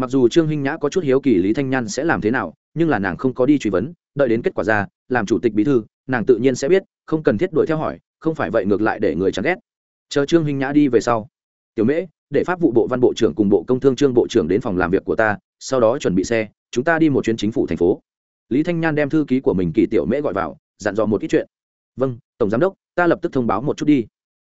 mặc dù trương hinh nhã có chút hiếu kỳ lý thanh nhan sẽ làm thế nào, nhưng là nàng không có đi truy vấn, đợi đến kết quả ra, làm chủ tịch bí thư, nàng tự nhiên sẽ biết, không cần thiết đuổi theo hỏi, không phải vậy ngược lại để người chán ghét. Chờ trương hinh nhã đi về sau. Tiểu mễ, để pháp vụ bộ văn bộ trưởng cùng bộ công thương trương bộ trưởng đến phòng làm việc của ta, sau đó chuẩn bị xe, chúng ta đi một chuyến chính phủ thành phố. Lý thanh nhan đem thư ký của mình kỳ tiểu mễ gọi vào, dặn dò một ít chuyện. Vâng tổng giám đốc, ta lập tức thông báo một chút đi.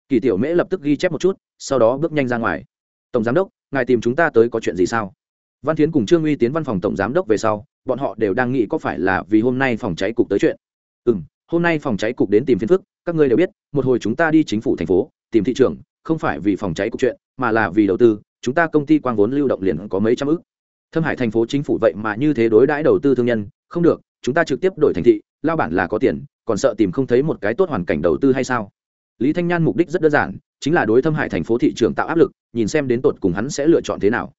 Kỳ tiểu mễ lập tức ghi chép một chút, sau đó bước nhanh ra ngoài. Tổng giám đốc, ngài tìm chúng ta tới có chuyện gì sao? Văn tiến cùng trương uy tiến văn phòng tổng giám đốc về sau, bọn họ đều đang nghĩ có phải là vì hôm nay phòng cháy cục tới chuyện. Ừ m hôm nay phòng cháy cục đến tìm phiên phức, các ngươi đều biết, một hồi chúng ta đi chính phủ thành phố, tìm thị trường không phải vì phòng cháy cục chuyện, mà là vì đầu tư, chúng ta công ty quang vốn lưu động liền có mấy trăm ước thâm hải thành phố chính phủ vậy mà như thế đối đãi đầu tư thương nhân, không được, chúng ta trực tiếp đổi thành thị, lao bản là có tiền, còn sợ tìm không thấy một cái tốt hoàn cảnh đầu tư hay sao? Lý thanh nhan mục đích rất đơn giản, chính là đối thâm hải thành phố thị trường tạo áp lực, nhìn xem đến tột cùng hắn sẽ lựa chọn thế nào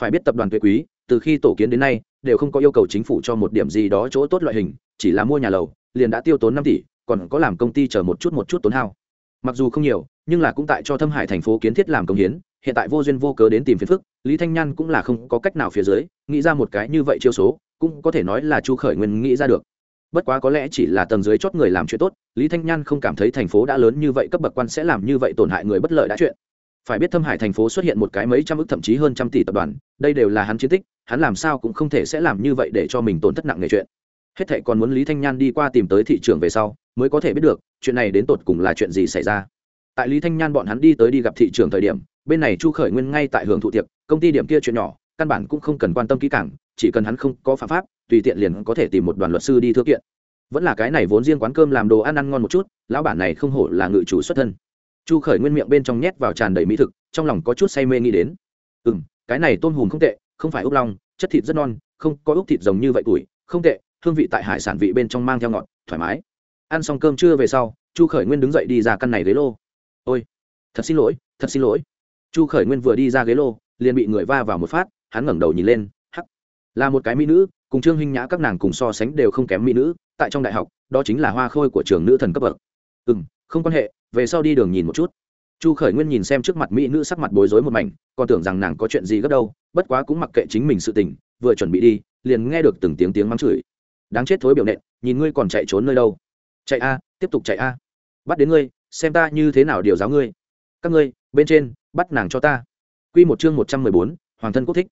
phải biết tập đoàn tuệ quý, từ khi tổ kiến đến nay, đều không có yêu cầu chính phủ cho một điểm gì đó chỗ tốt loại hình, chỉ là mua nhà lầu, liền đã tiêu tốn năm tỷ, còn có làm công ty chờ một chút một chút tốn hao. Mặc dù không nhiều, nhưng là cũng tại cho thâm hải thành phố kiến thiết làm công hiến, hiện tại vô duyên vô cớ đến tìm phiền phức, lý thanh nhan cũng là không có cách nào phía dưới, nghĩ ra một cái như vậy chiêu số, cũng có thể nói là chu khởi nguyên nghĩ ra được. Bất quá có lẽ chỉ là tầng dưới chót người làm chuyện tốt, lý thanh nhan không cảm thấy thành phố đã lớn như vậy cấp bậc quan sẽ làm như vậy tổn hại người bất lợi đã chuyện phải biết thâm hải thành phố xuất hiện một cái mấy trăm ức thậm chí hơn trăm tỷ tập đoàn, đây đều là hắn chiến tích, hắn làm sao cũng không thể sẽ làm như vậy để cho mình tổn thất nặng nghề chuyện. Hết thệ còn muốn lý thanh nhan đi qua tìm tới thị trường về sau, mới có thể biết được, chuyện này đến tột cùng là chuyện gì xảy ra. Tại lý thanh nhan bọn hắn đi tới đi gặp thị trường thời điểm, bên này chu khởi nguyên ngay tại hưởng thụ tiệc, công ty điểm kia chuyện nhỏ, căn bản cũng không cần quan tâm kỹ càng, chỉ cần hắn không có phạm pháp, tùy tiện liền có thể tìm một đoàn luật sư đi thư kiện. Vẫn là cái này vốn riêng quán cơm làm đồ ăn ăn ngon một chút, lão bản này không hổ là ngự chủ xuất thân chu khởi nguyên miệng bên trong nhét vào tràn đầy mỹ thực, trong lòng có chút say mê nghĩ đến. Ừ m cái này tôm hùm không tệ, không phải ốc long, chất thịt rất non, không có ốc thịt giống như vậy tuổi, không tệ, hương vị tại hải sản vị bên trong mang theo ngọt, thoải mái. Ăn xong cơm trưa về sau, chu khởi nguyên đứng dậy đi ra căn này ghế lô. Ôi, thật xin lỗi, thật xin lỗi. Chu khởi nguyên vừa đi ra ghế lô, liền bị người va vào một phát, hắn ngẩng đầu nhìn lên, hắc, là một cái mỹ nữ, cùng trương huynh nhã các nàng cùng so sánh đều không kém mỹ nữ, tại trong đại học, đó chính là hoa khôi của trường nữ thần cấp bậc. Ừ m không quan hệ về sau đi đường nhìn một chút. Chu khởi nguyên nhìn xem trước mặt mỹ nữ sắc mặt bối rối một mảnh, còn tưởng rằng nàng có chuyện gì gấp đâu, bất quá cũng mặc kệ chính mình sự tình, vừa chuẩn bị đi, liền nghe được từng tiếng tiếng mắng chửi. Đáng chết thối biểu nện, nhìn ngươi còn chạy trốn nơi đâu. Chạy a, tiếp tục chạy a. Bắt đến ngươi, xem ta như thế nào điều giáo ngươi. Các ngươi, bên trên, bắt nàng cho ta. Quy một chương một trăm mười bốn, hoàng thân quốc thích.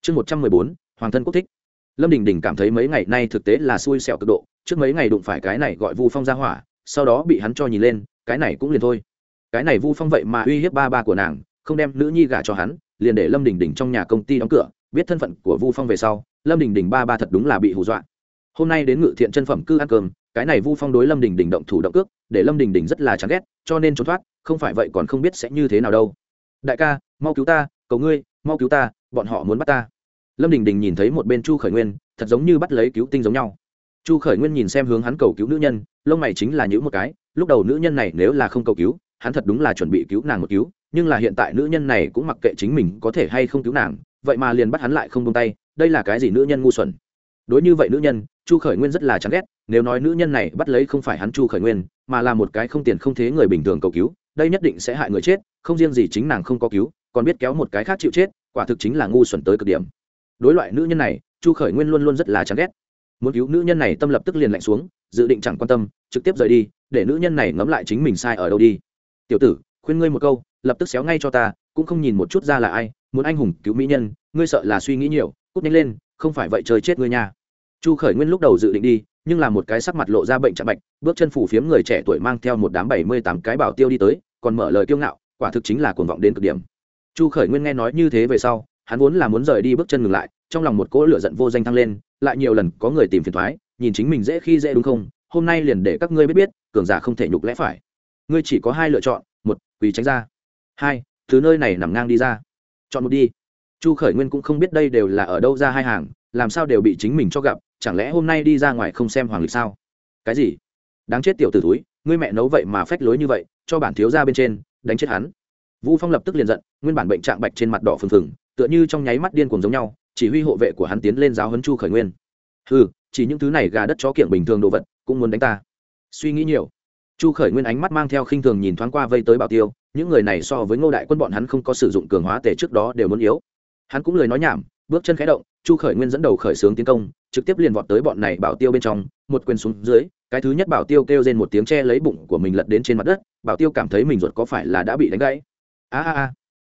Chương một trăm mười bốn, hoàng thân quốc thích. Lâm đình đình cảm thấy mấy ngày nay thực tế là xui xẻo cực độ, trước mấy ngày đụng phải cái này gọi vu phong ra hỏa, sau đó bị hắn cho nhìn lên cái này cũng liền thôi. Cái này vu phong vậy mà uy hiếp ba ba của nàng, không đem nữ nhi gả cho hắn, liền để lâm đình đình trong nhà công ty đóng cửa, biết thân phận của vu phong về sau, lâm đình đình ba ba thật đúng là bị hù dọa. Hôm nay đến ngự thiện chân phẩm cư ăn cơm, cái này vu phong đối lâm đình đình động thủ động cước, để lâm đình đình rất là chán ghét, cho nên trốn thoát, không phải vậy còn không biết sẽ như thế nào đâu. Đại ca, mau cứu ta, cầu ngươi, mau cứu ta, bọn họ muốn bắt ta. Lâm đình đình nhìn thấy một bên chu khởi nguyên, thật giống như bắt lấy cứu tinh giống nhau. Chu khởi nguyên nhìn xem hướng hắn cầu cứu nữ nhân, lông mày chính là những một cái lúc đầu nữ nhân này nếu là không cầu cứu, hắn thật đúng là chuẩn bị cứu nàng một cứu, nhưng là hiện tại nữ nhân này cũng mặc kệ chính mình có thể hay không cứu nàng, vậy mà liền bắt hắn lại không tung tay, đây là cái gì nữ nhân ngu xuẩn. Đối như vậy nữ nhân, chu khởi nguyên rất là chán ghét, nếu nói nữ nhân này bắt lấy không phải hắn chu khởi nguyên, mà là một cái không tiền không thế người bình thường cầu cứu, đây nhất định sẽ hại người chết, không riêng gì chính nàng không có cứu, còn biết kéo một cái khác chịu chết, quả thực chính là ngu xuẩn tới cực điểm. Đối loại nữ nhân này, chu khởi nguyên luôn luôn rất là chán ghét muốn cứu nữ nhân này tâm lập tức liền lạnh xuống, dự định chẳng quan tâm, trực tiếp rời đi, để nữ nhân này ngẫm lại chính mình sai ở đâu đi. Tiểu tử, khuyên ngươi một câu, lập tức xéo ngay cho ta, cũng không nhìn một chút ra là ai, muốn anh hùng cứu mỹ nhân, ngươi sợ là suy nghĩ nhiều, cút nhanh lên, không phải vậy trời chết ngươi nha. Chu khởi nguyên lúc đầu dự định đi, nhưng là một cái sắc mặt lộ ra bệnh chạm bạch, bước chân phủ phiếm người trẻ tuổi mang theo một đám bảy mươi tám cái bảo tiêu đi tới, còn mở lời kiêu ngạo, quả thực chính là cuồng vọng đến cực điểm. Chu khởi nguyên nghe nói như thế về sau, hắn vốn là muốn rời đi bước chân ngừng lại trong lòng một cỗ lửa giận vô danh thăng lên, lại nhiều lần có người tìm phiền thoái, nhìn chính mình dễ khi dễ đúng không, hôm nay liền để các ngươi biết biết, cường giả không thể nhục lẽ phải. Ngươi chỉ có hai lựa chọn, một, quỳ tránh ra. Hai thứ nơi này nằm ngang đi ra. Chọn một đi. Chu khởi nguyên cũng không biết đây đều là ở đâu ra hai hàng, làm sao đều bị chính mình cho gặp, chẳng lẽ hôm nay đi ra ngoài không xem hoàng lịch sao? Cái gì? Đáng chết tiểu t ử túi ngươi mẹ nấu vậy mà phách lối như vậy, cho bản thiếu ra bên trên, đánh chết hắn. Vũ phong lập tức liền giận, nguyên bản bệnh trạng bạch trên mặt đỏ phừng phừng, tựa như trong nháy mắt điên cuồng giống nhau chỉ huy hộ vệ của hắn tiến lên giáo huấn chu khởi nguyên. Ừ chỉ những thứ này gà đất chó kiện bình thường đồ vật, cũng muốn đánh ta. Suy nghĩ nhiều. Chu khởi nguyên ánh mắt mang theo khinh thường nhìn thoáng qua vây tới bảo tiêu, những người này so với ngô đại quân bọn hắn không có sử dụng cường hóa tể trước đó đều muốn yếu. Hắn cũng lời nói nhảm, bước chân khẽ động, chu khởi nguyên dẫn đầu khởi xướng tiến công, trực tiếp liền vọt tới bọn này bảo tiêu bên trong, một quyền xuống dưới, cái thứ nhất bảo tiêu kêu lên một tiếng che lấy bụng của mình lật đến trên mặt đất, bảo tiêu cảm thấy mình ruột có phải là đã bị đánh gãy. A a a.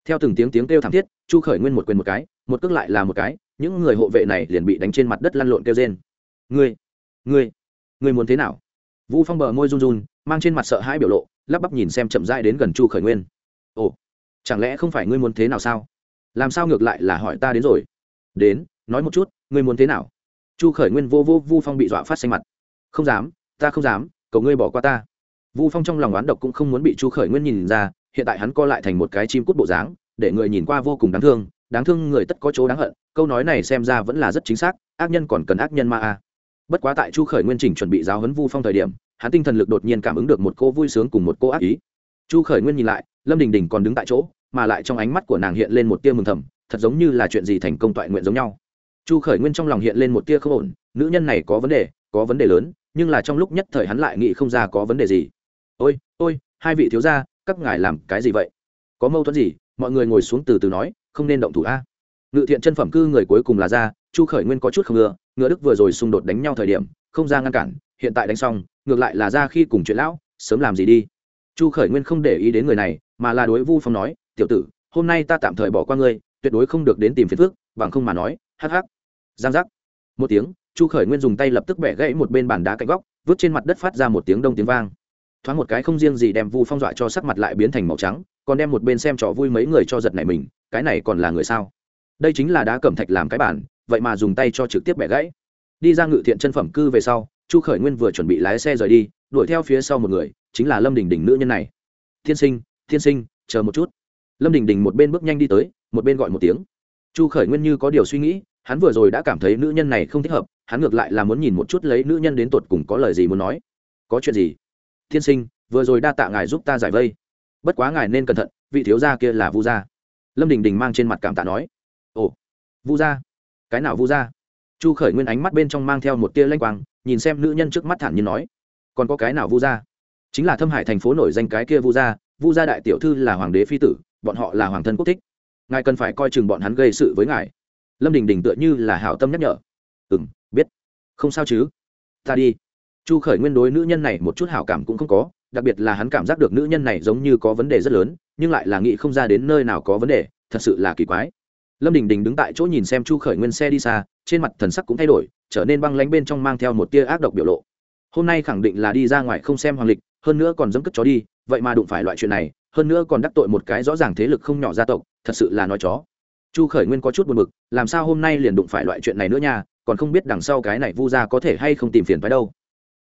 Theo từng tiếng tiếng kêu thảm thiết, chu khởi nguyên một quyền một cái một cước lại là một cái, những người hộ vệ này liền bị đánh trên mặt đất lăn lộn kêu trên ngươi ngươi ngươi muốn thế nào? Vũ phong bờ môi run run, mang trên mặt sợ hãi biểu lộ, lắp bắp nhìn xem chậm rãi đến gần chu khởi nguyên. Ồ, chẳng lẽ không phải ngươi muốn thế nào sao? Làm sao ngược lại là hỏi ta đến rồi? Đến, nói một chút, ngươi muốn thế nào? Chu khởi nguyên vô vô vu phong bị dọa phát xanh mặt. Không dám, ta không dám cầu ngươi bỏ qua ta. Vu phong trong lòng oán độc cũng không muốn bị chu khởi nguyên nhìn ra, hiện tại hắn co lại thành một cái chim cút bộ dáng, để người nhìn qua vô cùng đáng thương đáng thương người tất có chỗ đáng hận, câu nói này xem ra vẫn là rất chính xác, ác nhân còn cần ác nhân ma a à. bất quá tại chu khởi nguyên chỉnh chuẩn bị giáo huấn vu phong thời điểm, hắn tinh thần lực đột nhiên cảm ứng được một cô vui sướng cùng một cô ác ý. Chu khởi nguyên nhìn lại, lâm đình đình còn đứng tại chỗ, mà lại trong ánh mắt của nàng hiện lên một tia mừng thầm, thật giống như là chuyện gì thành công toại nguyện giống nhau. Chu khởi nguyên trong lòng hiện lên một tia không ổn, nữ nhân này có vấn đề, có vấn đề lớn, nhưng là trong lúc nhất thời hắn lại nghĩ không ra có vấn đề gì. Ôi ôi, hai vị thiếu gia, các ngài làm cái gì vậy? Có mâu thuẫn gì? Mọi người ngồi xuống từ từ nói không nên động thủ a. À? Ngự thiện chân phẩm cư người cuối cùng là ra, chu khởi nguyên có chút không ngừa ngựa đức vừa rồi xung đột đánh nhau thời điểm, không ra ngăn cản, hiện tại đánh xong, ngược lại là ra khi cùng chuyện lão, sớm làm gì đi. Chu khởi nguyên không để ý đến người này, mà là đối vu phong nói, tiểu tử, hôm nay ta tạm thời bỏ qua ngươi, tuyệt đối không được đến tìm phiền phước bằng không mà nói, hắc hắc. Giang giác. Một tiếng, chu khởi nguyên dùng tay lập tức bẻ gãy một bên bàn đá cạnh góc, vứt trên mặt đất phát ra một tiếng đông tiếng vang thoáng một cái không riêng gì đem vu phong dọa cho sắc mặt lại biến thành màu trắng, còn đem một bên xem trò vui mấy người cho giật này mình, cái này còn là người sao? Đây chính là đá cẩm thạch làm cái bản, vậy mà dùng tay cho trực tiếp bẻ gãy. Đi ra ngự thiện chân phẩm cư về sau, chu khởi nguyên vừa chuẩn bị lái xe rời đi, đuổi theo phía sau một người, chính là lâm đình đình nữ nhân này. Thiên sinh thiên sinh, chờ một chút. Lâm đình đình một bên bước nhanh đi tới, một bên gọi một tiếng. Chu khởi nguyên như có điều suy nghĩ, hắn vừa rồi đã cảm thấy nữ nhân này không thích hợp, hắn ngược lại là muốn nhìn một chút lấy nữ nhân đến tột cùng có lời gì muốn nói. Có chuyện gì? Thiên sinh, vừa rồi đa tạ ngài giúp ta giải vây. Bất quá ngài nên cẩn thận, vị thiếu gia kia là vu gia. Lâm đình đình mang trên mặt cảm tạ nói. Ồ, vu gia? Cái nào vu gia? Chu khởi nguyên ánh mắt bên trong mang theo một tia lanh quang, nhìn xem nữ nhân trước mắt thản nhiên nói. Còn có cái nào vu gia? Chính là thâm hải thành phố nổi danh cái kia vu gia vu gia đại tiểu thư là hoàng đế phi tử, bọn họ là hoàng thân quốc thích. Ngài cần phải coi chừng bọn hắn gây sự với ngài. Lâm đình đình tựa như là hảo tâm nhắc nhở. Ừ m biết. Không sao chứ? Ta đi chu khởi nguyên đối nữ nhân này một chút hảo cảm cũng không có, đặc biệt là hắn cảm giác được nữ nhân này giống như có vấn đề rất lớn, nhưng lại là nghĩ không ra đến nơi nào có vấn đề, thật sự là kỳ quái. Lâm đình đình đứng tại chỗ nhìn xem chu khởi nguyên xe đi xa, trên mặt thần sắc cũng thay đổi, trở nên băng lánh bên trong mang theo một tia ác độc biểu lộ. Hôm nay khẳng định là đi ra ngoài không xem hoàng lịch, hơn nữa còn dẫm cất chó đi, vậy mà đụng phải loại chuyện này, hơn nữa còn đắc tội một cái rõ ràng thế lực không nhỏ gia tộc, thật sự là nói chó. Chu khởi nguyên có chút buồn b ự c làm sao hôm nay liền đụng phải loại chuyện này nữa nha, còn không biết đằng sau cái này vu ra có thể hay không tìm phiền phái đâu.